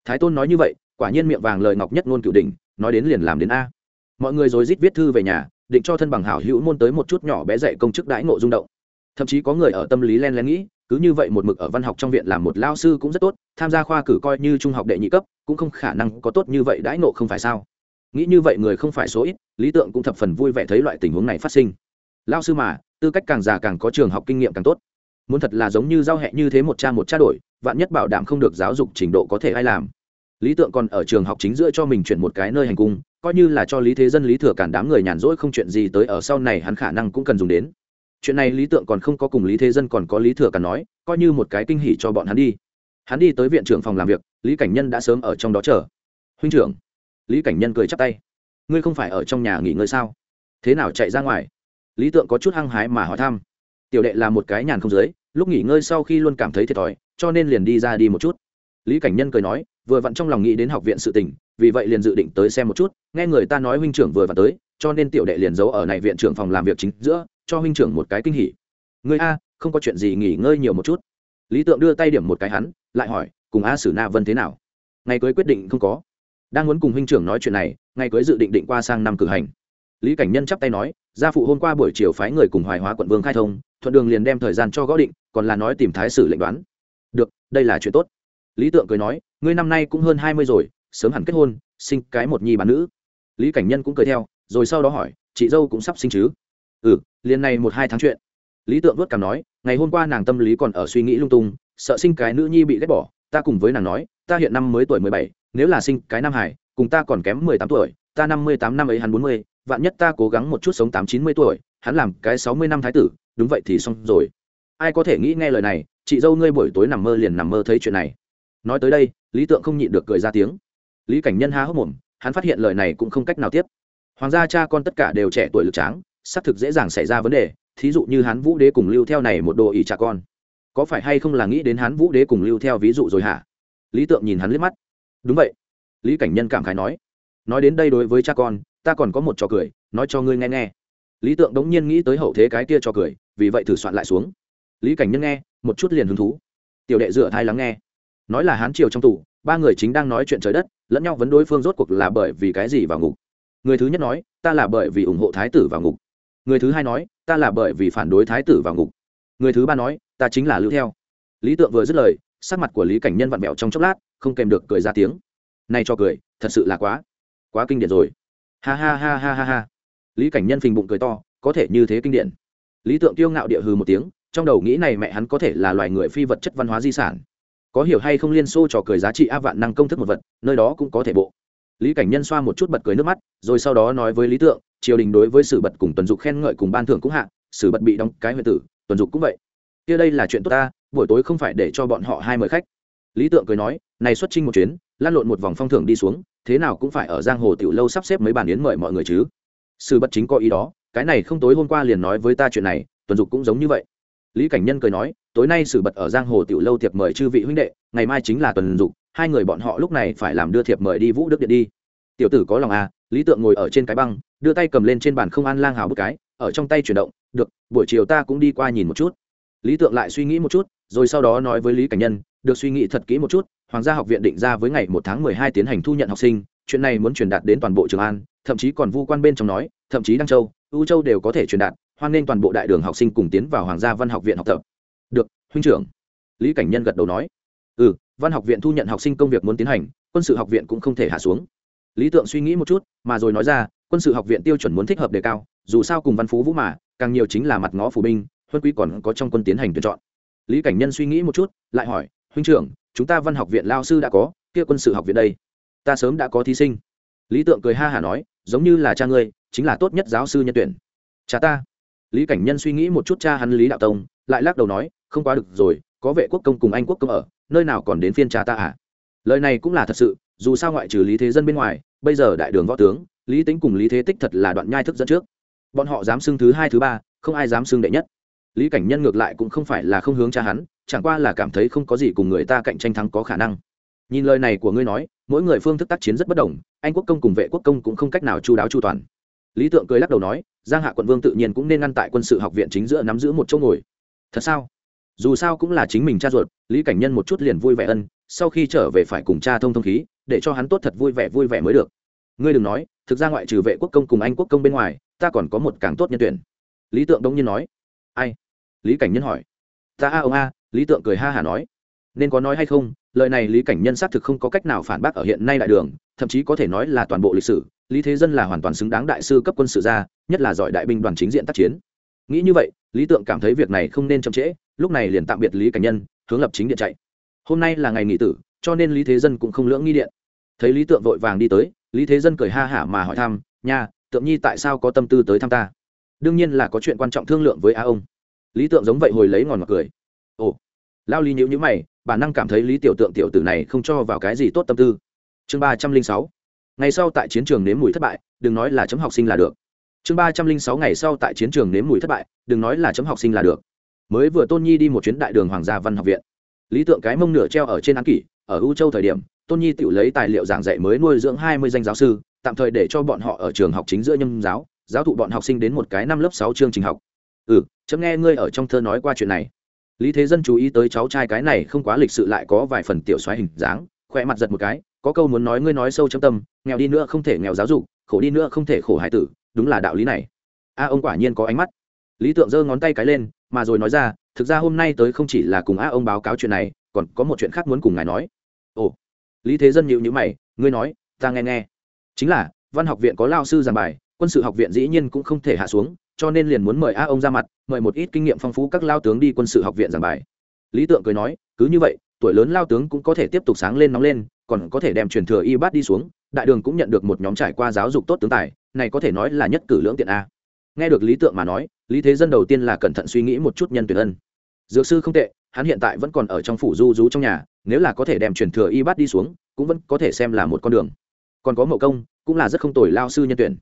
Thái tôn nói như vậy, quả nhiên miệng vàng lời ngọc nhất ngôn cửu đình nói đến liền làm đến a. Mọi người rồi rít viết thư về nhà, định cho thân bằng hảo hữu môn tới một chút nhỏ bé dạy công chức đãi ngộ rung động. Thậm chí có người ở tâm lý len lén nghĩ cứ như vậy một mực ở văn học trong viện làm một lao sư cũng rất tốt, tham gia khoa cử coi như trung học đệ nhị cấp, cũng không khả năng có tốt như vậy đãi nộ không phải sao? Nghĩ như vậy người không phải số ít, lý tượng cũng thập phần vui vẻ thấy loại tình huống này phát sinh. Lao sư mà, tư cách càng già càng có trường học kinh nghiệm càng tốt. Muốn thật là giống như giao hẹ như thế một cha một cha đổi, vạn nhất bảo đảm không được giáo dục trình độ có thể ai làm. Lý tượng còn ở trường học chính giữa cho mình chuyển một cái nơi hành cung, coi như là cho lý thế dân lý thừa cản đám người nhàn rỗi không chuyện gì tới ở sau này hắn khả năng cũng cần dùng đến chuyện này lý tượng còn không có cùng lý thế dân còn có lý thừa cả nói, coi như một cái kinh hỉ cho bọn hắn đi. Hắn đi tới viện trưởng phòng làm việc, lý cảnh nhân đã sớm ở trong đó chờ. Huynh trưởng, lý cảnh nhân cười chắp tay. Ngươi không phải ở trong nhà nghỉ ngơi sao? Thế nào chạy ra ngoài? Lý tượng có chút hăng hái mà hỏi thăm. Tiểu đệ là một cái nhàn không dưới lúc nghỉ ngơi sau khi luôn cảm thấy thiệt thòi, cho nên liền đi ra đi một chút. Lý cảnh nhân cười nói, vừa vặn trong lòng nghĩ đến học viện sự tình, vì vậy liền dự định tới xem một chút. Nghe người ta nói huynh trưởng vừa vặn tới, cho nên tiểu đệ liền giấu ở này viện trưởng phòng làm việc chính giữa cho huynh trưởng một cái kinh hỉ. Người a, không có chuyện gì nghỉ ngơi nhiều một chút. Lý tượng đưa tay điểm một cái hắn, lại hỏi, cùng a sử na vân thế nào? Ngày cưới quyết định không có. Đang muốn cùng huynh trưởng nói chuyện này, ngày cưới dự định định qua sang năm cử hành. Lý cảnh nhân chắp tay nói, gia phụ hôm qua buổi chiều phái người cùng hoài hóa quận vương khai thông, thuận đường liền đem thời gian cho gõ định, còn là nói tìm thái sử lệnh đoán. Được, đây là chuyện tốt. Lý tượng cười nói, ngươi năm nay cũng hơn hai mươi rồi, sớm hẳn kết hôn, sinh cái một nhi bán nữ. Lý cảnh nhân cũng cười theo, rồi sau đó hỏi, chị dâu cũng sắp sinh chứ? Ừ liền này một hai tháng chuyện. Lý tượng vớt cảm nói, ngày hôm qua nàng tâm lý còn ở suy nghĩ lung tung, sợ sinh cái nữ nhi bị ghét bỏ, ta cùng với nàng nói, ta hiện năm mới tuổi mười bảy, nếu là sinh cái nam hải cùng ta còn kém mười tám tuổi, ta năm mươi tám năm ấy hắn bốn mươi, vạn nhất ta cố gắng một chút sống tám chín mươi tuổi, hắn làm cái sáu mươi năm thái tử, đúng vậy thì xong rồi. Ai có thể nghĩ nghe lời này, chị dâu ngươi buổi tối nằm mơ liền nằm mơ thấy chuyện này. Nói tới đây, lý tượng không nhịn được cười ra tiếng. Lý cảnh nhân há hốc mồm, hắn phát hiện lời này cũng không cách nào tiếp. Hoàng gia cha con tất cả đều trẻ tuổi lực tráng xác thực dễ dàng xảy ra vấn đề, thí dụ như hán vũ đế cùng lưu theo này một đồ ỷ trả con. Có phải hay không là nghĩ đến hán vũ đế cùng lưu theo ví dụ rồi hả? Lý tượng nhìn hắn liếc mắt. Đúng vậy. Lý cảnh nhân cảm khái nói. Nói đến đây đối với cha con, ta còn có một trò cười, nói cho ngươi nghe nghe. Lý tượng đống nhiên nghĩ tới hậu thế cái kia trò cười, vì vậy thử soạn lại xuống. Lý cảnh nhân nghe, một chút liền hứng thú. Tiểu đệ dựa thai lắng nghe. Nói là hán triều trong tù, ba người chính đang nói chuyện trời đất, lẫn nhau vấn đối phương rốt cuộc là bởi vì cái gì vào ngục? Người thứ nhất nói, ta là bởi vì ủng hộ thái tử vào ngục người thứ hai nói, ta là bởi vì phản đối thái tử vào ngục. Người thứ ba nói, ta chính là lưu theo. Lý tượng vừa dứt lời, sắc mặt của lý cảnh nhân vặn vẹo trong chốc lát, không kèm được cười ra tiếng. Này cho cười, thật sự là quá quá kinh điển rồi. Ha ha ha ha ha ha. Lý cảnh nhân phình bụng cười to, có thể như thế kinh điển. Lý tượng tiêu ngạo địa hư một tiếng, trong đầu nghĩ này mẹ hắn có thể là loài người phi vật chất văn hóa di sản. Có hiểu hay không liên xô trò cười giá trị áp vạn năng công thức một vật, nơi đó cũng có thể bộ. Lý cảnh nhân xoa một chút bật cười nước mắt, rồi sau đó nói với lý tượng triều đình đối với sử bật cùng tuần dục khen ngợi cùng ban thưởng cũng hạ, sử bật bị đóng cái huyện tử, tuần dục cũng vậy. Kia đây là chuyện tốt ta, buổi tối không phải để cho bọn họ hai mời khách. Lý tượng cười nói, này xuất trinh một chuyến lan lộn một vòng phong thưởng đi xuống, thế nào cũng phải ở giang hồ tiểu lâu sắp xếp mấy bàn yến mời mọi người chứ. Sử bật chính có ý đó, cái này không tối hôm qua liền nói với ta chuyện này, tuần dục cũng giống như vậy. Lý cảnh nhân cười nói, tối nay sử bật ở giang hồ tiểu lâu thiệp mời chư vị huynh đệ, ngày mai chính là tuần dục, hai người bọn họ lúc này phải làm đưa thiệp mời đi vũ đức điện đi. Tiểu tử có lòng à lý tượng ngồi ở trên cái băng đưa tay cầm lên trên bàn không ăn lang hào bức cái, ở trong tay chuyển động, được, buổi chiều ta cũng đi qua nhìn một chút. Lý tượng lại suy nghĩ một chút, rồi sau đó nói với lý cảnh nhân, được suy nghĩ thật kỹ một chút, hoàng gia học viện định ra với ngày một tháng mười hai tiến hành thu nhận học sinh, chuyện này muốn truyền đạt đến toàn bộ trường an, thậm chí còn vu quan bên trong nói, thậm chí đăng châu ưu châu đều có thể truyền đạt, hoan nghênh toàn bộ đại đường học sinh cùng tiến vào hoàng gia văn học viện học tập. Được, huynh trưởng. Lý cảnh nhân gật đầu nói. Ừ văn học viện thu nhận học sinh công việc muốn tiến hành, quân sự học viện cũng không thể hạ xuống. Lý tượng suy nghĩ một chút, mà rồi nói ra quân sự học viện tiêu chuẩn muốn thích hợp đề cao, dù sao cùng văn phú vũ mà, càng nhiều chính là mặt ngõ phủ binh, huân quý còn có trong quân tiến hành tuyển chọn. Lý cảnh nhân suy nghĩ một chút, lại hỏi, huynh trưởng, chúng ta văn học viện lao sư đã có, kia quân sự học viện đây, ta sớm đã có thí sinh. Lý tượng cười ha hả nói, giống như là cha ngươi, chính là tốt nhất giáo sư nhân tuyển. Cha ta? Lý cảnh nhân suy nghĩ một chút cha hắn lý đạo tông, lại lắc đầu nói, không quá được rồi, có vệ quốc công cùng anh quốc công ở, nơi nào còn đến phiên cha ta à? Lời này cũng là thật sự, dù sao ngoại trừ lý thế dân bên ngoài, bây giờ đại đường võ tướng lý tính cùng lý thế tích thật là đoạn nhai thức dẫn trước. Bọn họ dám xưng thứ hai thứ ba, không ai dám xưng đệ nhất. Lý cảnh nhân ngược lại cũng không phải là không hướng cha hắn, chẳng qua là cảm thấy không có gì cùng người ta cạnh tranh thắng có khả năng. Nhìn lời này của ngươi nói, mỗi người phương thức tác chiến rất bất đồng, anh quốc công cùng vệ quốc công cũng không cách nào chu đáo chu toàn. Lý tượng cười lắc đầu nói, giang hạ quận vương tự nhiên cũng nên ngăn tại quân sự học viện chính giữa nắm giữ một chỗ ngồi. Thật sao? Dù sao cũng là chính mình cha ruột, lý cảnh nhân một chút liền vui vẻ ân, sau khi trở về phải cùng cha thông thông khí, để cho hắn tốt thật vui vẻ vui vẻ mới được. Ngươi đừng nói thực ra ngoại trừ vệ quốc công cùng anh quốc công bên ngoài, ta còn có một càng tốt nhân tuyển. Lý tượng đông nhiên nói. Ai? Lý cảnh nhân hỏi. Ta a ông a, lý tượng cười ha hả nói. Nên có nói hay không, lời này lý cảnh nhân xác thực không có cách nào phản bác ở hiện nay đại đường, thậm chí có thể nói là toàn bộ lịch sử, lý thế dân là hoàn toàn xứng đáng đại sư cấp quân sự gia, nhất là giỏi đại binh đoàn chính diện tác chiến. Nghĩ như vậy, lý tượng cảm thấy việc này không nên chậm trễ, lúc này liền tạm biệt lý cảnh nhân, hướng lập chính điện chạy. Hôm nay là ngày nghỉ tử, cho nên lý thế dân cũng không lưỡng nghi điện thấy lý tượng vội vàng đi tới, lý thế dân cười ha hả mà hỏi thăm, nha, tượng nhi tại sao có tâm tư tới thăm ta? Đương nhiên là có chuyện quan trọng thương lượng với a ông. Lý tượng giống vậy hồi lấy ngòn mặt cười. Ồ. Lao lý nhữ nhữ mày bản năng cảm thấy lý tiểu tượng tiểu tử này không cho vào cái gì tốt tâm tư. Chương ba trăm linh sáu. Ngày sau tại chiến trường nếm mùi thất bại, đừng nói là chấm học sinh là được. Chương ba trăm linh sáu ngày sau tại chiến trường nếm mùi thất bại, đừng nói là chấm học sinh là được. Mới vừa tôn nhi đi một chuyến đại đường hoàng gia văn học viện. Lý tượng cái mông nửa treo ở trên án kỷ, ở u châu thời điểm tôn nhi tự lấy tài liệu giảng dạy mới nuôi dưỡng hai mươi danh giáo sư, tạm thời để cho bọn họ ở trường học chính giữa nhâm giáo giáo thụ bọn học sinh đến một cái năm lớp sáu chương trình học. Ừ chấm nghe ngươi ở trong thơ nói qua chuyện này. Lý thế dân chú ý tới cháu trai cái này không quá lịch sự lại có vài phần tiểu xoáy hình dáng, khỏe mặt giật một cái, có câu muốn nói ngươi nói sâu trong tâm, nghèo đi nữa không thể nghèo giáo dục, khổ đi nữa không thể khổ hải tử, đúng là đạo lý này. A, ông quả nhiên có ánh mắt. Lý tượng giơ ngón tay cái lên, mà rồi nói ra, thực ra hôm nay tới không chỉ là cùng a, ông báo cáo chuyện này, còn có một chuyện khác muốn cùng ngài nói lý thế dân nhịu nhữ mày, ngươi nói, ta nghe nghe. Chính là, văn học viện có lao sư giảng bài, quân sự học viện dĩ nhiên cũng không thể hạ xuống, cho nên liền muốn mời a ông ra mặt, mời một ít kinh nghiệm phong phú các lao tướng đi quân sự học viện giảng bài. Lý tượng cười nói, cứ như vậy, tuổi lớn lao tướng cũng có thể tiếp tục sáng lên nóng lên, còn có thể đem truyền thừa y bát đi xuống, đại đường cũng nhận được một nhóm trải qua giáo dục tốt tướng tài, này có thể nói là nhất cử lưỡng tiện a. Nghe được lý tượng mà nói, lý thế dân đầu tiên là cẩn thận suy nghĩ một chút nhân tuyển ân. Dược sư không tệ hắn hiện tại vẫn còn ở trong phủ du rú trong nhà, nếu là có thể đem truyền thừa y bát đi xuống, cũng vẫn có thể xem là một con đường. Còn có mậu công, cũng là rất không tồi lao sư nhân tuyển.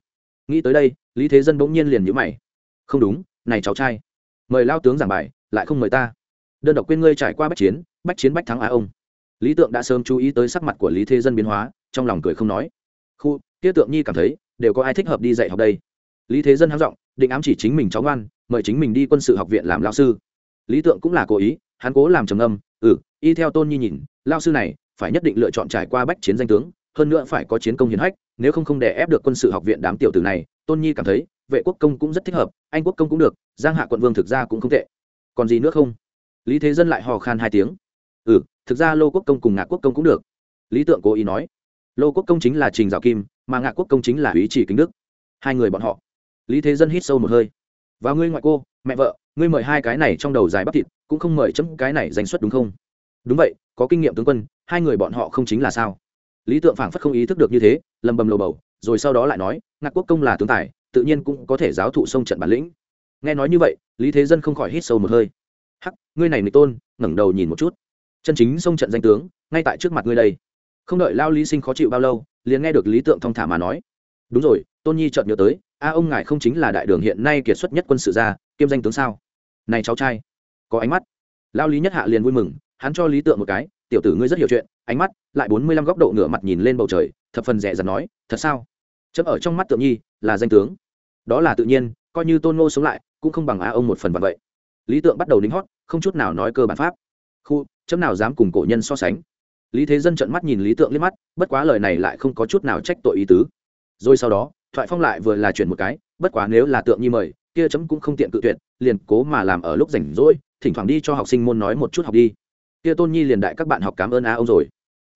Nghĩ tới đây, lý thế dân bỗng nhiên liền nhữ mày. Không đúng, này cháu trai. Mời lao tướng giảng bài, lại không mời ta. Đơn độc quên ngươi trải qua bách chiến bách chiến bách thắng á ông. Lý tượng đã sớm chú ý tới sắc mặt của lý thế dân biến hóa, trong lòng cười không nói. Khu tiết tượng nhi cảm thấy, đều có ai thích hợp đi dạy học đây? Lý thế dân hám giọng, định ám chỉ chính mình cháu ngoan, mời chính mình đi quân sự học viện làm lao sư. Lý tượng cũng là cố ý hắn cố làm trầm âm ừ y theo tôn nhi nhìn lao sư này phải nhất định lựa chọn trải qua bách chiến danh tướng, hơn nữa phải có chiến công hiến hách, nếu không không để ép được quân sự học viện đám tiểu tử này, tôn nhi cảm thấy vệ quốc công cũng rất thích hợp, anh quốc công cũng được, giang hạ quận vương thực ra cũng không tệ. Còn gì nữa không? Lý thế dân lại hò khan hai tiếng. Ừ thực ra lô quốc công cùng ngạc quốc công cũng được. Lý tượng cố ý nói, lô quốc công chính là trình dạo kim, mà ngạc quốc công chính là ý chỉ kính đức. Hai người bọn họ. Lý thế dân hít sâu một hơi. Và ngươi ngoại cô, mẹ vợ ngươi mời hai cái này trong đầu dài bắp thịt, cũng không mời chấm cái này danh xuất đúng không? Đúng vậy, có kinh nghiệm tướng quân, hai người bọn họ không chính là sao? Lý tượng phảng phất không ý thức được như thế, lầm bầm lầu bầu, rồi sau đó lại nói, ngạc quốc công là tướng tài, tự nhiên cũng có thể giáo thụ sông trận bản lĩnh. Nghe nói như vậy, lý thế dân không khỏi hít sâu một hơi. Hắc, ngươi này nịch tôn, ngẩng đầu nhìn một chút. Chân chính sông trận danh tướng, ngay tại trước mặt ngươi đây. Không đợi lao lý sinh khó chịu bao lâu, liền nghe được lý tượng thong thả mà nói. Đúng rồi, tôn nhi chợt nhớ tới, a ông ngài không chính là đại đường hiện nay kiệt xuất nhất quân sự gia, kiêm danh tướng sao? Này cháu trai, có ánh mắt. Lao lý nhất hạ liền vui mừng, hắn cho lý tượng một cái, tiểu tử ngươi rất hiểu chuyện, ánh mắt lại bốn mươi lăm góc độ ngửa mặt nhìn lên bầu trời, thập phần rẻ rặt nói, thật sao? Chấm ở trong mắt tượng nhi là danh tướng. Đó là tự nhiên, coi như tôn ngô sống lại, cũng không bằng a ông một phần bằng vậy. Lý tượng bắt đầu đính hót, không chút nào nói cơ bản pháp. Khu, chấm nào dám cùng cổ nhân so sánh? Lý thế dân trợn mắt nhìn lý tượng liếc mắt, bất quá lời này lại không có chút nào trách tội ý tứ. Rồi sau đó, thoại phong lại vừa là chuyển một cái, bất quá nếu là tượng nhi mời kia chấm cũng không tiện cự tuyệt, liền cố mà làm ở lúc rảnh rỗi, thỉnh thoảng đi cho học sinh môn nói một chút học đi. Kia tôn nhi liền đại các bạn học cảm ơn a ông rồi.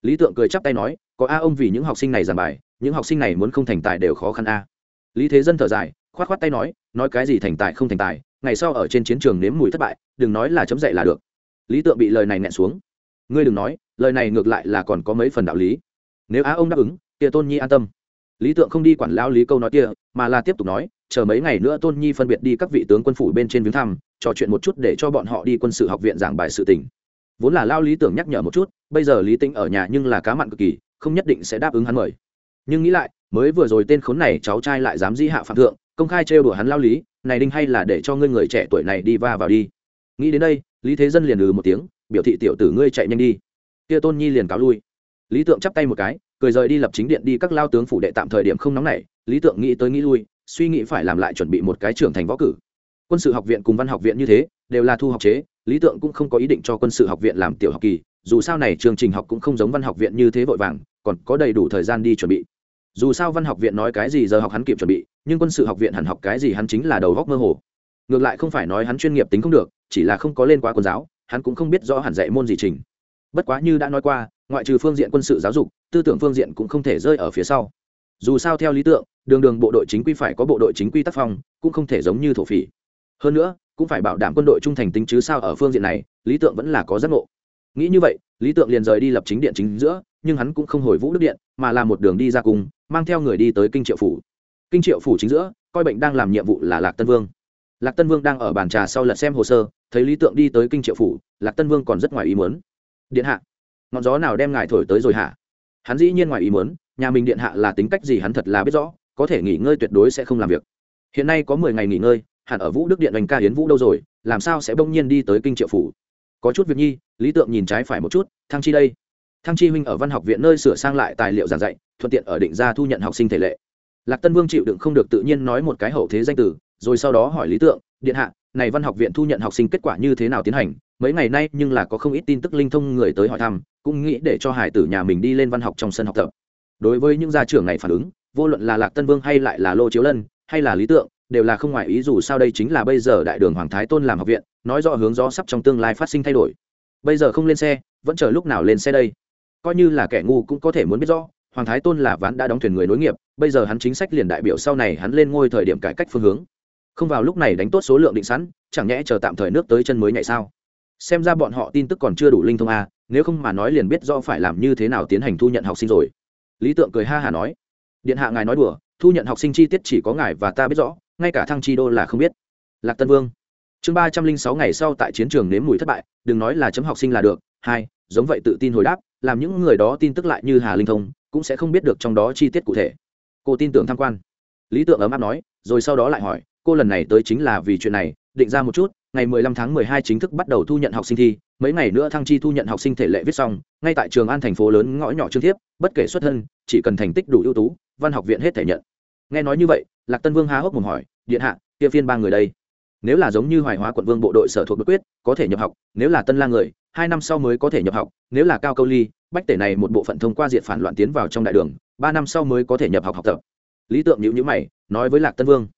Lý tượng cười chắp tay nói, có a ông vì những học sinh này giảng bài, những học sinh này muốn không thành tài đều khó khăn a. Lý thế dân thở dài, khoát khoát tay nói nói cái gì thành tài không thành tài, ngày sau ở trên chiến trường nếm mùi thất bại, đừng nói là chấm dậy là được. Lý tượng bị lời này nẹn xuống. Ngươi đừng nói, lời này ngược lại là còn có mấy phần đạo lý. Nếu á ông đáp ứng, kia tôn nhi an tâm. Lý tượng không đi quản lao lý câu nói kia, mà là tiếp tục nói chờ mấy ngày nữa tôn nhi phân biệt đi các vị tướng quân phủ bên trên viếng thăm, trò chuyện một chút để cho bọn họ đi quân sự học viện giảng bài sự tình. Vốn là lao lý tưởng nhắc nhở một chút, bây giờ lý tinh ở nhà nhưng là cá mặn cực kỳ, không nhất định sẽ đáp ứng hắn mời. Nhưng nghĩ lại, mới vừa rồi tên khốn này cháu trai lại dám di hạ phạm thượng, công khai trêu đùa hắn lao lý, này đinh hay là để cho ngươi người trẻ tuổi này đi va vào đi. Nghĩ đến đây, lý thế dân liền ừ một tiếng, biểu thị tiểu tử ngươi chạy nhanh đi. Kia tôn nhi liền cáo lui. Lý tượng chắp tay một cái, cười rời đi lập chính điện đi các lao tướng phủ đệ tạm thời điểm không nóng nảy, lý tượng nghĩ tới nghĩ lui suy nghĩ phải làm lại chuẩn bị một cái trưởng thành võ cử. Quân sự học viện cùng văn học viện như thế, đều là thu học chế, lý tượng cũng không có ý định cho quân sự học viện làm tiểu học kỳ, dù sao này chương trình học cũng không giống văn học viện như thế vội vàng, còn có đầy đủ thời gian đi chuẩn bị. Dù sao văn học viện nói cái gì giờ học hắn kịp chuẩn bị, nhưng quân sự học viện hẳn học cái gì hắn chính là đầu góc mơ hồ. Ngược lại không phải nói hắn chuyên nghiệp tính không được, chỉ là không có lên quá quân giáo, hắn cũng không biết rõ hẳn dạy môn gì trình. Bất quá như đã nói qua, ngoại trừ phương diện quân sự giáo dục, tư tưởng phương diện cũng không thể rơi ở phía sau. Dù sao theo lý tượng đường đường bộ đội chính quy phải có bộ đội chính quy tác phong, cũng không thể giống như thổ phỉ. Hơn nữa, cũng phải bảo đảm quân đội trung thành tính chứ sao ở phương diện này, lý tượng vẫn là có giác ngộ. Nghĩ như vậy, lý tượng liền rời đi lập chính điện chính giữa, nhưng hắn cũng không hồi vũ đức điện, mà là một đường đi ra cùng, mang theo người đi tới kinh triệu phủ. Kinh triệu phủ chính giữa, coi bệnh đang làm nhiệm vụ là lạc tân vương. Lạc tân vương đang ở bàn trà sau lật xem hồ sơ, thấy lý tượng đi tới kinh triệu phủ, lạc tân vương còn rất ngoài ý muốn. Điện hạ, ngọn gió nào đem ngài thổi tới rồi hả? Hắn dĩ nhiên ngoài ý muốn, nhà mình điện hạ là tính cách gì hắn thật là biết rõ có thể nghỉ ngơi tuyệt đối sẽ không làm việc. Hiện nay có mười ngày nghỉ ngơi, hẳn ở vũ đức điện đánh ca hiến vũ đâu rồi, làm sao sẽ bỗng nhiên đi tới kinh triệu phủ? Có chút việc nhi, lý tượng nhìn trái phải một chút, thăng chi đây. Thăng chi huynh ở văn học viện nơi sửa sang lại tài liệu giảng dạy, thuận tiện ở định ra thu nhận học sinh thể lệ. Lạc tân vương chịu đựng không được tự nhiên nói một cái hậu thế danh từ, rồi sau đó hỏi lý tượng, điện hạ, này văn học viện thu nhận học sinh kết quả như thế nào tiến hành? Mấy ngày nay nhưng là có không ít tin tức linh thông người tới hỏi thăm, cũng nghĩ để cho hải tử nhà mình đi lên văn học trong sân học tập. Đối với những gia trưởng này phản ứng vô luận là lạc tân vương hay lại là lô chiếu lân, hay là lý tượng, đều là không ngoài ý dù sao đây chính là bây giờ đại đường hoàng thái tôn làm học viện, nói rõ hướng gió sắp trong tương lai phát sinh thay đổi. Bây giờ không lên xe, vẫn chờ lúc nào lên xe đây? Coi như là kẻ ngu cũng có thể muốn biết rõ, hoàng thái tôn là ván đã đóng thuyền người nối nghiệp, bây giờ hắn chính sách liền đại biểu sau này hắn lên ngôi thời điểm cải cách phương hướng. Không vào lúc này đánh tốt số lượng định sẵn, chẳng nhẽ chờ tạm thời nước tới chân mới nhảy sao? Xem ra bọn họ tin tức còn chưa đủ linh thông a nếu không mà nói liền biết do phải làm như thế nào tiến hành thu nhận học sinh rồi. Lý tượng cười ha hả nói điện hạ ngài nói đùa, thu nhận học sinh chi tiết chỉ có ngài và ta biết rõ, ngay cả thăng chi đô là không biết. Lạc tân vương. Chương ba trăm linh sáu ngày sau tại chiến trường nếm mùi thất bại, đừng nói là chấm học sinh là được, hai, giống vậy tự tin hồi đáp, làm những người đó tin tức lại như hà linh thông, cũng sẽ không biết được trong đó chi tiết cụ thể. Cô tin tưởng tham quan. Lý tượng ấm áp nói, rồi sau đó lại hỏi, cô lần này tới chính là vì chuyện này, định ra một chút ngày 15 tháng 12 chính thức bắt đầu thu nhận học sinh thi, mấy ngày nữa thăng chi thu nhận học sinh thể lệ viết xong, ngay tại trường an thành phố lớn ngõ nhỏ trương tiếp. bất kể xuất thân, chỉ cần thành tích đủ ưu tú, văn học viện hết thể nhận nghe nói như vậy, lạc tân vương há hốc mồm hỏi, điện hạ, kia phiên ba người đây nếu là giống như hoài hóa quận vương bộ đội sở thuộc bất quyết, có thể nhập học, nếu là tân la người, hai năm sau mới có thể nhập học, nếu là cao câu ly, bách tể này một bộ phận thông qua diện phản loạn tiến vào trong đại đường, ba năm sau mới có thể nhập học học tập lý tượng nhíu nhíu mày, nói với lạc tân vương,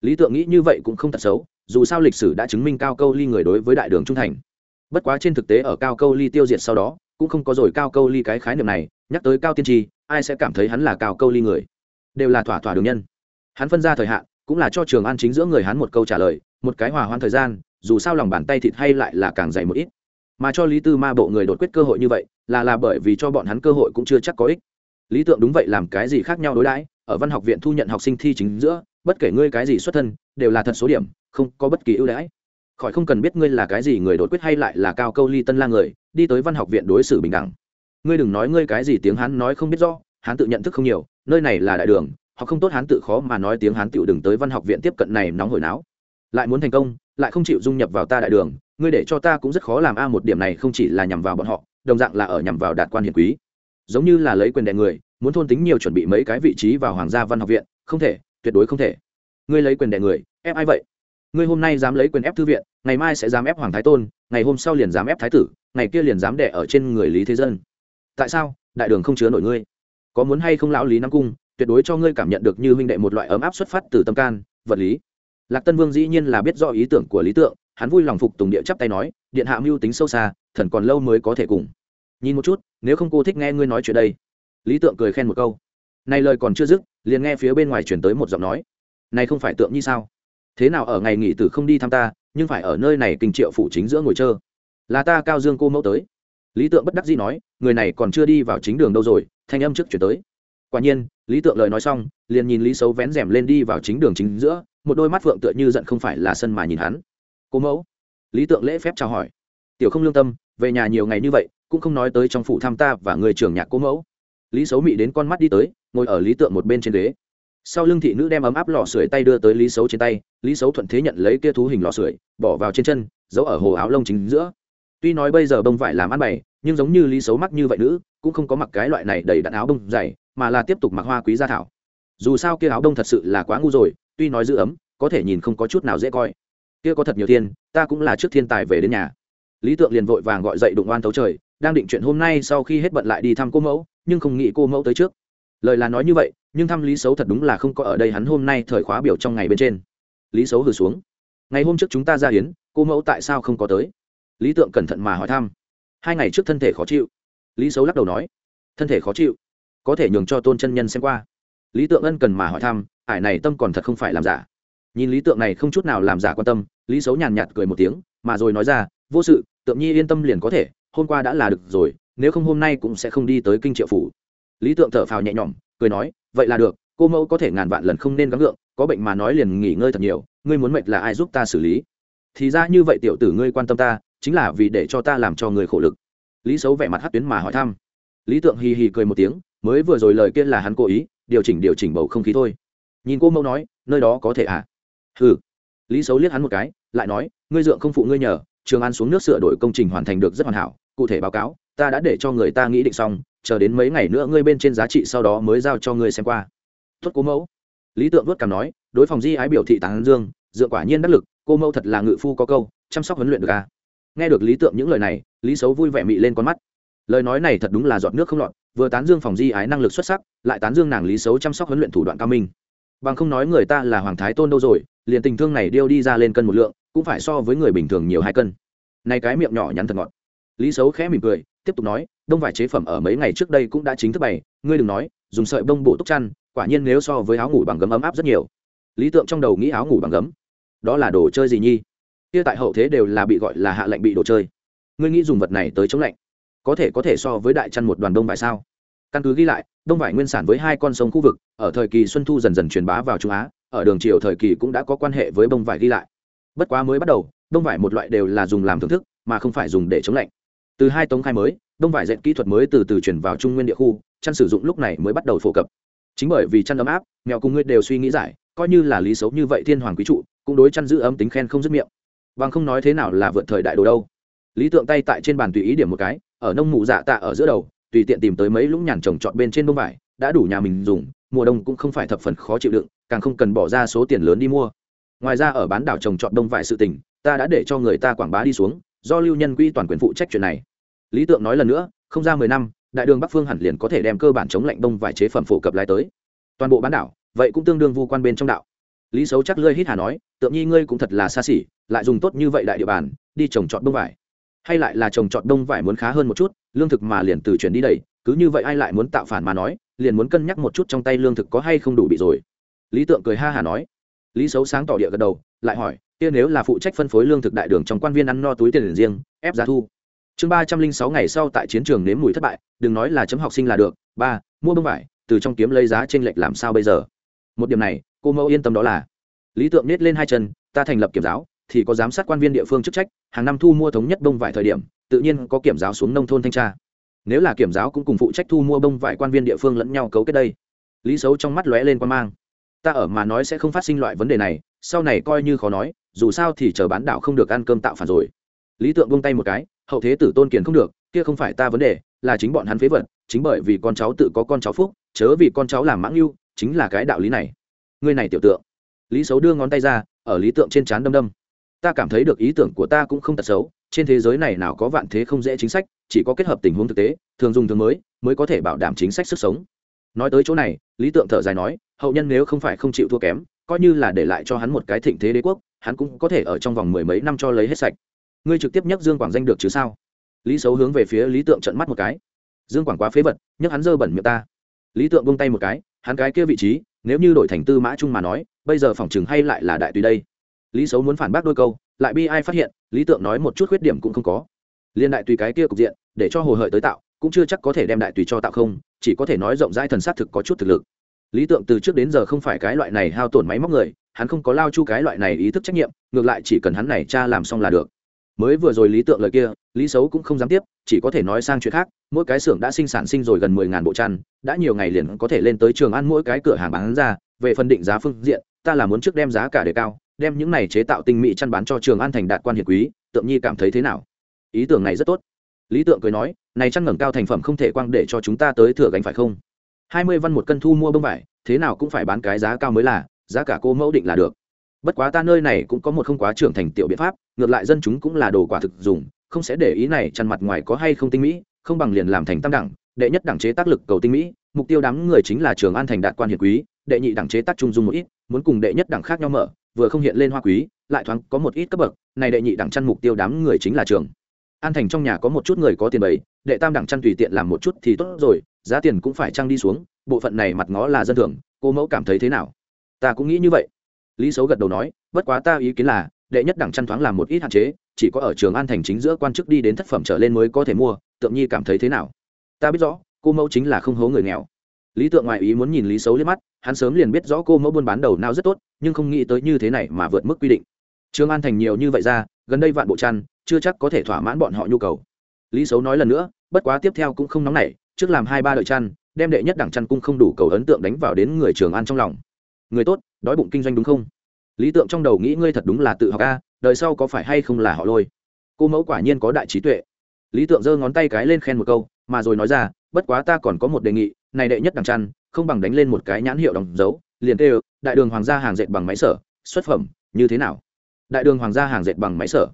lý tượng nghĩ như vậy cũng không thật xấu dù sao lịch sử đã chứng minh cao câu ly người đối với đại đường trung thành. Bất quá trên thực tế ở cao câu ly tiêu diệt sau đó, cũng không có rồi cao câu ly cái khái niệm này, nhắc tới cao tiên tri, ai sẽ cảm thấy hắn là cao câu ly người? Đều là thỏa thỏa đường nhân. Hắn phân ra thời hạn, cũng là cho trường an chính giữa người hắn một câu trả lời, một cái hòa hoan thời gian, dù sao lòng bàn tay thịt hay lại là càng dày một ít. Mà cho lý tư ma bộ người đột quyết cơ hội như vậy, là là bởi vì cho bọn hắn cơ hội cũng chưa chắc có ích. Lý tượng đúng vậy làm cái gì khác nhau đối đãi, ở văn học viện thu nhận học sinh thi chính giữa bất kể ngươi cái gì xuất thân, đều là thật số điểm, không có bất kỳ ưu đãi. Khỏi không cần biết ngươi là cái gì người đột quyết hay lại là cao câu ly tân la người, đi tới văn học viện đối xử bình đẳng. Ngươi đừng nói ngươi cái gì tiếng hán nói không biết rõ, hán tự nhận thức không nhiều, nơi này là đại đường họ không tốt hán tự khó mà nói tiếng hán tựu đừng tới văn học viện tiếp cận này nóng hổi não lại muốn thành công, lại không chịu dung nhập vào ta đại đường, ngươi để cho ta cũng rất khó làm a, một điểm này không chỉ là nhằm vào bọn họ, đồng dạng là ở nhằm vào đạt quan hiền quý. Giống như là lấy quyền đè người, muốn thôn tính nhiều chuẩn bị mấy cái vị trí vào hoàng gia văn học viện, không thể tuyệt đối không thể. Ngươi lấy quyền đè người, ép ai vậy? Ngươi hôm nay dám lấy quyền ép thư viện, ngày mai sẽ dám ép hoàng thái tôn, ngày hôm sau liền dám ép thái tử, ngày kia liền dám đẻ ở trên người lý thế dân. Tại sao? Đại đường không chứa nổi ngươi. Có muốn hay không lão lý nam cung, tuyệt đối cho ngươi cảm nhận được như huynh đệ một loại ấm áp xuất phát từ tâm can, vật lý. Lạc tân vương dĩ nhiên là biết rõ ý tưởng của lý tượng, hắn vui lòng phục tùng địa chắp tay nói, điện hạ mưu tính sâu xa, thần còn lâu mới có thể cùng. Nhìn một chút, nếu không cô thích nghe ngươi nói chuyện đây. Lý tượng cười khen một câu này lời còn chưa dứt, liền nghe phía bên ngoài chuyển tới một giọng nói. Này không phải tượng như sao? Thế nào ở ngày nghỉ tử không đi thăm ta, nhưng phải ở nơi này kinh triệu phủ chính giữa ngồi chơi. Là ta cao dương cô mẫu tới. Lý tượng bất đắc dĩ nói, người này còn chưa đi vào chính đường đâu rồi, thanh âm trước chuyển tới. Quả nhiên, lý tượng lời nói xong, liền nhìn lý xấu vén rèm lên đi vào chính đường chính giữa, một đôi mắt phượng tựa như giận không phải là sân mà nhìn hắn. Cô mẫu. Lý tượng lễ phép chào hỏi. Tiểu không lương tâm, về nhà nhiều ngày như vậy, cũng không nói tới trong phủ thăm ta và người trưởng nhạc cô mẫu. Lý xấu mị đến con mắt đi tới ngồi ở lý tượng một bên trên ghế. Sau lưng thị nữ đem ấm áp lò sưởi tay đưa tới lý xấu trên tay, lý xấu thuận thế nhận lấy kia thú hình lò sưởi, bỏ vào trên chân, giấu ở hồ áo lông chính giữa. Tuy nói bây giờ bông vải làm ăn bày, nhưng giống như lý xấu mắc như vậy nữ, cũng không có mặc cái loại này đầy đặn áo bông dày, mà là tiếp tục mặc hoa quý gia thảo. Dù sao kia áo đông thật sự là quá ngu rồi, tuy nói giữ ấm, có thể nhìn không có chút nào dễ coi. Kia có thật nhiều thiên ta cũng là trước thiên tài về đến nhà. Lý tượng liền vội vàng gọi dậy đụng oan thấu trời, đang định chuyện hôm nay sau khi hết bận lại đi thăm cô mẫu, nhưng không nghĩ cô mẫu tới trước lời là nói như vậy, nhưng thăm lý xấu thật đúng là không có ở đây hắn hôm nay thời khóa biểu trong ngày bên trên. Lý xấu hừ xuống. Ngày hôm trước chúng ta ra hiến cô mẫu tại sao không có tới? Lý tượng cẩn thận mà hỏi thăm. Hai ngày trước thân thể khó chịu. Lý xấu lắc đầu nói. Thân thể khó chịu? Có thể nhường cho tôn chân nhân xem qua. Lý tượng ân cần mà hỏi thăm, ải này tâm còn thật không phải làm giả. Nhìn lý tượng này không chút nào làm giả quan tâm, lý xấu nhàn nhạt cười một tiếng, mà rồi nói ra, vô sự, tượng nhi yên tâm liền có thể, hôm qua đã là được rồi, nếu không hôm nay cũng sẽ không đi tới kinh triệu phủ lý tượng thở phào nhẹ nhõm, cười nói, vậy là được, cô mẫu có thể ngàn vạn lần không nên gắng gượng, có bệnh mà nói liền nghỉ ngơi thật nhiều, ngươi muốn mệt là ai giúp ta xử lý? Thì ra như vậy tiểu tử ngươi quan tâm ta, chính là vì để cho ta làm cho người khổ lực. Lý xấu vẻ mặt hát tuyến mà hỏi thăm. Lý tượng hì hì cười một tiếng, mới vừa rồi lời kia là hắn cố ý, điều chỉnh điều chỉnh bầu không khí thôi. Nhìn cô mẫu nói, nơi đó có thể à? Ừ lý xấu liếc hắn một cái, lại nói, ngươi dượng không phụ ngươi nhờ, trường an xuống nước sửa đổi công trình hoàn thành được rất hoàn hảo, cụ thể báo cáo ta đã để cho người ta nghĩ định xong, chờ đến mấy ngày nữa ngươi bên trên giá trị sau đó mới giao cho ngươi xem qua. Tuất cố mẫu. Lý tượng vớt cảm nói, đối phòng di ái biểu thị tán dương, dựa quả nhiên đắc lực, cô mẫu thật là ngự phu có câu, chăm sóc huấn luyện được à. nghe được lý tượng những lời này, lý xấu vui vẻ mị lên con mắt. Lời nói này thật đúng là giọt nước không lọt, vừa tán dương phòng di ái năng lực xuất sắc, lại tán dương nàng lý xấu chăm sóc huấn luyện thủ đoạn cao minh. Bằng không nói người ta là hoàng thái tôn đâu rồi, liền tình thương này điêu đi ra lên cân một lượng, cũng phải so với người bình thường nhiều hai cân. Này cái miệng nhỏ nhắn thật ngọt. Lý xấu khẽ mỉm cười tiếp tục nói, đông vải chế phẩm ở mấy ngày trước đây cũng đã chính thức bày, ngươi đừng nói, dùng sợi bông bộ túc chăn, quả nhiên nếu so với áo ngủ bằng gấm ấm áp rất nhiều. Lý tượng trong đầu nghĩ áo ngủ bằng gấm. Đó là đồ chơi gì nhi? Kia tại hậu thế đều là bị gọi là hạ lệnh bị đồ chơi. Ngươi nghĩ dùng vật này tới chống lạnh, có thể có thể so với đại chăn một đoàn đông vải sao? Căn cứ ghi lại, đông vải nguyên sản với hai con sông khu vực, ở thời kỳ xuân thu dần dần truyền bá vào trung á, ở đường triều thời kỳ cũng đã có quan hệ với bông vải ghi lại. Bất quá mới bắt đầu, đông vải một loại đều là dùng làm thưởng thức, mà không phải dùng để chống lạnh từ hai tống khai mới, đông vải dệt kỹ thuật mới từ từ chuyển vào trung nguyên địa khu, chăn sử dụng lúc này mới bắt đầu phổ cập. Chính bởi vì chăn ấm áp, mèo cùng ngươi đều suy nghĩ giải, coi như là lý xấu như vậy thiên hoàng quý trụ, cũng đối chăn giữ ấm tính khen không dứt miệng. Bằng không nói thế nào là vượt thời đại đồ đâu. Lý tượng tay tại trên bàn tùy ý điểm một cái, ở nông mụ dạ tạ ở giữa đầu, tùy tiện tìm tới mấy lũng nhàn trồng trọt bên trên bông vải, đã đủ nhà mình dùng, mùa đông cũng không phải thập phần khó chịu đựng, càng không cần bỏ ra số tiền lớn đi mua. Ngoài ra ở bán đảo trồng trọt đông vải sự tình, ta đã để cho người ta quảng bá đi xuống do lưu nhân quy toàn quyền phụ trách chuyện này. Lý tượng nói lần nữa, không ra mười năm, đại đường bắc phương hẳn liền có thể đem cơ bản chống lạnh đông vải chế phẩm phổ cập lại tới. Toàn bộ bán đảo, vậy cũng tương đương vu quan bên trong đạo. Lý xấu chắc lơi hít hà nói, tượng nhi ngươi cũng thật là xa xỉ, lại dùng tốt như vậy đại địa bàn, đi trồng trọt đông vải. Hay lại là trồng trọt đông vải muốn khá hơn một chút, lương thực mà liền từ chuyển đi đầy, cứ như vậy ai lại muốn tạo phản mà nói, liền muốn cân nhắc một chút trong tay lương thực có hay không đủ bị rồi. Lý tượng cười ha hà nói. Lý xấu sáng tỏ địa gật đầu, lại hỏi kia nếu là phụ trách phân phối lương thực đại đường trong quan viên ăn no túi tiền riêng, ép giá thu. Chương ba trăm linh sáu ngày sau tại chiến trường nếm mùi thất bại, đừng nói là chấm học sinh là được, ba, mua bông vải, từ trong kiếm lấy giá t r ê n lệch làm sao bây giờ? Một điểm này, cô mẫu yên tâm đó là. Lý tượng nết lên hai chân, ta thành lập kiểm giáo, thì có giám sát quan viên địa phương chức trách, hàng năm thu mua thống nhất bông vải thời điểm, tự nhiên có kiểm giáo xuống nông thôn thanh tra. Nếu là kiểm giáo cũng cùng phụ trách thu mua bông vải quan viên địa phương lẫn nhau cấu kết đây. Lý xấu trong mắt lóe lên quan mang. Ta ở mà nói sẽ không phát sinh loại vấn đề này, sau này coi như khó nói dù sao thì chờ bán đảo không được ăn cơm tạo phản rồi. Lý tượng buông tay một cái, hậu thế tử tôn kiền không được, kia không phải ta vấn đề, là chính bọn hắn phế vật, chính bởi vì con cháu tự có con cháu phúc, chớ vì con cháu làm mãng yêu, chính là cái đạo lý này. Ngươi này tiểu tượng. Lý xấu đưa ngón tay ra, ở lý tượng trên trán đâm đâm. Ta cảm thấy được ý tưởng của ta cũng không tật xấu, trên thế giới này nào có vạn thế không dễ chính sách, chỉ có kết hợp tình huống thực tế, thường dùng thường mới mới có thể bảo đảm chính sách sức sống. Nói tới chỗ này, lý tượng thở dài nói, hậu nhân nếu không phải không chịu thua kém coi như là để lại cho hắn một cái thịnh thế đế quốc, hắn cũng có thể ở trong vòng mười mấy năm cho lấy hết sạch. Ngươi trực tiếp nhắc dương quảng danh được chứ sao? Lý xấu hướng về phía lý tượng trận mắt một cái. Dương quảng quá phế vật nhắc hắn dơ bẩn miệng ta. Lý tượng bông tay một cái, hắn cái kia vị trí, nếu như đổi thành tư mã trung mà nói, bây giờ phòng chừng hay lại là đại tùy đây. Lý xấu muốn phản bác đôi câu, lại bi ai phát hiện, lý tượng nói một chút khuyết điểm cũng không có. Liên đại tùy cái kia cục diện, để cho hồ hợi tới tạo, cũng chưa chắc có thể đem đại tùy cho tạo không, chỉ có thể nói rộng rãi thần s á t thực có chút thực lực lý tượng từ trước đến giờ không phải cái loại này hao tổn máy móc người, hắn không có lao chu cái loại này ý thức trách nhiệm, ngược lại chỉ cần hắn này cha làm xong là được. Mới vừa rồi lý tượng lời kia, lý xấu cũng không dám tiếp, chỉ có thể nói sang chuyện khác, mỗi cái xưởng đã sinh sản sinh rồi gần mười ngàn bộ chăn, đã nhiều ngày liền có thể lên tới trường ăn mỗi cái cửa hàng bán ra, về phần định giá phương diện, ta là muốn trước đem giá cả đề cao, đem những này chế tạo tinh mỹ chăn bán cho trường an thành đạt quan hiệp quý, tượng nhi cảm thấy thế nào? Ý tưởng này rất tốt. Lý tượng cười nói, này chăn ngẩng cao thành phẩm không thể quang để cho chúng ta tới thừa gánh phải không? Hai mươi văn một cân thu mua bông vải, thế nào cũng phải bán cái giá cao mới là, giá cả cô mẫu định là được. Bất quá ta nơi này cũng có một không quá trưởng thành tiểu biện pháp, ngược lại dân chúng cũng là đồ quả thực dùng, không sẽ để ý này chăn mặt ngoài có hay không tinh mỹ, không bằng liền làm thành tam đẳng, đệ nhất đẳng chế tác lực cầu tinh mỹ, mục tiêu đám người chính là trường an thành đạt quan hiền quý, đệ nhị đẳng chế tác trung dung một ít, muốn cùng đệ nhất đẳng khác nhau mở, vừa không hiện lên hoa quý, lại thoáng có một ít cấp bậc, này đệ nhị đẳng chăn mục tiêu đám người chính là trường. An thành trong nhà có một chút người có tiền bầy đệ tam đẳng chăn tùy tiện làm một chút thì tốt rồi giá tiền cũng phải trăng đi xuống, bộ phận này mặt ngó là dân thường, cô mẫu cảm thấy thế nào? Ta cũng nghĩ như vậy. Lý xấu gật đầu nói, bất quá ta ý kiến là, đệ nhất đẳng chăn thoáng làm một ít hạn chế, chỉ có ở trường an thành chính giữa quan chức đi đến thất phẩm trở lên mới có thể mua, tượng nhi cảm thấy thế nào? Ta biết rõ, cô mẫu chính là không hố người nghèo. Lý tượng ngoại ý muốn nhìn lý xấu liếc mắt, hắn sớm liền biết rõ cô mẫu buôn bán đầu nào rất tốt, nhưng không nghĩ tới như thế này mà vượt mức quy định. Trường an thành nhiều như vậy ra, gần đây vạn bộ chăn, chưa chắc có thể thỏa mãn bọn họ nhu cầu. Lý xấu nói lần nữa, bất quá tiếp theo cũng không nóng nảy trước làm hai ba đợi chăn, đem đệ nhất đẳng chăn cung không đủ cầu ấn tượng đánh vào đến người trường an trong lòng. Người tốt, đói bụng kinh doanh đúng không? Lý tượng trong đầu nghĩ ngươi thật đúng là tự học a, đời sau có phải hay không là họ lôi? Cô mẫu quả nhiên có đại trí tuệ. Lý tượng giơ ngón tay cái lên khen một câu, mà rồi nói ra, bất quá ta còn có một đề nghị, này đệ nhất đằng chăn, không bằng đánh lên một cái nhãn hiệu đóng dấu, liền kêu, đại đường hoàng gia hàng dệt bằng máy sở, xuất phẩm, như thế nào? Đại đường hoàng gia hàng dệt bằng máy sở.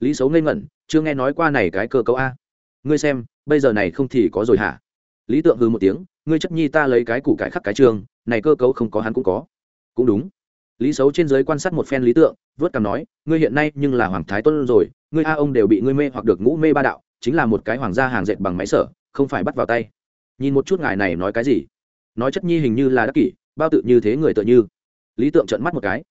Lý xấu ngây ngẩn, chưa nghe nói qua này cái cơ cấu a. Ngươi xem bây giờ này không thì có rồi hả? Lý tượng hư một tiếng, ngươi chất nhi ta lấy cái củ cải khắc cái trường, này cơ cấu không có hắn cũng có. Cũng đúng. Lý xấu trên giới quan sát một phen lý tượng, vớt cằm nói, ngươi hiện nay nhưng là hoàng thái tuân rồi, ngươi a ông đều bị ngươi mê hoặc được ngũ mê ba đạo, chính là một cái hoàng gia hàng dệt bằng máy sở, không phải bắt vào tay. Nhìn một chút ngài này nói cái gì? Nói chất nhi hình như là đắc kỷ, bao tự như thế người tự như. Lý tượng trợn mắt một cái.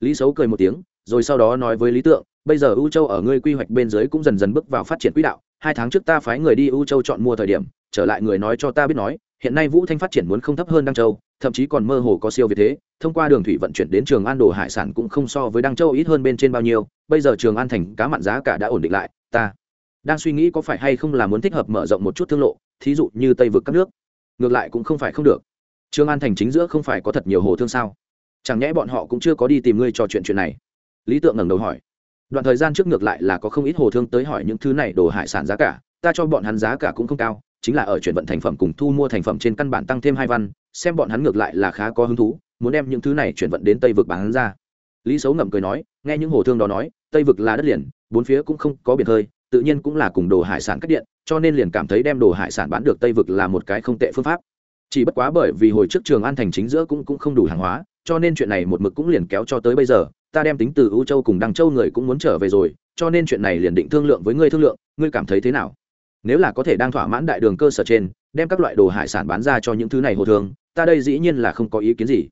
Lý xấu cười một tiếng, rồi sau đó nói với lý tượng bây giờ u châu ở ngươi quy hoạch bên dưới cũng dần dần bước vào phát triển quỹ đạo. Hai tháng trước ta phái người đi u châu chọn mua thời điểm, trở lại người nói cho ta biết nói, hiện nay vũ thanh phát triển muốn không thấp hơn đăng châu, thậm chí còn mơ hồ có siêu việt thế. Thông qua đường thủy vận chuyển đến trường an đồ hải sản cũng không so với đăng châu ít hơn bên trên bao nhiêu. Bây giờ trường an thành cá mặn giá cả đã ổn định lại. Ta đang suy nghĩ có phải hay không là muốn thích hợp mở rộng một chút thương lộ, thí dụ như tây vực các nước. Ngược lại cũng không phải không được. Trường an thành chính giữa không phải có thật nhiều hồ thương sao? Chẳng nhẽ bọn họ cũng chưa có đi tìm ngươi trò chuyện chuyện này? Lý tượng ngẩng đầu hỏi đoạn thời gian trước ngược lại là có không ít hồ thương tới hỏi những thứ này đồ hải sản giá cả, ta cho bọn hắn giá cả cũng không cao, chính là ở chuyển vận thành phẩm cùng thu mua thành phẩm trên căn bản tăng thêm hai văn, xem bọn hắn ngược lại là khá có hứng thú, muốn đem những thứ này chuyển vận đến tây vực bán ra. Lý xấu ngậm cười nói, nghe những hồ thương đó nói, tây vực là đất liền, bốn phía cũng không có biển hơi, tự nhiên cũng là cùng đồ hải sản cắt điện, cho nên liền cảm thấy đem đồ hải sản bán được tây vực là một cái không tệ phương pháp. Chỉ bất quá bởi vì hồi trước trường an thành chính giữa cũng cũng không đủ hàng hóa, cho nên chuyện này một mực cũng liền kéo cho tới bây giờ ta đem tính từ ưu châu cùng đăng châu người cũng muốn trở về rồi, cho nên chuyện này liền định thương lượng với ngươi thương lượng, ngươi cảm thấy thế nào? Nếu là có thể đang thỏa mãn đại đường cơ sở trên, đem các loại đồ hải sản bán ra cho những thứ này hồ thường, ta đây dĩ nhiên là không có ý kiến gì.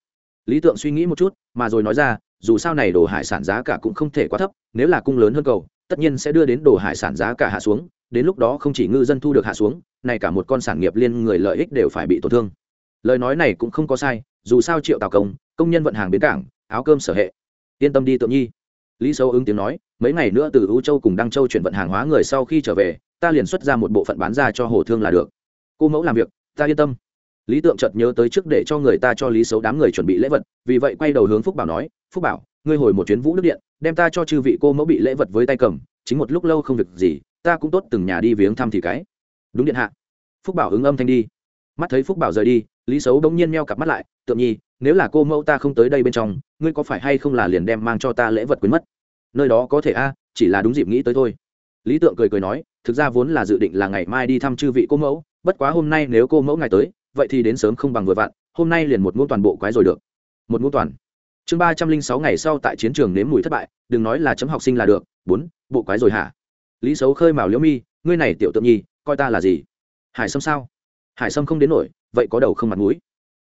Lý tượng suy nghĩ một chút, mà rồi nói ra, dù sao này đồ hải sản giá cả cũng không thể quá thấp, nếu là cung lớn hơn cầu, tất nhiên sẽ đưa đến đồ hải sản giá cả hạ xuống, đến lúc đó không chỉ ngư dân thu được hạ xuống, này cả một con sản nghiệp liên người lợi ích đều phải bị tổn thương. Lời nói này cũng không có sai, dù sao triệu tàu công công nhân vận hàng bến cảng, áo cơm sở hệ yên tâm đi tượng nhi. Lý sâu ứng tiếng nói, mấy ngày nữa từ ưu châu cùng đăng châu chuyển vận hàng hóa người sau khi trở về, ta liền xuất ra một bộ phận bán ra cho hồ thương là được. Cô mẫu làm việc, ta yên tâm. Lý tượng chợt nhớ tới trước để cho người ta cho lý xấu đám người chuẩn bị lễ vật, vì vậy quay đầu hướng phúc bảo nói, phúc bảo, ngươi hồi một chuyến vũ nước điện, đem ta cho chư vị cô mẫu bị lễ vật với tay cầm, chính một lúc lâu không việc gì, ta cũng tốt từng nhà đi viếng thăm thì cái. Đúng điện hạ. Phúc bảo ứng âm thanh đi. Mắt thấy phúc bảo rời đi lý xấu bỗng nhiên meo cặp mắt lại tượng nhi, nếu là cô mẫu ta không tới đây bên trong, ngươi có phải hay không là liền đem mang cho ta lễ vật quyến mất? Nơi đó có thể a, chỉ là đúng dịp nghĩ tới thôi. Lý tượng cười cười nói, thực ra vốn là dự định là ngày mai đi thăm chư vị cô mẫu, bất quá hôm nay nếu cô mẫu ngày tới, vậy thì đến sớm không bằng vừa vặn, hôm nay liền một ngôn toàn bộ quái rồi được. Một ngôn toàn. Chương ba trăm linh sáu ngày sau tại chiến trường nếm mùi thất bại, đừng nói là chấm học sinh là được, bốn, bộ quái rồi hả? Lý xấu khơi mào liễu mi, ngươi này tiểu tượng nhi, coi ta là gì? Hải sâm sao? Hải sâm không đến nổi vậy có đầu không mặt mũi.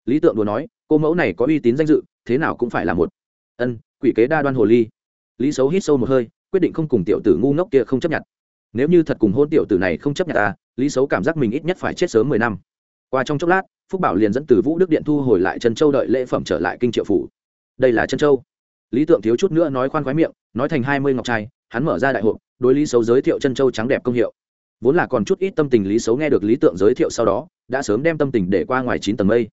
Lý tượng đùa nói, cô mẫu này có uy tín danh dự, thế nào cũng phải là một. Ân, quỷ kế đa đoan hồ ly. Lý xấu hít sâu một hơi, quyết định không cùng tiểu tử ngu ngốc kia không chấp nhận. Nếu như thật cùng hôn tiểu tử này không chấp nhận ta, lý xấu cảm giác mình ít nhất phải chết sớm mười năm. Qua trong chốc lát, phúc bảo liền dẫn từ vũ đức điện thu hồi lại Trần châu đợi lễ phẩm trở lại kinh triệu phủ. Đây là trân châu. Lý tượng thiếu chút nữa nói khoan khoái miệng, nói thành hai mươi ngọc trai, hắn mở ra đại hộp, đối lý xấu giới thiệu trân châu trắng đẹp công hiệu vốn là còn chút ít tâm tình lý xấu nghe được lý tượng giới thiệu sau đó, đã sớm đem tâm tình để qua ngoài chín tầng mây.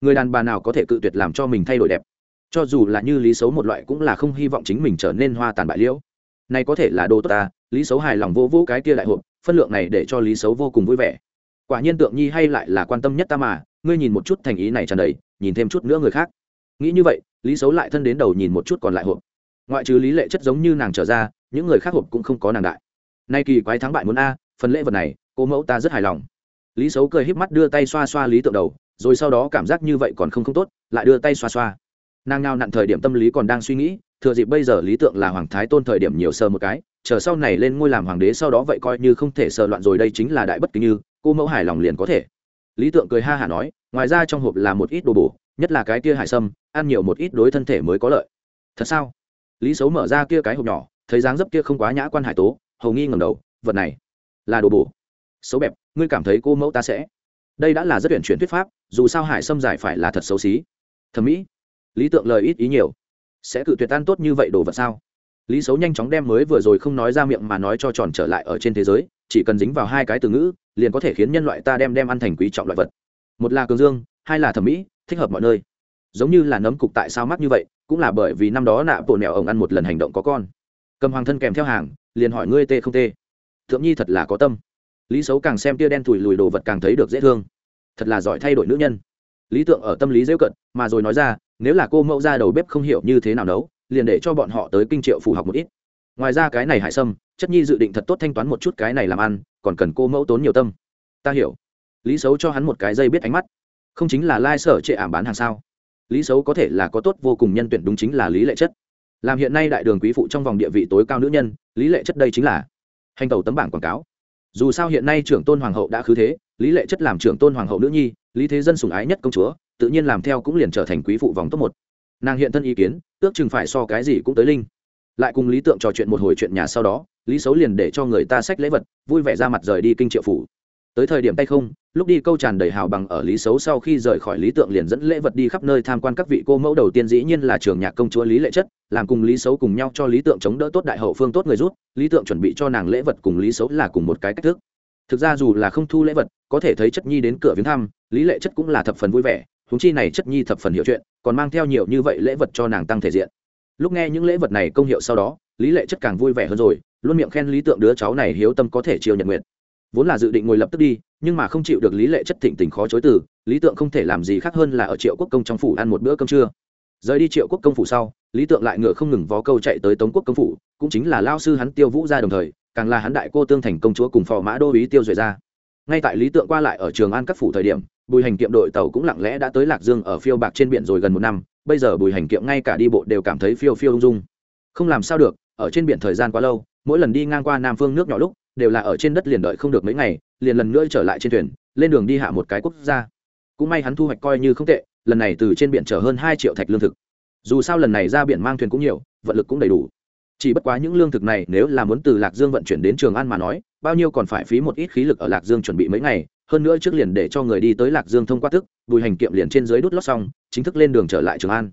Người đàn bà nào có thể cự tuyệt làm cho mình thay đổi đẹp? Cho dù là như lý xấu một loại cũng là không hy vọng chính mình trở nên hoa tàn bại liễu. Này có thể là đồ tốt ta, lý xấu hài lòng vô vô cái kia đại hộp, phân lượng này để cho lý xấu vô cùng vui vẻ. Quả nhiên tượng nhi hay lại là quan tâm nhất ta mà, ngươi nhìn một chút thành ý này tràn đầy, nhìn thêm chút nữa người khác. Nghĩ như vậy, lý xấu lại thân đến đầu nhìn một chút còn lại hộp. Ngoại trừ lý lệ chất giống như nàng trở ra, những người khác hộp cũng không có nàng đại. Nay kỳ quái thắng bại muốn a phần lễ vật này, cô mẫu ta rất hài lòng. Lý xấu cười híp mắt đưa tay xoa xoa lý tượng đầu, rồi sau đó cảm giác như vậy còn không không tốt, lại đưa tay xoa xoa. Nàng nào nặn thời điểm tâm lý còn đang suy nghĩ, thừa dịp bây giờ lý tượng là hoàng thái tôn thời điểm nhiều sờ một cái, chờ sau này lên ngôi làm hoàng đế sau đó vậy coi như không thể sờ loạn rồi đây chính là đại bất kính như, cô mẫu hài lòng liền có thể. Lý tượng cười ha hả nói, ngoài ra trong hộp là một ít đồ bổ, nhất là cái kia hải sâm, ăn nhiều một ít đối thân thể mới có lợi. Thật sao? Lý xấu mở ra kia cái hộp nhỏ, thấy dáng dấp kia không quá nhã quan hải tố, hầu nghi ngầm đầu, vật này là đồ bổ. Xấu bẹp, ngươi cảm thấy cô mẫu ta sẽ. Đây đã là rất tuyển chuyển thuyết pháp, dù sao hải sâm giải phải là thật xấu xí. Thẩm mỹ, lý tượng lời ít ý nhiều. Sẽ cự tuyệt tan tốt như vậy đồ vật sao? Lý xấu nhanh chóng đem mới vừa rồi không nói ra miệng mà nói cho tròn trở lại ở trên thế giới, chỉ cần dính vào hai cái từ ngữ, liền có thể khiến nhân loại ta đem đem ăn thành quý trọng loại vật. Một là cường dương, hai là thẩm mỹ, thích hợp mọi nơi. Giống như là nấm cục tại sao mắc như vậy, cũng là bởi vì năm đó nạ bộ nẹo ổng ăn một lần hành động có con. Cầm hoàng thân kèm theo hàng, liền hỏi ngươi tê không tê thượng nhi thật là có tâm. Lý xấu càng xem tia đen thùi lùi đồ vật càng thấy được dễ thương. Thật là giỏi thay đổi nữ nhân. Lý tượng ở tâm lý dễ cận, mà rồi nói ra, nếu là cô mẫu ra đầu bếp không hiểu như thế nào nấu, liền để cho bọn họ tới kinh triệu phù học một ít. Ngoài ra cái này Hải sâm, chất nhi dự định thật tốt thanh toán một chút cái này làm ăn, còn cần cô mẫu tốn nhiều tâm. Ta hiểu. Lý xấu cho hắn một cái dây biết ánh mắt. Không chính là lai sở trệ ảm bán hàng sao? Lý xấu có thể là có tốt vô cùng nhân tuyển đúng chính là lý lệ chất. Làm hiện nay đại đường quý phụ trong vòng địa vị tối cao nữ nhân, lý lệ chất đây chính là hành tàu tấm bảng quảng cáo. Dù sao hiện nay trưởng tôn hoàng hậu đã khứ thế, lý lệ chất làm trưởng tôn hoàng hậu nữ nhi, lý thế dân sùng ái nhất công chúa, tự nhiên làm theo cũng liền trở thành quý phụ vòng top một. Nàng hiện thân ý kiến, ước chừng phải so cái gì cũng tới linh. Lại cùng lý tượng trò chuyện một hồi chuyện nhà sau đó, lý xấu liền để cho người ta xách lễ vật, vui vẻ ra mặt rời đi kinh triệu phủ tới thời điểm tay không, lúc đi câu tràn đầy hào bằng ở lý xấu sau khi rời khỏi lý tượng liền dẫn lễ vật đi khắp nơi tham quan các vị cô mẫu đầu tiên dĩ nhiên là trường nhạc công chúa lý lệ chất, làm cùng lý xấu cùng nhau cho lý tượng chống đỡ tốt đại hậu phương tốt người rút lý tượng chuẩn bị cho nàng lễ vật cùng lý xấu là cùng một cái cách thức. Thực ra dù là không thu lễ vật, có thể thấy chất nhi đến cửa viếng thăm, lý lệ chất cũng là thập phần vui vẻ húng chi này chất nhi thập phần hiểu chuyện, còn mang theo nhiều như vậy lễ vật cho nàng tăng thể diện. Lúc nghe những lễ vật này công hiệu sau đó, lý lệ chất càng vui vẻ hơn rồi, luôn miệng khen lý tượng đứa cháu này hiếu tâm có thể chiều nhật nguyện vốn là dự định ngồi lập tức đi, nhưng mà không chịu được lý lệ chất thịnh tình khó chối từ, lý tượng không thể làm gì khác hơn là ở triệu quốc công trong phủ ăn một bữa cơm trưa. Rời đi triệu quốc công phủ sau, lý tượng lại ngựa không ngừng vó câu chạy tới tống quốc công phủ, cũng chính là lao sư hắn tiêu vũ ra đồng thời, càng là hắn đại cô tương thành công chúa cùng phò mã đô ý tiêu duệ ra. Ngay tại lý tượng qua lại ở trường an các phủ thời điểm, bùi hành kiệm đội tàu cũng lặng lẽ đã tới lạc dương ở phiêu bạc trên biển rồi gần một năm, bây giờ bùi hành kiệm ngay cả đi bộ đều cảm thấy phiêu phiêu ung dung. Không làm sao được, ở trên biển thời gian quá lâu, mỗi lần đi ngang qua nam phương nước nhỏ lúc đều là ở trên đất liền đợi không được mấy ngày, liền lần nữa trở lại trên thuyền, lên đường đi hạ một cái quốc gia. Cũng may hắn thu hoạch coi như không tệ, lần này từ trên biển chở hơn hai triệu thạch lương thực. Dù sao lần này ra biển mang thuyền cũng nhiều, vận lực cũng đầy đủ. Chỉ bất quá những lương thực này nếu là muốn từ lạc dương vận chuyển đến trường an mà nói, bao nhiêu còn phải phí một ít khí lực ở lạc dương chuẩn bị mấy ngày, hơn nữa trước liền để cho người đi tới lạc dương thông qua tức bùi hành kiệm liền trên dưới đút lót xong, chính thức lên đường trở lại trường an.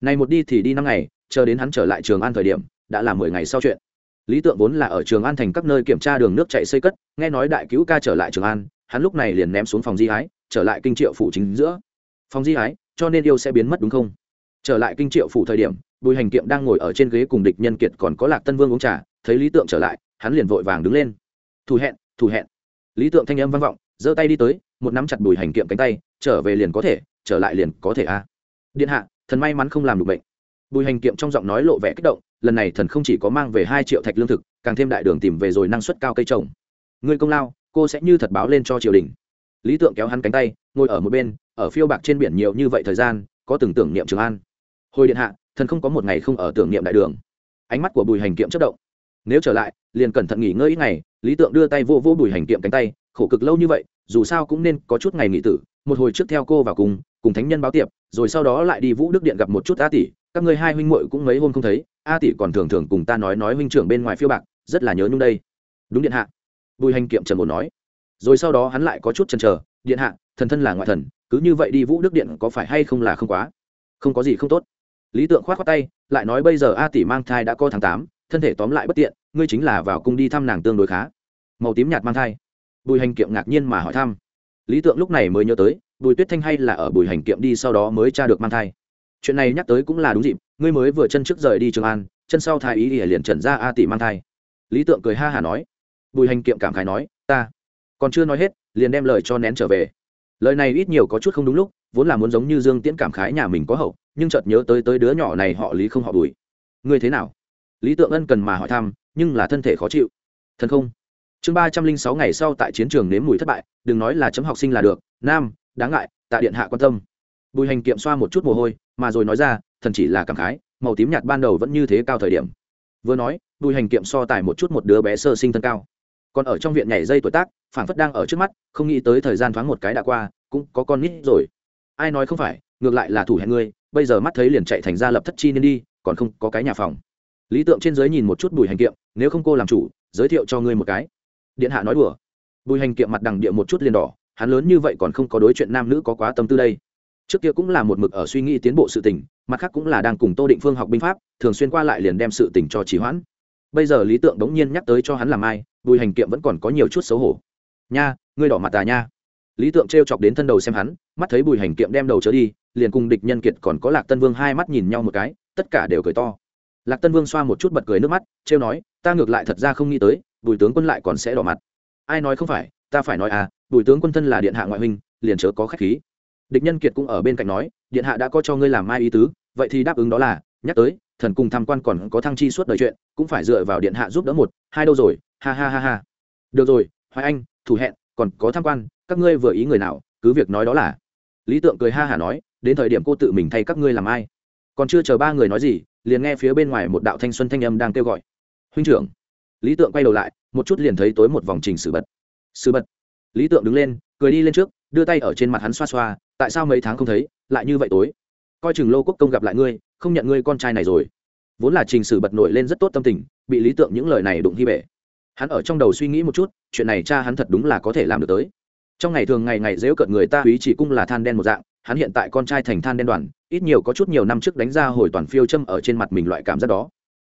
Này một đi thì đi năm ngày, chờ đến hắn trở lại trường an thời điểm, đã là mười ngày sau chuyện lý tượng vốn là ở trường an thành các nơi kiểm tra đường nước chạy xây cất, nghe nói đại cứu ca trở lại trường an, hắn lúc này liền ném xuống phòng di ái trở lại kinh triệu phủ chính giữa. Phòng di ái cho nên yêu sẽ biến mất đúng không? Trở lại kinh triệu phủ thời điểm, bùi hành kiệm đang ngồi ở trên ghế cùng địch nhân kiệt còn có lạc tân vương uống trà, thấy lý tượng trở lại, hắn liền vội vàng đứng lên. Thủ hẹn thủ hẹn. Lý tượng thanh âm vang vọng, giơ tay đi tới, một nắm chặt bùi hành kiệm cánh tay, trở về liền có thể, trở lại liền có thể a. À. điện hạ, thần may mắn không làm được bệnh. Bùi hành kiệm trong giọng nói lộ vẻ kích động lần này thần không chỉ có mang về hai triệu thạch lương thực, càng thêm đại đường tìm về rồi năng suất cao cây trồng. Người công lao, cô sẽ như thật báo lên cho triều đình. Lý tượng kéo hắn cánh tay, ngồi ở một bên, ở phiêu bạc trên biển nhiều như vậy thời gian, có từng tưởng niệm trường an. Hồi điện hạ, thần không có một ngày không ở tưởng niệm đại đường. Ánh mắt của bùi hành kiệm chất động. Nếu trở lại, liền cẩn thận nghỉ ngơi ít ngày, lý tượng đưa tay vô vô bùi hành kiệm cánh tay, khổ cực lâu như vậy, dù sao cũng nên có chút ngày nghỉ tử, một hồi trước theo cô vào cùng cùng thánh nhân báo tiệp, rồi sau đó lại đi vũ đức điện gặp một chút a tỷ các người hai huynh muội cũng mấy hôm không thấy, a tỷ còn thường thường cùng ta nói nói huynh trưởng bên ngoài phiêu bạc, rất là nhớ nhung đây. Đúng điện hạ. Bùi hành kiệm trần bồn nói. Rồi sau đó hắn lại có chút chần chờ, điện hạ, thần thân là ngoại thần, cứ như vậy đi vũ đức điện có phải hay không là không quá? Không có gì không tốt. Lý tượng khoát khoát tay, lại nói bây giờ a tỷ mang thai đã có tháng tám, thân thể tóm lại bất tiện, ngươi chính là vào cung đi thăm nàng tương đối khá. Màu tím nhạt mang thai. Bùi hành kiệm ngạc nhiên mà hỏi thăm. Lý tượng lúc này mới nhớ tới, bùi tuyết thanh hay là ở bùi hành kiệm đi sau đó mới tra được mang thai? Chuyện này nhắc tới cũng là đúng dịp, ngươi mới vừa chân trước rời đi trường an, chân sau thái ý ỉa liền trần ra a tỷ mang thai. Lý tượng cười ha hả nói. Bùi hành kiệm cảm khái nói, ta còn chưa nói hết, liền đem lời cho nén trở về. Lời này ít nhiều có chút không đúng lúc, vốn là muốn giống như dương tiễn cảm khái nhà mình có hậu, nhưng chợt nhớ tới tới đứa nhỏ này họ lý không họ bùi. Ngươi thế nào? Lý tượng ân cần mà hỏi thăm, nhưng là thân thể khó chịu. Thân không? Chương ba trăm linh sáu ngày sau tại chiến trường nếm mùi thất bại, đừng nói là chấm học sinh là được, nam, đáng ngại, tạ điện hạ quan tâm bùi hành kiệm xoa một chút mồ hôi, mà rồi nói ra, thần chỉ là cảm khái, màu tím nhạt ban đầu vẫn như thế cao thời điểm. Vừa nói, bùi hành kiệm so tài một chút một đứa bé sơ sinh thân cao. Còn ở trong viện nhảy dây tuổi tác phản phất đang ở trước mắt, không nghĩ tới thời gian thoáng một cái đã qua, cũng có con nít rồi. Ai nói không phải, ngược lại là thủ hẹn ngươi, bây giờ mắt thấy liền chạy thành ra lập thất chi nên đi, còn không có cái nhà phòng. Lý tượng trên giới nhìn một chút bùi hành kiệm, nếu không cô làm chủ, giới thiệu cho ngươi một cái. Điện hạ nói đùa. Bùi hành kiệm mặt đằng địa một chút liền đỏ, hắn lớn như vậy còn không có đối chuyện nam nữ có quá tâm tư đây trước kia cũng là một mực ở suy nghĩ tiến bộ sự tình, mặt khác cũng là đang cùng tô định phương học binh pháp, thường xuyên qua lại liền đem sự tình cho trì hoãn. Bây giờ lý tượng đống nhiên nhắc tới cho hắn làm ai, bùi hành kiệm vẫn còn có nhiều chút xấu hổ. Nha, ngươi đỏ mặt tà nha. Lý tượng t chọc đến thân đầu xem hắn, mắt thấy bùi hành kiệm đem đầu trở đi, liền cùng địch nhân kiệt còn có lạc tân vương hai mắt nhìn nhau một cái, tất cả đều cười to. Lạc tân vương xoa một chút bật cười nước mắt, trêu nói, ta ngược lại thật ra không nghĩ tới, bùi tướng quân lại còn sẽ đỏ mặt. Ai nói không phải, ta phải nói à bùi tướng quân thân là điện hạ ngoại huynh, liền chớ có khách khí địch nhân kiệt cũng ở bên cạnh nói, điện hạ đã có cho ngươi làm mai ý tứ, vậy thì đáp ứng đó là, nhắc tới, thần cùng tham quan còn có thăng chi suốt đời chuyện, cũng phải dựa vào điện hạ giúp đỡ một, hai đâu rồi, ha ha ha ha. Được rồi, hoài anh, thủ hẹn, còn có tham quan, các ngươi vừa ý người nào, cứ việc nói đó là. Lý tượng cười ha hả nói, đến thời điểm cô tự mình thay các ngươi làm ai? Còn chưa chờ ba người nói gì, liền nghe phía bên ngoài một đạo thanh xuân thanh âm đang kêu gọi. Huynh trưởng. Lý tượng quay đầu lại, một chút liền thấy tối một vòng trình sử bật. Sử bật. Lý tượng đứng lên cười đi lên trước, đưa tay ở trên mặt hắn xoa xoa, tại sao mấy tháng không thấy, lại như vậy tối? Coi chừng lô quốc công gặp lại ngươi, không nhận ngươi con trai này rồi. Vốn là trình sử bật nổi lên rất tốt tâm tình, bị lý tượng những lời này đụng hy bể. Hắn ở trong đầu suy nghĩ một chút, chuyện này cha hắn thật đúng là có thể làm được tới. Trong ngày thường ngày ngày dễu cận người ta úy chỉ cung là than đen một dạng, hắn hiện tại con trai thành than đen đoàn, ít nhiều có chút nhiều năm trước đánh ra hồi toàn phiêu châm ở trên mặt mình loại cảm giác đó.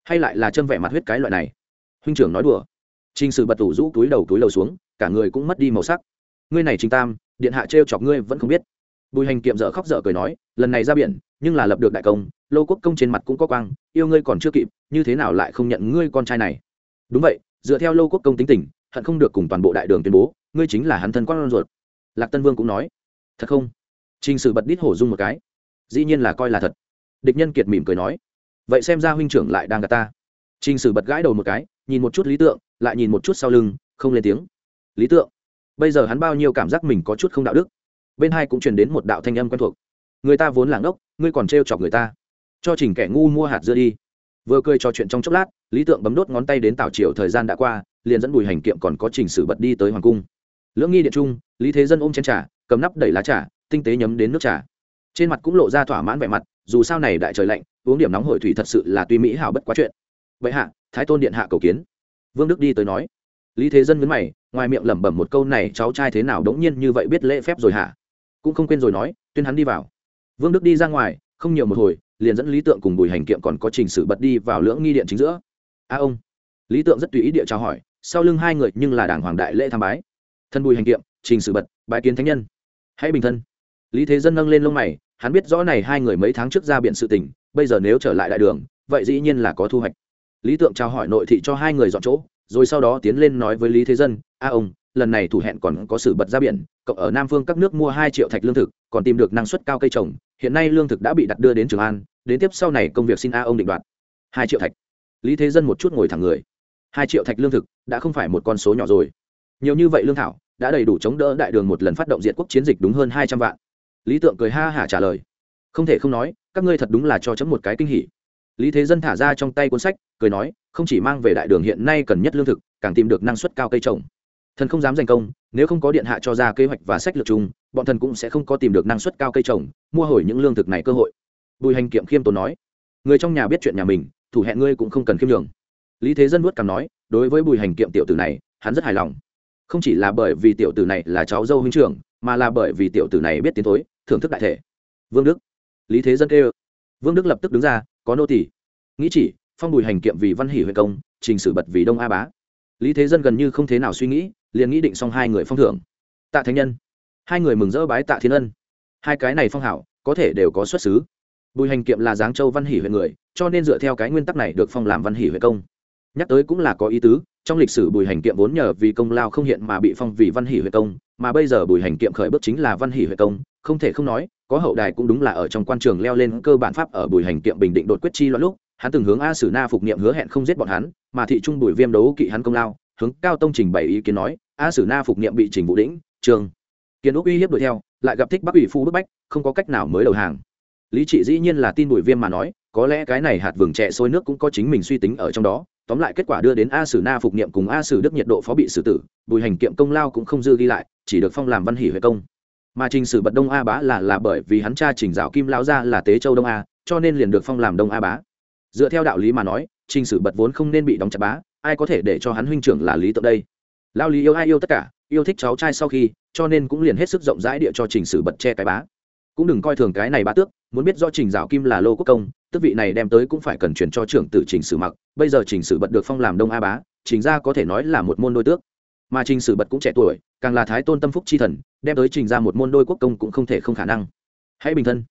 Hay lại là châm vẻ mặt huyết cái loại này. Huynh trưởng nói đùa. Trình sử bật tủ rũ túi đầu túi đầu xuống, cả người cũng mất đi màu sắc ngươi này trình tam, điện hạ trêu chọc ngươi vẫn không biết. Bùi hành kiệm dở khóc dở cười nói, lần này ra biển, nhưng là lập được đại công, lô quốc công trên mặt cũng có quang, yêu ngươi còn chưa kịp, như thế nào lại không nhận ngươi con trai này? Đúng vậy, dựa theo lô quốc công tính tình, hận không được cùng toàn bộ đại đường tuyên bố, ngươi chính là hắn thân quan ruột. Lạc tân vương cũng nói, thật không? Trình sử bật đít hổ dung một cái. Dĩ nhiên là coi là thật. Địch nhân kiệt mỉm cười nói, vậy xem ra huynh trưởng lại đang gạt ta. Trình sử bật gãi đầu một cái, nhìn một chút lý tượng, lại nhìn một chút sau lưng, không lên tiếng. Lý tượng bây giờ hắn bao nhiêu cảm giác mình có chút không đạo đức. Bên hai cũng truyền đến một đạo thanh âm quen thuộc. Người ta vốn là ngốc, ngươi còn trêu chọc người ta. Cho trình kẻ ngu mua hạt dưa đi. Vừa cười trò chuyện trong chốc lát, lý tượng bấm đốt ngón tay đến tảo triều thời gian đã qua, liền dẫn bùi hành kiệm còn có trình sử bật đi tới hoàng cung. Lưỡng nghi điện trung, lý thế dân ôm chén trà, cầm nắp đẩy lá trà, tinh tế nhấm đến nước trà. Trên mặt cũng lộ ra thỏa mãn vẻ mặt, dù sao này đại trời lạnh, uống điểm nóng hội thủy thật sự là tuy mỹ hảo bất quá chuyện. Vậy hạ, thái tôn điện hạ cầu kiến. Vương đức đi tới nói lý thế dân nhấn mày, ngoài miệng lẩm bẩm một câu này cháu trai thế nào đống nhiên như vậy biết lễ phép rồi hả? Cũng không quên rồi nói, tuyên hắn đi vào. Vương đức đi ra ngoài, không nhiều một hồi, liền dẫn lý tượng cùng bùi hành kiệm còn có trình sử bật đi vào lưỡng nghi điện chính giữa. A ông. Lý tượng rất tùy ý địa chào hỏi, sau lưng hai người nhưng là đảng hoàng đại lễ tham bái. Thân bùi hành kiệm, trình sử bật, bái kiến thánh nhân. Hãy bình thân. Lý thế dân nâng lên lông mày, hắn biết rõ này hai người mấy tháng trước ra biện sự tình, bây giờ nếu trở lại đại đường, vậy dĩ nhiên là có thu hoạch. Lý tượng chào hỏi nội thị cho hai người dọn chỗ rồi sau đó tiến lên nói với lý thế dân, a ông, lần này thủ hẹn còn có sự bật ra biển cộng ở nam phương các nước mua hai triệu thạch lương thực, còn tìm được năng suất cao cây trồng, hiện nay lương thực đã bị đặt đưa đến trường an, đến tiếp sau này công việc xin a ông định đoạt. Hai triệu thạch. Lý thế dân một chút ngồi thẳng người. Hai triệu thạch lương thực đã không phải một con số nhỏ rồi. Nhiều như vậy lương thảo đã đầy đủ chống đỡ đại đường một lần phát động diện quốc chiến dịch đúng hơn hai trăm vạn. Lý tượng cười ha hả trả lời. Không thể không nói, các ngươi thật đúng là cho chấm một cái kinh hỉ lý thế dân thả ra trong tay cuốn sách cười nói không chỉ mang về đại đường hiện nay cần nhất lương thực càng tìm được năng suất cao cây trồng. Thần không dám giành công nếu không có điện hạ cho ra kế hoạch và sách lược chung bọn thần cũng sẽ không có tìm được năng suất cao cây trồng mua hồi những lương thực này cơ hội. Bùi hành kiệm khiêm tốn nói người trong nhà biết chuyện nhà mình thủ hẹn ngươi cũng không cần khiêm nhường. Lý thế dân vuốt cằm nói đối với bùi hành kiệm tiểu tử này hắn rất hài lòng. Không chỉ là bởi vì tiểu tử này là cháu dâu huynh trưởng mà là bởi vì tiểu tử này biết tiến thối, thưởng thức đại thể. Vương đức. Lý thế dân kêu. Vương đức lập tức đứng ra có nô tỷ nghĩ chỉ, phong bùi hành kiệm vì văn hỷ huyện công, trình sử bật vì đông a bá. Lý thế dân gần như không thế nào suy nghĩ, liền nghĩ định xong hai người phong thưởng. Tạ thánh nhân. Hai người mừng rỡ bái tạ thiên ân. Hai cái này phong hảo, có thể đều có xuất xứ. Bùi hành kiệm là giáng châu văn hỷ huyện người, cho nên dựa theo cái nguyên tắc này được phong làm văn hỷ huyện công. Nhắc tới cũng là có ý tứ, trong lịch sử bùi hành kiệm vốn nhờ vì công lao không hiện mà bị phong vì văn hỷ huyện công, mà bây giờ bùi hành kiệm khởi bước chính là văn hỷ huyện công, không thể không nói có hậu đài cũng đúng là ở trong quan trường leo lên cơ bản pháp ở bùi hành kiệm bình định đột quyết chi loạn lúc, hắn từng hướng a sử na phục niệm hứa hẹn không giết bọn hắn, mà thị trung bùi viêm đấu kỵ hắn công lao, hướng cao tông trình bày ý kiến nói, a sử na phục niệm bị trình vũ đĩnh, trường kiến úc uy hiếp đuổi theo, lại gặp thích bắc ủy phu bức bách, không có cách nào mới đầu hàng. Lý trị dĩ nhiên là tin bùi viêm mà nói, có lẽ cái này hạt vừng trẻ sôi nước cũng có chính mình suy tính ở trong đó, tóm lại kết quả đưa đến a sử na phục niệm cùng a sử đức nhiệt độ phó bị xử tử, bùi hành kiệm công lao cũng không dư ghi lại, chỉ được phong làm văn hỷ huệ công mà trình sử bật đông a bá là là bởi vì hắn cha trình dạo kim Lão ra là tế châu đông a, cho nên liền được phong làm đông a bá. Dựa theo đạo lý mà nói, trình sử bật vốn không nên bị đóng chặt bá, ai có thể để cho hắn huynh trưởng là lý tượng đây? Lao lý yêu ai yêu tất cả, yêu thích cháu trai sau khi, cho nên cũng liền hết sức rộng rãi địa cho trình sử bật che cái bá. Cũng đừng coi thường cái này bá tước, muốn biết do trình dạo kim là lô quốc công, tước vị này đem tới cũng phải cần chuyển cho trưởng tử trình sử mặc. Bây giờ trình sử bật được phong làm đông a bá, trình ra có thể nói là một môn đôi tước mà trình sử bật cũng trẻ tuổi, càng là thái tôn tâm phúc chi thần, đem tới trình ra một môn đôi quốc công cũng không thể không khả năng. Hãy bình thân.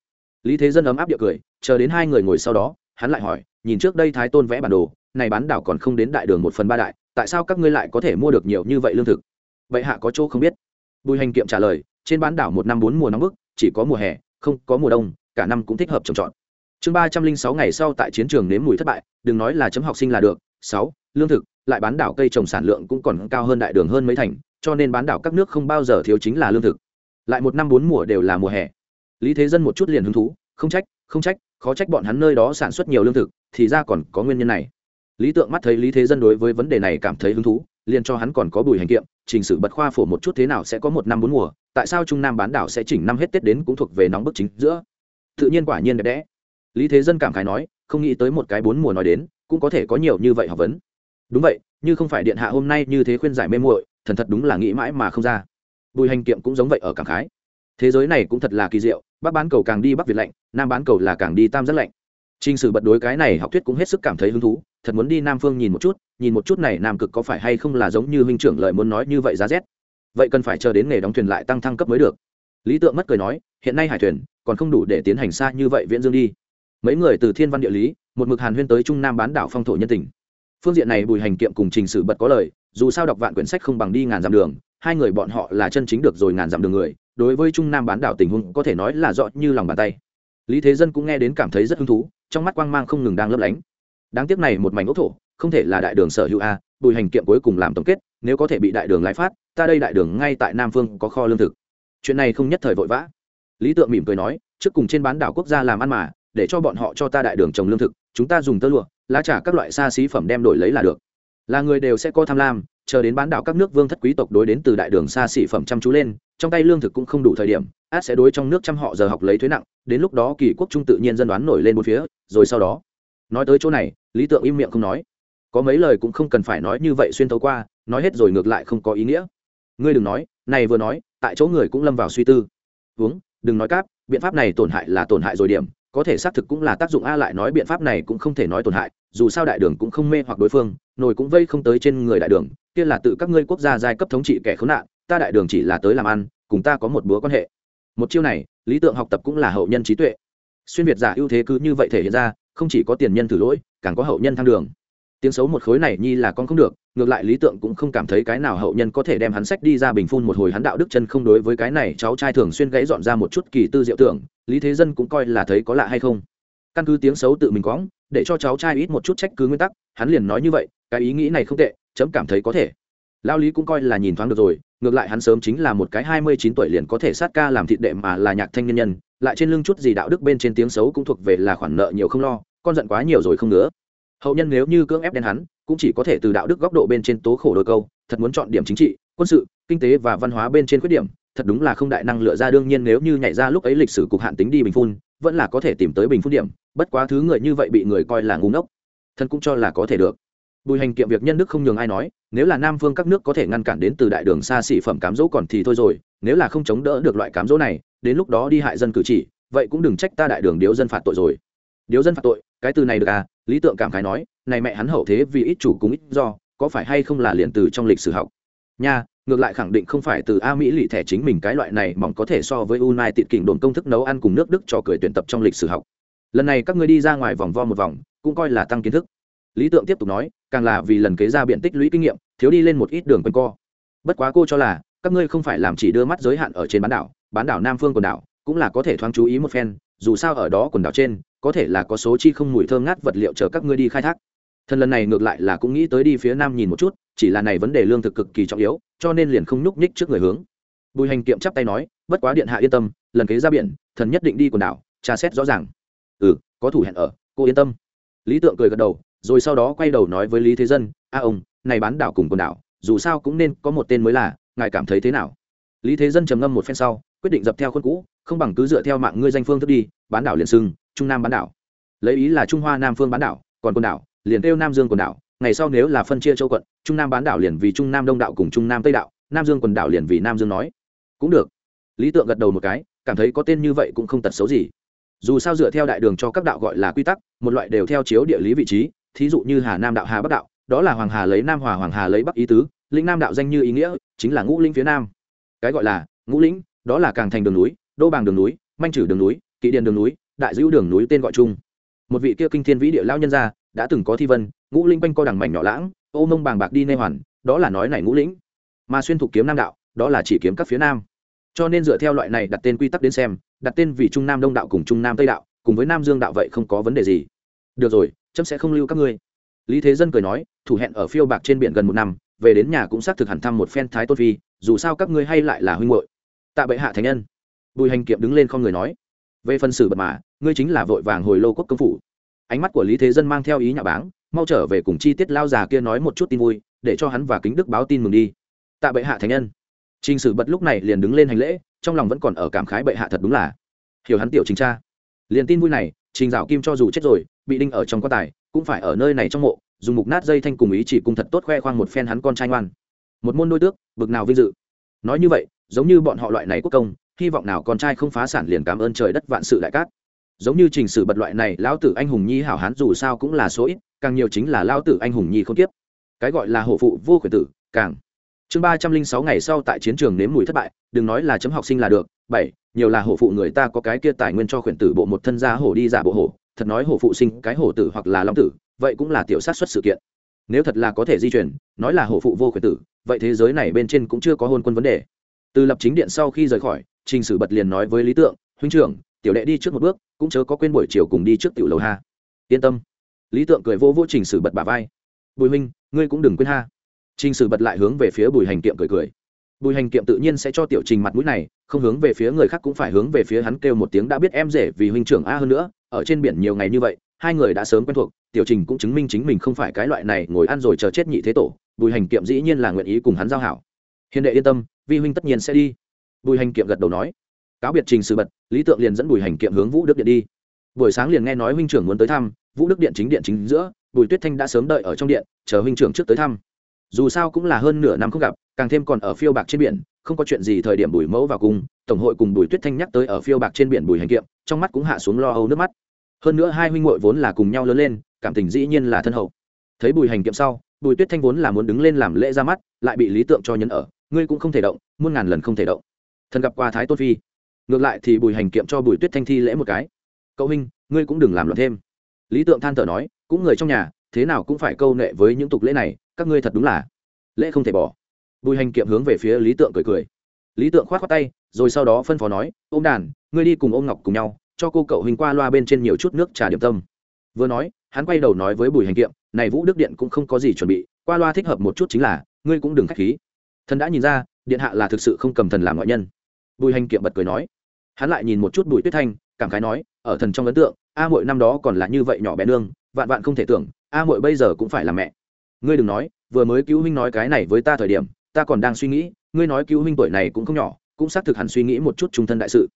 Lý thế dân ấm áp địa cười, chờ đến hai người ngồi sau đó, hắn lại hỏi, nhìn trước đây thái tôn vẽ bản đồ, này bán đảo còn không đến đại đường một phần ba đại, tại sao các ngươi lại có thể mua được nhiều như vậy lương thực? Vậy hạ có chỗ không biết. Bùi hành kiệm trả lời, trên bán đảo một năm bốn mùa nóng bức, chỉ có mùa hè, không có mùa đông, cả năm cũng thích hợp trồng trọt. Chương ba trăm linh sáu ngày sau tại chiến trường nếm mùi thất bại, đừng nói là chấm học sinh là được, sáu, lương thực lại bán đảo cây trồng sản lượng cũng còn cao hơn đại đường hơn mấy thành, cho nên bán đảo các nước không bao giờ thiếu chính là lương thực. Lại một năm bốn mùa đều là mùa hè. Lý thế dân một chút liền hứng thú, không trách không trách, khó trách bọn hắn nơi đó sản xuất nhiều lương thực, thì ra còn có nguyên nhân này. Lý tượng mắt thấy lý thế dân đối với vấn đề này cảm thấy hứng thú, liền cho hắn còn có bùi hành kiệm trình sử bật khoa phổ một chút thế nào sẽ có một năm bốn mùa, tại sao trung nam bán đảo sẽ chỉnh năm hết tết đến cũng thuộc về nóng bức chính giữa. Tự nhiên quả nhiên đẹp đẽ. Lý thế dân cảm khái nói, không nghĩ tới một cái bốn mùa nói đến, cũng có thể có nhiều như vậy học vấn đúng vậy, như không phải điện hạ hôm nay như thế khuyên giải mê muội, thần thật đúng là nghĩ mãi mà không ra. Bùi hành kiệm cũng giống vậy ở cảm khái. Thế giới này cũng thật là kỳ diệu, bắc bán cầu càng đi bắc việt lạnh, nam bán cầu là càng đi tam rất lạnh. T r i n h sử bật đối cái này học thuyết cũng hết sức cảm thấy hứng thú, thật muốn đi nam phương nhìn một chút, nhìn một chút này nam cực có phải hay không là giống như huynh trưởng lợi muốn nói như vậy giá rét. Vậy cần phải chờ đến nghề đóng thuyền lại tăng thăng cấp mới được. Lý tượng mất cười nói, hiện nay hải thuyền còn không đủ để tiến hành xa như vậy viễn dương đi. Mấy người từ thiên văn địa lý, một mực hàn huyên tới trung nam bán đảo phong thổ nhân tình phương diện này bùi hành kiệm cùng trình sử bật có lời, dù sao đọc vạn quyển sách không bằng đi ngàn dặm đường, hai người bọn họ là chân chính được rồi ngàn dặm đường người, đối với trung nam bán đảo tình huống có thể nói là rõ như lòng bàn tay. Lý thế dân cũng nghe đến cảm thấy rất hứng thú, trong mắt quang mang không ngừng đang lấp lánh. Đáng tiếc này một mảnh ốc thổ, không thể là đại đường sở hữu a, bùi hành kiệm cuối cùng làm tổng kết, nếu có thể bị đại đường lái phát, ta đây đại đường ngay tại nam phương có kho lương thực. Chuyện này không nhất thời vội vã. Lý tượng mỉm cười nói, trước cùng trên bán đảo quốc gia làm ăn mà, để cho bọn họ cho ta đại đường trồng lương thực, chúng ta dùng tơ lụa lá trả các loại xa xí phẩm đem đổi lấy là được. Là người đều sẽ có tham lam, chờ đến bán đảo các nước vương thất quý tộc đối đến từ đại đường xa xỉ phẩm chăm chú lên, trong tay lương thực cũng không đủ thời điểm, át sẽ đối trong nước trăm họ giờ học lấy thuế nặng, đến lúc đó kỳ quốc trung tự nhiên dân đoán nổi lên một phía, rồi sau đó, nói tới chỗ này, lý tượng im miệng không nói. Có mấy lời cũng không cần phải nói như vậy xuyên thấu qua, nói hết rồi ngược lại không có ý nghĩa. Ngươi đừng nói, này vừa nói, tại chỗ người cũng lâm vào suy tư. Uống, đừng nói cáp, biện pháp này tổn hại là tổn hại rồi điểm, có thể xác thực cũng là tác dụng a lại nói biện pháp này cũng không thể nói tổn hại dù sao đại đường cũng không mê hoặc đối phương, nồi cũng vây không tới trên người đại đường, kia là tự các ngươi quốc gia giai cấp thống trị kẻ khốn nạn, ta đại đường chỉ là tới làm ăn, cùng ta có một búa quan hệ. Một chiêu này, lý tượng học tập cũng là hậu nhân trí tuệ. Xuyên việt giả ưu thế cứ như vậy thể hiện ra, không chỉ có tiền nhân thử lỗi, càng có hậu nhân thăng đường. Tiếng xấu một khối này nhi là con không được, ngược lại lý tượng cũng không cảm thấy cái nào hậu nhân có thể đem hắn sách đi ra bình phun một hồi hắn đạo đức chân không đối với cái này, cháu trai thường xuyên gãy dọn ra một chút kỳ tư diệu tưởng, lý thế dân cũng coi là thấy có lạ hay không. Căn cứ tiếng xấu tự mình quõng để cho cháu trai ít một chút trách cứ nguyên tắc, hắn liền nói như vậy, cái ý nghĩ này không tệ, chấm cảm thấy có thể. Lao lý cũng coi là nhìn thoáng được rồi, ngược lại hắn sớm chính là một cái hai mươi chín tuổi liền có thể sát ca làm thịt đệ mà là nhạc thanh nhân nhân, lại trên lưng chút gì đạo đức bên trên tiếng xấu cũng thuộc về là khoản nợ nhiều không lo, con giận quá nhiều rồi không nữa hậu nhân nếu như cưỡng ép đen hắn, cũng chỉ có thể từ đạo đức góc độ bên trên tố khổ đôi câu, thật muốn chọn điểm chính trị, quân sự, kinh tế và văn hóa bên trên khuyết điểm, thật đúng là không đại năng lựa ra đương nhiên nếu như nhảy ra lúc ấy lịch sử cục hạn tính đi bình phun, vẫn là có thể tìm tới bình phun điểm bất quá thứ người như vậy bị người coi là ngu ngốc. Thân cũng cho là có thể được. Bùi hành kiệm việc nhân đức không nhường ai nói, nếu là nam phương các nước có thể ngăn cản đến từ đại đường xa xỉ phẩm cám dỗ còn thì thôi rồi, nếu là không chống đỡ được loại cám dỗ này, đến lúc đó đi hại dân cử chỉ, vậy cũng đừng trách ta đại đường điếu dân phạt tội rồi. Điếu dân phạt tội, cái từ này được à? Lý tượng cảm khái nói, này mẹ hắn hậu thế vì ít chủ cùng ít do, có phải hay không là liền từ trong lịch sử học? Nha, ngược lại khẳng định không phải từ a mỹ lì thẻ chính mình cái loại này mỏng có thể so với unai tiện kỉnh đồn công thức nấu ăn cùng nước đức cho cười tuyển tập trong lịch sử học lần này các ngươi đi ra ngoài vòng vo một vòng, cũng coi là tăng kiến thức. Lý tượng tiếp tục nói, càng là vì lần kế ra biện tích lũy kinh nghiệm, thiếu đi lên một ít đường quanh co. Bất quá cô cho là, các ngươi không phải làm chỉ đưa mắt giới hạn ở trên bán đảo bán đảo nam phương quần đảo, cũng là có thể thoáng chú ý một phen, dù sao ở đó quần đảo trên, có thể là có số chi không mùi thơm ngát vật liệu chờ các ngươi đi khai thác. Thần lần này ngược lại là cũng nghĩ tới đi phía nam nhìn một chút, chỉ là này vấn đề lương thực cực kỳ trọng yếu, cho nên liền không nhúc nhích trước người hướng. Bùi hành kiệm chắp tay nói, bất quá điện hạ yên tâm, lần kế ra biển, thần nhất định đi quần đảo, tra xét rõ ràng ừ có thủ hẹn ở, cô yên tâm. Lý tượng cười gật đầu, rồi sau đó quay đầu nói với lý thế dân, a ông, này bán đảo cùng quần đảo, dù sao cũng nên có một tên mới là, ngài cảm thấy thế nào? Lý thế dân trầm ngâm một phen sau, quyết định dập theo khuôn cũ, không bằng cứ dựa theo mạng ngươi danh phương thức đi, bán đảo liền sưng trung nam bán đảo. Lấy ý là trung hoa nam phương bán đảo, còn quần đảo, liền kêu nam dương quần đảo, ngày sau nếu là phân chia châu quận, trung nam bán đảo liền vì trung nam đông đạo cùng trung nam tây đạo, nam dương quần đảo liền vì nam dương nói. Cũng được. Lý tượng gật đầu một cái, cảm thấy có tên như vậy cũng không tật xấu gì dù sao dựa theo đại đường cho các đạo gọi là quy tắc, một loại đều theo chiếu địa lý vị trí, thí dụ như hà nam đạo, hà bắc đạo, đó là hoàng hà lấy nam hòa, hoàng hà lấy bắc ý tứ, lĩnh nam đạo danh như ý nghĩa, chính là ngũ linh phía nam. Cái gọi là ngũ lĩnh, đó là càng thành đường núi, đô bàng đường núi, manh trừ đường núi, kỵ điền đường núi, đại dữ đường núi tên gọi chung. Một vị kia kinh thiên vĩ địa lao nhân gia đã từng có thi vân, ngũ linh quanh co đằng mảnh nhỏ lãng, ô mông bàng bạc đi nê hoàn, đó là nói này ngũ lĩnh. Mà xuyên thục kiếm nam đạo, đó là chỉ kiếm các phía nam cho nên dựa theo loại này đặt tên quy tắc đến xem, đặt tên vì trung nam đông đạo cùng trung nam tây đạo, cùng với nam dương đạo vậy không có vấn đề gì. Được rồi trâm sẽ không lưu các ngươi. Lý thế dân cười nói, thủ hẹn ở phiêu bạc trên biển gần một năm, về đến nhà cũng xác thực hẳn thăm một phen thái tôn phi, dù sao các ngươi hay lại là huynh hội tạ bệ hạ thánh nhân. Bùi hành kiệm đứng lên không người nói. Về phần xử bật mà, ngươi chính là vội vàng hồi lô quốc công phủ. Ánh mắt của lý thế dân mang theo ý nhà báng, mau trở về cùng chi tiết lao già kia nói một chút tin vui, để cho hắn và kính đức báo tin mừng đi. Tạ bệ hạ thánh nhân trình sử bật lúc này liền đứng lên hành lễ, trong lòng vẫn còn ở cảm khái bệ hạ thật đúng là. Hiểu hắn tiểu chính cha. Liền tin vui này, trình dạo kim cho dù chết rồi, bị đinh ở trong quan tài, cũng phải ở nơi này trong mộ, dùng mục nát dây thanh cùng ý chỉ cùng thật tốt khoe khoang một phen hắn con trai ngoan. Một môn đôi tước, bực nào vinh dự. Nói như vậy, giống như bọn họ loại này quốc công, hy vọng nào con trai không phá sản liền cảm ơn trời đất vạn sự đại cát. Giống như trình sử bật loại này, lão tử anh hùng nhi hảo hán dù sao cũng là số ít, càng nhiều chính là lão tử anh hùng nhi không tiếp cái gọi là hổ phụ vô khuyển tử, càng chương ba trăm linh sáu ngày sau tại chiến trường nếm mùi thất bại, đừng nói là chấm học sinh là được, bảy, nhiều là hổ phụ người ta có cái kia tài nguyên cho khuyển tử bộ một thân gia hổ đi giả bộ hổ, thật nói hổ phụ sinh cái hổ tử hoặc là long tử, vậy cũng là tiểu sát xuất sự kiện. Nếu thật là có thể di chuyển nói là hổ phụ vô khuyển tử, vậy thế giới này bên trên cũng chưa có hôn quân vấn đề. Từ lập chính điện sau khi rời khỏi, trình sử bật liền nói với lý tượng, huynh trưởng, tiểu đệ đi trước một bước, cũng chớ có quên buổi chiều cùng đi trước tiểu lầu ha. Yên tâm. Lý tượng cười vô vô trình sử bật bà vai. Bùi huynh, ngươi cũng đừng quên ha trình sử bật lại hướng về phía bùi hành kiệm cười cười. Bùi hành kiệm tự nhiên sẽ cho tiểu trình mặt mũi này, không hướng về phía người khác cũng phải hướng về phía hắn kêu một tiếng đã biết em rể vì huynh trưởng a hơn nữa, ở trên biển nhiều ngày như vậy, hai người đã sớm quen thuộc, tiểu trình cũng chứng minh chính mình không phải cái loại này ngồi ăn rồi chờ chết nhị thế tổ, bùi hành kiệm dĩ nhiên là nguyện ý cùng hắn giao hảo. Hiền đệ yên tâm, vi huynh tất nhiên sẽ đi. Bùi hành kiệm gật đầu nói. Cáo biệt trình sự bật, lý tượng liền dẫn bùi hành kiệm hướng vũ đức điện đi. Buổi sáng liền nghe nói huynh trưởng muốn tới thăm, vũ đức điện chính điện chính giữa, bùi tuyết thanh đã sớm đợi ở trong điện, chờ huynh trưởng trước tới thăm dù sao cũng là hơn nửa năm không gặp, càng thêm còn ở phiêu bạc trên biển, không có chuyện gì thời điểm bùi mẫu vào cùng tổng hội cùng bùi tuyết thanh nhắc tới ở phiêu bạc trên biển bùi hành kiệm, trong mắt cũng hạ xuống lo âu nước mắt. Hơn nữa hai huynh muội vốn là cùng nhau lớn lên, cảm tình dĩ nhiên là thân hậu. Thấy bùi hành kiệm sau, bùi tuyết thanh vốn là muốn đứng lên làm lễ ra mắt, lại bị lý tượng cho nhấn ở, ngươi cũng không thể động, muôn ngàn lần không thể động. Thần gặp qua thái tôn phi. Ngược lại thì bùi hành kiệm cho bùi tuyết thanh thi lễ một cái. Cậu huynh, ngươi cũng đừng làm loạn thêm. Lý tượng than thở nói, cũng người trong nhà, thế nào cũng phải câu nệ với những tục lễ này các ngươi thật đúng là lễ không thể bỏ. Bùi hành kiệm hướng về phía lý tượng cười cười. Lý tượng k h o á t khoác tay, rồi sau đó phân phó nói ô m đàn, ngươi đi cùng ô m ngọc cùng nhau, cho cô cậu hình qua loa bên trên nhiều chút nước trà điểm tâm. Vừa nói, hắn quay đầu nói với bùi hành kiệm, này vũ đức điện cũng không có gì chuẩn bị, qua loa thích hợp một chút chính là, ngươi cũng đừng k h á c h khí. Thần đã nhìn ra, điện hạ là thực sự không cầm thần làm ngoại nhân. Bùi hành kiệm bật cười nói. Hắn lại nhìn một chút bùi tuyết thanh, cảm khái nói, ở thần trong ấn tượng, a mội năm đó còn là như vậy nhỏ bé nương, vạn vạn không thể tưởng, a mội bây giờ cũng phải là mẹ ngươi đừng nói, vừa mới cứu huynh nói cái này với ta thời điểm, ta còn đang suy nghĩ, ngươi nói cứu huynh tuổi này cũng không nhỏ, cũng xác thực hẳn suy nghĩ một chút trung thân đại sự.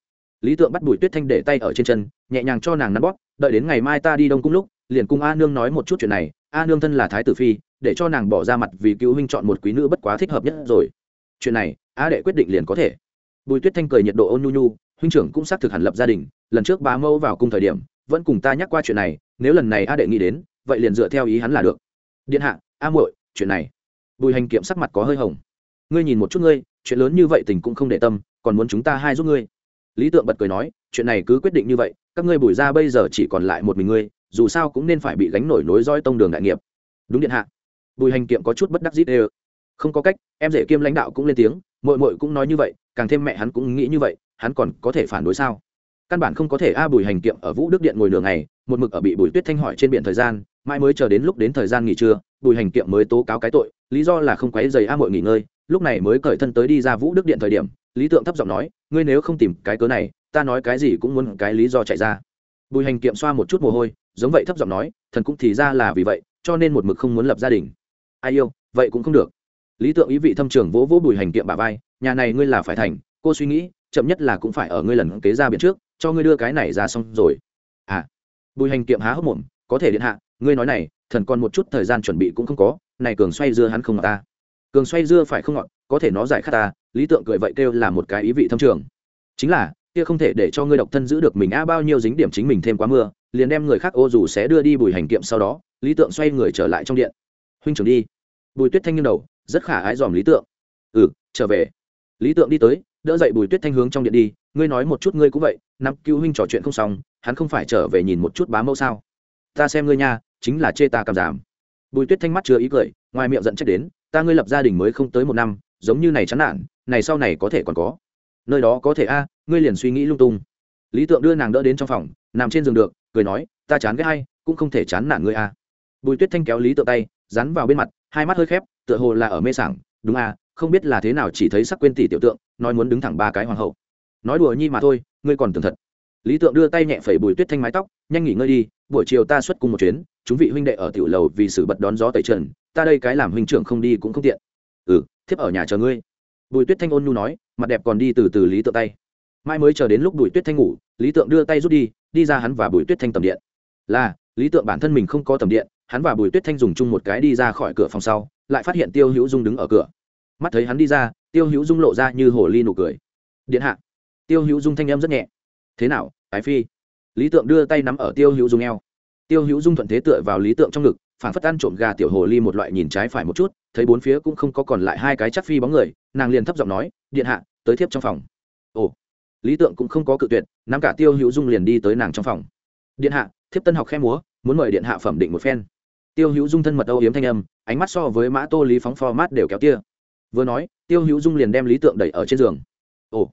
Lý tượng bắt bùi tuyết thanh để tay ở trên chân, nhẹ nhàng cho nàng nắn bóp, đợi đến ngày mai ta đi đông cung lúc, liền cung a nương nói một chút chuyện này, a nương thân là thái tử phi, để cho nàng bỏ ra mặt vì cứu huynh chọn một quý nữ bất quá thích hợp nhất rồi. Chuyện này, a đệ quyết định liền có thể. Bùi tuyết thanh cười nhiệt độ ôn nhu nhu, huynh trưởng cũng xác thực hẳn lập gia đình, lần trước bá mẫu vào cung thời điểm, vẫn cùng ta nhắc qua chuyện này, nếu lần này a đệ nghĩ đến, vậy liền dựa theo ý hắn là được. Điện hạ a muội, chuyện này. Bùi hành kiệm sắc mặt có hơi hồng. Ngươi nhìn một chút ngươi, chuyện lớn như vậy tình cũng không để tâm, còn muốn chúng ta hai giúp ngươi. Lý tượng bật cười nói, chuyện này cứ quyết định như vậy, các ngươi bùi ra bây giờ chỉ còn lại một mình ngươi, dù sao cũng nên phải bị gánh nổi nối dõi tông đường đại nghiệp. Đúng điện hạ. Bùi hành kiệm có chút bất đắc dít ê không có cách, em rể kiêm lãnh đạo cũng lên tiếng mội mội cũng nói như vậy, càng thêm mẹ hắn cũng nghĩ như vậy, hắn còn có thể phản đối sao? Căn bản không có thể, a, bùi hành kiệm ở vũ đức điện ngồi nửa ngày, một mực ở bị bùi tuyết thanh hỏi trên biển thời gian, mãi mới chờ đến lúc đến thời gian nghỉ trưa bùi hành kiệm mới tố cáo cái tội, lý do là không quấy dày a mội nghỉ ngơi, lúc này mới cởi thân tới đi ra vũ đức điện thời điểm, lý tượng thấp giọng nói, ngươi nếu không tìm cái cớ này, ta nói cái gì cũng muốn cái lý do chạy ra. Bùi hành kiệm xoa một chút mồ hôi, giống vậy thấp giọng nói, thần cũng thì ra là vì vậy, cho nên một mực không muốn lập gia đình. Ai yêu, vậy cũng không được. Lý tượng ý vị thâm trường vỗ vỗ bùi hành kiệm bà vai, nhà này ngươi là phải thành, cô suy nghĩ, chậm nhất là cũng phải ở ngươi lần kế ra biển trước, cho ngươi đưa cái này ra xong rồi. À bùi hành kiệm há hốc mồm có thể điện hạ, ngươi nói này, thần còn một chút thời gian chuẩn bị cũng không có, này cường xoay dưa hắn không ngọt ta. Cường xoay dưa phải không ngọt, có thể nó giải khát ta, lý tượng cười vậy kêu là một cái ý vị thâm trường. Chính là, kia không thể để cho ngươi độc thân giữ được mình a bao nhiêu dính điểm chính mình thêm quá mưa, liền đem người khác ô dù sẽ đưa đi bùi hành kiệm sau đó, lý tượng xoay người trở lại trong điện. Huynh trưởng đi. Bùi tuyết thanh nghiêng đầu, rất khả ái dòm lý tượng. Ừ trở về. Lý tượng đi tới, đỡ dậy bùi tuyết thanh hướng trong điện đi, ngươi nói một chút ngươi cũng vậy, năm cứu huynh trò chuyện không xong, hắn không phải trở về nhìn một chút bá mẫu sao? Ta xem ngươi nha, chính là chê ta cảm giảm. Bùi tuyết thanh mắt chưa ý cười, ngoài miệng giận trách đến, ta ngươi lập gia đình mới không tới một năm, giống như này chán nản, này sau này có thể còn có. Nơi đó có thể a, ngươi liền suy nghĩ lung tung. Lý tượng đưa nàng đỡ đến trong phòng, nằm trên giường được, cười nói, ta chán cái hay cũng không thể chán nản ngươi a. Bùi tuyết thanh kéo lý tượng tay, dán vào bên mặt, hai mắt hơi khép, tựa hồ là ở mê sảng, đúng a, không biết là thế nào chỉ thấy sắc quên tỷ tiểu tượng, nói muốn đứng thẳng ba cái hoàng hậu. Nói đùa nhi mà thôi, ngươi còn tưởng thật lý tượng đưa tay nhẹ phẩy bùi tuyết thanh mái tóc, nhanh nghỉ ngơi đi, buổi chiều ta xuất cùng một chuyến, chúng vị huynh đệ ở tiểu lầu vì sự bật đón gió tẩy trần, ta đây cái làm huynh trưởng không đi cũng không tiện. Ừ thiếp ở nhà chờ ngươi. Bùi tuyết thanh ôn nhu nói, mặt đẹp còn đi từ từ lý tượng tay. Mai mới chờ đến lúc bùi tuyết thanh ngủ, lý tượng đưa tay rút đi đi ra hắn và bùi tuyết thanh tầm điện. Là, lý tượng bản thân mình không có tầm điện, hắn và bùi tuyết thanh dùng chung một cái đi ra khỏi cửa phòng sau, lại phát hiện tiêu hữu dung đứng ở cửa. Mắt thấy hắn đi ra, tiêu hữu dung lộ ra như hồ ly nụ cười. Điện hạ. Tiêu hữu dung thanh em rất nhẹ thế nào, ái phi? Lý tượng đưa tay nắm ở tiêu hữu dung eo. Tiêu hữu dung thuận thế tựa vào lý tượng trong ngực, phản phất ăn trộm gà tiểu hồ ly một loại nhìn trái phải một chút, thấy bốn phía cũng không có còn lại hai cái chắc phi bóng người, nàng liền thấp giọng nói, điện hạ, tới thiếp trong phòng. Ồ. Lý tượng cũng không có cự tuyệt, nắm cả tiêu hữu dung liền đi tới nàng trong phòng. Điện hạ, thiếp tân học khe múa, muốn mời điện hạ phẩm định một phen. Tiêu hữu dung thân mật âu yếm thanh âm, ánh mắt so với mã tô lý phóng pho mát đều kéo tia. Vừa nói, tiêu hữu dung liền đem lý tượng đẩy ở trên giường. Ồ,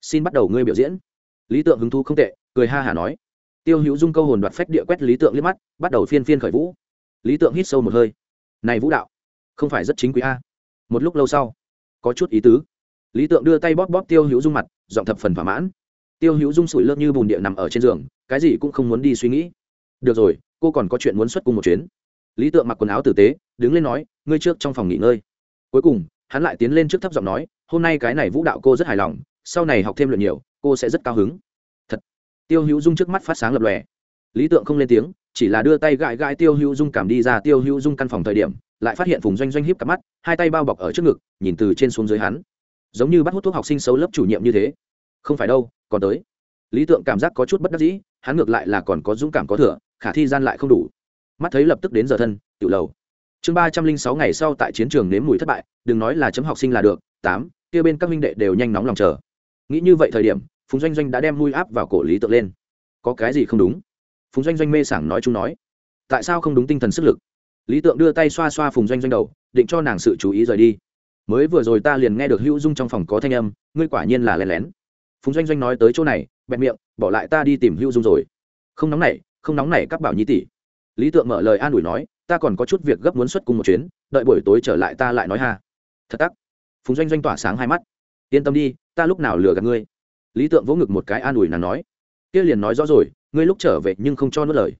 xin bắt đầu ngươi biểu diễn lý tượng hứng thú không tệ, cười ha hả nói. Tiêu hữu dung câu hồn đoạt phách địa quét lý tượng liếc mắt, bắt đầu phiên phiên khởi vũ. Lý tượng hít sâu một hơi. Này vũ đạo, không phải rất chính quý a. Một lúc lâu sau, có chút ý tứ. Lý tượng đưa tay bóp bóp tiêu hữu dung mặt dọn thập phần thỏa mãn. Tiêu hữu dung sủi lớp như bùn địa nằm ở trên giường, cái gì cũng không muốn đi suy nghĩ. Được rồi, cô còn có chuyện muốn xuất cùng một chuyến. Lý tượng mặc quần áo tử tế, đứng lên nói, ngươi trước trong phòng nghỉ ngơi. Cuối cùng, hắn lại tiến lên trước thấp giọng nói, hôm nay cái này vũ đạo cô rất hài lòng, sau này học thêm luyện nhiều cô sẽ rất cao hứng. Thật. Tiêu hữu dung trước mắt phát sáng lập lòe. Lý tượng không lên tiếng, chỉ là đưa tay gãi gãi tiêu hữu dung cảm đi ra. Tiêu hữu dung căn phòng thời điểm, lại phát hiện phùng doanh doanh hiếp cặp mắt, hai tay bao bọc ở trước ngực, nhìn từ trên xuống dưới hắn. Giống như bắt hút thuốc học sinh xấu lớp chủ nhiệm như thế. Không phải đâu, còn tới. Lý tượng cảm giác có chút bất đắc dĩ, hắn ngược lại là còn có dũng cảm có thừa, khả thi gian lại không đủ. Mắt thấy lập tức đến giờ thân, tự lầu. Chương ba trăm linh sáu ngày sau tại chiến trường nếm mùi thất bại, đừng nói là chấm học sinh là được, tám, kia bên các minh đệ đều nhanh nóng lòng chờ. Nghĩ như vậy thời điểm phùng doanh doanh đã đem mùi áp vào cổ lý tượng lên. Có cái gì không đúng? Phùng doanh doanh mê sảng nói chung nói. Tại sao không đúng tinh thần sức lực? Lý tượng đưa tay xoa xoa phùng doanh doanh đầu, định cho nàng sự chú ý rời đi. Mới vừa rồi ta liền nghe được hữu dung trong phòng có thanh âm, ngươi quả nhiên là lén lén. Phùng doanh doanh nói tới chỗ này bẹn miệng, bỏ lại ta đi tìm hữu dung rồi. Không nóng nảy, không nóng nảy các bảo nhi tỷ. Lý tượng mở lời an ủi nói, ta còn có chút việc gấp muốn xuất cùng một chuyến, đợi buổi tối trở lại ta lại nói ha. Thật tắc. Phùng doanh doanh tỏa sáng hai mắt. Yên tâm đi, ta lúc nào lừa gạt ngươi lý tượng vỗ ngực một cái an ủi nàng nói, kia liền nói rõ rồi, ngươi lúc trở về nhưng không cho nuốt lời.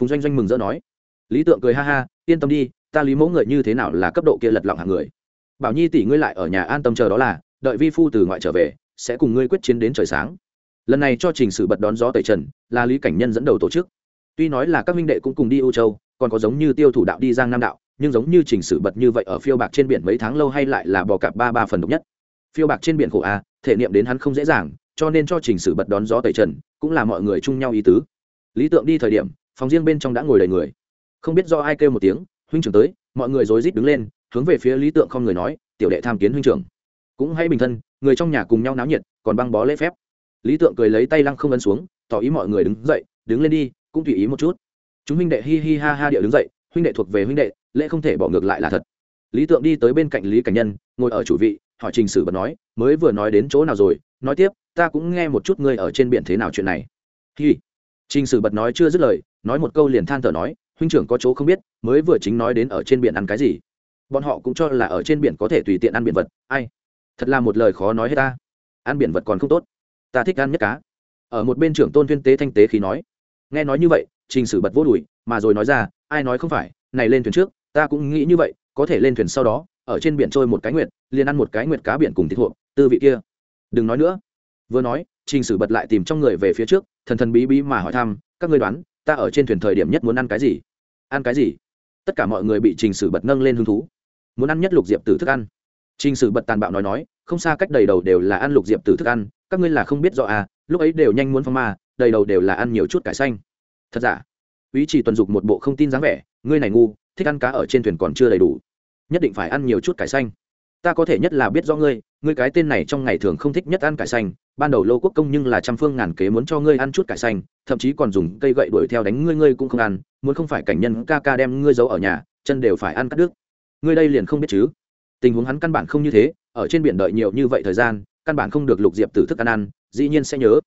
Phùng doanh doanh mừng rỡ nói, lý tượng cười ha ha, yên tâm đi, ta lý mẫu người như thế nào là cấp độ kia lật lọng hàng người. Bảo nhi tỷ ngươi lại ở nhà an tâm chờ đó là, đợi vi phu từ ngoại trở về, sẽ cùng ngươi quyết chiến đến trời sáng. Lần này cho trình sử bật đón gió tẩy trần, là lý cảnh nhân dẫn đầu tổ chức. Tuy nói là các minh đệ cũng cùng đi ưu châu, còn có giống như tiêu thủ đạo đi giang nam đạo, nhưng giống như trình sử bật như vậy ở phiêu bạc trên biển mấy tháng lâu hay lại là bò cạp ba ba phần độc nhất. Phiêu bạc trên biển khổ a, thể niệm đến hắn không dễ dàng cho nên cho trình sử bật đón gió tẩy trần, cũng là mọi người chung nhau ý tứ. Lý tượng đi thời điểm, phòng riêng bên trong đã ngồi đầy người. Không biết do ai kêu một tiếng, huynh trưởng tới, mọi người rối rít đứng lên, hướng về phía lý tượng không người nói, tiểu đệ tham kiến huynh trưởng. Cũng hãy bình thân, người trong nhà cùng nhau náo nhiệt, còn băng bó lễ phép. Lý tượng cười lấy tay lăng không ấn xuống, tỏ ý mọi người đứng dậy, đứng lên đi, cũng tùy ý một chút. Chúng huynh đệ hi hi ha ha điệu đứng dậy, huynh đệ thuộc về huynh đệ, lễ không thể bỏ ngược lại là thật. Lý tượng đi tới bên cạnh lý cảnh nhân, ngồi ở chủ vị, hỏi trình sử bật nói, mới vừa nói đến chỗ nào rồi? Nói tiếp ta cũng nghe một chút ngươi ở trên biển thế nào chuyện này. Hi. Trình sử bật nói chưa dứt lời, nói một câu liền than thở nói, huynh trưởng có chỗ không biết, mới vừa chính nói đến ở trên biển ăn cái gì. Bọn họ cũng cho là ở trên biển có thể tùy tiện ăn biển vật, ai? Thật là một lời khó nói hết ta. Ăn biển vật còn không tốt. Ta thích ăn nhất cá. Ở một bên trưởng tôn tuyên tế thanh tế khí nói. Nghe nói như vậy, trình sử bật vô đùi, mà rồi nói ra, ai nói không phải, này lên thuyền trước, ta cũng nghĩ như vậy, có thể lên thuyền sau đó, ở trên biển trôi một cái nguyệt, liền ăn một cái nguyệt cá biển cùng thịt hộp tư vị kia. Đừng nói nữa vừa nói, trình sử bật lại tìm trong người về phía trước, thần thần bí bí mà hỏi thăm, các ngươi đoán, ta ở trên thuyền thời điểm nhất muốn ăn cái gì? Ăn cái gì? Tất cả mọi người bị trình sử bật nâng lên hứng thú. Muốn ăn nhất lục diệp tử thức ăn. Trình sử bật tàn bạo nói nói, không xa cách đầy đầu đều là ăn lục diệp tử thức ăn, các ngươi là không biết rõ à lúc ấy đều nhanh muốn phong ma, đầy đầu đều là ăn nhiều chút cải xanh. Thật giả? Ý chỉ tuần dục một bộ không tin dáng vẻ, ngươi này ngu, thích ăn cá ở trên thuyền còn chưa đầy đủ. Nhất định phải ăn nhiều chút cải xanh. Ta có thể nhất là biết rõ ngươi ngươi cái tên này trong ngày thường không thích nhất ăn cải xanh ban đầu lô quốc công nhưng là trăm phương ngàn kế muốn cho ngươi ăn chút cải xanh thậm chí còn dùng cây gậy đuổi theo đánh ngươi ngươi cũng không ăn muốn không phải cảnh nhân ca ca đem ngươi giấu ở nhà chân đều phải ăn cắt đứt ngươi đây liền không biết chứ tình huống hắn căn bản không như thế ở trên biển đợi nhiều như vậy thời gian căn bản không được lục diệp tử thức ăn ăn dĩ nhiên sẽ nhớ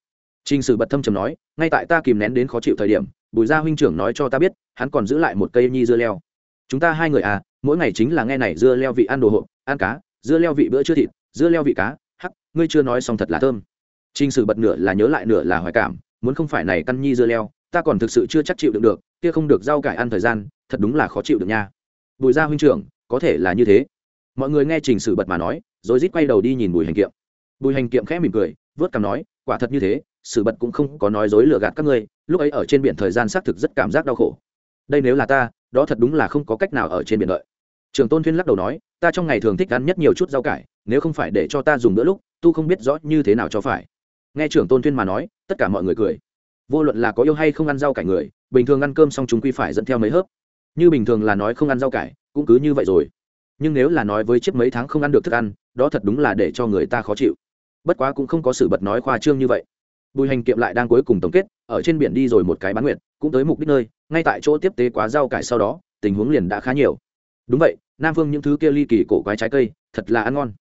Trình Sử bật thâm trầm nói, ngay tại ta kìm nén đến khó chịu thời điểm, Bùi Gia huynh trưởng nói cho ta biết, hắn còn giữ lại một cây nhi dưa leo. Chúng ta hai người à, mỗi ngày chính là nghe này dưa leo vị ăn đồ hộp, ăn cá, dưa leo vị bữa trưa thịt, dưa leo vị cá, hắc, ngươi chưa nói xong thật là thơm. Trình Sử bật nửa là nhớ lại nửa là hoài cảm, muốn không phải này căn nhi dưa leo, ta còn thực sự chưa chắc chịu đựng được, kia không được rau cải ăn thời gian, thật đúng là khó chịu được nha. Bùi Gia huynh trưởng, có thể là như thế. Mọi người nghe Trình Sử bật mà nói, rồi rít quay đầu đi nhìn Bùi Hành Kiệm. Bùi Hành Kiệm khẽ mỉm cười, vớt cằm nói, quả thật như thế, sử bật cũng không có nói dối lừa gạt các ngươi lúc ấy ở trên biển thời gian xác thực rất cảm giác đau khổ đây nếu là ta đó thật đúng là không có cách nào ở trên biển đợi trường tôn thuyên lắc đầu nói ta trong ngày thường thích ăn nhất nhiều chút rau cải nếu không phải để cho ta dùng bữa lúc tu không biết rõ như thế nào cho phải nghe trưởng tôn tuyên mà nói, tất cả mọi người cười. Vô luận là có yêu hay không ăn rau cải người, bình thường ăn cơm xong chúng quy phải dẫn theo mấy hớp. Như bình thường là nói không ăn rau cải, cũng cứ như vậy rồi. Nhưng nếu là nói với chiếc mấy tháng không ăn được thức ăn, đó thật đúng là để cho người ta khó chịu. Bất quá cũng không có sự bật nói khoa trương như vậy. Bùi hành kiệm lại đang cuối cùng tổng kết, ở trên biển đi rồi một cái bán nguyện cũng tới mục đích nơi, ngay tại chỗ tiếp tế quá rau cải sau đó, tình huống liền đã khá nhiều. Đúng vậy, nam phương những thứ kia ly kỳ cổ quái trái cây, thật là ăn ngon.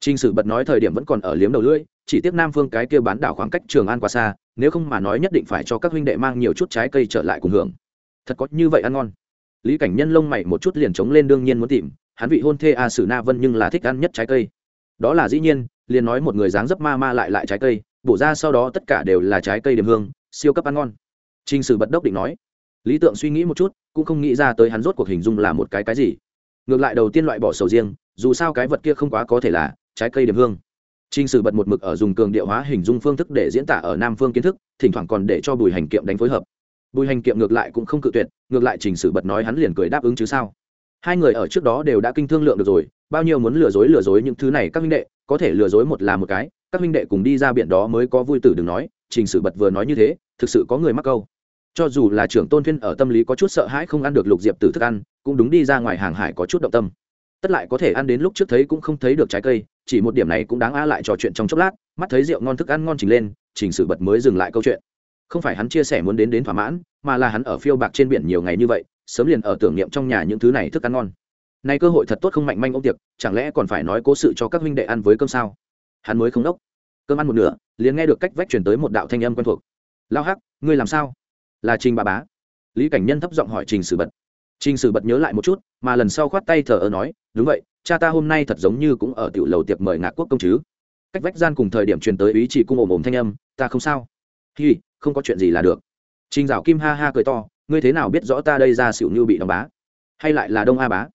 T r ì n h sử bật nói thời điểm vẫn còn ở liếm đầu lưỡi chỉ tiếp nam phương cái kia bán đảo khoảng cách trường an quá xa, nếu không mà nói nhất định phải cho các huynh đệ mang nhiều chút trái cây trở lại cùng hưởng. Thật có như vậy ăn ngon. Lý cảnh nhân lông mày một chút liền trống lên đương nhiên muốn tìm, hắn vị hôn thê a sử na vân nhưng là thích ăn nhất trái cây. Đó là dĩ nhiên, liền nói một người dáng dấp ma ma lại lại trái cây, bổ ra sau đó tất cả đều là trái cây điểm hương, siêu cấp ăn ngon. T r ì n h sử bật đốc định nói. Lý tượng suy nghĩ một chút, cũng không nghĩ ra tới hắn rốt cuộc hình dung là một cái cái gì. Ngược lại đầu tiên loại bỏ sầu riêng, dù sao cái vật kia không quá có thể là trái cây điểm hương. Trình sử bật một mực ở dùng cường điệu hóa hình dung phương thức để diễn tả ở nam phương kiến thức, thỉnh thoảng còn để cho bùi hành kiệm đánh phối hợp. Bùi hành kiệm ngược lại cũng không cự tuyệt, ngược lại trình sử bật nói hắn liền cười đáp ứng chứ sao. Hai người ở trước đó đều đã kinh thương lượng được rồi, bao nhiêu muốn lừa dối lừa dối những thứ này các minh đệ, có thể lừa dối một là một cái, các minh đệ cùng đi ra biển đó mới có vui tử đừng nói, trình sử bật vừa nói như thế, thực sự có người mắc câu. Cho dù là trưởng tôn thiên ở tâm lý có chút sợ hãi không ăn được lục diệp tử thức ăn, cũng đúng đi ra ngoài hàng hải có chút động tâm tất lại có thể ăn đến lúc trước thấy cũng không thấy được trái cây, chỉ một điểm này cũng đáng a lại trò chuyện trong chốc lát, mắt thấy rượu ngon thức ăn ngon trình lên, trình sử bật mới dừng lại câu chuyện. Không phải hắn chia sẻ muốn đến đến thỏa mãn, mà là hắn ở phiêu bạc trên biển nhiều ngày như vậy, sớm liền ở tưởng niệm trong nhà những thứ này thức ăn ngon. Nay cơ hội thật tốt không mạnh manh ông tiệc, chẳng lẽ còn phải nói cố sự cho các huynh đệ ăn với cơm sao? Hắn mới không đốc. Cơm ăn một nửa, liền nghe được cách vách chuyển tới một đạo thanh âm quen thuộc. Lao hắc, ngươi làm sao? Là trình bà bá. Lý cảnh nhân thấp giọng hỏi trình sử bật. Trình sử bật nhớ lại một chút, mà lần sau khoát tay thờ ơ nói đúng vậy, cha ta hôm nay thật giống như cũng ở tiểu lầu tiệc mời ngạc quốc công chứ. Cách vách gian cùng thời điểm truyền tới ý chỉ cung ồm ồm thanh âm, ta không sao. Hi, không có chuyện gì là được. Trình dạo kim ha ha cười to, ngươi thế nào biết rõ ta đây ra xỉu như bị đóng bá? Hay lại là đông a bá?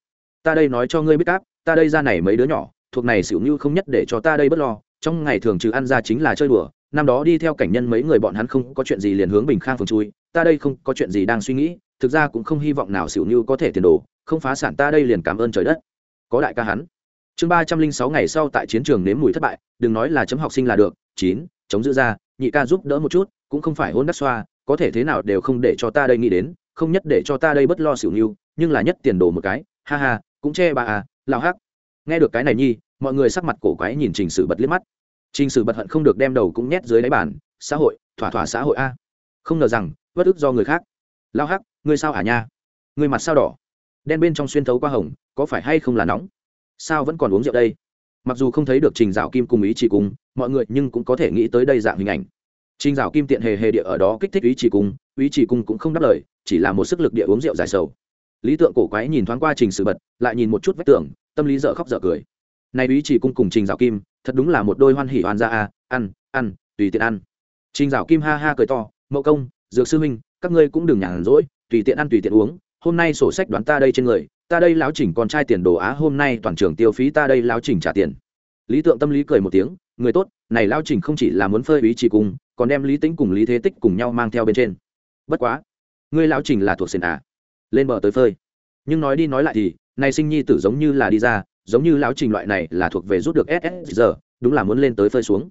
Ta đây nói cho ngươi biết cáp, ta đây ra này mấy đứa nhỏ, thuộc này xỉu như không nhất để cho ta đây bất lo, trong ngày thường trừ ăn ra chính là chơi đùa, năm đó đi theo cảnh nhân mấy người bọn hắn không có chuyện gì liền hướng bình khang phường chui, ta đây không có chuyện gì đang suy nghĩ, thực ra cũng không hy vọng nào xỉu như có thể tiền đồ, không phá sản ta đây liền cảm ơn trời đất có đại ca hắn. Chương ba trăm linh sáu ngày sau tại chiến trường nếm mùi thất bại, đừng nói là chấm học sinh là được, chín, chống giữ ra, nhị ca giúp đỡ một chút, cũng không phải hôn đắc xoa, có thể thế nào đều không để cho ta đây nghĩ đến, không nhất để cho ta đây bất lo xỉu như nhưng là nhất tiền đồ một cái, ha ha, cũng che bà à lao hắc. Nghe được cái này nhi, mọi người sắc mặt cổ quái nhìn trình sử bật liếc mắt. Trình sử bật hận không được đem đầu cũng nhét dưới đáy bàn, xã hội, thỏa thỏa xã hội a. Không ngờ rằng, bất ức do người khác. Lao hắc, ngươi sao hả nha? Ngươi mặt sao đỏ? Đen bên trong xuyên thấu qua hồng, có phải hay không là nóng? Sao vẫn còn uống rượu đây? Mặc dù không thấy được trình dạo kim cùng ý chỉ cùng mọi người nhưng cũng có thể nghĩ tới đây dạng hình ảnh. Trình dạo kim tiện hề hề địa ở đó kích thích ý chỉ cùng ý chỉ cùng cũng không đáp lời, chỉ là một sức lực địa uống rượu dài sầu. Lý tượng cổ quái nhìn thoáng qua trình sự bật, lại nhìn một chút vách tưởng tâm lý dở khóc dở cười. Nay ý chỉ cung cùng trình dạo kim, thật đúng là một đôi hoan hỉ hoàn gia a, ăn ăn, tùy tiện ăn. Trình dạo kim ha ha cười to, mậu công, dược sư huynh, các ngươi cũng đừng nhàn rỗi, tùy tiện ăn tùy tiện uống hôm nay sổ sách đoán ta đây trên người, ta đây láo chỉnh con trai tiền đồ á, hôm nay toàn trường tiêu phí ta đây láo chỉnh trả tiền. Lý tượng tâm lý cười một tiếng, người tốt, này lao chỉnh không chỉ là muốn phơi ý chỉ cùng, còn đem lý tính cùng lý thế tích cùng nhau mang theo bên trên. Bất quá, ngươi lão trình là thuộc sền à? Lên bờ tới phơi. Nhưng nói đi nói lại thì, này sinh nhi tử giống như là đi ra, giống như lão trình loại này là thuộc về rút được ss giờ đúng là muốn lên tới phơi xuống.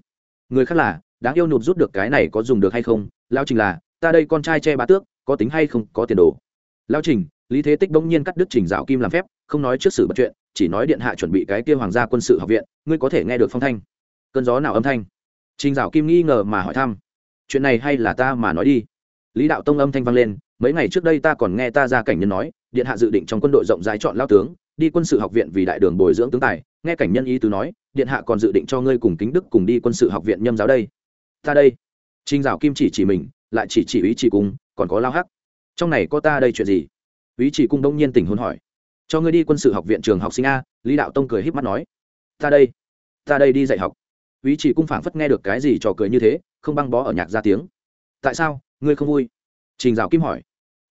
Người khác là, đáng yêu nụp rút được cái này có dùng được hay không? Lão trình là, ta đây con trai che bá tước, có tính hay không, có tiền đồ? Lão trình lý thế tích bỗng nhiên cắt đứt trình dạo kim làm phép không nói trước sự bật chuyện chỉ nói điện hạ chuẩn bị cái kia hoàng gia quân sự học viện ngươi có thể nghe được phong thanh. Cơn gió nào âm thanh? Trình dạo kim nghi ngờ mà hỏi thăm. Chuyện này hay là ta mà nói đi? Lý đạo tông âm thanh vang lên mấy ngày trước đây ta còn nghe ta ra cảnh nhân nói điện hạ dự định trong quân đội rộng rãi chọn lao tướng đi quân sự học viện vì đại đường bồi dưỡng tướng tài. Nghe cảnh nhân ý tứ nói điện hạ còn dự định cho ngươi cùng kính đức cùng đi quân sự học viện nhâm giáo đây. Ta đây. Trinh dạo kim chỉ chỉ mình lại chỉ chỉ ý chỉ cùng, còn có lao hắc trong này có ta đây chuyện gì? Ý chỉ cung đông nhiên tỉnh hôn hỏi. Cho ngươi đi quân sự học viện trường học sinh a, lý đạo tông cười h í p mắt nói. Ta đây ta đây đi dạy học. Ý chỉ cung phảng phất nghe được cái gì trò cười như thế, không băng bó ở nhạc ra tiếng. Tại sao, ngươi không vui? Trình dạo kim hỏi.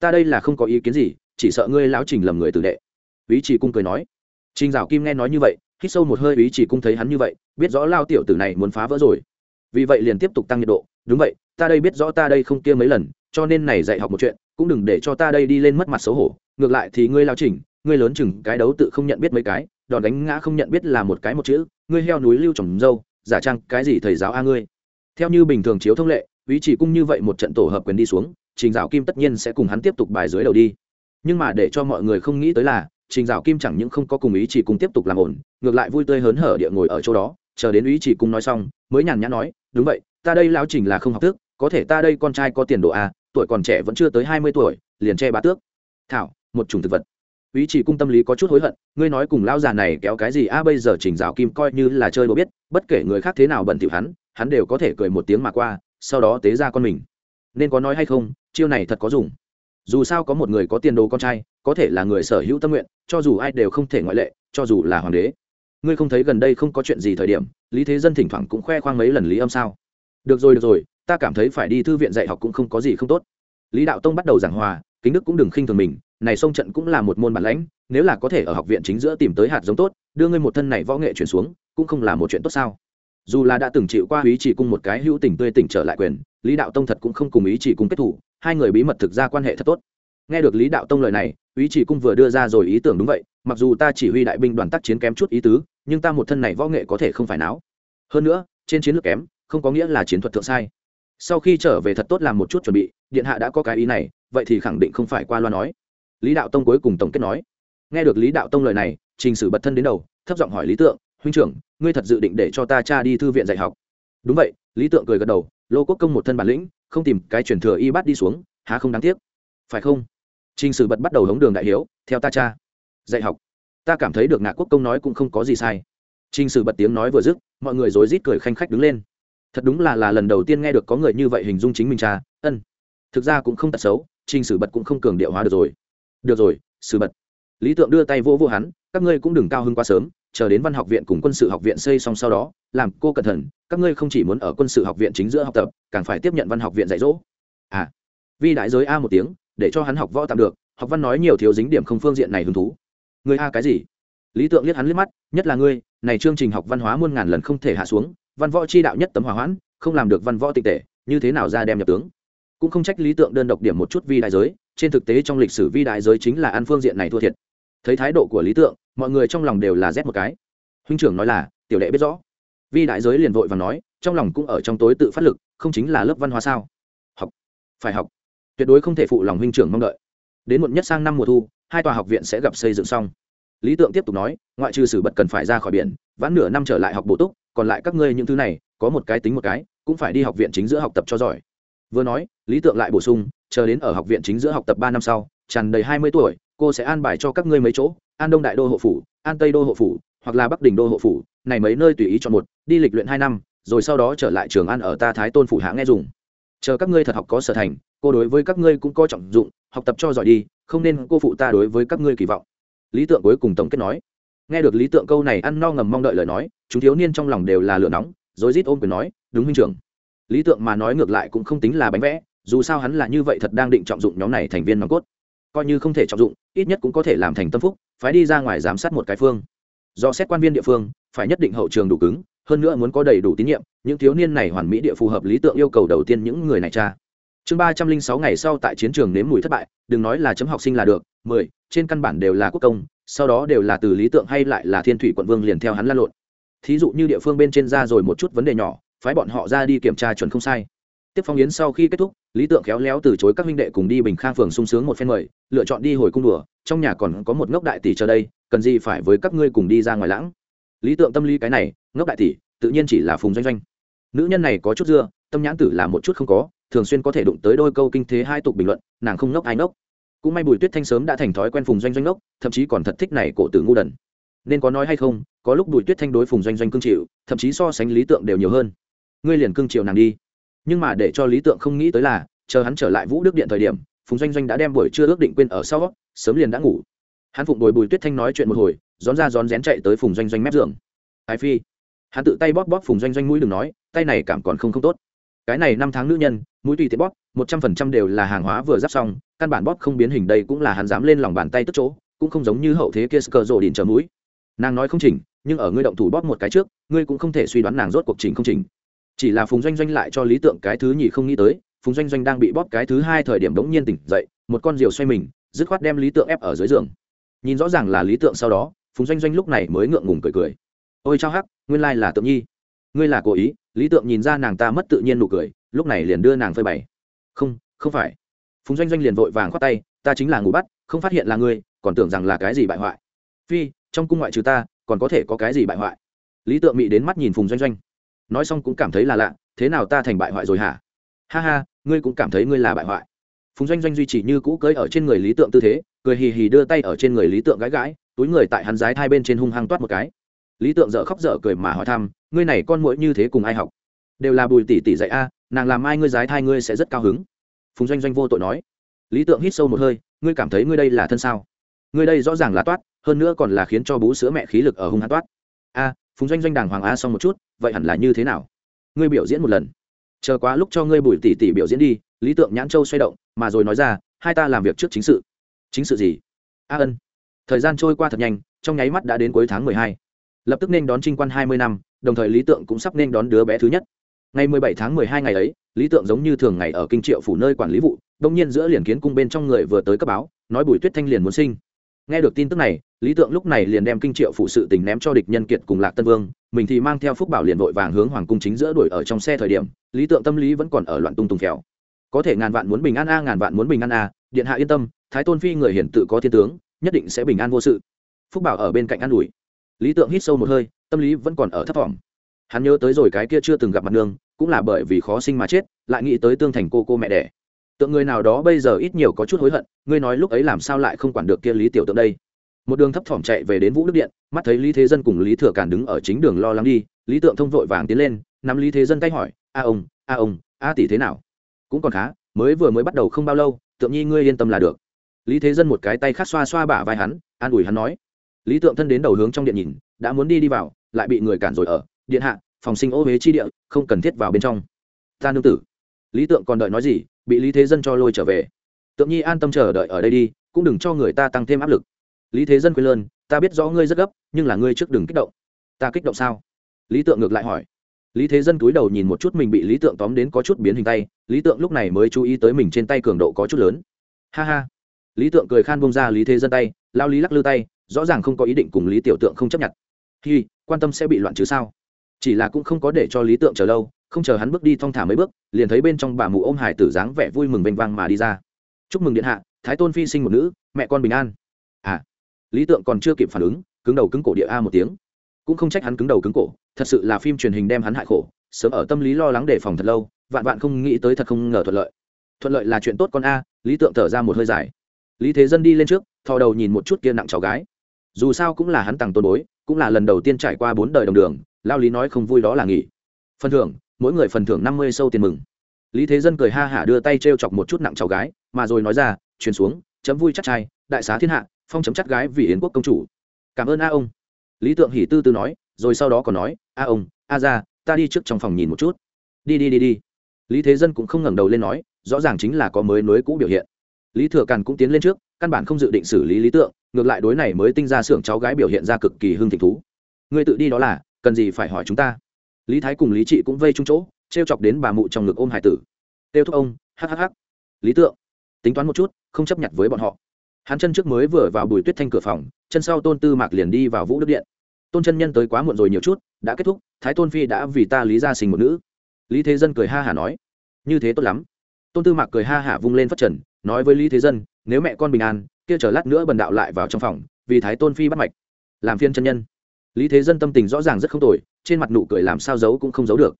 Ta đây là không có ý kiến gì, chỉ sợ ngươi lão trình lầm người tử đệ. Ý chỉ cung cười nói. Trình dạo kim nghe nói như vậy, hít sâu một hơi ý chỉ cung thấy hắn như vậy, biết rõ lao tiểu tử này muốn phá vỡ rồi. Vì vậy liền tiếp tục tăng nhiệt độ. Đúng vậy, ta đây biết rõ ta đây không kia mấy lần, cho nên này dạy học một chuyện cũng đừng để cho ta đây đi lên mất mặt xấu hổ, ngược lại thì ngươi lao chỉnh, ngươi lớn chừng cái đấu tự không nhận biết mấy cái, đòn đánh ngã không nhận biết là một cái một chữ, ngươi heo núi lưu trồng dâu, giả trang cái gì thầy giáo a ngươi. Theo như bình thường chiếu thông lệ, ý chỉ cung như vậy một trận tổ hợp quyền đi xuống, trình dạo kim tất nhiên sẽ cùng hắn tiếp tục bài dưới đầu đi. Nhưng mà để cho mọi người không nghĩ tới là, trình dạo kim chẳng những không có cùng ý chỉ cung tiếp tục làm ổn, ngược lại vui tươi hớn hở địa ngồi ở chỗ đó, chờ đến ý chỉ cung nói xong, mới nhàn nhã nói, đúng vậy, ta đây lão trình là không học thức, có thể ta đây con trai có tiền đồ a tuổi còn trẻ vẫn chưa tới hai mươi tuổi, liền che bá tước. Thảo, một chủng thực vật. Ý chỉ cung tâm lý có chút hối hận, ngươi nói cùng lão già này kéo cái gì? A, bây giờ trình dạo kim coi như là chơi đồ biết, bất kể người khác thế nào bận thỉu hắn hắn đều có thể cười một tiếng mà qua, sau đó tế ra con mình. Nên có nói hay không, chiêu này thật có dùng. Dù sao có một người có tiền đồ con trai, có thể là người sở hữu tâm nguyện, cho dù ai đều không thể ngoại lệ, cho dù là hoàng đế. Ngươi không thấy gần đây không có chuyện gì thời điểm, lý thế dân thỉnh thoảng cũng khoe khoang mấy lần lý âm sao. Được rồi được rồi ta cảm thấy phải đi thư viện dạy học cũng không có gì không tốt. Lý đạo tông bắt đầu giảng hòa, kính đức cũng đừng khinh thường mình, này sông trận cũng là một môn bản lãnh, nếu là có thể ở học viện chính giữa tìm tới hạt giống tốt, đưa ngươi một thân này võ nghệ chuyển xuống, cũng không là một chuyện tốt sao? Dù là đã từng chịu qua ý chỉ cung một cái hữu tình tươi tỉnh trở lại quyền, lý đạo tông thật cũng không cùng ý chỉ cung kết thủ, hai người bí mật thực ra quan hệ thật tốt. Nghe được lý đạo tông lời này, ý chỉ cung vừa đưa ra rồi ý tưởng đúng vậy, mặc dù ta chỉ huy đại binh đoàn tác chiến kém chút ý tứ, nhưng ta một thân này võ nghệ có thể không phải náo hơn nữa, trên chiến lược kém, không có nghĩa là chiến thuật thượng sai sau khi trở về thật tốt làm một chút chuẩn bị, điện hạ đã có cái ý này, vậy thì khẳng định không phải qua loa nói. Lý đạo tông cuối cùng tổng kết nói. Nghe được lý đạo tông lời này, trình sử bật thân đến đầu, thấp giọng hỏi lý tượng, huynh trưởng, ngươi thật dự định để cho ta cha đi thư viện dạy học? Đúng vậy, lý tượng cười gật đầu, lô quốc công một thân bản lĩnh, không tìm cái truyền thừa y bắt đi xuống, há không đáng tiếc? Phải không? Trình sử bật bắt đầu hống đường đại hiếu, theo ta cha. Dạy học? Ta cảm thấy được ngạ quốc công nói cũng không có gì sai. Trình sử bật tiếng nói vừa dứt, mọi người rối rít cười khanh khách đứng lên thật đúng là là lần đầu tiên nghe được có người như vậy hình dung chính mình cha. Ân, thực ra cũng không tật xấu, trình sử bật cũng không cường điệu hóa được rồi. Được rồi, sử bật. Lý tượng đưa tay vô vô hắn, các ngươi cũng đừng cao hơn quá sớm, chờ đến văn học viện cùng quân sự học viện xây xong sau đó, làm cô cẩn thận, các ngươi không chỉ muốn ở quân sự học viện chính giữa học tập, càng phải tiếp nhận văn học viện dạy dỗ. À vi đại giới a một tiếng, để cho hắn học võ tạm được, học văn nói nhiều thiếu dính điểm không phương diện này hứng thú. Người a cái gì? Lý tượng liếc hắn liếc mắt, nhất là ngươi, này chương trình học văn hóa muôn ngàn lần không thể hạ xuống văn võ chi đạo nhất tấm hỏa hoãn, không làm được văn võ tịch tệ, như thế nào ra đem nhập tướng? Cũng không trách lý tượng đơn độc điểm một chút vi đại giới, trên thực tế trong lịch sử vi đại giới chính là ăn phương diện này thua thiệt. Thấy thái độ của lý tượng, mọi người trong lòng đều là rét một cái. Huynh trưởng nói là, tiểu đệ biết rõ. Vi đại giới liền vội và nói, trong lòng cũng ở trong tối tự phát lực, không chính là lớp văn hóa sao? Học. Phải học. Tuyệt đối không thể phụ lòng huynh trưởng mong đợi. Đến muộn nhất sang năm mùa thu, hai tòa học viện sẽ gặp xây dựng xong. Lý tượng tiếp tục nói, ngoại trừ sử bật cần phải ra khỏi biển, vãn nửa năm trở lại học bổ túc còn lại các ngươi những thứ này, có một cái tính một cái, cũng phải đi học viện chính giữa học tập cho giỏi. Vừa nói, lý tượng lại bổ sung, chờ đến ở học viện chính giữa học tập ba năm sau, tràn đầy hai mươi tuổi, cô sẽ an bài cho các ngươi mấy chỗ, an đông đại đô hộ phủ, an tây đô hộ phủ, hoặc là bắc đình đô hộ phủ, này mấy nơi tùy ý chọn một, đi lịch luyện hai năm, rồi sau đó trở lại trường ăn ở ta thái tôn phủ hạ nghe dùng. Chờ các ngươi thật học có sở thành, cô đối với các ngươi cũng có trọng dụng, học tập cho giỏi đi, không nên cô phụ ta đối với các ngươi kỳ vọng. Lý tượng cuối cùng tổng kết nói nghe được lý tượng câu này ăn no ngầm mong đợi lời nói, chúng thiếu niên trong lòng đều là lửa nóng, rồi rít ôm quyền nói, đúng huynh trưởng. Lý tượng mà nói ngược lại cũng không tính là bánh vẽ, dù sao hắn là như vậy thật đang định trọng dụng nhóm này thành viên nòng cốt. Coi như không thể trọng dụng, ít nhất cũng có thể làm thành tâm phúc phải đi ra ngoài giám sát một cái phương. Do xét quan viên địa phương, phải nhất định hậu trường đủ cứng, hơn nữa muốn có đầy đủ tín nhiệm, những thiếu niên này hoàn mỹ địa phù hợp lý tượng yêu cầu đầu tiên những người này cha chương ba trăm linh sáu ngày sau tại chiến trường nếm mùi thất bại, đừng nói là chấm học sinh là được, mười, trên căn bản đều là quốc công sau đó đều là từ lý tượng hay lại là thiên thủy quận vương liền theo hắn lan lộn. Thí dụ như địa phương bên trên ra rồi một chút vấn đề nhỏ, phái bọn họ ra đi kiểm tra chuẩn không sai. Tiếp phong yến sau khi kết thúc, lý tượng khéo léo từ chối các huynh đệ cùng đi bình khang phường sung sướng một phen mời, lựa chọn đi hồi cung đùa, trong nhà còn có một ngốc đại tỷ chờ đây, cần gì phải với các ngươi cùng đi ra ngoài lãng. Lý tượng tâm lý cái này, ngốc đại tỷ, tự nhiên chỉ là phùng doanh doanh. Nữ nhân này có chút dưa, tâm nhãn tử là một chút không có, thường xuyên có thể đụng tới đôi câu kinh thế hai tục bình luận, nàng không ngốc ai ngốc cũng may bùi tuyết thanh sớm đã thành thói quen phùng doanh doanh ngốc, thậm chí còn thật thích này cổ tử ngu đần. Nên có nói hay không, có lúc bùi tuyết thanh đối phùng doanh doanh cương chịu thậm chí so sánh lý tượng đều nhiều hơn. Ngươi liền cương chịu nàng đi. Nhưng mà để cho lý tượng không nghĩ tới là, chờ hắn trở lại vũ đức điện thời điểm, phùng doanh doanh đã đem buổi trưa ước định quên ở sau, sớm liền đã ngủ. Hắn phụng đồi bùi tuyết thanh nói chuyện một hồi, rón ra rón rén chạy tới phùng doanh doanh mép giường. Ái phi. Hắn tự tay bóp bóp phùng doanh doanh mũi đừng nói, tay này cảm còn không không tốt. Cái này năm tháng nữ nhân, mũi tùy tiện bóp, một trăm phần trăm đều là hàng hóa vừa giáp xong căn bản bóp không biến hình đây cũng là hắn dám lên lòng bàn tay tức chỗ, cũng không giống như hậu thế kia sờ rồ đỉnh chờ mũi. Nàng nói không chỉnh, nhưng ở ngươi động thủ bóp một cái trước, ngươi cũng không thể suy đoán nàng rốt cuộc trình không chỉnh. Chỉ là phùng doanh doanh lại cho lý tượng cái thứ nhì không nghĩ tới, phùng doanh doanh đang bị bóp cái thứ hai thời điểm đống nhiên tỉnh dậy, một con diều xoay mình, dứt khoát đem lý tượng ép ở dưới giường. Nhìn rõ ràng là lý tượng sau đó, phùng doanh doanh lúc này mới ngượng ngùng cười cười. Ôi chao hắc, nguyên lai là tượng nhi. Ngươi là cố ý, lý tượng nhìn ra nàng ta mất tự nhiên nụ cười, lúc này liền đưa nàng phơi bày. Không không phải phùng doanh doanh liền vội vàng khoát tay, ta chính là ngủ bắt, không phát hiện là ngươi, còn tưởng rằng là cái gì bại hoại. Phi, trong cung ngoại trừ ta, còn có thể có cái gì bại hoại? Lý tượng mị đến mắt nhìn phùng doanh doanh. Nói xong cũng cảm thấy là lạ, thế nào ta thành bại hoại rồi hả? Ha ha, ngươi cũng cảm thấy ngươi là bại hoại. Phùng doanh doanh duy trì như cũ cưới ở trên người lý tượng tư thế, cười hì hì đưa tay ở trên người lý tượng gãi gãi, túi người tại hắn giái hai bên trên hung hăng toát một cái. Lý tượng dở khóc dở cười mà hỏi thăm, ngươi này con mũi như thế cùng ai học? Đều là bùi tỷ tỷ dạy a, nàng làm ai ngươi giái thai ngươi sẽ rất cao hứng phùng doanh doanh vô tội nói, lý tượng hít sâu một hơi, ngươi cảm thấy ngươi đây là thân sao? Ngươi đây rõ ràng là toát, hơn nữa còn là khiến cho bú sữa mẹ khí lực ở hung hát toát. A, phùng doanh doanh đàng hoàng a, xong một chút, vậy hẳn là như thế nào? Ngươi biểu diễn một lần. Chờ quá lúc cho ngươi bùi tỷ tỷ biểu diễn đi. Lý tượng nhãn châu xoay động, mà rồi nói ra, hai ta làm việc trước chính sự. Chính sự gì? A ân. Thời gian trôi qua thật nhanh, trong nháy mắt đã đến cuối tháng mười hai. Lập tức nên đón trinh quan hai mươi năm, đồng thời lý tượng cũng sắp nên đón đứa bé thứ nhất ngày mười bảy tháng mười hai ngày ấy, lý tượng giống như thường ngày ở kinh triệu phủ nơi quản lý vụ, đông nhiên giữa liền kiến cung bên trong người vừa tới cấp báo, nói bùi tuyết thanh liền muốn sinh. Nghe được tin tức này, lý tượng lúc này liền đem kinh triệu phụ sự tình ném cho địch nhân kiệt cùng lạc tân vương, mình thì mang theo phúc bảo liền vội vàng hướng hoàng cung chính giữa đuổi ở trong xe thời điểm, lý tượng tâm lý vẫn còn ở loạn tung tùng khéo có thể ngàn vạn muốn bình an a, ngàn vạn muốn bình an a, điện hạ yên tâm, thái tôn phi người hiển tự có thiên tướng, nhất định sẽ bình an vô sự. Phúc bảo ở bên cạnh an ủi. Lý tượng hít sâu một hơi, tâm lý vẫn còn ở thấp thỏm. Hắn nhớ tới rồi cái kia chưa từng gặp mặt nương cũng là bởi vì khó sinh mà chết, lại nghĩ tới tương thành cô cô mẹ đẻ. Tượng người nào đó bây giờ ít nhiều có chút hối hận, ngươi nói lúc ấy làm sao lại không quản được kia lý tiểu tượng đây? Một đường thấp thỏm chạy về đến vũ đức điện, mắt thấy lý thế dân cùng lý thừa càn đứng ở chính đường lo lắng đi, lý tượng thông vội vàng tiến lên, nắm lý thế dân tay hỏi, a ông a ông, a tỷ thế nào? Cũng còn khá, mới vừa mới bắt đầu không bao lâu, tượng nhi ngươi yên tâm là được. Lý thế dân một cái tay khác xoa xoa bả vai hắn, an ủi hắn nói. Lý tượng thân đến đầu hướng trong điện nhìn, đã muốn đi đi vào, lại bị người cản rồi ở, điện hạ phòng sinh ô huế chi địa, không cần thiết vào bên trong. Ta nương tử. Lý tượng còn đợi nói gì, bị lý thế dân cho lôi trở về. Tượng nhi an tâm chờ đợi ở đây đi, cũng đừng cho người ta tăng thêm áp lực. Lý thế dân quên lơn, ta biết rõ ngươi rất gấp, nhưng là ngươi trước đừng kích động. Ta kích động sao? Lý tượng ngược lại hỏi. Lý thế dân cúi đầu nhìn một chút mình bị lý tượng tóm đến có chút biến hình tay, lý tượng lúc này mới chú ý tới mình trên tay cường độ có chút lớn. Ha ha. Lý tượng cười khan bông ra lý thế dân tay, lao lý lắc lư tay, rõ ràng không có ý định cùng lý tiểu tượng không chấp nhận. Hi, quan tâm sẽ bị loạn chứ sao? Chỉ là cũng không có để cho lý tượng chờ lâu, không chờ hắn bước đi thong thả mấy bước, liền thấy bên trong bà mụ ôm hải tử dáng vẻ vui mừng vênh vang mà đi ra. Chúc mừng điện hạ, thái tôn phi sinh một nữ, mẹ con bình an. À lý tượng còn chưa kịp phản ứng, cứng đầu cứng cổ địa a một tiếng. Cũng không trách hắn cứng đầu cứng cổ, thật sự là phim truyền hình đem hắn hại khổ, sớm ở tâm lý lo lắng đề phòng thật lâu, vạn vạn không nghĩ tới thật không ngờ thuận lợi. Thuận lợi là chuyện tốt con a, lý tượng thở ra một hơi dài. Lý thế dân đi lên trước, thò đầu nhìn một chút kia nặng cháu gái. Dù sao cũng là hắn tặng tôn bối, cũng là lần đầu tiên trải qua bốn đời đồng đường lao lý nói không vui đó là nghỉ. Phần thưởng, mỗi người phần thưởng năm mươi sâu tiền mừng. Lý thế dân cười ha hả đưa tay t r e o chọc một chút nặng cháu gái, mà rồi nói ra truyền xuống, chấm vui chắc trai, đại xá thiên hạ, phong chấm chắc gái vì yến quốc công chủ. Cảm ơn a ông. Lý tượng hỉ tư tư nói, rồi sau đó còn nói, a ông, a ra ta đi trước trong phòng nhìn một chút. Đi đi đi đi. Lý thế dân cũng không ngẩng đầu lên nói, rõ ràng chính là có mới nối cũ biểu hiện. Lý thừa càn cũng tiến lên trước, căn bản không dự định xử lý lý tượng, ngược lại đối này mới tinh ra xưởng cháu gái biểu hiện ra cực kỳ hưng thịnh thú. Ngươi tự đi đó là cần gì phải hỏi chúng ta? Lý thái cùng lý trị cũng vây chung chỗ t r e o chọc đến bà mụ trong ngực ôm hải tử. Têu thúc ông hhh lý tượng, tính toán một chút, không chấp nhận với bọn họ. Hắn chân trước mới vừa vào bùi tuyết thanh cửa phòng, chân sau tôn tư mạc liền đi vào vũ đức điện. Tôn chân nhân tới quá muộn rồi nhiều chút, đã kết thúc, thái tôn phi đã vì ta lý ra sinh một nữ. Lý thế dân cười ha hả nói, như thế tốt lắm. Tôn tư mạc cười ha hả vung lên phát trần, nói với lý thế dân, nếu mẹ con bình an, kia chờ lát nữa bần đạo lại vào trong phòng, vì thái tôn phi bắt mạch. Làm phiên chân nhân lý thế dân tâm tình rõ ràng rất không tồi, trên mặt nụ cười làm sao giấu cũng không giấu được.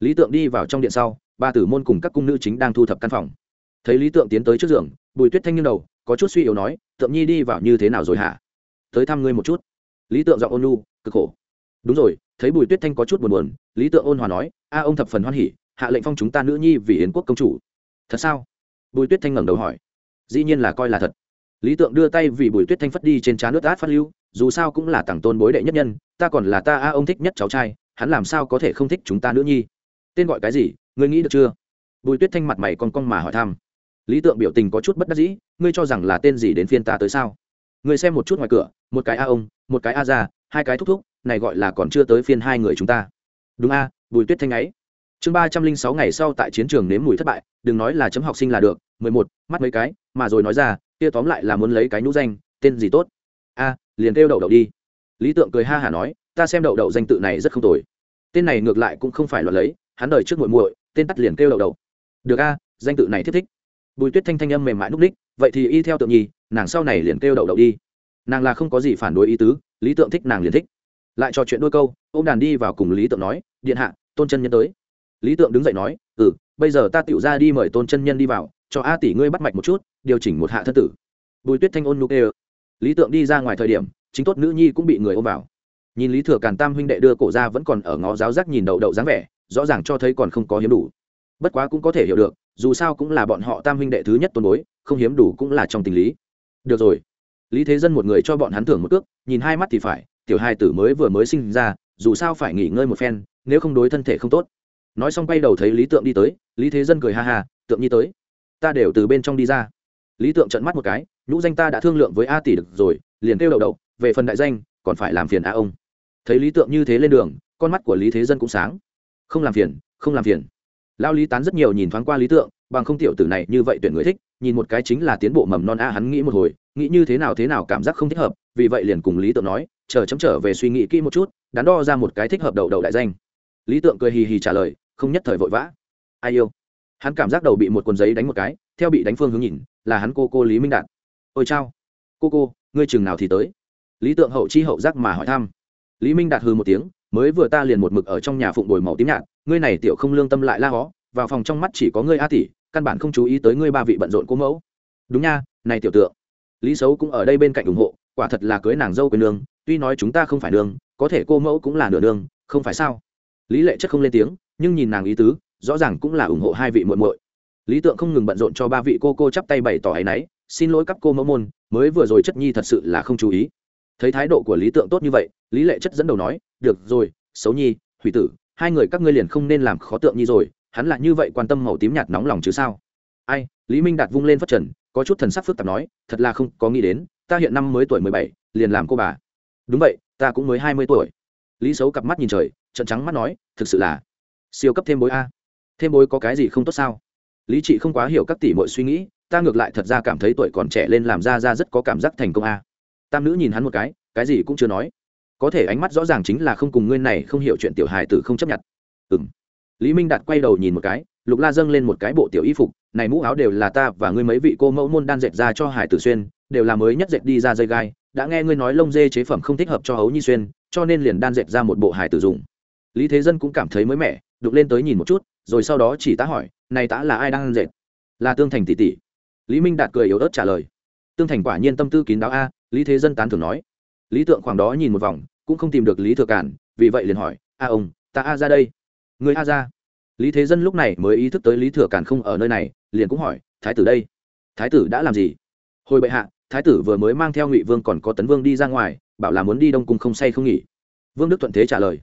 Lý tượng đi vào trong điện sau, ba tử môn cùng các cung nữ chính đang thu thập căn phòng. Thấy lý tượng tiến tới trước giường, bùi tuyết thanh nghiêng đầu, có chút suy yếu nói, tượng nhi đi vào như thế nào rồi hả? Tới thăm ngươi một chút. Lý tượng giọng ôn nu cực khổ. Đúng rồi, thấy bùi tuyết thanh có chút buồn buồn, lý tượng ôn hòa nói, a ông thập phần hoan hỉ, hạ lệnh phong chúng ta nữ nhi vì yến quốc công chủ. Thật sao? Bùi tuyết thanh ngẩng đầu hỏi. Dĩ nhiên là coi là thật. Lý tượng đưa tay vì bùi tuyết thanh phất đi trên trán nước át phát lưu dù sao cũng là tặng tôn bối đệ nhất nhân, ta còn là ta a, ông thích nhất cháu trai, hắn làm sao có thể không thích chúng ta nữ nhi? Tên gọi cái gì, ngươi nghĩ được chưa? Bùi tuyết thanh mặt mày con con mà hỏi thăm. Lý tượng biểu tình có chút bất đắc dĩ, ngươi cho rằng là tên gì đến phiên ta tới sao? Ngươi xem một chút ngoài cửa, một cái a ông, một cái a già hai cái thúc thúc, này gọi là còn chưa tới phiên hai người chúng ta. Đúng a, bùi tuyết thanh ấy. Chương ba trăm linh sáu ngày sau tại chiến trường nếm mùi thất bại, đừng nói là chấm học sinh là được, mười một, mắt mấy cái, mà rồi nói ra kia tóm lại là muốn lấy cái nhũ danh, tên gì tốt? A, liền kêu đậu đậu đi. Lý tượng cười ha hả nói, ta xem đậu đậu danh tự này rất không tồi. Tên này ngược lại cũng không phải loạn lấy, hắn đời trước muội muội, tên tắt liền kêu đậu đậu. Được a, danh tự này thiết thích. Bùi tuyết thanh thanh âm mềm mại núc ních, vậy thì y theo tượng nhi, nàng sau này liền kêu đậu đậu đi. Nàng là không có gì phản đối ý tứ, lý tượng thích nàng liền thích. Lại trò chuyện đôi câu ô m đàn đi vào cùng lý tượng nói, điện hạ, tôn chân nhân tới. Lý tượng đứng dậy nói ừ bây giờ ta tựu ra đi mời tôn chân nhân đi vào, cho a tỷ ngươi bắt mạch một chút, điều chỉnh một hạ thân tử. Bùi tuyết thanh ôn nụ ê lý tượng đi ra ngoài thời điểm, chính tốt nữ nhi cũng bị người ôm vào. Nhìn lý thừa càn tam huynh đệ đưa cổ ra vẫn còn ở ngó giáo giác nhìn đậu đậu dáng vẻ, rõ ràng cho thấy còn không có hiếm đủ. Bất quá cũng có thể hiểu được, dù sao cũng là bọn họ tam huynh đệ thứ nhất tôn bối, không hiếm đủ cũng là trong tình lý. Được rồi. Lý thế dân một người cho bọn hắn thưởng một cước, nhìn hai mắt thì phải, tiểu hai tử mới vừa mới sinh ra, dù sao phải nghỉ ngơi một phen, nếu không đối thân thể không tốt. Nói xong quay đầu thấy lý tượng đi tới, lý thế dân cười ha ha, tượng nhi tới, ta đều từ bên trong đi ra. Lý tượng trận mắt một cái nhũ danh ta đã thương lượng với a tỷ được rồi, liền kêu đầu đậu về phần đại danh, còn phải làm phiền a ông. Thấy lý tượng như thế lên đường, con mắt của lý thế dân cũng sáng. Không làm phiền, không làm phiền. Lao lý tán rất nhiều nhìn thoáng qua lý tượng, bằng không tiểu tử này như vậy tuyển người thích, nhìn một cái chính là tiến bộ mầm non a hắn nghĩ một hồi, nghĩ như thế nào thế nào cảm giác không thích hợp, vì vậy liền cùng lý tượng nói, chờ chấm trở về suy nghĩ kỹ một chút, đắn đo ra một cái thích hợp đầu đầu đại danh. Lý tượng cười hì hì trả lời, không nhất thời vội vã. Ai yêu? Hắn cảm giác đầu bị một cuốn giấy đánh một cái, theo bị đánh phương hướng nhìn, là hắn cô cô lý minh đạt ôi chao. Cô cô, ngươi chừng nào thì tới. Lý tượng hậu chi hậu giác mà hỏi thăm. Lý minh đạt hư một tiếng, mới vừa ta liền một mực ở trong nhà phụng bồi màu tím nhạt, ngươi này tiểu không lương tâm lại la hó, vào phòng trong mắt chỉ có ngươi a tỷ, căn bản không chú ý tới ngươi ba vị bận rộn cố mẫu. Đúng nha, này tiểu tượng. Lý xấu cũng ở đây bên cạnh ủng hộ, quả thật là cưới nàng dâu quyền nương, tuy nói chúng ta không phải nương, có thể cô mẫu cũng là nửa nương, không phải sao? Lý lệ chất không lên tiếng, nhưng nhìn nàng ý tứ, rõ ràng cũng là ủng hộ hai vị muội muội. Lý tượng không ngừng bận rộn cho ba vị cô cô chắp tay bày tỏ áy náy xin lỗi các cô mẫu môn, mới vừa rồi chất nhi thật sự là không chú ý. Thấy thái độ của lý tượng tốt như vậy, lý lệ chất dẫn đầu nói, được rồi, xấu nhi hủy tử, hai người các ngươi liền không nên làm khó tượng nhi rồi, hắn là như vậy quan tâm màu tím nhạt nóng lòng chứ sao? Ai? Lý minh đạt vung lên phát trần, có chút thần sắc phức tạp nói, thật là không có nghĩ đến, ta hiện năm mới tuổi mười bảy, liền làm cô bà. Đúng vậy, ta cũng mới hai mươi tuổi. Lý xấu cặp mắt nhìn trời trận trắng mắt nói, thực sự là siêu cấp thêm bối a. Thêm bối có cái gì không tốt sao? Lý trị không quá hiểu các tỷ mọi suy nghĩ ta ngược lại thật ra cảm thấy tuổi còn trẻ lên làm ra ra rất có cảm giác thành công a. Tam nữ nhìn hắn một cái cái gì cũng chưa nói. Có thể ánh mắt rõ ràng chính là không cùng ngươi này không hiểu chuyện tiểu hài tử không chấp nhận. Ừ m lý minh đạt quay đầu nhìn một cái, lục la dâng lên một cái bộ tiểu y phục, này mũ áo đều là ta và ngươi mấy vị cô mẫu môn đan dệt ra cho hải tử xuyên, đều là mới nhất dệt đi ra dây gai, đã nghe ngươi nói lông dê chế phẩm không thích hợp cho hấu nhi xuyên, cho nên liền đan dệt ra một bộ hải tử dùng. Lý thế dân cũng cảm thấy mới mẻ đục lên tới nhìn một chút, rồi sau đó chỉ tá hỏi, này tá là ai đang dệt? Là tương thành tỷ tỷ lý minh đạt cười yếu ớt trả lời. Tương thành quả nhiên tâm tư kín đáo a, lý thế dân tán thường nói. Lý tượng khoảng đó nhìn một vòng, cũng không tìm được lý thừa cản, vì vậy liền hỏi, a ông, ta a ra đây? Người a ra. Lý thế dân lúc này mới ý thức tới lý thừa cản không ở nơi này, liền cũng hỏi, thái tử đây? Thái tử đã làm gì? Hồi bệ hạ, thái tử vừa mới mang theo ngụy vương còn có tấn vương đi ra ngoài, bảo là muốn đi đông cung không say không nghỉ. Vương đức thuận thế trả lời.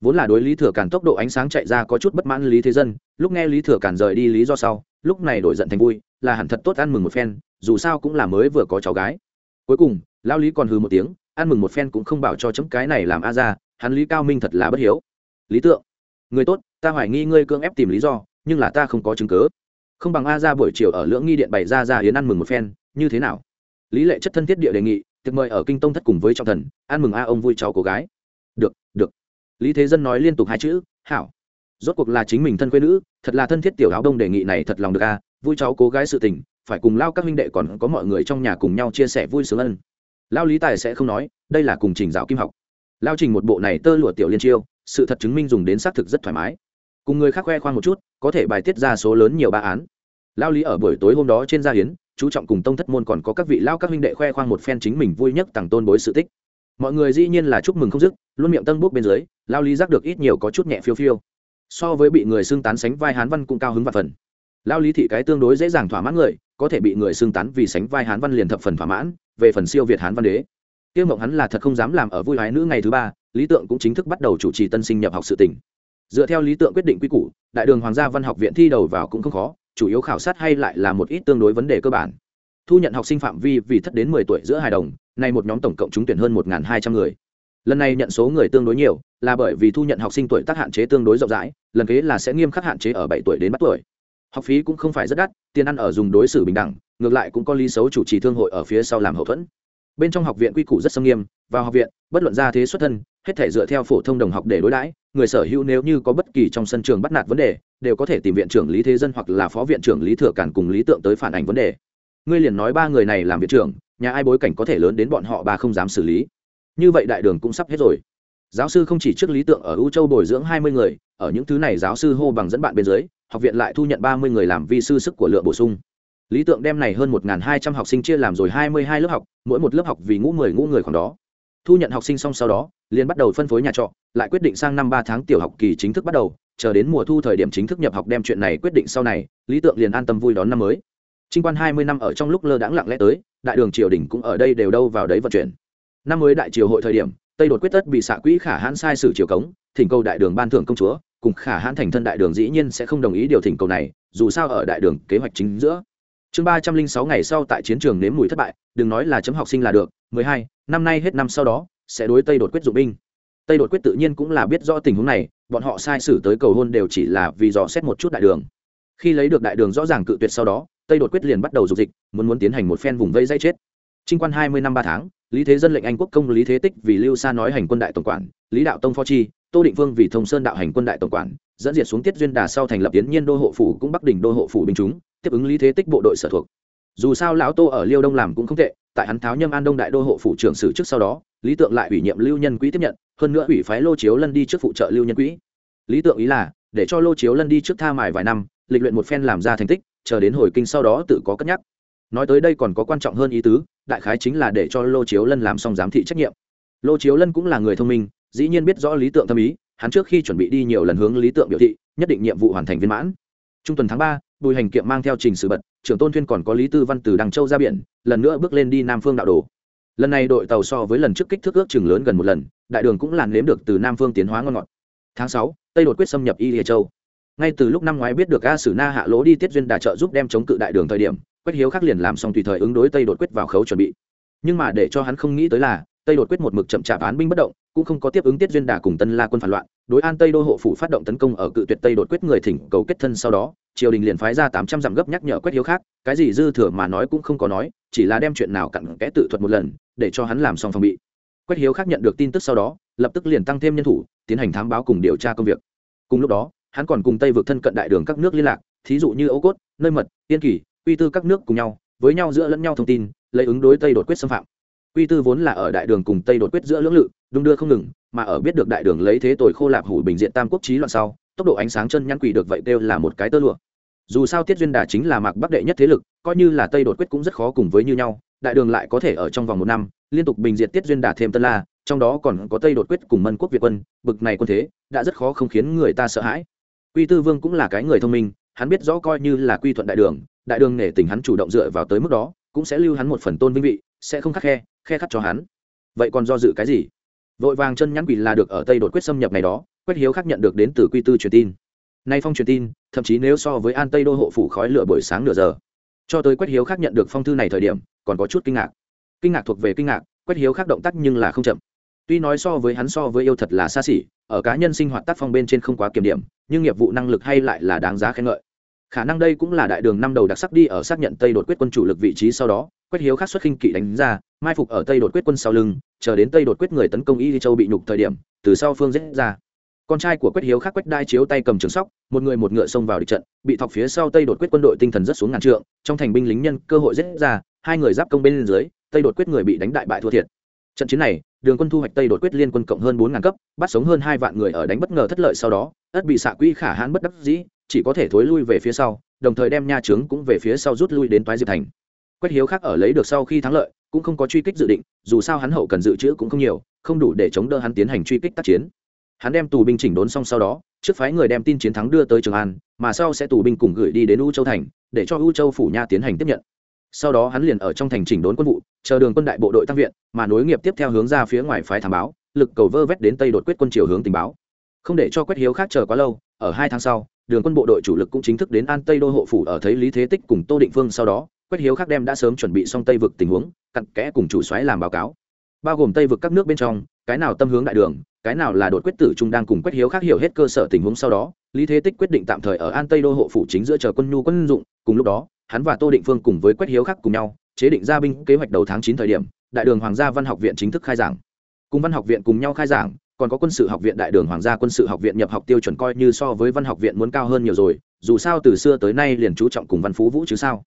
Vốn là đối lý thừa Cản tốc độ ánh sáng chạy ra có chút bất mãn lý thế dân, lúc nghe lý thừa Cản rời đi lý do sau lúc này đổi giận thành vui, là hẳn thật tốt ăn mừng một phen, dù sao cũng là mới vừa có cháu gái. Cuối cùng lao lý còn hừ một tiếng, ăn mừng một phen cũng không bảo cho chấm cái này làm a ra, hắn lý cao minh thật là bất hiếu. Lý tượng, người tốt, ta hoài nghi ngươi cưỡng ép tìm lý do, nhưng là ta không có chứng cớ không bằng a ra buổi chiều ở lưỡng nghi điện bày ra ra hiến ăn mừng một phen, như thế nào? Lý lệ chất thân thiết địa đề nghị, tiệc mời ở kinh tông thất cùng với trọng thần, ăn mừng a ông vui cháu cô gái. Được được. Lý thế dân nói liên tục hai chữ, hảo rốt cuộc là chính mình thân quê nữ, thật là thân thiết tiểu áo đông đề nghị này thật lòng được a vui cháu cố gái sự tình, phải cùng lao các huynh đệ còn có mọi người trong nhà cùng nhau chia sẻ vui sướng ân. Lao lý tài sẽ không nói, đây là cùng trình giáo kim học. Lao trình một bộ này tơ lụa tiểu liên chiêu, sự thật chứng minh dùng đến xác thực rất thoải mái. Cùng người khác khoe khoang một chút, có thể bài tiết ra số lớn nhiều ba án. Lao lý ở buổi tối hôm đó trên gia hiến, chú trọng cùng tông thất môn còn có các vị lao các huynh đệ khoe khoang một phen chính mình vui nhất tặng tôn bối sự tích. Mọi người dĩ nhiên là chúc mừng không dứt, luôn miệng tân bút bên dưới, lao lý giác được ít nhiều có chút nhẹ phiêu phiêu so với bị người xưng tán sánh vai hán văn cũng cao hứng và phần. Lao lý thị cái tương đối dễ dàng thỏa mãn người, có thể bị người xưng tán vì sánh vai hán văn liền thập phần thỏa mãn, về phần siêu việt hán văn đế. Tiêu mộng hắn là thật không dám làm ở vui hái nữ ngày thứ ba, lý tượng cũng chính thức bắt đầu chủ trì tân sinh nhập học sự tỉnh dựa theo lý tượng quyết định quy củ, đại đường hoàng gia văn học viện thi đầu vào cũng không khó, chủ yếu khảo sát hay lại là một ít tương đối vấn đề cơ bản. Thu nhận học sinh phạm vi vì thất đến mười tuổi giữa hài đồng, nay một nhóm tổng cộng trúng tuyển hơn một hai trăm người lần này nhận số người tương đối nhiều, là bởi vì thu nhận học sinh tuổi tác hạn chế tương đối rộng rãi, lần kế là sẽ nghiêm khắc hạn chế ở bảy tuổi đến bắt tuổi. Học phí cũng không phải rất đắt, tiền ăn ở dùng đối xử bình đẳng, ngược lại cũng có lý xấu chủ trì thương hội ở phía sau làm hậu thuẫn. Bên trong học viện quy củ rất sâm nghiêm, vào học viện, bất luận ra thế xuất thân, hết thể dựa theo phổ thông đồng học để đối đãi, người sở hữu nếu như có bất kỳ trong sân trường bắt nạt vấn đề, đều có thể tìm viện trưởng lý thế dân hoặc là phó viện trưởng lý thừa cản cùng lý tượng tới phản ảnh vấn đề. Ngươi liền nói ba người này làm viện trưởng, nhà ai bối cảnh có thể lớn đến bọn họ ba không dám xử lý như vậy đại đường cũng sắp hết rồi. Giáo sư không chỉ trước lý tượng ở ưu châu bồi dưỡng hai mươi người, ở những thứ này giáo sư hô bằng dẫn bạn bên dưới, học viện lại thu nhận ba mươi người làm vi sư sức của lượng bổ sung. Lý tượng đem này hơn một hai trăm học sinh chia làm rồi hai mươi hai lớp học, mỗi một lớp học vì ngũ mười ngũ người khoảng đó. Thu nhận học sinh xong sau đó, liền bắt đầu phân phối nhà trọ, lại quyết định sang năm ba tháng tiểu học kỳ chính thức bắt đầu, chờ đến mùa thu thời điểm chính thức nhập học đem chuyện này quyết định sau này, lý tượng liền an tâm vui đón năm mới. Trinh quan hai mươi năm ở trong lúc lơ đãng lặng lẽ tới, đại đường triều đình cũng ở đây đều đâu vào đấy vận chuyển năm mới đại triều hội thời điểm, tây đột quyết tất bị xạ quỹ khả hãn sai sử triều cống, thỉnh cầu đại đường ban thưởng công chúa, cùng khả hãn thành thân đại đường dĩ nhiên sẽ không đồng ý điều thỉnh cầu này, dù sao ở đại đường kế hoạch chính giữa. Chương ba trăm linh sáu ngày sau tại chiến trường nếm mùi thất bại, đừng nói là chấm học sinh là được, mười hai, năm nay hết năm sau đó, sẽ đối tây đột quyết dụng binh. Tây đột quyết tự nhiên cũng là biết rõ tình huống này, bọn họ sai sử tới cầu hôn đều chỉ là vì dò xét một chút đại đường. Khi lấy được đại đường rõ ràng cự tuyệt sau đó, tây đột quyết liền bắt đầu dục dịch, muốn muốn tiến hành một phen vùng vây dây chết trinh quan hai mươi năm ba tháng, lý thế dân lệnh anh quốc công lý thế tích vì lưu sa nói hành quân đại tổng quản, lý đạo tông phó chi, tô định vương vì thông sơn đạo hành quân đại tổng quản, dẫn diệt xuống tiết duyên đà sau thành lập tiến nhiên đô hộ phủ cũng bắc đỉnh đô hộ phủ binh chúng, tiếp ứng lý thế tích bộ đội sở thuộc. Dù sao lão tô ở liêu đông làm cũng không tệ, tại hắn tháo nhâm an đông đại đô hộ phủ trưởng sử trước sau đó, lý tượng lại ủy nhiệm lưu nhân quỹ tiếp nhận, hơn nữa ủy phái lô chiếu lân đi trước phụ trợ lưu nhân quỹ lý tượng ý là, để cho lô chiếu lân đi trước tha mài vài năm, lịch luyện một phen làm ra thành tích, chờ đến hồi kinh sau đó tự có cất nhắc nói tới đây còn có quan trọng hơn ý tứ, đại khái chính là để cho lô chiếu lân làm xong giám thị trách nhiệm. Lô chiếu lân cũng là người thông minh, dĩ nhiên biết rõ lý tượng tâm ý, hắn trước khi chuẩn bị đi nhiều lần hướng lý tượng biểu thị, nhất định nhiệm vụ hoàn thành viên mãn. Trung tuần tháng ba, bùi hành kiệm mang theo trình sử bật, trưởng tôn thuyên còn có lý tư văn từ đằng châu ra biển, lần nữa bước lên đi nam phương đạo đồ. Lần này đội tàu so với lần trước kích thước ước chừng lớn gần một lần, đại đường cũng làn nếm được từ nam phương tiến hóa ngon ngọt. Tháng sáu, tây đột quyết xâm nhập y địa châu. Ngay từ lúc năm ngoái biết được a sử na hạ lỗ đi tiết duyên đà trợ giúp đem chống cự đại đường thời điểm quách hiếu khắc liền làm xong tùy thời ứng đối tây đột quyết vào khấu chuẩn bị. Nhưng mà để cho hắn không nghĩ tới là, tây đột quyết một mực chậm chạp án binh bất động, cũng không có tiếp ứng tiết duyên đà cùng tân la quân phản loạn. Đối an tây đô hộ phủ phát động tấn công ở cự tuyệt tây đột quyết người thỉnh cầu kết thân sau đó, triều đình liền phái ra tám trăm dặm gấp nhắc nhở Quách hiếu khác cái gì dư thừa mà nói cũng không có nói, chỉ là đem chuyện nào cặn kẽ tự thuật một lần, để cho hắn làm xong phòng bị. Quách hiếu khác nhận được tin tức sau đó, lập tức liền tăng thêm nhân thủ, tiến hành thám báo cùng điều tra công việc. Cùng lúc đó, hắn còn cùng tây vượt thân cận đại đường các nước liên lạc, thí dụ như ấu cốt, nơi mật, yên kỳ Quy tư các nước cùng nhau, với nhau giữa lẫn nhau thông tin, lấy ứng đối tây đột quyết xâm phạm. Quy tư vốn là ở đại đường cùng tây đột quyết giữa lưỡng lự, đung đưa không ngừng, mà ở biết được đại đường lấy thế tội khô lạp hủ bình diện tam quốc trí loạn sau, tốc độ ánh sáng chân nhăn quỷ được vậy kêu là một cái tơ lụa. Dù sao tiết duyên đà chính là mạc bắc đệ nhất thế lực, coi như là tây đột quyết cũng rất khó cùng với như nhau, đại đường lại có thể ở trong vòng một năm, liên tục bình diệt tiết duyên đà thêm tân la, trong đó còn có tây đột quyết cùng mân quốc việt quân, bực này quân thế, đã rất khó không khiến người ta sợ hãi. Quy tư vương cũng là cái người thông minh, hắn biết rõ coi như là quy thuận đại đường đại đường nể tình hắn chủ động dựa vào tới mức đó, cũng sẽ lưu hắn một phần tôn vinh vị, sẽ không khắc khe khe khắc cho hắn. Vậy còn do dự cái gì? Vội vàng chân nhắn quỷ là được ở tây đột quyết xâm nhập này đó, quách hiếu khác nhận được đến từ quy tư truyền tin. Nay phong truyền tin, thậm chí nếu so với an tây đô hộ phủ khói lửa buổi sáng nửa giờ. Cho tới quách hiếu khác nhận được phong thư này thời điểm, còn có chút kinh ngạc. Kinh ngạc thuộc về kinh ngạc, quách hiếu khác động tác nhưng là không chậm. Tuy nói so với hắn so với yêu thật là xa xỉ, ở cá nhân sinh hoạt tác phong bên trên không quá kiểm điểm, nhưng nghiệp vụ năng lực hay lại là đáng giá khen ngợi khả năng đây cũng là đại đường năm đầu đặc sắc đi ở xác nhận tây đột quyết quân chủ lực vị trí sau đó, quách hiếu khắc xuất khinh kỵ đánh ra, mai phục ở tây đột quyết quân sau lưng, chờ đến tây đột quyết người tấn công y châu bị nhục thời điểm, từ sau phương giết ra. Con trai của quách hiếu khắc quách đai chiếu tay cầm trường sóc, một người một ngựa xông vào địch trận, bị thọc phía sau tây đột quyết quân đội tinh thần rất xuống ngàn trượng, trong thành binh lính nhân cơ hội giết ra, hai người giáp công bên dưới, tây đột quyết người bị đánh đại bại thua thiệt. Trận chiến này, đường quân thu hoạch tây đột quyết liên quân cộng hơn bốn ngàn cấp, bắt sống hơn hai vạn người ở đánh bất ngờ thất lợi sau đó, ất bị xạ quỹ khả hãn bất đắc dĩ chỉ có thể thối lui về phía sau, đồng thời đem nha trướng cũng về phía sau rút lui đến toái diệp thành. Quách hiếu khác ở lấy được sau khi thắng lợi, cũng không có truy kích dự định, dù sao hắn hậu cần dự trữ cũng không nhiều, không đủ để chống đỡ hắn tiến hành truy kích tác chiến. Hắn đem tù binh chỉnh đốn xong sau đó, trước phái người đem tin chiến thắng đưa tới trường an, mà sau sẽ tù binh cùng gửi đi đến u châu thành, để cho u châu phủ nha tiến hành tiếp nhận. Sau đó hắn liền ở trong thành chỉnh đốn quân vụ, chờ đường quân đại bộ đội tăng viện, mà nối nghiệp tiếp theo hướng ra phía ngoài phái thám báo, lực cầu vơ vét đến tây đột quyết quân triều hướng tình báo. Không để cho quét hiếu khác chờ quá lâu, ở hai tháng sau đường quân bộ đội chủ lực cũng chính thức đến an tây đô hộ phủ ở thấy lý thế tích cùng tô định phương sau đó, Quách hiếu Khắc đem đã sớm chuẩn bị xong tây vực tình huống, cặn kẽ cùng chủ xoáy làm báo cáo. Bao gồm tây vực các nước bên trong, cái nào tâm hướng đại đường, cái nào là đột quyết tử trung đang cùng Quách hiếu khác hiểu hết cơ sở tình huống sau đó, lý thế tích quyết định tạm thời ở an tây đô hộ phủ chính giữa chờ quân nhu quân dụng, cùng lúc đó, hắn và tô định phương cùng với Quách hiếu khác cùng nhau, chế định ra binh kế hoạch đầu tháng chín thời điểm, đại đường hoàng gia văn học viện chính thức khai giảng. Cùng văn học viện cùng nhau khai giảng còn có quân sự học viện đại đường hoàng gia quân sự học viện nhập học tiêu chuẩn coi như so với văn học viện muốn cao hơn nhiều rồi, dù sao từ xưa tới nay liền chú trọng cùng văn phú vũ chứ sao.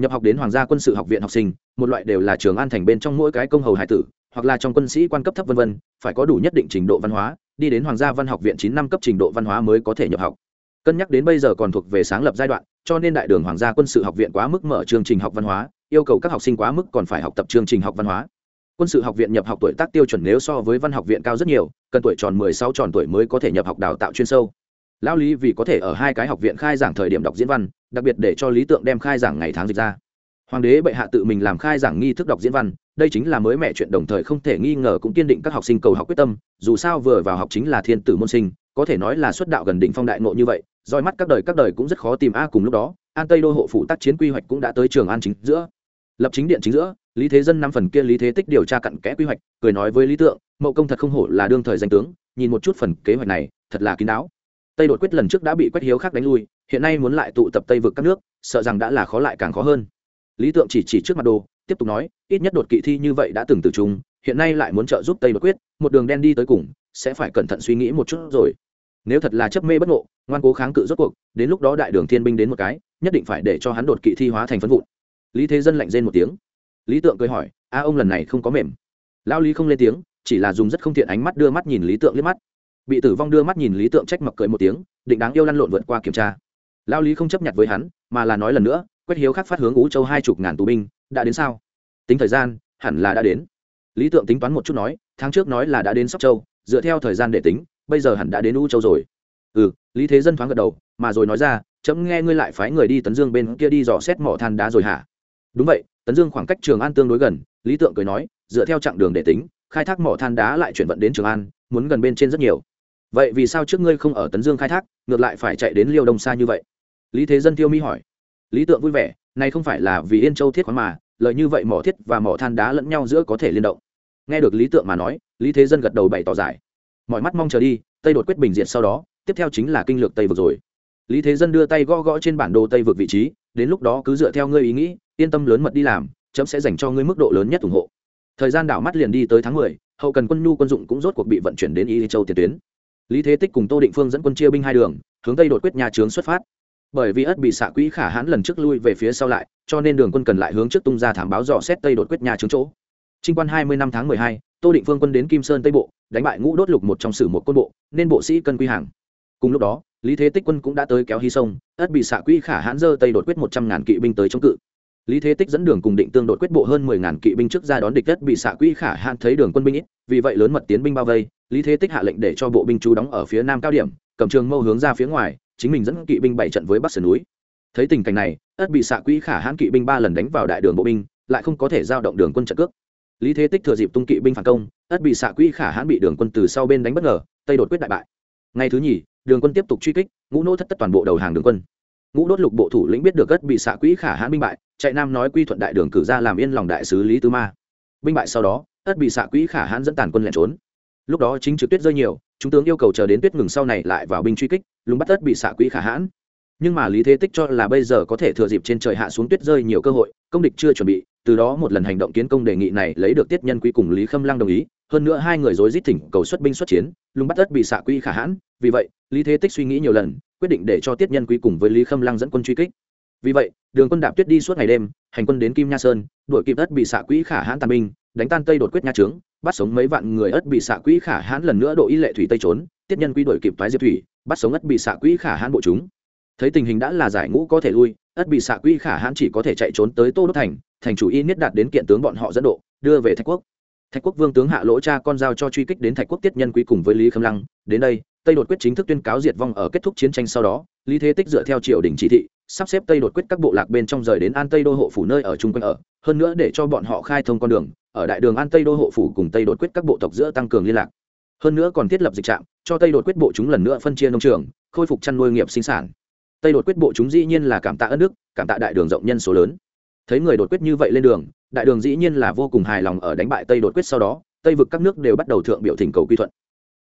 Nhập học đến hoàng gia quân sự học viện học sinh, một loại đều là trường an thành bên trong mỗi cái công hầu hải tử, hoặc là trong quân sĩ quan cấp thấp vân vân, phải có đủ nhất định trình độ văn hóa, đi đến hoàng gia văn học viện chín năm cấp trình độ văn hóa mới có thể nhập học. Cân nhắc đến bây giờ còn thuộc về sáng lập giai đoạn, cho nên đại đường hoàng gia quân sự học viện quá mức mở chương trình học văn hóa, yêu cầu các học sinh quá mức còn phải học tập chương trình học văn hóa quân sự học viện nhập học tuổi tác tiêu chuẩn nếu so với văn học viện cao rất nhiều, cần tuổi tròn mười sáu tròn tuổi mới có thể nhập học đào tạo chuyên sâu. Lão lý vì có thể ở hai cái học viện khai giảng thời điểm đọc diễn văn, đặc biệt để cho lý tượng đem khai giảng ngày tháng dịch ra. Hoàng đế bệ hạ tự mình làm khai giảng nghi thức đọc diễn văn, đây chính là mới mẹ chuyện đồng thời không thể nghi ngờ cũng kiên định các học sinh cầu học quyết tâm, dù sao vừa vào học chính là thiên tử môn sinh, có thể nói là xuất đạo gần định phong đại ngộ như vậy, roi mắt các đời các đời cũng rất khó tìm a cùng lúc đó, an tây đô hộ phụ tác chiến quy hoạch cũng đã tới trường an chính giữa. Lập chính điện chính giữa lý thế dân năm phần kia lý thế tích điều tra cặn kẽ quy hoạch, cười nói với lý tượng, mậu công thật không hổ là đương thời danh tướng, nhìn một chút phần kế hoạch này, thật là kín đáo. Tây đột quyết lần trước đã bị Quách hiếu khác đánh lui, hiện nay muốn lại tụ tập tây vực các nước, sợ rằng đã là khó lại càng khó hơn. Lý tượng chỉ chỉ trước mặt đồ, tiếp tục nói, ít nhất đột kỵ thi như vậy đã từng từ chúng hiện nay lại muốn trợ giúp tây đột quyết, một đường đen đi tới cùng, sẽ phải cẩn thận suy nghĩ một chút rồi. Nếu thật là chấp mê bất ngộ, ngoan cố kháng cự rốt cuộc, đến lúc đó đại đường thiên binh đến một cái, nhất định phải để cho hắn đột kỵ thi hóa thành phân vụn. Lý thế dân lạnh rên một tiếng lý tượng cười hỏi, a, ông lần này không có mềm. Lao lý không lên tiếng, chỉ là dùng rất không thiện ánh mắt đưa mắt nhìn lý tượng liếc mắt. Bị tử vong đưa mắt nhìn lý tượng trách mặc cười một tiếng, định đáng yêu lăn lộn vượt qua kiểm tra. Lao lý không chấp nhận với hắn, mà là nói lần nữa quét hiếu khắc phát hướng ú châu hai chục ngàn tù binh, đã đến sao? Tính thời gian, hẳn là đã đến. Lý tượng tính toán một chút nói, tháng trước nói là đã đến sóc châu, dựa theo thời gian để tính, bây giờ hẳn đã đến u châu rồi. Ừ lý thế dân thoáng gật đầu, mà rồi nói ra, chấm nghe ngươi lại phái người đi tấn dương bên kia đi dò xét mỏ than đá rồi hả? Đúng vậy tấn dương khoảng cách trường an tương đối gần, lý tượng cười nói, dựa theo chặng đường để tính, khai thác mỏ than đá lại chuyển vận đến trường an, muốn gần bên trên rất nhiều. Vậy vì sao trước ngươi không ở tấn dương khai thác, ngược lại phải chạy đến liêu đông xa như vậy? Lý thế dân tiêu mi hỏi. Lý tượng vui vẻ, này không phải là vì yên châu thiết khoáng mà, lợi như vậy mỏ thiết và mỏ than đá lẫn nhau giữa có thể liên động. Nghe được lý tượng mà nói, lý thế dân gật đầu bày tỏ giải. Mọi mắt mong chờ đi, tây đột quyết bình diệt sau đó, tiếp theo chính là kinh lược tây vực rồi lý thế dân đưa tay gõ gõ trên bản đồ tây vực vị trí, đến lúc đó cứ dựa theo ngươi ý nghĩ, yên tâm lớn mật đi làm, chấm sẽ dành cho ngươi mức độ lớn nhất ủng hộ. Thời gian đảo mắt liền đi tới tháng mười, hậu cần quân nhu quân dụng cũng rốt cuộc bị vận chuyển đến y châu tiền tuyến. Lý thế tích cùng tô định phương dẫn quân chia binh hai đường, hướng tây đột quyết nhà trướng xuất phát. Bởi vì ất bị xạ quỹ khả hãn lần trước lui về phía sau lại, cho nên đường quân cần lại hướng trước tung ra thảm báo dò xét tây đột quyết nhà trướng chỗ. Trinh quan hai mươi năm tháng mười hai, tô định phương quân đến kim sơn tây bộ, đánh bại ngũ đốt lục một trong sử một quân bộ, nên bộ sĩ cân quy hàng. Cùng lúc đó lý thế tích quân cũng đã tới kéo hy sông, ất bị xạ quỹ khả hãn dơ tây đột quyết một trăm ngàn kỵ binh tới chống cự. Lý thế tích dẫn đường cùng định tương đột quyết bộ hơn mười ngàn kỵ binh trước ra đón địch đất bị xạ quỹ khả hãn thấy đường quân binh ít, vì vậy lớn mật tiến binh bao vây, lý thế tích hạ lệnh để cho bộ binh chú đóng ở phía nam cao điểm, cầm trường mâu hướng ra phía ngoài, chính mình dẫn kỵ binh bảy trận với bắc sườn núi. Thấy tình cảnh này, ất bị xạ quỹ khả hãn kỵ binh ba lần đánh vào đại đường bộ binh, lại không có thể giao động đường quân trận cước. Lý thế tích thừa dịp tung kỵ binh phản công, ất bị xạ quỹ khả hãn bị đường quân từ sau bên đánh bất ngờ, tây đột quyết đại bại. Ngày thứ nhì đường quân tiếp tục truy kích, ngũ nỗ thất tất toàn bộ đầu hàng đường quân. Ngũ đốt lục bộ thủ lĩnh biết được cất bị xạ quỹ khả hãn binh bại, chạy nam nói quy thuận đại đường cử ra làm yên lòng đại sứ lý tư ma. Binh bại sau đó ất bị xạ quỹ khả hãn dẫn tàn quân lẻn trốn. Lúc đó chính trực tuyết rơi nhiều, chúng tướng yêu cầu chờ đến tuyết ngừng sau này lại vào binh truy kích, lùng bắt ất bị xạ quỹ khả hãn. Nhưng mà lý thế tích cho là bây giờ có thể thừa dịp trên trời hạ xuống tuyết rơi nhiều cơ hội, công địch chưa chuẩn bị, từ đó một lần hành động kiến công đề nghị này lấy được tiết nhân quý cùng lý khâm lăng đồng ý, hơn nữa hai người dối dít thỉnh cầu xuất binh xuất chiến lùng bắt đất bị xạ quỹ khả hãn, vì vậy, lý thế tích suy nghĩ nhiều lần, quyết định để cho tiết nhân quý cùng với lý khâm lăng dẫn quân truy kích. Vì vậy, đường quân đạp tuyết đi suốt ngày đêm, hành quân đến kim nha sơn, đuổi kịp đất bị xạ quỹ khả hãn tàn binh, đánh tan tây đột quyết nha trướng, bắt sống mấy vạn người ất bị xạ quỹ khả hãn lần nữa độ y lệ thủy tây trốn, tiết nhân quý đuổi kịp thoái diệp thủy, bắt sống ất bị xạ quỹ khả hãn bộ chúng. Thấy tình hình đã là giải ngũ có thể lui, ất bị xạ quỹ khả hãn chỉ có thể chạy trốn tới tô đốc thành thành chủ y niết đạt đến kiện tướng bọn họ dẫn độ, đưa về thạch quốc thạch quốc vương tướng hạ lỗ cha con giao cho truy kích đến thạch quốc tiết nhân quý cùng với lý khâm lăng đến đây tây đột quyết chính thức tuyên cáo diệt vong ở kết thúc chiến tranh sau đó lý thế tích dựa theo triều đình chỉ thị sắp xếp tây đột quyết các bộ lạc bên trong rời đến an tây đô hộ phủ nơi ở chung quanh ở hơn nữa để cho bọn họ khai thông con đường ở đại đường an tây đô hộ phủ cùng tây đột quyết các bộ tộc giữa tăng cường liên lạc hơn nữa còn thiết lập dịch trạm cho tây đột quyết bộ chúng lần nữa phân chia nông trường khôi phục chăn nuôi nghiệp sinh sản tây đột quyết bộ chúng dĩ nhiên là cảm tạ ân đức cảm tạ đại đường rộng nhân số lớn thấy người đột quyết như vậy lên đường đại đường dĩ nhiên là vô cùng hài lòng ở đánh bại tây đột quyết sau đó, tây vực các nước đều bắt đầu thượng biểu thỉnh cầu quy thuận.